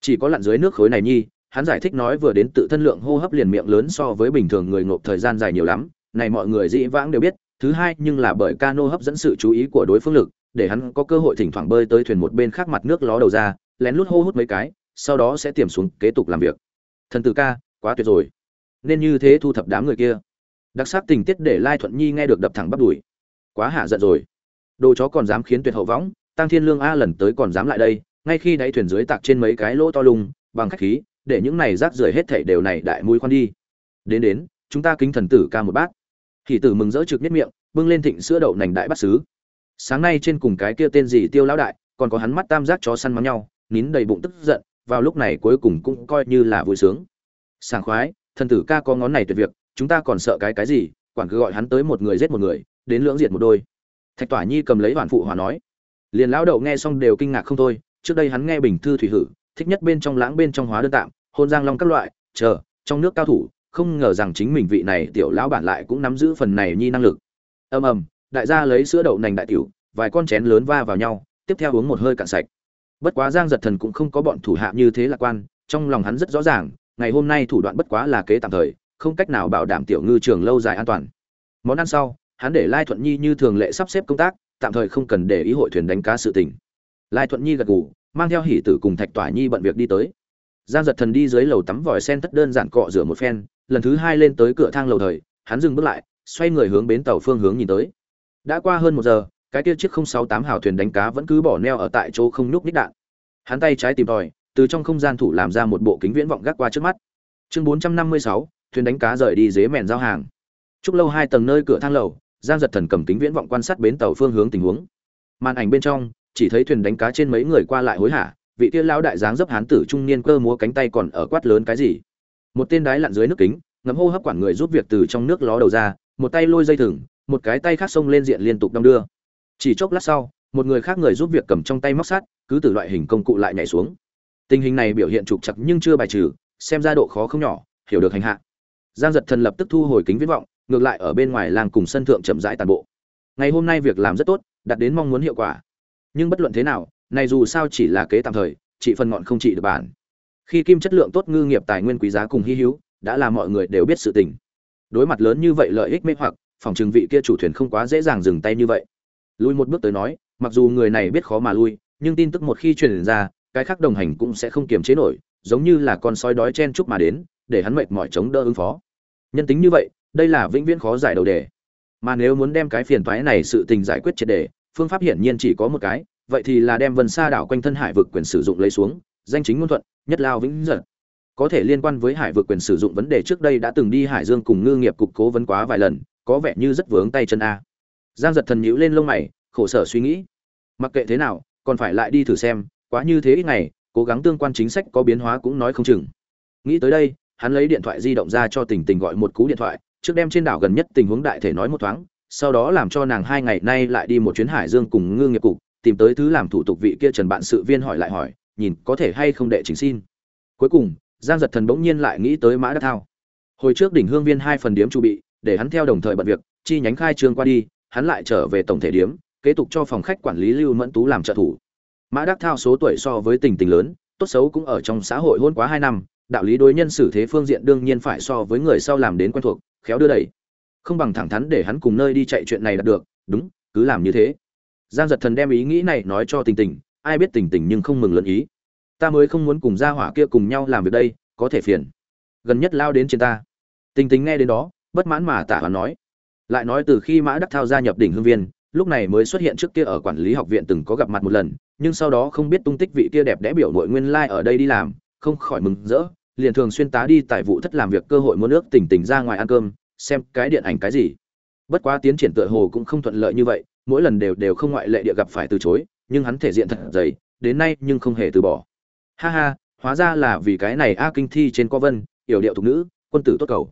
Chỉ có lặn dưới nước khối này nhi, hắn giải thích nói vừa đến tự thân lượng hô hấp liền miệng lớn so với bình thường người ngộp thời gian dài nhiều lắm. Này mọi người dĩ vãng đều biết, thứ hai nhưng là bởi cano hấp dẫn sự chú ý của đối phương lực để hắn có cơ hội thỉnh thoảng bơi tới thuyền một bên khác mặt nước ló đầu ra, lén lút hô hút mấy cái, sau đó sẽ tiềm xuống kế tục làm việc. Thần tử ca, quá tuyệt rồi. Nên như thế thu thập đám người kia. Đặc sắc tình tiết để lai thuận nhi nghe được đập thẳng bắt đùi. Quá hạ giận rồi. Đồ chó còn dám khiến tuyệt hậu võng, tăng thiên lương a lần tới còn dám lại đây, ngay khi đáy thuyền dưới tạc trên mấy cái lỗ to lung bằng khách khí, để những này rác rưởi hết thảy đều này đại mũi khoan đi. Đến đến, chúng ta kính thần tử ca một bát. Thì tử mừng rỡ trực nhất miệng, bưng lên thịnh sữa đậu nành đại bắt sứ sáng nay trên cùng cái kia tên gì tiêu lão đại, còn có hắn mắt tam giác chó săn mắng nhau, nín đầy bụng tức giận, vào lúc này cuối cùng cũng coi như là vui sướng. Sảng khoái, thần tử ca có ngón này tuyệt việc, chúng ta còn sợ cái cái gì, quản cứ gọi hắn tới một người giết một người, đến lưỡng diệt một đôi. Thạch tỏa nhi cầm lấy hoàn phụ hòa nói. Liền lão đậu nghe xong đều kinh ngạc không thôi, trước đây hắn nghe bình thư thủy hử, thích nhất bên trong lãng bên trong hóa đơn tạm, hôn giang long các loại, chờ, trong nước cao thủ, không ngờ rằng chính mình vị này tiểu lão bản lại cũng nắm giữ phần này nhi năng lực. Ầm ầm đại gia lấy sữa đậu nành đại tiểu, vài con chén lớn va vào nhau, tiếp theo uống một hơi cạn sạch. Bất quá giang giật thần cũng không có bọn thủ hạ như thế lạc quan, trong lòng hắn rất rõ ràng, ngày hôm nay thủ đoạn bất quá là kế tạm thời, không cách nào bảo đảm tiểu ngư trường lâu dài an toàn. Món ăn sau, hắn để lai thuận nhi như thường lệ sắp xếp công tác, tạm thời không cần để ý hội thuyền đánh cá sự tình. Lai thuận nhi gật gù, mang theo hỷ tử cùng thạch tỏa nhi bận việc đi tới. Giang giật thần đi dưới lầu tắm vòi sen tất đơn giản cọ rửa một phen, lần thứ hai lên tới cửa thang lầu thời, hắn dừng bước lại, xoay người hướng bến tàu phương hướng nhìn tới đã qua hơn một giờ, cái kia chiếc không sáu tám hào thuyền đánh cá vẫn cứ bỏ neo ở tại chỗ không nhúc ních đạn. Hắn tay trái tìm tòi, từ trong không gian thủ làm ra một bộ kính viễn vọng gác qua trước mắt. Chương bốn trăm năm mươi sáu, thuyền đánh cá rời đi dế mèn giao hàng. Chúc lâu hai tầng nơi cửa thang lầu, giang giật thần cầm kính viễn vọng quan sát bến tàu phương hướng tình huống. Màn ảnh bên trong, chỉ thấy thuyền đánh cá trên mấy người qua lại hối hả, vị kia lão đại dáng dấp hán tử trung niên cơ múa cánh tay còn ở quát lớn cái gì. Một tên đái lặn dưới nước kính ngấm hô hấp quản người giúp việc từ trong nước ló đầu ra, một tay lôi dây thừng một cái tay khác xông lên diện liên tục đong đưa. Chỉ chốc lát sau, một người khác người giúp việc cầm trong tay móc sắt, cứ từ loại hình công cụ lại nhảy xuống. Tình hình này biểu hiện trục chặt nhưng chưa bài trừ, xem ra độ khó không nhỏ, hiểu được hành hạ. Giang giật thần lập tức thu hồi kính viễn vọng, ngược lại ở bên ngoài làng cùng sân thượng chậm rãi toàn bộ. Ngày hôm nay việc làm rất tốt, đạt đến mong muốn hiệu quả. Nhưng bất luận thế nào, này dù sao chỉ là kế tạm thời, chỉ phần ngọn không trị được bản. Khi kim chất lượng tốt, ngư nghiệp tài nguyên quý giá cùng hy hữu, đã là mọi người đều biết sự tình. Đối mặt lớn như vậy lợi ích mê hoặc phòng trừng vị kia chủ thuyền không quá dễ dàng dừng tay như vậy. Lui một bước tới nói, mặc dù người này biết khó mà lui nhưng tin tức một khi truyền ra, cái khác đồng hành cũng sẽ không kiềm chế nổi, giống như là con sói đói chen chúc mà đến, để hắn mệt mỏi chống đỡ ứng phó. Nhân tính như vậy, đây là vĩnh viễn khó giải đầu đề. Mà nếu muốn đem cái phiền toái này sự tình giải quyết triệt đề, phương pháp hiển nhiên chỉ có một cái, vậy thì là đem vân sa đảo quanh thân hải vực quyền sử dụng lấy xuống, danh chính ngôn thuận, nhất lao vĩnh giật có thể liên quan với hải vực quyền sử dụng vấn đề trước đây đã từng đi hải dương cùng ngư nghiệp cục cố vấn quá vài lần có vẻ như rất vướng tay chân a. Giang giật thần nhíu lên lông mày, khổ sở suy nghĩ. Mặc kệ thế nào, còn phải lại đi thử xem, quá như thế ít ngày, cố gắng tương quan chính sách có biến hóa cũng nói không chừng. Nghĩ tới đây, hắn lấy điện thoại di động ra cho tình tình gọi một cú điện thoại, trước đem trên đảo gần nhất tình huống đại thể nói một thoáng, sau đó làm cho nàng hai ngày nay lại đi một chuyến hải dương cùng ngư nghiệp cục, tìm tới thứ làm thủ tục vị kia trần bạn sự viên hỏi lại hỏi, nhìn có thể hay không đệ chính xin. Cuối cùng, giang giật thần bỗng nhiên lại nghĩ tới mã đắc thao. Hồi trước đỉnh hương viên hai phần điếm chu bị để hắn theo đồng thời bận việc, chi nhánh khai trương qua đi, hắn lại trở về tổng thể điếm, kế tục cho phòng khách quản lý lưu mẫn tú làm trợ thủ. Mã đắc thao số tuổi so với tình tình lớn, tốt xấu cũng ở trong xã hội hôn quá hai năm, đạo lý đối nhân xử thế phương diện đương nhiên phải so với người sau làm đến quen thuộc, khéo đưa đẩy. Không bằng thẳng thắn để hắn cùng nơi đi chạy chuyện này đạt được, đúng, cứ làm như thế. Giang giật thần đem ý nghĩ này nói cho tình tình, ai biết tình tình nhưng không mừng lẫn ý. Ta mới không muốn cùng gia hỏa kia cùng nhau làm việc đây, có thể phiền. Gần nhất lao đến trên ta. Tình tình nghe đến đó bất mãn mà tả hoàn nói. Lại nói từ khi mã đắc thao gia nhập đỉnh hương viên, lúc này mới xuất hiện trước kia ở quản lý học viện từng có gặp mặt một lần, nhưng sau đó không biết tung tích vị kia đẹp đẽ biểu nội nguyên lai ở đây đi làm, không khỏi mừng rỡ, liền thường xuyên tá đi tại vụ thất làm việc cơ hội mua nước tỉnh tỉnh ra ngoài ăn cơm, xem cái điện ảnh cái gì. Bất quá tiến triển tựa hồ cũng không thuận lợi như vậy, mỗi lần đều đều không ngoại lệ địa gặp phải từ chối, nhưng hắn thể diện thật dày, đến nay nhưng không hề từ bỏ. Ha ha, hóa ra là vì cái này a kinh thi trên có vân, yểu điệu thục nữ, quân tử tốt cầu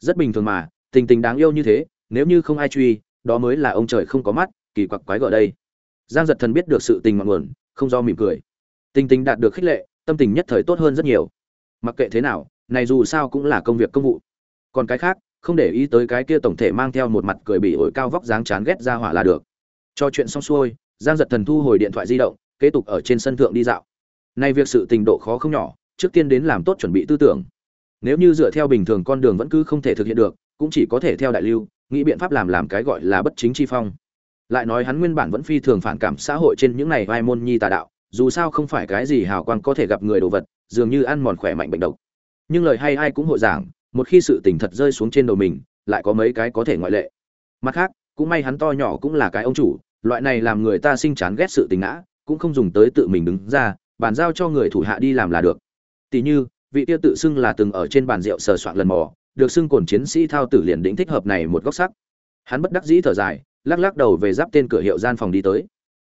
rất bình thường mà, tình tình đáng yêu như thế, nếu như không ai truy, đó mới là ông trời không có mắt, kỳ quặc quái gở đây. Giang giật thần biết được sự tình ngọn nguồn, không do mỉm cười. Tình tình đạt được khích lệ, tâm tình nhất thời tốt hơn rất nhiều. Mặc kệ thế nào, này dù sao cũng là công việc công vụ. Còn cái khác, không để ý tới cái kia tổng thể mang theo một mặt cười bị ổi cao vóc dáng chán ghét ra hỏa là được. Cho chuyện xong xuôi, giang giật thần thu hồi điện thoại di động, kế tục ở trên sân thượng đi dạo. Nay việc sự tình độ khó không nhỏ, trước tiên đến làm tốt chuẩn bị tư tưởng nếu như dựa theo bình thường con đường vẫn cứ không thể thực hiện được, cũng chỉ có thể theo đại lưu, nghĩ biện pháp làm làm cái gọi là bất chính chi phong. Lại nói hắn nguyên bản vẫn phi thường phản cảm xã hội trên những này vai môn nhi tà đạo, dù sao không phải cái gì hào quang có thể gặp người đồ vật, dường như ăn mòn khỏe mạnh bệnh độc. Nhưng lời hay ai cũng hội giảng, một khi sự tình thật rơi xuống trên đầu mình, lại có mấy cái có thể ngoại lệ. Mặt khác, cũng may hắn to nhỏ cũng là cái ông chủ, loại này làm người ta sinh chán ghét sự tình ngã, cũng không dùng tới tự mình đứng ra, bàn giao cho người thủ hạ đi làm là được. Tỷ như vị tiêu tự xưng là từng ở trên bàn rượu sờ soạn lần mò, được xưng cồn chiến sĩ thao tử liền đỉnh thích hợp này một góc sắc. Hắn bất đắc dĩ thở dài, lắc lắc đầu về giáp tên cửa hiệu gian phòng đi tới.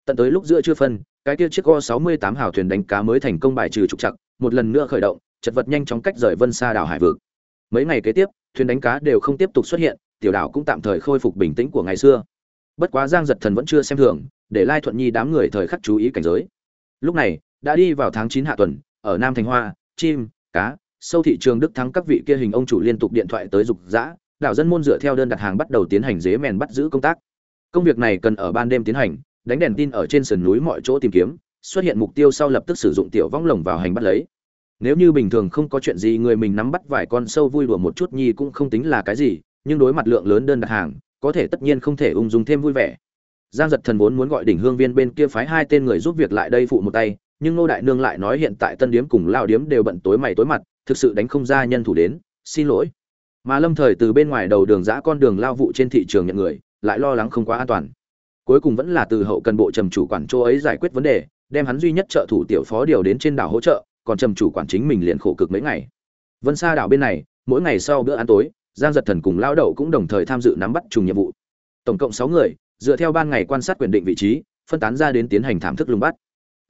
Tận tới lúc giữa chưa phân, cái kia chiếc go 68 hào thuyền đánh cá mới thành công bài trừ trục trặc, một lần nữa khởi động, chật vật nhanh chóng cách rời vân xa đảo hải vực. Mấy ngày kế tiếp, thuyền đánh cá đều không tiếp tục xuất hiện, tiểu đảo cũng tạm thời khôi phục bình tĩnh của ngày xưa. Bất quá giang giật thần vẫn chưa xem thường, để lai thuận nhi đám người thời khắc chú ý cảnh giới. Lúc này, đã đi vào tháng chín hạ tuần, ở nam thành hoa, chim cá, sâu thị trường đức thắng các vị kia hình ông chủ liên tục điện thoại tới dục dã, đảo dân môn dựa theo đơn đặt hàng bắt đầu tiến hành dế mèn bắt giữ công tác. Công việc này cần ở ban đêm tiến hành, đánh đèn tin ở trên sườn núi mọi chỗ tìm kiếm, xuất hiện mục tiêu sau lập tức sử dụng tiểu vong lồng vào hành bắt lấy. Nếu như bình thường không có chuyện gì người mình nắm bắt vài con sâu vui đùa một chút nhi cũng không tính là cái gì, nhưng đối mặt lượng lớn đơn đặt hàng, có thể tất nhiên không thể ung dung thêm vui vẻ. Giang giật thần vốn muốn gọi đỉnh hương viên bên kia phái hai tên người giúp việc lại đây phụ một tay nhưng nô đại nương lại nói hiện tại tân điếm cùng lao điếm đều bận tối mày tối mặt, thực sự đánh không ra nhân thủ đến, xin lỗi. Mà lâm thời từ bên ngoài đầu đường giã con đường lao vụ trên thị trường nhận người, lại lo lắng không quá an toàn. Cuối cùng vẫn là từ hậu cần bộ trầm chủ quản chỗ ấy giải quyết vấn đề, đem hắn duy nhất trợ thủ tiểu phó điều đến trên đảo hỗ trợ, còn trầm chủ quản chính mình liền khổ cực mấy ngày. Vân xa đảo bên này, mỗi ngày sau bữa ăn tối, giang giật thần cùng lao đậu cũng đồng thời tham dự nắm bắt trùng nhiệm vụ. Tổng cộng sáu người, dựa theo ban ngày quan sát quyền định vị trí, phân tán ra đến tiến hành thảm thức lùng bắt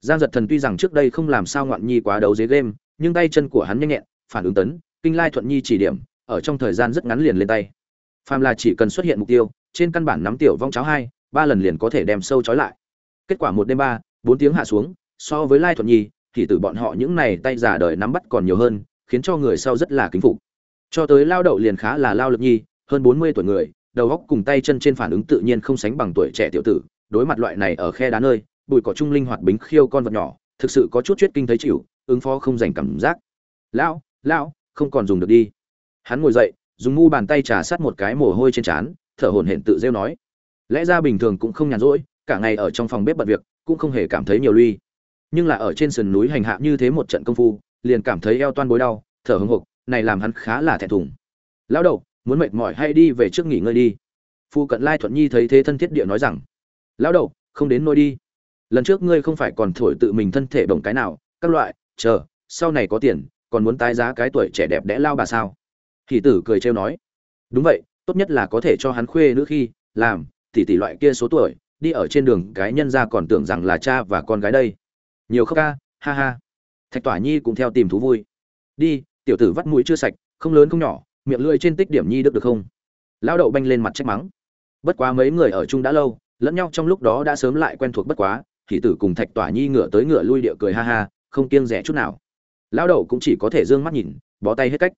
giang giật thần tuy rằng trước đây không làm sao ngoạn nhi quá đấu dế game, nhưng tay chân của hắn nhanh nhẹn, phản ứng tấn, kinh lai thuận nhi chỉ điểm, ở trong thời gian rất ngắn liền lên tay. Phàm là chỉ cần xuất hiện mục tiêu, trên căn bản nắm tiểu vong cháo hai, ba lần liền có thể đem sâu trói lại. Kết quả một đêm ba, bốn tiếng hạ xuống, so với lai thuận nhi, thì từ bọn họ những này tay giả đời nắm bắt còn nhiều hơn, khiến cho người sau rất là kính phục. Cho tới lao đậu liền khá là lao lực nhi, hơn bốn mươi tuổi người, đầu óc cùng tay chân trên phản ứng tự nhiên không sánh bằng tuổi trẻ tiểu tử, đối mặt loại này ở khe đá nơi bụi cỏ trung linh hoạt bính khiêu con vật nhỏ, thực sự có chút chuyết kinh thấy chịu, ứng phó không dành cảm giác. Lão lão, không còn dùng được đi. Hắn ngồi dậy, dùng mu bàn tay trà sát một cái mồ hôi trên trán, thở hổn hển tự rêu nói. Lẽ ra bình thường cũng không nhàn rỗi, cả ngày ở trong phòng bếp bận việc, cũng không hề cảm thấy nhiều lui nhưng là ở trên sườn núi hành hạ như thế một trận công phu, liền cảm thấy eo toan bối đau, thở hưng hục này làm hắn khá là thẹn thùng. Lão đầu, muốn mệt mỏi hay đi về trước nghỉ ngơi đi. Phu cận lai thuận nhi thấy thế thân thiết địa nói rằng. Lão đầu, không đến nôi đi lần trước ngươi không phải còn thổi tự mình thân thể bổng cái nào, các loại, chờ, sau này có tiền, còn muốn tái giá cái tuổi trẻ đẹp đẽ lao bà sao? Hỷ tử cười trêu nói. Đúng vậy, tốt nhất là có thể cho hắn khuê nữ khi, làm, tỷ tỷ loại kia số tuổi, đi ở trên đường, cái nhân ra còn tưởng rằng là cha và con gái đây. Nhiều khóc ca, ha ha. Thạch tỏa nhi cũng theo tìm thú vui. Đi, tiểu tử vắt mũi chưa sạch, không lớn không nhỏ, miệng lưỡi trên tích điểm nhi được được không? Lão đậu banh lên mặt trách mắng. Bất quá mấy người ở chung đã lâu, lẫn nhau trong lúc đó đã sớm lại quen thuộc bất quá hỷ tử cùng thạch tỏa nhi ngựa tới ngựa lui địa cười ha ha, không kiêng rẻ chút nào. Lão đậu cũng chỉ có thể d ư ơ n g mắt nhìn, bó tay hết cách.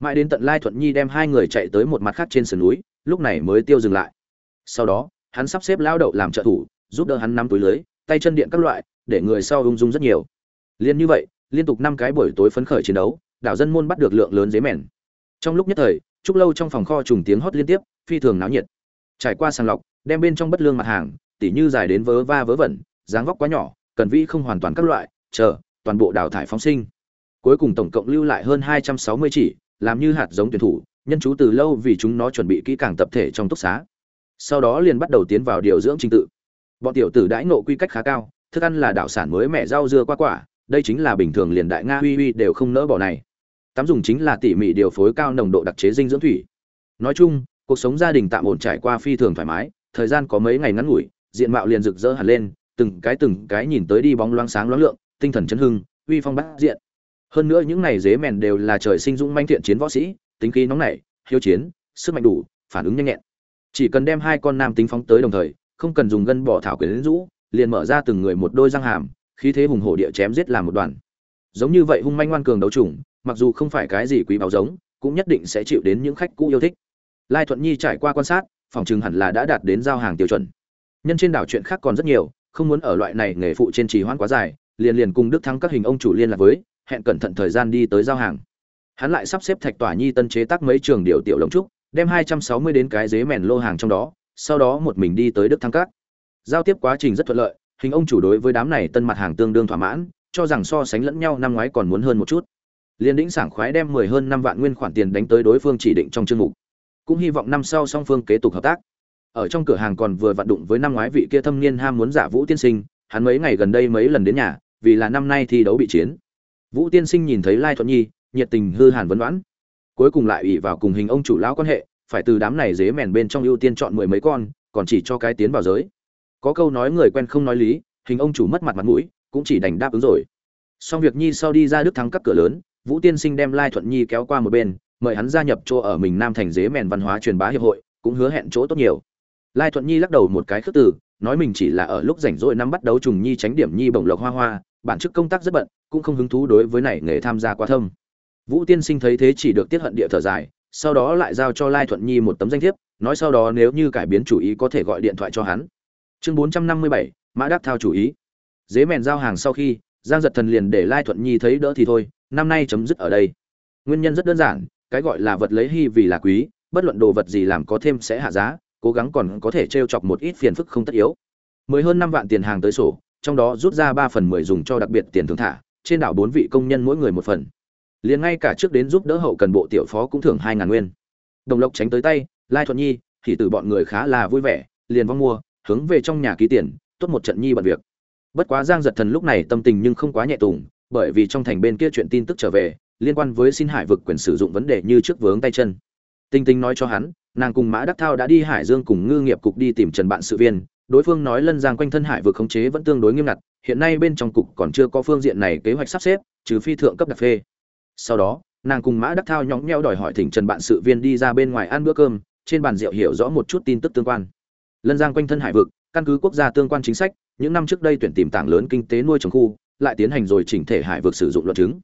Mãi đến tận lai thuận nhi đem hai người chạy tới một mặt khác trên sườn núi, lúc này mới tiêu dừng lại. Sau đó, hắn sắp xếp lão đậu làm trợ thủ, giúp đỡ hắn nắm túi lưới, tay chân điện các loại, để người sau ung dung rất nhiều. Liên như vậy, liên tục năm cái buổi tối phấn khởi chiến đấu, đảo dân môn bắt được lượng lớn dế mèn. Trong lúc nhất thời chúc lâu trong phòng kho trùng tiếng hót liên tiếp, phi thường náo nhiệt. Trải qua sàng lọc, đem bên trong bất lương mặt hàng, tỉ như dài đến vớ va vớ vẩn dáng vóc quá nhỏ, cần vĩ không hoàn toàn các loại, chờ, toàn bộ đào thải phóng sinh. Cuối cùng tổng cộng lưu lại hơn hai trăm sáu mươi chỉ, làm như hạt giống tuyển thủ, nhân chú từ lâu vì chúng nó chuẩn bị kỹ càng tập thể trong túc xá. Sau đó liền bắt đầu tiến vào điều dưỡng trình tự. Bọn tiểu tử đãi nộ quy cách khá cao, thức ăn là đảo sản mới mẻ rau dưa qua quả, đây chính là bình thường liền đại nga uy uy đều không nỡ bỏ này. Tắm dùng chính là tỉ mỉ điều phối cao nồng độ đặc chế dinh dưỡng thủy. Nói chung, cuộc sống gia đình tạm ổn trải qua phi thường thoải mái, thời gian có mấy ngày ngắn ngủi, diện mạo liền rực rỡ hẳn lên từng cái từng cái nhìn tới đi bóng loáng sáng loáng lượng, tinh thần chấn hưng, uy phong bát diện. Hơn nữa những này dế mèn đều là trời sinh dũng manh thiện chiến võ sĩ, tính khí nóng nảy, hiếu chiến, sức mạnh đủ, phản ứng nhanh nhẹn. Chỉ cần đem hai con nam tính phóng tới đồng thời, không cần dùng gân bỏ thảo quyến rũ, liền mở ra từng người một đôi răng hàm, khí thế hùng hổ địa chém giết làm một đoàn. Giống như vậy hung manh ngoan cường đấu chủng, mặc dù không phải cái gì quý báo giống, cũng nhất định sẽ chịu đến những khách cũ yêu thích. Lai thuận nhi trải qua quan sát, phòng chừng hẳn là đã đạt đến giao hàng tiêu chuẩn. Nhân trên đảo chuyện khác còn rất nhiều không muốn ở loại này nghề phụ trên trì hoãn quá dài, liền liền cùng đức thắng các hình ông chủ liên lạc với, hẹn cẩn thận thời gian đi tới giao hàng. Hắn lại sắp xếp thạch tỏa nhi tân chế tác mấy trường điều tiểu lồng trúc, đem hai trăm sáu mươi đến cái dế mèn lô hàng trong đó, sau đó một mình đi tới đức thắng các. Giao tiếp quá trình rất thuận lợi, hình ông chủ đối với đám này tân mặt hàng tương đương thỏa mãn, cho rằng so sánh lẫn nhau năm ngoái còn muốn hơn một chút. Liên đĩnh sảng khoái đem mười hơn năm vạn nguyên khoản tiền đánh tới đối phương chỉ định trong chương mục. Cũng hy vọng năm sau song phương kế tục hợp tác ở trong cửa hàng còn vừa vặn đụng với năm ngoái vị kia thâm niên ham muốn giả vũ tiên sinh, hắn mấy ngày gần đây mấy lần đến nhà, vì là năm nay thi đấu bị chiến. Vũ tiên sinh nhìn thấy lai thuận nhi, nhiệt tình hư hàn vấn đoán. Cuối cùng lại ủy vào cùng hình ông chủ lão quan hệ, phải từ đám này dế mèn bên trong ưu tiên chọn mười mấy con, còn chỉ cho cái tiến vào giới. Có câu nói người quen không nói lý, hình ông chủ mất mặt mặt mũi, cũng chỉ đành đáp ứng rồi. Xong việc nhi sau đi ra đức thắng các cửa lớn, vũ tiên sinh đem lai thuận nhi kéo qua một bên, mời hắn gia nhập chỗ ở mình nam thành dế mèn văn hóa truyền bá hiệp hội, cũng hứa hẹn chỗ tốt nhiều lai thuận nhi lắc đầu một cái khước từ, nói mình chỉ là ở lúc rảnh rỗi năm bắt đấu trùng nhi tránh điểm nhi bổng lộc hoa hoa, bản chức công tác rất bận, cũng không hứng thú đối với này nghề tham gia quá thâm. Vũ tiên sinh thấy thế chỉ được tiết hận địa thở dài, sau đó lại giao cho lai thuận nhi một tấm danh thiếp, nói sau đó nếu như cải biến chủ ý có thể gọi điện thoại cho hắn. Chương bốn trăm năm mươi bảy, mã đắc thao chủ ý. Dế mèn giao hàng sau khi, giang giật thần liền để lai thuận nhi thấy đỡ thì thôi, năm nay chấm dứt ở đây. Nguyên nhân rất đơn giản, cái gọi là vật lấy hy vì là quý, bất luận đồ vật gì làm có thêm sẽ hạ giá cố gắng còn có thể t r e o chọc một ít phiền phức không tất yếu. Mới hơn năm vạn tiền hàng tới sổ, trong đó rút ra ba phần mười dùng cho đặc biệt tiền thưởng thả, trên đảo bốn vị công nhân mỗi người một phần. Liền ngay cả trước đến giúp đỡ hậu cần bộ tiểu phó cũng thưởng hai ngàn nguyên. Đồng lộc tránh tới tay, lai thuận nhi, thì từ bọn người khá là vui vẻ, liền vong mua, hướng về trong nhà ký tiền, tốt một trận nhi bận việc. Bất quá giang giật thần lúc này tâm tình nhưng không quá nhẹ tùng, bởi vì trong thành bên kia chuyện tin tức trở về, liên quan với xin hải vực quyền sử dụng vấn đề như trước vướng tay chân. Tinh tinh nói cho hắn nàng cùng mã đắc thao đã đi hải dương cùng ngư nghiệp cục đi tìm trần bạn sự viên. Đối phương nói lân giang quanh thân hải vực khống chế vẫn tương đối nghiêm ngặt, hiện nay bên trong cục còn chưa có phương diện này kế hoạch sắp xếp, trừ phi thượng cấp đặc phê. Sau đó, nàng cùng mã đắc thao nhõng nheo đòi hỏi thỉnh trần bạn sự viên đi ra bên ngoài ăn bữa cơm, trên bàn rượu hiểu rõ một chút tin tức tương quan. Lân giang quanh thân hải vực, căn cứ quốc gia tương quan chính sách, những năm trước đây tuyển tìm tảng lớn kinh tế nuôi trồng khu, lại tiến hành rồi chỉnh thể hải vực sử dụng luật chứng.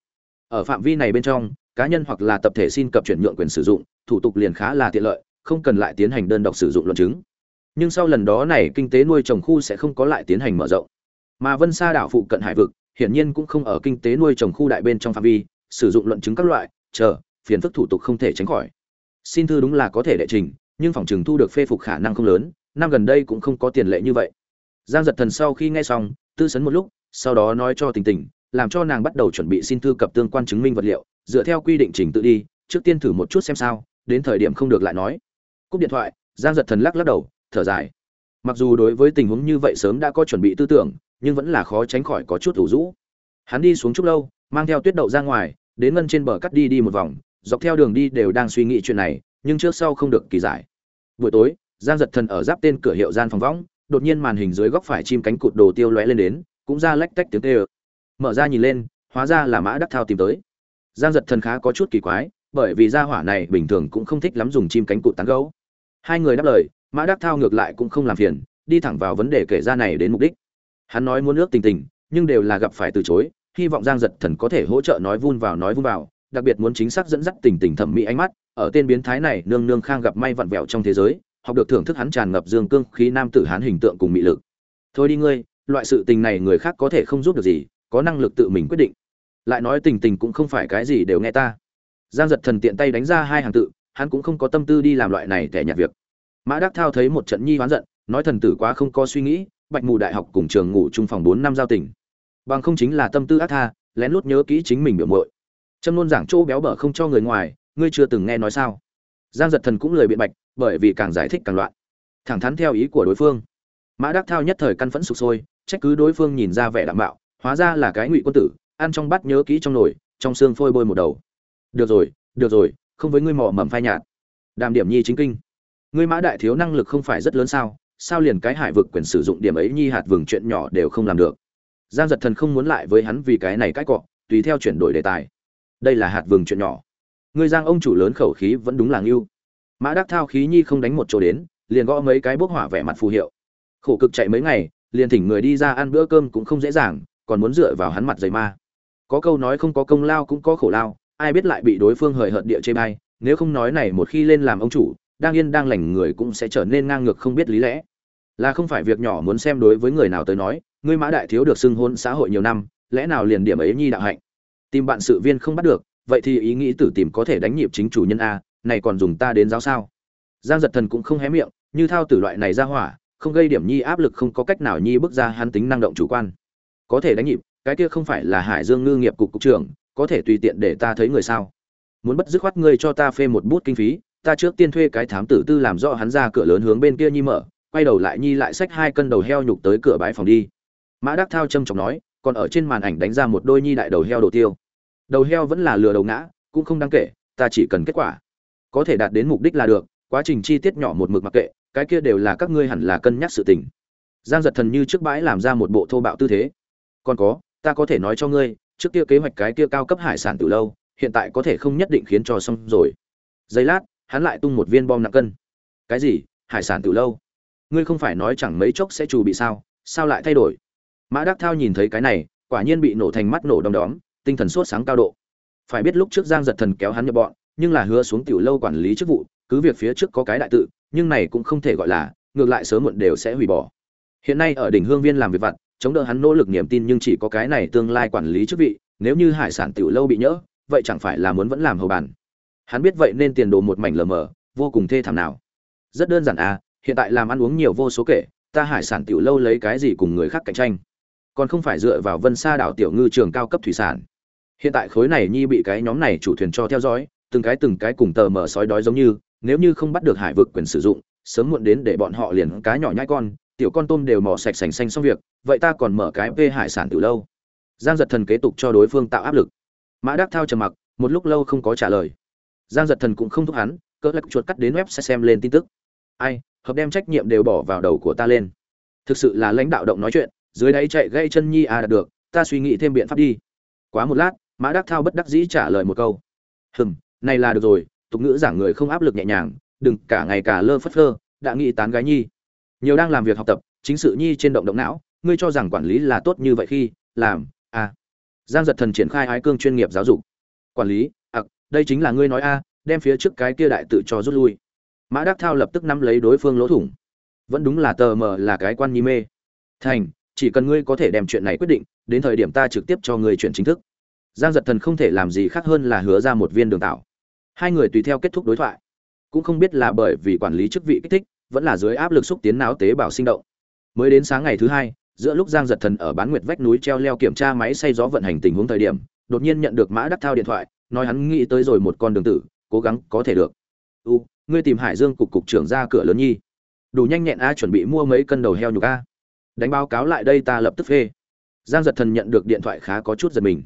Ở phạm vi này bên trong, cá nhân hoặc là tập thể xin cập chuyển nhượng quyền sử dụng, thủ tục liền khá là tiện lợi không cần lại tiến hành đơn độc sử dụng luận chứng. Nhưng sau lần đó này, kinh tế nuôi trồng khu sẽ không có lại tiến hành mở rộng. Mà vân sa đảo phụ cận hải vực, hiển nhiên cũng không ở kinh tế nuôi trồng khu đại bên trong phạm vi, sử dụng luận chứng các loại, chờ, phiền phức thủ tục không thể tránh khỏi. Xin thư đúng là có thể đệ trình, nhưng phòng trường thu được phê phục khả năng không lớn, năm gần đây cũng không có tiền lệ như vậy. Giang giật thần sau khi nghe xong, tư sấn một lúc, sau đó nói cho tình tình, làm cho nàng bắt đầu chuẩn bị xin thư cập tương quan chứng minh vật liệu, dựa theo quy định trình tự đi, trước tiên thử một chút xem sao, đến thời điểm không được lại nói cúp điện thoại, giang giật thần lắc lắc đầu, thở dài. Mặc dù đối với tình huống như vậy sớm đã có chuẩn bị tư tưởng, nhưng vẫn là khó tránh khỏi có chút ủ rũ. Hắn đi xuống chút lâu, mang theo tuyết đậu ra ngoài, đến ngân trên bờ cắt đi đi một vòng, dọc theo đường đi đều đang suy nghĩ chuyện này, nhưng trước sau không được kỳ giải. Buổi tối, giang giật thần ở giáp tên cửa hiệu gian phòng võng, đột nhiên màn hình dưới góc phải chim cánh cụt đồ tiêu lóe lên đến, cũng ra lách tách tiếng tê ơ mở ra nhìn lên, hóa ra là mã đắc thao tìm tới. Giang giật thần khá có chút kỳ quái, bởi vì gia hỏa này bình thường cũng không thích lắm dùng chim cánh cụt tán gấu hai người đáp lời, mã đắc thao ngược lại cũng không làm phiền, đi thẳng vào vấn đề kể ra này đến mục đích. Hắn nói muốn nước tình tình, nhưng đều là gặp phải từ chối, hy vọng giang giật thần có thể hỗ trợ nói vun vào nói vun vào, đặc biệt muốn chính xác dẫn dắt tình tình thẩm mỹ ánh mắt, ở tên biến thái này nương nương khang gặp may vặn vẹo trong thế giới, học được thưởng thức hắn tràn ngập dương cương khí nam tử hán hình tượng cùng mỹ lực. Thôi đi ngươi, loại sự tình này người khác có thể không giúp được gì, có năng lực tự mình quyết định. Lại nói tình tình cũng không phải cái gì đều nghe ta. Giang giật thần tiện tay đánh ra hai hàng tự hắn cũng không có tâm tư đi làm loại này tẻ nhạt việc. Mã đắc thao thấy một trận nhi hoán giận, nói thần tử quá không có suy nghĩ, bạch mù đại học cùng trường ngủ chung phòng bốn năm giao tình. Bằng không chính là tâm tư ác tha, lén lút nhớ kỹ chính mình biểu mội trâm luôn giảng chỗ béo bở không cho người ngoài, ngươi chưa từng nghe nói sao? Giang giật thần cũng lời biện bạch, bởi vì càng giải thích càng loạn. Thẳng thắn theo ý của đối phương. Mã đắc thao nhất thời căn phẫn sụp sôi, trách cứ đối phương nhìn ra vẻ đạm bạo, hóa ra là cái ngụy quân tử, ăn trong bát nhớ kỹ trong nồi, trong xương phôi bôi một đầu. Được rồi được rồi không với ngươi mỏ mầm phai nhạt. Đàm điểm nhi chính kinh. Ngươi mã đại thiếu năng lực không phải rất lớn sao? Sao liền cái hải vực quyền sử dụng điểm ấy nhi hạt vừng chuyện nhỏ đều không làm được? Giang giật thần không muốn lại với hắn vì cái này cãi cọ, tùy theo chuyển đổi đề tài. Đây là hạt vừng chuyện nhỏ. Ngươi giang ông chủ lớn khẩu khí vẫn đúng là ngưu. Mã đắc thao khí nhi không đánh một chỗ đến, liền gõ mấy cái bốc hỏa vẻ mặt phù hiệu. Khổ cực chạy mấy ngày, liền thỉnh người đi ra ăn bữa cơm cũng không dễ dàng, còn muốn dựa vào hắn mặt dày ma. Có câu nói không có công lao cũng có khổ lao ai biết lại bị đối phương hời hợt địa chê bai, nếu không nói này một khi lên làm ông chủ, đang yên đang lành người cũng sẽ trở nên ngang ngược không biết lý lẽ. Là không phải việc nhỏ muốn xem đối với người nào tới nói, ngươi mã đại thiếu được xưng hôn xã hội nhiều năm, lẽ nào liền điểm ấy nhi đạo hạnh? Tìm bạn sự viên không bắt được, vậy thì ý nghĩ tử tìm có thể đánh nhịp chính chủ nhân a, này còn dùng ta đến giáo sao? Giang giật thần cũng không hé miệng, như thao tử loại này ra hỏa, không gây điểm nhi áp lực không có cách nào nhi bước ra hắn tính năng động chủ quan. Có thể đánh nhịp, cái kia không phải là hải dương ngư nghiệp cục cục trưởng có thể tùy tiện để ta thấy người sao? Muốn bất dứt khoát ngươi cho ta phê một bút kinh phí, ta trước tiên thuê cái thám tử tư làm rõ hắn ra cửa lớn hướng bên kia nhi mở, quay đầu lại nhi lại xách hai cân đầu heo nhục tới cửa bãi phòng đi. Mã đắc thao trâm trọng nói, còn ở trên màn ảnh đánh ra một đôi nhi đại đầu heo đồ tiêu. Đầu heo vẫn là lừa đầu ngã, cũng không đáng kể, ta chỉ cần kết quả. Có thể đạt đến mục đích là được, quá trình chi tiết nhỏ một mực mặc kệ, cái kia đều là các ngươi hẳn là cân nhắc sự tình. Giang giật thần như trước bãi làm ra một bộ thô bạo tư thế. Còn có, ta có thể nói cho ngươi trước kia kế hoạch cái kia cao cấp hải sản từ lâu, hiện tại có thể không nhất định khiến cho xong rồi. Giây lát, hắn lại tung một viên bom nặng cân. Cái gì? Hải sản từ lâu? Ngươi không phải nói chẳng mấy chốc sẽ trù bị sao? Sao lại thay đổi? Mã đắc thao nhìn thấy cái này, quả nhiên bị nổ thành mắt nổ đom đóm, tinh thần sốt sáng cao độ. Phải biết lúc trước giang giật thần kéo hắn nhập bọn, nhưng là hứa xuống tiểu lâu quản lý chức vụ, cứ việc phía trước có cái đại tự, nhưng này cũng không thể gọi là, ngược lại sớm muộn đều sẽ hủy bỏ. Hiện nay ở đỉnh hương viên làm việc vặt chống đỡ hắn nỗ lực niềm tin nhưng chỉ có cái này tương lai quản lý chức vị, nếu như hải sản tiểu lâu bị nhỡ, vậy chẳng phải là muốn vẫn làm hầu bàn. Hắn biết vậy nên tiền đồ một mảnh lờ mờ, vô cùng thê thảm nào. Rất đơn giản à hiện tại làm ăn uống nhiều vô số kể, ta hải sản tiểu lâu lấy cái gì cùng người khác cạnh tranh? Còn không phải dựa vào vân sa đảo tiểu ngư trường cao cấp thủy sản. Hiện tại khối này nhi bị cái nhóm này chủ thuyền cho theo dõi, từng cái từng cái cùng tờ mở sói đói giống như, nếu như không bắt được hải vực quyền sử dụng, sớm muộn đến để bọn họ liền cá nhỏ nhai con tiểu con tôm đều mò sạch sành xanh xong việc, vậy ta còn mở cái p hải sản từ lâu. Giang giật thần kế tục cho đối phương tạo áp lực. Mã đắc thao trầm mặc, một lúc lâu không có trả lời. Giang giật thần cũng không thúc hắn, cỡ lắc chuột cắt đến web sẽ xem lên tin tức. Ai, hợp đem trách nhiệm đều bỏ vào đầu của ta lên. Thực sự là lãnh đạo động nói chuyện, dưới đáy chạy gây chân nhi à đạt được, ta suy nghĩ thêm biện pháp đi. Quá một lát, mã đắc thao bất đắc dĩ trả lời một câu. Hừm, này là được rồi, tục ngữ giảng người không áp lực nhẹ nhàng, đừng cả ngày cả lơ phất phơ, đã nghĩ tán gái nhi nhiều đang làm việc học tập chính sự nhi trên động động não ngươi cho rằng quản lý là tốt như vậy khi làm à. Giang giật thần triển khai ái cương chuyên nghiệp giáo dục. Quản lý ặc à, đây chính là ngươi nói a đem phía trước cái kia đại tự cho rút lui. Mã đắc thao lập tức nắm lấy đối phương lỗ thủng. Vẫn đúng là tờ mờ là cái quan nhi mê. Thành chỉ cần ngươi có thể đem chuyện này quyết định đến thời điểm ta trực tiếp cho ngươi chuyện chính thức. Giang giật thần không thể làm gì khác hơn là hứa ra một viên đường tạo hai người tùy theo kết thúc đối thoại. Cũng không biết là bởi vì quản lý chức vị kích thích vẫn là dưới áp lực xúc tiến não tế bào sinh động. Mới đến sáng ngày thứ hai, giữa lúc giang giật thần ở bán nguyệt vách núi treo leo kiểm tra máy xay gió vận hành tình huống thời điểm, đột nhiên nhận được mã đắc thao điện thoại, nói hắn nghĩ tới rồi một con đường tử, cố gắng có thể được. U, ngươi tìm hải dương cục cục trưởng ra cửa lớn nhi. Đủ nhanh nhẹn a, chuẩn bị mua mấy cân đầu heo nhục a. Đánh báo cáo lại đây ta lập tức phê. Giang giật thần nhận được điện thoại khá có chút giật mình.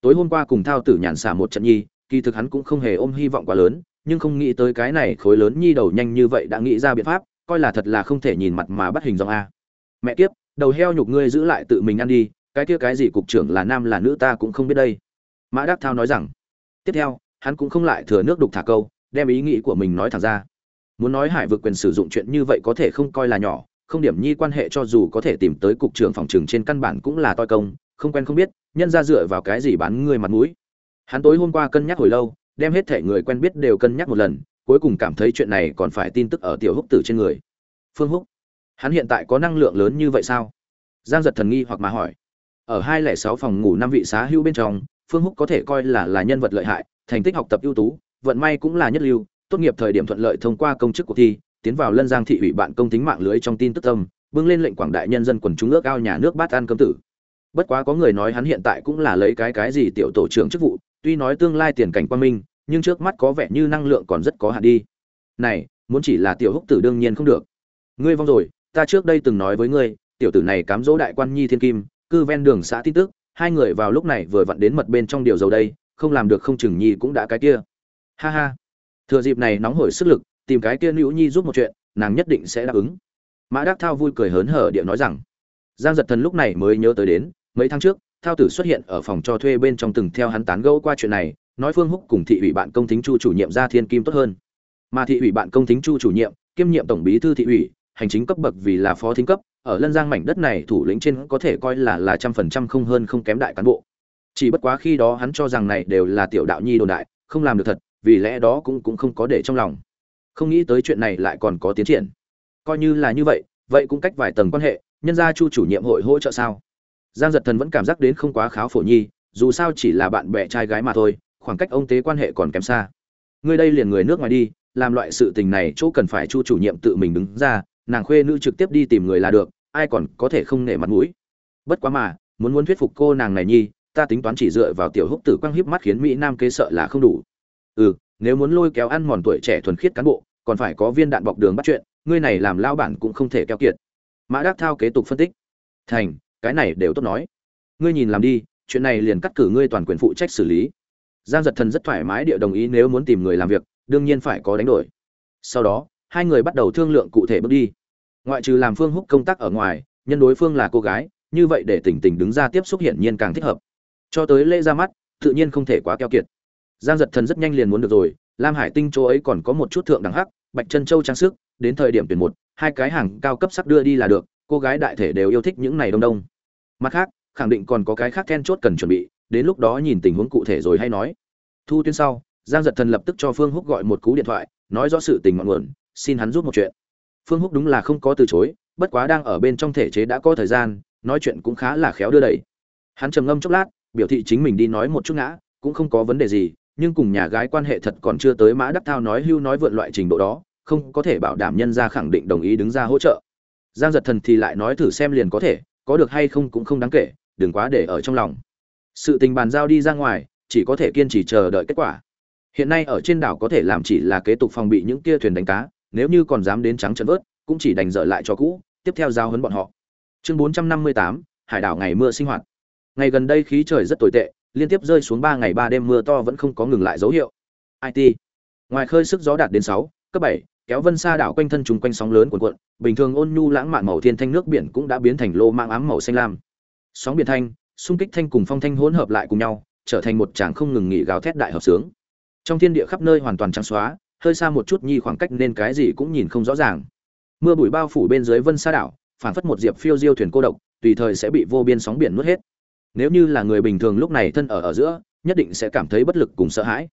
Tối hôm qua cùng thao tử nhàn xả một trận nhi, kỳ thực hắn cũng không hề ôm hy vọng quá lớn nhưng không nghĩ tới cái này khối lớn nhi đầu nhanh như vậy đã nghĩ ra biện pháp, coi là thật là không thể nhìn mặt mà bắt hình dòng a. Mẹ kiếp, đầu heo nhục ngươi giữ lại tự mình ăn đi, cái kia cái gì cục trưởng là nam là nữ ta cũng không biết đây. Mã đắc thao nói rằng. Tiếp theo, hắn cũng không lại thừa nước đục thả câu, đem ý nghĩ của mình nói thẳng ra. Muốn nói hải vực quyền sử dụng chuyện như vậy có thể không coi là nhỏ, không điểm nhi quan hệ cho dù có thể tìm tới cục trưởng phòng trường trên căn bản cũng là toi công, không quen không biết, nhân ra dựa vào cái gì bán ngươi mặt mũi. Hắn tối hôm qua cân nhắc hồi lâu đem hết thể người quen biết đều cân nhắc một lần, cuối cùng cảm thấy chuyện này còn phải tin tức ở tiểu húc tử trên người. Phương húc, hắn hiện tại có năng lượng lớn như vậy sao? Giang giật thần nghi hoặc mà hỏi. Ở hai lẻ sáu phòng ngủ năm vị xá hữu bên trong, phương húc có thể coi là là nhân vật lợi hại, thành tích học tập ưu tú, vận may cũng là nhất lưu, tốt nghiệp thời điểm thuận lợi thông qua công chức cuộc thi, tiến vào lân giang thị ủy bạn công tính mạng lưới trong tin tức tâm bưng lên lệnh quảng đại nhân dân quần chúng ước ao nhà nước bát ăn cơm tử. Bất quá có người nói hắn hiện tại cũng là lấy cái cái gì tiểu tổ trưởng chức vụ tuy nói tương lai tiền cảnh quan minh, nhưng trước mắt có vẻ như năng lượng còn rất có hạn đi. Này, muốn chỉ là tiểu húc tử đương nhiên không được. Ngươi vong rồi, ta trước đây từng nói với ngươi, tiểu tử này cám dỗ đại quan nhi thiên kim, cư ven đường xã tin tức, hai người vào lúc này vừa vặn đến mật bên trong điều dầu đây, không làm được không chừng nhi cũng đã cái kia. Ha ha. Thừa dịp này nóng hổi sức lực, tìm cái kia nữ nhi giúp một chuyện, nàng nhất định sẽ đáp ứng. Mã đắc thao vui cười hớn hở địa nói rằng, giang giật thần lúc này mới nhớ tới đến, mấy tháng trước thao tử xuất hiện ở phòng cho thuê bên trong từng theo hắn tán gẫu qua chuyện này, nói phương húc cùng thị ủy bạn công thính chu chủ nhiệm ra thiên kim tốt hơn. Mà thị ủy bạn công thính chu chủ nhiệm, kiêm nhiệm tổng bí thư thị ủy, hành chính cấp bậc vì là phó thính cấp, ở lân giang mảnh đất này thủ lĩnh trên có thể coi là là trăm phần trăm không hơn không kém đại cán bộ. Chỉ bất quá khi đó hắn cho rằng này đều là tiểu đạo nhi đồn đại, không làm được thật, vì lẽ đó cũng cũng không có để trong lòng. Không nghĩ tới chuyện này lại còn có tiến triển. Coi như là như vậy vậy cũng cách vài tầng quan hệ, nhân gia chu chủ nhiệm hội hỗ trợ sao? Giang giật thần vẫn cảm giác đến không quá kháo phổ nhi, dù sao chỉ là bạn bè trai gái mà thôi, khoảng cách ông tế quan hệ còn kém xa. Ngươi đây liền người nước ngoài đi, làm loại sự tình này chỗ cần phải chu chủ nhiệm tự mình đứng ra, nàng khuê nữ trực tiếp đi tìm người là được, ai còn có thể không nể mặt mũi. Bất quá mà, muốn muốn thuyết phục cô nàng này nhi, ta tính toán chỉ dựa vào tiểu húc tử quang hiếp mắt khiến mỹ nam kế sợ là không đủ. Ừ nếu muốn lôi kéo ăn mòn tuổi trẻ thuần khiết cán bộ, còn phải có viên đạn bọc đường bắt chuyện, ngươi này làm lao bản cũng không thể keo kiệt. Mã đắc thao kế tục phân tích. Thành cái này đều tốt nói. Ngươi nhìn làm đi, chuyện này liền cắt cử ngươi toàn quyền phụ trách xử lý. Giang giật thần rất thoải mái địa đồng ý nếu muốn tìm người làm việc, đương nhiên phải có đánh đổi. Sau đó, hai người bắt đầu thương lượng cụ thể bước đi. Ngoại trừ làm phương húc công tác ở ngoài, nhân đối phương là cô gái, như vậy để tỉnh tỉnh đứng ra tiếp xúc hiển nhiên càng thích hợp. Cho tới lễ ra mắt, tự nhiên không thể quá keo kiệt. Giang giật thần rất nhanh liền muốn được rồi, lam hải tinh chỗ ấy còn có một chút thượng đẳng hắc, bạch chân châu trang sức, đến thời điểm tuyển một, hai cái hàng cao cấp sắc đưa đi là được cô gái đại thể đều yêu thích những này đông đông. Mặt khác, khẳng định còn có cái khác then chốt cần chuẩn bị, đến lúc đó nhìn tình huống cụ thể rồi hay nói. Thu tuyên sau, giang giật thần lập tức cho phương húc gọi một cú điện thoại, nói rõ sự tình ngọn nguồn, xin hắn giúp một chuyện. Phương húc đúng là không có từ chối, bất quá đang ở bên trong thể chế đã có thời gian, nói chuyện cũng khá là khéo đưa đẩy. Hắn trầm ngâm chốc lát, biểu thị chính mình đi nói một chút ngã, cũng không có vấn đề gì, nhưng cùng nhà gái quan hệ thật còn chưa tới mã đắc thao nói hưu nói vượn loại trình độ đó, không có thể bảo đảm nhân ra khẳng định đồng ý đứng ra hỗ trợ giang giật thần thì lại nói thử xem liền có thể, có được hay không cũng không đáng kể, đừng quá để ở trong lòng. Sự tình bàn giao đi ra ngoài, chỉ có thể kiên trì chờ đợi kết quả. Hiện nay ở trên đảo có thể làm chỉ là kế tục phòng bị những kia thuyền đánh cá, nếu như còn dám đến trắng trận vớt, cũng chỉ đành dở lại cho cũ, tiếp theo giao hấn bọn họ. Chương bốn trăm năm mươi tám, hải đảo ngày mưa sinh hoạt. Ngày gần đây khí trời rất tồi tệ, liên tiếp rơi xuống ba ngày ba đêm mưa to vẫn không có ngừng lại dấu hiệu. It ngoài khơi sức gió đạt đến sáu, cấp bảy kéo vân xa đảo quanh thân trùng quanh sóng lớn cuộn cuộn, bình thường ôn nhu lãng mạn màu thiên thanh nước biển cũng đã biến thành lô mang ám màu xanh lam. Sóng biển thanh, xung kích thanh cùng phong thanh hỗn hợp lại cùng nhau, trở thành một tràng không ngừng nghỉ gào thét đại hợp sướng. Trong thiên địa khắp nơi hoàn toàn trắng xóa, hơi xa một chút nhi khoảng cách nên cái gì cũng nhìn không rõ ràng. Mưa bụi bao phủ bên dưới vân xa đảo, phản phất một diệp phiêu diêu thuyền cô độc, tùy thời sẽ bị vô biên sóng biển nuốt hết. Nếu như là người bình thường lúc này thân ở ở giữa, nhất định sẽ cảm thấy bất lực cùng sợ hãi.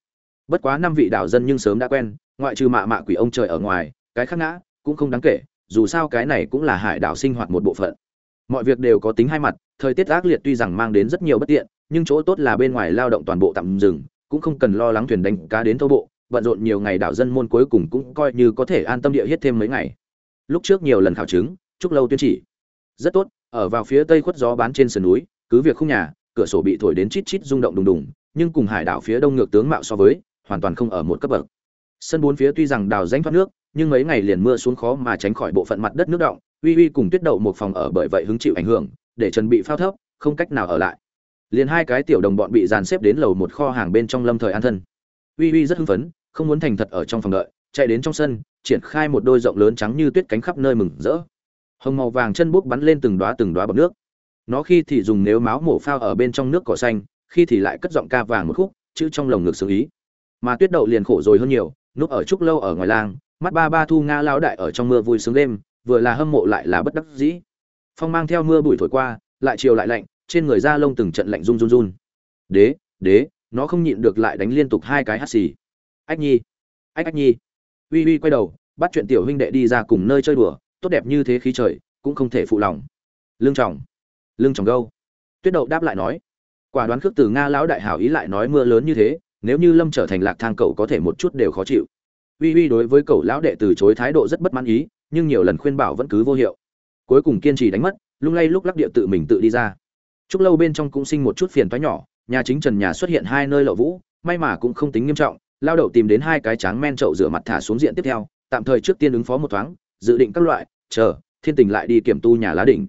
Bất quá năm vị đảo dân nhưng sớm đã quen ngoại trừ mạ mạ quỷ ông trời ở ngoài, cái khác ngã cũng không đáng kể, dù sao cái này cũng là hải đảo sinh hoạt một bộ phận. Mọi việc đều có tính hai mặt, thời tiết ác liệt tuy rằng mang đến rất nhiều bất tiện, nhưng chỗ tốt là bên ngoài lao động toàn bộ tạm dừng, cũng không cần lo lắng thuyền đánh cá đến thô bộ, bận rộn nhiều ngày đảo dân môn cuối cùng cũng coi như có thể an tâm địa hết thêm mấy ngày. Lúc trước nhiều lần khảo chứng, chúc lâu tuyên chỉ. Rất tốt, ở vào phía tây khuất gió bán trên sườn núi, cứ việc không nhà, cửa sổ bị thổi đến chít chít rung động đùng đùng, nhưng cùng hải đảo phía đông ngược tướng mạo so với, hoàn toàn không ở một cấp bậc sân bốn phía tuy rằng đào rãnh thoát nước, nhưng mấy ngày liền mưa xuống khó mà tránh khỏi bộ phận mặt đất nước động, uy uy cùng tuyết đậu một phòng ở bởi vậy hứng chịu ảnh hưởng, để trần bị phao thấp, không cách nào ở lại. Liền hai cái tiểu đồng bọn bị dàn xếp đến lầu một kho hàng bên trong lâm thời an thân. Uy uy rất hưng phấn, không muốn thành thật ở trong phòng đợi, chạy đến trong sân, triển khai một đôi rộng lớn trắng như tuyết cánh khắp nơi mừng rỡ. Hồng màu vàng chân bút bắn lên từng đóa từng đóa bọt nước. Nó khi thì dùng nếu máu mổ phao ở bên trong nước cỏ xanh, khi thì lại cất giọng ca vàng một khúc, chữ trong lồng ngực xử ý. Mà tuyết đậu liền khổ rồi hơn nhiều núp ở trúc lâu ở ngoài làng, mắt ba ba thu nga lão đại ở trong mưa vui sướng đêm vừa là hâm mộ lại là bất đắc dĩ. Phong mang theo mưa bụi thổi qua lại chiều lại lạnh trên người da lông từng trận lạnh run run run. Đế đế nó không nhịn được lại đánh liên tục hai cái hắt xì. Ách nhi ách ách nhi. Uy uy quay đầu bắt chuyện tiểu huynh đệ đi ra cùng nơi chơi đùa tốt đẹp như thế khí trời cũng không thể phụ lòng. Lương trọng lương trọng gâu. Tuyết đậu đáp lại nói quả đoán khước từ nga lão đại hảo ý lại nói mưa lớn như thế nếu như lâm trở thành lạc thang cậu có thể một chút đều khó chịu. Uy uy đối với cậu lão đệ từ chối thái độ rất bất mãn ý, nhưng nhiều lần khuyên bảo vẫn cứ vô hiệu. Cuối cùng kiên trì đánh mất, lung lay lúc lắc địa tự mình tự đi ra. Chúc lâu bên trong cũng sinh một chút phiền toái nhỏ, nhà chính trần nhà xuất hiện hai nơi lậu vũ, may mà cũng không tính nghiêm trọng, lao đậu tìm đến hai cái tráng men trậu rửa mặt thả xuống diện tiếp theo, tạm thời trước tiên ứng phó một thoáng, dự định các loại, chờ, thiên tình lại đi kiểm tu nhà lá đỉnh.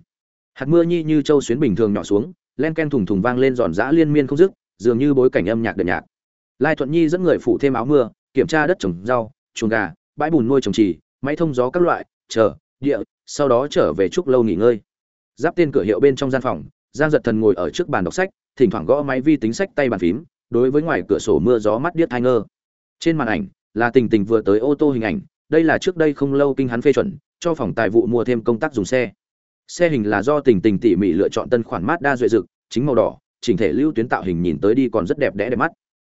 Hạt mưa nhi như châu xuyến bình thường nhỏ xuống, len ken thùng thùng vang lên giòn giã liên miên không dứt, dường như bối cảnh âm nhạc đệm nhạc lai thuận nhi dẫn người phủ thêm áo mưa, kiểm tra đất trồng rau, chuồng gà, bãi bùn nuôi trồng trì, máy thông gió các loại, chờ, địa, sau đó trở về trúc lâu nghỉ ngơi. Giáp tên cửa hiệu bên trong gian phòng, giang giật thần ngồi ở trước bàn đọc sách, thỉnh thoảng gõ máy vi tính sách tay bàn phím, đối với ngoài cửa sổ mưa gió mắt điếc thai ngơ. Trên màn ảnh, là tình tình vừa tới ô tô hình ảnh, đây là trước đây không lâu kinh hắn phê chuẩn, cho phòng tài vụ mua thêm công tác dùng xe. Xe hình là do tình tình tỉ mỉ lựa chọn tân khoản mát đa duệ dực, chính màu đỏ, chỉnh thể lưu tuyến tạo hình nhìn tới đi còn rất đẹp đẽ đẹp mắt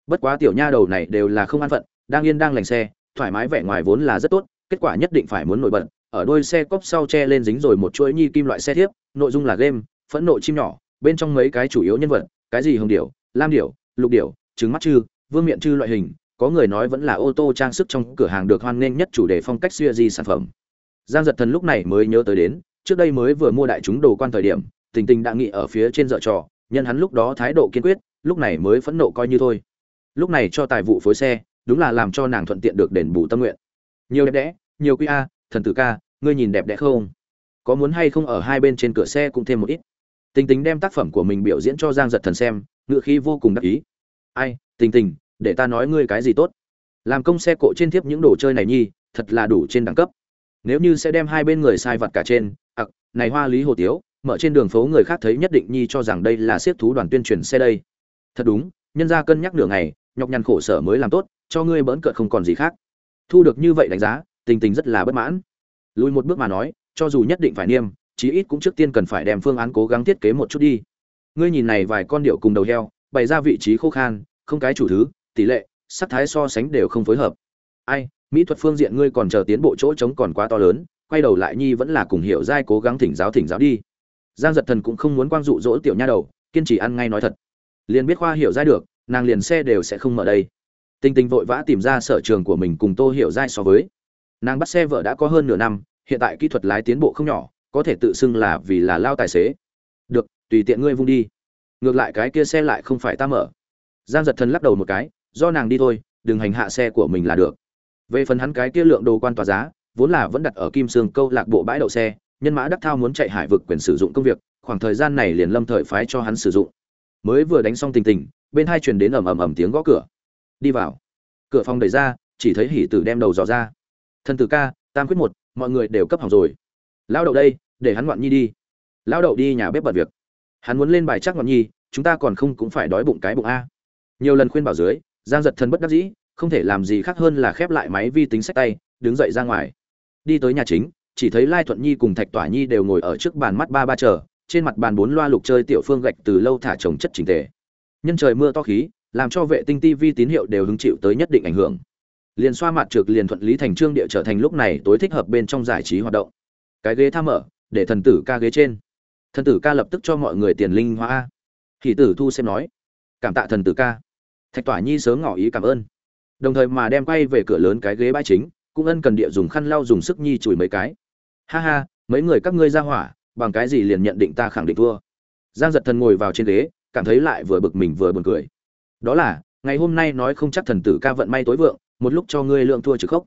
bất quá tiểu nha đầu này đều là không an phận, đang yên đang lành xe, thoải mái vẻ ngoài vốn là rất tốt, kết quả nhất định phải muốn nổi bật. Ở đôi xe cốp sau che lên dính rồi một chuỗi nhi kim loại xe thiếp, nội dung là game, phẫn nộ chim nhỏ, bên trong mấy cái chủ yếu nhân vật, cái gì hồng điểu, lam điểu, lục điểu, trứng mắt chư, vương miện chư loại hình, có người nói vẫn là ô tô trang sức trong cửa hàng được hoan nghênh nhất chủ đề phong cách xuya di sản phẩm. Giang giật thần lúc này mới nhớ tới đến, trước đây mới vừa mua đại chúng đồ quan thời điểm, tình tình đã nghĩ ở phía trên dợ trò, nhân hắn lúc đó thái độ kiên quyết, lúc này mới phẫn nộ coi như thôi lúc này cho tài vụ phối xe, đúng là làm cho nàng thuận tiện được đền bù tâm nguyện. Nhiều đẹp đẽ, nhiều quý a, thần tử ca, ngươi nhìn đẹp đẽ không? Có muốn hay không ở hai bên trên cửa xe cũng thêm một ít. Tình tình đem tác phẩm của mình biểu diễn cho giang giật thần xem, ngựa khí vô cùng đắc ý. Ai, tình tình, để ta nói ngươi cái gì tốt? Làm công xe cộ trên thiếp những đồ chơi này nhi, thật là đủ trên đẳng cấp. Nếu như sẽ đem hai bên người sai vật cả trên, ặc, này hoa lý hồ tiếu, mở trên đường phố người khác thấy nhất định nhi cho rằng đây là siết thú đoàn tuyên truyền xe đây. Thật đúng, nhân ra cân nhắc nửa ngày nhọc nhằn khổ sở mới làm tốt, cho ngươi bỡn cợt không còn gì khác. Thu được như vậy đánh giá, tình tình rất là bất mãn. Lùi một bước mà nói, cho dù nhất định phải niêm, chí ít cũng trước tiên cần phải đem phương án cố gắng thiết kế một chút đi. Ngươi nhìn này vài con điệu cùng đầu heo, bày ra vị trí khô khan, không cái chủ thứ, tỷ lệ, sắc thái so sánh đều không phối hợp. Ai, mỹ thuật phương diện ngươi còn chờ tiến bộ chỗ trống còn quá to lớn, quay đầu lại nhi vẫn là cùng hiểu giai cố gắng thỉnh giáo thỉnh giáo đi. Giang giật thần cũng không muốn quang dụ dỗ tiểu nha đầu, kiên trì ăn ngay nói thật. Liền biết khoa hiểu giai được nàng liền xe đều sẽ không mở đây. Tinh tinh vội vã tìm ra sở trường của mình cùng tô hiểu dai so với. Nàng bắt xe vợ đã có hơn nửa năm, hiện tại kỹ thuật lái tiến bộ không nhỏ, có thể tự xưng là vì là lao tài xế. Được, tùy tiện ngươi vung đi. Ngược lại cái kia xe lại không phải ta mở. Giang giật thần lắc đầu một cái, do nàng đi thôi, đừng hành hạ xe của mình là được. Về phần hắn cái kia lượng đồ quan tòa giá, vốn là vẫn đặt ở kim sương câu lạc bộ bãi đậu xe, nhân mã đắc thao muốn chạy hải vực quyền sử dụng công việc, khoảng thời gian này liền lâm thời phái cho hắn sử dụng. Mới vừa đánh xong tình tình bên hai truyền đến ầm ầm ầm tiếng gõ cửa. Đi vào. Cửa phòng đẩy ra, chỉ thấy Hỉ tử đem đầu dò ra. Thân tử ca, tam quyết một, mọi người đều cấp học rồi. Lao đậu đây, để hắn ngoạn nhi đi. Lao đậu đi nhà bếp bật việc. Hắn muốn lên bài chắc ngoạn nhi, chúng ta còn không cũng phải đói bụng cái bụng a. Nhiều lần khuyên bảo dưới, giang giật thân bất đắc dĩ, không thể làm gì khác hơn là khép lại máy vi tính sách tay, đứng dậy ra ngoài. Đi tới nhà chính, chỉ thấy lai thuận nhi cùng thạch tỏa nhi đều ngồi ở trước bàn mắt ba ba chờ, trên mặt bàn bốn loa lục chơi tiểu phương gạch từ lâu thả trồng chất trình tề nhân trời mưa to khí làm cho vệ tinh TV tín hiệu đều hứng chịu tới nhất định ảnh hưởng. Liền xoa mặt trược liền thuận lý thành trương địa trở thành lúc này tối thích hợp bên trong giải trí hoạt động. Cái ghế tham ở, để thần tử ca ghế trên. Thần tử ca lập tức cho mọi người tiền linh hoa thì tử thu xem nói cảm tạ thần tử ca. Thạch tỏa nhi sớm ngỏ ý cảm ơn. Đồng thời mà đem quay về cửa lớn cái ghế bãi chính cũng ân cần địa dùng khăn lau dùng sức nhi chùi mấy cái. Ha ha mấy người các ngươi ra hỏa bằng cái gì liền nhận định ta khẳng định thua? Giang giật thần ngồi vào trên ghế cảm thấy lại vừa bực mình vừa buồn cười. Đó là, ngày hôm nay nói không chắc thần tử ca vận may tối vượng, một lúc cho ngươi lượng thua trực khốc.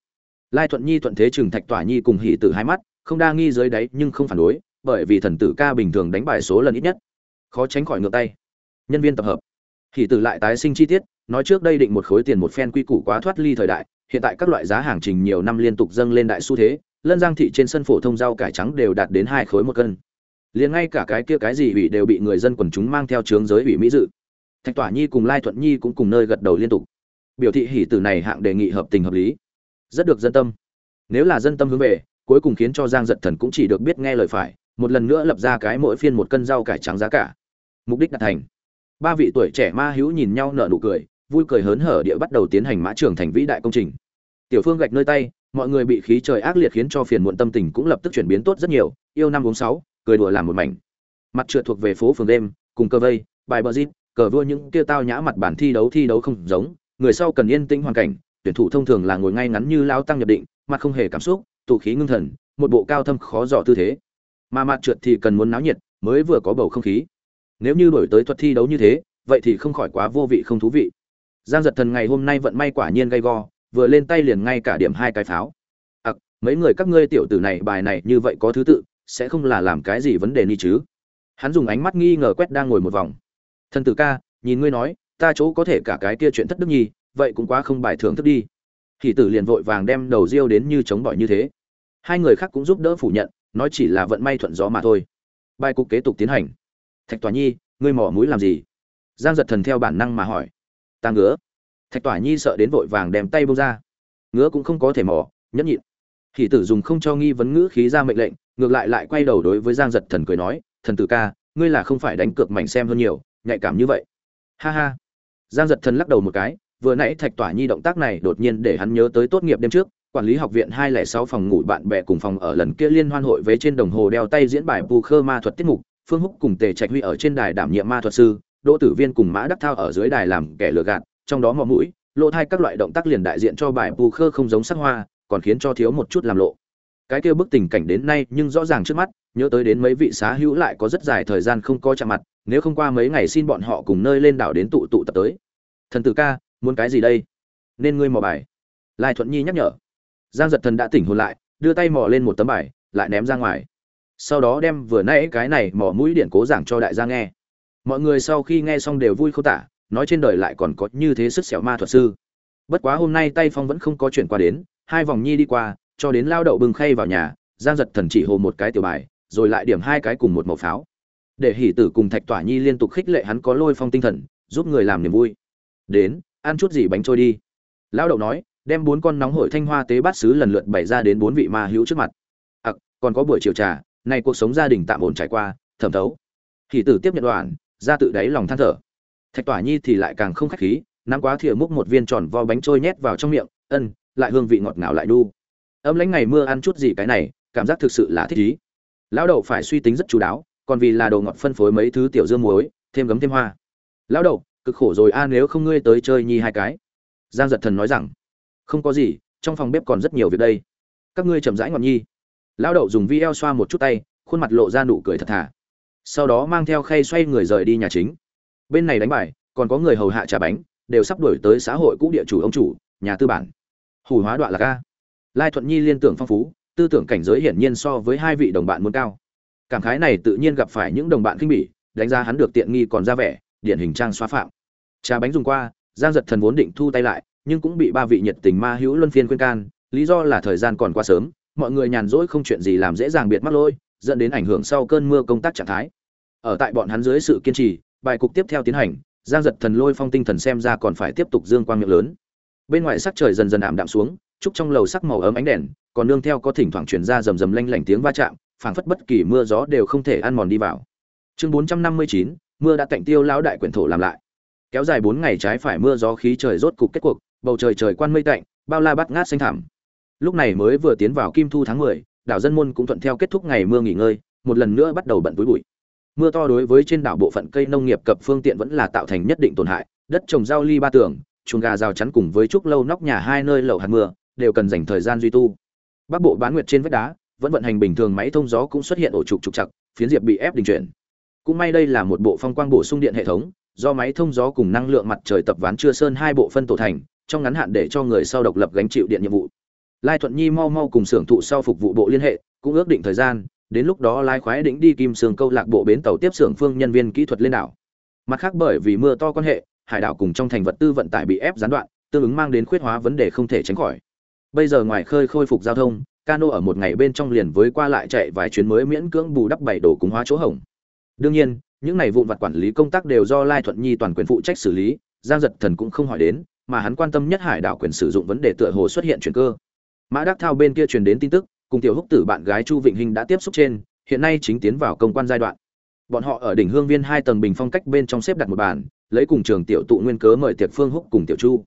Lai thuận nhi thuận thế trừng thạch tỏa nhi cùng hỉ tử hai mắt, không đa nghi dưới đáy nhưng không phản đối, bởi vì thần tử ca bình thường đánh bài số lần ít nhất. Khó tránh khỏi ngược tay. Nhân viên tập hợp. Hỉ tử lại tái sinh chi tiết, nói trước đây định một khối tiền một phen quy củ quá thoát ly thời đại, hiện tại các loại giá hàng trình nhiều năm liên tục dâng lên đại xu thế, lân giang thị trên sân phổ thông rau cải trắng đều đạt đến hai khối một cân liền ngay cả cái kia cái gì ủy đều bị người dân quần chúng mang theo trướng giới ủy mỹ dự. Thạch tỏa nhi cùng lai thuận nhi cũng cùng nơi gật đầu liên tục. Biểu thị hỉ tử này hạng đề nghị hợp tình hợp lý. Rất được dân tâm. Nếu là dân tâm hướng về, cuối cùng khiến cho giang giật thần cũng chỉ được biết nghe lời phải, một lần nữa lập ra cái mỗi phiên một cân rau cải trắng giá cả. Mục đích đạt thành. Ba vị tuổi trẻ ma hữu nhìn nhau nở nụ cười, vui cười hớn hở địa bắt đầu tiến hành mã trường thành vĩ đại công trình. Tiểu phương gạch nơi tay, mọi người bị khí trời ác liệt khiến cho phiền muộn tâm tình cũng lập tức chuyển biến tốt rất nhiều, yêu năm uống sáu cười đùa làm một mảnh. Mặt trượt thuộc về phố phường đêm, cùng cơ vây, bài bờ dít, cờ vua những kia tao nhã mặt bản thi đấu thi đấu không giống, người sau cần yên tĩnh hoàn cảnh, tuyển thủ thông thường là ngồi ngay ngắn như lao tăng nhập định, mặt không hề cảm xúc, tụ khí ngưng thần, một bộ cao thâm khó dò tư thế. Mà mặt trượt thì cần muốn náo nhiệt, mới vừa có bầu không khí. Nếu như đổi tới thuật thi đấu như thế, vậy thì không khỏi quá vô vị không thú vị. Giang giật thần ngày hôm nay vận may quả nhiên gay go, vừa lên tay liền ngay cả điểm hai cái pháo. Ặc, mấy người các ngươi tiểu tử này bài này như vậy có thứ tự sẽ không là làm cái gì vấn đề ni chứ. Hắn dùng ánh mắt nghi ngờ quét đang ngồi một vòng. Thần tử ca, nhìn ngươi nói, ta chỗ có thể cả cái kia chuyện thất đức nhi, vậy cũng quá không bài thưởng thức đi. Thì tử liền vội vàng đem đầu riêu đến như chống bỏi như thế. Hai người khác cũng giúp đỡ phủ nhận, nói chỉ là vận may thuận gió mà thôi. Bài cục kế tục tiến hành. Thạch tòa nhi, ngươi mỏ mũi làm gì? Giang giật thần theo bản năng mà hỏi. Ta ngứa. Thạch tỏa nhi sợ đến vội vàng đem tay bông ra. Ngứa cũng không có thể mỏ nhẫn nhịn. Thì tử dùng không cho nghi vấn ngữ khí ra mệnh lệnh ngược lại lại quay đầu đối với giang giật thần cười nói, thần tử ca, ngươi là không phải đánh cược mảnh xem hơn nhiều, nhạy cảm như vậy. Ha ha. Giang giật thần lắc đầu một cái, vừa nãy thạch tỏa nhi động tác này đột nhiên để hắn nhớ tới tốt nghiệp đêm trước, quản lý học viện hai lẻ sáu phòng ngủ bạn bè cùng phòng ở lần kia liên hoan hội với trên đồng hồ đeo tay diễn bài bù khơ ma thuật tiết mục, phương húc cùng tề trạch huy ở trên đài đảm nhiệm ma thuật sư, đỗ tử viên cùng mã đắc thao ở dưới đài làm kẻ lừa gạt, trong đó mò mũi lộ thai các loại động tác liền đại diện cho bài bù khơ không giống sắc hoa, còn khiến cho thiếu một chút làm lộ cái kia bức tình cảnh đến nay nhưng rõ ràng trước mắt, nhớ tới đến mấy vị xá hữu lại có rất dài thời gian không có chạm mặt, nếu không qua mấy ngày xin bọn họ cùng nơi lên đảo đến tụ tụ tập tới. Thần tử ca, muốn cái gì đây? Nên ngươi mò bài. Lai thuận nhi nhắc nhở. Giang giật thần đã tỉnh hồn lại, đưa tay mò lên một tấm bài, lại ném ra ngoài. Sau đó đem vừa nãy cái này mò mũi điện cố giảng cho đại gia nghe. Mọi người sau khi nghe xong đều vui khô tả, nói trên đời lại còn có như thế sức xẻo ma thuật sư. Bất quá hôm nay tay phong vẫn không có chuyển qua đến, hai vòng nhi đi qua cho đến lao đậu bưng khay vào nhà, giang giật thần chỉ hồ một cái tiểu bài, rồi lại điểm hai cái cùng một màu pháo. Để hỉ tử cùng thạch tỏa nhi liên tục khích lệ hắn có lôi phong tinh thần, giúp người làm niềm vui. Đến, ăn chút gì bánh trôi đi. Lao đậu nói, đem bốn con nóng hổi thanh hoa tế bát sứ lần lượt bày ra đến bốn vị ma hữu trước mặt. Ặc, còn có buổi chiều trà này cuộc sống gia đình tạm ổn trải qua, thẩm thấu. Hỉ tử tiếp nhận đoàn ra tự đáy lòng than thở. Thạch tỏa nhi thì lại càng không khách khí, nắm quá thìa múc một viên tròn vo bánh trôi nhét vào trong miệng, ân, lại hương vị ngọt ngào lại đu ấm lãnh ngày mưa ăn chút gì cái này, cảm giác thực sự là thích ý. Lão đậu phải suy tính rất chú đáo, còn vì là đồ ngọt phân phối mấy thứ tiểu dương muối, thêm gấm thêm hoa. Lão đậu cực khổ rồi a, nếu không ngươi tới chơi nhi hai cái. Giang giật thần nói rằng, không có gì, trong phòng bếp còn rất nhiều việc đây. Các ngươi chậm rãi ngọt nhi. Lão đậu dùng vi eo xoa một chút tay, khuôn mặt lộ ra nụ cười thật thà. Sau đó mang theo khay xoay người rời đi nhà chính. Bên này đánh bài, còn có người hầu hạ trà bánh, đều sắp đổi tới xã hội cũ địa chủ ông chủ, nhà tư bản. Hủ hóa đoạn là ca lai thuận nhi liên tưởng phong phú, tư tưởng cảnh giới hiển nhiên so với hai vị đồng bạn muốn cao. Cảm khái này tự nhiên gặp phải những đồng bạn khinh bỉ, đánh giá hắn được tiện nghi còn ra vẻ, điển hình trang xóa phạm. Trà bánh dùng qua, giang giật thần vốn định thu tay lại, nhưng cũng bị ba vị nhiệt tình ma hữu luân phiên khuyên can, lý do là thời gian còn quá sớm, mọi người nhàn rỗi không chuyện gì làm dễ dàng biệt mắc lôi dẫn đến ảnh hưởng sau cơn mưa công tác trạng thái. Ở tại bọn hắn dưới sự kiên trì, bài cục tiếp theo tiến hành, giang giật thần lôi phong tinh thần xem ra còn phải tiếp tục dương quang miệng lớn. Bên ngoài sắc trời dần dần ảm đạm xuống trúc trong lầu sắc màu ấm ánh đèn, còn nương theo có thỉnh thoảng truyền ra rầm rầm lanh lảnh tiếng va chạm, phảng phất bất kỳ mưa gió đều không thể ăn mòn đi vào. Chương bốn trăm năm mươi chín, mưa đã tạnh tiêu lão đại quyển thổ làm lại. Kéo dài bốn ngày trái phải mưa gió khí trời rốt cục kết cuộc, bầu trời trời quan mây tạnh, bao la bát ngát xanh thẳm. Lúc này mới vừa tiến vào kim thu tháng mười, đảo dân môn cũng thuận theo kết thúc ngày mưa nghỉ ngơi, một lần nữa bắt đầu bận túi bụi. Mưa to đối với trên đảo bộ phận cây nông nghiệp cập phương tiện vẫn là tạo thành nhất định tổn hại, đất trồng rau ly ba tường, chuồng gà rào chắn cùng với trúc lâu nóc nhà hai nơi lậu hạt mưa đều cần dành thời gian duy tu. Bắc bộ bán nguyệt trên vách đá, vẫn vận hành bình thường máy thông gió cũng xuất hiện ổ trục trục chặt, phiến diệp bị ép đình chuyển. Cũng may đây là một bộ phong quang bổ sung điện hệ thống, do máy thông gió cùng năng lượng mặt trời tập ván chưa sơn hai bộ phân tổ thành, trong ngắn hạn để cho người sau độc lập gánh chịu điện nhiệm vụ. Lai thuận nhi mau mau cùng xưởng thụ sau phục vụ bộ liên hệ, cũng ước định thời gian, đến lúc đó lai khoái đĩnh đi kim sương câu lạc bộ bến tàu tiếp xưởng phương nhân viên kỹ thuật lên đảo. Mặt khác bởi vì mưa to quan hệ, hải đảo cùng trong thành vật tư vận tải bị ép gián đoạn, tương ứng mang đến khuyết hóa vấn đề không thể tránh khỏi bây giờ ngoài khơi khôi phục giao thông, cano ở một ngày bên trong liền với qua lại chạy vài chuyến mới miễn cưỡng bù đắp bảy đồ cúng hóa chỗ hỏng đương nhiên, những này vụn vặt quản lý công tác đều do lai thuận nhi toàn quyền phụ trách xử lý, giang giật thần cũng không hỏi đến, mà hắn quan tâm nhất hải đảo quyền sử dụng vấn đề tựa hồ xuất hiện chuyển cơ. Mã đắc thao bên kia truyền đến tin tức, cùng tiểu húc tử bạn gái chu vịnh hình đã tiếp xúc trên, hiện nay chính tiến vào công quan giai đoạn. Bọn họ ở đỉnh hương viên hai tầng bình phong cách bên trong xếp đặt một bàn, lấy cùng trường tiểu tụ nguyên cớ mời tiệc phương húc cùng tiểu chu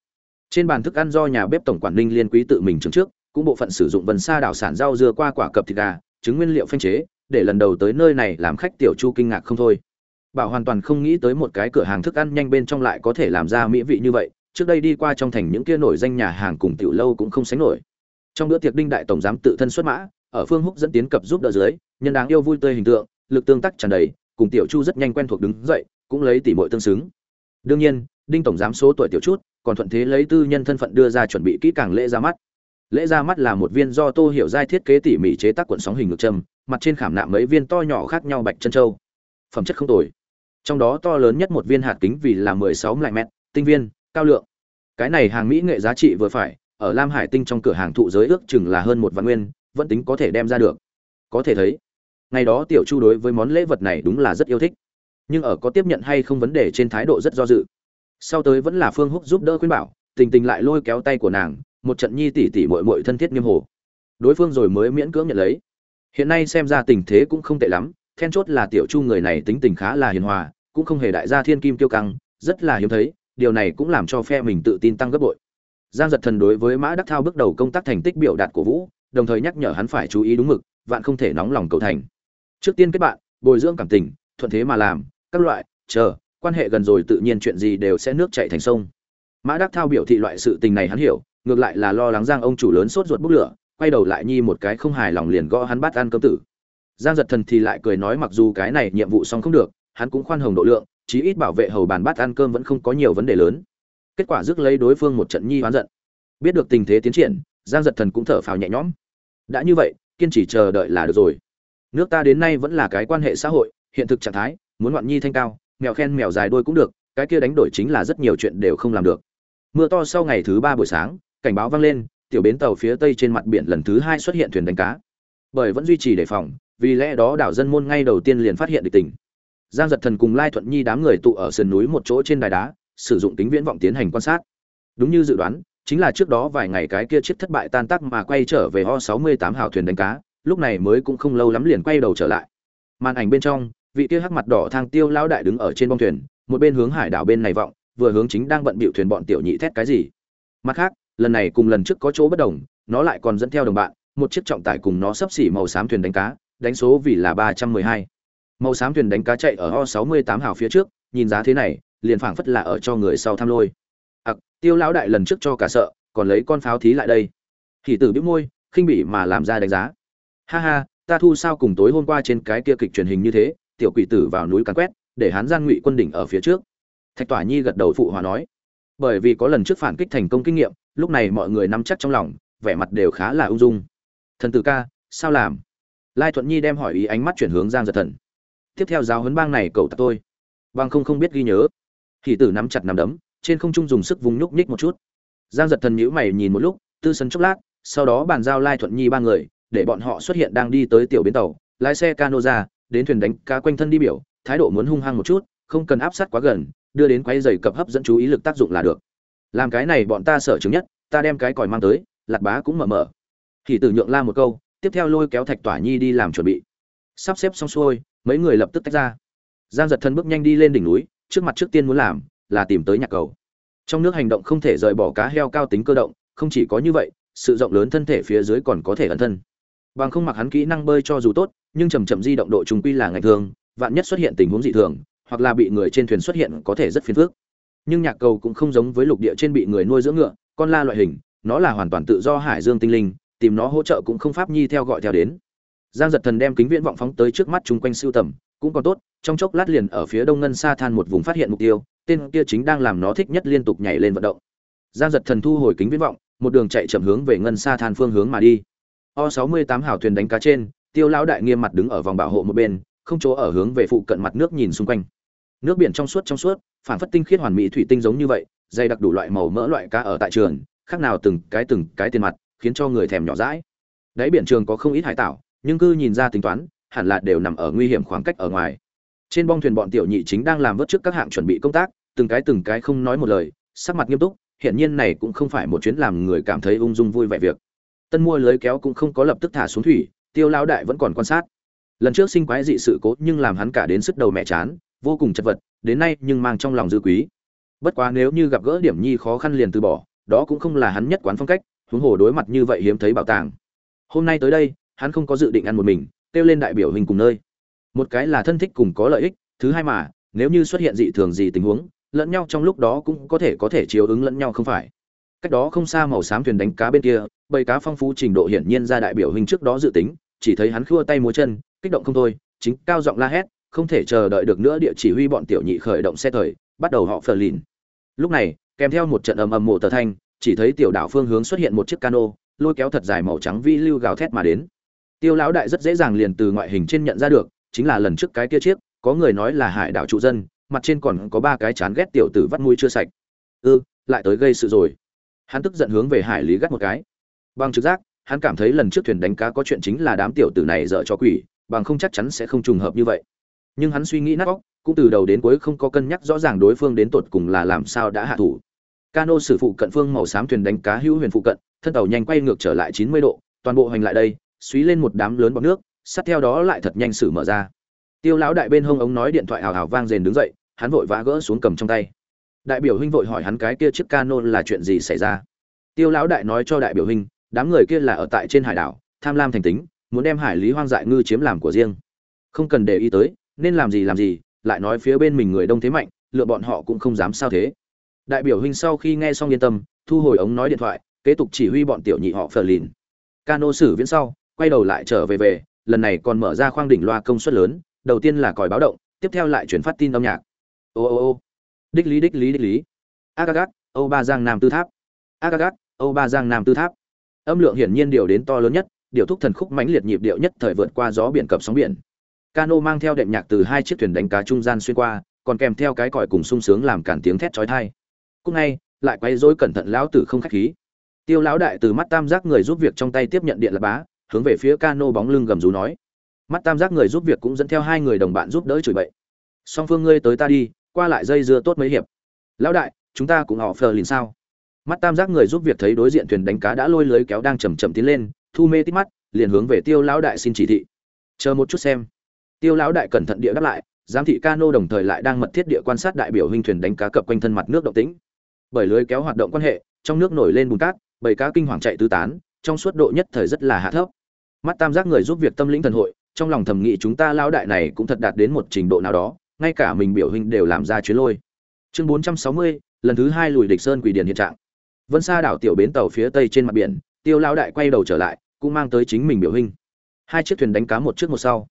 trên bàn thức ăn do nhà bếp tổng quản ninh liên quý tự mình chứng trước, cũng bộ phận sử dụng vần sa đảo sản rau dưa qua quả cập thịt gà, trứng nguyên liệu phanh chế, để lần đầu tới nơi này làm khách tiểu chu kinh ngạc không thôi. Bảo hoàn toàn không nghĩ tới một cái cửa hàng thức ăn nhanh bên trong lại có thể làm ra mỹ vị như vậy, trước đây đi qua trong thành những kia nổi danh nhà hàng cùng tiểu lâu cũng không sánh nổi. Trong bữa tiệc đinh đại tổng giám tự thân xuất mã, ở phương húc dẫn tiến cập giúp đỡ dưới, nhân đáng yêu vui tươi hình tượng, lực tương tác tràn đầy, cùng tiểu chu rất nhanh quen thuộc đứng dậy, cũng lấy tỷ muội tương xứng. Đương nhiên, đinh tổng giám số tuổi tiểu chút còn thuận thế lấy tư nhân thân phận đưa ra chuẩn bị kỹ càng lễ ra mắt. Lễ ra mắt là một viên do tô hiểu giai thiết kế tỉ mỉ chế tác cuộn sóng hình ngược châm, mặt trên khảm nạm mấy viên to nhỏ khác nhau bạch chân châu. Phẩm chất không tồi. Trong đó to lớn nhất một viên hạt kính vì là mười sáu lại mét tinh viên, cao lượng. Cái này hàng mỹ nghệ giá trị vừa phải, ở lam hải tinh trong cửa hàng thụ giới ước chừng là hơn một vạn nguyên, vẫn tính có thể đem ra được. Có thể thấy, ngày đó tiểu chu đối với món lễ vật này đúng là rất yêu thích. Nhưng ở có tiếp nhận hay không vấn đề trên thái độ rất do dự sau tới vẫn là phương húc giúp đỡ khuyên bảo, tình tình lại lôi kéo tay của nàng, một trận nhi tỷ tỷ muội muội thân thiết nghiêm hồ. Đối phương rồi mới miễn cưỡng nhận lấy. Hiện nay xem ra tình thế cũng không tệ lắm, then chốt là tiểu chu người này tính tình khá là hiền hòa, cũng không hề đại gia thiên kim tiêu căng, rất là hiếm thấy, điều này cũng làm cho phe mình tự tin tăng gấp bội. Giang giật thần đối với mã đắc thao bước đầu công tác thành tích biểu đạt của vũ, đồng thời nhắc nhở hắn phải chú ý đúng mực, vạn không thể nóng lòng cầu thành. Trước tiên kết bạn, bồi dưỡng cảm tình, thuận thế mà làm, các loại, chờ quan hệ gần rồi tự nhiên chuyện gì đều sẽ nước chảy thành sông. Mã đắc thao biểu thị loại sự tình này hắn hiểu, ngược lại là lo lắng giang ông chủ lớn sốt ruột bốc lửa, quay đầu lại nhi một cái không hài lòng liền gõ hắn bắt ăn cơm tử. Giang giật thần thì lại cười nói mặc dù cái này nhiệm vụ xong không được, hắn cũng khoan hồng độ lượng, chí ít bảo vệ hầu bàn bát ăn cơm vẫn không có nhiều vấn đề lớn. Kết quả rước lấy đối phương một trận nhi hoán giận. Biết được tình thế tiến triển, giang giật thần cũng thở phào nhẹ nhõm. Đã như vậy, kiên trì chờ đợi là được rồi. Nước ta đến nay vẫn là cái quan hệ xã hội, hiện thực trạng thái, muốn ngoạn nhi thanh cao mèo khen mèo dài đôi cũng được, cái kia đánh đổi chính là rất nhiều chuyện đều không làm được. Mưa to sau ngày thứ ba buổi sáng, cảnh báo vang lên, tiểu bến tàu phía tây trên mặt biển lần thứ hai xuất hiện thuyền đánh cá. Bởi vẫn duy trì đề phòng, vì lẽ đó đảo dân môn ngay đầu tiên liền phát hiện địch tình. Giang giật thần cùng lai thuận nhi đám người tụ ở sườn núi một chỗ trên đài đá, sử dụng tính viễn vọng tiến hành quan sát. Đúng như dự đoán, chính là trước đó vài ngày cái kia chết thất bại tan tác mà quay trở về ho 68 hào thuyền đánh cá, lúc này mới cũng không lâu lắm liền quay đầu trở lại. Màn ảnh bên trong vị kia hắc mặt đỏ thang tiêu lão đại đứng ở trên bông thuyền, một bên hướng hải đảo bên này vọng, vừa hướng chính đang bận bịu thuyền bọn tiểu nhị thét cái gì. Mặt khác, lần này cùng lần trước có chỗ bất đồng, nó lại còn dẫn theo đồng bạn, một chiếc trọng tải cùng nó sấp xỉ màu xám thuyền đánh cá, đánh số vì là ba trăm mười hai. Màu xám thuyền đánh cá chạy ở ho sáu mươi tám hào phía trước, nhìn giá thế này, liền phảng phất là ở cho người sau tham lôi. Ặc, tiêu lão đại lần trước cho cả sợ, còn lấy con pháo thí lại đây. Thì tử bĩu môi, khinh bỉ mà làm ra đánh giá. Ha ha, ta thu sao cùng tối hôm qua trên cái kia kịch truyền hình như thế tiểu quỷ tử vào núi càn quét, để hán gian ngụy quân đỉnh ở phía trước. Thạch tỏa nhi gật đầu phụ hòa nói, bởi vì có lần trước phản kích thành công kinh nghiệm, lúc này mọi người nắm chắc trong lòng, vẻ mặt đều khá là ung dung. Thần tử ca, sao làm? Lai thuận nhi đem hỏi ý ánh mắt chuyển hướng giang giật thần. Tiếp theo giáo huấn bang này cầu tặc tôi. Bang không không biết ghi nhớ. Hỷ tử nắm chặt nắm đấm, trên không trung dùng sức vùng nhúc nhích một chút. Giang giật thần nhíu mày nhìn một lúc, tư sân chốc lát, sau đó bàn giao lai thuận nhi ba người, để bọn họ xuất hiện đang đi tới tiểu bến tàu, lái xe cano ra đến thuyền đánh cá quanh thân đi biểu, thái độ muốn hung hăng một chút, không cần áp sát quá gần, đưa đến quay dày cập hấp dẫn chú ý lực tác dụng là được. Làm cái này bọn ta sợ chứng nhất, ta đem cái còi mang tới lạt bá cũng mở mở. Thì tử nhượng la một câu, tiếp theo lôi kéo thạch tỏa nhi đi làm chuẩn bị. Sắp xếp xong xuôi, mấy người lập tức tách ra. Giang giật thân bước nhanh đi lên đỉnh núi, trước mặt trước tiên muốn làm là tìm tới nhạc cầu. Trong nước hành động không thể rời bỏ cá heo cao tính cơ động, không chỉ có như vậy, sự rộng lớn thân thể phía dưới còn có thể ẩn thân bằng không mặc hắn kỹ năng bơi cho dù tốt, nhưng chầm chậm di động độ trùng quy là ngày thường, vạn nhất xuất hiện tình huống dị thường, hoặc là bị người trên thuyền xuất hiện có thể rất phiền phức. Nhưng nhạc cầu cũng không giống với lục địa trên bị người nuôi dưỡng ngựa, con la loại hình, nó là hoàn toàn tự do hải dương tinh linh, tìm nó hỗ trợ cũng không pháp nhi theo gọi theo đến. Giang giật thần đem kính viễn vọng phóng tới trước mắt chung quanh siêu tầm, cũng còn tốt, trong chốc lát liền ở phía đông ngân xa than một vùng phát hiện mục tiêu, tên kia chính đang làm nó thích nhất liên tục nhảy lên vận động. Giang giật thần thu hồi kính viễn vọng, một đường chạy chậm hướng về ngân xa than phương hướng mà đi o sáu mươi tám hào thuyền đánh cá trên, tiêu lão đại nghiêm mặt đứng ở vòng bảo hộ một bên, không chỗ ở hướng về phụ cận mặt nước nhìn xung quanh. Nước biển trong suốt trong suốt, phản phất tinh khiết hoàn mỹ thủy tinh giống như vậy, dày đặc đủ loại màu mỡ loại cá ở tại trường, khác nào từng cái từng cái tiền mặt, khiến cho người thèm nhỏ rãi đáy biển trường có không ít hải tảo, nhưng cứ nhìn ra tính toán, hẳn là đều nằm ở nguy hiểm khoảng cách ở ngoài. Trên bong thuyền bọn tiểu nhị chính đang làm vớt trước các hạng chuẩn bị công tác, từng cái từng cái không nói một lời, sắc mặt nghiêm túc hiện nhiên này cũng không phải một chuyến làm người cảm thấy ung dung vui vẻ việc tân mua lưới kéo cũng không có lập tức thả xuống thủy, tiêu lão đại vẫn còn quan sát. Lần trước sinh quái dị sự cố nhưng làm hắn cả đến sức đầu mẹ chán, vô cùng chật vật, đến nay nhưng mang trong lòng dư quý. Bất quá nếu như gặp gỡ điểm nhi khó khăn liền từ bỏ, đó cũng không là hắn nhất quán phong cách, huống hồ đối mặt như vậy hiếm thấy bảo tàng. Hôm nay tới đây, hắn không có dự định ăn một mình, kêu lên đại biểu hình cùng nơi. Một cái là thân thích cùng có lợi ích, thứ hai mà, nếu như xuất hiện dị thường gì tình huống, lẫn nhau trong lúc đó cũng có thể có thể chiếu ứng lẫn nhau không phải cách đó không xa màu xám thuyền đánh cá bên kia, bầy cá phong phú trình độ hiển nhiên ra đại biểu hình trước đó dự tính, chỉ thấy hắn khua tay múa chân, kích động không thôi, chính cao giọng la hét, không thể chờ đợi được nữa địa chỉ huy bọn tiểu nhị khởi động xe thời, bắt đầu họ phờ lìn. Lúc này, kèm theo một trận ầm ầm mộ tờ thanh, chỉ thấy tiểu đảo phương hướng xuất hiện một chiếc cano, lôi kéo thật dài màu trắng vi lưu gào thét mà đến. Tiêu lão đại rất dễ dàng liền từ ngoại hình trên nhận ra được, chính là lần trước cái kia chiếc, có người nói là hải đảo trụ dân, mặt trên còn có ba cái chán ghét tiểu tử vắt mũi chưa sạch. Ư lại tới gây sự rồi hắn tức giận hướng về hải lý gắt một cái. Bằng trực giác, hắn cảm thấy lần trước thuyền đánh cá có chuyện chính là đám tiểu tử này dở cho quỷ, bằng không chắc chắn sẽ không trùng hợp như vậy. Nhưng hắn suy nghĩ nát óc, cũng từ đầu đến cuối không có cân nhắc rõ ràng đối phương đến tột cùng là làm sao đã hạ thủ. Cano sử phụ cận phương màu xám thuyền đánh cá hữu huyền phụ cận, thân tàu nhanh quay ngược trở lại chín mươi độ, toàn bộ hành lại đây suý lên một đám lớn bọt nước, sát theo đó lại thật nhanh sử mở ra. Tiêu lão đại bên hông ống nói điện thoại hào hào vang rền đứng dậy, hắn vội vã gỡ xuống cầm trong tay đại biểu huynh vội hỏi hắn cái kia chiếc cano là chuyện gì xảy ra? Tiêu lão đại nói cho đại biểu huynh, đám người kia là ở tại trên hải đảo, tham lam thành tính, muốn đem hải lý hoang dại ngư chiếm làm của riêng. Không cần để ý tới, nên làm gì làm gì, lại nói phía bên mình người đông thế mạnh, lựa bọn họ cũng không dám sao thế. Đại biểu huynh sau khi nghe xong yên tâm, thu hồi ống nói điện thoại, kế tục chỉ huy bọn tiểu nhị họ phờ lìn. Cano xử viễn sau, quay đầu lại trở về về, lần này còn mở ra khoang đỉnh loa công suất lớn, đầu tiên là còi báo động, tiếp theo lại chuyển phát tin âm nhạc. Ô ô ô đích lý đích lý đích lý. Agagat, âu ba giang nam tư tháp. Agagat, âu ba giang nam tư tháp. Âm lượng hiển nhiên điều đến to lớn nhất, điều thúc thần khúc mãnh liệt nhịp điệu nhất thời vượt qua gió biển cập sóng biển. Cano mang theo đệm nhạc từ hai chiếc thuyền đánh cá trung gian xuyên qua, còn kèm theo cái còi cùng sung sướng làm cản tiếng thét chói tai. Cúc ngay, lại quay rối cẩn thận lão tử không khách khí. Tiêu lão đại từ mắt tam giác người giúp việc trong tay tiếp nhận điện là bá, hướng về phía cano bóng lưng gầm rú nói. Mắt tam giác người giúp việc cũng dẫn theo hai người đồng bạn giúp đỡ chửi bậy. Song phương ngươi tới ta đi qua lại dây dưa tốt mấy hiệp. Lão đại, chúng ta cũng họ phờ liền sao? Mắt tam giác người giúp việc thấy đối diện thuyền đánh cá đã lôi lưới kéo đang chầm chậm tiến lên, thu mê tít mắt, liền hướng về tiêu lão đại xin chỉ thị. Chờ một chút xem. Tiêu lão đại cẩn thận địa đáp lại, giám thị cano đồng thời lại đang mật thiết địa quan sát đại biểu huynh thuyền đánh cá cập quanh thân mặt nước động tĩnh. Bởi lưới kéo hoạt động quan hệ, trong nước nổi lên bùn cát, bầy cá kinh hoàng chạy tứ tán, trong suốt độ nhất thời rất là hạ thấp. Mắt tam giác người giúp việc tâm lĩnh thần hội, trong lòng thầm nghĩ chúng ta lão đại này cũng thật đạt đến một trình độ nào đó ngay cả mình biểu hình đều làm ra chuyến lôi. Chương 460, lần thứ hai lùi địch sơn quỷ điển hiện trạng. Vân xa đảo tiểu bến tàu phía tây trên mặt biển tiêu lão đại quay đầu trở lại cũng mang tới chính mình biểu hình. Hai chiếc thuyền đánh cá một trước một sau.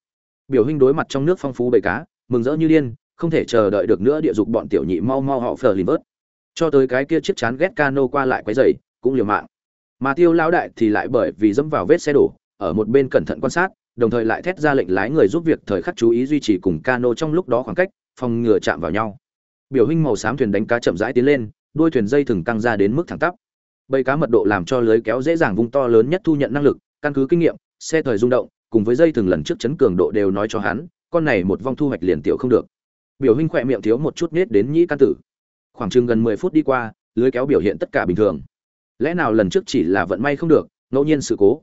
Biểu hình đối mặt trong nước phong phú bầy cá mừng rỡ như điên không thể chờ đợi được nữa địa dục bọn tiểu nhị mau mau họ phờ lìm vớt. Cho tới cái kia chiếc chán ghét cano qua lại quấy rầy cũng liều mạng. Mà tiêu lão đại thì lại bởi vì dẫm vào vết xe đổ ở một bên cẩn thận quan sát đồng thời lại thét ra lệnh lái người giúp việc thời khắc chú ý duy trì cùng cano trong lúc đó khoảng cách, phòng ngừa chạm vào nhau. Biểu hình màu xám thuyền đánh cá chậm rãi tiến lên, đuôi thuyền dây thừng căng ra đến mức thẳng tắp. Bầy cá mật độ làm cho lưới kéo dễ dàng vung to lớn nhất thu nhận năng lực, căn cứ kinh nghiệm, xe thời rung động, cùng với dây thừng lần trước chấn cường độ đều nói cho hắn, con này một vong thu hoạch liền tiểu không được. Biểu hình khỏe miệng thiếu một chút nết đến nhĩ can tử. Khoảng chừng gần mười phút đi qua, lưới kéo biểu hiện tất cả bình thường. Lẽ nào lần trước chỉ là vận may không được, ngẫu nhiên sự cố?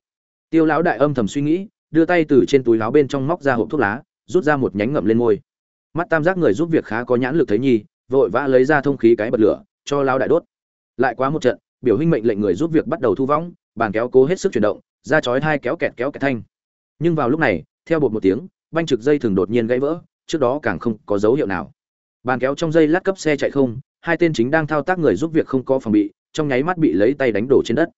Tiêu lão đại âm thầm suy nghĩ đưa tay từ trên túi láo bên trong móc ra hộp thuốc lá, rút ra một nhánh ngậm lên môi. Mắt tam giác người giúp việc khá có nhãn lực thấy nhi vội vã lấy ra thông khí cái bật lửa, cho lão đại đốt. Lại quá một trận, biểu huynh mệnh lệnh người giúp việc bắt đầu thu võng, bàn kéo cố hết sức chuyển động ra chói hai kéo kẹt kéo kẹt thanh. Nhưng vào lúc này, theo bột một tiếng, banh trực dây thường đột nhiên gãy vỡ, trước đó càng không có dấu hiệu nào. Bàn kéo trong dây lát cấp xe chạy không, hai tên chính đang thao tác người giúp việc không có phòng bị, trong nháy mắt bị lấy tay đánh đổ trên đất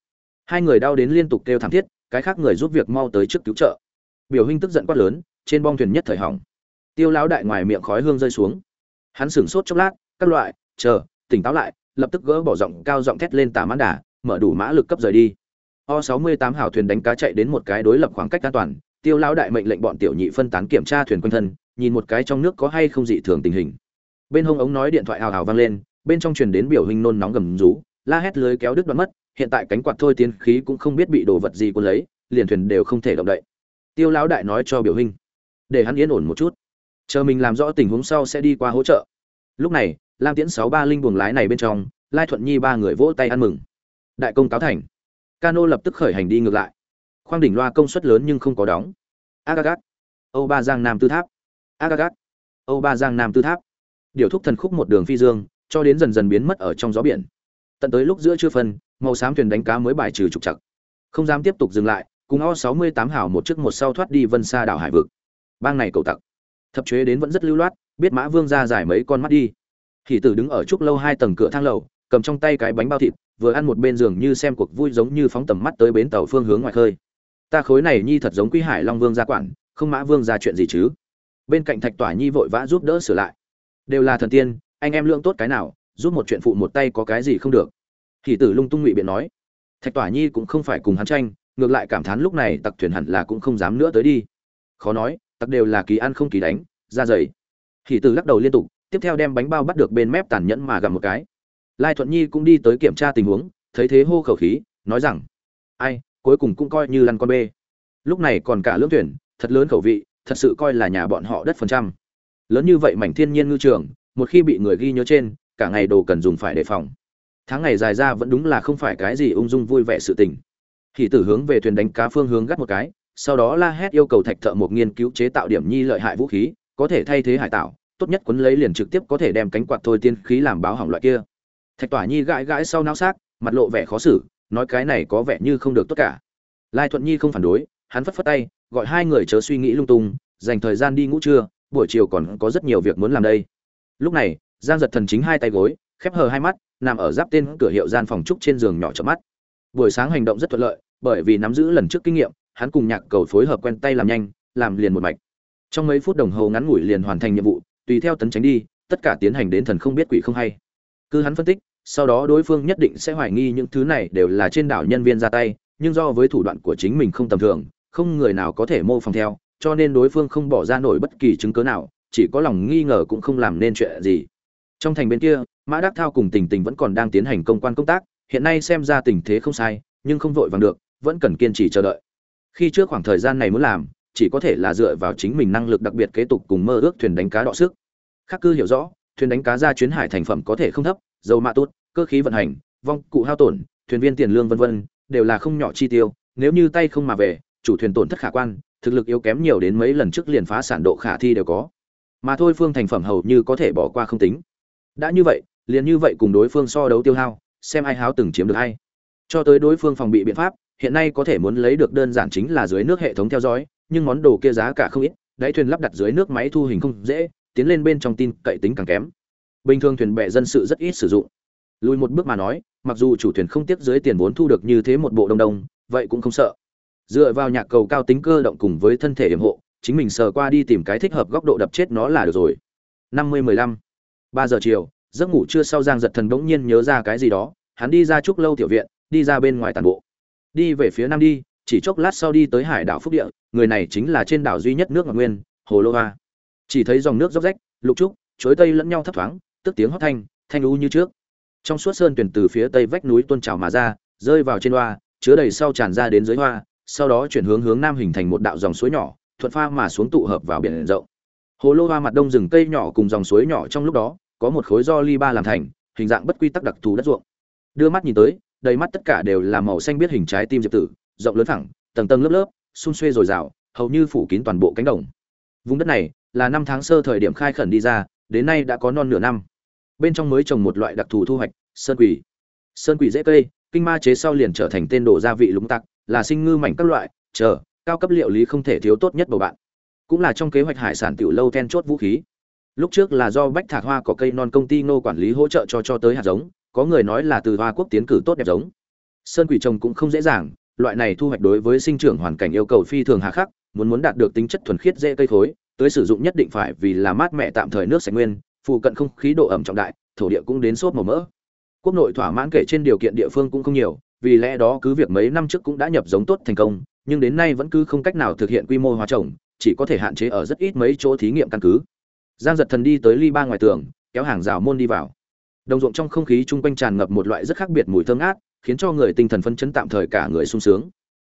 hai người đau đến liên tục kêu thảm thiết, cái khác người giúp việc mau tới trước cứu trợ. Biểu hình tức giận quát lớn, trên bong thuyền nhất thời hỏng. Tiêu lão đại ngoài miệng khói hương rơi xuống. Hắn sửng sốt chốc lát, các loại, chờ, tỉnh táo lại, lập tức gỡ bỏ giọng cao giọng thét lên tả mãn đà, mở đủ mã lực cấp rời đi. O 68 hào thuyền đánh cá chạy đến một cái đối lập khoảng cách an toàn, tiêu lão đại mệnh lệnh bọn tiểu nhị phân tán kiểm tra thuyền quanh thân, nhìn một cái trong nước có hay không dị thường tình hình. Bên hông ống nói điện thoại hào hào vang lên, bên trong truyền đến biểu hình nôn nóng gầm rú, la hét lưới kéo đứt đoạn mất hiện tại cánh quạt thôi tiến khí cũng không biết bị đồ vật gì cuốn lấy, liền thuyền đều không thể động đậy. Tiêu lão đại nói cho biểu hình để hắn yên ổn một chút, chờ mình làm rõ tình huống sau sẽ đi qua hỗ trợ. Lúc này, lam tiễn sáu ba linh buồng lái này bên trong, lai thuận nhi ba người vỗ tay ăn mừng. Đại công cáo thành. Cano lập tức khởi hành đi ngược lại. Khoang đỉnh loa công suất lớn nhưng không có đóng. Agagat. Âu ba giang nam tư tháp. Agagat. Âu ba giang nam tư tháp. Điều thúc thần khúc một đường phi dương, cho đến dần dần biến mất ở trong gió biển tận tới lúc giữa trưa phân, màu xám thuyền đánh cá mới bài trừ trục chặt không dám tiếp tục dừng lại, cùng o sáu mươi tám hảo một chiếc một sau thoát đi vân xa đảo hải vực. Bang này cầu tặc. Thập chế đến vẫn rất lưu loát, biết mã vương ra giải mấy con mắt đi. Hỷ tử đứng ở trúc lâu hai tầng cửa thang lầu, cầm trong tay cái bánh bao thịt, vừa ăn một bên giường như xem cuộc vui giống như phóng tầm mắt tới bến tàu phương hướng ngoài khơi. Ta khối này nhi thật giống quý hải long vương gia quản, không mã vương ra chuyện gì chứ? Bên cạnh thạch tỏa nhi vội vã giúp đỡ sửa lại. Đều là thần tiên, anh em lượng tốt cái nào giúp một chuyện phụ một tay có cái gì không được. Thì tử lung tung ngụy biện nói thạch tỏa nhi cũng không phải cùng hắn tranh ngược lại cảm thán lúc này tặc thuyền hẳn là cũng không dám nữa tới đi. Khó nói tặc đều là kỳ ăn không kỳ đánh ra dày thì tử lắc đầu liên tục tiếp theo đem bánh bao bắt được bên mép tàn nhẫn mà gặm một cái. Lai thuận nhi cũng đi tới kiểm tra tình huống thấy thế hô khẩu khí nói rằng ai cuối cùng cũng coi như lăn con bê. Lúc này còn cả lưỡng thuyền, thật lớn khẩu vị thật sự coi là nhà bọn họ đất phần trăm. Lớn như vậy mảnh thiên nhiên ngư trường một khi bị người ghi nhớ trên cả ngày đồ cần dùng phải đề phòng. Tháng ngày dài ra vẫn đúng là không phải cái gì ung dung vui vẻ sự tình. Thì tử hướng về thuyền đánh cá phương hướng gắt một cái, sau đó la hét yêu cầu thạch thợ một nghiên cứu chế tạo điểm nhi lợi hại vũ khí, có thể thay thế hải tạo, tốt nhất quấn lấy liền trực tiếp có thể đem cánh quạt thôi tiên khí làm báo hỏng loại kia. Thạch tỏa nhi gãi gãi sau não xác, mặt lộ vẻ khó xử, nói cái này có vẻ như không được tốt cả. Lai thuận nhi không phản đối, hắn phất phất tay, gọi hai người chớ suy nghĩ lung tung, dành thời gian đi ngủ trưa, buổi chiều còn có rất nhiều việc muốn làm đây. Lúc này giang giật thần chính hai tay gối, khép hờ hai mắt, nằm ở giáp tên cửa hiệu gian phòng trúc trên giường nhỏ chợp mắt. Buổi sáng hành động rất thuận lợi, bởi vì nắm giữ lần trước kinh nghiệm, hắn cùng nhạc cầu phối hợp quen tay làm nhanh, làm liền một mạch. Trong mấy phút đồng hồ ngắn ngủi liền hoàn thành nhiệm vụ, tùy theo tấn tránh đi, tất cả tiến hành đến thần không biết quỷ không hay. Cứ hắn phân tích, sau đó đối phương nhất định sẽ hoài nghi những thứ này đều là trên đảo nhân viên ra tay, nhưng do với thủ đoạn của chính mình không tầm thường, không người nào có thể mô phỏng theo, cho nên đối phương không bỏ ra nổi bất kỳ chứng cớ nào, chỉ có lòng nghi ngờ cũng không làm nên chuyện gì trong thành bên kia, mã đắc thao cùng tình tình vẫn còn đang tiến hành công quan công tác, hiện nay xem ra tình thế không sai, nhưng không vội vàng được, vẫn cần kiên trì chờ đợi. Khi trước khoảng thời gian này muốn làm, chỉ có thể là dựa vào chính mình năng lực đặc biệt kế tục cùng mơ ước thuyền đánh cá đọ sức. Khắc cư hiểu rõ, thuyền đánh cá ra chuyến hải thành phẩm có thể không thấp, dầu mạ tốt cơ khí vận hành, vong cụ hao tổn, thuyền viên tiền lương vân vân, đều là không nhỏ chi tiêu, nếu như tay không mà về, chủ thuyền tổn thất khả quan, thực lực yếu kém nhiều đến mấy lần trước liền phá sản độ khả thi đều có. Mà thôi phương thành phẩm hầu như có thể bỏ qua không tính đã như vậy, liền như vậy cùng đối phương so đấu tiêu hao, xem ai háo từng chiếm được hay cho tới đối phương phòng bị biện pháp, hiện nay có thể muốn lấy được đơn giản chính là dưới nước hệ thống theo dõi, nhưng món đồ kia giá cả không ít, đáy thuyền lắp đặt dưới nước máy thu hình không dễ, tiến lên bên trong tin cậy tính càng kém. Bình thường thuyền bè dân sự rất ít sử dụng. Lùi một bước mà nói, mặc dù chủ thuyền không tiếc dưới tiền vốn thu được như thế một bộ đông đông, vậy cũng không sợ. Dựa vào nhạc cầu cao tính cơ động cùng với thân thể hiểm hộ, chính mình sờ qua đi tìm cái thích hợp góc độ đập chết nó là được rồi. Năm mươi mười lăm ba giờ chiều, giấc ngủ chưa sau giang giật thần bỗng nhiên nhớ ra cái gì đó, hắn đi ra trúc lâu tiểu viện, đi ra bên ngoài tàn bộ. Đi về phía nam đi, chỉ chốc lát sau đi tới hải đảo phúc địa, người này chính là trên đảo duy nhất nước ngọc nguyên, hồ lô hoa. Chỉ thấy dòng nước róc rách, lục trúc, chối tây lẫn nhau thấp thoáng, tức tiếng hót thanh thanh u như trước. Trong suốt sơn tuyển từ phía tây vách núi tuôn trào mà ra, rơi vào trên hoa, chứa đầy sau tràn ra đến dưới hoa, sau đó chuyển hướng hướng nam hình thành một đạo dòng suối nhỏ, thuận pha mà xuống tụ hợp vào biển rộng. Hồ lô hoa mặt đông rừng cây nhỏ cùng dòng suối nhỏ trong lúc đó có một khối do ly ba làm thành, hình dạng bất quy tắc đặc thù đất ruộng. Đưa mắt nhìn tới, đầy mắt tất cả đều là màu xanh biết hình trái tim diệp tử, rộng lớn thẳng tầng tầng lớp lớp, xung xuê dồi dào, hầu như phủ kín toàn bộ cánh đồng. Vùng đất này là năm tháng sơ thời điểm khai khẩn đi ra, đến nay đã có non nửa năm. Bên trong mới trồng một loại đặc thù thu hoạch, sơn quỷ. Sơn quỷ dễ cây, kinh ma chế sau liền trở thành tên đồ gia vị lúng tặc là sinh ngư mảnh các loại, chờ, cao cấp liệu lý không thể thiếu tốt nhất bầu bạn. Cũng là trong kế hoạch hải sản tiểu lâu then chốt vũ khí lúc trước là do bách thạc hoa có cây non công ty nô quản lý hỗ trợ cho cho tới hạt giống, có người nói là từ hoa quốc tiến cử tốt đẹp giống. Sơn quỷ trồng cũng không dễ dàng, loại này thu hoạch đối với sinh trưởng hoàn cảnh yêu cầu phi thường hà khắc, muốn muốn đạt được tính chất thuần khiết dễ cây khối, tới sử dụng nhất định phải vì là mát mẹ tạm thời nước sạch nguyên, phụ cận không khí độ ẩm trọng đại, thổ địa cũng đến sốt màu mỡ. Quốc nội thỏa mãn kể trên điều kiện địa phương cũng không nhiều, vì lẽ đó cứ việc mấy năm trước cũng đã nhập giống tốt thành công, nhưng đến nay vẫn cứ không cách nào thực hiện quy mô hóa trồng, chỉ có thể hạn chế ở rất ít mấy chỗ thí nghiệm căn cứ giang giật thần đi tới ly ba ngoài tường, kéo hàng rào môn đi vào. Đồng ruộng trong không khí chung quanh tràn ngập một loại rất khác biệt mùi thơm át khiến cho người tinh thần phân chấn tạm thời cả người sung sướng.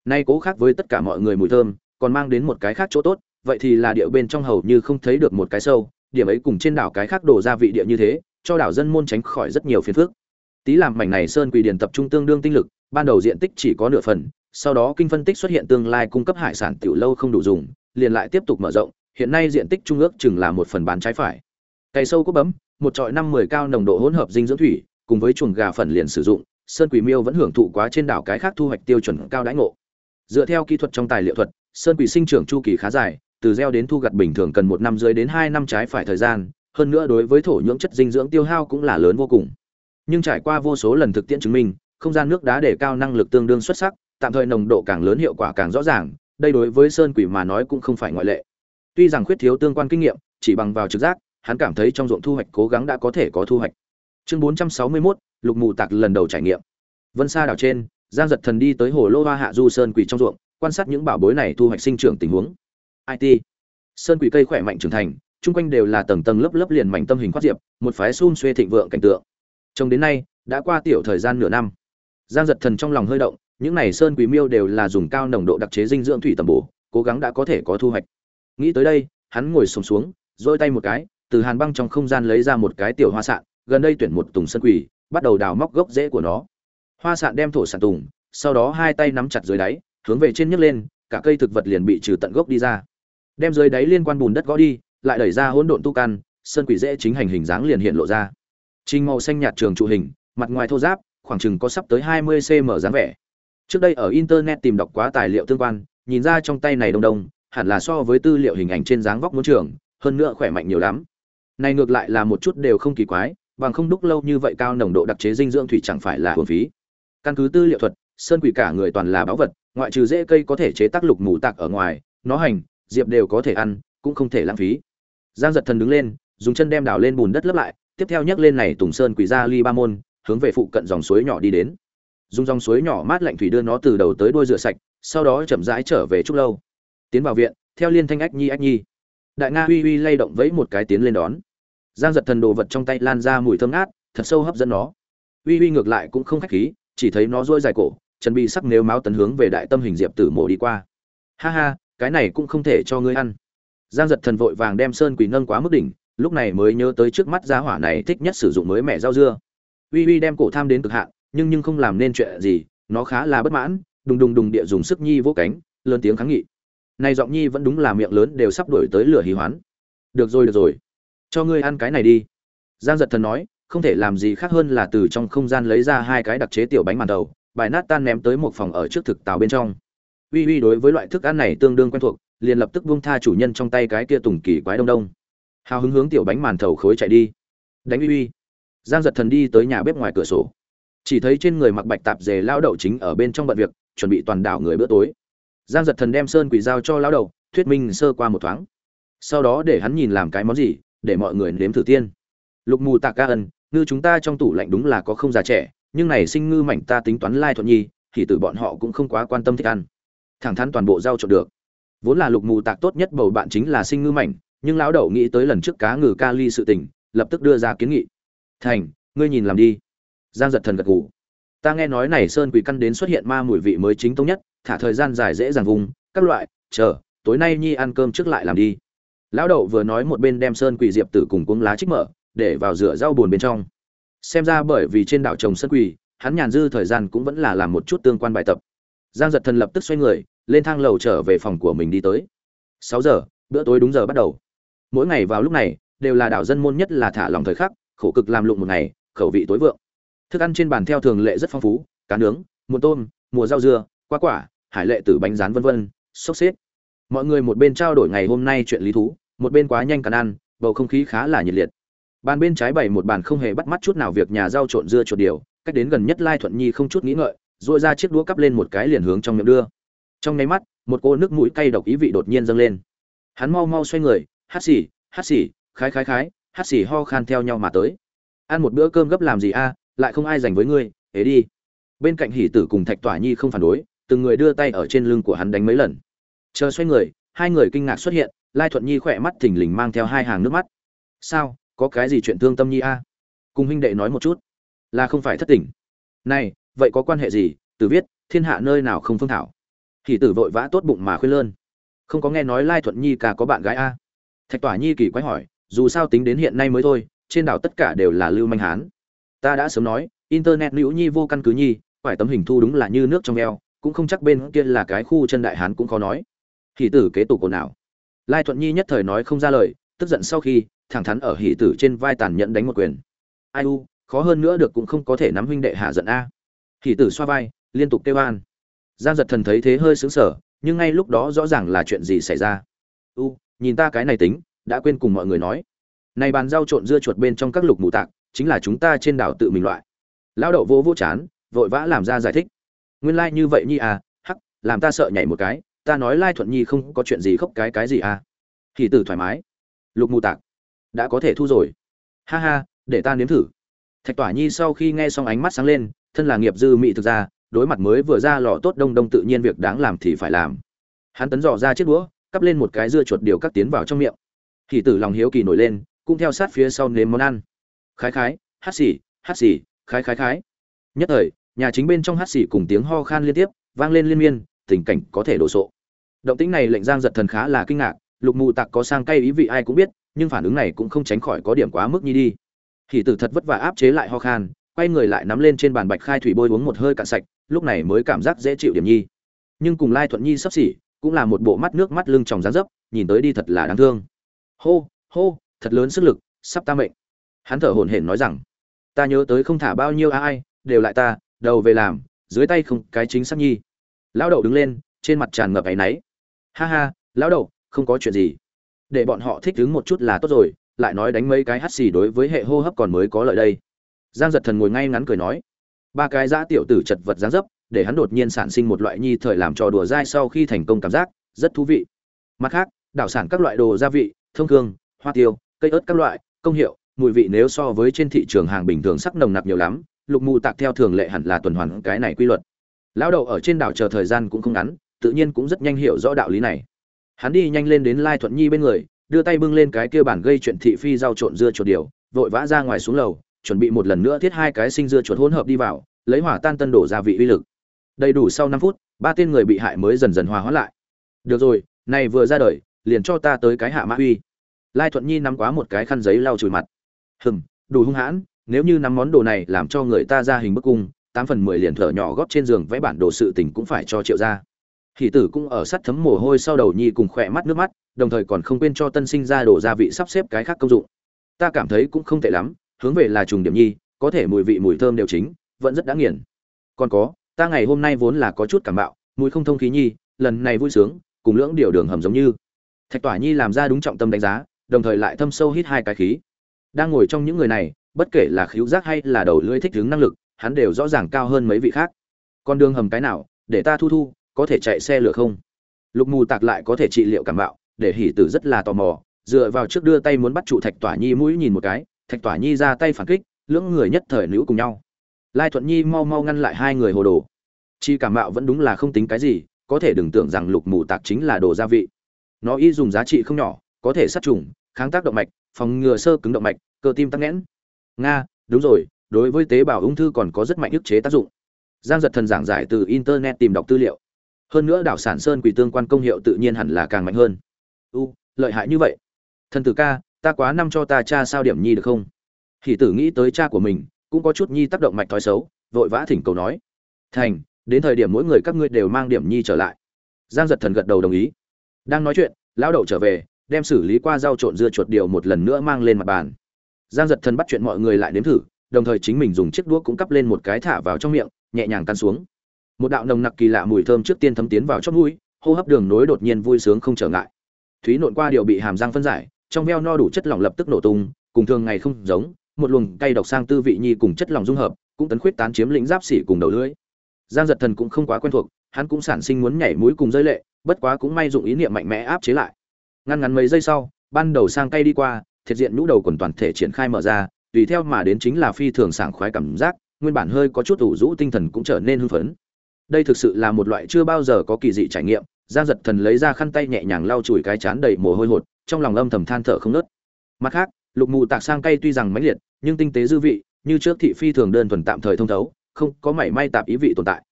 Nay cố khác với tất cả mọi người mùi thơm, còn mang đến một cái khác chỗ tốt, vậy thì là địa bên trong hầu như không thấy được một cái sâu, điểm ấy cùng trên đảo cái khác đổ ra vị địa như thế, cho đảo dân môn tránh khỏi rất nhiều phiền phức. Tí làm mảnh này sơn quỳ điền tập trung tương đương tinh lực, ban đầu diện tích chỉ có nửa phần, sau đó kinh phân tích xuất hiện tương lai cung cấp hải sản tiểu lâu không đủ dùng, liền lại tiếp tục mở rộng hiện nay diện tích trung ước chừng là một phần bán trái phải. Cày sâu có bấm, một trọi năm mười cao nồng độ hỗn hợp dinh dưỡng thủy, cùng với chuồng gà phần liền sử dụng, sơn quỳ miêu vẫn hưởng thụ quá trên đảo cái khác thu hoạch tiêu chuẩn cao đãi ngộ. Dựa theo kỹ thuật trong tài liệu thuật, sơn quỳ sinh trưởng chu kỳ khá dài, từ gieo đến thu gặt bình thường cần một năm dưới đến hai năm trái phải thời gian, hơn nữa đối với thổ nhưỡng chất dinh dưỡng tiêu hao cũng là lớn vô cùng. Nhưng trải qua vô số lần thực tiễn chứng minh, không gian nước đá để cao năng lực tương đương xuất sắc, tạm thời nồng độ càng lớn hiệu quả càng rõ ràng, đây đối với sơn quỷ mà nói cũng không phải ngoại lệ tuy rằng khuyết thiếu tương quan kinh nghiệm chỉ bằng vào trực giác hắn cảm thấy trong ruộng thu hoạch cố gắng đã có thể có thu hoạch. Chương 461, lục mù tạc lần đầu trải nghiệm. Vân Sa đảo trên giang Dật thần đi tới hồ lô hoa hạ du sơn quỷ trong ruộng quan sát những bảo bối này thu hoạch sinh trưởng tình huống. It sơn quỷ cây khỏe mạnh trưởng thành chung quanh đều là tầng tầng lớp lớp liền mảnh tâm hình khoát diệp một phái sum xuê thịnh vượng cảnh tượng. Trong đến nay đã qua tiểu thời gian nửa năm. Giang Dật thần trong lòng hơi động những này sơn quỷ miêu đều là dùng cao nồng độ đặc chế dinh dưỡng thủy tầm bổ cố gắng đã có thể có thu hoạch nghĩ tới đây hắn ngồi sùng xuống, xuống dôi tay một cái từ hàn băng trong không gian lấy ra một cái tiểu hoa sạn gần đây tuyển một tùng sơn quỷ bắt đầu đào móc gốc rễ của nó. Hoa sạn đem thổ sản tùng sau đó hai tay nắm chặt dưới đáy hướng về trên nhấc lên cả cây thực vật liền bị trừ tận gốc đi ra. Đem dưới đáy liên quan bùn đất gõ đi lại đẩy ra hỗn độn tu căn sơn quỷ dễ chính hành hình dáng liền hiện lộ ra. Trình màu xanh nhạt trường trụ hình mặt ngoài thô giáp khoảng chừng có sắp tới 20 cm dáng vẻ. Trước đây ở internet tìm đọc quá tài liệu tương quan nhìn ra trong tay này đông đông hẳn là so với tư liệu hình ảnh trên dáng vóc muốn trường, hơn nữa khỏe mạnh nhiều lắm. Này ngược lại là một chút đều không kỳ quái, bằng không đúc lâu như vậy cao nồng độ đặc chế dinh dưỡng thủy chẳng phải là uổng phí. Căn cứ tư liệu thuật, sơn quỷ cả người toàn là báu vật, ngoại trừ rễ cây có thể chế tác lục mù tạc ở ngoài, nó hành, diệp đều có thể ăn, cũng không thể lãng phí. Giang giật thần đứng lên, dùng chân đem đào lên bùn đất lấp lại, tiếp theo nhấc lên này tùng sơn quỷ ra ly ba môn, hướng về phụ cận dòng suối nhỏ đi đến. Dùng dòng suối nhỏ mát lạnh thủy đưa nó từ đầu tới đuôi rửa sạch, sau đó chậm rãi trở về trúc lâu tiến vào viện, theo liên thanh ách nhi ách nhi. Đại nga uy uy lay động vẫy một cái tiến lên đón. Giang giật thần đồ vật trong tay lan ra mùi thơm ngát, thật sâu hấp dẫn nó. Uy uy ngược lại cũng không khách khí, chỉ thấy nó dôi dài cổ chuẩn bị sắc nếu máu tấn hướng về đại tâm hình diệp tử mổ đi qua. Ha ha, cái này cũng không thể cho ngươi ăn. Giang giật thần vội vàng đem sơn quỷ nâng quá mức đỉnh, lúc này mới nhớ tới trước mắt giá hỏa này thích nhất sử dụng mới mẻ rau dưa. Uy uy đem cổ tham đến cực hạn, nhưng nhưng không làm nên chuyện gì, nó khá là bất mãn, đùng đùng đùng địa dùng sức nhi vỗ cánh, lớn tiếng kháng nghị này giọng nhi vẫn đúng là miệng lớn đều sắp đổi tới lửa hí hoán. Được rồi được rồi. Cho ngươi ăn cái này đi. Giang giật thần nói, không thể làm gì khác hơn là từ trong không gian lấy ra hai cái đặc chế tiểu bánh màn đầu, bài nát tan ném tới một phòng ở trước thực tàu bên trong. Uy uy đối với loại thức ăn này tương đương quen thuộc, liền lập tức buông tha chủ nhân trong tay cái kia tùng kỳ quái đông đông. Hào hứng hướng tiểu bánh màn thầu khối chạy đi. Đánh uy uy. Giang giật thần đi tới nhà bếp ngoài cửa sổ. Chỉ thấy trên người mặc bạch tạp dề lao đậu chính ở bên trong bận việc, chuẩn bị toàn đảo người bữa tối giang giật thần đem sơn quỷ giao cho lao đầu, thuyết minh sơ qua một thoáng. Sau đó để hắn nhìn làm cái món gì, để mọi người nếm thử tiên. Lục mù tạc ca ân, ngư chúng ta trong tủ lạnh đúng là có không già trẻ, nhưng này sinh ngư mảnh ta tính toán lai thuận nhi, thì từ bọn họ cũng không quá quan tâm thích ăn. Thẳng thắn toàn bộ rau trộn được. Vốn là lục mù tạc tốt nhất bầu bạn chính là sinh ngư mảnh, nhưng lão đậu nghĩ tới lần trước cá ngừ ca ly sự tình, lập tức đưa ra kiến nghị. Thành, ngươi nhìn làm đi. Giang giật thần gật gù. Ta nghe nói này sơn quỷ căn đến xuất hiện ma mùi vị mới chính tông nhất thả thời gian dài dễ dàng vùng, các loại, chờ, tối nay nhi ăn cơm trước lại làm đi. Lão đậu vừa nói một bên đem sơn quỷ diệp tử cùng cuống lá trích mở, để vào rửa rau buồn bên trong. Xem ra bởi vì trên đảo trồng sơn quỷ, hắn nhàn dư thời gian cũng vẫn là làm một chút tương quan bài tập. Giang giật thần lập tức xoay người, lên thang lầu trở về phòng của mình đi tới. Sáu giờ, bữa tối đúng giờ bắt đầu. Mỗi ngày vào lúc này, đều là đảo dân môn nhất là thả lòng thời khắc, khổ cực làm lụng một ngày, khẩu vị tối vượng. Thức ăn trên bàn theo thường lệ rất phong phú, cá nướng mùa tôm, mùa rau dưa qua quả hải lệ tử bánh rán vân vân, sốc xếp. Mọi người một bên trao đổi ngày hôm nay chuyện lý thú, một bên quá nhanh cần ăn, bầu không khí khá là nhiệt liệt. Bàn bên trái bày một bàn không hề bắt mắt chút nào việc nhà rau trộn dưa chuột điều, cách đến gần nhất lai thuận nhi không chút nghĩ ngợi, rũa ra chiếc đũa cắp lên một cái liền hướng trong miệng đưa. Trong nháy mắt, một cô nước mũi cay độc ý vị đột nhiên dâng lên. Hắn mau mau xoay người, hát xì hát xì, khái khái khái, hát xì ho khan theo nhau mà tới. Ăn một bữa cơm gấp làm gì a, lại không ai dành với ngươi, ế đi. Bên cạnh Hỉ tử cùng thạch tỏa nhi không phản đối từng người đưa tay ở trên lưng của hắn đánh mấy lần. Chờ xoay người, hai người kinh ngạc xuất hiện, lai thuận nhi khỏe mắt thình lình mang theo hai hàng nước mắt. Sao, có cái gì chuyện thương tâm nhi a? Cùng huynh đệ nói một chút. Là không phải thất tình. Này, vậy có quan hệ gì? Từ viết, thiên hạ nơi nào không phương thảo? Thì tử vội vã tốt bụng mà khuyên lơn. Không có nghe nói lai thuận nhi cả có bạn gái a? Thạch tỏa nhi kỳ quái hỏi, dù sao tính đến hiện nay mới thôi, trên đảo tất cả đều là lưu manh hán. Ta đã sớm nói, internet nữ nhi vô căn cứ nhi quải tấm hình thu đúng là như nước trong eo cũng không chắc bên kia là cái khu chân đại hán cũng khó nói. Hỷ tử kế tục ồn ào. Lai thuận nhi nhất thời nói không ra lời, tức giận sau khi, thẳng thắn ở hỷ tử trên vai tàn nhẫn đánh một quyền. Ai u, khó hơn nữa được cũng không có thể nắm huynh đệ hạ giận a. Hỷ tử xoa vai, liên tục kêu an. Giang giật thần thấy thế hơi xứng sở nhưng ngay lúc đó rõ ràng là chuyện gì xảy ra. U, nhìn ta cái này tính, đã quên cùng mọi người nói. Này bàn rau trộn dưa chuột bên trong các lục mù tạc, chính là chúng ta trên đảo tự mình loại. Lao đậu vô vô chán, vội vã làm ra giải thích nguyên lai như vậy nhi à hắc, làm ta sợ nhảy một cái, ta nói lai thuận nhi không có chuyện gì khóc cái cái gì à. Thì tử thoải mái. Lục mù tạc. Đã có thể thu rồi. Ha ha, để ta nếm thử. Thạch tỏa nhi sau khi nghe xong ánh mắt sáng lên, thân là nghiệp dư mị thực ra, đối mặt mới vừa ra lò tốt đông đông tự nhiên việc đáng làm thì phải làm. Hắn tấn dò ra chiếc đũa, cắp lên một cái dưa chuột điều cắt tiến vào trong miệng. Thì tử lòng hiếu kỳ nổi lên, cũng theo sát phía sau nếm món ăn. Khái khái, hát xì hát xì, khái khái khái. Nhất thời nhà chính bên trong hát xì cùng tiếng ho khan liên tiếp, vang lên liên miên, tình cảnh có thể đổ sộ. Động tĩnh này lệnh giang giật thần khá là kinh ngạc, lục mù tặc có sang cay ý vị ai cũng biết, nhưng phản ứng này cũng không tránh khỏi có điểm quá mức nhi đi. Thì tử thật vất vả áp chế lại ho khan, quay người lại nắm lên trên bàn bạch khai thủy bôi uống một hơi cạn sạch, lúc này mới cảm giác dễ chịu điểm nhi. Nhưng cùng lai thuận nhi sắp xỉ, cũng là một bộ mắt nước mắt lưng tròng dáng dấp, nhìn tới đi thật là đáng thương. Hô hô, thật lớn sức lực, sắp ta mệnh. Hắn thở hổn hển nói rằng, ta nhớ tới không thả bao nhiêu ai, đều lại ta đầu về làm, dưới tay không cái chính xác nhi. Lão đậu đứng lên, trên mặt tràn ngập áy náy. Ha ha, lão đậu, không có chuyện gì. Để bọn họ thích đứng một chút là tốt rồi, lại nói đánh mấy cái hắt xì đối với hệ hô hấp còn mới có lợi đây. Giang giật thần ngồi ngay ngắn cười nói, ba cái giã tiểu tử chật vật giáng dấp, để hắn đột nhiên sản sinh một loại nhi thời làm trò đùa dai sau khi thành công cảm giác, rất thú vị. Mặt khác, đảo sản các loại đồ gia vị, thông thương hoa tiêu, cây ớt các loại, công hiệu, mùi vị nếu so với trên thị trường hàng bình thường sắc nồng nặc nhiều lắm lục mù tạc theo thường lệ hẳn là tuần hoàn cái này quy luật. Lão đậu ở trên đảo chờ thời gian cũng không ngắn, tự nhiên cũng rất nhanh hiểu rõ đạo lý này. Hắn đi nhanh lên đến lai thuận nhi bên người, đưa tay bưng lên cái kia bản gây chuyện thị phi rau trộn dưa chuột điều, vội vã ra ngoài xuống lầu, chuẩn bị một lần nữa thiết hai cái sinh dưa chuột hỗn hợp đi vào, lấy hỏa tan tân đổ gia vị uy lực. Đầy đủ sau năm phút, ba tên người bị hại mới dần dần hòa hóa lại. Được rồi, này vừa ra đời, liền cho ta tới cái hạ mã uy. Lai thuận nhi nắm quá một cái khăn giấy lau chùi mặt. Hừm, đủ hung hãn nếu như nắm món đồ này làm cho người ta ra hình bức cung, tám phần mười liền thở nhỏ góp trên giường vẽ bản đồ sự tình cũng phải cho triệu ra hỷ tử cũng ở sắt thấm mồ hôi sau đầu nhi cùng khỏe mắt nước mắt, đồng thời còn không quên cho tân sinh ra đồ gia vị sắp xếp cái khác công dụng. Ta cảm thấy cũng không tệ lắm, hướng về là trùng điểm nhi, có thể mùi vị mùi thơm đều chính, vẫn rất đã nghiền. Còn có, ta ngày hôm nay vốn là có chút cảm bạo, mùi không thông khí nhi, lần này vui sướng, cùng lưỡng điều đường hầm giống như. Thạch tỏa nhi làm ra đúng trọng tâm đánh giá, đồng thời lại thâm sâu hít hai cái khí. Đang ngồi trong những người này bất kể là khiếu giác hay là đầu lưỡi thích ứng năng lực, hắn đều rõ ràng cao hơn mấy vị khác. Con đường hầm cái nào, để ta thu thu, có thể chạy xe lửa không? Lục mù tạc lại có thể trị liệu cảm bạo, để hỉ tử rất là tò mò, dựa vào trước đưa tay muốn bắt trụ thạch tỏa nhi mũi nhìn một cái, thạch tỏa nhi ra tay phản kích, lưỡng người nhất thời nữ cùng nhau. Lai thuận nhi mau mau ngăn lại hai người hồ đồ. Chi cảm mạo vẫn đúng là không tính cái gì, có thể đừng tưởng rằng lục mù tạc chính là đồ gia vị. Nó y dùng giá trị không nhỏ, có thể sát trùng, kháng tác động mạch, phòng ngừa sơ cứng động mạch, cơ tim tắc nghẽn nga, đúng rồi, đối với tế bào ung thư còn có rất mạnh ức chế tác dụng. Giang giật thần giảng giải từ internet tìm đọc tư liệu. Hơn nữa đảo sản sơn quỷ tương quan công hiệu tự nhiên hẳn là càng mạnh hơn. U, lợi hại như vậy. Thần tử ca, ta quá năm cho ta cha sao điểm nhi được không? Hỷ tử nghĩ tới cha của mình, cũng có chút nhi tác động mạch thói xấu, vội vã thỉnh cầu nói. Thành, đến thời điểm mỗi người các ngươi đều mang điểm nhi trở lại. Giang giật thần gật đầu đồng ý. Đang nói chuyện, lão đậu trở về, đem xử lý qua rau trộn dưa chuột điều một lần nữa mang lên mặt bàn giang giật thần bắt chuyện mọi người lại nếm thử, đồng thời chính mình dùng chiếc đũa cũng cắp lên một cái thả vào trong miệng, nhẹ nhàng căn xuống. Một đạo nồng nặc kỳ lạ mùi thơm trước tiên thấm tiến vào chót mũi, hô hấp đường nối đột nhiên vui sướng không trở ngại. Thúy nộn qua điều bị hàm răng phân giải, trong veo no đủ chất lỏng lập tức nổ tung, cùng thường ngày không giống, một luồng cay độc sang tư vị nhi cùng chất lỏng dung hợp, cũng tấn khuyết tán chiếm lĩnh giáp xỉ cùng đầu lưỡi. Giang giật thần cũng không quá quen thuộc, hắn cũng sản sinh muốn nhảy mũi cùng rơi lệ, bất quá cũng may dụng ý niệm mạnh mẽ áp chế lại. Ngăn ngắn mấy giây sau, ban đầu sang cay đi qua thiệt diện nhũ đầu quần toàn thể triển khai mở ra tùy theo mà đến chính là phi thường sảng khoái cảm giác nguyên bản hơi có chút ủ rũ tinh thần cũng trở nên hưng phấn. Đây thực sự là một loại chưa bao giờ có kỳ dị trải nghiệm giang giật thần lấy ra khăn tay nhẹ nhàng lau chùi cái chán đầy mồ hôi hột trong lòng âm thầm than thở không nớt mặt khác lục mù tạc sang cây tuy rằng mãnh liệt nhưng tinh tế dư vị như trước thị phi thường đơn thuần tạm thời thông thấu không có mảy may tạp ý vị tồn tại.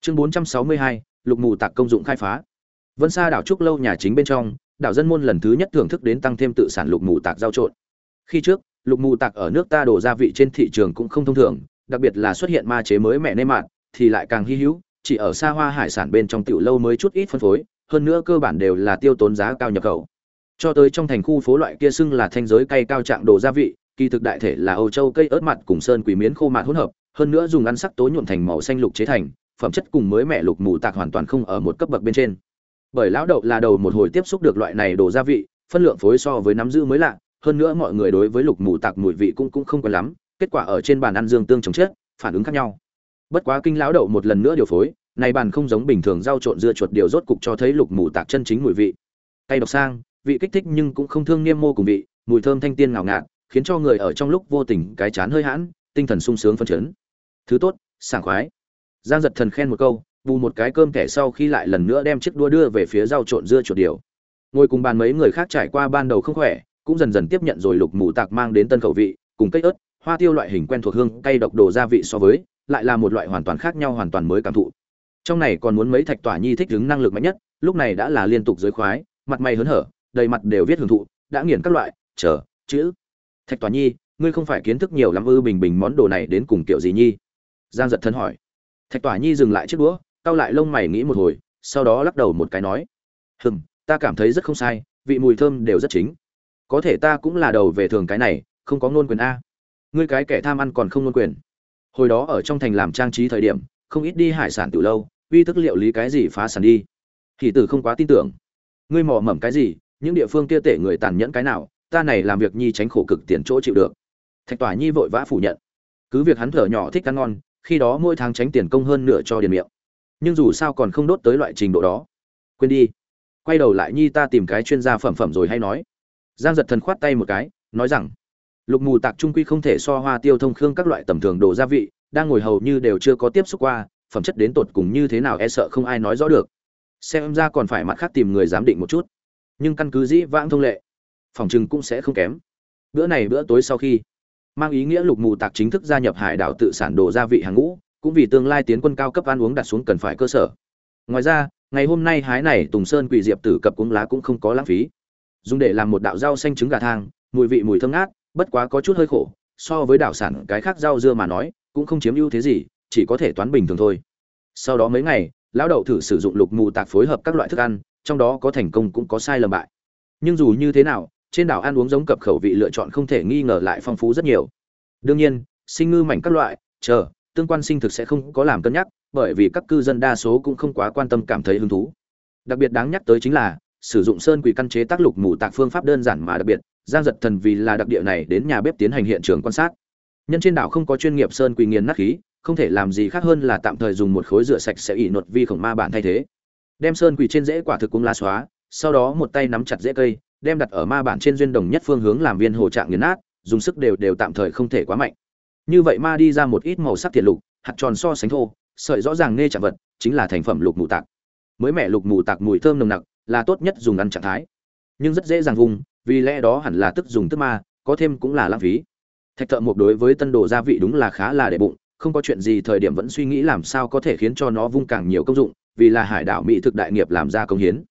Chương 462, lục mù tạc công dụng khai phá. Vân sa đảo trúc lâu nhà chính bên trong đảo dân môn lần thứ nhất thưởng thức đến tăng thêm tự sản lục mù tạc giao trộn. Khi trước, lục mù tạc ở nước ta đổ gia vị trên thị trường cũng không thông thường, đặc biệt là xuất hiện ma chế mới mẹ nê mạt thì lại càng hy hữu, chỉ ở xa hoa hải sản bên trong tiểu lâu mới chút ít phân phối, hơn nữa cơ bản đều là tiêu tốn giá cao nhập khẩu. Cho tới trong thành khu phố loại kia xưng là thanh giới cây cao trạng đồ gia vị, kỳ thực đại thể là âu châu cây ớt mặt cùng sơn quỷ miến khô mạt hỗn hợp, hơn nữa dùng ăn sắc tố nhuộm thành màu xanh lục chế thành, phẩm chất cùng mới mẹ lục mù tạc hoàn toàn không ở một cấp bậc bên trên bởi lão đậu là đầu một hồi tiếp xúc được loại này đồ gia vị, phân lượng phối so với nắm giữ mới lạ, hơn nữa mọi người đối với lục mù tạc mùi vị cũng cũng không quen lắm, kết quả ở trên bàn ăn dương tương chống chết, phản ứng khác nhau. Bất quá kinh lão đậu một lần nữa điều phối, này bàn không giống bình thường rau trộn dưa chuột điều rốt cục cho thấy lục mù tạc chân chính mùi vị. Tay độc sang, vị kích thích nhưng cũng không thương niêm mô cùng vị, mùi thơm thanh tiên ngào ngạt, khiến cho người ở trong lúc vô tình cái chán hơi hãn, tinh thần sung sướng phân chấn. Thứ tốt, sảng khoái. Giang giật thần khen một câu bù một cái cơm kẻ sau khi lại lần nữa đem chiếc đua đưa về phía rau trộn dưa chuột điều. Ngồi cùng bàn mấy người khác trải qua ban đầu không khỏe, cũng dần dần tiếp nhận rồi lục mù tạc mang đến tân khẩu vị, cùng cây ớt, hoa tiêu loại hình quen thuộc hương, cay độc đồ gia vị so với, lại là một loại hoàn toàn khác nhau hoàn toàn mới cảm thụ. Trong này còn muốn mấy thạch tỏa nhi thích ứng năng lực mạnh nhất, lúc này đã là liên tục giới khoái, mặt mày hớn hở, đầy mặt đều viết hưởng thụ, đã nghiền các loại, chờ, chữ. Thạch tỏa nhi, ngươi không phải kiến thức nhiều lắm ư bình bình món đồ này đến cùng kiểu gì nhi? Giang giật thân hỏi. Thạch tỏa nhi dừng lại chiếc đũa cau lại lông mày nghĩ một hồi, sau đó lắc đầu một cái nói, hừm, ta cảm thấy rất không sai, vị mùi thơm đều rất chính. Có thể ta cũng là đầu về thường cái này, không có ngôn quyền a. Ngươi cái kẻ tham ăn còn không ngôn quyền. Hồi đó ở trong thành làm trang trí thời điểm, không ít đi hải sản từ lâu, uy thức liệu lý cái gì phá sản đi. Thì tử không quá tin tưởng. Ngươi mò mẩm cái gì, những địa phương kia tệ người tàn nhẫn cái nào, ta này làm việc nhi tránh khổ cực tiền chỗ chịu được. Thạch tỏa nhi vội vã phủ nhận. Cứ việc hắn thở nhỏ thích ăn ngon, khi đó mỗi tháng tránh tiền công hơn nửa cho điền miệng nhưng dù sao còn không đốt tới loại trình độ đó. Quên đi. Quay đầu lại nhi ta tìm cái chuyên gia phẩm phẩm rồi hay nói. Giang giật thần khoát tay một cái, nói rằng, lục mù tạc trung quy không thể so hoa tiêu thông khương các loại tầm thường đồ gia vị, đang ngồi hầu như đều chưa có tiếp xúc qua, phẩm chất đến tột cùng như thế nào e sợ không ai nói rõ được. Xem ra còn phải mặt khác tìm người giám định một chút. Nhưng căn cứ dĩ vãng thông lệ, phòng chừng cũng sẽ không kém. Bữa này bữa tối sau khi, mang ý nghĩa lục mù tạc chính thức gia nhập hải đảo tự sản đồ gia vị hàng ngũ cũng vì tương lai tiến quân cao cấp ăn uống đặt xuống cần phải cơ sở. Ngoài ra, ngày hôm nay hái này tùng sơn quỷ diệp tử cập cuống lá cũng không có lãng phí. Dùng để làm một đạo rau xanh trứng gà thang, mùi vị mùi thơm ngát, bất quá có chút hơi khổ, so với đảo sản cái khác rau dưa mà nói, cũng không chiếm ưu thế gì, chỉ có thể toán bình thường thôi. Sau đó mấy ngày, lão đậu thử sử dụng lục mù tạc phối hợp các loại thức ăn, trong đó có thành công cũng có sai lầm bại. Nhưng dù như thế nào, trên đảo ăn uống giống cập khẩu vị lựa chọn không thể nghi ngờ lại phong phú rất nhiều. Đương nhiên, sinh ngư mảnh các loại, chờ tương quan sinh thực sẽ không có làm cân nhắc, bởi vì các cư dân đa số cũng không quá quan tâm cảm thấy hứng thú. Đặc biệt đáng nhắc tới chính là, sử dụng sơn quỷ căn chế tác lục mù tạc phương pháp đơn giản mà đặc biệt, giang giật thần vì là đặc địa này đến nhà bếp tiến hành hiện trường quan sát. Nhân trên đảo không có chuyên nghiệp sơn quỷ nghiền nát khí, không thể làm gì khác hơn là tạm thời dùng một khối rửa sạch sẽ ỷ nột vi khổng ma bản thay thế. Đem sơn quỷ trên rễ quả thực cũng la xóa, sau đó một tay nắm chặt rễ cây, đem đặt ở ma bản trên duyên đồng nhất phương hướng làm viên hồ trạng nghiền nát, dùng sức đều đều tạm thời không thể quá mạnh như vậy ma đi ra một ít màu sắc thiệt lục, hạt tròn so sánh thô, sợi rõ ràng nghe chạm vật, chính là thành phẩm lục mù tạc. Mới mẻ lục mù tạc mùi thơm nồng nặc, là tốt nhất dùng ăn trạng thái. Nhưng rất dễ dàng vùng, vì lẽ đó hẳn là tức dùng tức ma, có thêm cũng là lãng phí. Thạch thợ mộc đối với tân đồ gia vị đúng là khá là để bụng, không có chuyện gì thời điểm vẫn suy nghĩ làm sao có thể khiến cho nó vung càng nhiều công dụng, vì là hải đảo mỹ thực đại nghiệp làm ra công hiến.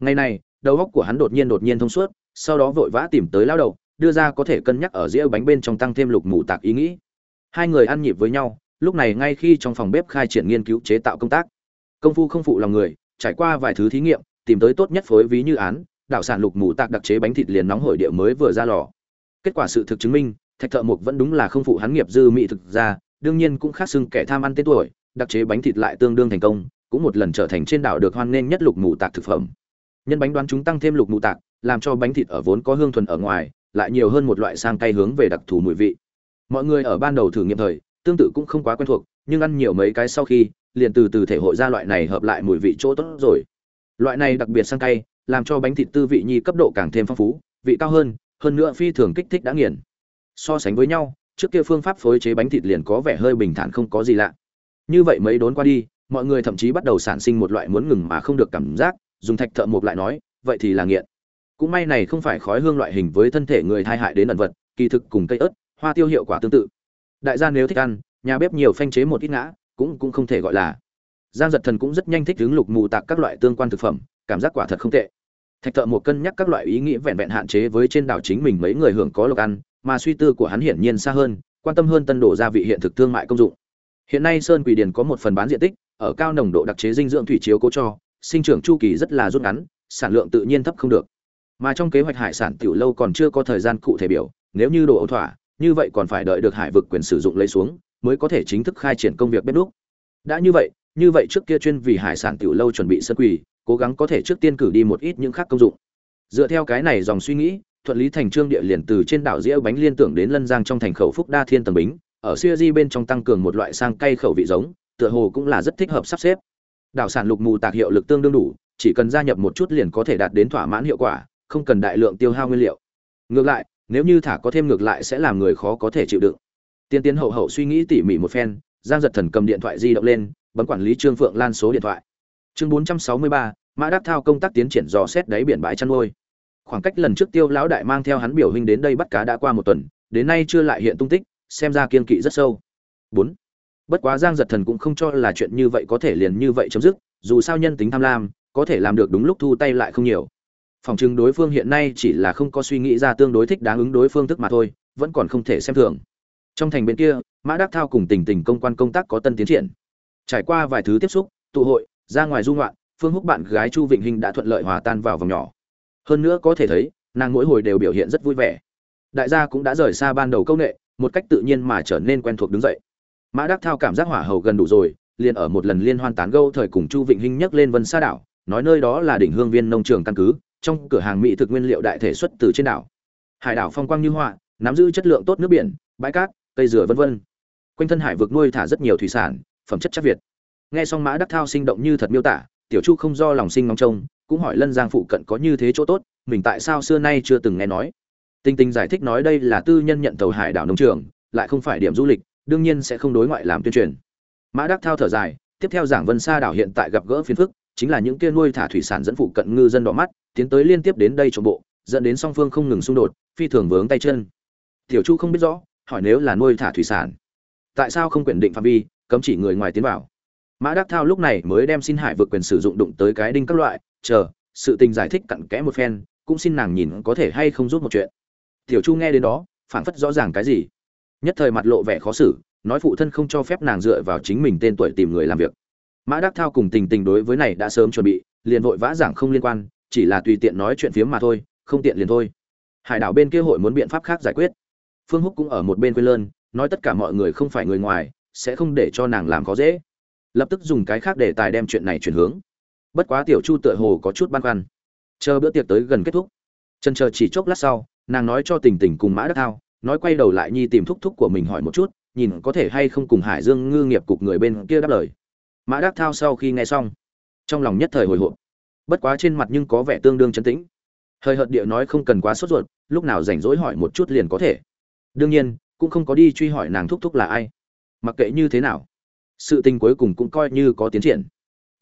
Ngày này, đầu óc của hắn đột nhiên đột nhiên thông suốt, sau đó vội vã tìm tới lao đầu, đưa ra có thể cân nhắc ở dĩa bánh bên trong tăng thêm lục mù tạc ý nghĩ hai người ăn nhịp với nhau, lúc này ngay khi trong phòng bếp khai triển nghiên cứu chế tạo công tác. Công phu không phụ lòng người, trải qua vài thứ thí nghiệm, tìm tới tốt nhất phối ví như án đạo sản lục mù tạc đặc chế bánh thịt liền nóng hổi địa mới vừa ra lò. Kết quả sự thực chứng minh, thạch thợ mục vẫn đúng là không phụ hắn nghiệp dư mỹ thực ra, đương nhiên cũng khác xưng kẻ tham ăn tên tuổi, đặc chế bánh thịt lại tương đương thành công, cũng một lần trở thành trên đảo được hoan nghênh nhất lục mù tạc thực phẩm. Nhân bánh đoán chúng tăng thêm lục mù tạc, làm cho bánh thịt ở vốn có hương thuần ở ngoài, lại nhiều hơn một loại sang cay hướng về đặc thù mùi vị mọi người ở ban đầu thử nghiệm thời, tương tự cũng không quá quen thuộc, nhưng ăn nhiều mấy cái sau khi, liền từ từ thể hội ra loại này hợp lại mùi vị chỗ tốt rồi. Loại này đặc biệt sang cay, làm cho bánh thịt tư vị nhi cấp độ càng thêm phong phú, vị cao hơn hơn nữa phi thường kích thích đã nghiền. So sánh với nhau, trước kia phương pháp phối chế bánh thịt liền có vẻ hơi bình thản không có gì lạ. Như vậy mấy đốn qua đi, mọi người thậm chí bắt đầu sản sinh một loại muốn ngừng mà không được cảm giác, dùng thạch thợ mộc lại nói, vậy thì là nghiện. Cũng may này không phải khói hương loại hình với thân thể người thai hại đến ẩn vật, kỳ thực cùng cây ớt hoa tiêu hiệu quả tương tự. Đại gia nếu thích ăn, nhà bếp nhiều phanh chế một ít ngã, cũng cũng không thể gọi là. Giang giật thần cũng rất nhanh thích đứng lục mù tạc các loại tương quan thực phẩm, cảm giác quả thật không tệ. Thạch thợ một cân nhắc các loại ý nghĩ vẹn vẹn hạn chế với trên đảo chính mình mấy người hưởng có lộc ăn, mà suy tư của hắn hiển nhiên xa hơn, quan tâm hơn tân đổ gia vị hiện thực thương mại công dụng. Hiện nay sơn quỷ điền có một phần bán diện tích, ở cao nồng độ đặc chế dinh dưỡng thủy chiếu cố cho, sinh trưởng chu kỳ rất là rút ngắn, sản lượng tự nhiên thấp không được. Mà trong kế hoạch hải sản tiểu lâu còn chưa có thời gian cụ thể biểu, nếu như đồ ẩu thỏa như vậy còn phải đợi được hải vực quyền sử dụng lấy xuống, mới có thể chính thức khai triển công việc bếp đúc. Đã như vậy như vậy trước kia chuyên vì hải sản tiểu lâu chuẩn bị sân quỳ, cố gắng có thể trước tiên cử đi một ít những khác công dụng. Dựa theo cái này dòng suy nghĩ, thuận lý thành trương địa liền từ trên đảo dĩa bánh liên tưởng đến lân giang trong thành khẩu phúc đa thiên tầng bính, ở siêu di bên trong tăng cường một loại sang cây khẩu vị giống, tựa hồ cũng là rất thích hợp sắp xếp. Đảo sản lục mù tạc hiệu lực tương đương đủ, chỉ cần gia nhập một chút liền có thể đạt đến thỏa mãn hiệu quả, không cần đại lượng tiêu hao nguyên liệu. Ngược lại nếu như thả có thêm ngược lại sẽ làm người khó có thể chịu đựng. Tiên tiến hậu hậu suy nghĩ tỉ mỉ một phen, giang giật thần cầm điện thoại di động lên, bấm quản lý trương phượng lan số điện thoại. Chương bốn trăm sáu mươi ba, mã đắc thao công tác tiến triển dò xét đáy biển bãi chăn nuôi. Khoảng cách lần trước tiêu lão đại mang theo hắn biểu hình đến đây bắt cá đã qua một tuần, đến nay chưa lại hiện tung tích, xem ra kiên kỵ rất sâu. Bốn, bất quá giang giật thần cũng không cho là chuyện như vậy có thể liền như vậy chấm dứt, dù sao nhân tính tham lam, có thể làm được đúng lúc thu tay lại không nhiều phòng chừng đối phương hiện nay chỉ là không có suy nghĩ ra tương đối thích đáng ứng đối phương thức mà thôi, vẫn còn không thể xem thường. Trong thành bên kia, mã đắc thao cùng tình tình công quan công tác có tân tiến triển. Trải qua vài thứ tiếp xúc, tụ hội, ra ngoài du ngoạn, phương húc bạn gái chu vịnh hình đã thuận lợi hòa tan vào vòng nhỏ. Hơn nữa có thể thấy, nàng mỗi hồi đều biểu hiện rất vui vẻ. Đại gia cũng đã rời xa ban đầu công nghệ một cách tự nhiên mà trở nên quen thuộc đứng dậy. Mã đắc thao cảm giác hỏa hầu gần đủ rồi, liền ở một lần liên hoan tán gâu thời cùng chu vịnh hinh nhắc lên vân sa đảo, nói nơi đó là đỉnh hương viên nông trường căn cứ trong cửa hàng mỹ thực nguyên liệu đại thể xuất từ trên đảo. Hải đảo phong quang như họa, nắm giữ chất lượng tốt nước biển, bãi cát, cây dừa vân vân. Quanh thân hải vực nuôi thả rất nhiều thủy sản, phẩm chất chắc việt. Nghe xong mã đắc thao sinh động như thật miêu tả, tiểu chu không do lòng sinh ngóng trông, cũng hỏi lân giang phụ cận có như thế chỗ tốt, mình tại sao xưa nay chưa từng nghe nói. Tinh tinh giải thích nói đây là tư nhân nhận tàu hải đảo nông trường, lại không phải điểm du lịch, đương nhiên sẽ không đối ngoại làm tuyên truyền. Mã đắc thao thở dài, tiếp theo giảng vân sa đảo hiện tại gặp gỡ phiền phức chính là những kia nuôi thả thủy sản dẫn phụ cận ngư dân đỏ mắt, tiến tới liên tiếp đến đây trộm bộ, dẫn đến song phương không ngừng xung đột, phi thường vướng tay chân. Tiểu chu không biết rõ, hỏi nếu là nuôi thả thủy sản, tại sao không quyền định phạm vi, cấm chỉ người ngoài tiến vào? Mã đắc thao lúc này mới đem xin hải vượt quyền sử dụng đụng tới cái đinh các loại, chờ, sự tình giải thích cặn kẽ một phen, cũng xin nàng nhìn có thể hay không rút một chuyện. Tiểu chu nghe đến đó, phảng phất rõ ràng cái gì. Nhất thời mặt lộ vẻ khó xử, nói phụ thân không cho phép nàng dựa vào chính mình tên tuổi tìm người làm việc mã đắc thao cùng tình tình đối với này đã sớm chuẩn bị, liền vội vã giảng không liên quan, chỉ là tùy tiện nói chuyện phiếm mà thôi, không tiện liền thôi. Hải đảo bên kia hội muốn biện pháp khác giải quyết. Phương húc cũng ở một bên quê lơn, nói tất cả mọi người không phải người ngoài, sẽ không để cho nàng làm khó dễ. Lập tức dùng cái khác để tài đem chuyện này chuyển hướng. Bất quá tiểu chu tựa hồ có chút băn khoăn. Chờ bữa tiệc tới gần kết thúc. Trần chờ chỉ chốc lát sau, nàng nói cho tình tình cùng mã đắc thao, nói quay đầu lại nhi tìm thúc thúc của mình hỏi một chút, nhìn có thể hay không cùng hải dương ngư nghiệp cục người bên kia đáp lời mã đắc thao sau khi nghe xong, trong lòng nhất thời hồi hộp. Bất quá trên mặt nhưng có vẻ tương đương chấn tĩnh. Hơi hợt địa nói không cần quá sốt ruột, lúc nào rảnh rỗi hỏi một chút liền có thể. Đương nhiên, cũng không có đi truy hỏi nàng thúc thúc là ai. Mặc kệ như thế nào, sự tình cuối cùng cũng coi như có tiến triển.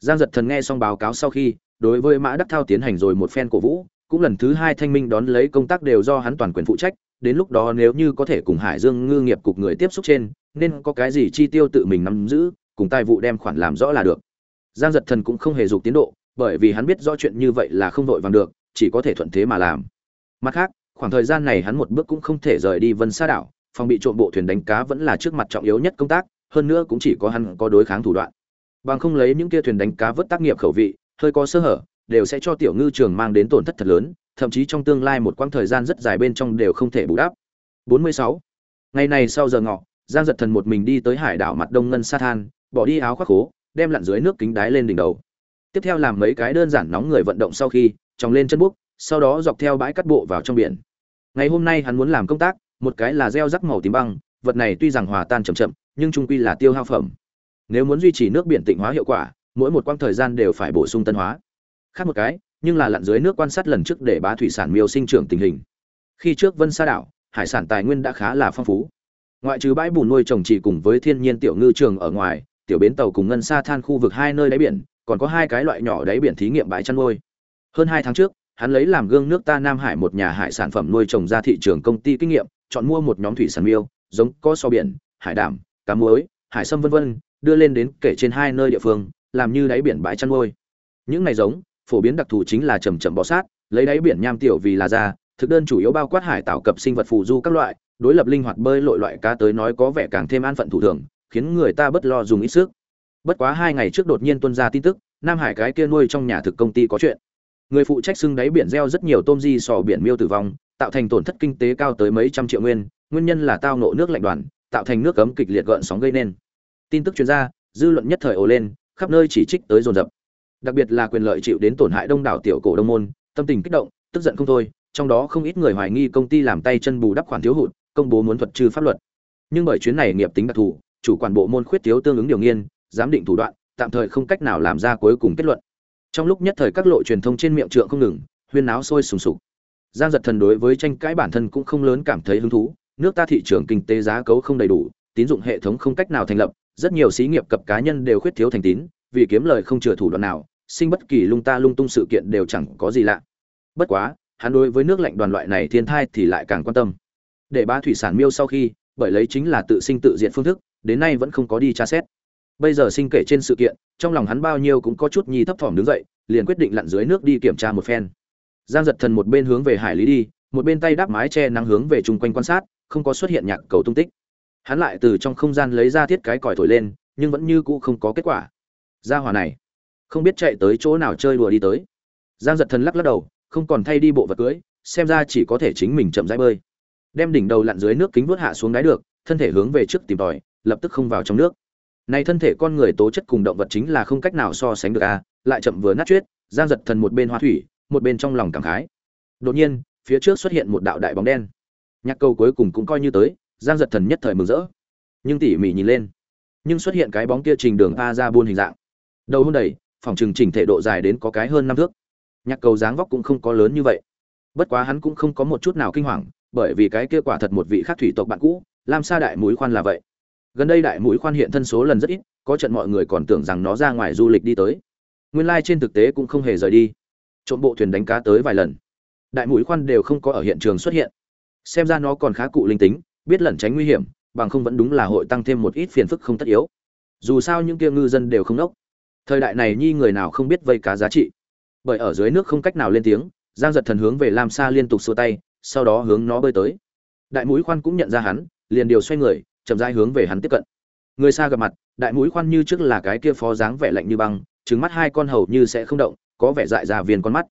Giang giật thần nghe xong báo cáo sau khi, đối với mã đắc thao tiến hành rồi một phen cổ vũ, cũng lần thứ hai thanh minh đón lấy công tác đều do hắn toàn quyền phụ trách, đến lúc đó nếu như có thể cùng hải dương ngư nghiệp cục người tiếp xúc trên, nên có cái gì chi tiêu tự mình nắm giữ cùng tài vụ đem khoản làm rõ là được. Giang giật thần cũng không hề dục tiến độ, bởi vì hắn biết rõ chuyện như vậy là không vội vàng được, chỉ có thể thuận thế mà làm. Mặt khác, khoảng thời gian này hắn một bước cũng không thể rời đi vân sa đảo, phòng bị trộm bộ thuyền đánh cá vẫn là trước mặt trọng yếu nhất công tác, hơn nữa cũng chỉ có hắn có đối kháng thủ đoạn. Bằng không lấy những kia thuyền đánh cá vớt tác nghiệp khẩu vị, hơi có sơ hở, đều sẽ cho tiểu ngư trường mang đến tổn thất thật lớn, thậm chí trong tương lai một quãng thời gian rất dài bên trong đều không thể bù đắp. 46. ngày này sau giờ ngọ, giang giật thần một mình đi tới hải đảo mặt đông ngân sa than bỏ đi áo khoác khố, đem lặn dưới nước kính đái lên đỉnh đầu. Tiếp theo làm mấy cái đơn giản nóng người vận động sau khi tròng lên chân búc sau đó dọc theo bãi cắt bộ vào trong biển. Ngày hôm nay hắn muốn làm công tác, một cái là gieo rắc màu tím băng, vật này tuy rằng hòa tan chậm chậm, nhưng trung quy là tiêu hao phẩm. Nếu muốn duy trì nước biển tịnh hóa hiệu quả, mỗi một quãng thời gian đều phải bổ sung tân hóa. Khác một cái, nhưng là lặn dưới nước quan sát lần trước để bá thủy sản miêu sinh trưởng tình hình. Khi trước vân sa đảo, hải sản tài nguyên đã khá là phong phú. Ngoại trừ bãi bùn nuôi trồng chỉ cùng với thiên nhiên tiểu ngư trường ở ngoài tiểu bến tàu cùng ngân xa than khu vực hai nơi đáy biển, còn có hai cái loại nhỏ đáy biển thí nghiệm bãi chăn nuôi. Hơn hai tháng trước, hắn lấy làm gương nước ta nam hải một nhà hải sản phẩm nuôi trồng ra thị trường công ty kinh nghiệm, chọn mua một nhóm thủy sản miêu, giống có so biển, hải đảm cá muối, hải sâm vân vân, đưa lên đến kể trên hai nơi địa phương, làm như đáy biển bãi chăn nuôi. Những này giống, phổ biến đặc thù chính là chầm chậm bọ sát, lấy đáy biển nham tiểu vì là da, thực đơn chủ yếu bao quát hải tạo cập sinh vật phù du các loại, đối lập linh hoạt bơi lội loại cá tới nói có vẻ càng thêm an phận thủ thường khiến người ta bất lo dùng ít sức. Bất quá hai ngày trước đột nhiên tuân ra tin tức nam hải cái kia nuôi trong nhà thực công ty có chuyện. Người phụ trách xưng đáy biển gieo rất nhiều tôm di sò biển miêu tử vong tạo thành tổn thất kinh tế cao tới mấy trăm triệu nguyên nguyên nhân là tao nộ nước lạnh đoàn tạo thành nước cấm kịch liệt gợn sóng gây nên. Tin tức truyền ra, dư luận nhất thời ồ lên khắp nơi chỉ trích tới dồn dập. Đặc biệt là quyền lợi chịu đến tổn hại đông đảo tiểu cổ đông môn tâm tình kích động tức giận không thôi trong đó không ít người hoài nghi công ty làm tay chân bù đắp khoản thiếu hụt công bố muốn thuật trừ pháp luật. Nhưng bởi chuyến này nghiệp tính đặc thù chủ quản bộ môn khuyết thiếu tương ứng điều nghiên, giám định thủ đoạn, tạm thời không cách nào làm ra cuối cùng kết luận. Trong lúc nhất thời các lộ truyền thông trên miệng trượng không ngừng, huyên náo sôi sùng sục. Giang giật thần đối với tranh cãi bản thân cũng không lớn cảm thấy hứng thú, nước ta thị trường kinh tế giá cấu không đầy đủ, tín dụng hệ thống không cách nào thành lập, rất nhiều xí nghiệp cập cá nhân đều khuyết thiếu thành tín, vì kiếm lời không chừa thủ đoạn nào, sinh bất kỳ lung ta lung tung sự kiện đều chẳng có gì lạ. Bất quá, hắn đối với nước lạnh đoàn loại này thiên thai thì lại càng quan tâm. Để ba thủy sản miêu sau khi, bởi lấy chính là tự sinh tự diện phương thức đến nay vẫn không có đi tra xét. Bây giờ sinh kể trên sự kiện, trong lòng hắn bao nhiêu cũng có chút nhi thấp thỏm đứng dậy, liền quyết định lặn dưới nước đi kiểm tra một phen. Giang giật thần một bên hướng về hải lý đi, một bên tay đáp mái che nắng hướng về chung quanh quan sát, không có xuất hiện nhạc cầu tung tích. Hắn lại từ trong không gian lấy ra thiết cái còi thổi lên, nhưng vẫn như cũ không có kết quả. Gia hỏa này, không biết chạy tới chỗ nào chơi đùa đi tới. Giang giật thần lắc lắc đầu, không còn thay đi bộ vật cưới, xem ra chỉ có thể chính mình chậm rãi bơi. Đem đỉnh đầu lặn dưới nước kính vớt hạ xuống đáy được, thân thể hướng về trước tìm tòi lập tức không vào trong nước. Này thân thể con người tố chất cùng động vật chính là không cách nào so sánh được a lại chậm vừa nát chuyết giang giật thần một bên hoa thủy, một bên trong lòng cảm khái. Đột nhiên, phía trước xuất hiện một đạo đại bóng đen. Nhạc câu cuối cùng cũng coi như tới, giang giật thần nhất thời mừng rỡ. Nhưng tỉ mỉ nhìn lên, nhưng xuất hiện cái bóng kia trình đường a ra buôn hình dạng. Đầu hôn đầy, phòng trừng chỉnh thể độ dài đến có cái hơn năm thước. Nhạc cầu dáng vóc cũng không có lớn như vậy. Bất quá hắn cũng không có một chút nào kinh hoàng, bởi vì cái kia quả thật một vị khác thủy tộc bạn cũ làm sao đại mũi khoan là vậy gần đây đại mũi khoan hiện thân số lần rất ít, có trận mọi người còn tưởng rằng nó ra ngoài du lịch đi tới. Nguyên lai trên thực tế cũng không hề rời đi. Trộm bộ thuyền đánh cá tới vài lần. Đại mũi khoan đều không có ở hiện trường xuất hiện. Xem ra nó còn khá cụ linh tính, biết lẩn tránh nguy hiểm, bằng không vẫn đúng là hội tăng thêm một ít phiền phức không tất yếu. Dù sao những kia ngư dân đều không nốc. Thời đại này nhi người nào không biết vây cá giá trị. Bởi ở dưới nước không cách nào lên tiếng, giang giật thần hướng về lam sa liên tục xua tay, sau đó hướng nó bơi tới. Đại mũi khoan cũng nhận ra hắn, liền điều xoay người chậm rãi hướng về hắn tiếp cận. Người xa gặp mặt, đại mũi khoan như trước là cái kia phó dáng vẻ lạnh như băng trứng mắt hai con hầu như sẽ không động, có vẻ dại ra viên con mắt.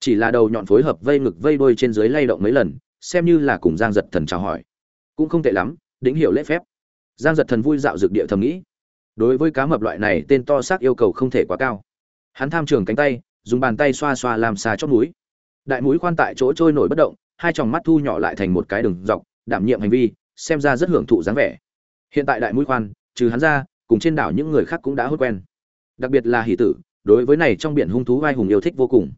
Chỉ là đầu nhọn phối hợp vây ngực vây đôi trên dưới lay động mấy lần, xem như là cùng giang giật thần chào hỏi. Cũng không tệ lắm đĩnh hiểu lễ phép. Giang giật thần vui dạo dược địa thầm nghĩ. Đối với cá mập loại này, tên to xác yêu cầu không thể quá cao. Hắn tham trường cánh tay, dùng bàn tay xoa xoa làm xà chót mũi. Đại mũi khoan tại chỗ trôi nổi bất động, hai tròng mắt thu nhỏ lại thành một cái đường dọc, đảm nhiệm hành vi xem ra rất hưởng thụ dáng vẻ. Hiện tại đại mũi khoan, trừ hắn ra, cùng trên đảo những người khác cũng đã hốt quen. Đặc biệt là hỷ tử, đối với này trong biển hung thú vai hùng yêu thích vô cùng.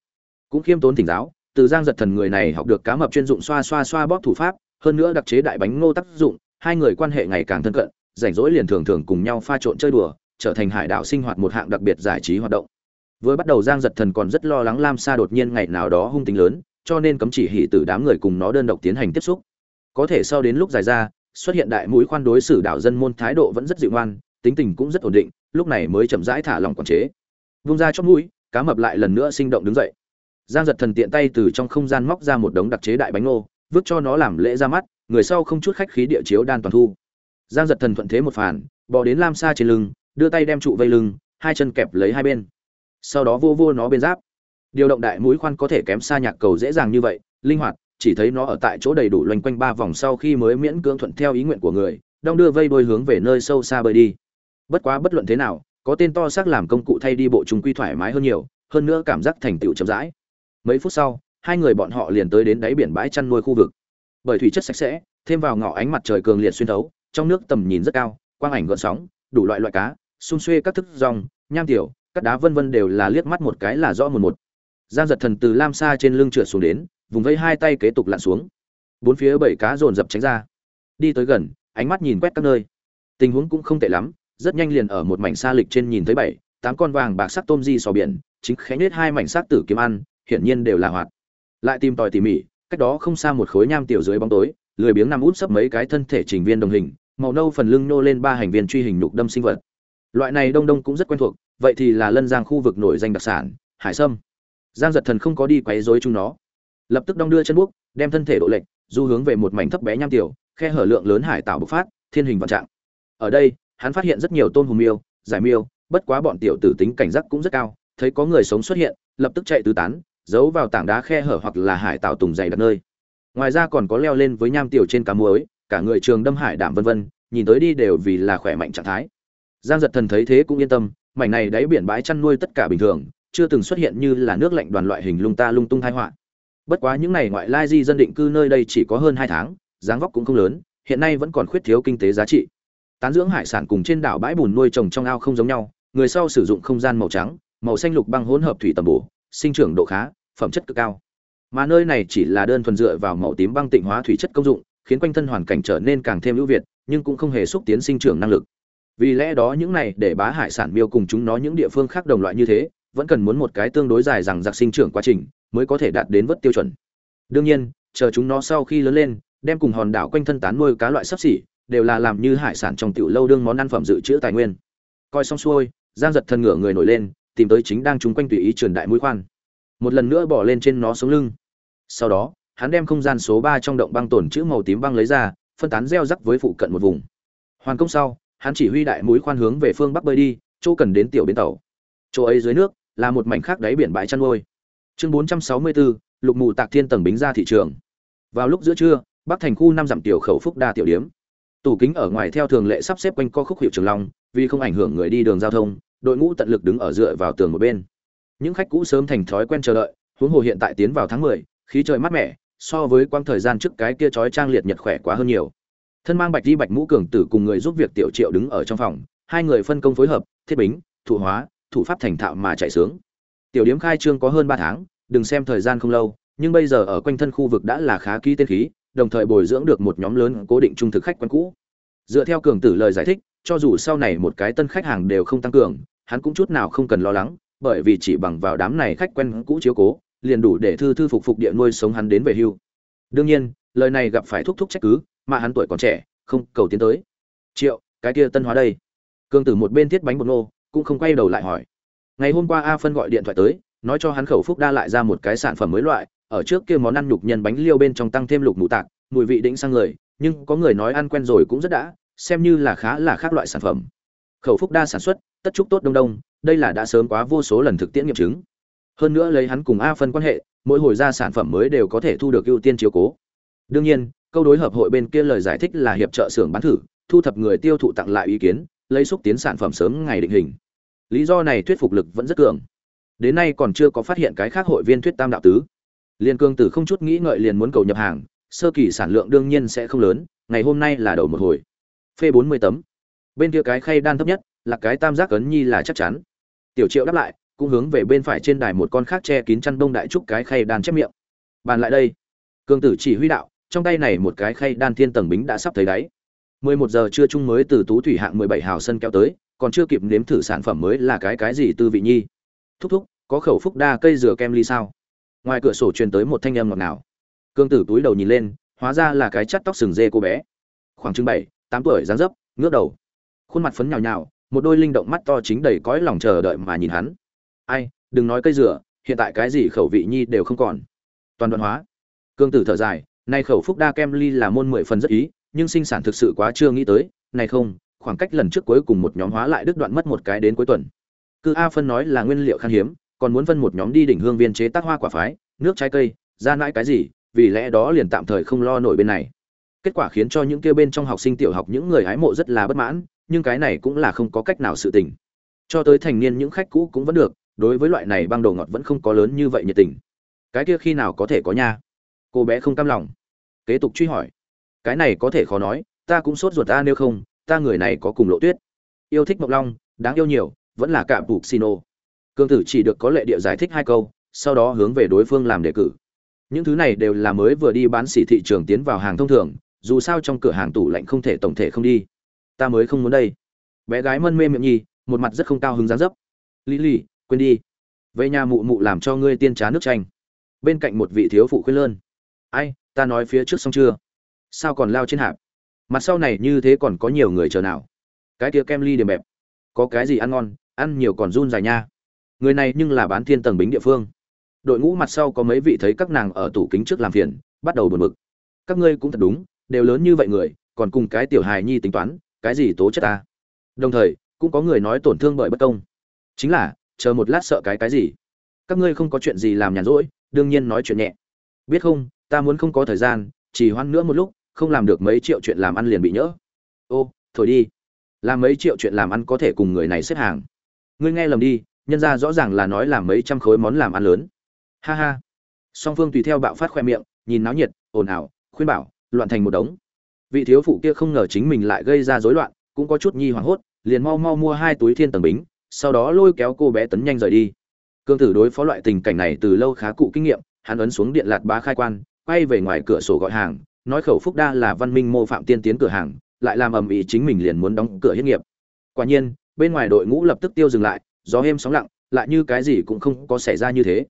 Cũng khiêm tốn thỉnh giáo, từ giang giật thần người này học được cá mập chuyên dụng xoa xoa xoa bóp thủ pháp, hơn nữa đặc chế đại bánh ngô tác dụng, hai người quan hệ ngày càng thân cận, rảnh rỗi liền thường thường cùng nhau pha trộn chơi đùa, trở thành hải đảo sinh hoạt một hạng đặc biệt giải trí hoạt động. Vừa bắt đầu giang giật thần còn rất lo lắng lam sa đột nhiên ngày nào đó hung tính lớn, cho nên cấm chỉ hỉ tử đám người cùng nó đơn độc tiến hành tiếp xúc có thể sau đến lúc dài ra, xuất hiện đại mũi khoan đối xử đảo dân môn thái độ vẫn rất dịu ngoan, tính tình cũng rất ổn định, lúc này mới chậm rãi thả lòng quản chế. Vung ra chót mũi, cá mập lại lần nữa sinh động đứng dậy. Giang giật thần tiện tay từ trong không gian móc ra một đống đặc chế đại bánh ngô, vứt cho nó làm lễ ra mắt, người sau không chút khách khí địa chiếu đan toàn thu. Giang giật thần thuận thế một phản, bò đến lam xa trên lưng, đưa tay đem trụ vây lưng, hai chân kẹp lấy hai bên. Sau đó vô vô nó bên giáp. Điều động đại mũi khoan có thể kém xa nhạc cầu dễ dàng như vậy, linh hoạt chỉ thấy nó ở tại chỗ đầy đủ loanh quanh ba vòng sau khi mới miễn cưỡng thuận theo ý nguyện của người đong đưa vây đôi hướng về nơi sâu xa bơi đi. Bất quá bất luận thế nào, có tên to xác làm công cụ thay đi bộ chúng quy thoải mái hơn nhiều, hơn nữa cảm giác thành tựu chậm rãi. Mấy phút sau, hai người bọn họ liền tới đến đáy biển bãi chăn nuôi khu vực. Bởi thủy chất sạch sẽ, thêm vào ngọ ánh mặt trời cường liệt xuyên thấu, trong nước tầm nhìn rất cao, quang ảnh gợn sóng, đủ loại loại cá, xung xuê các thức rong, nham tiểu các đá vân vân đều là liếc mắt một cái là rõ một một. Giang giật thần từ lam xa trên lưng trượt xuống đến vùng vây hai tay kế tục lặn xuống. Bốn phía bảy cá dồn dập tránh ra. Đi tới gần, ánh mắt nhìn quét các nơi. Tình huống cũng không tệ lắm, rất nhanh liền ở một mảnh xa lịch trên nhìn thấy bảy, tám con vàng bạc sắc tôm di sò biển, chính khẽ nết hai mảnh sắc tử kiếm ăn, hiển nhiên đều là hoạt. Lại tìm tòi tỉ mỉ, cách đó không xa một khối nham tiểu dưới bóng tối, lười biếng nằm út sấp mấy cái thân thể trình viên đồng hình, màu nâu phần lưng nô lên ba hành viên truy hình nhục đâm sinh vật. Loại này đông đông cũng rất quen thuộc, vậy thì là lân giang khu vực nổi danh đặc sản, hải sâm. Giang giật thần không có đi quấy rối chúng nó lập tức đong đưa chân bước, đem thân thể độ lệnh du hướng về một mảnh thấp bé nham tiểu khe hở lượng lớn hải tạo bộc phát thiên hình vạn trạng. Ở đây hắn phát hiện rất nhiều tôn hùng miêu giải miêu bất quá bọn tiểu tử tính cảnh giác cũng rất cao thấy có người sống xuất hiện lập tức chạy tứ tán giấu vào tảng đá khe hở hoặc là hải tạo tùng dày đặt nơi. Ngoài ra còn có leo lên với nham tiểu trên cá muối cả người trường đâm hải đảm vân vân nhìn tới đi đều vì là khỏe mạnh trạng thái. Giang giật thần thấy thế cũng yên tâm mảnh này đáy biển bãi chăn nuôi tất cả bình thường chưa từng xuất hiện như là nước lạnh đoàn loại hình lung ta lung tung thai họa bất quá những này ngoại lai di dân định cư nơi đây chỉ có hơn hai tháng, dáng vóc cũng không lớn, hiện nay vẫn còn khuyết thiếu kinh tế giá trị. Tán dưỡng hải sản cùng trên đảo bãi bùn nuôi trồng trong ao không giống nhau, người sau sử dụng không gian màu trắng, màu xanh lục băng hỗn hợp thủy tầm bổ, sinh trưởng độ khá, phẩm chất cực cao. Mà nơi này chỉ là đơn thuần dựa vào màu tím băng tịnh hóa thủy chất công dụng, khiến quanh thân hoàn cảnh trở nên càng thêm ưu việt, nhưng cũng không hề xúc tiến sinh trưởng năng lực. Vì lẽ đó những này để bá hải sản miêu cùng chúng nó những địa phương khác đồng loại như thế, vẫn cần muốn một cái tương đối dài rằng giặc sinh trưởng quá trình mới có thể đạt đến vất tiêu chuẩn. Đương nhiên, chờ chúng nó sau khi lớn lên, đem cùng hòn đảo quanh thân tán nuôi cá loại sắp xỉ, đều là làm như hải sản trong tiểu lâu đương món ăn phẩm dự trữ tài nguyên. Coi xong xuôi, giang giật thân ngửa người nổi lên, tìm tới chính đang chúng quanh tùy ý truyền đại mũi khoan. Một lần nữa bỏ lên trên nó sống lưng. Sau đó, hắn đem không gian số ba trong động băng tổn chữ màu tím băng lấy ra, phân tán gieo rắc với phụ cận một vùng. Hoàn công sau, hắn chỉ huy đại mũi khoan hướng về phương bắc bơi đi, chỗ cần đến tiểu bến tàu. Chỗ ấy dưới nước là một mảnh khác đáy biển bãi chăn nuôi chương 464, lục mù tạc thiên tầng bính ra thị trường. Vào lúc giữa trưa bắc thành khu năm dặm tiểu khẩu phúc đa tiểu điếm. Tủ kính ở ngoài theo thường lệ sắp xếp quanh co khúc hiệu trường long vì không ảnh hưởng người đi đường giao thông đội ngũ tận lực đứng ở dựa vào tường một bên. Những khách cũ sớm thành thói quen chờ đợi huống hồ hiện tại tiến vào tháng 10, khí trời mát mẻ so với quãng thời gian trước cái kia chói trang liệt nhật khỏe quá hơn nhiều. Thân mang bạch đi bạch mũ cường tử cùng người giúp việc tiểu triệu đứng ở trong phòng hai người phân công phối hợp thiết bính thủ hóa thủ pháp thành thạo mà chạy sướng tiểu điếm khai trương có hơn ba tháng, đừng xem thời gian không lâu, nhưng bây giờ ở quanh thân khu vực đã là khá kỹ tên khí, đồng thời bồi dưỡng được một nhóm lớn cố định trung thực khách quen cũ. Dựa theo cường tử lời giải thích, cho dù sau này một cái tân khách hàng đều không tăng cường, hắn cũng chút nào không cần lo lắng, bởi vì chỉ bằng vào đám này khách quen cũ chiếu cố, liền đủ để thư thư phục phục địa nuôi sống hắn đến về hưu. Đương nhiên, lời này gặp phải thúc thúc trách cứ, mà hắn tuổi còn trẻ, không cầu tiến tới. Triệu, cái kia tân hóa đây. Cường tử một bên thiết bánh bột nô, cũng không quay đầu lại hỏi ngày hôm qua a phân gọi điện thoại tới, nói cho hắn khẩu phúc đa lại ra một cái sản phẩm mới loại, ở trước kia món ăn nhục nhân bánh liêu bên trong tăng thêm lục mù tạc, mùi vị đĩnh sang người, nhưng có người nói ăn quen rồi cũng rất đã, xem như là khá là khác loại sản phẩm. Khẩu phúc đa sản xuất, tất trúc tốt đông đông, đây là đã sớm quá vô số lần thực tiễn nghiệm chứng. Hơn nữa lấy hắn cùng a phân quan hệ, mỗi hồi ra sản phẩm mới đều có thể thu được ưu tiên chiếu cố. Đương nhiên, câu đối hợp hội bên kia lời giải thích là hiệp trợ xưởng bán thử, thu thập người tiêu thụ tặng lại ý kiến, lấy xúc tiến sản phẩm sớm ngày định hình lý do này thuyết phục lực vẫn rất cường. Đến nay còn chưa có phát hiện cái khác hội viên thuyết tam đạo tứ. Liên cương tử không chút nghĩ ngợi liền muốn cầu nhập hàng, sơ kỳ sản lượng đương nhiên sẽ không lớn, ngày hôm nay là đầu một hồi. Phê bốn mươi tấm. Bên kia cái khay đan thấp nhất, là cái tam giác ấn nhi là chắc chắn. Tiểu triệu đáp lại, cũng hướng về bên phải trên đài một con khác che kín chăn đông đại trúc cái khay đan chép miệng. Bàn lại đây. Cương tử chỉ huy đạo, trong tay này một cái khay đan thiên tầng bính đã sắp thấy đáy. 11 giờ trưa trung mới từ tú thủy hạng 17 hào sân kéo tới còn chưa kịp nếm thử sản phẩm mới là cái cái gì tư vị nhi. Thúc thúc, có khẩu phúc đa cây dừa kem ly sao? Ngoài cửa sổ truyền tới một thanh âm ngọt ngào. Cương tử túi đầu nhìn lên, hóa ra là cái chắt tóc sừng dê cô bé. Khoảng chừng bảy, tám tuổi, dáng dấp, ngước đầu. Khuôn mặt phấn nhào nhào, một đôi linh động mắt to chính đầy cõi lòng chờ đợi mà nhìn hắn. Ai, đừng nói cây dừa, hiện tại cái gì khẩu vị nhi đều không còn. Toàn đoạn hóa. Cương tử thở dài, nay khẩu phúc đa kem ly là môn mười phần rất ý, nhưng sinh sản thực sự quá chưa nghĩ tới, này không khoảng cách lần trước cuối cùng một nhóm hóa lại đứt đoạn mất một cái đến cuối tuần. Cư a phân nói là nguyên liệu khan hiếm, còn muốn phân một nhóm đi đỉnh hương viên chế tác hoa quả phái, nước trái cây ra nãi cái gì, vì lẽ đó liền tạm thời không lo nổi bên này. Kết quả khiến cho những kia bên trong học sinh tiểu học những người hái mộ rất là bất mãn, nhưng cái này cũng là không có cách nào sự tình. Cho tới thành niên những khách cũ cũng vẫn được, đối với loại này băng đồ ngọt vẫn không có lớn như vậy nhiệt tình. Cái kia khi nào có thể có nha? Cô bé không cam lòng. Kế tục truy hỏi. Cái này có thể khó nói, ta cũng sốt ruột ta nếu không ta người này có cùng lộ tuyết. Yêu thích mộc long, đáng yêu nhiều, vẫn là cả bục xino cương tử chỉ được có lệ địa giải thích hai câu, sau đó hướng về đối phương làm đề cử. Những thứ này đều là mới vừa đi bán xỉ thị trường tiến vào hàng thông thường, dù sao trong cửa hàng tủ lạnh không thể tổng thể không đi. Ta mới không muốn đây. Bé gái mân mê miệng nhi một mặt rất không cao hứng dáng dấp. Lý lì, quên đi. Về nhà mụ mụ làm cho ngươi tiên trá nước chanh. Bên cạnh một vị thiếu phụ khuyên lơn. Ai, ta nói phía trước xong chưa? Sao còn lao trên hạp? Mặt sau này như thế còn có nhiều người chờ nào? Cái kia kem ly điểm bẹp. Có cái gì ăn ngon? Ăn nhiều còn run dài nha. Người này nhưng là bán thiên tầng bính địa phương. Đội ngũ mặt sau có mấy vị thấy các nàng ở tủ kính trước làm phiền, bắt đầu buồn bực. Các ngươi cũng thật đúng, đều lớn như vậy người, còn cùng cái tiểu hài nhi tính toán, cái gì tố chất ta? Đồng thời, cũng có người nói tổn thương bởi bất công. Chính là, chờ một lát sợ cái cái gì? Các ngươi không có chuyện gì làm nhàn rỗi, đương nhiên nói chuyện nhẹ. Biết không, ta muốn không có thời gian, chỉ hoãn nữa một lúc không làm được mấy triệu chuyện làm ăn liền bị nhỡ. Ô thôi đi. Làm mấy triệu chuyện làm ăn có thể cùng người này xếp hàng. Ngươi nghe lầm đi, nhân ra rõ ràng là nói làm mấy trăm khối món làm ăn lớn. Ha ha. Song phương tùy theo bạo phát khoe miệng, nhìn náo nhiệt, ồn ào, khuyên bảo, loạn thành một đống. Vị thiếu phụ kia không ngờ chính mình lại gây ra rối loạn, cũng có chút nhi hoảng hốt, liền mau mau mua hai túi thiên tầng bính, sau đó lôi kéo cô bé tấn nhanh rời đi. Cương tử đối phó loại tình cảnh này từ lâu khá cụ kinh nghiệm, hắn ấn xuống điện lạt bá khai quan, quay về ngoài cửa sổ gọi hàng nói khẩu phúc đa là văn minh mô phạm tiên tiến cửa hàng, lại làm ầm ĩ chính mình liền muốn đóng cửa hết nghiệp. Quả nhiên, bên ngoài đội ngũ lập tức tiêu dừng lại, gió êm sóng lặng, lại như cái gì cũng không có xảy ra như thế.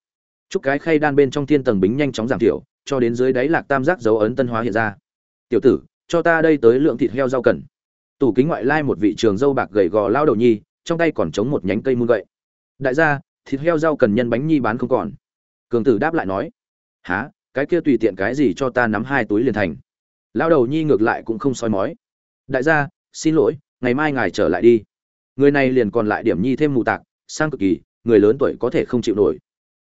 Chúc cái khay đan bên trong thiên tầng bính nhanh chóng giảm thiểu, cho đến dưới đáy lạc tam giác dấu ấn tân hóa hiện ra. Tiểu tử, cho ta đây tới lượng thịt heo rau cần. Tủ kính ngoại lai một vị trường dâu bạc gầy gò lao đầu nhi, trong tay còn chống một nhánh cây muôn gậy. Đại gia, thịt heo rau cần nhân bánh nhi bán không còn. Cường tử đáp lại nói. Há cái kia tùy tiện cái gì cho ta nắm hai túi liền thành. Lao đầu nhi ngược lại cũng không soi mói. Đại gia, xin lỗi, ngày mai ngài trở lại đi. Người này liền còn lại điểm nhi thêm mù tạc, sang cực kỳ, người lớn tuổi có thể không chịu nổi.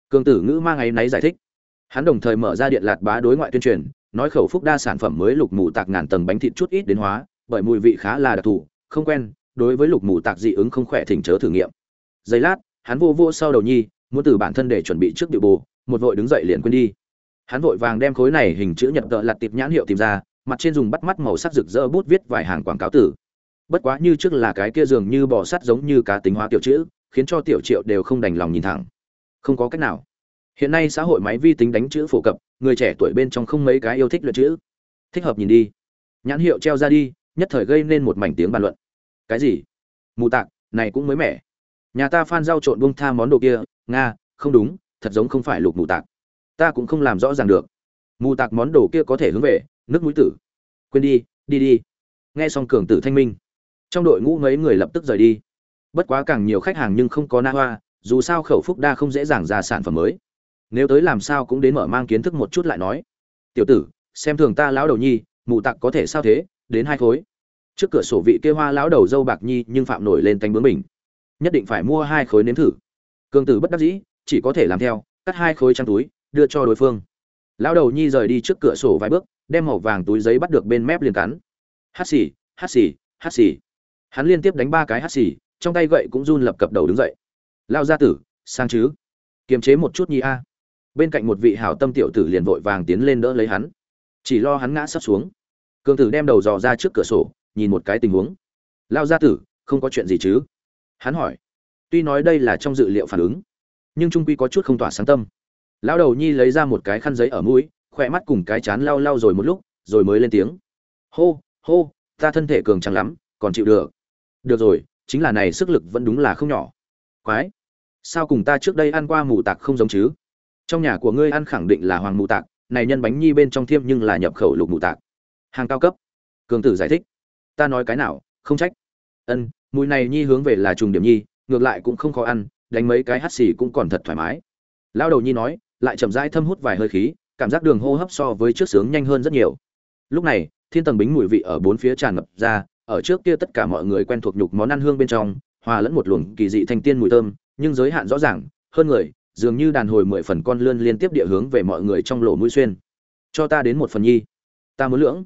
Cường tử ngữ mang ngày náy giải thích. Hắn đồng thời mở ra điện lạt bá đối ngoại tuyên truyền, nói khẩu phúc đa sản phẩm mới lục mù tạc ngàn tầng bánh thịt chút ít đến hóa, bởi mùi vị khá là đặc thù, không quen, đối với lục mù tạc dị ứng không khỏe thỉnh chớ thử nghiệm. Giây lát, hắn vô vô sau đầu nhi, muốn từ bản thân để chuẩn bị trước điệu bồ một vội đứng dậy liền quên đi hắn vội vàng đem khối này hình chữ nhật tợ lặt tiệp nhãn hiệu tìm ra, mặt trên dùng bắt mắt màu sắc rực rỡ bút viết vài hàng quảng cáo tử. Bất quá như trước là cái kia dường như bò sắt giống như cá tính hóa tiểu chữ, khiến cho tiểu triệu đều không đành lòng nhìn thẳng. Không có cách nào. Hiện nay xã hội máy vi tính đánh chữ phổ cập, người trẻ tuổi bên trong không mấy cái yêu thích luyện chữ. Thích hợp nhìn đi. Nhãn hiệu treo ra đi, nhất thời gây nên một mảnh tiếng bàn luận. Cái gì? Mù tạc, này cũng mới mẻ. Nhà ta phan rau trộn bông tha món đồ kia, nga, không đúng, thật giống không phải lục mù tạc ta cũng không làm rõ ràng được. Mù tạc món đồ kia có thể hướng về, nước mũi tử. Quên đi đi đi. Nghe xong cường tử thanh minh, trong đội ngũ mấy người lập tức rời đi. Bất quá càng nhiều khách hàng nhưng không có na hoa, dù sao khẩu phúc đa không dễ dàng ra sản phẩm mới. Nếu tới làm sao cũng đến mở mang kiến thức một chút lại nói. Tiểu tử, xem thường ta lão đầu nhi, mù tặc có thể sao thế, đến hai khối. Trước cửa sổ vị kia hoa lão đầu dâu bạc nhi nhưng phạm nổi lên tánh bướng mình. Nhất định phải mua hai khối nếm thử. Cường tử bất đắc dĩ, chỉ có thể làm theo, cắt hai khối trang túi đưa cho đối phương. Lão đầu nhi rời đi trước cửa sổ vài bước, đem màu vàng túi giấy bắt được bên mép liền cắn. Hắt xì hắt xì hắt xì. Hắn liên tiếp đánh ba cái hắt xì, trong tay gậy cũng run lập cập đầu đứng dậy. Lao gia tử, sang chứ? Kiềm chế một chút nhi a. Bên cạnh một vị hảo tâm tiểu tử liền vội vàng tiến lên đỡ lấy hắn. Chỉ lo hắn ngã sắp xuống. Cường tử đem đầu dò ra trước cửa sổ, nhìn một cái tình huống. Lao gia tử, không có chuyện gì chứ? Hắn hỏi. Tuy nói đây là trong dự liệu phản ứng, nhưng trung quy có chút không tỏa sáng tâm lão đầu nhi lấy ra một cái khăn giấy ở mũi, khỏe mắt cùng cái chán lau lau rồi một lúc, rồi mới lên tiếng. Hô hô, ta thân thể cường trắng lắm, còn chịu được. Được rồi, chính là này sức lực vẫn đúng là không nhỏ. Quái. Sao cùng ta trước đây ăn qua mù tạc không giống chứ? Trong nhà của ngươi ăn khẳng định là hoàng mù tạc, này nhân bánh nhi bên trong thiêm nhưng là nhập khẩu lục mù tạc. Hàng cao cấp. Cường tử giải thích. Ta nói cái nào, không trách. Ân, mùi này nhi hướng về là trùng điểm nhi, ngược lại cũng không khó ăn, đánh mấy cái hắt xì cũng còn thật thoải mái. Lao đầu nhi nói lại chậm rãi thâm hút vài hơi khí, cảm giác đường hô hấp so với trước sướng nhanh hơn rất nhiều. Lúc này, thiên tầng bính mùi vị ở bốn phía tràn ngập ra, ở trước kia tất cả mọi người quen thuộc nhục món ăn hương bên trong, hòa lẫn một luồng kỳ dị thanh tiên mùi thơm, nhưng giới hạn rõ ràng, hơn người, dường như đàn hồi mười phần con lươn liên tiếp địa hướng về mọi người trong lỗ mũi xuyên. Cho ta đến một phần nhi. Ta muốn lưỡng.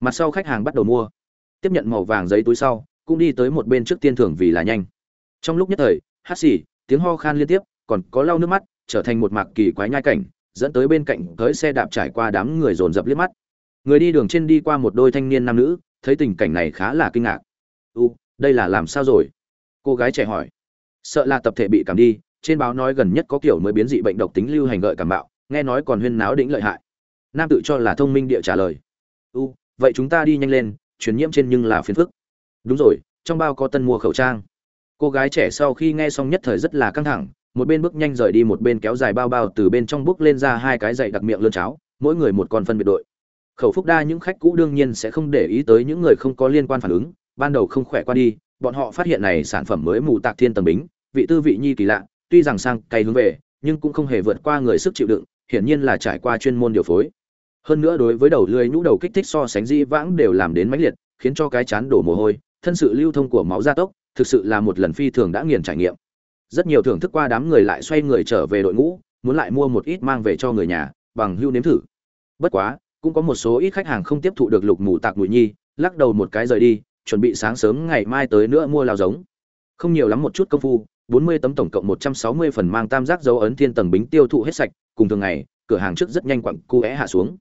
Mặt sau khách hàng bắt đầu mua. Tiếp nhận màu vàng giấy túi sau, cũng đi tới một bên trước tiên thưởng vì là nhanh. Trong lúc nhất thời, hát xì, tiếng ho khan liên tiếp, còn có lau nước mắt trở thành một mạc kỳ quái nhai cảnh, dẫn tới bên cạnh tới xe đạp trải qua đám người dồn dập liếc mắt. Người đi đường trên đi qua một đôi thanh niên nam nữ, thấy tình cảnh này khá là kinh ngạc. U, đây là làm sao rồi? Cô gái trẻ hỏi. Sợ là tập thể bị cảm đi, trên báo nói gần nhất có kiểu mới biến dị bệnh độc tính lưu hành gợi cảm bạo, nghe nói còn huyên náo đĩnh lợi hại. Nam tự cho là thông minh địa trả lời. U, vậy chúng ta đi nhanh lên, truyền nhiễm trên nhưng là phiền phức. Đúng rồi, trong bao có tân mua khẩu trang. Cô gái trẻ sau khi nghe xong nhất thời rất là căng thẳng một bên bước nhanh rời đi, một bên kéo dài bao bao từ bên trong bước lên ra hai cái dậy đặc miệng lươn cháo, mỗi người một con phân biệt đội. Khẩu phúc đa những khách cũ đương nhiên sẽ không để ý tới những người không có liên quan phản ứng, ban đầu không khỏe qua đi, bọn họ phát hiện này sản phẩm mới mù tạc thiên tầng bính, vị tư vị nhi kỳ lạ, tuy rằng sang cay hướng về, nhưng cũng không hề vượt qua người sức chịu đựng, hiển nhiên là trải qua chuyên môn điều phối. Hơn nữa đối với đầu lưỡi nhũ đầu kích thích so sánh di vãng đều làm đến mãnh liệt, khiến cho cái chán đổ mồ hôi, thân sự lưu thông của máu gia tốc, thực sự là một lần phi thường đã nghiền trải nghiệm rất nhiều thưởng thức qua đám người lại xoay người trở về đội ngũ, muốn lại mua một ít mang về cho người nhà, bằng hưu nếm thử. Bất quá, cũng có một số ít khách hàng không tiếp thụ được lục mù tạc mùi nhi, lắc đầu một cái rời đi, chuẩn bị sáng sớm ngày mai tới nữa mua lao giống. Không nhiều lắm một chút công phu 40 tấm tổng cộng 160 phần mang tam giác dấu ấn thiên tầng bính tiêu thụ hết sạch, cùng thường ngày, cửa hàng trước rất nhanh quặng cu é hạ xuống.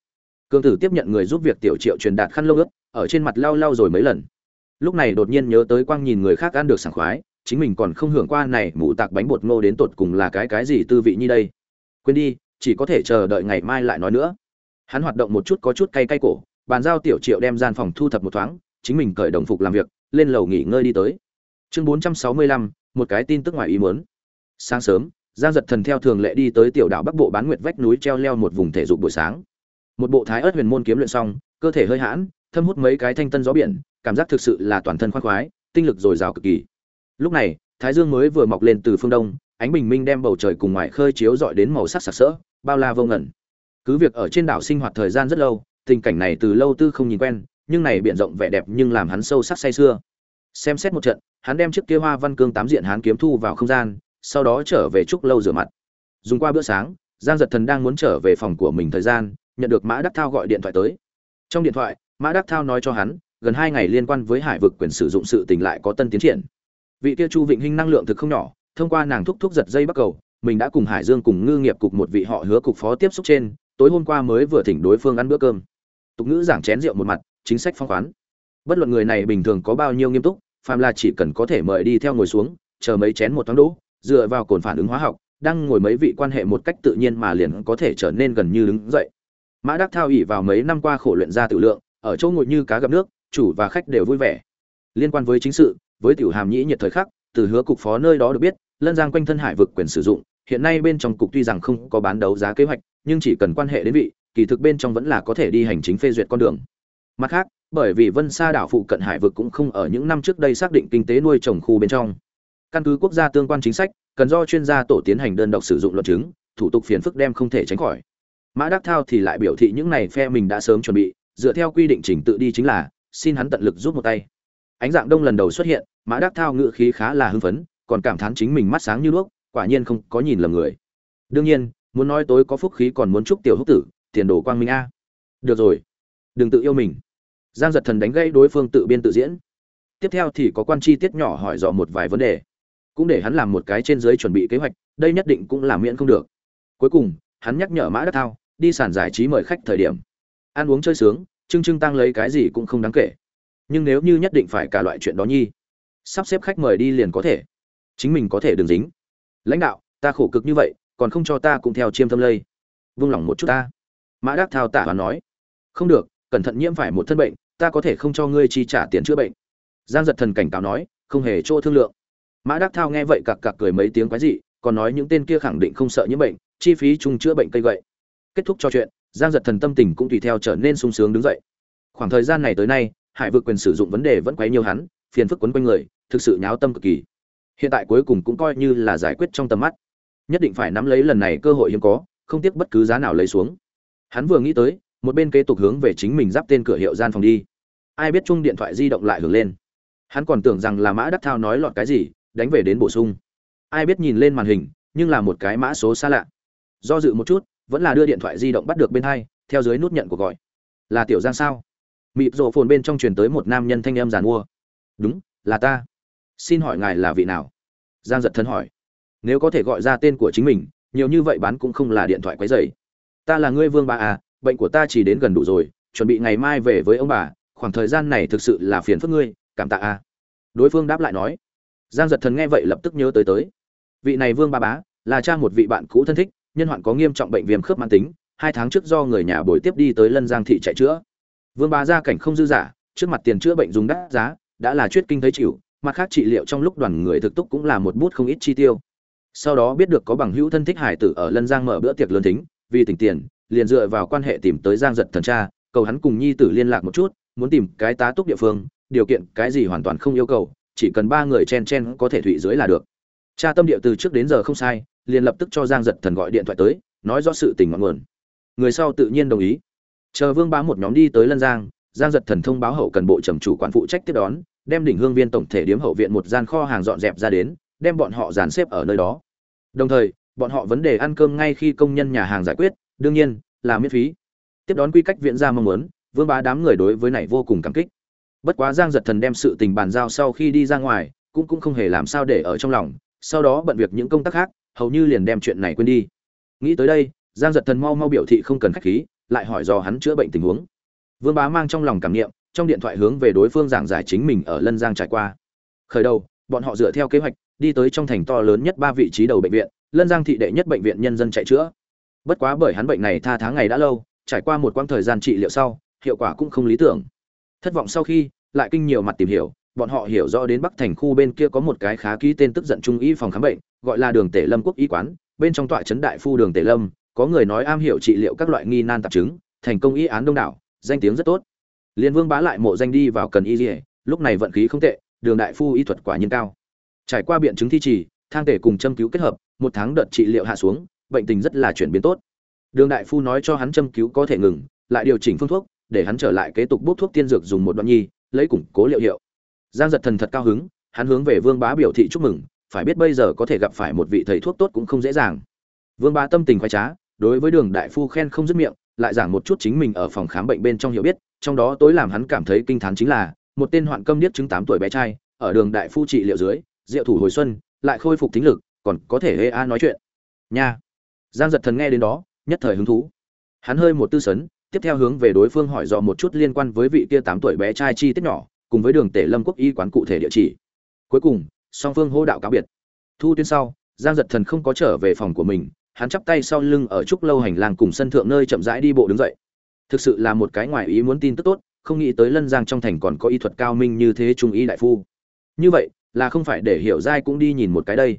Cương tử tiếp nhận người giúp việc tiểu triệu truyền đạt khăn lông ướt, ở trên mặt lau lau rồi mấy lần. Lúc này đột nhiên nhớ tới quang nhìn người khác ăn được sảng khoái chính mình còn không hưởng qua này mụ tạc bánh bột ngô đến tột cùng là cái cái gì tư vị như đây. Quên đi, chỉ có thể chờ đợi ngày mai lại nói nữa. Hắn hoạt động một chút có chút cay cay cổ, bàn giao tiểu triệu đem gian phòng thu thập một thoáng, chính mình cởi đồng phục làm việc, lên lầu nghỉ ngơi đi tới. Chương bốn trăm sáu mươi lăm, một cái tin tức ngoài ý muốn. Sáng sớm, giang giật thần theo thường lệ đi tới tiểu đảo bắc bộ bán nguyệt vách núi treo leo một vùng thể dục buổi sáng. Một bộ thái ớt huyền môn kiếm luyện xong, cơ thể hơi hãn, thâm hút mấy cái thanh tân gió biển, cảm giác thực sự là toàn thân khoan khoái, tinh lực dồi dào cực kỳ lúc này, thái dương mới vừa mọc lên từ phương đông, ánh bình minh đem bầu trời cùng ngoài khơi chiếu dọi đến màu sắc sặc sỡ, bao la vô ngẩn cứ việc ở trên đảo sinh hoạt thời gian rất lâu, tình cảnh này từ lâu tư không nhìn quen, nhưng này biển rộng vẻ đẹp nhưng làm hắn sâu sắc say sưa. Xem xét một trận, hắn đem chiếc kia hoa văn cương tám diện hắn kiếm thu vào không gian, sau đó trở về trúc lâu rửa mặt. Dùng qua bữa sáng, giang giật thần đang muốn trở về phòng của mình thời gian, nhận được mã đắc thao gọi điện thoại tới. Trong điện thoại, mã đắc thao nói cho hắn, gần hai ngày liên quan với hải vực quyền sử dụng sự tình lại có tân tiến triển vị kia chu vịnh hinh năng lượng thực không nhỏ, thông qua nàng thúc thúc giật dây bắt cầu, mình đã cùng hải dương cùng ngư nghiệp cục một vị họ hứa cục phó tiếp xúc trên, tối hôm qua mới vừa thỉnh đối phương ăn bữa cơm. Tục ngữ giảng chén rượu một mặt, chính sách phong khoán. Bất luận người này bình thường có bao nhiêu nghiêm túc, phàm là chỉ cần có thể mời đi theo ngồi xuống, chờ mấy chén một thoáng đỗ, dựa vào cồn phản ứng hóa học, đang ngồi mấy vị quan hệ một cách tự nhiên mà liền có thể trở nên gần như đứng dậy. Mã đắc thao ỉ vào mấy năm qua khổ luyện ra tự lượng, ở chỗ ngồi như cá gặp nước, chủ và khách đều vui vẻ. Liên quan với chính sự với tiểu hàm nhĩ nhiệt thời khắc, từ hứa cục phó nơi đó được biết, lân giang quanh thân hải vực quyền sử dụng, hiện nay bên trong cục tuy rằng không có bán đấu giá kế hoạch, nhưng chỉ cần quan hệ đến vị, kỳ thực bên trong vẫn là có thể đi hành chính phê duyệt con đường. Mặt khác, bởi vì vân sa đảo phụ cận hải vực cũng không ở những năm trước đây xác định kinh tế nuôi trồng khu bên trong. Căn cứ quốc gia tương quan chính sách, cần do chuyên gia tổ tiến hành đơn độc sử dụng luận chứng, thủ tục phiền phức đem không thể tránh khỏi. Mã đắc thao thì lại biểu thị những này phe mình đã sớm chuẩn bị, dựa theo quy định trình tự đi chính là, xin hắn tận lực giúp một tay ánh dạng đông lần đầu xuất hiện, mã đắc thao ngự khí khá là hưng phấn, còn cảm thán chính mình mắt sáng như đuốc, quả nhiên không có nhìn lầm người. Đương nhiên, muốn nói tối có phúc khí còn muốn chúc tiểu húc tử, tiền đồ quang minh a. Được rồi, đừng tự yêu mình. Giang giật thần đánh gây đối phương tự biên tự diễn. Tiếp theo thì có quan chi tiết nhỏ hỏi dò một vài vấn đề. Cũng để hắn làm một cái trên dưới chuẩn bị kế hoạch, đây nhất định cũng là miễn không được. Cuối cùng, hắn nhắc nhở mã đắc thao, đi sàn giải trí mời khách thời điểm. Ăn uống chơi sướng, chưng chưng tăng lấy cái gì cũng không đáng kể nhưng nếu như nhất định phải cả loại chuyện đó nhi, sắp xếp khách mời đi liền có thể. Chính mình có thể đừng dính. Lãnh đạo, ta khổ cực như vậy, còn không cho ta cũng theo chiêm tâm lây. Vung lòng một chút ta. Mã đắc thao tả và nói. Không được, cẩn thận nhiễm phải một thân bệnh, ta có thể không cho ngươi chi trả tiền chữa bệnh. Giang giật thần cảnh cáo nói, không hề chỗ thương lượng. Mã đắc thao nghe vậy cặc cặc cười mấy tiếng quái dị, còn nói những tên kia khẳng định không sợ nhiễm bệnh, chi phí chung chữa bệnh cây gậy. Kết thúc cho chuyện, giang giật thần tâm tình cũng tùy theo trở nên sung sướng đứng dậy. Khoảng thời gian này tới nay hải vực quyền sử dụng vấn đề vẫn quấy nhiều hắn, phiền phức quấn quanh người, thực sự nháo tâm cực kỳ. Hiện tại cuối cùng cũng coi như là giải quyết trong tầm mắt. Nhất định phải nắm lấy lần này cơ hội hiếm có, không tiếc bất cứ giá nào lấy xuống. Hắn vừa nghĩ tới, một bên kế tục hướng về chính mình giáp tên cửa hiệu gian phòng đi. Ai biết chung điện thoại di động lại hưởng lên. Hắn còn tưởng rằng là mã đắc thao nói lọt cái gì, đánh về đến bổ sung. Ai biết nhìn lên màn hình, nhưng là một cái mã số xa lạ. Do dự một chút, vẫn là đưa điện thoại di động bắt được bên hai, theo dưới nút nhận của gọi. Là tiểu giang sao? Mịp rộ phồn bên trong truyền tới một nam nhân thanh em giàn mua. Đúng, là ta. Xin hỏi ngài là vị nào? Giang giật thân hỏi. Nếu có thể gọi ra tên của chính mình, nhiều như vậy bán cũng không là điện thoại quấy dày ta là ngươi vương bà à bệnh của ta chỉ đến gần đủ rồi, chuẩn bị ngày mai về với ông bà, khoảng thời gian này thực sự là phiền phức ngươi, cảm tạ à. Đối phương đáp lại nói. Giang giật thần nghe vậy lập tức nhớ tới tới. Vị này vương ba bá, là cha một vị bạn cũ thân thích, nhân hoạn có nghiêm trọng bệnh viêm khớp mãn tính, hai tháng trước do người nhà bồi tiếp đi tới lân giang thị chạy chữa vương bá gia cảnh không dư giả, trước mặt tiền chữa bệnh dùng đắt giá, đã là chuyết kinh thấy chịu, mặt khác trị liệu trong lúc đoàn người thực túc cũng là một bút không ít chi tiêu. Sau đó biết được có bằng hữu thân thích hải tử ở lân giang mở bữa tiệc lớn thính, vì tỉnh tiền, liền dựa vào quan hệ tìm tới giang giật thần cha, cầu hắn cùng nhi tử liên lạc một chút, muốn tìm cái tá túc địa phương, điều kiện cái gì hoàn toàn không yêu cầu, chỉ cần ba người chen chen có thể thụy dưới là được. Cha tâm địa từ trước đến giờ không sai, liền lập tức cho giang giật thần gọi điện thoại tới, nói rõ sự tình ngọn nguồn. Người sau tự nhiên đồng ý chờ vương bá một nhóm đi tới lân giang giang giật thần thông báo hậu cần bộ trầm chủ quản phụ trách tiếp đón, đem đỉnh hương viên tổng thể điếm hậu viện một gian kho hàng dọn dẹp ra đến, đem bọn họ dàn xếp ở nơi đó. Đồng thời, bọn họ vấn đề ăn cơm ngay khi công nhân nhà hàng giải quyết, đương nhiên, là miễn phí. Tiếp đón quy cách viện ra mong muốn, vương bá đám người đối với này vô cùng cảm kích. Bất quá giang giật thần đem sự tình bàn giao sau khi đi ra ngoài, cũng cũng không hề làm sao để ở trong lòng, sau đó bận việc những công tác khác, hầu như liền đem chuyện này quên đi. Nghĩ tới đây, giang giật thần mau mau biểu thị không cần khách khí lại hỏi dò hắn chữa bệnh tình huống. Vương bá mang trong lòng cảm nghiệm trong điện thoại hướng về đối phương giảng giải chính mình ở lân giang trải qua. Khởi đầu, bọn họ dựa theo kế hoạch, đi tới trong thành to lớn nhất ba vị trí đầu bệnh viện, lân giang thị đệ nhất bệnh viện nhân dân chạy chữa. Bất quá bởi hắn bệnh này tha tháng ngày đã lâu, trải qua một quãng thời gian trị liệu sau, hiệu quả cũng không lý tưởng. Thất vọng sau khi, lại kinh nhiều mặt tìm hiểu, bọn họ hiểu rõ đến bắc thành khu bên kia có một cái khá ký tên tức giận trung y phòng khám bệnh, gọi là đường tể lâm quốc y quán, bên trong tọa trấn đại phu đường tể lâm có người nói am hiểu trị liệu các loại nghi nan tạp chứng, thành công y án đông đảo, danh tiếng rất tốt. Liên vương bá lại mộ danh đi vào cần y dỉa lúc này vận khí không tệ, đường đại phu y thuật quả nhiên cao. Trải qua biện chứng thi trì, thang thể cùng châm cứu kết hợp, một tháng đợt trị liệu hạ xuống, bệnh tình rất là chuyển biến tốt. Đường đại phu nói cho hắn châm cứu có thể ngừng, lại điều chỉnh phương thuốc, để hắn trở lại kế tục bút thuốc tiên dược dùng một đoạn nhi, lấy củng cố liệu hiệu. Giang giật thần thật cao hứng, hắn hướng về vương bá biểu thị chúc mừng, phải biết bây giờ có thể gặp phải một vị thầy thuốc tốt cũng không dễ dàng. Vương bá tâm tình khoái trá đối với đường đại phu khen không dứt miệng, lại giảng một chút chính mình ở phòng khám bệnh bên trong hiểu biết, trong đó tối làm hắn cảm thấy kinh thán chính là, một tên hoạn câm điếc chứng tám tuổi bé trai, ở đường đại phu trị liệu dưới diệu thủ hồi xuân, lại khôi phục tính lực, còn có thể hê a nói chuyện. Nha. Giang giật thần nghe đến đó, nhất thời hứng thú. Hắn hơi một tư sấn, tiếp theo hướng về đối phương hỏi dò một chút liên quan với vị kia tám tuổi bé trai chi tiết nhỏ, cùng với đường tể lâm quốc y quán cụ thể địa chỉ. Cuối cùng, song phương hô đạo cáo biệt. Thu tuyên sau, giang giật thần không có trở về phòng của mình hắn chắp tay sau lưng ở trúc lâu hành lang cùng sân thượng nơi chậm rãi đi bộ đứng dậy. Thực sự là một cái ngoài ý muốn tin tức tốt, không nghĩ tới lân giang trong thành còn có y thuật cao minh như thế trung y đại phu. Như vậy, là không phải để hiểu giai cũng đi nhìn một cái đây.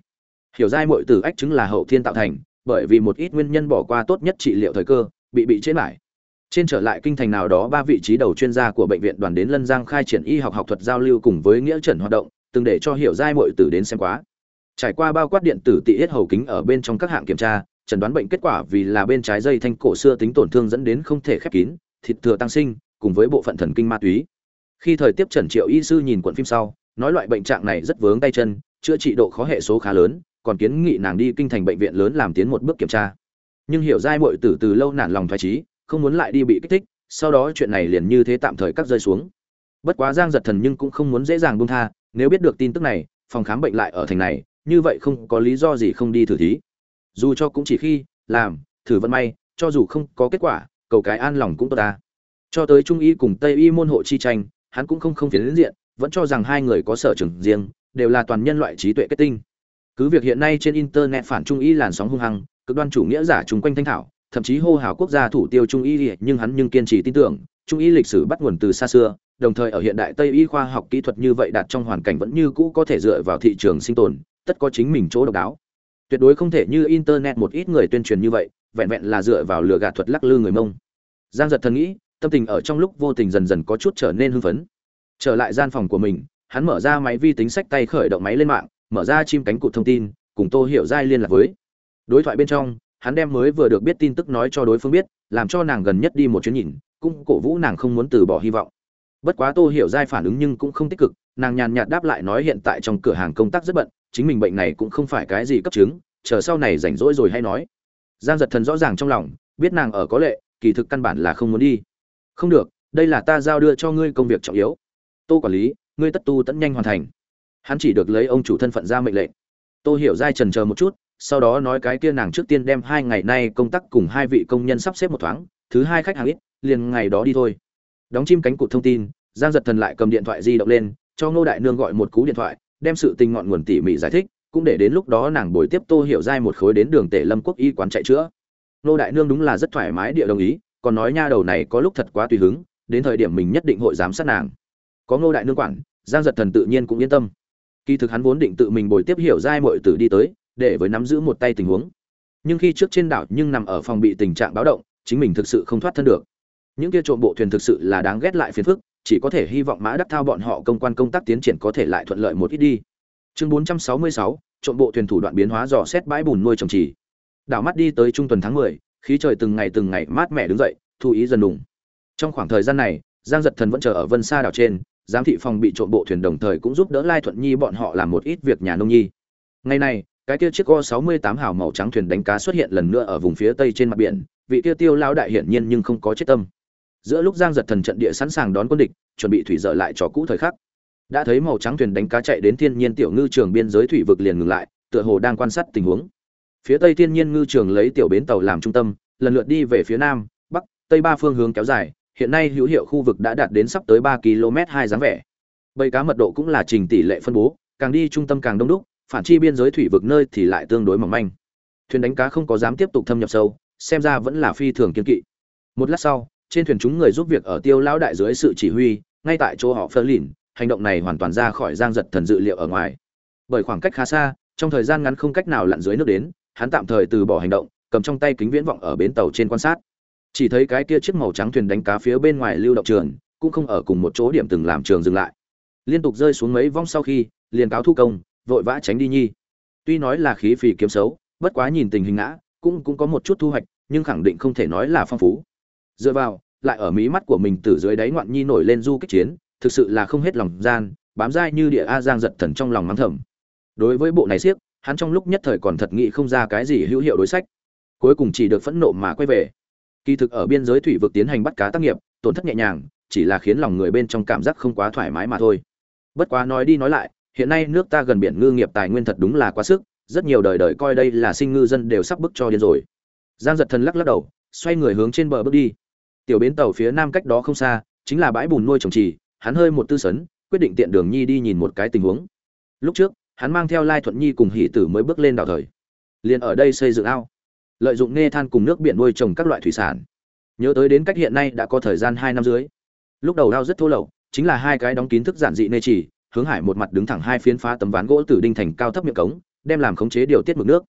Hiểu giai mọi từ ách chứng là hậu thiên tạo thành, bởi vì một ít nguyên nhân bỏ qua tốt nhất trị liệu thời cơ, bị bị chế lại trên trở lại kinh thành nào đó ba vị trí đầu chuyên gia của bệnh viện đoàn đến lân giang khai triển y học học thuật giao lưu cùng với nghĩa trần hoạt động, từng để cho hiểu giai mọi từ đến xem quá. Trải qua bao quát điện tử tị hết hầu kính ở bên trong các hạng kiểm tra chẩn đoán bệnh kết quả vì là bên trái dây thanh cổ xưa tính tổn thương dẫn đến không thể khép kín, thịt thừa tăng sinh, cùng với bộ phận thần kinh ma túy. Khi thời tiếp trần triệu y sư nhìn cuộn phim sau, nói loại bệnh trạng này rất vướng tay chân, chữa trị độ khó hệ số khá lớn, còn kiến nghị nàng đi kinh thành bệnh viện lớn làm tiến một bước kiểm tra. Nhưng hiểu giai muội tử từ lâu nản lòng thoái trí không muốn lại đi bị kích thích, sau đó chuyện này liền như thế tạm thời cắt rơi xuống. Bất quá giang giật thần nhưng cũng không muốn dễ dàng buông tha, nếu biết được tin tức này, phòng khám bệnh lại ở thành này, như vậy không có lý do gì không đi thử thí dù cho cũng chỉ khi làm, thử vận may, cho dù không có kết quả, cầu cái an lòng cũng tốt ta. Cho tới trung y cùng tây y môn hộ chi tranh, hắn cũng không không phiến diện, vẫn cho rằng hai người có sở trường riêng, đều là toàn nhân loại trí tuệ kết tinh. Cứ việc hiện nay trên internet phản trung y làn sóng hung hăng, cực đoan chủ nghĩa giả chung quanh thanh thảo, thậm chí hô hào quốc gia thủ tiêu trung y, nhưng hắn nhưng kiên trì tin tưởng, trung y lịch sử bắt nguồn từ xa xưa, đồng thời ở hiện đại tây y khoa học kỹ thuật như vậy đạt trong hoàn cảnh vẫn như cũ có thể dựa vào thị trường sinh tồn, tất có chính mình chỗ độc đáo tuyệt đối không thể như internet một ít người tuyên truyền như vậy, vẹn vẹn là dựa vào lừa gạt thuật lắc lư người mông. Giang giật thần nghĩ, tâm tình ở trong lúc vô tình dần dần có chút trở nên hưng phấn. Trở lại gian phòng của mình, hắn mở ra máy vi tính sách tay khởi động máy lên mạng, mở ra chim cánh cụt thông tin, cùng tô hiểu giai liên lạc với. Đối thoại bên trong, hắn đem mới vừa được biết tin tức nói cho đối phương biết, làm cho nàng gần nhất đi một chuyến nhìn, cũng cổ vũ nàng không muốn từ bỏ hy vọng. Bất quá tô hiểu giai phản ứng nhưng cũng không tích cực, nàng nhàn nhạt đáp lại nói hiện tại trong cửa hàng công tác rất bận chính mình bệnh này cũng không phải cái gì cấp chứng, chờ sau này rảnh rỗi rồi hay nói. Giang giật thần rõ ràng trong lòng, biết nàng ở có lệ, kỳ thực căn bản là không muốn đi. Không được, đây là ta giao đưa cho ngươi công việc trọng yếu. Tô quản lý, ngươi tất tu tẫn nhanh hoàn thành. Hắn chỉ được lấy ông chủ thân phận ra mệnh lệnh. Tô hiểu dai trần chờ một chút, sau đó nói cái kia nàng trước tiên đem hai ngày nay công tác cùng hai vị công nhân sắp xếp một thoáng, thứ hai khách hàng ít, liền ngày đó đi thôi. Đóng chim cánh cụt thông tin, giang giật thần lại cầm điện thoại di động lên, cho ngô đại nương gọi một cú điện thoại đem sự tình ngọn nguồn tỉ mỉ giải thích, cũng để đến lúc đó nàng bồi tiếp tô hiểu giai một khối đến đường tể lâm quốc y quán chạy chữa. Nô đại nương đúng là rất thoải mái địa đồng ý, còn nói nha đầu này có lúc thật quá tùy hứng, đến thời điểm mình nhất định hội giám sát nàng. Có ngô đại nương quản, giang giật thần tự nhiên cũng yên tâm. Kỳ thực hắn vốn định tự mình bồi tiếp hiểu giai mọi tử đi tới, để với nắm giữ một tay tình huống. Nhưng khi trước trên đảo nhưng nằm ở phòng bị tình trạng báo động, chính mình thực sự không thoát thân được. Những kia trộm bộ thuyền thực sự là đáng ghét lại phiền phức chỉ có thể hy vọng mã đắc thao bọn họ công quan công tác tiến triển có thể lại thuận lợi một ít đi. Chương 466, trộm bộ thuyền thủ đoạn biến hóa dò xét bãi bùn nuôi trồng trì. Đảo mắt đi tới trung tuần tháng 10, khí trời từng ngày từng ngày mát mẻ đứng dậy thu ý dần đủng trong khoảng thời gian này giang giật thần vẫn chờ ở vân xa đảo trên giám thị phòng bị trộm bộ thuyền đồng thời cũng giúp đỡ lai thuận nhi bọn họ làm một ít việc nhà nông nhi. Ngày nay cái kia chiếc go 68 hào màu trắng thuyền đánh cá xuất hiện lần nữa ở vùng phía tây trên mặt biển vị kia tiêu lao đại hiển nhiên nhưng không có chết tâm giữa lúc giang giật thần trận địa sẵn sàng đón quân địch, chuẩn bị thủy dở lại cho cũ thời khắc. Đã thấy màu trắng thuyền đánh cá chạy đến thiên nhiên tiểu ngư trường biên giới thủy vực liền ngừng lại, tựa hồ đang quan sát tình huống. Phía tây thiên nhiên ngư trường lấy tiểu bến tàu làm trung tâm, lần lượt đi về phía nam, bắc, tây ba phương hướng kéo dài, hiện nay hữu hiệu khu vực đã đạt đến sắp tới ba km hai dáng vẻ. Bầy cá mật độ cũng là trình tỷ lệ phân bố, càng đi trung tâm càng đông đúc, phản chi biên giới thủy vực nơi thì lại tương đối mỏng manh. Thuyền đánh cá không có dám tiếp tục thâm nhập sâu, xem ra vẫn là phi thường kiên kỵ. Một lát sau trên thuyền chúng người giúp việc ở tiêu lão đại dưới sự chỉ huy, ngay tại chỗ họ phơ lìn, hành động này hoàn toàn ra khỏi giang giật thần dự liệu ở ngoài. Bởi khoảng cách khá xa, trong thời gian ngắn không cách nào lặn dưới nước đến, hắn tạm thời từ bỏ hành động, cầm trong tay kính viễn vọng ở bến tàu trên quan sát. Chỉ thấy cái kia chiếc màu trắng thuyền đánh cá phía bên ngoài lưu động trường, cũng không ở cùng một chỗ điểm từng làm trường dừng lại. Liên tục rơi xuống mấy vong sau khi, liền cáo thu công, vội vã tránh đi nhi. Tuy nói là khí phì kiếm xấu, bất quá nhìn tình hình ngã, cũng cũng có một chút thu hoạch, nhưng khẳng định không thể nói là phong phú dựa vào, lại ở mí mắt của mình từ dưới đáy ngoạn nhi nổi lên du kích chiến, thực sự là không hết lòng gian, bám dai như địa a giang giật thần trong lòng mắng thầm. Đối với bộ này siếc, hắn trong lúc nhất thời còn thật nghĩ không ra cái gì hữu hiệu đối sách. Cuối cùng chỉ được phẫn nộ mà quay về. Kỳ thực ở biên giới thủy vực tiến hành bắt cá tác nghiệp, tổn thất nhẹ nhàng, chỉ là khiến lòng người bên trong cảm giác không quá thoải mái mà thôi. Bất quá nói đi nói lại, hiện nay nước ta gần biển ngư nghiệp tài nguyên thật đúng là quá sức, rất nhiều đời đời coi đây là sinh ngư dân đều sắp bức cho điên rồi. Giang giật thần lắc lắc đầu, xoay người hướng trên bờ bước đi tiểu bến tàu phía nam cách đó không xa, chính là bãi bùn nuôi trồng trì, hắn hơi một tư sấn, quyết định tiện đường nhi đi nhìn một cái tình huống. Lúc trước, hắn mang theo lai thuận nhi cùng hỷ tử mới bước lên đảo thời. Liền ở đây xây dựng ao. Lợi dụng nghe than cùng nước biển nuôi trồng các loại thủy sản. Nhớ tới đến cách hiện nay đã có thời gian hai năm dưới lúc đầu ao rất thô lậu, chính là hai cái đóng kín thức giản dị nê chỉ, hướng hải một mặt đứng thẳng hai phiến phá tấm ván gỗ từ đinh thành cao thấp miệng cống, đem làm khống chế điều tiết mực nước.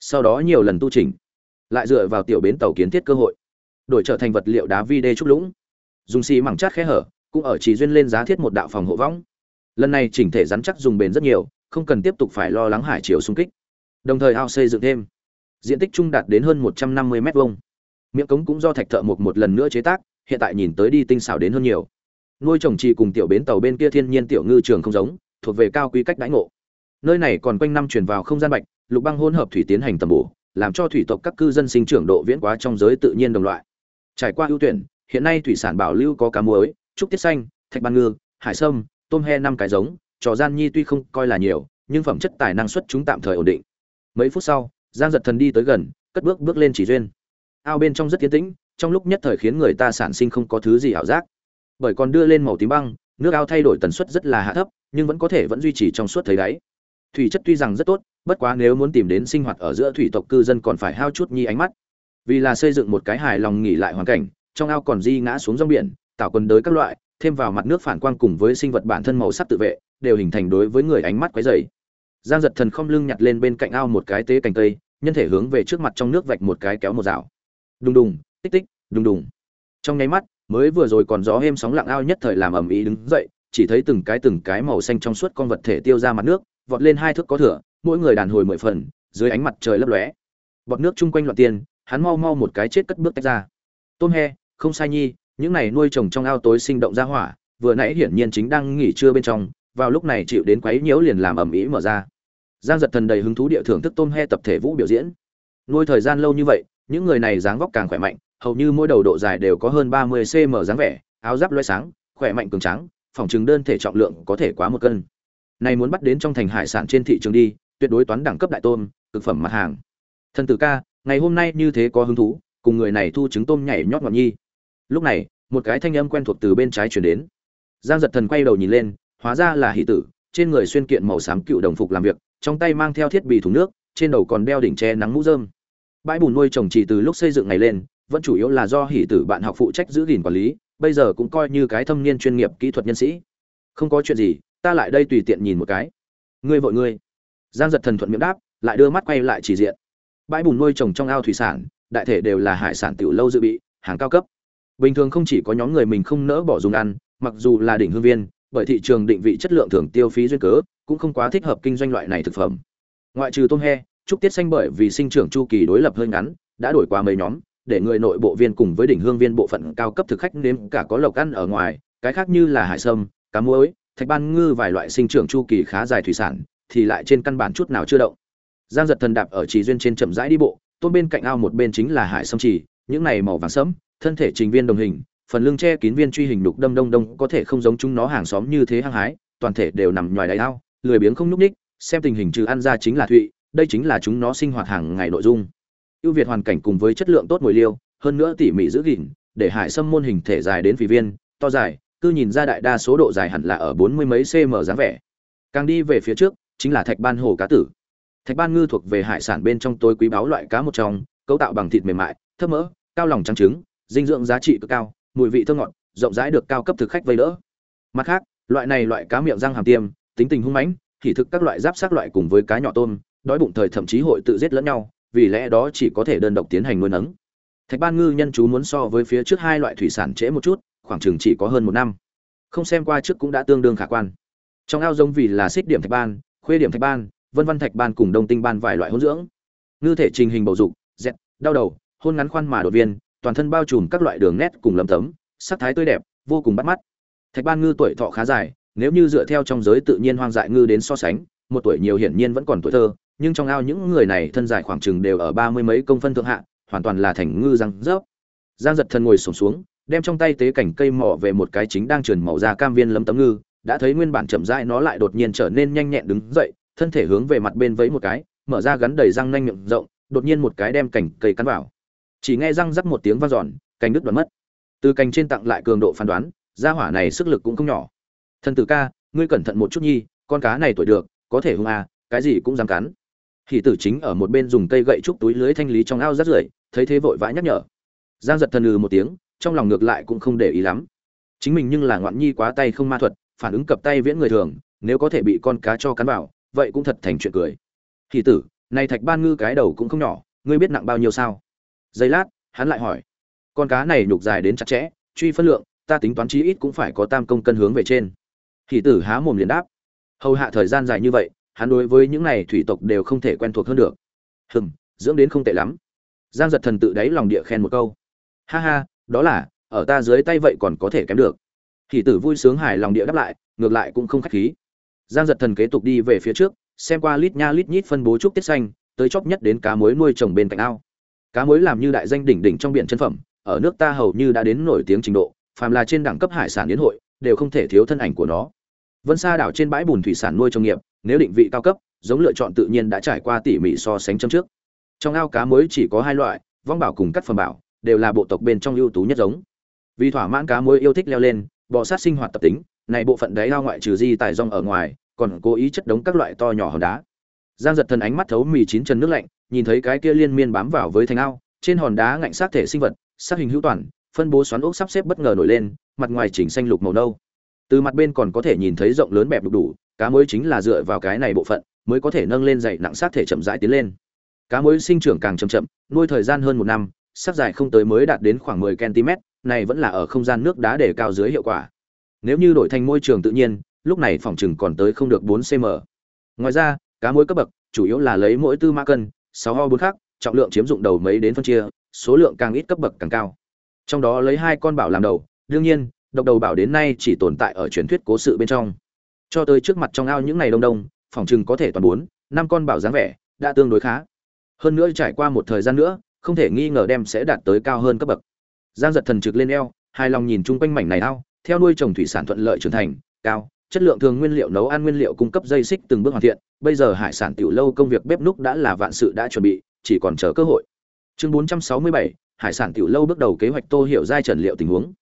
Sau đó nhiều lần tu chỉnh, lại dựa vào tiểu bến tàu kiến thiết cơ hội đổi trở thành vật liệu đá vi đê trúc lũng. Dùng xi mảng chát khe hở, cũng ở chỉ duyên lên giá thiết một đạo phòng hộ võng. Lần này chỉnh thể rắn chắc dùng bền rất nhiều, không cần tiếp tục phải lo lắng hải chiều xung kích. Đồng thời ao xây dựng thêm. Diện tích trung đạt đến hơn một trăm năm mươi m hai miệng cống cũng do thạch thợ một một lần nữa chế tác, hiện tại nhìn tới đi tinh xảo đến hơn nhiều. Nuôi trồng trì cùng tiểu bến tàu bên kia thiên nhiên tiểu ngư trường không giống, thuộc về cao quy cách đãi ngộ. Nơi này còn quanh năm chuyển vào không gian bạch, lục băng hỗn hợp thủy tiến hành tầm bổ, làm cho thủy tộc các cư dân sinh trưởng độ viễn quá trong giới tự nhiên đồng loại trải qua ưu tuyển, hiện nay thủy sản bảo lưu có cá muối, trúc tiết xanh, thạch ban ngư, hải sâm, tôm he năm cái giống, trò gian nhi tuy không coi là nhiều, nhưng phẩm chất tài năng suất chúng tạm thời ổn định. Mấy phút sau, giang giật thần đi tới gần, cất bước bước lên chỉ duyên. Ao bên trong rất tiến tĩnh, trong lúc nhất thời khiến người ta sản sinh không có thứ gì ảo giác. Bởi còn đưa lên màu tím băng, nước ao thay đổi tần suất rất là hạ thấp, nhưng vẫn có thể vẫn duy trì trong suốt thấy đáy. Thủy chất tuy rằng rất tốt, bất quá nếu muốn tìm đến sinh hoạt ở giữa thủy tộc cư dân còn phải hao chút nhi ánh mắt vì là xây dựng một cái hài lòng nghỉ lại hoàn cảnh, trong ao còn di ngã xuống rong biển, tạo quần đới các loại, thêm vào mặt nước phản quang cùng với sinh vật bản thân màu sắc tự vệ, đều hình thành đối với người ánh mắt quấy dày giang giật thần không lưng nhặt lên bên cạnh ao một cái tế cành cây, nhân thể hướng về trước mặt trong nước vạch một cái kéo một rào. Đùng đùng, tích tích, đùng đùng. Trong nháy mắt, mới vừa rồi còn gió êm sóng lặng ao nhất thời làm ầm ĩ đứng dậy, chỉ thấy từng cái từng cái màu xanh trong suốt con vật thể tiêu ra mặt nước, vọt lên hai thước có thửa mỗi người đàn hồi mười phần, dưới ánh mặt trời lấp lóe. Bọt nước chung quanh loạn tiên hắn mau mau một cái chết cất bước tách ra. Tôm he, không sai nhi, những này nuôi trồng trong ao tối sinh động ra hỏa, vừa nãy hiển nhiên chính đang nghỉ trưa bên trong, vào lúc này chịu đến quấy nhiễu liền làm ầm ĩ mở ra. Giang giật thần đầy hứng thú địa thưởng thức tôm he tập thể vũ biểu diễn. Nuôi thời gian lâu như vậy, những người này dáng vóc càng khỏe mạnh, hầu như mỗi đầu độ dài đều có hơn ba mươi cm dáng vẻ, áo giáp loé sáng, khỏe mạnh cường trắng phòng chứng đơn thể trọng lượng có thể quá một cân. Này muốn bắt đến trong thành hải sản trên thị trường đi, tuyệt đối toán đẳng cấp đại tôm thực phẩm mặt hàng. Thần tử ca ngày hôm nay như thế có hứng thú, cùng người này thu trứng tôm nhảy nhót ngọt nhi. Lúc này, một cái thanh âm quen thuộc từ bên trái chuyển đến. Giang giật thần quay đầu nhìn lên, hóa ra là hỷ tử, trên người xuyên kiện màu xám cựu đồng phục làm việc, trong tay mang theo thiết bị thùng nước, trên đầu còn đeo đỉnh che nắng mũ rơm. Bãi bùn nuôi trồng chỉ từ lúc xây dựng ngày lên, vẫn chủ yếu là do hỷ tử bạn học phụ trách giữ gìn quản lý, bây giờ cũng coi như cái thâm niên chuyên nghiệp kỹ thuật nhân sĩ. Không có chuyện gì, ta lại đây tùy tiện nhìn một cái. Ngươi vội ngươi. Giang giật thần thuận miệng đáp, lại đưa mắt quay lại chỉ diện bãi bùn nuôi trồng trong ao thủy sản, đại thể đều là hải sản tiểu lâu dự bị, hàng cao cấp. Bình thường không chỉ có nhóm người mình không nỡ bỏ dùng ăn, mặc dù là đỉnh hương viên, bởi thị trường định vị chất lượng thường tiêu phí duyên cớ, cũng không quá thích hợp kinh doanh loại này thực phẩm. Ngoại trừ tôm he, trúc tiết xanh bởi vì sinh trưởng chu kỳ đối lập hơi ngắn, đã đổi qua mấy nhóm, để người nội bộ viên cùng với đỉnh hương viên bộ phận cao cấp thực khách nếm cả có lộc ăn ở ngoài, cái khác như là hải sâm, cá muối, thạch ban ngư vài loại sinh trưởng chu kỳ khá dài thủy sản, thì lại trên căn bản chút nào chưa động giang giật thần đạp ở trì duyên trên chậm rãi đi bộ, tôn bên cạnh ao một bên chính là hải sâm trì, những này màu vàng sẫm, thân thể trình viên đồng hình, phần lưng che kín viên truy hình đục đâm đông đông, có thể không giống chúng nó hàng xóm như thế hăng hái, toàn thể đều nằm ngoài đáy ao, lười biếng không nhúc ních xem tình hình trừ ăn ra chính là thụy, đây chính là chúng nó sinh hoạt hàng ngày nội dung. Ưu việt hoàn cảnh cùng với chất lượng tốt mùi liêu, hơn nữa tỉ mỉ giữ gìn, để hải sâm môn hình thể dài đến phì viên, to dài, cứ nhìn ra đại đa số độ dài hẳn là ở bốn mươi mấy cm dáng vẻ. Càng đi về phía trước, chính là thạch ban hồ cá tử thạch ban ngư thuộc về hải sản bên trong tối quý báu loại cá một trong, cấu tạo bằng thịt mềm mại thấp mỡ, cao lòng trắng trứng, dinh dưỡng giá trị cực cao, mùi vị thơm ngọt, rộng rãi được cao cấp thực khách vây đỡ. Mặt khác, loại này loại cá miệng răng hàm tiêm, tính tình hung mãnh, thì thực các loại giáp sát loại cùng với cá nhỏ tôm, đói bụng thời thậm chí hội tự giết lẫn nhau, vì lẽ đó chỉ có thể đơn độc tiến hành nuôi nấng. Thạch ban ngư nhân chú muốn so với phía trước hai loại thủy sản trễ một chút, khoảng chừng chỉ có hơn một năm. Không xem qua trước cũng đã tương đương khả quan. Trong ao giống vì là xích điểm thạch ban, khuê điểm thạch ban vân văn thạch ban cùng đông tinh ban vài loại hỗn dưỡng. Ngư thể trình hình bầu dục, dẹt, đau đầu, hôn ngắn khoan mà đột viên, toàn thân bao trùm các loại đường nét cùng lấm tấm, sắc thái tươi đẹp, vô cùng bắt mắt. Thạch ban ngư tuổi thọ khá dài, nếu như dựa theo trong giới tự nhiên hoang dại ngư đến so sánh, một tuổi nhiều hiển nhiên vẫn còn tuổi thơ, nhưng trong ao những người này thân dài khoảng chừng đều ở ba mươi mấy công phân thượng hạ, hoàn toàn là thành ngư răng rớp. Giang giật thân ngồi sổm xuống, đem trong tay tế cảnh cây mỏ về một cái chính đang trườn màu da cam viên lấm tấm ngư, đã thấy nguyên bản chậm rãi nó lại đột nhiên trở nên nhanh nhẹn đứng dậy thân thể hướng về mặt bên vẫy một cái, mở ra gắn đầy răng nanh miệng rộng, đột nhiên một cái đem cành cây cắn vào. Chỉ nghe răng rắc một tiếng vang giòn cành đứt đoạn mất. Từ cành trên tặng lại cường độ phán đoán, gia hỏa này sức lực cũng không nhỏ. Thân tử ca, ngươi cẩn thận một chút nhi, con cá này tuổi được, có thể hung à cái gì cũng dám cắn. Hỷ tử chính ở một bên dùng cây gậy trúc túi lưới thanh lý trong ao rắt rưởi, thấy thế vội vã nhắc nhở. Giang giật thần ừ một tiếng, trong lòng ngược lại cũng không để ý lắm. Chính mình nhưng là ngoạn nhi quá tay không ma thuật, phản ứng cập tay viễn người thường, nếu có thể bị con cá cho cắn vào vậy cũng thật thành chuyện cười. Kỳ tử, này thạch ban ngư cái đầu cũng không nhỏ, ngươi biết nặng bao nhiêu sao? Giây lát, hắn lại hỏi. Con cá này nhục dài đến chặt chẽ, truy phân lượng, ta tính toán chí ít cũng phải có tam công cân hướng về trên. Kỳ tử há mồm liền đáp. Hầu hạ thời gian dài như vậy, hắn đối với những này thủy tộc đều không thể quen thuộc hơn được. Hừm, dưỡng đến không tệ lắm. Giang giật thần tự đáy lòng địa khen một câu. Ha ha, đó là, ở ta dưới tay vậy còn có thể kém được. Kỳ tử vui sướng hài lòng địa đáp lại, ngược lại cũng không khách khí giang giật thần kế tục đi về phía trước, xem qua lít nha lít nhít phân bố trúc tiết xanh, tới chóp nhất đến cá muối nuôi trồng bên cạnh ao. Cá muối làm như đại danh đỉnh đỉnh trong biển chân phẩm, ở nước ta hầu như đã đến nổi tiếng trình độ, phàm là trên đẳng cấp hải sản đến hội, đều không thể thiếu thân ảnh của nó. Vân sa đảo trên bãi bùn thủy sản nuôi trồng nghiệp, nếu định vị cao cấp, giống lựa chọn tự nhiên đã trải qua tỉ mỉ so sánh châm trước. Trong ao cá muối chỉ có hai loại, vong bảo cùng cắt phẩm bảo, đều là bộ tộc bên trong ưu tú nhất giống. Vì thỏa mãn cá muối yêu thích leo lên bò sát sinh hoạt tập tính, này bộ phận đáy ao ngoại trừ di tài rong ở ngoài, còn cố ý chất đống các loại to nhỏ hòn đá. Giang giật thần ánh mắt thấu mì chín chân nước lạnh, nhìn thấy cái kia liên miên bám vào với thành ao, trên hòn đá ngạnh sát thể sinh vật, sát hình hữu toàn, phân bố xoắn ốc sắp xếp bất ngờ nổi lên, mặt ngoài chỉnh xanh lục màu nâu. Từ mặt bên còn có thể nhìn thấy rộng lớn bẹp đục đủ, cá mới chính là dựa vào cái này bộ phận, mới có thể nâng lên dày nặng sát thể chậm rãi tiến lên. Cá mới sinh trưởng càng chậm chậm, nuôi thời gian hơn một năm sắc dài không tới mới đạt đến khoảng 10 cm này vẫn là ở không gian nước đá để cao dưới hiệu quả. Nếu như đổi thành môi trường tự nhiên, lúc này phòng chừng còn tới không được 4 cm ngoài ra, cá muối cấp bậc, chủ yếu là lấy mỗi tư mã cân 6 ho 4 khác trọng lượng chiếm dụng đầu mấy đến phân chia, số lượng càng ít cấp bậc càng cao. Trong đó lấy hai con bảo làm đầu, đương nhiên, độc đầu bảo đến nay chỉ tồn tại ở truyền thuyết cố sự bên trong. Cho tới trước mặt trong ao những ngày đông đông, phòng chừng có thể toàn bốn, năm con bảo dáng vẻ, đã tương đối khá. Hơn nữa trải qua một thời gian nữa, không thể nghi ngờ đem sẽ đạt tới cao hơn cấp bậc giang giật thần trực lên eo hài lòng nhìn chung quanh mảnh này ao theo nuôi trồng thủy sản thuận lợi trưởng thành cao chất lượng thường nguyên liệu nấu ăn nguyên liệu cung cấp dây xích từng bước hoàn thiện bây giờ hải sản tiểu lâu công việc bếp núc đã là vạn sự đã chuẩn bị chỉ còn chờ cơ hội. Chương 467, hải sản tiểu lâu bước đầu kế hoạch tô hiểu giai trần liệu tình huống.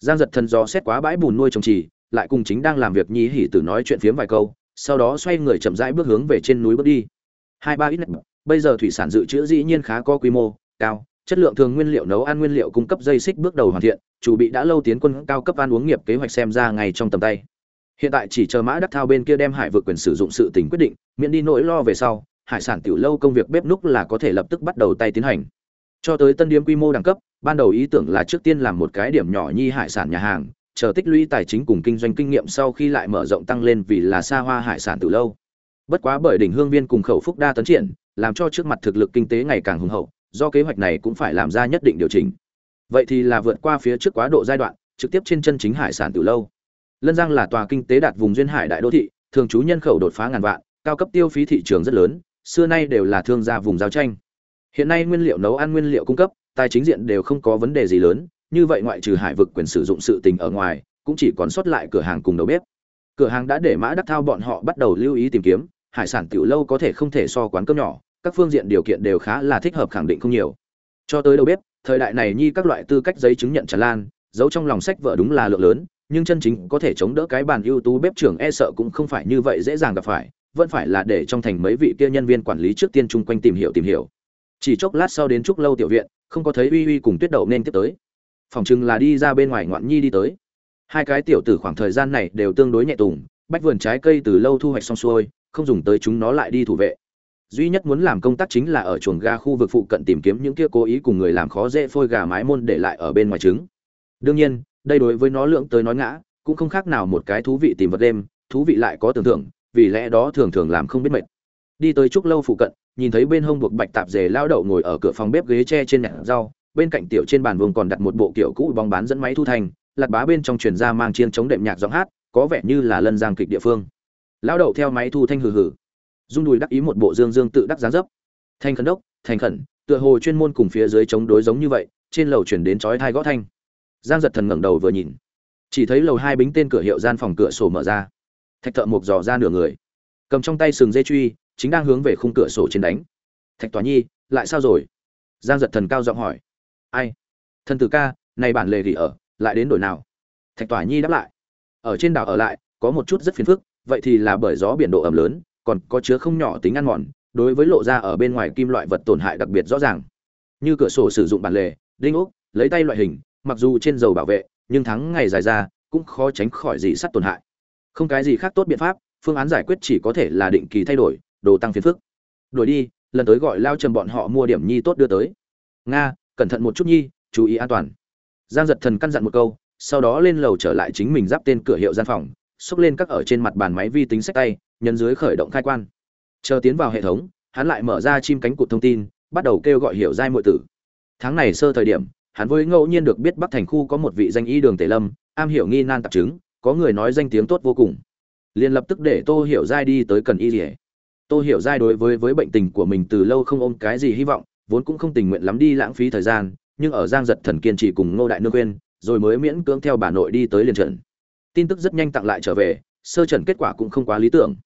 Giang giật thần do xét quá bãi bùn nuôi trồng trì lại cùng chính đang làm việc nhi hỉ tử nói chuyện phiếm vài câu sau đó xoay người chậm rãi bước hướng về trên núi bước đi. Hai ba ít bây giờ thủy sản dự trữ dĩ nhiên khá có quy mô cao chất lượng thường nguyên liệu nấu ăn nguyên liệu cung cấp dây xích bước đầu hoàn thiện, chủ bị đã lâu tiến quân cao cấp ăn uống nghiệp kế hoạch xem ra ngay trong tầm tay. Hiện tại chỉ chờ mã đắc thao bên kia đem hải vượt quyền sử dụng sự tình quyết định, miễn đi nỗi lo về sau, hải sản tiểu lâu công việc bếp núc là có thể lập tức bắt đầu tay tiến hành. Cho tới tân điếm quy mô đẳng cấp, ban đầu ý tưởng là trước tiên làm một cái điểm nhỏ nhi hải sản nhà hàng, chờ tích lũy tài chính cùng kinh doanh kinh nghiệm sau khi lại mở rộng tăng lên vì là xa hoa hải sản từ lâu. Bất quá bởi đỉnh hương viên cùng khẩu phúc đa tấn triển, làm cho trước mặt thực lực kinh tế ngày càng hùng hậu do kế hoạch này cũng phải làm ra nhất định điều chỉnh. Vậy thì là vượt qua phía trước quá độ giai đoạn, trực tiếp trên chân chính hải sản từ lâu. Lân giang là tòa kinh tế đạt vùng duyên hải đại đô thị, thường trú nhân khẩu đột phá ngàn vạn, cao cấp tiêu phí thị trường rất lớn, xưa nay đều là thương gia vùng giao tranh. Hiện nay nguyên liệu nấu ăn nguyên liệu cung cấp, tài chính diện đều không có vấn đề gì lớn, như vậy ngoại trừ hải vực quyền sử dụng sự tình ở ngoài, cũng chỉ còn sót lại cửa hàng cùng đầu bếp. Cửa hàng đã để mã đắc thao bọn họ bắt đầu lưu ý tìm kiếm, hải sản tiểu lâu có thể không thể so quán cơm nhỏ các phương diện điều kiện đều khá là thích hợp khẳng định không nhiều. Cho tới đầu bếp, thời đại này nhi các loại tư cách giấy chứng nhận tràn lan, giấu trong lòng sách vợ đúng là lượng lớn, nhưng chân chính có thể chống đỡ cái bàn ưu tú bếp trưởng e sợ cũng không phải như vậy dễ dàng gặp phải, vẫn phải là để trong thành mấy vị kia nhân viên quản lý trước tiên chung quanh tìm hiểu tìm hiểu. Chỉ chốc lát sau đến chúc lâu tiểu viện, không có thấy uy uy cùng tuyết đậu nên tiếp tới. Phòng chừng là đi ra bên ngoài ngoạn nhi đi tới. Hai cái tiểu tử khoảng thời gian này đều tương đối nhẹ tùng, bách vườn trái cây từ lâu thu hoạch xong xuôi, không dùng tới chúng nó lại đi thủ vệ duy nhất muốn làm công tác chính là ở chuồng ga khu vực phụ cận tìm kiếm những kia cố ý cùng người làm khó dễ phôi gà mái môn để lại ở bên ngoài trứng. Đương nhiên, đây đối với nó lượng tới nói ngã, cũng không khác nào một cái thú vị tìm vật đêm, thú vị lại có tưởng tượng, vì lẽ đó thường thường làm không biết mệt. Đi tới trúc lâu phụ cận, nhìn thấy bên hông buộc bạch tạp dề lao đậu ngồi ở cửa phòng bếp ghế tre trên nhặt rau, bên cạnh tiểu trên bàn vuông còn đặt một bộ kiểu cũ bóng bán dẫn máy thu thành lặt bá bên trong truyền ra mang chiên chống đệm nhạc giọng hát, có vẻ như là lân giang kịch địa phương. Lao đậu theo máy thu thanh hừ hừ dung đùi đắc ý một bộ dương dương tự đắc giá dấp. Thanh khẩn đốc thành khẩn, tựa hồ chuyên môn cùng phía dưới chống đối giống như vậy, trên lầu chuyển đến chói thai gõ thanh. Giang giật thần ngẩng đầu vừa nhìn, chỉ thấy lầu hai bính tên cửa hiệu gian phòng cửa sổ mở ra. Thạch thợ mộc dò ra nửa người. Cầm trong tay sừng dây truy, chính đang hướng về khung cửa sổ trên đánh. Thạch tòa nhi, lại sao rồi? Giang giật thần cao giọng hỏi. Ai? Thần tử ca, này bản lề gì ở, lại đến đổi nào? Thạch tòa nhi đáp lại. Ở trên đảo ở lại, có một chút rất phiền phức, vậy thì là bởi gió biển độ ẩm lớn còn có chứa không nhỏ tính ăn mòn, đối với lộ ra ở bên ngoài kim loại vật tổn hại đặc biệt rõ ràng. Như cửa sổ sử dụng bản lề, đinh ốc, lấy tay loại hình, mặc dù trên dầu bảo vệ, nhưng thắng ngày dài ra, cũng khó tránh khỏi gì sắt tổn hại. Không cái gì khác tốt biện pháp, phương án giải quyết chỉ có thể là định kỳ thay đổi, đồ tăng phiền phức. Đổi đi, lần tới gọi lao trầm bọn họ mua điểm nhi tốt đưa tới. Nga, cẩn thận một chút nhi, chú ý an toàn. Giang giật thần căn dặn một câu, sau đó lên lầu trở lại chính mình giáp tên cửa hiệu gian phòng xúc lên các ở trên mặt bàn máy vi tính sách tay, nhấn dưới khởi động khai quan. Chờ tiến vào hệ thống, hắn lại mở ra chim cánh cụt thông tin, bắt đầu kêu gọi hiểu giai muội tử. Tháng này sơ thời điểm, hắn với ngẫu nhiên được biết bắc thành khu có một vị danh y đường tề lâm, am hiểu nghi nan tạp chứng, có người nói danh tiếng tốt vô cùng. Liền lập tức để tô hiểu giai đi tới cần y rỉa tô hiểu giai đối với với bệnh tình của mình từ lâu không ôm cái gì hy vọng, vốn cũng không tình nguyện lắm đi lãng phí thời gian, nhưng ở giang giật thần kiên trì cùng ngô đại nương quên rồi mới miễn cưỡng theo bà nội đi tới liền trận tin tức rất nhanh tặng lại trở về, sơ trần kết quả cũng không quá lý tưởng.